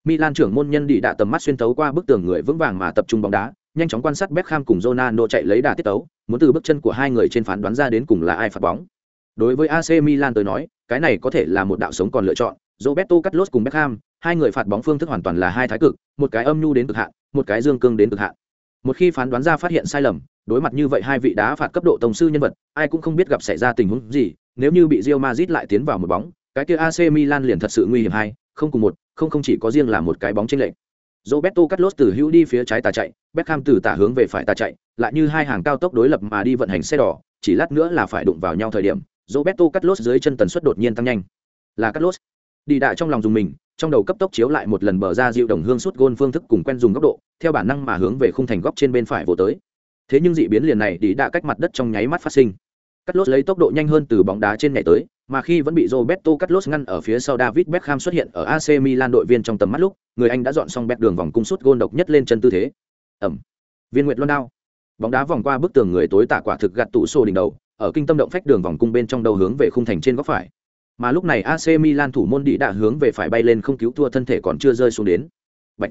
Milan trưởng môn nhân đi đạ tầm mắt xuyên thấu qua bức tường người vững vàng mà tập trung bóng đá, nhanh chóng quan sát Beckham cùng Ronaldo chạy lấy đà tiết tấu, muốn từ bước chân của hai người trên phán đoán ra đến cùng là ai phạt bóng. Đối với AC Milan tới nói, cái này có thể là một đạo sống còn lựa chọn. Roberto Carlos cùng Beckham, hai người phạt bóng phương thức hoàn toàn là hai thái cực, một cái âm nhu đến cực hạn, một cái dương cương đến cực hạn. Một khi phán đoán ra phát hiện sai lầm, đối mặt như vậy hai vị đá phạt cấp độ tổng sư nhân vật, ai cũng không biết gặp xảy ra tình huống gì, nếu như bị Real Madrid lại tiến vào một bóng, cái kia AC Milan liền thật sự nguy hiểm hai, không cùng một, không không chỉ có riêng là một cái bóng chênh lệch. Roberto Carlos từ hữu đi phía trái tà chạy, Beckham từ tả hướng về phải tà chạy, lại như hai hàng cao tốc đối lập mà đi vận hành xe đỏ, chỉ lát nữa là phải đụng vào nhau thời điểm, Roberto Carlos dưới chân tần suất đột nhiên tăng nhanh. Là Carlos. Đi đại trong lòng dùng mình, trong đầu cấp tốc chiếu lại một lần bờ ra dịu đồng hương suốt gôn phương thức cùng quen dùng góc độ, theo bản năng mà hướng về khung thành góc trên bên phải vồ tới. Thế nhưng dị biến liền này đi đã cách mặt đất trong nháy mắt phát sinh. Carlos lấy tốc độ nhanh hơn từ bóng đá trên nhảy tới, mà khi vẫn bị Roberto Carlos ngăn ở phía sau David Beckham xuất hiện ở AC Milan đội viên trong tầm mắt lúc, người Anh đã dọn xong bẹt đường vòng cung sút gôn độc nhất lên chân tư thế. Ẩm. Viên Nguyệt Luân đao. Bóng đá vòng qua bức tường người tối tả quả thực gạt tủ xô đỉnh đầu, ở kinh tâm động phách đường vòng cung bên trong đầu hướng về khung thành trên góc phải. Mà lúc này AC Milan thủ môn đi đã hướng về phải bay lên không cứu thua thân thể còn chưa rơi xuống đến. Bạch.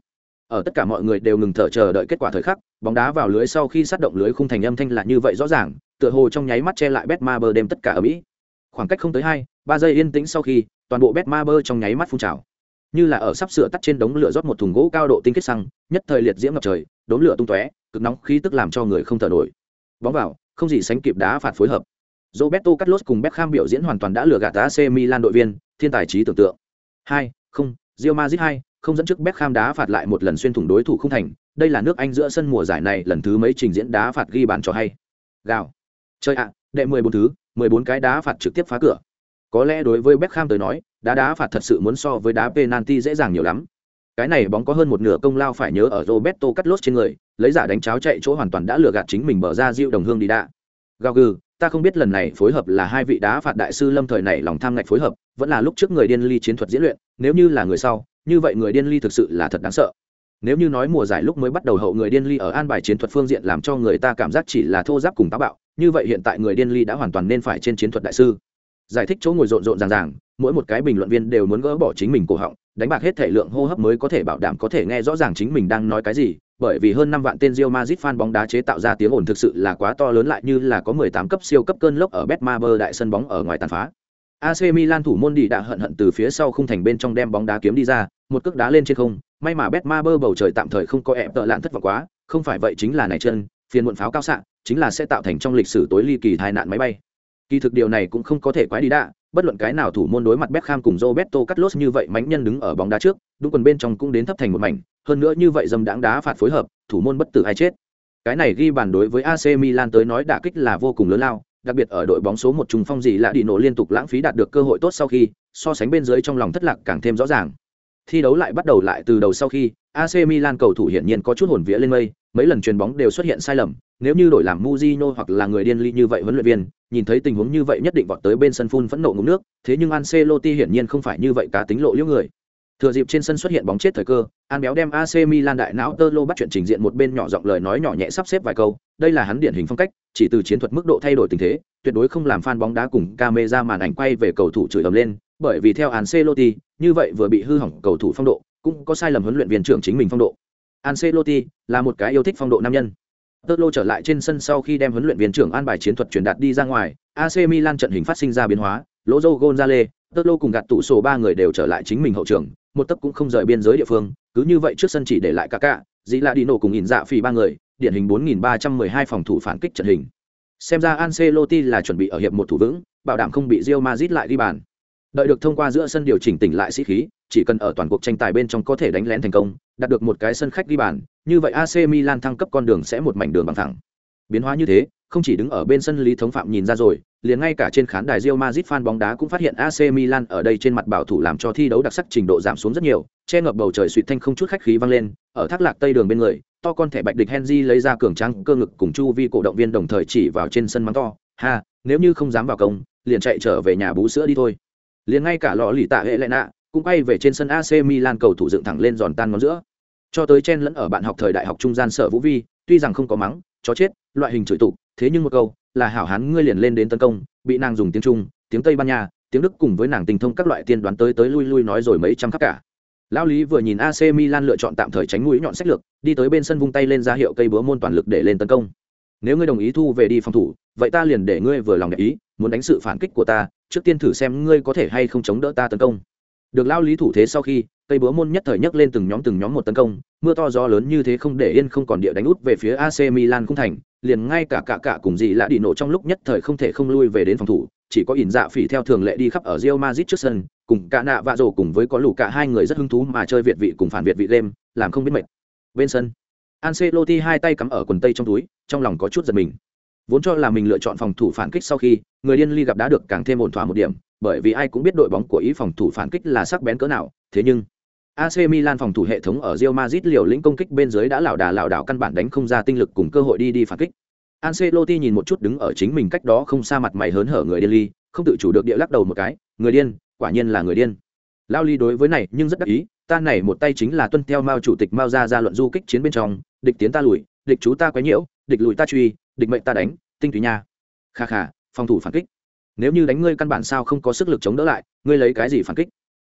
Ở tất cả mọi người đều ngừng thở chờ đợi kết quả thời khắc, bóng đá vào lưới sau khi sát động lưới khung thành âm thanh là như vậy rõ ràng, tựa hồ trong nháy mắt che lại Betmaber đem tất cả ở Mỹ khoảng cách không tới hai ba giây yên tĩnh sau khi toàn bộ Betmaber trong nháy mắt phun trào như là ở sắp sửa tắt trên đống lửa rót một thùng gỗ cao độ tinh kết xăng nhất thời liệt diễm ngập trời đống lửa tung tóe cực nóng khí tức làm cho người không thở nổi bóng vào không gì sánh kịp đá phạt phối hợp Roberto Carlos cùng Beckham biểu diễn hoàn toàn đã lừa gạt AC Milan đội viên, thiên tài trí tưởng tượng. Hai, không, Real Madrid hai, không dẫn trước Beckham đá phạt lại một lần xuyên thủng đối thủ không thành, đây là nước Anh giữa sân mùa giải này lần thứ mấy trình diễn đá phạt ghi bàn cho hay. Gào. Chơi ạ, đệ mười bốn thứ, 14 cái đá phạt trực tiếp phá cửa. Có lẽ đối với Beckham tới nói, đá đá phạt thật sự muốn so với đá penalty dễ dàng nhiều lắm. Cái này bóng có hơn một nửa công lao phải nhớ ở Roberto Carlos trên người, lấy giả đánh cháo chạy chỗ hoàn toàn đã lừa gạt chính mình bờ ra Diệu Đồng Hương đi đã. Gao gừ, ta không biết lần này phối hợp là hai vị đá phạt đại sư Lâm thời này lòng tham ngạch phối hợp, vẫn là lúc trước người điên ly chiến thuật diễn luyện, nếu như là người sau, như vậy người điên ly thực sự là thật đáng sợ. Nếu như nói mùa giải lúc mới bắt đầu hậu người điên ly ở an bài chiến thuật phương diện làm cho người ta cảm giác chỉ là thô giáp cùng táo bạo, như vậy hiện tại người điên ly đã hoàn toàn nên phải trên chiến thuật đại sư giải thích chỗ ngồi rộn rộn ràng ràng mỗi một cái bình luận viên đều muốn gỡ bỏ chính mình cổ họng đánh bạc hết thể lượng hô hấp mới có thể bảo đảm có thể nghe rõ ràng chính mình đang nói cái gì bởi vì hơn năm vạn tên Real Madrid fan bóng đá chế tạo ra tiếng ồn thực sự là quá to lớn lại như là có 18 cấp siêu cấp cơn lốc ở Betmaber đại sân bóng ở ngoài tàn phá. AC Milan thủ môn đi đã hận hận từ phía sau khung thành bên trong đem bóng đá kiếm đi ra, một cước đá lên trên không, may mà Betmaber bầu trời tạm thời không có ẹp tợ lạn thất vọng quá, không phải vậy chính là này chân, phiền muộn pháo cao xạ, chính là sẽ tạo thành trong lịch sử tối ly kỳ tai nạn máy bay. Kỳ thực điều này cũng không có thể quái đi đã, bất luận cái nào thủ môn đối mặt Beckham cùng Roberto Carlos như vậy mánh nhân đứng ở bóng đá trước, đúng quần bên trong cũng đến thấp thành một mảnh, hơn nữa như vậy dầm đãng đá phạt phối hợp, thủ môn bất tử hay chết. Cái này ghi bàn đối với AC Milan tới nói đả kích là vô cùng lớn lao, đặc biệt ở đội bóng số một trung phong gì lạ đi nổ liên tục lãng phí đạt được cơ hội tốt sau khi, so sánh bên dưới trong lòng thất lạc càng thêm rõ ràng. Thi đấu lại bắt đầu lại từ đầu sau khi, AC Milan cầu thủ hiển nhiên có chút hồn vía lên mây, mấy lần chuyền bóng đều xuất hiện sai lầm, nếu như đổi làm Mujino hoặc là người điên ly như vậy huấn luyện viên, nhìn thấy tình huống như vậy nhất định vọt tới bên sân phun phẫn nộ ngụm nước, thế nhưng Ancelotti hiển nhiên không phải như vậy cá tính lộ liễu người. Thừa dịp trên sân xuất hiện bóng chết thời cơ, An béo đem AC Milan đại não tơ lô bắt chuyện trình diện một bên nhỏ giọng lời nói nhỏ nhẹ sắp xếp vài câu, đây là hắn điển hình phong cách, chỉ từ chiến thuật mức độ thay đổi tình thế, tuyệt đối không làm fan bóng đá cùng camera màn ảnh quay về cầu thủ chửi ầm lên, bởi vì theo Ancelotti, như vậy vừa bị hư hỏng cầu thủ phong độ, cũng có sai lầm huấn luyện viên trưởng chính mình phong độ. Ancelotti là một cái yêu thích phong độ nam nhân. Tơ lô trở lại trên sân sau khi đem huấn luyện viên trưởng an bài chiến thuật truyền đạt đi ra ngoài, AC Milan trận hình phát sinh ra biến hóa, Lozo Gonzalez, Tơ lô cùng gạt tụ sổ ba người đều trở lại chính mình hậu trường, một tấc cũng không rời biên giới địa phương, cứ như vậy trước sân chỉ để lại Kaká, Dĩ là đi nổ cùng nhìn dạ phì ba người, điển hình 4312 phòng thủ phản kích trận hình. Xem ra Ancelotti là chuẩn bị ở hiệp một thủ vững, bảo đảm không bị Real Madrid lại ghi bàn. Đợi được thông qua giữa sân điều chỉnh tỉnh lại sĩ khí, chỉ cần ở toàn cuộc tranh tài bên trong có thể đánh lén thành công, đạt được một cái sân khách ghi bàn, như vậy AC Milan thăng cấp con đường sẽ một mảnh đường bằng thẳng. Biến hóa như thế, không chỉ đứng ở bên sân Lý Thống Phạm nhìn ra rồi, liền ngay cả trên khán đài Real Madrid fan bóng đá cũng phát hiện AC Milan ở đây trên mặt bảo thủ làm cho thi đấu đặc sắc trình độ giảm xuống rất nhiều, che ngập bầu trời suýt thanh không chút khách khí vang lên, ở thác lạc tây đường bên người, to con thẻ bạch địch Henry lấy ra cường trắng cơ ngực cùng chu vi cổ động viên đồng thời chỉ vào trên sân mắng to, ha, nếu như không dám vào công, liền chạy trở về nhà bú sữa đi thôi. Liền ngay cả lọ lì tạ hệ lệ nạ, cũng bay về trên sân AC Milan cầu thủ dựng thẳng lên giòn tan ngón giữa. Cho tới chen lẫn ở bạn học thời đại học trung gian sở Vũ Vi, tuy rằng không có mắng, chó chết, loại hình chửi tục, thế nhưng một câu, là hảo hán ngươi liền lên đến tấn công, bị nàng dùng tiếng Trung, tiếng Tây Ban Nha, tiếng Đức cùng với nàng tình thông các loại tiên đoán tới tới lui lui nói rồi mấy trăm khắp cả. Lão Lý vừa nhìn AC Milan lựa chọn tạm thời tránh mũi nhọn sách lược, đi tới bên sân vung tay lên ra hiệu cây búa môn toàn lực để lên tấn công. nếu ngươi đồng ý thu về đi phòng thủ vậy ta liền để ngươi vừa lòng để ý muốn đánh sự phản kích của ta trước tiên thử xem ngươi có thể hay không chống đỡ ta tấn công được lao lý thủ thế sau khi, cây búa môn nhất thời nhấc lên từng nhóm từng nhóm một tấn công, mưa to gió lớn như thế không để yên không còn địa đánh út về phía ac milan không thành, liền ngay cả cả cả cùng gì lạ đi nổ trong lúc nhất thời không thể không lui về đến phòng thủ, chỉ có ỉn dạ phỉ theo thường lệ đi khắp ở Real Madrid trước sân, cùng cả nạ vạ rổ cùng với có lũ cả hai người rất hứng thú mà chơi việt vị cùng phản việt vị game, làm không biết mệt. Bên sân, Ancelotti hai tay cắm ở quần tây trong túi, trong lòng có chút giật mình vốn cho là mình lựa chọn phòng thủ phản kích sau khi người điên ly gặp đã được càng thêm ổn thỏa một điểm bởi vì ai cũng biết đội bóng của ý phòng thủ phản kích là sắc bén cỡ nào thế nhưng AC Milan phòng thủ hệ thống ở Real Madrid liều lĩnh công kích bên dưới đã lảo đà lảo đảo căn bản đánh không ra tinh lực cùng cơ hội đi đi phản kích. Ancelotti nhìn một chút đứng ở chính mình cách đó không xa mặt mày hớn hở người điên ly, không tự chủ được địa lắc đầu một cái, người điên, quả nhiên là người điên. Lao ly đối với này nhưng rất đắc ý, ta này một tay chính là tuân theo Mao chủ tịch Mao ra ra luận du kích chiến bên trong, địch tiến ta lùi, địch chú ta quấy nhiễu, địch lùi ta truy, địch mệnh ta đánh, tinh túy nha. Kha kha, phòng thủ phản kích. Nếu như đánh ngươi căn bản sao không có sức lực chống đỡ lại, ngươi lấy cái gì phản kích?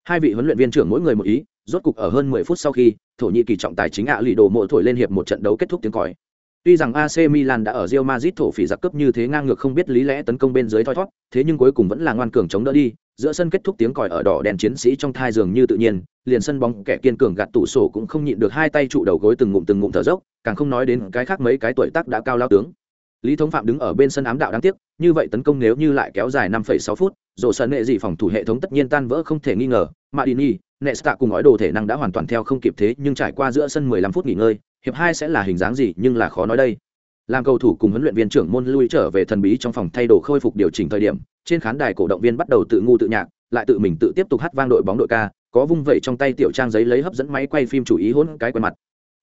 Hai vị huấn luyện viên trưởng mỗi người một ý, rốt cục ở hơn 10 phút sau khi, thổ nhĩ kỳ trọng tài chính ạ lì đồ mộ thổi lên hiệp một trận đấu kết thúc tiếng còi. Tuy rằng AC Milan đã ở Real Madrid thổ phỉ giặc cướp như thế ngang ngược không biết lý lẽ tấn công bên dưới thoi thoát, thế nhưng cuối cùng vẫn là ngoan cường chống đỡ đi, giữa sân kết thúc tiếng còi ở đỏ đèn chiến sĩ trong thai giường như tự nhiên, liền sân bóng kẻ kiên cường gạt tủ sổ cũng không nhịn được hai tay trụ đầu gối từng ngụm từng ngụm thở dốc, càng không nói đến cái khác mấy cái tuổi tác đã cao lao tướng. Lý Thống Phạm đứng ở bên sân ám đạo đáng tiếc, như vậy tấn công nếu như lại kéo dài 5.6 phút, rổ sân nệ gì phòng thủ hệ thống tất nhiên tan vỡ không thể nghi ngờ, Madini, Nesta cùng ói đồ thể năng đã hoàn toàn theo không kịp thế nhưng trải qua giữa sân 15 phút nghỉ ngơi, hiệp 2 sẽ là hình dáng gì nhưng là khó nói đây. Làm cầu thủ cùng huấn luyện viên trưởng môn lui trở về thần bí trong phòng thay đồ khôi phục điều chỉnh thời điểm trên khán đài cổ động viên bắt đầu tự ngu tự nhạc lại tự mình tự tiếp tục hát vang đội bóng đội ca có vung vẩy trong tay tiểu trang giấy lấy hấp dẫn máy quay phim chủ ý hỗn cái quen mặt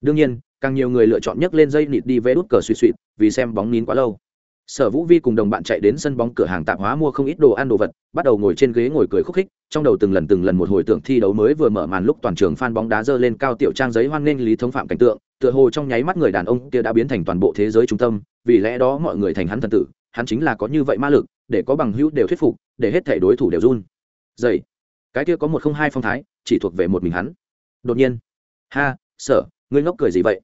đương nhiên, càng nhiều người lựa chọn nhấc lên dây nịt đi vé đút cờ suy suy, vì xem bóng nín quá lâu. Sở vũ vi cùng đồng bạn chạy đến sân bóng cửa hàng tạp hóa mua không ít đồ ăn đồ vật, bắt đầu ngồi trên ghế ngồi cười khúc khích, trong đầu từng lần từng lần một hồi tưởng thi đấu mới vừa mở màn lúc toàn trường phan bóng đá dơ lên cao tiểu trang giấy hoan nghênh lý thống phạm cảnh tượng, tựa hồ trong nháy mắt người đàn ông kia đã biến thành toàn bộ thế giới trung tâm, vì lẽ đó mọi người thành hắn thần tử, hắn chính là có như vậy ma lực, để có bằng hữu đều thuyết phục, để hết thể đối thủ đều run. Dậy. Cái kia có một không hai phong thái, chỉ thuộc về một mình hắn. Đột nhiên. Ha, sở ngươi ngốc cười gì vậy?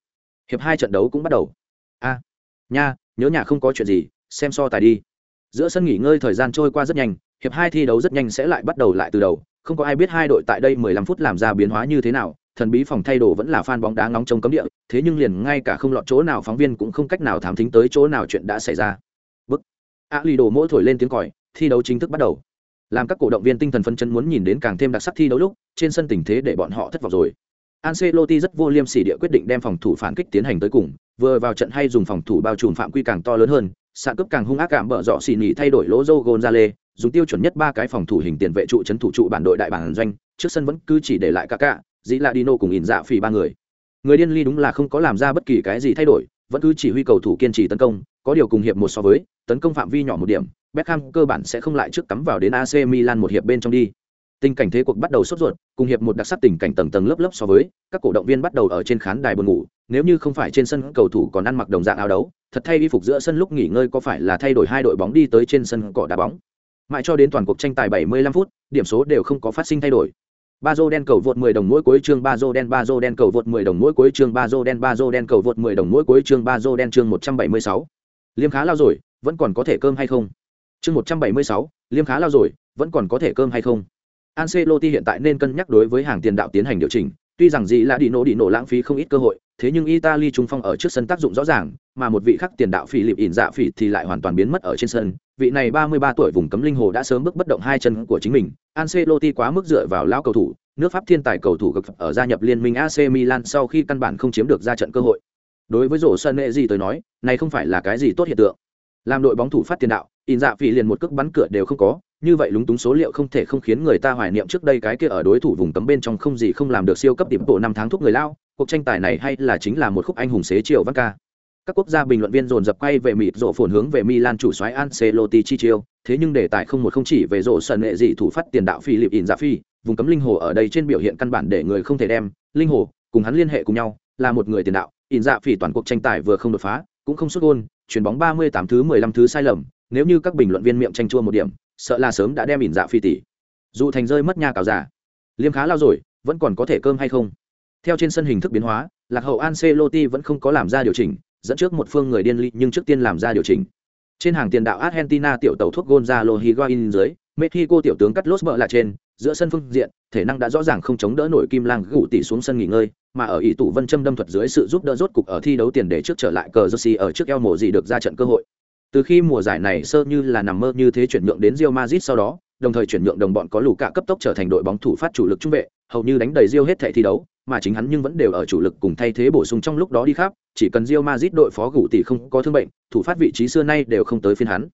Hiệp hai trận đấu cũng bắt đầu. A, nha, nhớ nhà không có chuyện gì, xem so tài đi. Giữa sân nghỉ ngơi thời gian trôi qua rất nhanh, hiệp hai thi đấu rất nhanh sẽ lại bắt đầu lại từ đầu. Không có ai biết hai đội tại đây 15 phút làm ra biến hóa như thế nào, thần bí phòng thay đồ vẫn là fan bóng đá ngóng trong cấm địa, thế nhưng liền ngay cả không lọt chỗ nào phóng viên cũng không cách nào thám thính tới chỗ nào chuyện đã xảy ra. Bức. A lì đồ mỗi thổi lên tiếng còi, thi đấu chính thức bắt đầu. Làm các cổ động viên tinh thần phấn chấn muốn nhìn đến càng thêm đặc sắc thi đấu lúc, trên sân tình thế để bọn họ thất vọng rồi. Ancelotti rất vô liêm sỉ địa quyết định đem phòng thủ phản kích tiến hành tới cùng, vừa vào trận hay dùng phòng thủ bao trùm phạm quy càng to lớn hơn, sạn cướp càng hung ác cảm bợ dọ xỉ nhị thay đổi lỗ Zhou Gonzalez, dùng tiêu chuẩn nhất ba cái phòng thủ hình tiền vệ trụ trấn thủ trụ bản đội đại bản doanh, trước sân vẫn cứ chỉ để lại Kaká, dĩ là Dino cùng ỉn dạ phỉ ba người. Người điên ly đúng là không có làm ra bất kỳ cái gì thay đổi, vẫn cứ chỉ huy cầu thủ kiên trì tấn công, có điều cùng hiệp một so với, tấn công phạm vi nhỏ một điểm, Beckham cơ bản sẽ không lại trước cắm vào đến AC Milan một hiệp bên trong đi. Tình cảnh thế cuộc bắt đầu sốt ruột, cùng hiệp một đặc sắc tình cảnh tầng tầng lớp lớp so với, các cổ động viên bắt đầu ở trên khán đài buồn ngủ, nếu như không phải trên sân cầu thủ còn ăn mặc đồng dạng áo đấu, thật thay y phục giữa sân lúc nghỉ ngơi có phải là thay đổi hai đội bóng đi tới trên sân cỏ đá bóng. Mãi cho đến toàn cuộc tranh tài 75 phút, điểm số đều không có phát sinh thay đổi. Bazo đen cầu vượt 10 đồng mỗi cuối chương Bazo đen Bazo đen cầu vượt 10 đồng mỗi cuối chương Bazo đen Bazo đen cầu vượt 10 đồng mỗi cuối chương Bazo đen chương 176. Liêm khá lao rồi, vẫn còn có thể cơm hay không? Chương 176, Liêm khá lao rồi, vẫn còn có thể cơm hay không? Ancelotti hiện tại nên cân nhắc đối với hàng tiền đạo tiến hành điều chỉnh, tuy rằng gì là đi nổ đi nổ lãng phí không ít cơ hội, thế nhưng Italy trung phong ở trước sân tác dụng rõ ràng, mà một vị khác tiền đạo phỉ lịp ỉn dạ phỉ thì lại hoàn toàn biến mất ở trên sân. Vị này 33 tuổi vùng cấm linh hồ đã sớm bước bất động hai chân của chính mình. Ancelotti quá mức dựa vào lão cầu thủ, nước Pháp thiên tài cầu thủ gặp ở gia nhập liên minh AC Milan sau khi căn bản không chiếm được ra trận cơ hội. Đối với rổ sân nệ gì tới nói, này không phải là cái gì tốt hiện tượng. Làm đội bóng thủ phát tiền đạo, ỉn dạ phỉ liền một cước bắn cửa đều không có, như vậy lúng túng số liệu không thể không khiến người ta hoài niệm trước đây cái kia ở đối thủ vùng cấm bên trong không gì không làm được siêu cấp điểm bộ năm tháng thuốc người lao cuộc tranh tài này hay là chính là một khúc anh hùng xế triệu văn ca. Các quốc gia bình luận viên dồn dập quay về mịt rộ phồn hướng về Milan chủ soái Ancelotti chi chiêu, thế nhưng đề tài không một không chỉ về rộ sân nghệ dị thủ phát tiền đạo Philip Inzaghi, vùng cấm linh hồ ở đây trên biểu hiện căn bản để người không thể đem, linh hồ cùng hắn liên hệ cùng nhau, là một người tiền đạo, Inzaghi toàn cuộc tranh tài vừa không đột phá, cũng không xuất gol, chuyền bóng 38 thứ 15 thứ sai lầm, nếu như các bình luận viên miệng tranh chua một điểm, sợ là sớm đã đem ỉn dạ phi tỷ dù thành rơi mất nha cào giả, liêm khá lao rồi, vẫn còn có thể cơm hay không? Theo trên sân hình thức biến hóa, lạc hậu Ancelotti vẫn không có làm ra điều chỉnh, dẫn trước một phương người điên ly nhưng trước tiên làm ra điều chỉnh. Trên hàng tiền đạo argentina tiểu tàu thuốc gonzalo higuain dưới, mexico tiểu tướng cắt lốt bợ là trên, giữa sân phương diện, thể năng đã rõ ràng không chống đỡ nổi kim lang gù tỷ xuống sân nghỉ ngơi, mà ở ý tụ vân châm đâm thuật dưới sự giúp đỡ rốt cục ở thi đấu tiền để trước trở lại cờ jersey ở trước eo mổ gì được ra trận cơ hội từ khi mùa giải này sơ như là nằm mơ như thế chuyển nhượng đến Real Madrid sau đó, đồng thời chuyển nhượng đồng bọn có lũ cả cấp tốc trở thành đội bóng thủ phát chủ lực trung vệ, hầu như đánh đầy Real hết thể thi đấu, mà chính hắn nhưng vẫn đều ở chủ lực cùng thay thế bổ sung trong lúc đó đi khắp, chỉ cần Real Madrid đội phó gủ tỷ không có thương bệnh, thủ phát vị trí xưa nay đều không tới phiên hắn.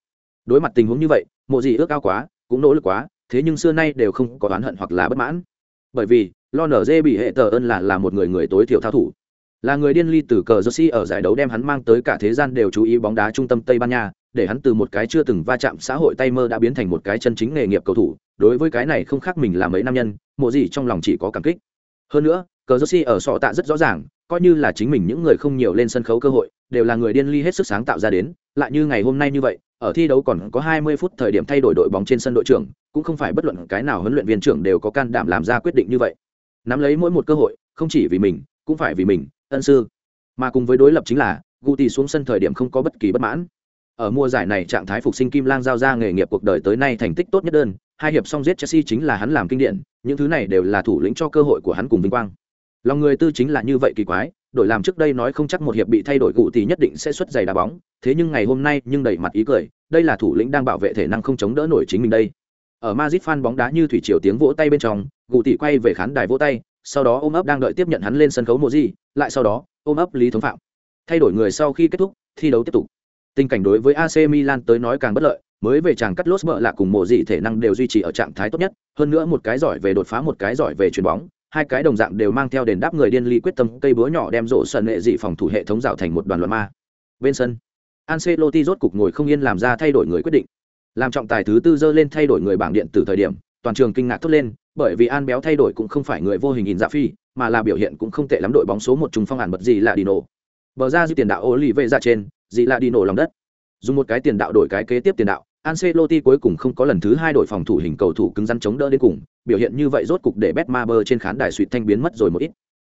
Đối mặt tình huống như vậy, mộ gì ước ao quá, cũng nỗ lực quá, thế nhưng xưa nay đều không có oán hận hoặc là bất mãn. Bởi vì lo nở dê bị hệ tờ ơn là là một người người tối thiểu thao thủ là người điên ly từ cờ jersey ở giải đấu đem hắn mang tới cả thế gian đều chú ý bóng đá trung tâm tây ban nha, để hắn từ một cái chưa từng va chạm xã hội tay mơ đã biến thành một cái chân chính nghề nghiệp cầu thủ. Đối với cái này không khác mình là mấy nam nhân, mộ gì trong lòng chỉ có cảm kích. Hơn nữa, cờ jersey ở sọ tạ rất rõ ràng, coi như là chính mình những người không nhiều lên sân khấu cơ hội, đều là người điên ly hết sức sáng tạo ra đến. Lại như ngày hôm nay như vậy, ở thi đấu còn có 20 phút thời điểm thay đổi đội bóng trên sân đội trưởng, cũng không phải bất luận cái nào huấn luyện viên trưởng đều có can đảm làm ra quyết định như vậy. Nắm lấy mỗi một cơ hội, không chỉ vì mình, cũng phải vì mình ân sư. Mà cùng với đối lập chính là guti xuống sân thời điểm không có bất kỳ bất mãn. Ở mùa giải này trạng thái phục sinh kim lang giao ra nghề nghiệp cuộc đời tới nay thành tích tốt nhất đơn, hai hiệp song giết chelsea chính là hắn làm kinh điển, những thứ này đều là thủ lĩnh cho cơ hội của hắn cùng vinh quang. Lòng người tư chính là như vậy kỳ quái đội làm trước đây nói không chắc một hiệp bị thay đổi cụ thì nhất định sẽ xuất giày đá bóng, thế nhưng ngày hôm nay nhưng đẩy mặt ý cười, đây là thủ lĩnh đang bảo vệ thể năng không chống đỡ nổi chính mình đây. Ở Madrid fan bóng đá như thủy triều tiếng vỗ tay bên trong cụ tỷ quay về khán đài vỗ tay sau đó ôm ấp đang đợi tiếp nhận hắn lên sân khấu mùa gì lại sau đó, ôm ấp lý thống phạm. Thay đổi người sau khi kết thúc, thi đấu tiếp tục. Tình cảnh đối với AC Milan tới nói càng bất lợi, mới về chàng cắt lốt bợ lạ cùng mùa gì thể năng đều duy trì ở trạng thái tốt nhất, hơn nữa một cái giỏi về đột phá một cái giỏi về chuyền bóng, hai cái đồng dạng đều mang theo đền đáp người điên ly quyết tâm cây búa nhỏ đem rổ sần nghệ dị phòng thủ hệ thống rào thành một đoàn loạn ma. Bên sân, Ancelotti rốt cục ngồi không yên làm ra thay đổi người quyết định. Làm trọng tài thứ tư dơ lên thay đổi người bảng điện từ thời điểm toàn trường kinh ngạc thốt lên bởi vì an béo thay đổi cũng không phải người vô hình in dạ phi mà là biểu hiện cũng không tệ lắm đội bóng số một trùng phong hàn bật gì là đi nổ bờ ra dư tiền đạo ô lì vệ ra trên gì là đi nổ lòng đất dùng một cái tiền đạo đổi cái kế tiếp tiền đạo Ancelotti cuối cùng không có lần thứ hai đội phòng thủ hình cầu thủ cứng rắn chống đỡ đến cùng, biểu hiện như vậy rốt cục để Betmaber trên khán đài suýt thanh biến mất rồi một ít.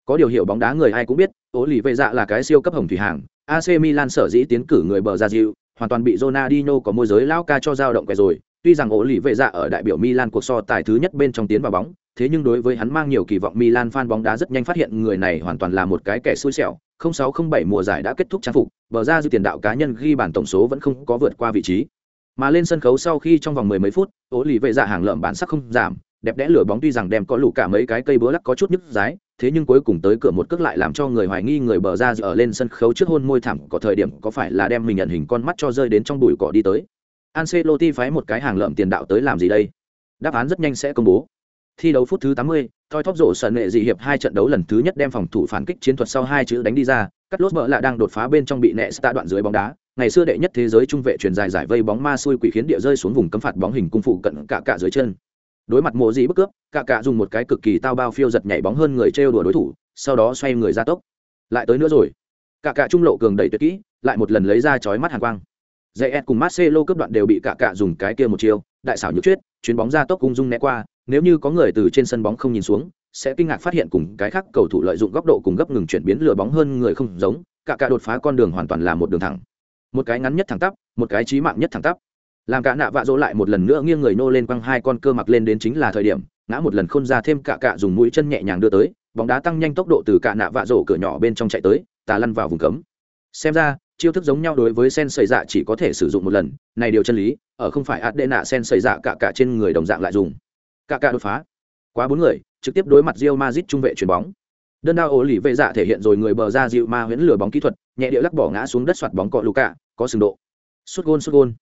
Có điều hiểu bóng đá người ai cũng biết, Ô lì vệ dạ là cái siêu cấp hồng thủy hàng, AC Milan sở dĩ tiến cử người bờ ra dịu, hoàn toàn bị Ronaldinho có môi giới lao ca cho dao động quẻ rồi. Tuy rằng ổ lì vệ dạ ở đại biểu Milan cuộc so tài thứ nhất bên trong tiến vào bóng, thế nhưng đối với hắn mang nhiều kỳ vọng Milan fan bóng đá rất nhanh phát hiện người này hoàn toàn là một cái kẻ xui xẻo. 0607 mùa giải đã kết thúc trang phục, bờ ra dư tiền đạo cá nhân ghi bản tổng số vẫn không có vượt qua vị trí. Mà lên sân khấu sau khi trong vòng mười mấy phút, ổ lì vệ dạ hàng lợm bản sắc không giảm, đẹp đẽ lửa bóng tuy rằng đem có lũ cả mấy cái cây búa lắc có chút nhức dái thế nhưng cuối cùng tới cửa một cước lại làm cho người hoài nghi người bờ ra ở lên sân khấu trước hôn môi thảm có thời điểm có phải là đem mình nhận hình con mắt cho rơi đến trong bụi cỏ đi tới Ancelotti phái một cái hàng lợm tiền đạo tới làm gì đây? Đáp án rất nhanh sẽ công bố. Thi đấu phút thứ 80, Toy Top rổ sần nghệ dị hiệp hai trận đấu lần thứ nhất đem phòng thủ phản kích chiến thuật sau hai chữ đánh đi ra, cắt lốt bỡ lạ đang đột phá bên trong bị nẹ sta đoạn dưới bóng đá, ngày xưa đệ nhất thế giới trung vệ truyền dài giải vây bóng ma xui quỷ khiến địa rơi xuống vùng cấm phạt bóng hình cung phụ cận cả cả dưới chân. Đối mặt mộ dị bức cướp cả cả dùng một cái cực kỳ tao bao phiêu giật nhảy bóng hơn người trêu đùa đối thủ sau đó xoay người ra tốc. Lại tới nữa rồi. Cả cả trung lộ cường đẩy tuyệt kỹ lại một lần lấy ra chói mắt hàn quang dạy ed cùng marcelo cướp đoạn đều bị cả cả dùng cái kia một chiêu, đại xảo nhược chuyết chuyến bóng ra tốc ung dung né qua, nếu như có người từ trên sân bóng không nhìn xuống, sẽ kinh ngạc phát hiện cùng cái khác cầu thủ lợi dụng góc độ cùng gấp ngừng chuyển biến lừa bóng hơn người không giống, cả cả đột phá con đường hoàn toàn là một đường thẳng. Một cái ngắn nhất thẳng tắp, một cái trí mạng nhất thẳng tắp. Làm cả nạ vạ dỗ lại một lần nữa nghiêng người nô lên quăng hai con cơ mặc lên đến chính là thời điểm, ngã một lần khôn ra thêm cả cạ dùng mũi chân nhẹ nhàng đưa tới, bóng đá tăng nhanh tốc độ từ cả nạ vạ dỗ cửa nhỏ bên trong chạy tới, tà lăn vào vùng cấm. Xem ra chiêu thức giống nhau đối với sen xảy dạ chỉ có thể sử dụng một lần, này điều chân lý, ở không phải ạt đệ nạ sen xảy dạ cả cả trên người đồng dạng lại dùng. Cả cả đột phá. Quá bốn người, trực tiếp đối mặt rio Madrid trung vệ chuyền bóng. Đơn đao ổ lì vệ dạ thể hiện rồi người bờ ra dịu ma huyễn lửa bóng kỹ thuật, nhẹ điệu lắc bỏ ngã xuống đất soạt bóng cọ luka, có sừng độ. Sút gôn sút gôn.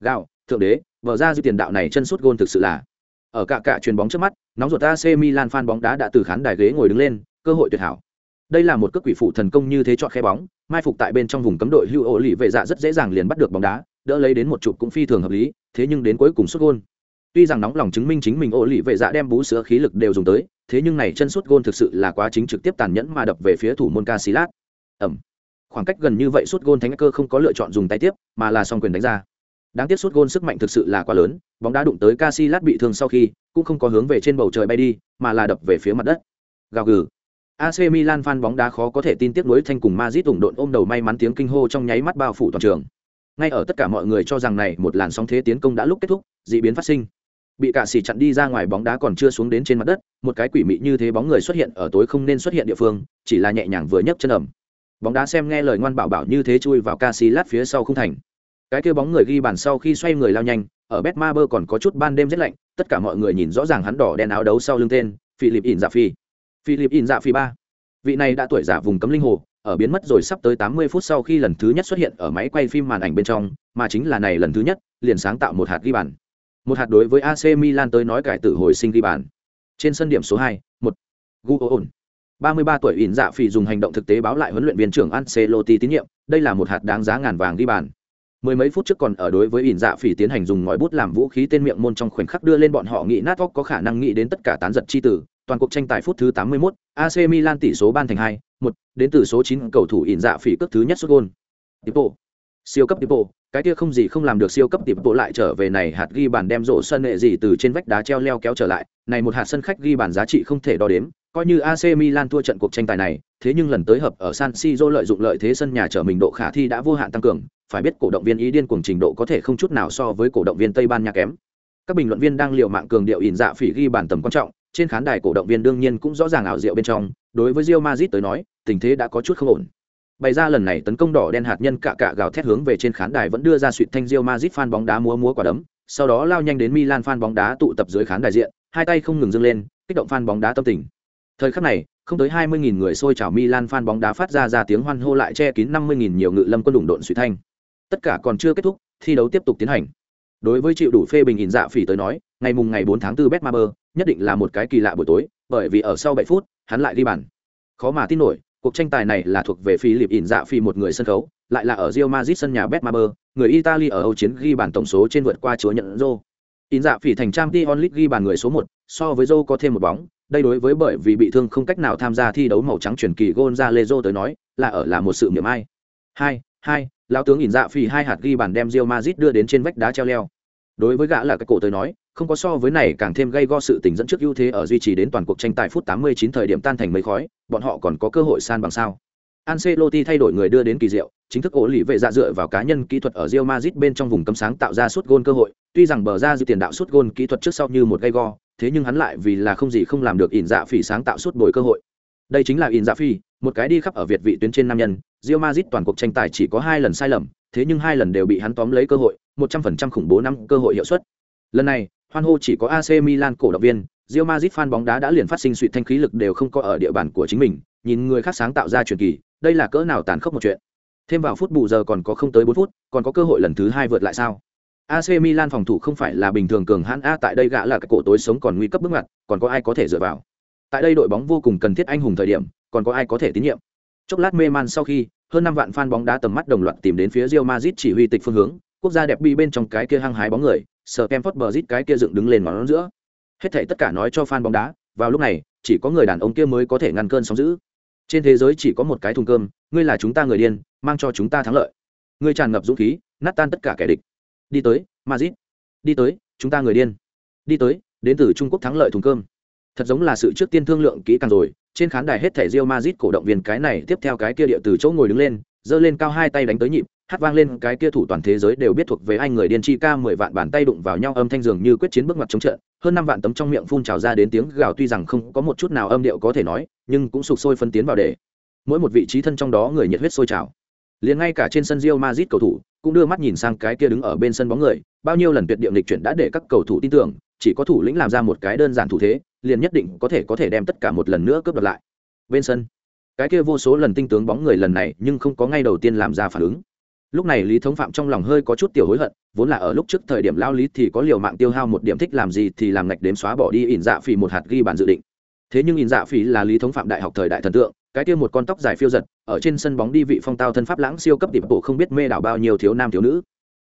Gạo, thượng đế, bờ ra dư tiền đạo này chân sút gôn thực sự là. Ở cả cả chuyền bóng trước mắt, nóng ruột AC Milan fan bóng đá đã từ khán đài ghế ngồi đứng lên, cơ hội tuyệt hảo đây là một cước quỷ phụ thần công như thế chọn khe bóng, mai phục tại bên trong vùng cấm đội hưu ổ lì vệ dạ rất dễ dàng liền bắt được bóng đá, đỡ lấy đến một chụp cũng phi thường hợp lý, thế nhưng đến cuối cùng xuất gôn. Tuy rằng nóng lòng chứng minh chính mình ổ lì vệ dạ đem bú sữa khí lực đều dùng tới, thế nhưng này chân xuất gôn thực sự là quá chính trực tiếp tàn nhẫn mà đập về phía thủ môn Casillas. Ẩm. Khoảng cách gần như vậy sút gôn thánh cơ không có lựa chọn dùng tay tiếp, mà là song quyền đánh ra. Đáng tiếc suốt gôn sức mạnh thực sự là quá lớn, bóng đá đụng tới Casillas bị thương sau khi, cũng không có hướng về trên bầu trời bay đi, mà là đập về phía mặt đất. Gào gừ. AC Milan fan bóng đá khó có thể tin tiếc nuối thanh cùng Madrid tùng độn ôm đầu may mắn tiếng kinh hô trong nháy mắt bao phủ toàn trường. Ngay ở tất cả mọi người cho rằng này một làn sóng thế tiến công đã lúc kết thúc, dị biến phát sinh. Bị cả xỉ chặn đi ra ngoài bóng đá còn chưa xuống đến trên mặt đất, một cái quỷ mị như thế bóng người xuất hiện ở tối không nên xuất hiện địa phương, chỉ là nhẹ nhàng vừa nhấc chân ẩm. Bóng đá xem nghe lời ngoan bảo bảo như thế chui vào Casillas phía sau không thành. Cái kia bóng người ghi bàn sau khi xoay người lao nhanh, ở Betmaber còn có chút ban đêm rất lạnh, tất cả mọi người nhìn rõ ràng hắn đỏ đen áo đấu sau lưng tên, Philip Inzaghi. Philip Inzaghi dạ ba. Vị này đã tuổi già vùng cấm linh hồ, ở biến mất rồi sắp tới tám mươi phút sau khi lần thứ nhất xuất hiện ở máy quay phim màn ảnh bên trong, mà chính là này lần thứ nhất, liền sáng tạo một hạt ghi bàn. Một hạt đối với AC Milan tới nói cải tử hồi sinh ghi bàn. Trên sân điểm số hai, một. Guon 33 tuổi ỉn dạ phỉ dùng hành động thực tế báo lại huấn luyện viên trưởng Ancelotti tín nhiệm, đây là một hạt đáng giá ngàn vàng ghi bàn. Mười mấy phút trước còn ở đối với ỉn dạ phỉ tiến hành dùng ngòi bút làm vũ khí tên miệng môn trong khoảnh khắc đưa lên bọn họ nghĩ nát óc có khả năng nghĩ đến tất cả tán giật chi tử toàn cuộc tranh tài phút thứ 81, AC Milan tỷ số ban thành 2, 1, đến từ số 9 cầu thủ ỉn dạ phỉ cước thứ nhất sút gol. Tipo. Siêu cấp Tipo, cái kia không gì không làm được siêu cấp Tipo lại trở về này hạt ghi bàn đem rổ sân nghệ gì từ trên vách đá treo leo kéo trở lại, này một hạt sân khách ghi bàn giá trị không thể đo đếm, coi như AC Milan thua trận cuộc tranh tài này, thế nhưng lần tới hợp ở San Siro lợi dụng lợi thế sân nhà trở mình độ khả thi đã vô hạn tăng cường, phải biết cổ động viên ý điên cuồng trình độ có thể không chút nào so với cổ động viên Tây Ban Nha kém. Các bình luận viên đang liều mạng cường điệu ỉn dạ phỉ ghi bàn tầm quan trọng, trên khán đài cổ động viên đương nhiên cũng rõ ràng ảo diệu bên trong, đối với Real Madrid tới nói, tình thế đã có chút không ổn. Bày ra lần này tấn công đỏ đen hạt nhân cạ cạ gào thét hướng về trên khán đài vẫn đưa ra suýt thanh Real Madrid fan bóng đá múa múa quả đấm, sau đó lao nhanh đến Milan fan bóng đá tụ tập dưới khán đài diện, hai tay không ngừng dâng lên, kích động fan bóng đá tâm tình. Thời khắc này, không tới 20.000 người xôi chảo Milan fan bóng đá phát ra ra tiếng hoan hô lại che kín 50.000 nhiều ngự lâm quân đụng độn suy thanh. Tất cả còn chưa kết thúc, thi đấu tiếp tục tiến hành. Đối với chịu đủ phê bình ỉn dạ phỉ tới nói, ngày mùng ngày 4 tháng 4 Betmaber, nhất định là một cái kỳ lạ buổi tối, bởi vì ở sau 7 phút, hắn lại ghi bàn. Khó mà tin nổi, cuộc tranh tài này là thuộc về Philip ỉn dạ phi một người sân khấu, lại là ở Real Madrid sân nhà Betmaber, người Italy ở Âu chiến ghi bàn tổng số trên vượt qua chúa nhận Zô. ỉn dạ phi thành trang Champions League ghi bàn người số 1, so với Zô có thêm một bóng, đây đối với bởi vì bị thương không cách nào tham gia thi đấu màu trắng truyền kỳ Gonzalo tới nói, là ở là một sự miệng ai. 2, 2, lão tướng ỉn dạ phi hai hạt ghi bàn đem Real Madrid đưa đến trên vách đá treo leo. Đối với gã là cái cổ tới nói, không có so với này càng thêm gây go sự tình dẫn trước ưu thế ở duy trì đến toàn cuộc tranh tài phút 89 thời điểm tan thành mây khói, bọn họ còn có cơ hội san bằng sao. Ancelotti thay đổi người đưa đến kỳ diệu, chính thức ổ lì vệ dạ dựa vào cá nhân kỹ thuật ở Real Madrid bên trong vùng cấm sáng tạo ra suốt gôn cơ hội, tuy rằng bờ ra dự tiền đạo suốt gôn kỹ thuật trước sau như một gây go, thế nhưng hắn lại vì là không gì không làm được ỉn dạ phỉ sáng tạo suốt bồi cơ hội. Đây chính là ỉn dạ phi, một cái đi khắp ở Việt vị tuyến trên nam nhân, Real Madrid toàn cuộc tranh tài chỉ có hai lần sai lầm, thế nhưng hai lần đều bị hắn tóm lấy cơ hội, 100% khủng bố năm cơ hội hiệu suất. Lần này, hoan hô chỉ có AC Milan cổ động viên, Real Madrid fan bóng đá đã liền phát sinh suy thanh khí lực đều không có ở địa bàn của chính mình, nhìn người khác sáng tạo ra truyền kỳ, đây là cỡ nào tàn khốc một chuyện. Thêm vào phút bù giờ còn có không tới 4 phút, còn có cơ hội lần thứ hai vượt lại sao? AC Milan phòng thủ không phải là bình thường cường hãn a tại đây gã là cái cổ tối sống còn nguy cấp bước ngoặt, còn có ai có thể dựa vào. Tại đây đội bóng vô cùng cần thiết anh hùng thời điểm, còn có ai có thể tín nhiệm. Chốc lát mê man sau khi, hơn 5 vạn fan bóng đá tầm mắt đồng loạt tìm đến phía Real Madrid chỉ huy tịch phương hướng, quốc gia đẹp bi bên trong cái kia hăng hái bóng người, sờ Kemford Bridge cái kia dựng đứng lên ngón giữa. Hết thảy tất cả nói cho fan bóng đá, vào lúc này, chỉ có người đàn ông kia mới có thể ngăn cơn sóng dữ. Trên thế giới chỉ có một cái thùng cơm, ngươi là chúng ta người điên, mang cho chúng ta thắng lợi. Ngươi tràn ngập dũng khí, nát tan tất cả kẻ địch. Đi tới, Madrid. Đi tới, chúng ta người điên. Đi tới, đến từ Trung Quốc thắng lợi thùng cơm. Thật giống là sự trước tiên thương lượng kỹ càng rồi, trên khán đài hết thảy Real Madrid cổ động viên cái này tiếp theo cái kia địa từ chỗ ngồi đứng lên, giơ lên cao hai tay đánh tới nhịp, hát vang lên, cái kia thủ toàn thế giới đều biết thuộc về anh người điên chi ca mười vạn bàn tay đụng vào nhau, âm thanh dường như quyết chiến bước ngoặt chống trận, hơn năm vạn tấm trong miệng phun trào ra đến tiếng gào, tuy rằng không có một chút nào âm điệu có thể nói, nhưng cũng sụp sôi phân tiến vào để mỗi một vị trí thân trong đó người nhiệt huyết sôi trào. Liền ngay cả trên sân Real Madrid cầu thủ cũng đưa mắt nhìn sang cái kia đứng ở bên sân bóng người, bao nhiêu lần tuyệt địa lịch chuyển đã để các cầu thủ tin tưởng, chỉ có thủ lĩnh làm ra một cái đơn giản thủ thế, liền nhất định có thể có thể đem tất cả một lần nữa cướp đoạt lại. Bên sân, cái kia vô số lần tinh tướng bóng người lần này nhưng không có ngay đầu tiên làm ra phản ứng lúc này lý thống phạm trong lòng hơi có chút tiểu hối hận, vốn là ở lúc trước thời điểm lao lý thì có liều mạng tiêu hao một điểm thích làm gì thì làm ngạch đếm xóa bỏ đi ỉn dạ phỉ một hạt ghi bàn dự định. Thế nhưng ỉn dạ phỉ là lý thống phạm đại học thời đại thần tượng, cái kia một con tóc dài phiêu giật, ở trên sân bóng đi vị phong tao thân pháp lãng siêu cấp điểm bộ không biết mê đảo bao nhiêu thiếu nam thiếu nữ.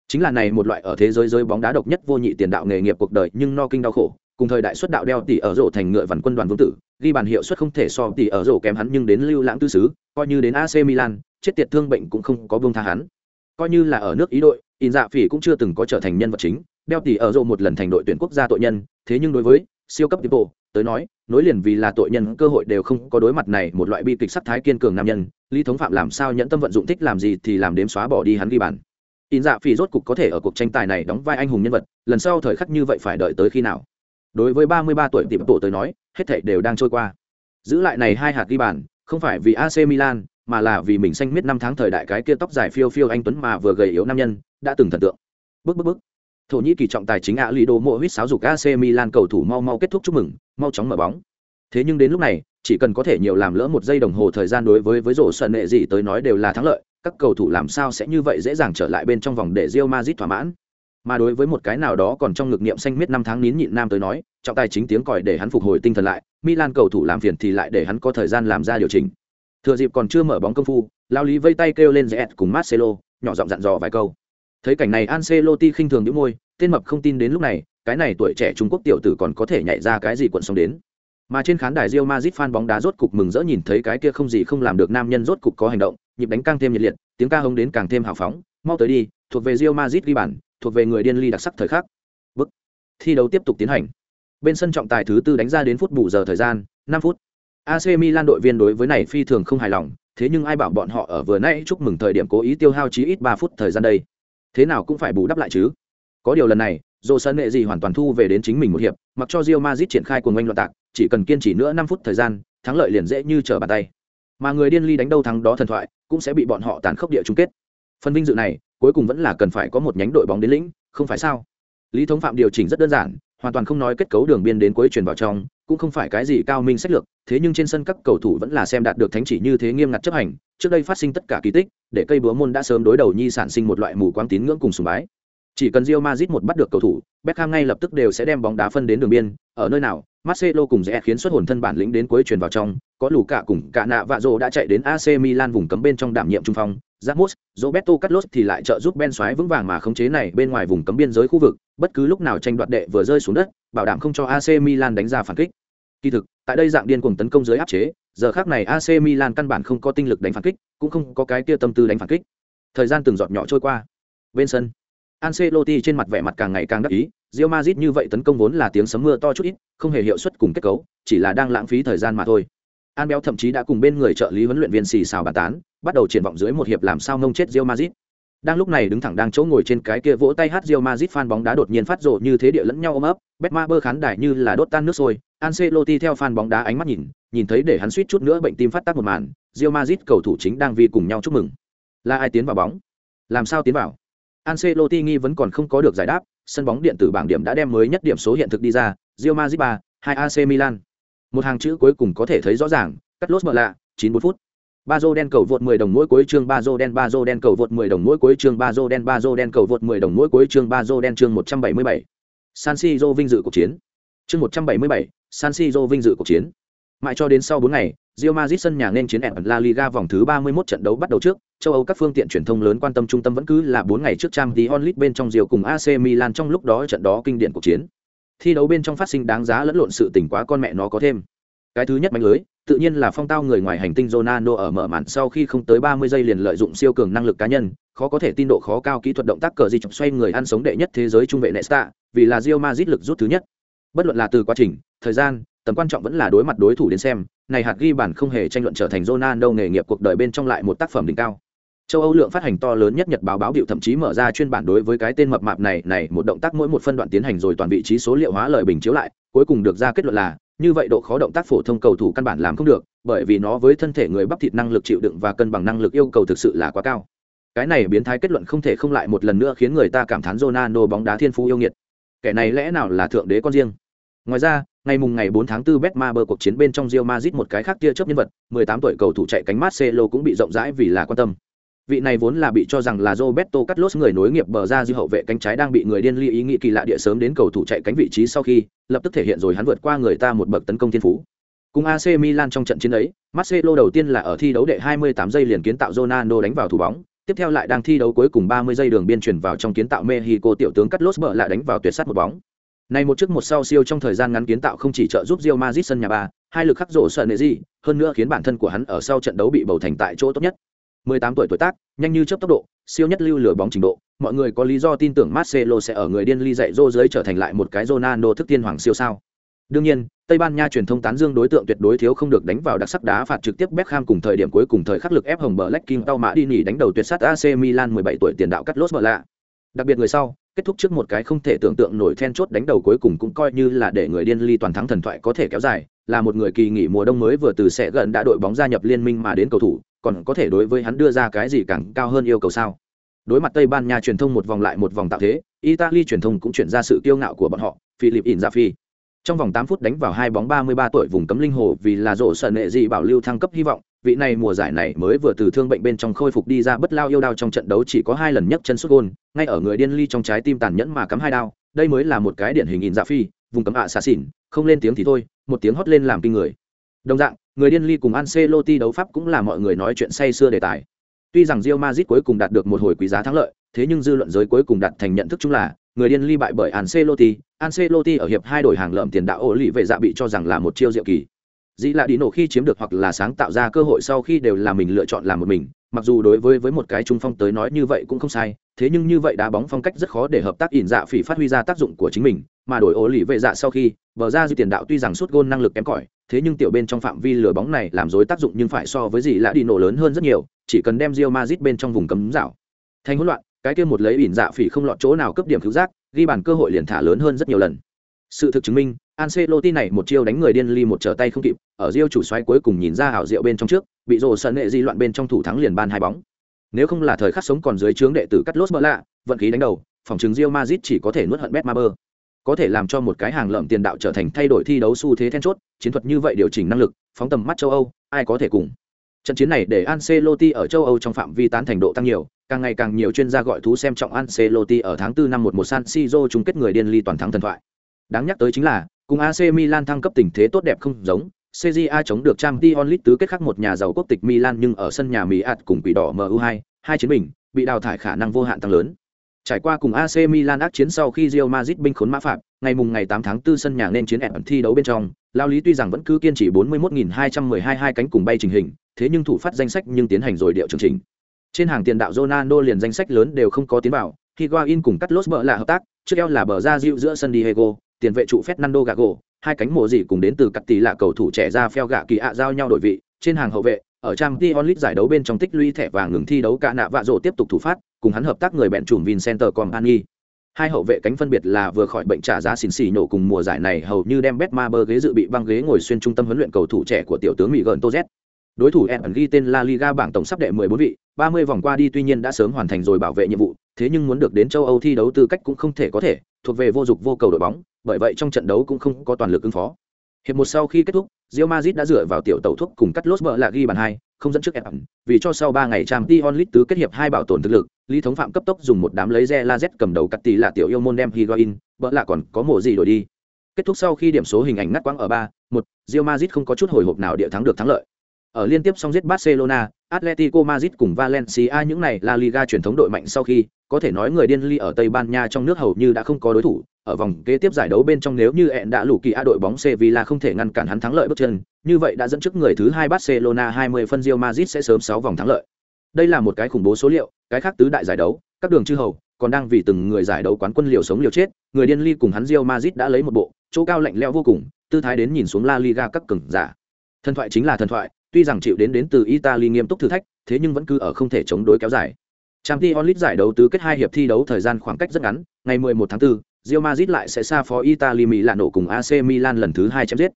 Chính là này một loại ở thế giới giới bóng đá độc nhất vô nhị tiền đạo nghề nghiệp cuộc đời nhưng no kinh đau khổ, cùng thời đại xuất đạo đeo tỷ ở rổ thành ngựa vằn quân đoàn vương tử, ghi bàn hiệu suất không thể so tỷ ở rổ kém hắn nhưng đến lưu lãng tư xứ coi như đến AC Milan, chết tiệt thương bệnh cũng không có vương tha hắn coi như là ở nước ý đội, in dạ phỉ cũng chưa từng có trở thành nhân vật chính, đeo tỷ ở rộ một lần thành đội tuyển quốc gia tội nhân, thế nhưng đối với siêu cấp bộ tới nói, nối liền vì là tội nhân cơ hội đều không có đối mặt này một loại bi kịch sắc thái kiên cường nam nhân, lý thống phạm làm sao nhẫn tâm vận dụng thích làm gì thì làm đếm xóa bỏ đi hắn ghi bàn. In dạ Phỉ rốt cục có thể ở cuộc tranh tài này đóng vai anh hùng nhân vật, lần sau thời khắc như vậy phải đợi tới khi nào? Đối với ba mươi ba tuổi tiệm bộ tới nói, hết thảy đều đang trôi qua. Giữ lại này hai hạt ghi bàn, không phải vì AC Milan mà là vì mình xanh miết năm tháng thời đại cái kia tóc dài phiêu phiêu anh tuấn mà vừa gầy yếu nam nhân, đã từng thần tượng. Bước bước bước. Thổ nhĩ kỳ trọng tài chính ạ lì đồ mộ huýt sáo dục ac milan cầu thủ mau mau kết thúc chúc mừng, mau chóng mở bóng. Thế nhưng đến lúc này, chỉ cần có thể nhiều làm lỡ một giây đồng hồ thời gian đối với với rổ sân nệ gì tới nói đều là thắng lợi, các cầu thủ làm sao sẽ như vậy dễ dàng trở lại bên trong vòng để Real Madrid thỏa mãn. Mà đối với một cái nào đó còn trong ngực niệm xanh miết năm tháng nín nhịn nam tới nói, trọng tài chính tiếng còi để hắn phục hồi tinh thần lại, milan cầu thủ làm phiền thì lại để hắn có thời gian làm ra điều chỉnh thừa dịp còn chưa mở bóng công phu, lao lý vây tay kêu lên rẽ cùng marcelo, nhỏ giọng dặn dò vài câu. Thấy cảnh này Ancelotti khinh thường những môi, tên mập không tin đến lúc này, cái này tuổi trẻ trung quốc tiểu tử còn có thể nhảy ra cái gì quận xong đến. Mà trên khán đài Real Madrid fan bóng đá rốt cục mừng rỡ nhìn thấy cái kia không gì không làm được nam nhân rốt cục có hành động, nhịp đánh càng thêm nhiệt liệt, tiếng ca hống đến càng thêm hào phóng. Mau tới đi, thuộc về Real Madrid ghi bàn, thuộc về người điên ly đặc sắc thời khắc. Bức thi đấu tiếp tục tiến hành. Bên sân trọng tài thứ tư đánh ra đến phút bù giờ thời gian, năm phút. AC Milan đội viên đối với này phi thường không hài lòng, thế nhưng ai bảo bọn họ ở vừa nãy chúc mừng thời điểm cố ý tiêu hao chí ít ba phút thời gian đây? Thế nào cũng phải bù đắp lại chứ? Có điều lần này dồ sân gì hoàn toàn thu về đến chính mình một hiệp, mặc cho Real Madrid triển khai cuồng oanh loạn tạc, chỉ cần kiên trì nữa năm phút thời gian, thắng lợi liền dễ như trở bàn tay. Mà người điên ly đánh đâu thắng đó thần thoại, cũng sẽ bị bọn họ tàn khốc địa chung kết. Phần vinh dự này, cuối cùng vẫn là cần phải có một nhánh đội bóng đến lĩnh, không phải sao? Lý thống phạm điều chỉnh rất đơn giản, hoàn toàn không nói kết cấu đường biên đến cuối truyền vào trong cũng không phải cái gì cao minh sách lược thế nhưng trên sân các cầu thủ vẫn là xem đạt được thánh chỉ như thế nghiêm ngặt chấp hành trước đây phát sinh tất cả kỳ tích để cây búa môn đã sớm đối đầu nhi sản sinh một loại mù quáng tín ngưỡng cùng sùng bái. Chỉ cần Real Madrid một bắt được cầu thủ, Beckham ngay lập tức đều sẽ đem bóng đá phân đến đường biên, ở nơi nào, Marcelo cùng Rẽ khiến xuất hồn thân bản lĩnh đến cuối truyền vào trong, có lù cả cùng cả nạ vạ rồ đã chạy đến AC Milan vùng cấm bên trong đảm nhiệm trung phong, Ramos, Roberto Carlos thì lại trợ giúp Ben xoáy vững vàng mà khống chế này bên ngoài vùng cấm biên giới khu vực, bất cứ lúc nào tranh đoạt đệ vừa rơi xuống đất, bảo đảm không cho AC Milan đánh ra phản kích. Kỳ thực, tại đây dạng điên cuồng tấn công dưới áp chế, giờ khắc này AC Milan căn bản không có tinh lực đánh phản kích, cũng không có cái kia tâm tư đánh phản kích. Thời gian từng giọt nhỏ trôi qua. Bên sân, Ancelotti trên mặt vẻ mặt càng ngày càng đắc ý, Real Madrid như vậy tấn công vốn là tiếng sấm mưa to chút ít, không hề hiệu suất cùng kết cấu, chỉ là đang lãng phí thời gian mà thôi. An Béo thậm chí đã cùng bên người trợ lý huấn luyện viên xì xào bàn tán, bắt đầu triển vọng dưới một hiệp làm sao ngông chết Real Madrid. Đang lúc này đứng thẳng đang chỗ ngồi trên cái kia vỗ tay hát Real Madrid fan bóng đá đột nhiên phát rồ như thế địa lẫn nhau ôm ấp, Betmaber khán đài như là đốt tan nước sôi, Ancelotti theo fan bóng đá ánh mắt nhìn, nhìn thấy để hắn suýt chút nữa bệnh tim phát tác một màn, Real Madrid cầu thủ chính đang vì cùng nhau chúc mừng. Là ai tiến vào bóng? Làm sao tiến vào? Ancelotti nghi vẫn còn không có được giải đáp, sân bóng điện tử bảng điểm đã đem mới nhất điểm số hiện thực đi ra, Real Madrid 3, 2 AC Milan. Một hàng chữ cuối cùng có thể thấy rõ ràng, cắt lốt mở lạ, 94 phút. Bazo đen cầu vượt 10 đồng mỗi cuối chương Bazo đen Bazo đen cầu vượt 10 đồng mỗi cuối chương Bazo đen Bazo đen cầu vượt 10 đồng mỗi cuối chương Bazo đen chương 177. San Siro vinh dự cuộc chiến. Chương 177, San Siro vinh dự cuộc chiến. Mãi cho đến sau 4 ngày, Real Madrid sân nhà nên chiến ở La Liga vòng thứ 31 trận đấu bắt đầu trước, châu Âu các phương tiện truyền thông lớn quan tâm trung tâm vẫn cứ là 4 ngày trước Champions League bên trong Real cùng AC Milan trong lúc đó trận đó kinh điển cuộc chiến. Thi đấu bên trong phát sinh đáng giá lẫn lộn sự tình quá con mẹ nó có thêm. Cái thứ nhất mạnh lưới, tự nhiên là phong tao người ngoài hành tinh Ronaldo ở mở màn sau khi không tới 30 giây liền lợi dụng siêu cường năng lực cá nhân, khó có thể tin độ khó cao kỹ thuật động tác cờ di chọc xoay người ăn sống đệ nhất thế giới trung vệ Nesta, vì là Real Madrid lực rút thứ nhất. Bất luận là từ quá trình, thời gian, tầm quan trọng vẫn là đối mặt đối thủ đến xem, này hạt ghi bản không hề tranh luận trở thành Ronaldo nghề nghiệp cuộc đời bên trong lại một tác phẩm đỉnh cao. Châu Âu lượng phát hành to lớn nhất nhật báo báo điệu thậm chí mở ra chuyên bản đối với cái tên mập mạp này, này một động tác mỗi một phân đoạn tiến hành rồi toàn vị trí số liệu hóa lời bình chiếu lại, cuối cùng được ra kết luận là như vậy độ khó động tác phổ thông cầu thủ căn bản làm không được, bởi vì nó với thân thể người bắp thịt năng lực chịu đựng và cân bằng năng lực yêu cầu thực sự là quá cao. Cái này biến thái kết luận không thể không lại một lần nữa khiến người ta cảm thán Ronaldo bóng đá thiên phú yêu nghiệt. Kẻ này lẽ nào là thượng đế con riêng? Ngoài ra, ngày mùng ngày 4 tháng 4 Betmaber cuộc chiến bên trong Real Madrid một cái khác tia chớp nhân vật, 18 tuổi cầu thủ chạy cánh Marcelo cũng bị rộng rãi vì là quan tâm. Vị này vốn là bị cho rằng là Roberto Carlos người nối nghiệp bờ ra dư hậu vệ cánh trái đang bị người điên ly ý nghĩ kỳ lạ địa sớm đến cầu thủ chạy cánh vị trí sau khi, lập tức thể hiện rồi hắn vượt qua người ta một bậc tấn công thiên phú. Cùng AC Milan trong trận chiến ấy, Marcelo đầu tiên là ở thi đấu đệ 28 giây liền kiến tạo Ronaldo đánh vào thủ bóng, tiếp theo lại đang thi đấu cuối cùng 30 giây đường biên chuyển vào trong kiến tạo Mexico tiểu tướng Carlos bờ lại đánh vào tuyệt sát một bóng. Này một trước một sau siêu trong thời gian ngắn kiến tạo không chỉ trợ giúp Real Madrid sân nhà ba, hai lực khắc rổ sợ nệ gì, hơn nữa khiến bản thân của hắn ở sau trận đấu bị bầu thành tại chỗ tốt nhất. 18 tuổi tuổi tác, nhanh như chớp tốc độ, siêu nhất lưu lửa bóng trình độ, mọi người có lý do tin tưởng Marcelo sẽ ở người điên ly dạy rô dưới trở thành lại một cái Ronaldo thức tiên hoàng siêu sao. Đương nhiên, Tây Ban Nha truyền thông tán dương đối tượng tuyệt đối thiếu không được đánh vào đặc sắc đá phạt trực tiếp Beckham cùng thời điểm cuối cùng thời khắc lực ép hồng Black King tao mã đi nỉ đánh đầu tuyệt sát AC Milan 17 tuổi tiền đạo cắt lốt lạ. Đặc biệt người sau, kết thúc trước một cái không thể tưởng tượng nổi then chốt đánh đầu cuối cùng cũng coi như là để người điên ly toàn thắng thần thoại có thể kéo dài, là một người kỳ nghỉ mùa đông mới vừa từ sẽ gần đã đội bóng gia nhập liên minh mà đến cầu thủ, còn có thể đối với hắn đưa ra cái gì càng cao hơn yêu cầu sao? Đối mặt Tây Ban Nha truyền thông một vòng lại một vòng tạo thế, Italy truyền thông cũng chuyển ra sự kiêu ngạo của bọn họ, Philip Inzaghi trong vòng 8 phút đánh vào hai bóng 33 tuổi vùng cấm linh hồ vì là rộ sợ nệ gì bảo lưu thăng cấp hy vọng vị này mùa giải này mới vừa từ thương bệnh bên trong khôi phục đi ra bất lao yêu đao trong trận đấu chỉ có hai lần nhấc chân sút gôn ngay ở người điên ly trong trái tim tàn nhẫn mà cắm hai đao đây mới là một cái điển hình Inzaghi, phi vùng cấm ạ xà xỉn không lên tiếng thì thôi một tiếng hót lên làm kinh người. Đồng dạng người điên ly cùng Ancelotti đấu pháp cũng là mọi người nói chuyện say xưa đề tài. Tuy rằng Real Madrid cuối cùng đạt được một hồi quý giá thắng lợi thế nhưng dư luận giới cuối cùng đạt thành nhận thức chung là người điên ly bại bởi Ancelotti, Ancelotti ở hiệp hai đổi hàng lợm tiền đạo ổ lì vệ dạ bị cho rằng là một chiêu diệu kỳ. Dĩ là đi nổ khi chiếm được hoặc là sáng tạo ra cơ hội sau khi đều là mình lựa chọn làm một mình, mặc dù đối với với một cái trung phong tới nói như vậy cũng không sai, thế nhưng như vậy đá bóng phong cách rất khó để hợp tác ỉn dạ phỉ phát huy ra tác dụng của chính mình, mà đổi ố lì vệ dạ sau khi, bờ ra dư tiền đạo tuy rằng suốt gôn năng lực kém cỏi, thế nhưng tiểu bên trong phạm vi lửa bóng này làm dối tác dụng nhưng phải so với gì lạ đi nổ lớn hơn rất nhiều, chỉ cần đem Real Madrid bên trong vùng cấm rảo. Thành hỗn loạn, cái kia một lấy ỉn dạ phỉ không lọt chỗ nào cấp điểm cứu giác, ghi bàn cơ hội liền thả lớn hơn rất nhiều lần. Sự thực chứng minh, Ancelotti này một chiêu đánh người điên ly một trở tay không kịp, ở Rio chủ xoáy cuối cùng nhìn ra hảo diệu bên trong trước, bị rồ sân nghệ di loạn bên trong thủ thắng liền ban hai bóng. Nếu không là thời khắc sống còn dưới trướng đệ tử cắt lốt bỡ lạ, vận khí đánh đầu, phòng chứng Rio Madrid chỉ có thể nuốt hận Betmaber. Có thể làm cho một cái hàng lợm tiền đạo trở thành thay đổi thi đấu xu thế then chốt, chiến thuật như vậy điều chỉnh năng lực, phóng tầm mắt châu Âu, ai có thể cùng. Trận chiến này để Ancelotti ở châu Âu trong phạm vi tán thành độ tăng nhiều, càng ngày càng nhiều chuyên gia gọi thú xem trọng Ancelotti ở tháng 4 năm 11 San Siro chung kết người điên ly toàn thắng thần thoại. Đáng nhắc tới chính là, cùng AC Milan thăng cấp tình thế tốt đẹp không giống, CJA chống được Champions League tứ kết khác một nhà giàu quốc tịch Milan nhưng ở sân nhà Mỹ ạt cùng quỷ đỏ MU2, hai chiến bình, bị đào thải khả năng vô hạn tăng lớn. Trải qua cùng AC Milan ác chiến sau khi Real Madrid binh khốn mã phạm, ngày mùng ngày 8 tháng 4 sân nhà nên chiến ẩn thi đấu bên trong, Lao Lý tuy rằng vẫn cứ kiên trì 41.212 hai cánh cùng bay trình hình, thế nhưng thủ phát danh sách nhưng tiến hành rồi điệu chương trình. Trên hàng tiền đạo Ronaldo liền danh sách lớn đều không có tiến vào, Higuain cùng Carlos bờ là hợp tác, trước eo là bờ ra dịu giữa sân Diego, tiền vệ trụ Fernando Gago, hai cánh mùa gì cùng đến từ cặp tỷ là cầu thủ trẻ ra phèo gạ kỳ ạ giao nhau đổi vị, trên hàng hậu vệ, ở trang Champions League giải đấu bên trong tích lũy thẻ vàng ngừng thi đấu cả nạ vạ rổ tiếp tục thủ phát, cùng hắn hợp tác người bẹn chùm Vincenter Company. Hai hậu vệ cánh phân biệt là vừa khỏi bệnh trả giá xỉn xỉ nổ cùng mùa giải này hầu như đem Betmaber ghế dự bị băng ghế ngồi xuyên trung tâm huấn luyện cầu thủ trẻ của tiểu tướng Mỹ Gần Toz. Đối thủ ẩn ghi tên La Liga bảng tổng sắp đệ 14 vị, 30 vòng qua đi tuy nhiên đã sớm hoàn thành rồi bảo vệ nhiệm vụ, thế nhưng muốn được đến châu Âu thi đấu tư cách cũng không thể có thể, thuộc về vô dụng vô cầu đội bóng, bởi vậy trong trận đấu cũng không có toàn lực ứng phó. Hiệp một sau khi kết thúc, Real Madrid đã dựa vào tiểu tàu thuốc cùng cắt lốt bờ là ghi bàn hai, không dẫn trước Everton, vì cho sau 3 ngày Champions League tứ kết hiệp hai bảo tồn thực lực, Lý Thống Phạm cấp tốc dùng một đám lấy La Z cầm đầu cắt tỷ là tiểu yêu môn đem Higuain, bỡ là còn có mổ gì đổi đi. Kết thúc sau khi điểm số hình ảnh ngắt quãng ở 3, 1, Real Madrid không có chút hồi hộp nào địa thắng được thắng lợi. Ở liên tiếp xong giết Barcelona, Atletico Madrid cùng Valencia những này La Liga truyền thống đội mạnh sau khi, có thể nói người điên ly ở Tây Ban Nha trong nước hầu như đã không có đối thủ, ở vòng kế tiếp giải đấu bên trong nếu như ẹn đã lũ kỳ A đội bóng Sevilla không thể ngăn cản hắn thắng lợi bước chân, như vậy đã dẫn trước người thứ hai Barcelona 20 phân Real Madrid sẽ sớm 6 vòng thắng lợi. Đây là một cái khủng bố số liệu, cái khác tứ đại giải đấu, các đường chư hầu còn đang vì từng người giải đấu quán quân liều sống liều chết, người điên ly cùng hắn Real Madrid đã lấy một bộ, chỗ cao lạnh lẽo vô cùng, tư thái đến nhìn xuống La Liga các cường giả. Thần thoại chính là thần thoại, tuy rằng chịu đến đến từ Italy nghiêm túc thử thách, thế nhưng vẫn cứ ở không thể chống đối kéo dài. Champions League giải đấu tứ kết hai hiệp thi đấu thời gian khoảng cách rất ngắn, ngày 11 tháng 4, Real Madrid lại sẽ xa phó Italy Milan nổ cùng AC Milan lần thứ hai chém giết.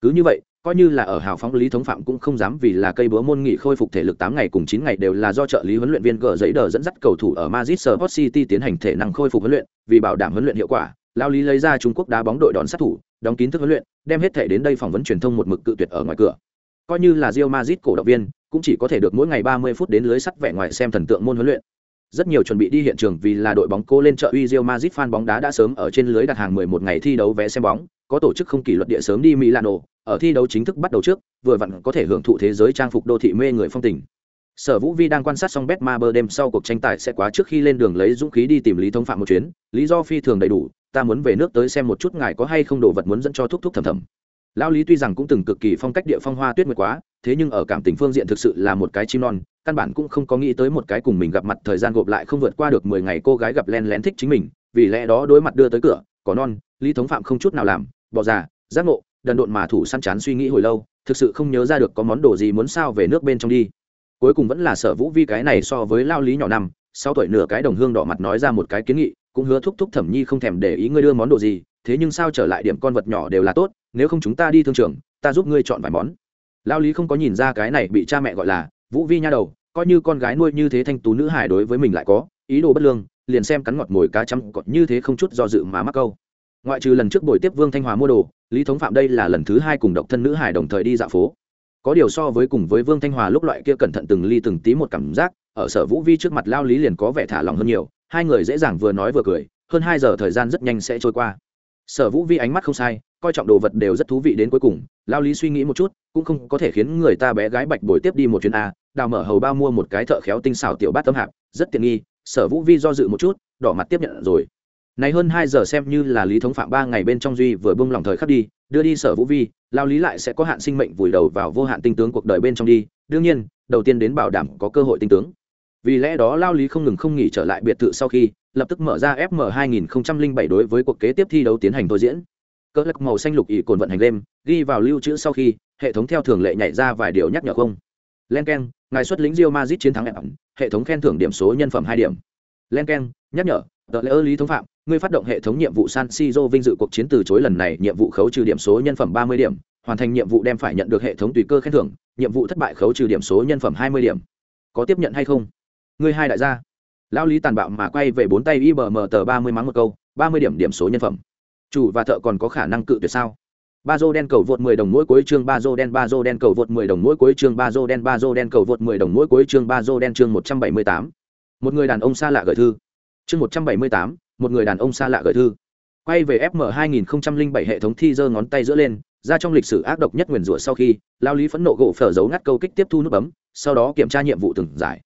Cứ như vậy, coi như là ở hào phóng lý thống phạm cũng không dám vì là cây búa môn nghị khôi phục thể lực 8 ngày cùng 9 ngày đều là do trợ lý huấn luyện viên gỡ giấy đờ dẫn dắt cầu thủ ở Madrid Sport City tiến hành thể năng khôi phục huấn luyện, vì bảo đảm huấn luyện hiệu quả, lao lý lấy ra Trung Quốc đá bóng đội đón sát thủ, đóng kín thức huấn luyện, đem hết thể đến đây phỏng vấn truyền thông một mực cự tuyệt ở ngoài cửa. Coi như là Real Madrid cổ động viên, cũng chỉ có thể được mỗi ngày 30 phút đến lưới sắt vẻ ngoài xem thần tượng môn huấn luyện. Rất nhiều chuẩn bị đi hiện trường vì là đội bóng cô lên chợ uy Real Madrid fan bóng đá đã sớm ở trên lưới đặt hàng 11 ngày thi đấu vé xem bóng, có tổ chức không kỷ luật địa sớm đi Milano, ở thi đấu chính thức bắt đầu trước, vừa vặn có thể hưởng thụ thế giới trang phục đô thị mê người phong tình. Sở Vũ Vi đang quan sát xong Betmaber đêm sau cuộc tranh tài sẽ quá trước khi lên đường lấy dũng khí đi tìm Lý Thông Phạm một chuyến, lý do phi thường đầy đủ, ta muốn về nước tới xem một chút ngài có hay không đồ vật muốn dẫn cho thúc thúc thầm thầm. Lão Lý tuy rằng cũng từng cực kỳ phong cách địa phong hoa tuyết nguyệt quá, thế nhưng ở cảm tình phương diện thực sự là một cái chim non, căn bản cũng không có nghĩ tới một cái cùng mình gặp mặt thời gian gộp lại không vượt qua được mười ngày cô gái gặp len lén thích chính mình, vì lẽ đó đối mặt đưa tới cửa, có non, Lý Thống Phạm không chút nào làm, bỏ già, giác ngộ đần độn mà thủ săn chán suy nghĩ hồi lâu thực sự không nhớ ra được có món đồ gì muốn sao về nước bên trong đi. Cuối cùng vẫn là sở vũ vi cái này so với lao lý nhỏ năm sau tuổi nửa cái đồng hương đỏ mặt nói ra một cái kiến nghị cũng hứa thúc thúc thẩm nhi không thèm để ý ngươi đưa món đồ gì thế nhưng sao trở lại điểm con vật nhỏ đều là tốt nếu không chúng ta đi thương trường, ta giúp ngươi chọn vài món. Lao lý không có nhìn ra cái này bị cha mẹ gọi là vũ vi nha đầu, coi như con gái nuôi như thế thanh tú nữ hải đối với mình lại có ý đồ bất lương, liền xem cắn ngọt mồi cá chăm cọt như thế không chút do dự mà mắc câu. Ngoại trừ lần trước buổi tiếp vương thanh hòa mua đồ, lý thống phạm đây là lần thứ hai cùng độc thân nữ hải đồng thời đi dạo phố. Có điều so với cùng với vương thanh hòa lúc loại kia cẩn thận từng ly từng tí một cảm giác, ở sở vũ vi trước mặt lao lý liền có vẻ thả lòng hơn nhiều, hai người dễ dàng vừa nói vừa cười, hơn hai giờ thời gian rất nhanh sẽ trôi qua sở vũ vi ánh mắt không sai, coi trọng đồ vật đều rất thú vị đến cuối cùng, lao lý suy nghĩ một chút, cũng không có thể khiến người ta bé gái bạch bồi tiếp đi một chuyến a, đào mở hầu bao mua một cái thợ khéo tinh xảo tiểu bát tấm hạp, rất tiện nghi, sở vũ vi do dự một chút, đỏ mặt tiếp nhận rồi. Này hơn hai giờ xem như là lý thống phạm ba ngày bên trong duy vừa bung lòng thời khắc đi, đưa đi sở vũ vi, lao lý lại sẽ có hạn sinh mệnh vùi đầu vào vô hạn tinh tướng cuộc đời bên trong đi, đương nhiên, đầu tiên đến bảo đảm có cơ hội tinh tướng vì lẽ đó lao lý không ngừng không nghỉ trở lại biệt thự sau khi, lập tức mở ra fm 2007 đối với cuộc kế tiếp thi đấu tiến hành thôi diễn. Cỡ lắc màu xanh lục ỉ cồn vận hành game, ghi vào lưu trữ sau khi, hệ thống theo thường lệ nhảy ra vài điều nhắc nhở không. Len k e n ngài xuất lính rio mazit chiến thắng ẩn hệ thống khen thưởng điểm số nhân phẩm hai điểm. Len k e n nhắc nhở, tờ lễ ơ lý thống phạm, ngươi phát động hệ thống nhiệm vụ san siro vinh dự cuộc chiến từ chối lần này, nhiệm vụ khấu trừ điểm số nhân phẩm ba mươi điểm, hoàn thành nhiệm vụ đem phải nhận được hệ thống tùy cơ khen thưởng, nhiệm vụ thất bại khấu trừ điểm số nhân phẩm hai mươi điểm. Có tiếp nhận hay không? Ngươi hai đại gia. Lao lý tàn bạo mà quay về bốn tay ibm tờ ba mươi mắng một câu ba mươi điểm điểm số nhân phẩm. Chủ và thợ còn có khả năng cự tuyệt sao? Ba dô đen cầu vượt 10 đồng mỗi cuối chương ba dô đen ba dô đen cầu vượt 10 đồng mỗi cuối chương ba dô đen ba dô đen cầu vượt 10 đồng mỗi cuối chương ba dô đen chương 178. một người đàn ông xa lạ gửi thư. Chương 178, một người đàn ông xa lạ gửi thư. Quay về fm 2007 hệ thống thi giơ ngón tay giữa lên ra trong lịch sử ác độc nhất nguyền rủa sau khi lao lý phẫn nộ gỗ phở giấu ngắt câu kích tiếp thu nút bấm sau đó kiểm tra nhiệm vụ từng giải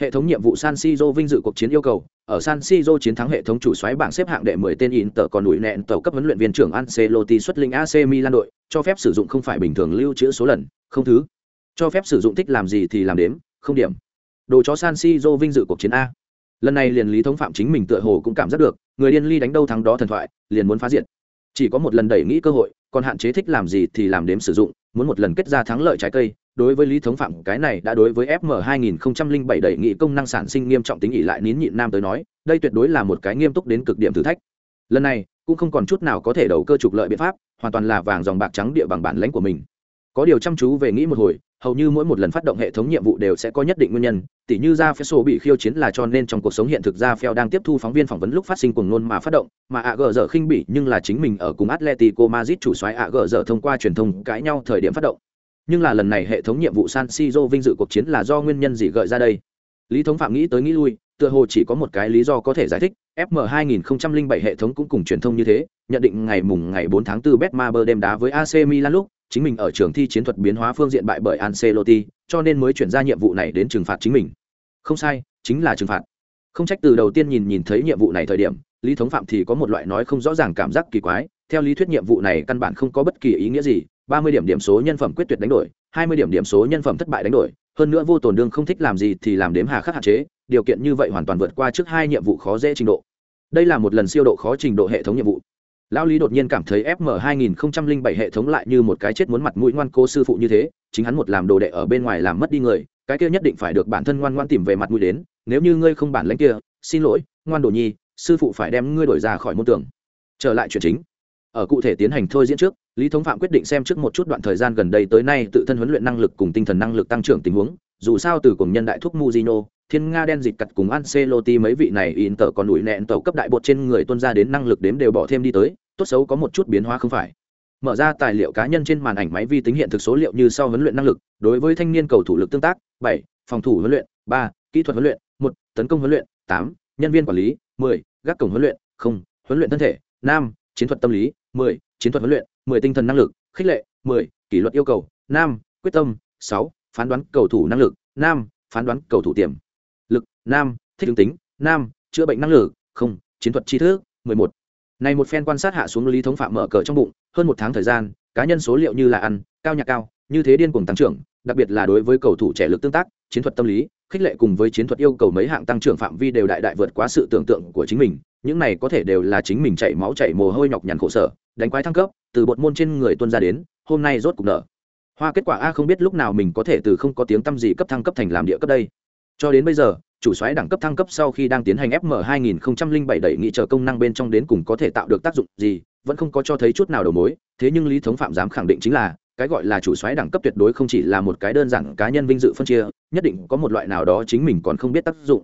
hệ thống nhiệm vụ san siro vinh dự cuộc chiến yêu cầu. Ở san siro chiến thắng hệ thống chủ xoáy bảng xếp hạng đệ 10 tên in tờ còn ủi nẹn tàu cấp huấn luyện viên trưởng Ancelotti xuất linh AC Milan đội, cho phép sử dụng không phải bình thường lưu trữ số lần, không thứ. Cho phép sử dụng thích làm gì thì làm đếm, không điểm. Đồ chó san siro vinh dự cuộc chiến a. Lần này liền lý thống phạm chính mình tựa hồ cũng cảm giác được, người điên ly đánh đâu thắng đó thần thoại, liền muốn phá diện. chỉ có một lần đẩy nghĩ cơ hội, còn hạn chế thích làm gì thì làm đếm sử dụng, muốn một lần kết ra thắng lợi trái cây đối với lý thống phạm, cái này đã đối với fm 2007 đẩy nghị công năng sản sinh nghiêm trọng tính ỉ lại nín nhịn nam tới nói, đây tuyệt đối là một cái nghiêm túc đến cực điểm thử thách. Lần này, cũng không còn chút nào có thể đầu cơ trục lợi biện pháp, hoàn toàn là vàng dòng bạc trắng địa bằng bản lãnh của mình. Có điều chăm chú về nghĩ một hồi, hầu như mỗi một lần phát động hệ thống nhiệm vụ đều sẽ có nhất định nguyên nhân, tỉ như ra phía sổ bị khiêu chiến là cho nên trong cuộc sống hiện thực ra phèo đang tiếp thu phóng viên phỏng vấn lúc phát sinh cuồng nôn mà phát động, mà ạ gờ dở khinh bỉ nhưng là chính mình ở cùng atletico madrid chủ xoáy ạ gờ dở thông qua truyền thông cãi nhau thời điểm phát động nhưng là lần này hệ thống nhiệm vụ san siro vinh dự cuộc chiến là do nguyên nhân gì gợi ra đây lý thống phạm nghĩ tới nghĩ lui tựa hồ chỉ có một cái lý do có thể giải thích fm 2007 hệ thống cũng cùng truyền thông như thế nhận định ngày mùng ngày 4 tháng 4 betmaber đêm đá với ac milan lúc chính mình ở trường thi chiến thuật biến hóa phương diện bại bởi Ancelotti, cho nên mới chuyển ra nhiệm vụ này đến trừng phạt chính mình. Không sai, chính là trừng phạt. Không trách từ đầu tiên nhìn nhìn thấy nhiệm vụ này thời điểm, Lý Thống Phạm thì có một loại nói không rõ ràng cảm giác kỳ quái, theo lý thuyết nhiệm vụ này căn bản không có bất kỳ ý nghĩa gì, ba mươi điểm điểm số nhân phẩm quyết tuyệt đánh đổi, hai mươi điểm điểm số nhân phẩm thất bại đánh đổi, hơn nữa vô tổn đương không thích làm gì thì làm đếm hà khắc hạn chế, điều kiện như vậy hoàn toàn vượt qua trước hai nhiệm vụ khó dễ trình độ. Đây là một lần siêu độ khó trình độ hệ thống nhiệm vụ. Lão lý đột nhiên cảm thấy fm 2007 hệ thống lại như một cái chết muốn mặt mũi ngoan cố sư phụ như thế chính hắn một làm đồ đệ ở bên ngoài làm mất đi người cái kia nhất định phải được bản thân ngoan ngoan tìm về mặt mũi đến nếu như ngươi không bản lãnh kia xin lỗi ngoan đồ nhi sư phụ phải đem ngươi đổi ra khỏi môn tưởng trở lại chuyện chính. Ở cụ thể tiến hành thôi diễn trước lý thống phạm quyết định xem trước một chút đoạn thời gian gần đây tới nay tự thân huấn luyện năng lực cùng tinh thần năng lực tăng trưởng tình huống, dù sao từ cùng nhân đại thúc muzino thiên nga đen dịch cặt cùng Ancelotti mấy vị này in tờ còn đuổi nẹn tàu cấp đại bột trên người tuân ra đến năng lực đếm đều bỏ thêm đi tới, tốt xấu có một chút biến hóa không phải. Mở ra tài liệu cá nhân trên màn ảnh máy vi tính hiện thực số liệu như sau huấn luyện năng lực, đối với thanh niên cầu thủ lực tương tác, bảy, phòng thủ huấn luyện, ba, kỹ thuật huấn luyện, một, tấn công huấn luyện, tám, nhân viên quản lý, mười, gác cổng huấn luyện, không, huấn luyện thân thể nam chiến thuật tâm lý, mười, chiến thuật huấn luyện mười tinh thần năng lực, khích lệ, mười, kỷ luật yêu cầu, năm, quyết tâm, sáu, phán đoán cầu thủ năng lực, năm, phán đoán cầu thủ tiềm lực, năm, thích ứng tính, năm, chữa bệnh năng lực, không, chiến thuật tri thức, mười một. Này một phen quan sát hạ xuống lý thống phạm mở cờ trong bụng, hơn một tháng thời gian, cá nhân số liệu như là ăn, cao nhạc cao, như thế điên cuồng tăng trưởng, đặc biệt là đối với cầu thủ trẻ lực tương tác, chiến thuật tâm lý, khích lệ cùng với chiến thuật yêu cầu mấy hạng tăng trưởng phạm vi đều đại đại vượt quá sự tưởng tượng của chính mình những này có thể đều là chính mình chạy máu chạy mồ hôi nhọc nhằn khổ sở, đánh quái thăng cấp, từ bột môn trên người tuân ra đến, hôm nay rốt cục nợ hoa kết quả a không biết lúc nào mình có thể từ không có tiếng t â m gì cấp thăng cấp thành làm địa cấp đây. Cho đến bây giờ, chủ xoáy đẳng cấp thăng cấp sau khi đang tiến hành fm 2007 đẩy nghị chờ công năng bên trong đến cùng có thể tạo được tác dụng gì, vẫn không có cho thấy chút nào đầu mối, thế nhưng lý thống phạm dám khẳng định chính là, cái gọi là chủ xoáy đẳng cấp tuyệt đối không chỉ là một cái đơn giản cá nhân vinh dự phân chia, nhất định có một loại nào đó chính mình còn không biết tác dụng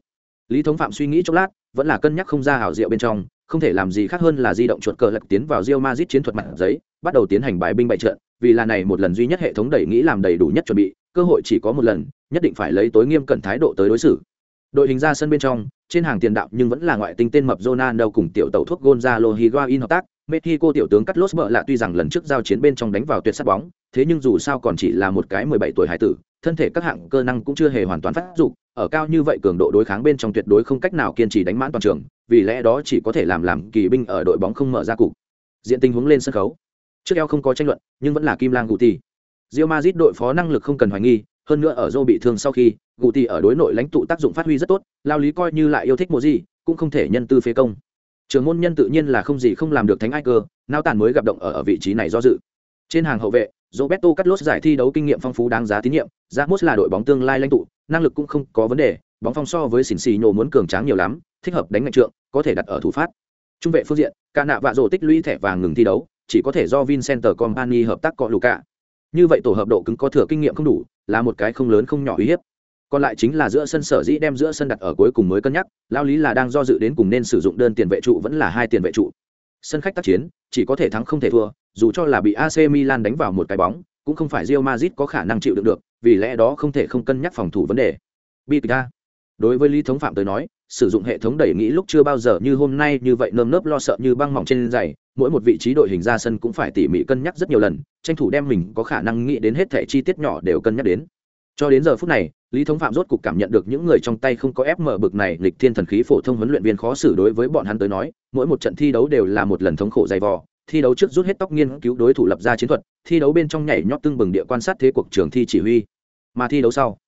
lý thống phạm suy nghĩ chốc lát vẫn là cân nhắc không ra hảo diệu bên trong không thể làm gì khác hơn là di động chuột cờ lật tiến vào Real Madrid chiến thuật mặt giấy, bắt đầu tiến hành bài binh bại trận, vì là này một lần duy nhất hệ thống đẩy nghĩ làm đầy đủ nhất chuẩn bị, cơ hội chỉ có một lần, nhất định phải lấy tối nghiêm cẩn thái độ tới đối xử. Đội hình ra sân bên trong, trên hàng tiền đạo nhưng vẫn là ngoại tinh tên mập Ronaldo cùng tiểu tàu thuốc Gonzalo Higuain hợp tác, Mexico tiểu tướng Carlos Bợ lạ tuy rằng lần trước giao chiến bên trong đánh vào tuyệt sát bóng, thế nhưng dù sao còn chỉ là một cái 17 tuổi hải tử, thân thể các hạng cơ năng cũng chưa hề hoàn toàn phát dụng, ở cao như vậy cường độ đối kháng bên trong tuyệt đối không cách nào kiên trì đánh mãn toàn trường, vì lẽ đó chỉ có thể làm làm kỳ binh ở đội bóng không mở ra cục. Diện tình huống lên sân khấu. Trước eo không có tranh luận, nhưng vẫn là Kim Lang Guti. rio mazit đội phó năng lực không cần hoài nghi, hơn nữa ở dô bị thương sau khi, Guti ở đối nội lãnh tụ tác dụng phát huy rất tốt, lao lý coi như lại yêu thích một gì, cũng không thể nhân tư phế công trường môn nhân tự nhiên là không gì không làm được thánh ai cơ nao tàn mới gặp động ở, ở vị trí này do dự trên hàng hậu vệ roberto carlos giải thi đấu kinh nghiệm phong phú đáng giá tín nhiệm. Ramos là đội bóng tương lai lãnh tụ, năng lực cũng không có vấn đề, bóng phong so với xỉn xì nhổ muốn cường tráng nhiều lắm, thích hợp đánh mạnh trượng, có thể đặt ở thủ phát. Trung vệ phương diện ca nạ vạ rổ tích lũy thẻ vàng ngừng thi đấu, chỉ có thể do vincenter company hợp tác cọ lùca như vậy tổ hợp độ cứng có thừa kinh nghiệm không đủ, là một cái không lớn không nhỏ uy hiếp. Còn lại chính là giữa sân sở dĩ đem giữa sân đặt ở cuối cùng mới cân nhắc lao lý là đang do dự đến cùng nên sử dụng đơn tiền vệ trụ vẫn là hai tiền vệ trụ sân khách tác chiến, chỉ có thể thắng không thể thua, dù cho là bị ac milan đánh vào một cái bóng, cũng không phải Real Madrid có khả năng chịu đựng được, vì lẽ đó không thể không cân nhắc phòng thủ vấn đề. Bita đối với lý thống phạm tới nói, sử dụng hệ thống đẩy nghĩ lúc chưa bao giờ như hôm nay như vậy nơm nớp lo sợ như băng mỏng trên giày, mỗi một vị trí đội hình ra sân cũng phải tỉ mỉ cân nhắc rất nhiều lần, tranh thủ đem mình có khả năng nghĩ đến hết thẻ chi tiết nhỏ đều cân nhắc đến. Cho đến giờ phút này lý thống phạm rốt cục cảm nhận được những người trong tay không có ép mở bực này lịch thiên thần khí phổ thông huấn luyện viên khó xử đối với bọn hắn tới nói, mỗi một trận thi đấu đều là một lần thống khổ dày vò. Thi đấu trước rút hết tóc nghiên cứu đối thủ lập ra chiến thuật, thi đấu bên trong nhảy nhót tưng bừng địa quan sát thế cuộc trường thi chỉ huy. Mà thi đấu sau,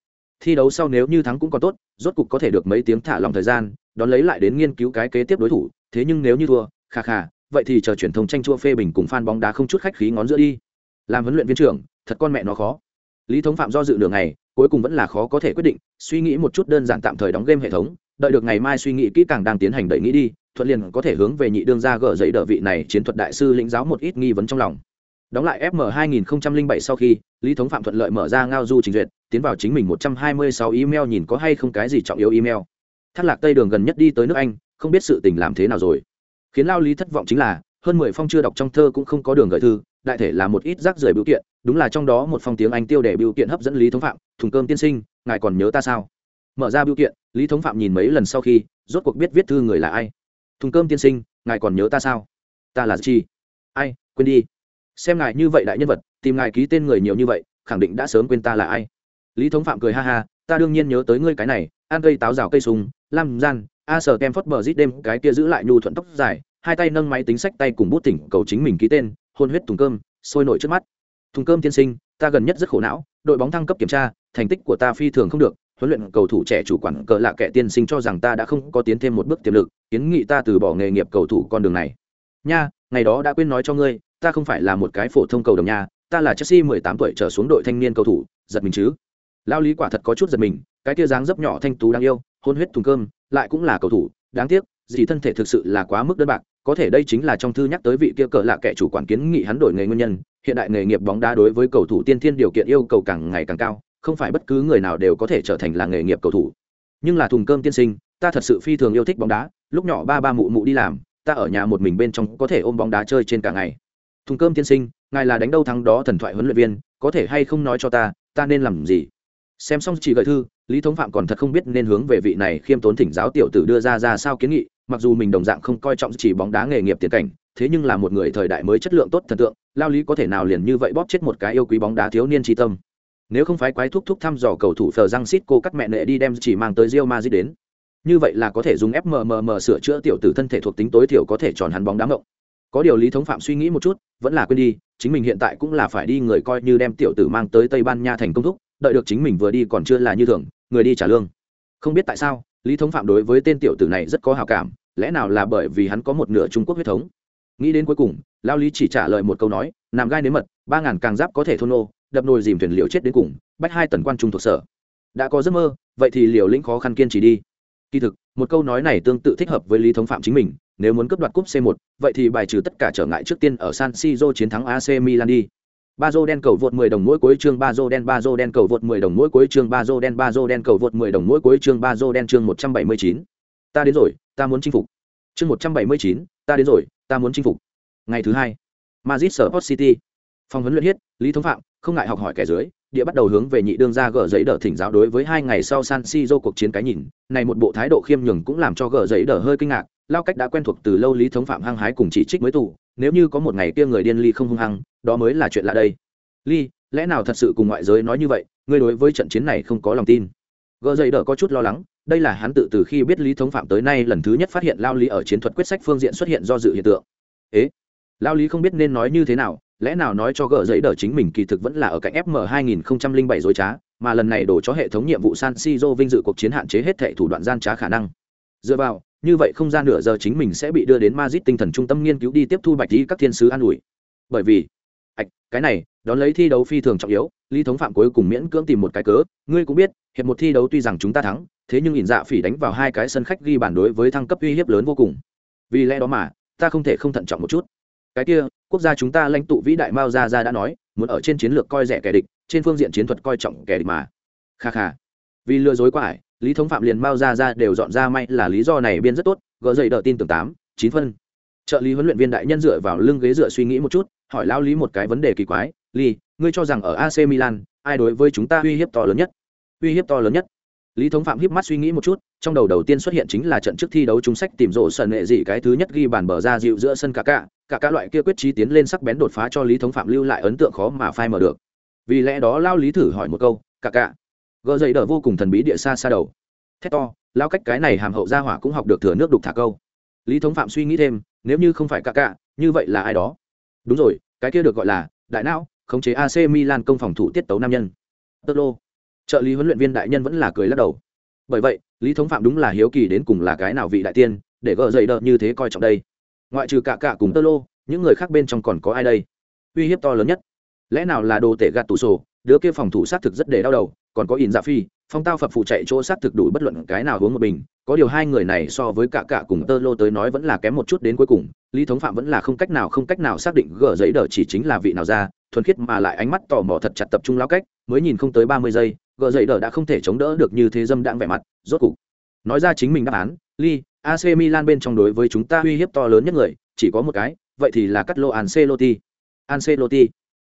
thi đấu sau nếu như thắng cũng còn tốt, rốt cục có thể được mấy tiếng thả lòng thời gian, đón lấy lại đến nghiên cứu cái kế tiếp đối thủ, thế nhưng nếu như thua, kha kha, vậy thì chờ truyền thông tranh chua phê bình cùng fan bóng đá không chút khách khí ngón giữa đi. Làm huấn luyện viên trưởng, thật con mẹ nó khó. Lý thống phạm do dự nửa ngày cuối cùng vẫn là khó có thể quyết định, suy nghĩ một chút đơn giản tạm thời đóng game hệ thống, đợi được ngày mai suy nghĩ kỹ càng đang tiến hành đẩy nghĩ đi, thuận liền có thể hướng về nhị đương ra gỡ dậy đỡ vị này chiến thuật đại sư lĩnh giáo một ít nghi vấn trong lòng. Đóng lại fm 2007 sau khi, lý thống phạm thuận lợi mở ra ngao du trình duyệt, tiến vào chính mình 126 email nhìn có hay không cái gì trọng yếu email. Thác lạc tây đường gần nhất đi tới nước anh, không biết sự tình làm thế nào rồi. Khiến lao lý thất vọng chính là, hơn mười phong chưa đọc trong thơ cũng không có đường gửi thư đại thể là một ít rác rưởi biểu kiện, đúng là trong đó một phong tiếng anh tiêu đề biểu kiện hấp dẫn lý thống phạm, thùng cơm tiên sinh, ngài còn nhớ ta sao? Mở ra biểu kiện, lý thống phạm nhìn mấy lần sau khi, rốt cuộc biết viết thư người là ai. Thùng cơm tiên sinh, ngài còn nhớ ta sao? Ta là chi? Ai, quên đi. Xem ngài như vậy đại nhân vật, tìm ngài ký tên người nhiều như vậy, khẳng định đã sớm quên ta là ai. Lý thống phạm cười ha ha, ta đương nhiên nhớ tới ngươi cái này, ăn cây táo rào cây sùng, lam gian, a sờ kem phất bờ rít đêm, cái kia giữ lại nhu thuận tóc dài hai tay nâng máy tính sách tay cùng bút tỉnh cầu chính mình ký tên, hôn huyết thùng cơm, sôi nổi trước mắt. Thùng cơm tiên sinh, ta gần nhất rất khổ não, đội bóng thăng cấp kiểm tra, thành tích của ta phi thường không được, huấn luyện cầu thủ trẻ chủ quản cờ lạ kệ tiên sinh cho rằng ta đã không có tiến thêm một bước tiềm lực, kiến nghị ta từ bỏ nghề nghiệp cầu thủ con đường này. Nha, ngày đó đã quên nói cho ngươi, ta không phải là một cái phổ thông cầu đồng nha, ta là chelsea mười tám tuổi trở xuống đội thanh niên cầu thủ, giật mình chứ? Lao lý quả thật có chút giật mình, cái tia dáng dấp nhỏ thanh tú đáng yêu, hôn huyết thùng cơm, lại cũng là cầu thủ, đáng tiếc gì thân thể thực sự là quá mức đơn bạc, có thể đây chính là trong thư nhắc tới vị kia cờ lạ kẻ chủ quản kiến nghị hắn đổi nghề nguyên nhân, hiện đại nghề nghiệp bóng đá đối với cầu thủ tiên thiên điều kiện yêu cầu càng ngày càng cao, không phải bất cứ người nào đều có thể trở thành là nghề nghiệp cầu thủ. Nhưng là thùng cơm tiên sinh, ta thật sự phi thường yêu thích bóng đá, lúc nhỏ ba ba mụ mụ đi làm, ta ở nhà một mình bên trong có thể ôm bóng đá chơi trên cả ngày. Thùng cơm tiên sinh, ngài là đánh đâu thắng đó thần thoại huấn luyện viên, có thể hay không nói cho ta ta nên làm gì? Xem xong chỉ gợi thư, lý thống phạm còn thật không biết nên hướng về vị này khiêm tốn thỉnh giáo tiểu tử đưa ra ra sao kiến nghị, mặc dù mình đồng dạng không coi trọng chỉ bóng đá nghề nghiệp tiền cảnh, thế nhưng là một người thời đại mới chất lượng tốt thần tượng, lao lý có thể nào liền như vậy bóp chết một cái yêu quý bóng đá thiếu niên tri tâm. Nếu không phải quái thúc thúc thăm dò cầu thủ phờ răng xít, cô cắt mẹ nệ đi đem chỉ mang tới rio mazit đến. Như vậy là có thể dùng fmmm sửa chữa tiểu tử thân thể thuộc tính tối thiểu có thể tròn hắn bóng đá ngộng có điều lý thống phạm suy nghĩ một chút, vẫn là quên đi, chính mình hiện tại cũng là phải đi người coi như đem tiểu tử mang tới tây ban nha thành công thúc đợi được chính mình vừa đi còn chưa là như thường, người đi trả lương. Không biết tại sao, lý thống phạm đối với tên tiểu tử này rất có hào cảm, lẽ nào là bởi vì hắn có một nửa trung quốc huyết thống? Nghĩ đến cuối cùng, lao lý chỉ trả lời một câu nói, nằm gai nếm mật, ba ngàn càng giáp có thể thôn nô, đập nồi dìm thuyền liều chết đến cùng, bách hai tần quan trung thuộc sở. Đã có giấc mơ, vậy thì liều lĩnh khó khăn kiên trì đi. Kỳ thực, một câu nói này tương tự thích hợp với lý thống phạm chính mình, nếu muốn cướp đoạt cúp c 1 vậy thì bài trừ tất cả trở ngại trước tiên ở san siro chiến thắng ac milan đi ba dô đen cầu vượt 10 đồng mỗi cuối chương ba dô đen ba dô đen cầu vượt 10 đồng mỗi cuối chương ba dô đen ba dô đen cầu vượt 10 đồng mỗi cuối chương ba dô đen chương 179. ta đến rồi ta muốn chinh phục. Chương 179, ta đến rồi ta muốn chinh phục. Ngày thứ hai Madrid Sport City. Phòng huấn luyện hiết lý thống phạm không ngại học hỏi kẻ dưới địa bắt đầu hướng về nhị đương ra gỡ giấy đỡ thỉnh giáo đối với hai ngày sau san siro cuộc chiến cái nhìn. Này một bộ thái độ khiêm nhường cũng làm cho gỡ giấy đỡ hơi kinh ngạc lao cách đã quen thuộc từ lâu lý thống phạm hăng hái cùng chỉ trích mới tù nếu như có một ngày kia người điên ly không hung hăng, đó mới là chuyện lạ đây. Ly, lẽ nào thật sự cùng ngoại giới nói như vậy, ngươi đối với trận chiến này không có lòng tin? Gỡ dậy đỡ có chút lo lắng, đây là hắn tự từ khi biết lý thống phạm tới nay lần thứ nhất phát hiện lao lý ở chiến thuật quyết sách phương diện xuất hiện do dự hiện tượng. Ế? Lao lý không biết nên nói như thế nào, lẽ nào nói cho gỡ Dậy đờ chính mình kỳ thực vẫn là ở cạnh fm 2007 dối trá, mà lần này đổ cho hệ thống nhiệm vụ san siro vinh dự cuộc chiến hạn chế hết thệ thủ đoạn gian trá khả năng. Dựa vào như vậy không gian nửa giờ chính mình sẽ bị đưa đến Madrid tinh thần trung tâm nghiên cứu đi tiếp thu bạch y các thiên sứ an ủi. Bởi vì, ạch, cái này, đón lấy thi đấu phi thường trọng yếu, lý thống phạm cuối cùng miễn cưỡng tìm một cái cớ, ngươi cũng biết, hiệp một thi đấu tuy rằng chúng ta thắng, thế nhưng ỉn dạ phỉ đánh vào hai cái sân khách ghi bàn đối với thăng cấp uy hiếp lớn vô cùng. Vì lẽ đó mà, ta không thể không thận trọng một chút. Cái kia, quốc gia chúng ta lãnh tụ vĩ đại mao gia gia đã nói, muốn ở trên chiến lược coi rẻ kẻ địch, trên phương diện chiến thuật coi trọng kẻ địch mà. Kha kha. Vì lừa dối quá ải lý thống phạm liền mao ra ra đều dọn ra may là lý do này biên rất tốt, gỡ dậy đợi tin tưởng tám, chín phân. Trợ lý huấn luyện viên đại nhân dựa vào lưng ghế dựa suy nghĩ một chút, hỏi lao lý một cái vấn đề kỳ quái, lý, ngươi cho rằng ở ac milan, ai đối với chúng ta uy hiếp to lớn nhất? Uy hiếp to lớn nhất? Lý thống phạm hiếp mắt suy nghĩ một chút, trong đầu đầu tiên xuất hiện chính là trận trước thi đấu chúng sách tìm rộ sần nghệ dị cái thứ nhất ghi bàn bờ ra dịu giữa sân cả cả cả cả loại kia quyết trí tiến lên sắc bén đột phá cho lý thống phạm lưu lại ấn tượng khó mà phai mở được. Vì lẽ đó lao lý thử hỏi một câu, cả cả gờ dậy đờ vô cùng thần bí địa xa xa đầu. Thét to lao cách cái này hàm hậu gia hỏa cũng học được thừa nước đục thả câu. Lý thống phạm suy nghĩ thêm nếu như không phải cạ cạ, như vậy là ai đó? Đúng rồi cái kia được gọi là đại não khống chế ac milan công phòng thủ tiết tấu nam nhân. Tơ lô. Trợ lý huấn luyện viên đại nhân vẫn là cười lắc đầu. Bởi vậy lý thống phạm đúng là hiếu kỳ đến cùng là cái nào vị đại tiên để gỡ dậy đợt như thế coi trọng đây. Ngoại trừ cả cả cùng tơ lô những người khác bên trong còn có ai đây? Uy hiếp to lớn nhất. Lẽ nào là đồ tể gạt tủ sổ đứa kia phòng thủ xác thực rất để đau đầu còn có in dạ phi, phong tao phập phụ chạy chỗ sát thực đủ bất luận cái nào hướng một bình, có điều hai người này so với cả cả cùng tơ lô tới nói vẫn là kém một chút đến cuối cùng, lý thống phạm vẫn là không cách nào không cách nào xác định gỡ giấy đờ chỉ chính là vị nào ra, thuần khiết mà lại ánh mắt tò mò thật chặt tập trung lao cách, mới nhìn không tới ba mươi giây gỡ giấy đờ đã không thể chống đỡ được như thế dâm đãng vẻ mặt, rốt cục. Nói ra chính mình đáp án, ly ac milan bên trong đối với chúng ta uy hiếp to lớn nhất người, chỉ có một cái, vậy thì là cắt lô ancelotti. Ancelotti.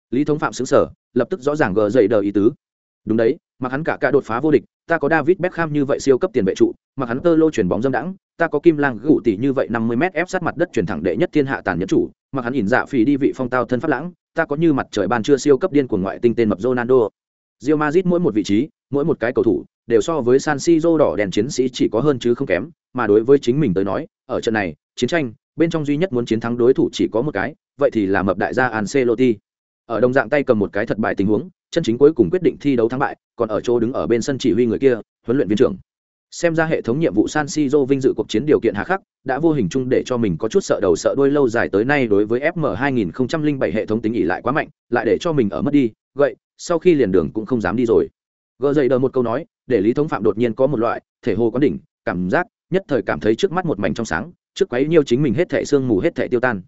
Lý thống phạm xứng sở lập tức rõ ràng gờ dậy đờ ý tứ. Đúng đấy mặc hắn cả cả đột phá vô địch ta có david beckham như vậy siêu cấp tiền vệ trụ mặc hắn tơ lô chuyển bóng dâm đãng ta có kim lang gụ tỷ như vậy năm mươi m ép sát mặt đất chuyển thẳng đệ nhất thiên hạ tàn nhẫn chủ mặc hắn ỉn dạ phì đi vị phong tao thân phát lãng ta có như mặt trời ban trưa siêu cấp điên của ngoại tinh tên mập ronaldo Real Madrid mỗi một vị trí, mỗi một cái cầu thủ đều so với San Siro đỏ đèn chiến sĩ chỉ có hơn chứ không kém, mà đối với chính mình tới nói, ở trận này, chiến tranh, bên trong duy nhất muốn chiến thắng đối thủ chỉ có một cái, vậy thì là mập đại gia Ancelotti. Ở đồng dạng tay cầm một cái thật bại tình huống, chân chính cuối cùng quyết định thi đấu thắng bại, còn ở chỗ đứng ở bên sân chỉ huy người kia, huấn luyện viên trưởng. Xem ra hệ thống nhiệm vụ San Siro vinh dự cuộc chiến điều kiện hà khắc, đã vô hình chung để cho mình có chút sợ đầu sợ đuôi lâu dài tới nay đối với FM 2007 hệ thống tính ỉ lại quá mạnh, lại để cho mình ở mất đi, vậy, sau khi liền đường cũng không dám đi rồi gờ dậy đờ một câu nói để lý thống phạm đột nhiên có một loại thể hồ có đỉnh cảm giác nhất thời cảm thấy trước mắt một mảnh trong sáng trước quấy nhiêu chính mình hết thẻ sương mù hết thẻ tiêu tan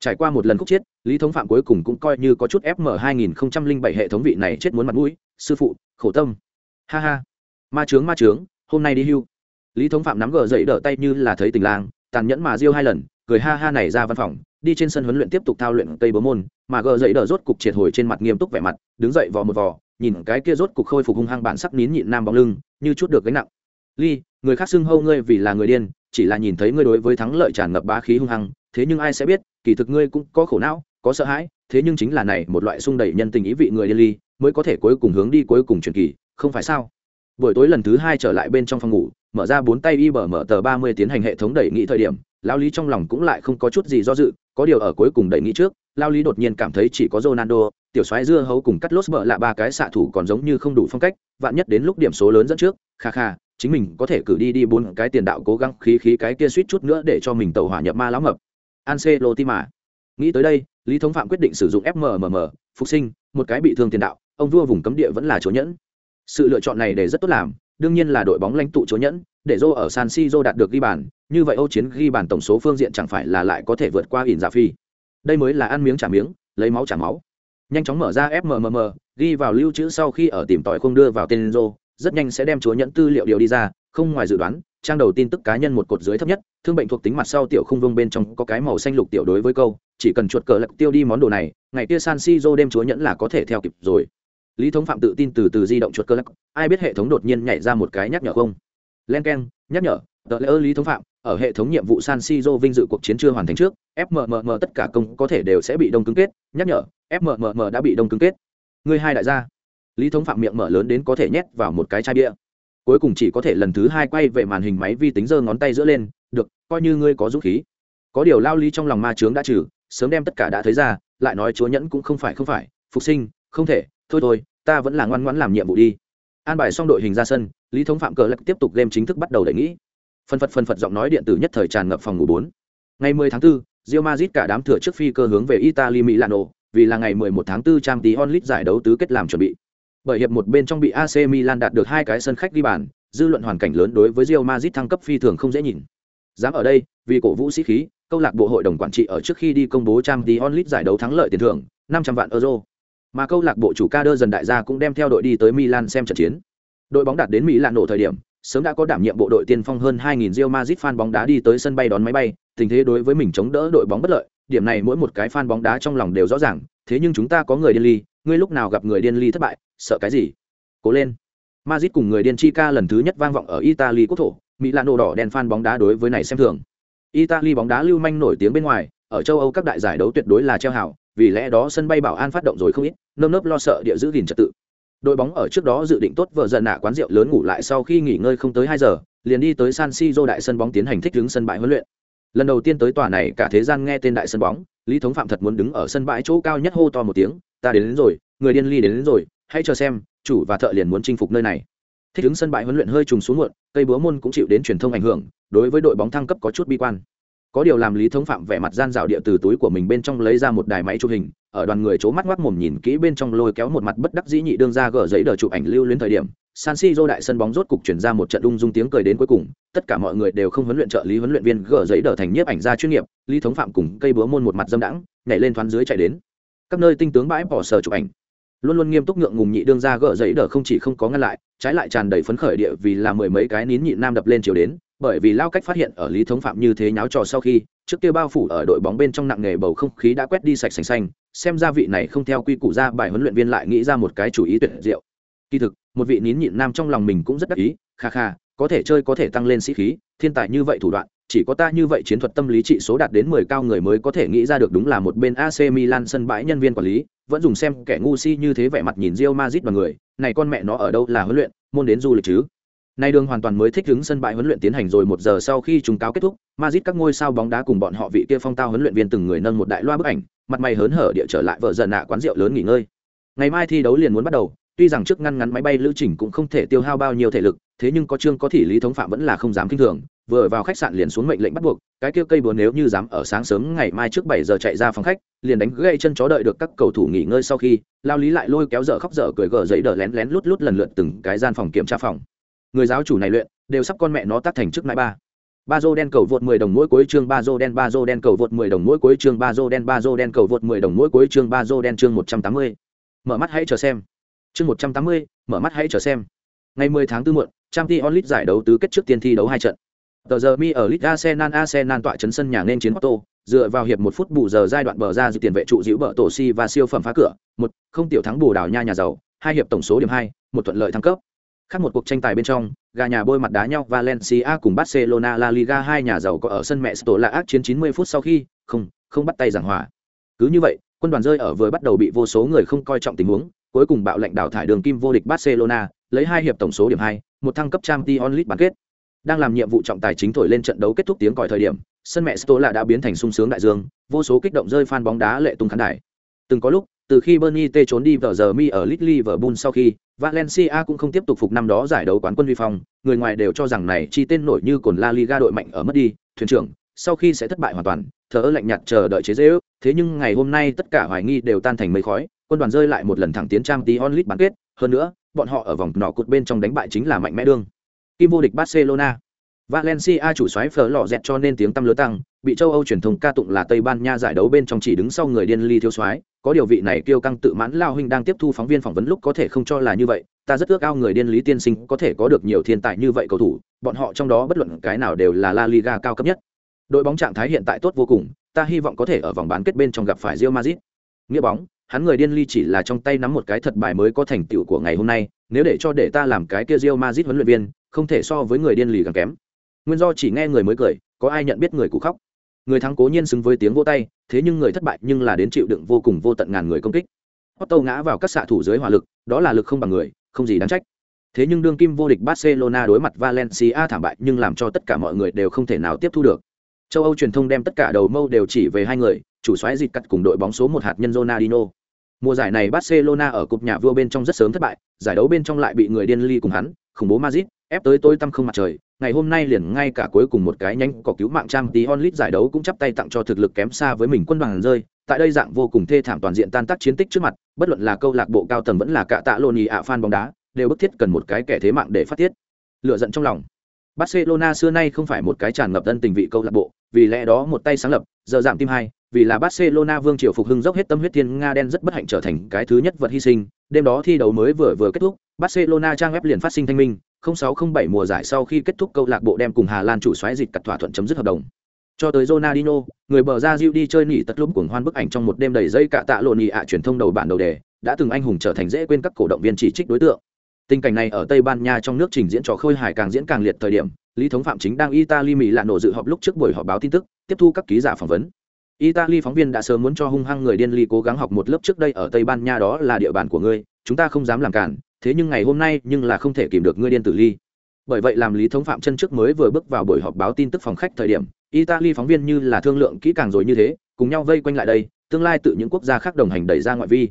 trải qua một lần khúc chiết lý thống phạm cuối cùng cũng coi như có chút fm 2007 hệ thống vị này chết muốn mặt mũi. Sư phụ, khổ tâm. Ha ha. Ma trướng ma trướng hôm nay đi hưu. Lý thống phạm nắm gờ dậy đỡ tay như là thấy tình lang, tàn nhẫn mà riêu hai lần, cười ha ha này ra văn phòng, đi trên sân huấn luyện tiếp tục thao luyện cây bố môn, mà gờ dậy đỡ rốt cục triệt hồi trên mặt nghiêm túc vẻ mặt, đứng dậy vò một vò, nhìn cái kia rốt cục khôi phục hung hăng bản sắc nín nhịn nam bóng lưng, như chút được gánh nặng. Ly, người khác xưng hâu ngươi vì là người điên chỉ là nhìn thấy ngươi đối với thắng lợi tràn ngập bá khí hung hăng, thế nhưng ai sẽ biết, kỳ thực ngươi cũng có khổ não, có sợ hãi, thế nhưng chính là này, một loại sung đẩy nhân tình ý vị người điên ly, mới có thể cuối cùng hướng đi cuối cùng truyền kỳ, không phải sao? Buổi tối lần thứ hai trở lại bên trong phòng ngủ, mở ra bốn tay y bờ mở tờ ba mươi tiến hành hệ thống đẩy nghị thời điểm, lao lý trong lòng cũng lại không có chút gì do dự, có điều ở cuối cùng đẩy nghị trước, lao lý đột nhiên cảm thấy chỉ có ronaldo, tiểu soái dưa hấu cùng cắt lốt bợ là ba cái xạ thủ còn giống như không đủ phong cách, vạn nhất đến lúc điểm số lớn dẫn trước, kha kha chính mình có thể cử đi đi bốn cái tiền đạo cố gắng khí khí cái kia suýt chút nữa để cho mình tàu hỏa nhập ma lão mập Ancelotti mà nghĩ tới đây lý thống phạm quyết định sử dụng fmmm phục sinh một cái bị thương tiền đạo ông vua vùng cấm địa vẫn là chỗ nhẫn sự lựa chọn này để rất tốt làm đương nhiên là đội bóng lãnh tụ chỗ nhẫn để Zô ở San Siro đạt được ghi bàn, như vậy Âu chiến ghi bàn tổng số phương diện chẳng phải là lại có thể vượt qua ỉn giả phi. Đây mới là ăn miếng trả miếng, lấy máu trả máu. Nhanh chóng mở ra FMMM, ghi vào lưu trữ sau khi ở tìm tòi không đưa vào tên Zô, rất nhanh sẽ đem chúa nhẫn tư liệu điều đi ra, không ngoài dự đoán, trang đầu tin tức cá nhân một cột dưới thấp nhất, thương bệnh thuộc tính mặt sau tiểu không vông bên trong có cái màu xanh lục tiểu đối với câu, chỉ cần chuột cờ lật tiêu đi món đồ này, ngày kia San Siro đem chúa nhẫn là có thể theo kịp rồi. Lý Thống Phạm tự tin từ từ di động chuột cờ lật, ai biết hệ thống đột nhiên nhảy ra một cái nhắc nhở không? Len keng, nhắc nhở tờ lễ ơ lý thống phạm ở hệ thống nhiệm vụ san siro vinh dự cuộc chiến chưa hoàn thành trước fmmm tất cả công có thể đều sẽ bị đông cứng kết nhắc nhở fmmm đã bị đông cứng kết người hai đại gia lý thống phạm miệng mở lớn đến có thể nhét vào một cái chai bia. Cuối cùng chỉ có thể lần thứ hai quay về màn hình máy vi tính giơ ngón tay giữa lên được coi như ngươi có dũng khí. Có điều lao lý trong lòng ma trướng đã trừ sớm đem tất cả đã thấy ra lại nói chúa nhẫn cũng không phải không phải phục sinh không thể thôi thôi ta vẫn là ngoan ngoãn làm nhiệm vụ đi. An bài xong đội hình ra sân lý thống phạm cờ lạc tiếp tục game chính thức bắt đầu đẩy nghĩ. Phân phật phân phật giọng nói điện tử nhất thời tràn ngập phòng ngủ bốn. Ngày 10 tháng 4, Real Madrid cả đám thừa trước phi cơ hướng về Italy Milano, vì là ngày 11 tháng 4 Champions League giải đấu tứ kết làm chuẩn bị. Bởi hiệp một bên trong bị AC Milan đạt được hai cái sân khách ghi bàn, dư luận hoàn cảnh lớn đối với Real Madrid thăng cấp phi thường không dễ nhìn. Dám ở đây, vì cổ vũ sĩ khí, câu lạc bộ hội đồng quản trị ở trước khi đi công bố Champions League giải đấu thắng lợi tiền thưởng 500 vạn euro. Mà câu lạc bộ chủ ca đơ dần đại gia cũng đem theo đội đi tới Milan xem trận chiến. Đội bóng đạt đến Mỹ lan nổ thời điểm, sớm đã có đảm nhiệm bộ đội tiên phong hơn 2000 Real Madrid fan bóng đá đi tới sân bay đón máy bay, tình thế đối với mình chống đỡ đội bóng bất lợi, điểm này mỗi một cái fan bóng đá trong lòng đều rõ ràng, thế nhưng chúng ta có người điên ly, ngươi lúc nào gặp người điên ly thất bại, sợ cái gì? Cố lên. Madrid cùng người điên chi ca lần thứ nhất vang vọng ở Italy quốc thổ, Milano đỏ đen fan bóng đá đối với này xem thường. Italy bóng đá lưu manh nổi tiếng bên ngoài, ở châu Âu các đại giải đấu tuyệt đối là treo hảo, vì lẽ đó sân bay bảo an phát động rồi không ít, nơm nớp lo sợ địa giữ gìn trật tự đội bóng ở trước đó dự định tốt vợ giận nạ quán rượu lớn ngủ lại sau khi nghỉ ngơi không tới hai giờ liền đi tới san siro đại sân bóng tiến hành thích ứng sân bãi huấn luyện lần đầu tiên tới tòa này cả thế gian nghe tên đại sân bóng lý thống phạm thật muốn đứng ở sân bãi chỗ cao nhất hô to một tiếng ta đến, đến rồi người điên ly đến, đến rồi hãy chờ xem chủ và thợ liền muốn chinh phục nơi này. Thích ứng sân bãi huấn luyện hơi trùng xuống muộn cây búa môn cũng chịu đến truyền thông ảnh hưởng đối với đội bóng thăng cấp có chút bi quan. Có điều làm lý thống phạm vẻ mặt gian dạo địa từ túi của mình bên trong lấy ra một đài máy chụp hình ở đoàn người c h ố mắt ngoác mồm nhìn kỹ bên trong lôi kéo một mặt bất đắc dĩ nhị đương ra gỡ giấy đờ chụp ảnh lưu lên thời điểm san si siro đại sân bóng rốt cục chuyển ra một trận ung dung tiếng cười đến cuối cùng tất cả mọi người đều không huấn luyện trợ lý huấn luyện viên gỡ giấy đờ thành nhiếp ảnh gia chuyên nghiệp lý thống phạm cùng cây búa môn một mặt dâm đãng nhảy lên thoáng dưới chạy đến các nơi tinh tướng bãi bỏ sở chụp ảnh. Luôn luôn nghiêm túc ngượng ngùng nhị đương ra gỡ giấy đờ không chỉ không có ngăn lại, trái lại tràn đầy phấn khởi địa vì là mười mấy cái nín nhị nam đập lên chiều đến, bởi vì lao cách phát hiện ở lý thống phạm như thế nháo trò sau khi, trước kia bao phủ ở đội bóng bên trong nặng nghề bầu không khí đã quét đi sạch sành xanh, xem ra vị này không theo quy củ ra bài huấn luyện viên lại nghĩ ra một cái chủ ý tuyệt diệu. Kỳ thực, một vị nín nhịn nam trong lòng mình cũng rất đắc ý, kha kha, có thể chơi có thể tăng lên sĩ khí, thiên tài như vậy thủ đoạn chỉ có ta như vậy chiến thuật tâm lý trị số đạt đến mười cao người mới có thể nghĩ ra được đúng là một bên AC Milan sân bãi nhân viên quản lý, vẫn dùng xem kẻ ngu si như thế vẻ mặt nhìn Real Madrid và người, này con mẹ nó ở đâu là huấn luyện, môn đến du lịch chứ. Nay đường hoàn toàn mới thích ứng sân bãi huấn luyện tiến hành rồi một giờ sau khi chúng cáo kết thúc, Madrid các ngôi sao bóng đá cùng bọn họ vị kia phong tao huấn luyện viên từng người nâng một đại loa bức ảnh, mặt mày hớn hở địa trở lại vợ dần nạ quán rượu lớn nghỉ ngơi. Ngày mai thi đấu liền muốn bắt đầu, tuy rằng trước ngăn ngắn máy bay lữ trình cũng không thể tiêu hao bao nhiêu thể lực, thế nhưng có chương có thể lý thống phạm vẫn là không dám kinh thường, vừa vào khách sạn liền xuống mệnh lệnh bắt buộc, cái kia cây búa nếu như dám ở sáng sớm ngày mai trước bảy giờ chạy ra phòng khách, liền đánh gãy chân chó đợi được các cầu thủ nghỉ ngơi sau khi, lao lý lại lôi kéo dở khóc dở cười gở giấy đờ lén lén lút lút lần lượt từng cái gian phòng kiểm tra phòng. Người giáo chủ này luyện, đều sắp con mẹ nó tắt thành trước nãi ba ba dô đen cầu vượt 10 đồng mỗi cuối chương ba dô đen ba dô đen cầu vượt 10 đồng mỗi cuối chương ba dô đen ba dô đen cầu vượt 10 đồng mỗi cuối chương ba dô đen chương 180. mở mắt hãy chờ xem chương 180, mở mắt hãy chờ xem ngày 10 tháng 4 muộn Champions League giải đấu tứ kết trước tiên thi đấu hai trận tờ giờ mi ở Liga Arsenal Arsenal tọa chấn sân nhà nên chiến Otto, dựa vào hiệp một phút bù giờ giai đoạn bờ ra dự tiền vệ trụ giữ bờ tổ si và siêu phẩm phá cửa một không tiểu thắng bù đảo nha nhà giàu hai hiệp tổng số điểm hai một thuận lợi thăng cấp Khác một cuộc tranh tài bên trong, gà nhà bôi mặt đá nhau Valencia cùng Barcelona La Liga hai nhà giàu có ở sân mẹ Sto là ác chiến 90 phút sau khi, không, không bắt tay giảng hòa. Cứ như vậy, quân đoàn rơi ở vừa bắt đầu bị vô số người không coi trọng tình huống, cuối cùng bạo lệnh đào thải đường kim vô địch Barcelona, lấy hai hiệp tổng số điểm 2, một thăng cấp Champions League bán kết. Đang làm nhiệm vụ trọng tài chính thổi lên trận đấu kết thúc tiếng còi thời điểm, sân mẹ Sto là đã biến thành sung sướng đại dương, vô số kích động rơi phan bóng đá lệ tung khán đài. Từng có lúc, từ khi Bernie T trốn đi vào giờ mi ở Liverpool sau khi, Valencia cũng không tiếp tục phục năm đó giải đấu quán quân vi phong, người ngoài đều cho rằng này chi tên nổi như cồn La Liga đội mạnh ở mất đi, thuyền trưởng, sau khi sẽ thất bại hoàn toàn, thở lạnh nhạt chờ đợi chế giễu, thế nhưng ngày hôm nay tất cả hoài nghi đều tan thành mây khói, quân đoàn rơi lại một lần thẳng tiến trang tí onlit bán kết, hơn nữa, bọn họ ở vòng nọ cột bên trong đánh bại chính là mạnh mẽ đương. Kim vô địch Barcelona. Valencia chủ soái phở lọ dẹt cho nên tiếng tăm lớn tăng, bị châu Âu truyền thông ca tụng là Tây Ban Nha giải đấu bên trong chỉ đứng sau người điên ly thiếu soái, có điều vị này kiêu căng tự mãn lao huynh đang tiếp thu phóng viên phỏng vấn lúc có thể không cho là như vậy, ta rất ước ao người điên lý tiên sinh có thể có được nhiều thiên tài như vậy cầu thủ, bọn họ trong đó bất luận cái nào đều là La Liga cao cấp nhất. Đội bóng trạng thái hiện tại tốt vô cùng, ta hy vọng có thể ở vòng bán kết bên trong gặp phải Real Madrid. Nghĩa bóng, hắn người điên ly chỉ là trong tay nắm một cái thật bài mới có thành tựu của ngày hôm nay, nếu để cho để ta làm cái kia Real Madrid huấn luyện viên, không thể so với người điên lì càng kém. Nguyên do chỉ nghe người mới cười có ai nhận biết người cụ khóc? Người thắng cố nhiên xứng với tiếng vô tay thế nhưng người thất bại nhưng là đến chịu đựng vô cùng vô tận ngàn người công kích. Otto ngã vào các xạ thủ dưới hỏa lực đó là lực không bằng người không gì đáng trách. Thế nhưng đương kim vô địch barcelona đối mặt valencia thảm bại nhưng làm cho tất cả mọi người đều không thể nào tiếp thu được châu âu truyền thông đem tất cả đầu mâu đều chỉ về hai người chủ xoáy dịt cắt cùng đội bóng số một hạt nhân Ronaldinho. Mùa giải này Barcelona ở cúp nhà vua bên trong rất sớm thất bại, giải đấu bên trong lại bị người điên ly cùng hắn, khủng bố Madrid, ép tới tối tăm không mặt trời, ngày hôm nay liền ngay cả cuối cùng một cái nhanh có cứu mạng trang tí onlit giải đấu cũng chắp tay tặng cho thực lực kém xa với mình quân đoàn rơi. Tại đây dạng vô cùng thê thảm toàn diện tan tác chiến tích trước mặt bất luận là câu lạc bộ cao tầng vẫn là cả tạ lộn nhì ạ fan bóng đá đều bức thiết cần một cái kẻ thế mạng để phát tiết. Lựa giận trong lòng barcelona xưa nay không phải một cái tràn ngập tân tình vị câu lạc bộ vì lẽ đó một tay sáng lập giờ giảm tim hai vì là barcelona vương triều phục hưng dốc hết tâm huyết thiên nga đen rất bất hạnh trở thành cái thứ nhất vật hy sinh đêm đó thi đấu mới vừa vừa kết thúc barcelona trang web liền phát sinh thanh minh 0607 mùa giải sau khi kết thúc câu lạc bộ đem cùng Hà Lan chủ xoáy dịch cắt thỏa thuận chấm dứt hợp đồng. Cho tới Ronaldinho, người bờ ra Diu đi chơi nỉ tất lúc cuồng hoan bức ảnh trong một đêm đầy dây cả tạ lộn ạ truyền thông đầu bản đầu đề, đã từng anh hùng trở thành dễ quên các cổ động viên chỉ trích đối tượng. Tình cảnh này ở Tây Ban Nha trong nước trình diễn trò khôi hài càng diễn càng liệt thời điểm, Lý thống phạm chính đang Italy Mỹ lạ nổ dự họp lúc trước buổi họp báo tin tức, tiếp thu các ký giả phỏng vấn. Italy phóng viên đã sớm muốn cho hung hăng người điên ly cố gắng học một lớp trước đây ở Tây Ban Nha đó là địa bàn của ngươi, chúng ta không dám làm cản, thế nhưng ngày hôm nay nhưng là không thể kìm được ngươi điên tử ly bởi vậy làm lý thống phạm chân trước mới vừa bước vào buổi họp báo tin tức phòng khách thời điểm italy phóng viên như là thương lượng kỹ càng rồi như thế cùng nhau vây quanh lại đây tương lai tự những quốc gia khác đồng hành đẩy ra ngoại vi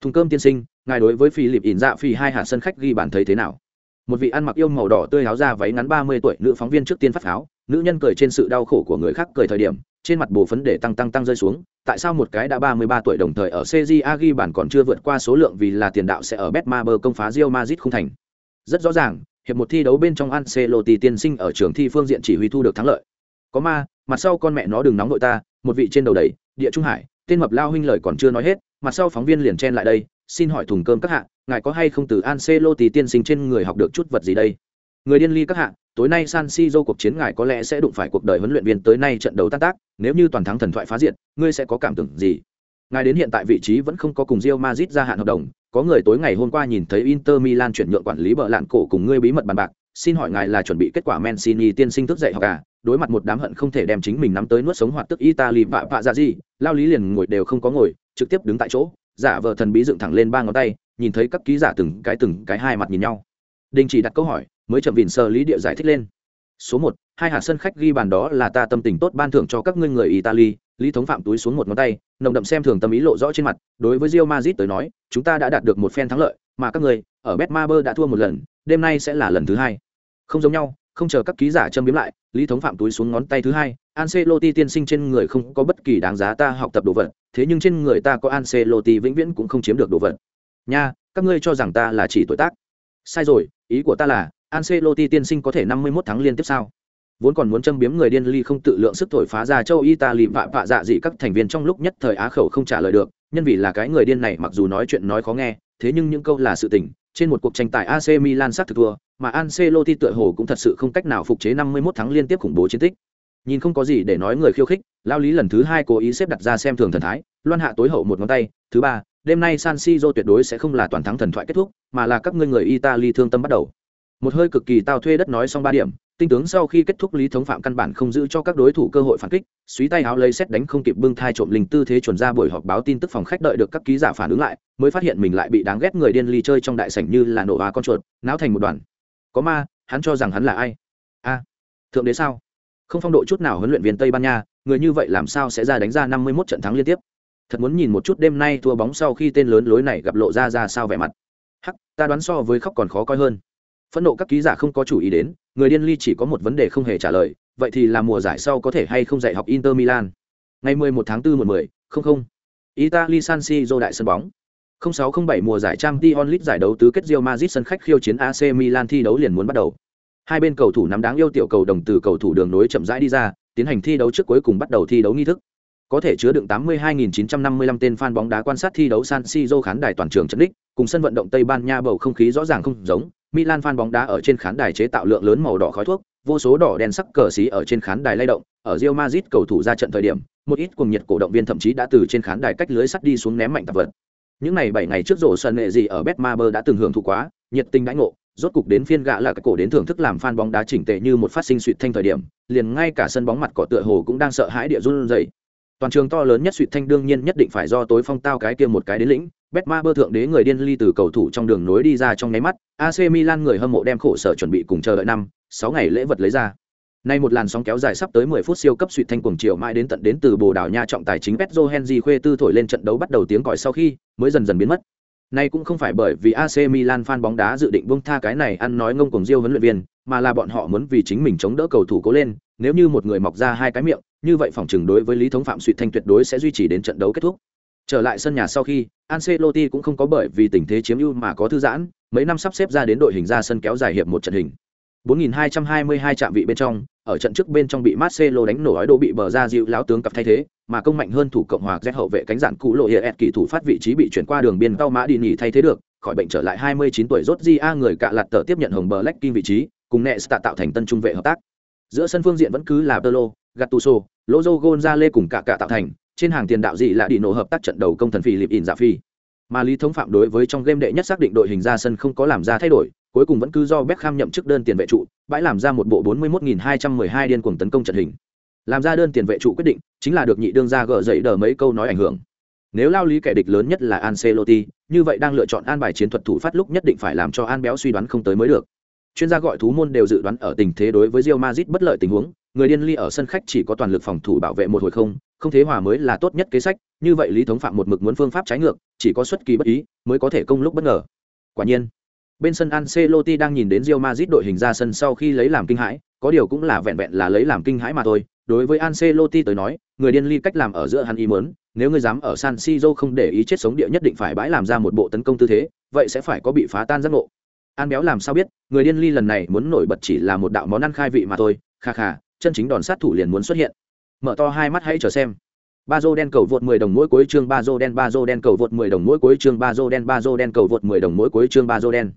thùng cơm tiên sinh ngài đối với phi lịp ỉn dạ phi hai hạt sân khách ghi bàn thấy thế nào? Một vị ăn mặc yêu màu đỏ tươi áo da váy ngắn ba mươi tuổi nữ phóng viên trước tiên phát áo. Nữ nhân cười trên sự đau khổ của người khác cười thời điểm trên mặt bồ phấn để tăng tăng tăng rơi xuống. Tại sao một cái đã ba mươi ba tuổi đồng thời ở CJA ghi bàn còn chưa vượt qua số lượng vì là tiền đạo sẽ ở Betmaber công phá Real Madrid không thành? Rất rõ ràng hiệp một thi đấu bên trong Ancelotti tiên sinh ở trường thi phương diện chỉ huy thu được thắng lợi. Có ma, mặt sau con mẹ nó đừng nóng nội ta, một vị trên đầu đầy, địa trung hải, tên mập lao huynh lời còn chưa nói hết, mặt sau phóng viên liền chen lại đây, xin hỏi thùng cơm các hạ, ngài có hay không từ Ancelotti tiên sinh trên người học được chút vật gì đây? Người điên ly các hạ, tối nay San Siro cuộc chiến ngài có lẽ sẽ đụng phải cuộc đời huấn luyện viên tới nay trận đấu tan tác, nếu như toàn thắng thần thoại phá diện, ngươi sẽ có cảm tưởng gì? Ngài đến hiện tại vị trí vẫn không có cùng Real Madrid gia hạn hợp đồng, có người tối ngày hôm qua nhìn thấy Inter Milan chuyển nhượng quản lý bờ lạn cổ cùng ngươi bí mật bàn bạc, xin hỏi ngài là chuẩn bị kết quả Mancini tiên sinh thức dậy hoặc à? Đối mặt một đám hận không thể đem chính mình nắm tới nuốt sống hoạt tức Italy vạ vạ ra gì, lao lý liền ngồi đều không có ngồi, trực tiếp đứng tại chỗ, giả vờ thần bí dựng thẳng lên ba ngón tay, nhìn thấy các ký giả từng cái từng cái hai mặt nhìn nhau. Đình chỉ đặt câu hỏi, mới chậm vìn sơ lý địa giải thích lên. Số một, hai hạt sân khách ghi bàn đó là ta tâm tình tốt ban thưởng cho các ngươi người Italy, lý thống phạm túi xuống một ngón tay nồng đậm xem thường tâm ý lộ rõ trên mặt đối với rio mazit tới nói chúng ta đã đạt được một phen thắng lợi mà các người ở betmaber đã thua một lần đêm nay sẽ là lần thứ hai không giống nhau không chờ các ký giả châm biếm lại lý thống phạm túi xuống ngón tay thứ hai Ancelotti tiên sinh trên người không có bất kỳ đáng giá ta học tập đồ vật thế nhưng trên người ta có Ancelotti vĩnh viễn cũng không chiếm được đồ vật. Nha, các ngươi cho rằng ta là chỉ tuổi tác. Sai rồi, ý của ta là, Ancelotti tiên sinh có thể năm mươi 51 tháng liên tiếp sao? Vốn còn muốn châm biếm người điên ly không tự lượng sức thổi phá ra châu italy vạ vạ dạ dị các thành viên trong lúc nhất thời á khẩu không trả lời được, nhân vì là cái người điên này mặc dù nói chuyện nói khó nghe, thế nhưng những câu là sự tình, trên một cuộc tranh tài AC Milan sát thực thua, mà Ancelotti tựa hồ cũng thật sự không cách nào phục chế 51 tháng liên tiếp khủng bố chiến tích nhìn không có gì để nói người khiêu khích, lao lý lần thứ hai cố ý xếp đặt ra xem thường thần thái, loan hạ tối hậu một ngón tay, thứ ba, đêm nay San Siro tuyệt đối sẽ không là toàn thắng thần thoại kết thúc, mà là các ngươi người Italy thương tâm bắt đầu. Một hơi cực kỳ tao thuê đất nói xong ba điểm, tinh tướng sau khi kết thúc lý thống phạm căn bản không giữ cho các đối thủ cơ hội phản kích, suý tay áo lấy xét đánh không kịp bưng thai trộm linh tư thế chuẩn ra buổi họp báo tin tức phòng khách đợi được các ký giả phản ứng lại, mới phát hiện mình lại bị đáng ghét người điên ly chơi trong đại sảnh như là nổ hoa con chuột, náo thành một đoàn. Có ma, hắn cho rằng hắn là ai? A, thượng đế sao? Không phong độ chút nào huấn luyện viên tây ban nha người như vậy làm sao sẽ ra đánh ra năm mươi 51 trận thắng liên tiếp? Thật muốn nhìn một chút đêm nay thua bóng sau khi tên lớn lối này gặp lộ ra ra sao vẻ mặt. Hắc ta đoán so với khóc còn khó coi hơn. Phẫn nộ các ký giả không có chủ ý đến người điên ly chỉ có một vấn đề không hề trả lời vậy thì là mùa giải sau có thể hay không dạy học inter milan? Ngày 11 tháng 4 một 10, không không. Italy san siro đại sân bóng. 0607 mùa giải trang Dion League giải đấu tứ kết Real Madrid sân khách khiêu chiến AC Milan thi đấu liền muốn bắt đầu. Hai bên cầu thủ nắm đáng yêu tiểu cầu đồng từ cầu thủ đường nối chậm rãi đi ra, tiến hành thi đấu trước cuối cùng bắt đầu thi đấu nghi thức. Có thể chứa đựng 82.955 tên fan bóng đá quan sát thi đấu San Siro khán đài toàn trường trận đích, cùng sân vận động Tây Ban Nha bầu không khí rõ ràng không giống. Milan fan bóng đá ở trên khán đài chế tạo lượng lớn màu đỏ khói thuốc, vô số đỏ đen sắc cờ xí ở trên khán đài lay động, ở Real Madrid cầu thủ ra trận thời điểm, một ít cùng nhiệt cổ động viên thậm chí đã từ trên khán đài cách lưới sắt đi xuống ném mạnh tạp vật những ngày bảy ngày trước rổ sân nghệ gì ở betmaber đã từng hưởng thụ quá nhiệt tình đãi ngộ rốt cục đến phiên gạ là cái cổ đến thưởng thức làm fan bóng đá chỉnh tệ như một phát sinh suỵt thanh thời điểm, liền ngay cả sân bóng mặt cỏ tựa hồ cũng đang sợ hãi địa run rẩy toàn trường to lớn nhất suỵt thanh đương nhiên nhất định phải do tối phong tao cái kia một cái đến lĩnh, Betma bơ thượng đế người điên ly từ cầu thủ trong đường nối đi ra trong nháy mắt ac milan người hâm mộ đem khổ sở chuẩn bị cùng chờ đợi năm, sáu ngày lễ vật lấy ra Nay một làn sóng kéo dài sắp tới 10 phút siêu cấp suýt thanh cuồng chiều mãi đến tận đến từ Bồ Đào Nha trọng tài chính Petro Henry khuê tư thổi lên trận đấu bắt đầu tiếng còi sau khi mới dần dần biến mất. Nay cũng không phải bởi vì AC Milan fan bóng đá dự định buông tha cái này ăn nói ngông cuồng diêu huấn luyện viên, mà là bọn họ muốn vì chính mình chống đỡ cầu thủ cố lên, nếu như một người mọc ra hai cái miệng, như vậy phòng trường đối với lý thống phạm suy thanh tuyệt đối sẽ duy trì đến trận đấu kết thúc. Trở lại sân nhà sau khi, Ancelotti cũng không có bởi vì tình thế chiếm ưu mà có thư giãn, mấy năm sắp xếp ra đến đội hình ra sân kéo dài hiệp một trận hình. 4222 trạm vị bên trong, ở trận trước bên trong bị Marcelo đánh nổ ói đồ bị bờ ra dịu láo tướng cặp thay thế, mà công mạnh hơn thủ cộng hòa Z hậu vệ cánh giản cũ lộ hiệp kỳ thủ phát vị trí bị chuyển qua đường biên cao mã đi nghỉ thay thế được, khỏi bệnh trở lại 29 tuổi rốt A người cạ lạt tờ tiếp nhận hồng bờ Black King vị trí, cùng Nesta tạo thành tân trung vệ hợp tác. Giữa sân phương diện vẫn cứ là Pelo, Gattuso, Lozo Gonzalez cùng cả cả tạo thành, trên hàng tiền đạo gì là đi nổ hợp tác trận đầu công thần Philip Inzaghi. Mà Lý Thống Phạm đối với trong game đệ nhất xác định đội hình ra sân không có làm ra thay đổi, cuối cùng vẫn cứ do Beckham nhậm chức đơn tiền vệ trụ, bãi làm ra một bộ 41.212 điên cuồng tấn công trận hình. Làm ra đơn tiền vệ trụ quyết định, chính là được nhị đương ra gỡ dậy đờ mấy câu nói ảnh hưởng. Nếu lao lý kẻ địch lớn nhất là Ancelotti, như vậy đang lựa chọn an bài chiến thuật thủ phát lúc nhất định phải làm cho An Béo suy đoán không tới mới được. Chuyên gia gọi thú môn đều dự đoán ở tình thế đối với Real Madrid bất lợi tình huống, người điên ly ở sân khách chỉ có toàn lực phòng thủ bảo vệ một hồi không, không thế hòa mới là tốt nhất kế sách, như vậy Lý Thống Phạm một mực muốn phương pháp trái ngược, chỉ có xuất kỳ bất ý mới có thể công lúc bất ngờ. Quả nhiên, Bên sân Ancelotti đang nhìn đến Real Madrid đội hình ra sân sau khi lấy làm kinh hãi, có điều cũng là vẹn vẹn là lấy làm kinh hãi mà thôi. Đối với Ancelotti tới nói, người điên ly cách làm ở giữa hắn ý muốn, nếu ngươi dám ở San Siro không để ý chết sống địa nhất định phải bãi làm ra một bộ tấn công tư thế, vậy sẽ phải có bị phá tan giác ngộ. An béo làm sao biết, người điên ly lần này muốn nổi bật chỉ là một đạo món ăn khai vị mà thôi, kha kha, chân chính đòn sát thủ liền muốn xuất hiện. Mở to hai mắt hãy chờ xem. Ba Bazo đen cầu vượt 10 đồng mỗi cuối chương Bazo đen Bazo đen cầu vượt 10 đồng mỗi cuối chương Bazo đen Bazo đen cầu vượt 10 đồng mỗi cuối chương Bazo đen.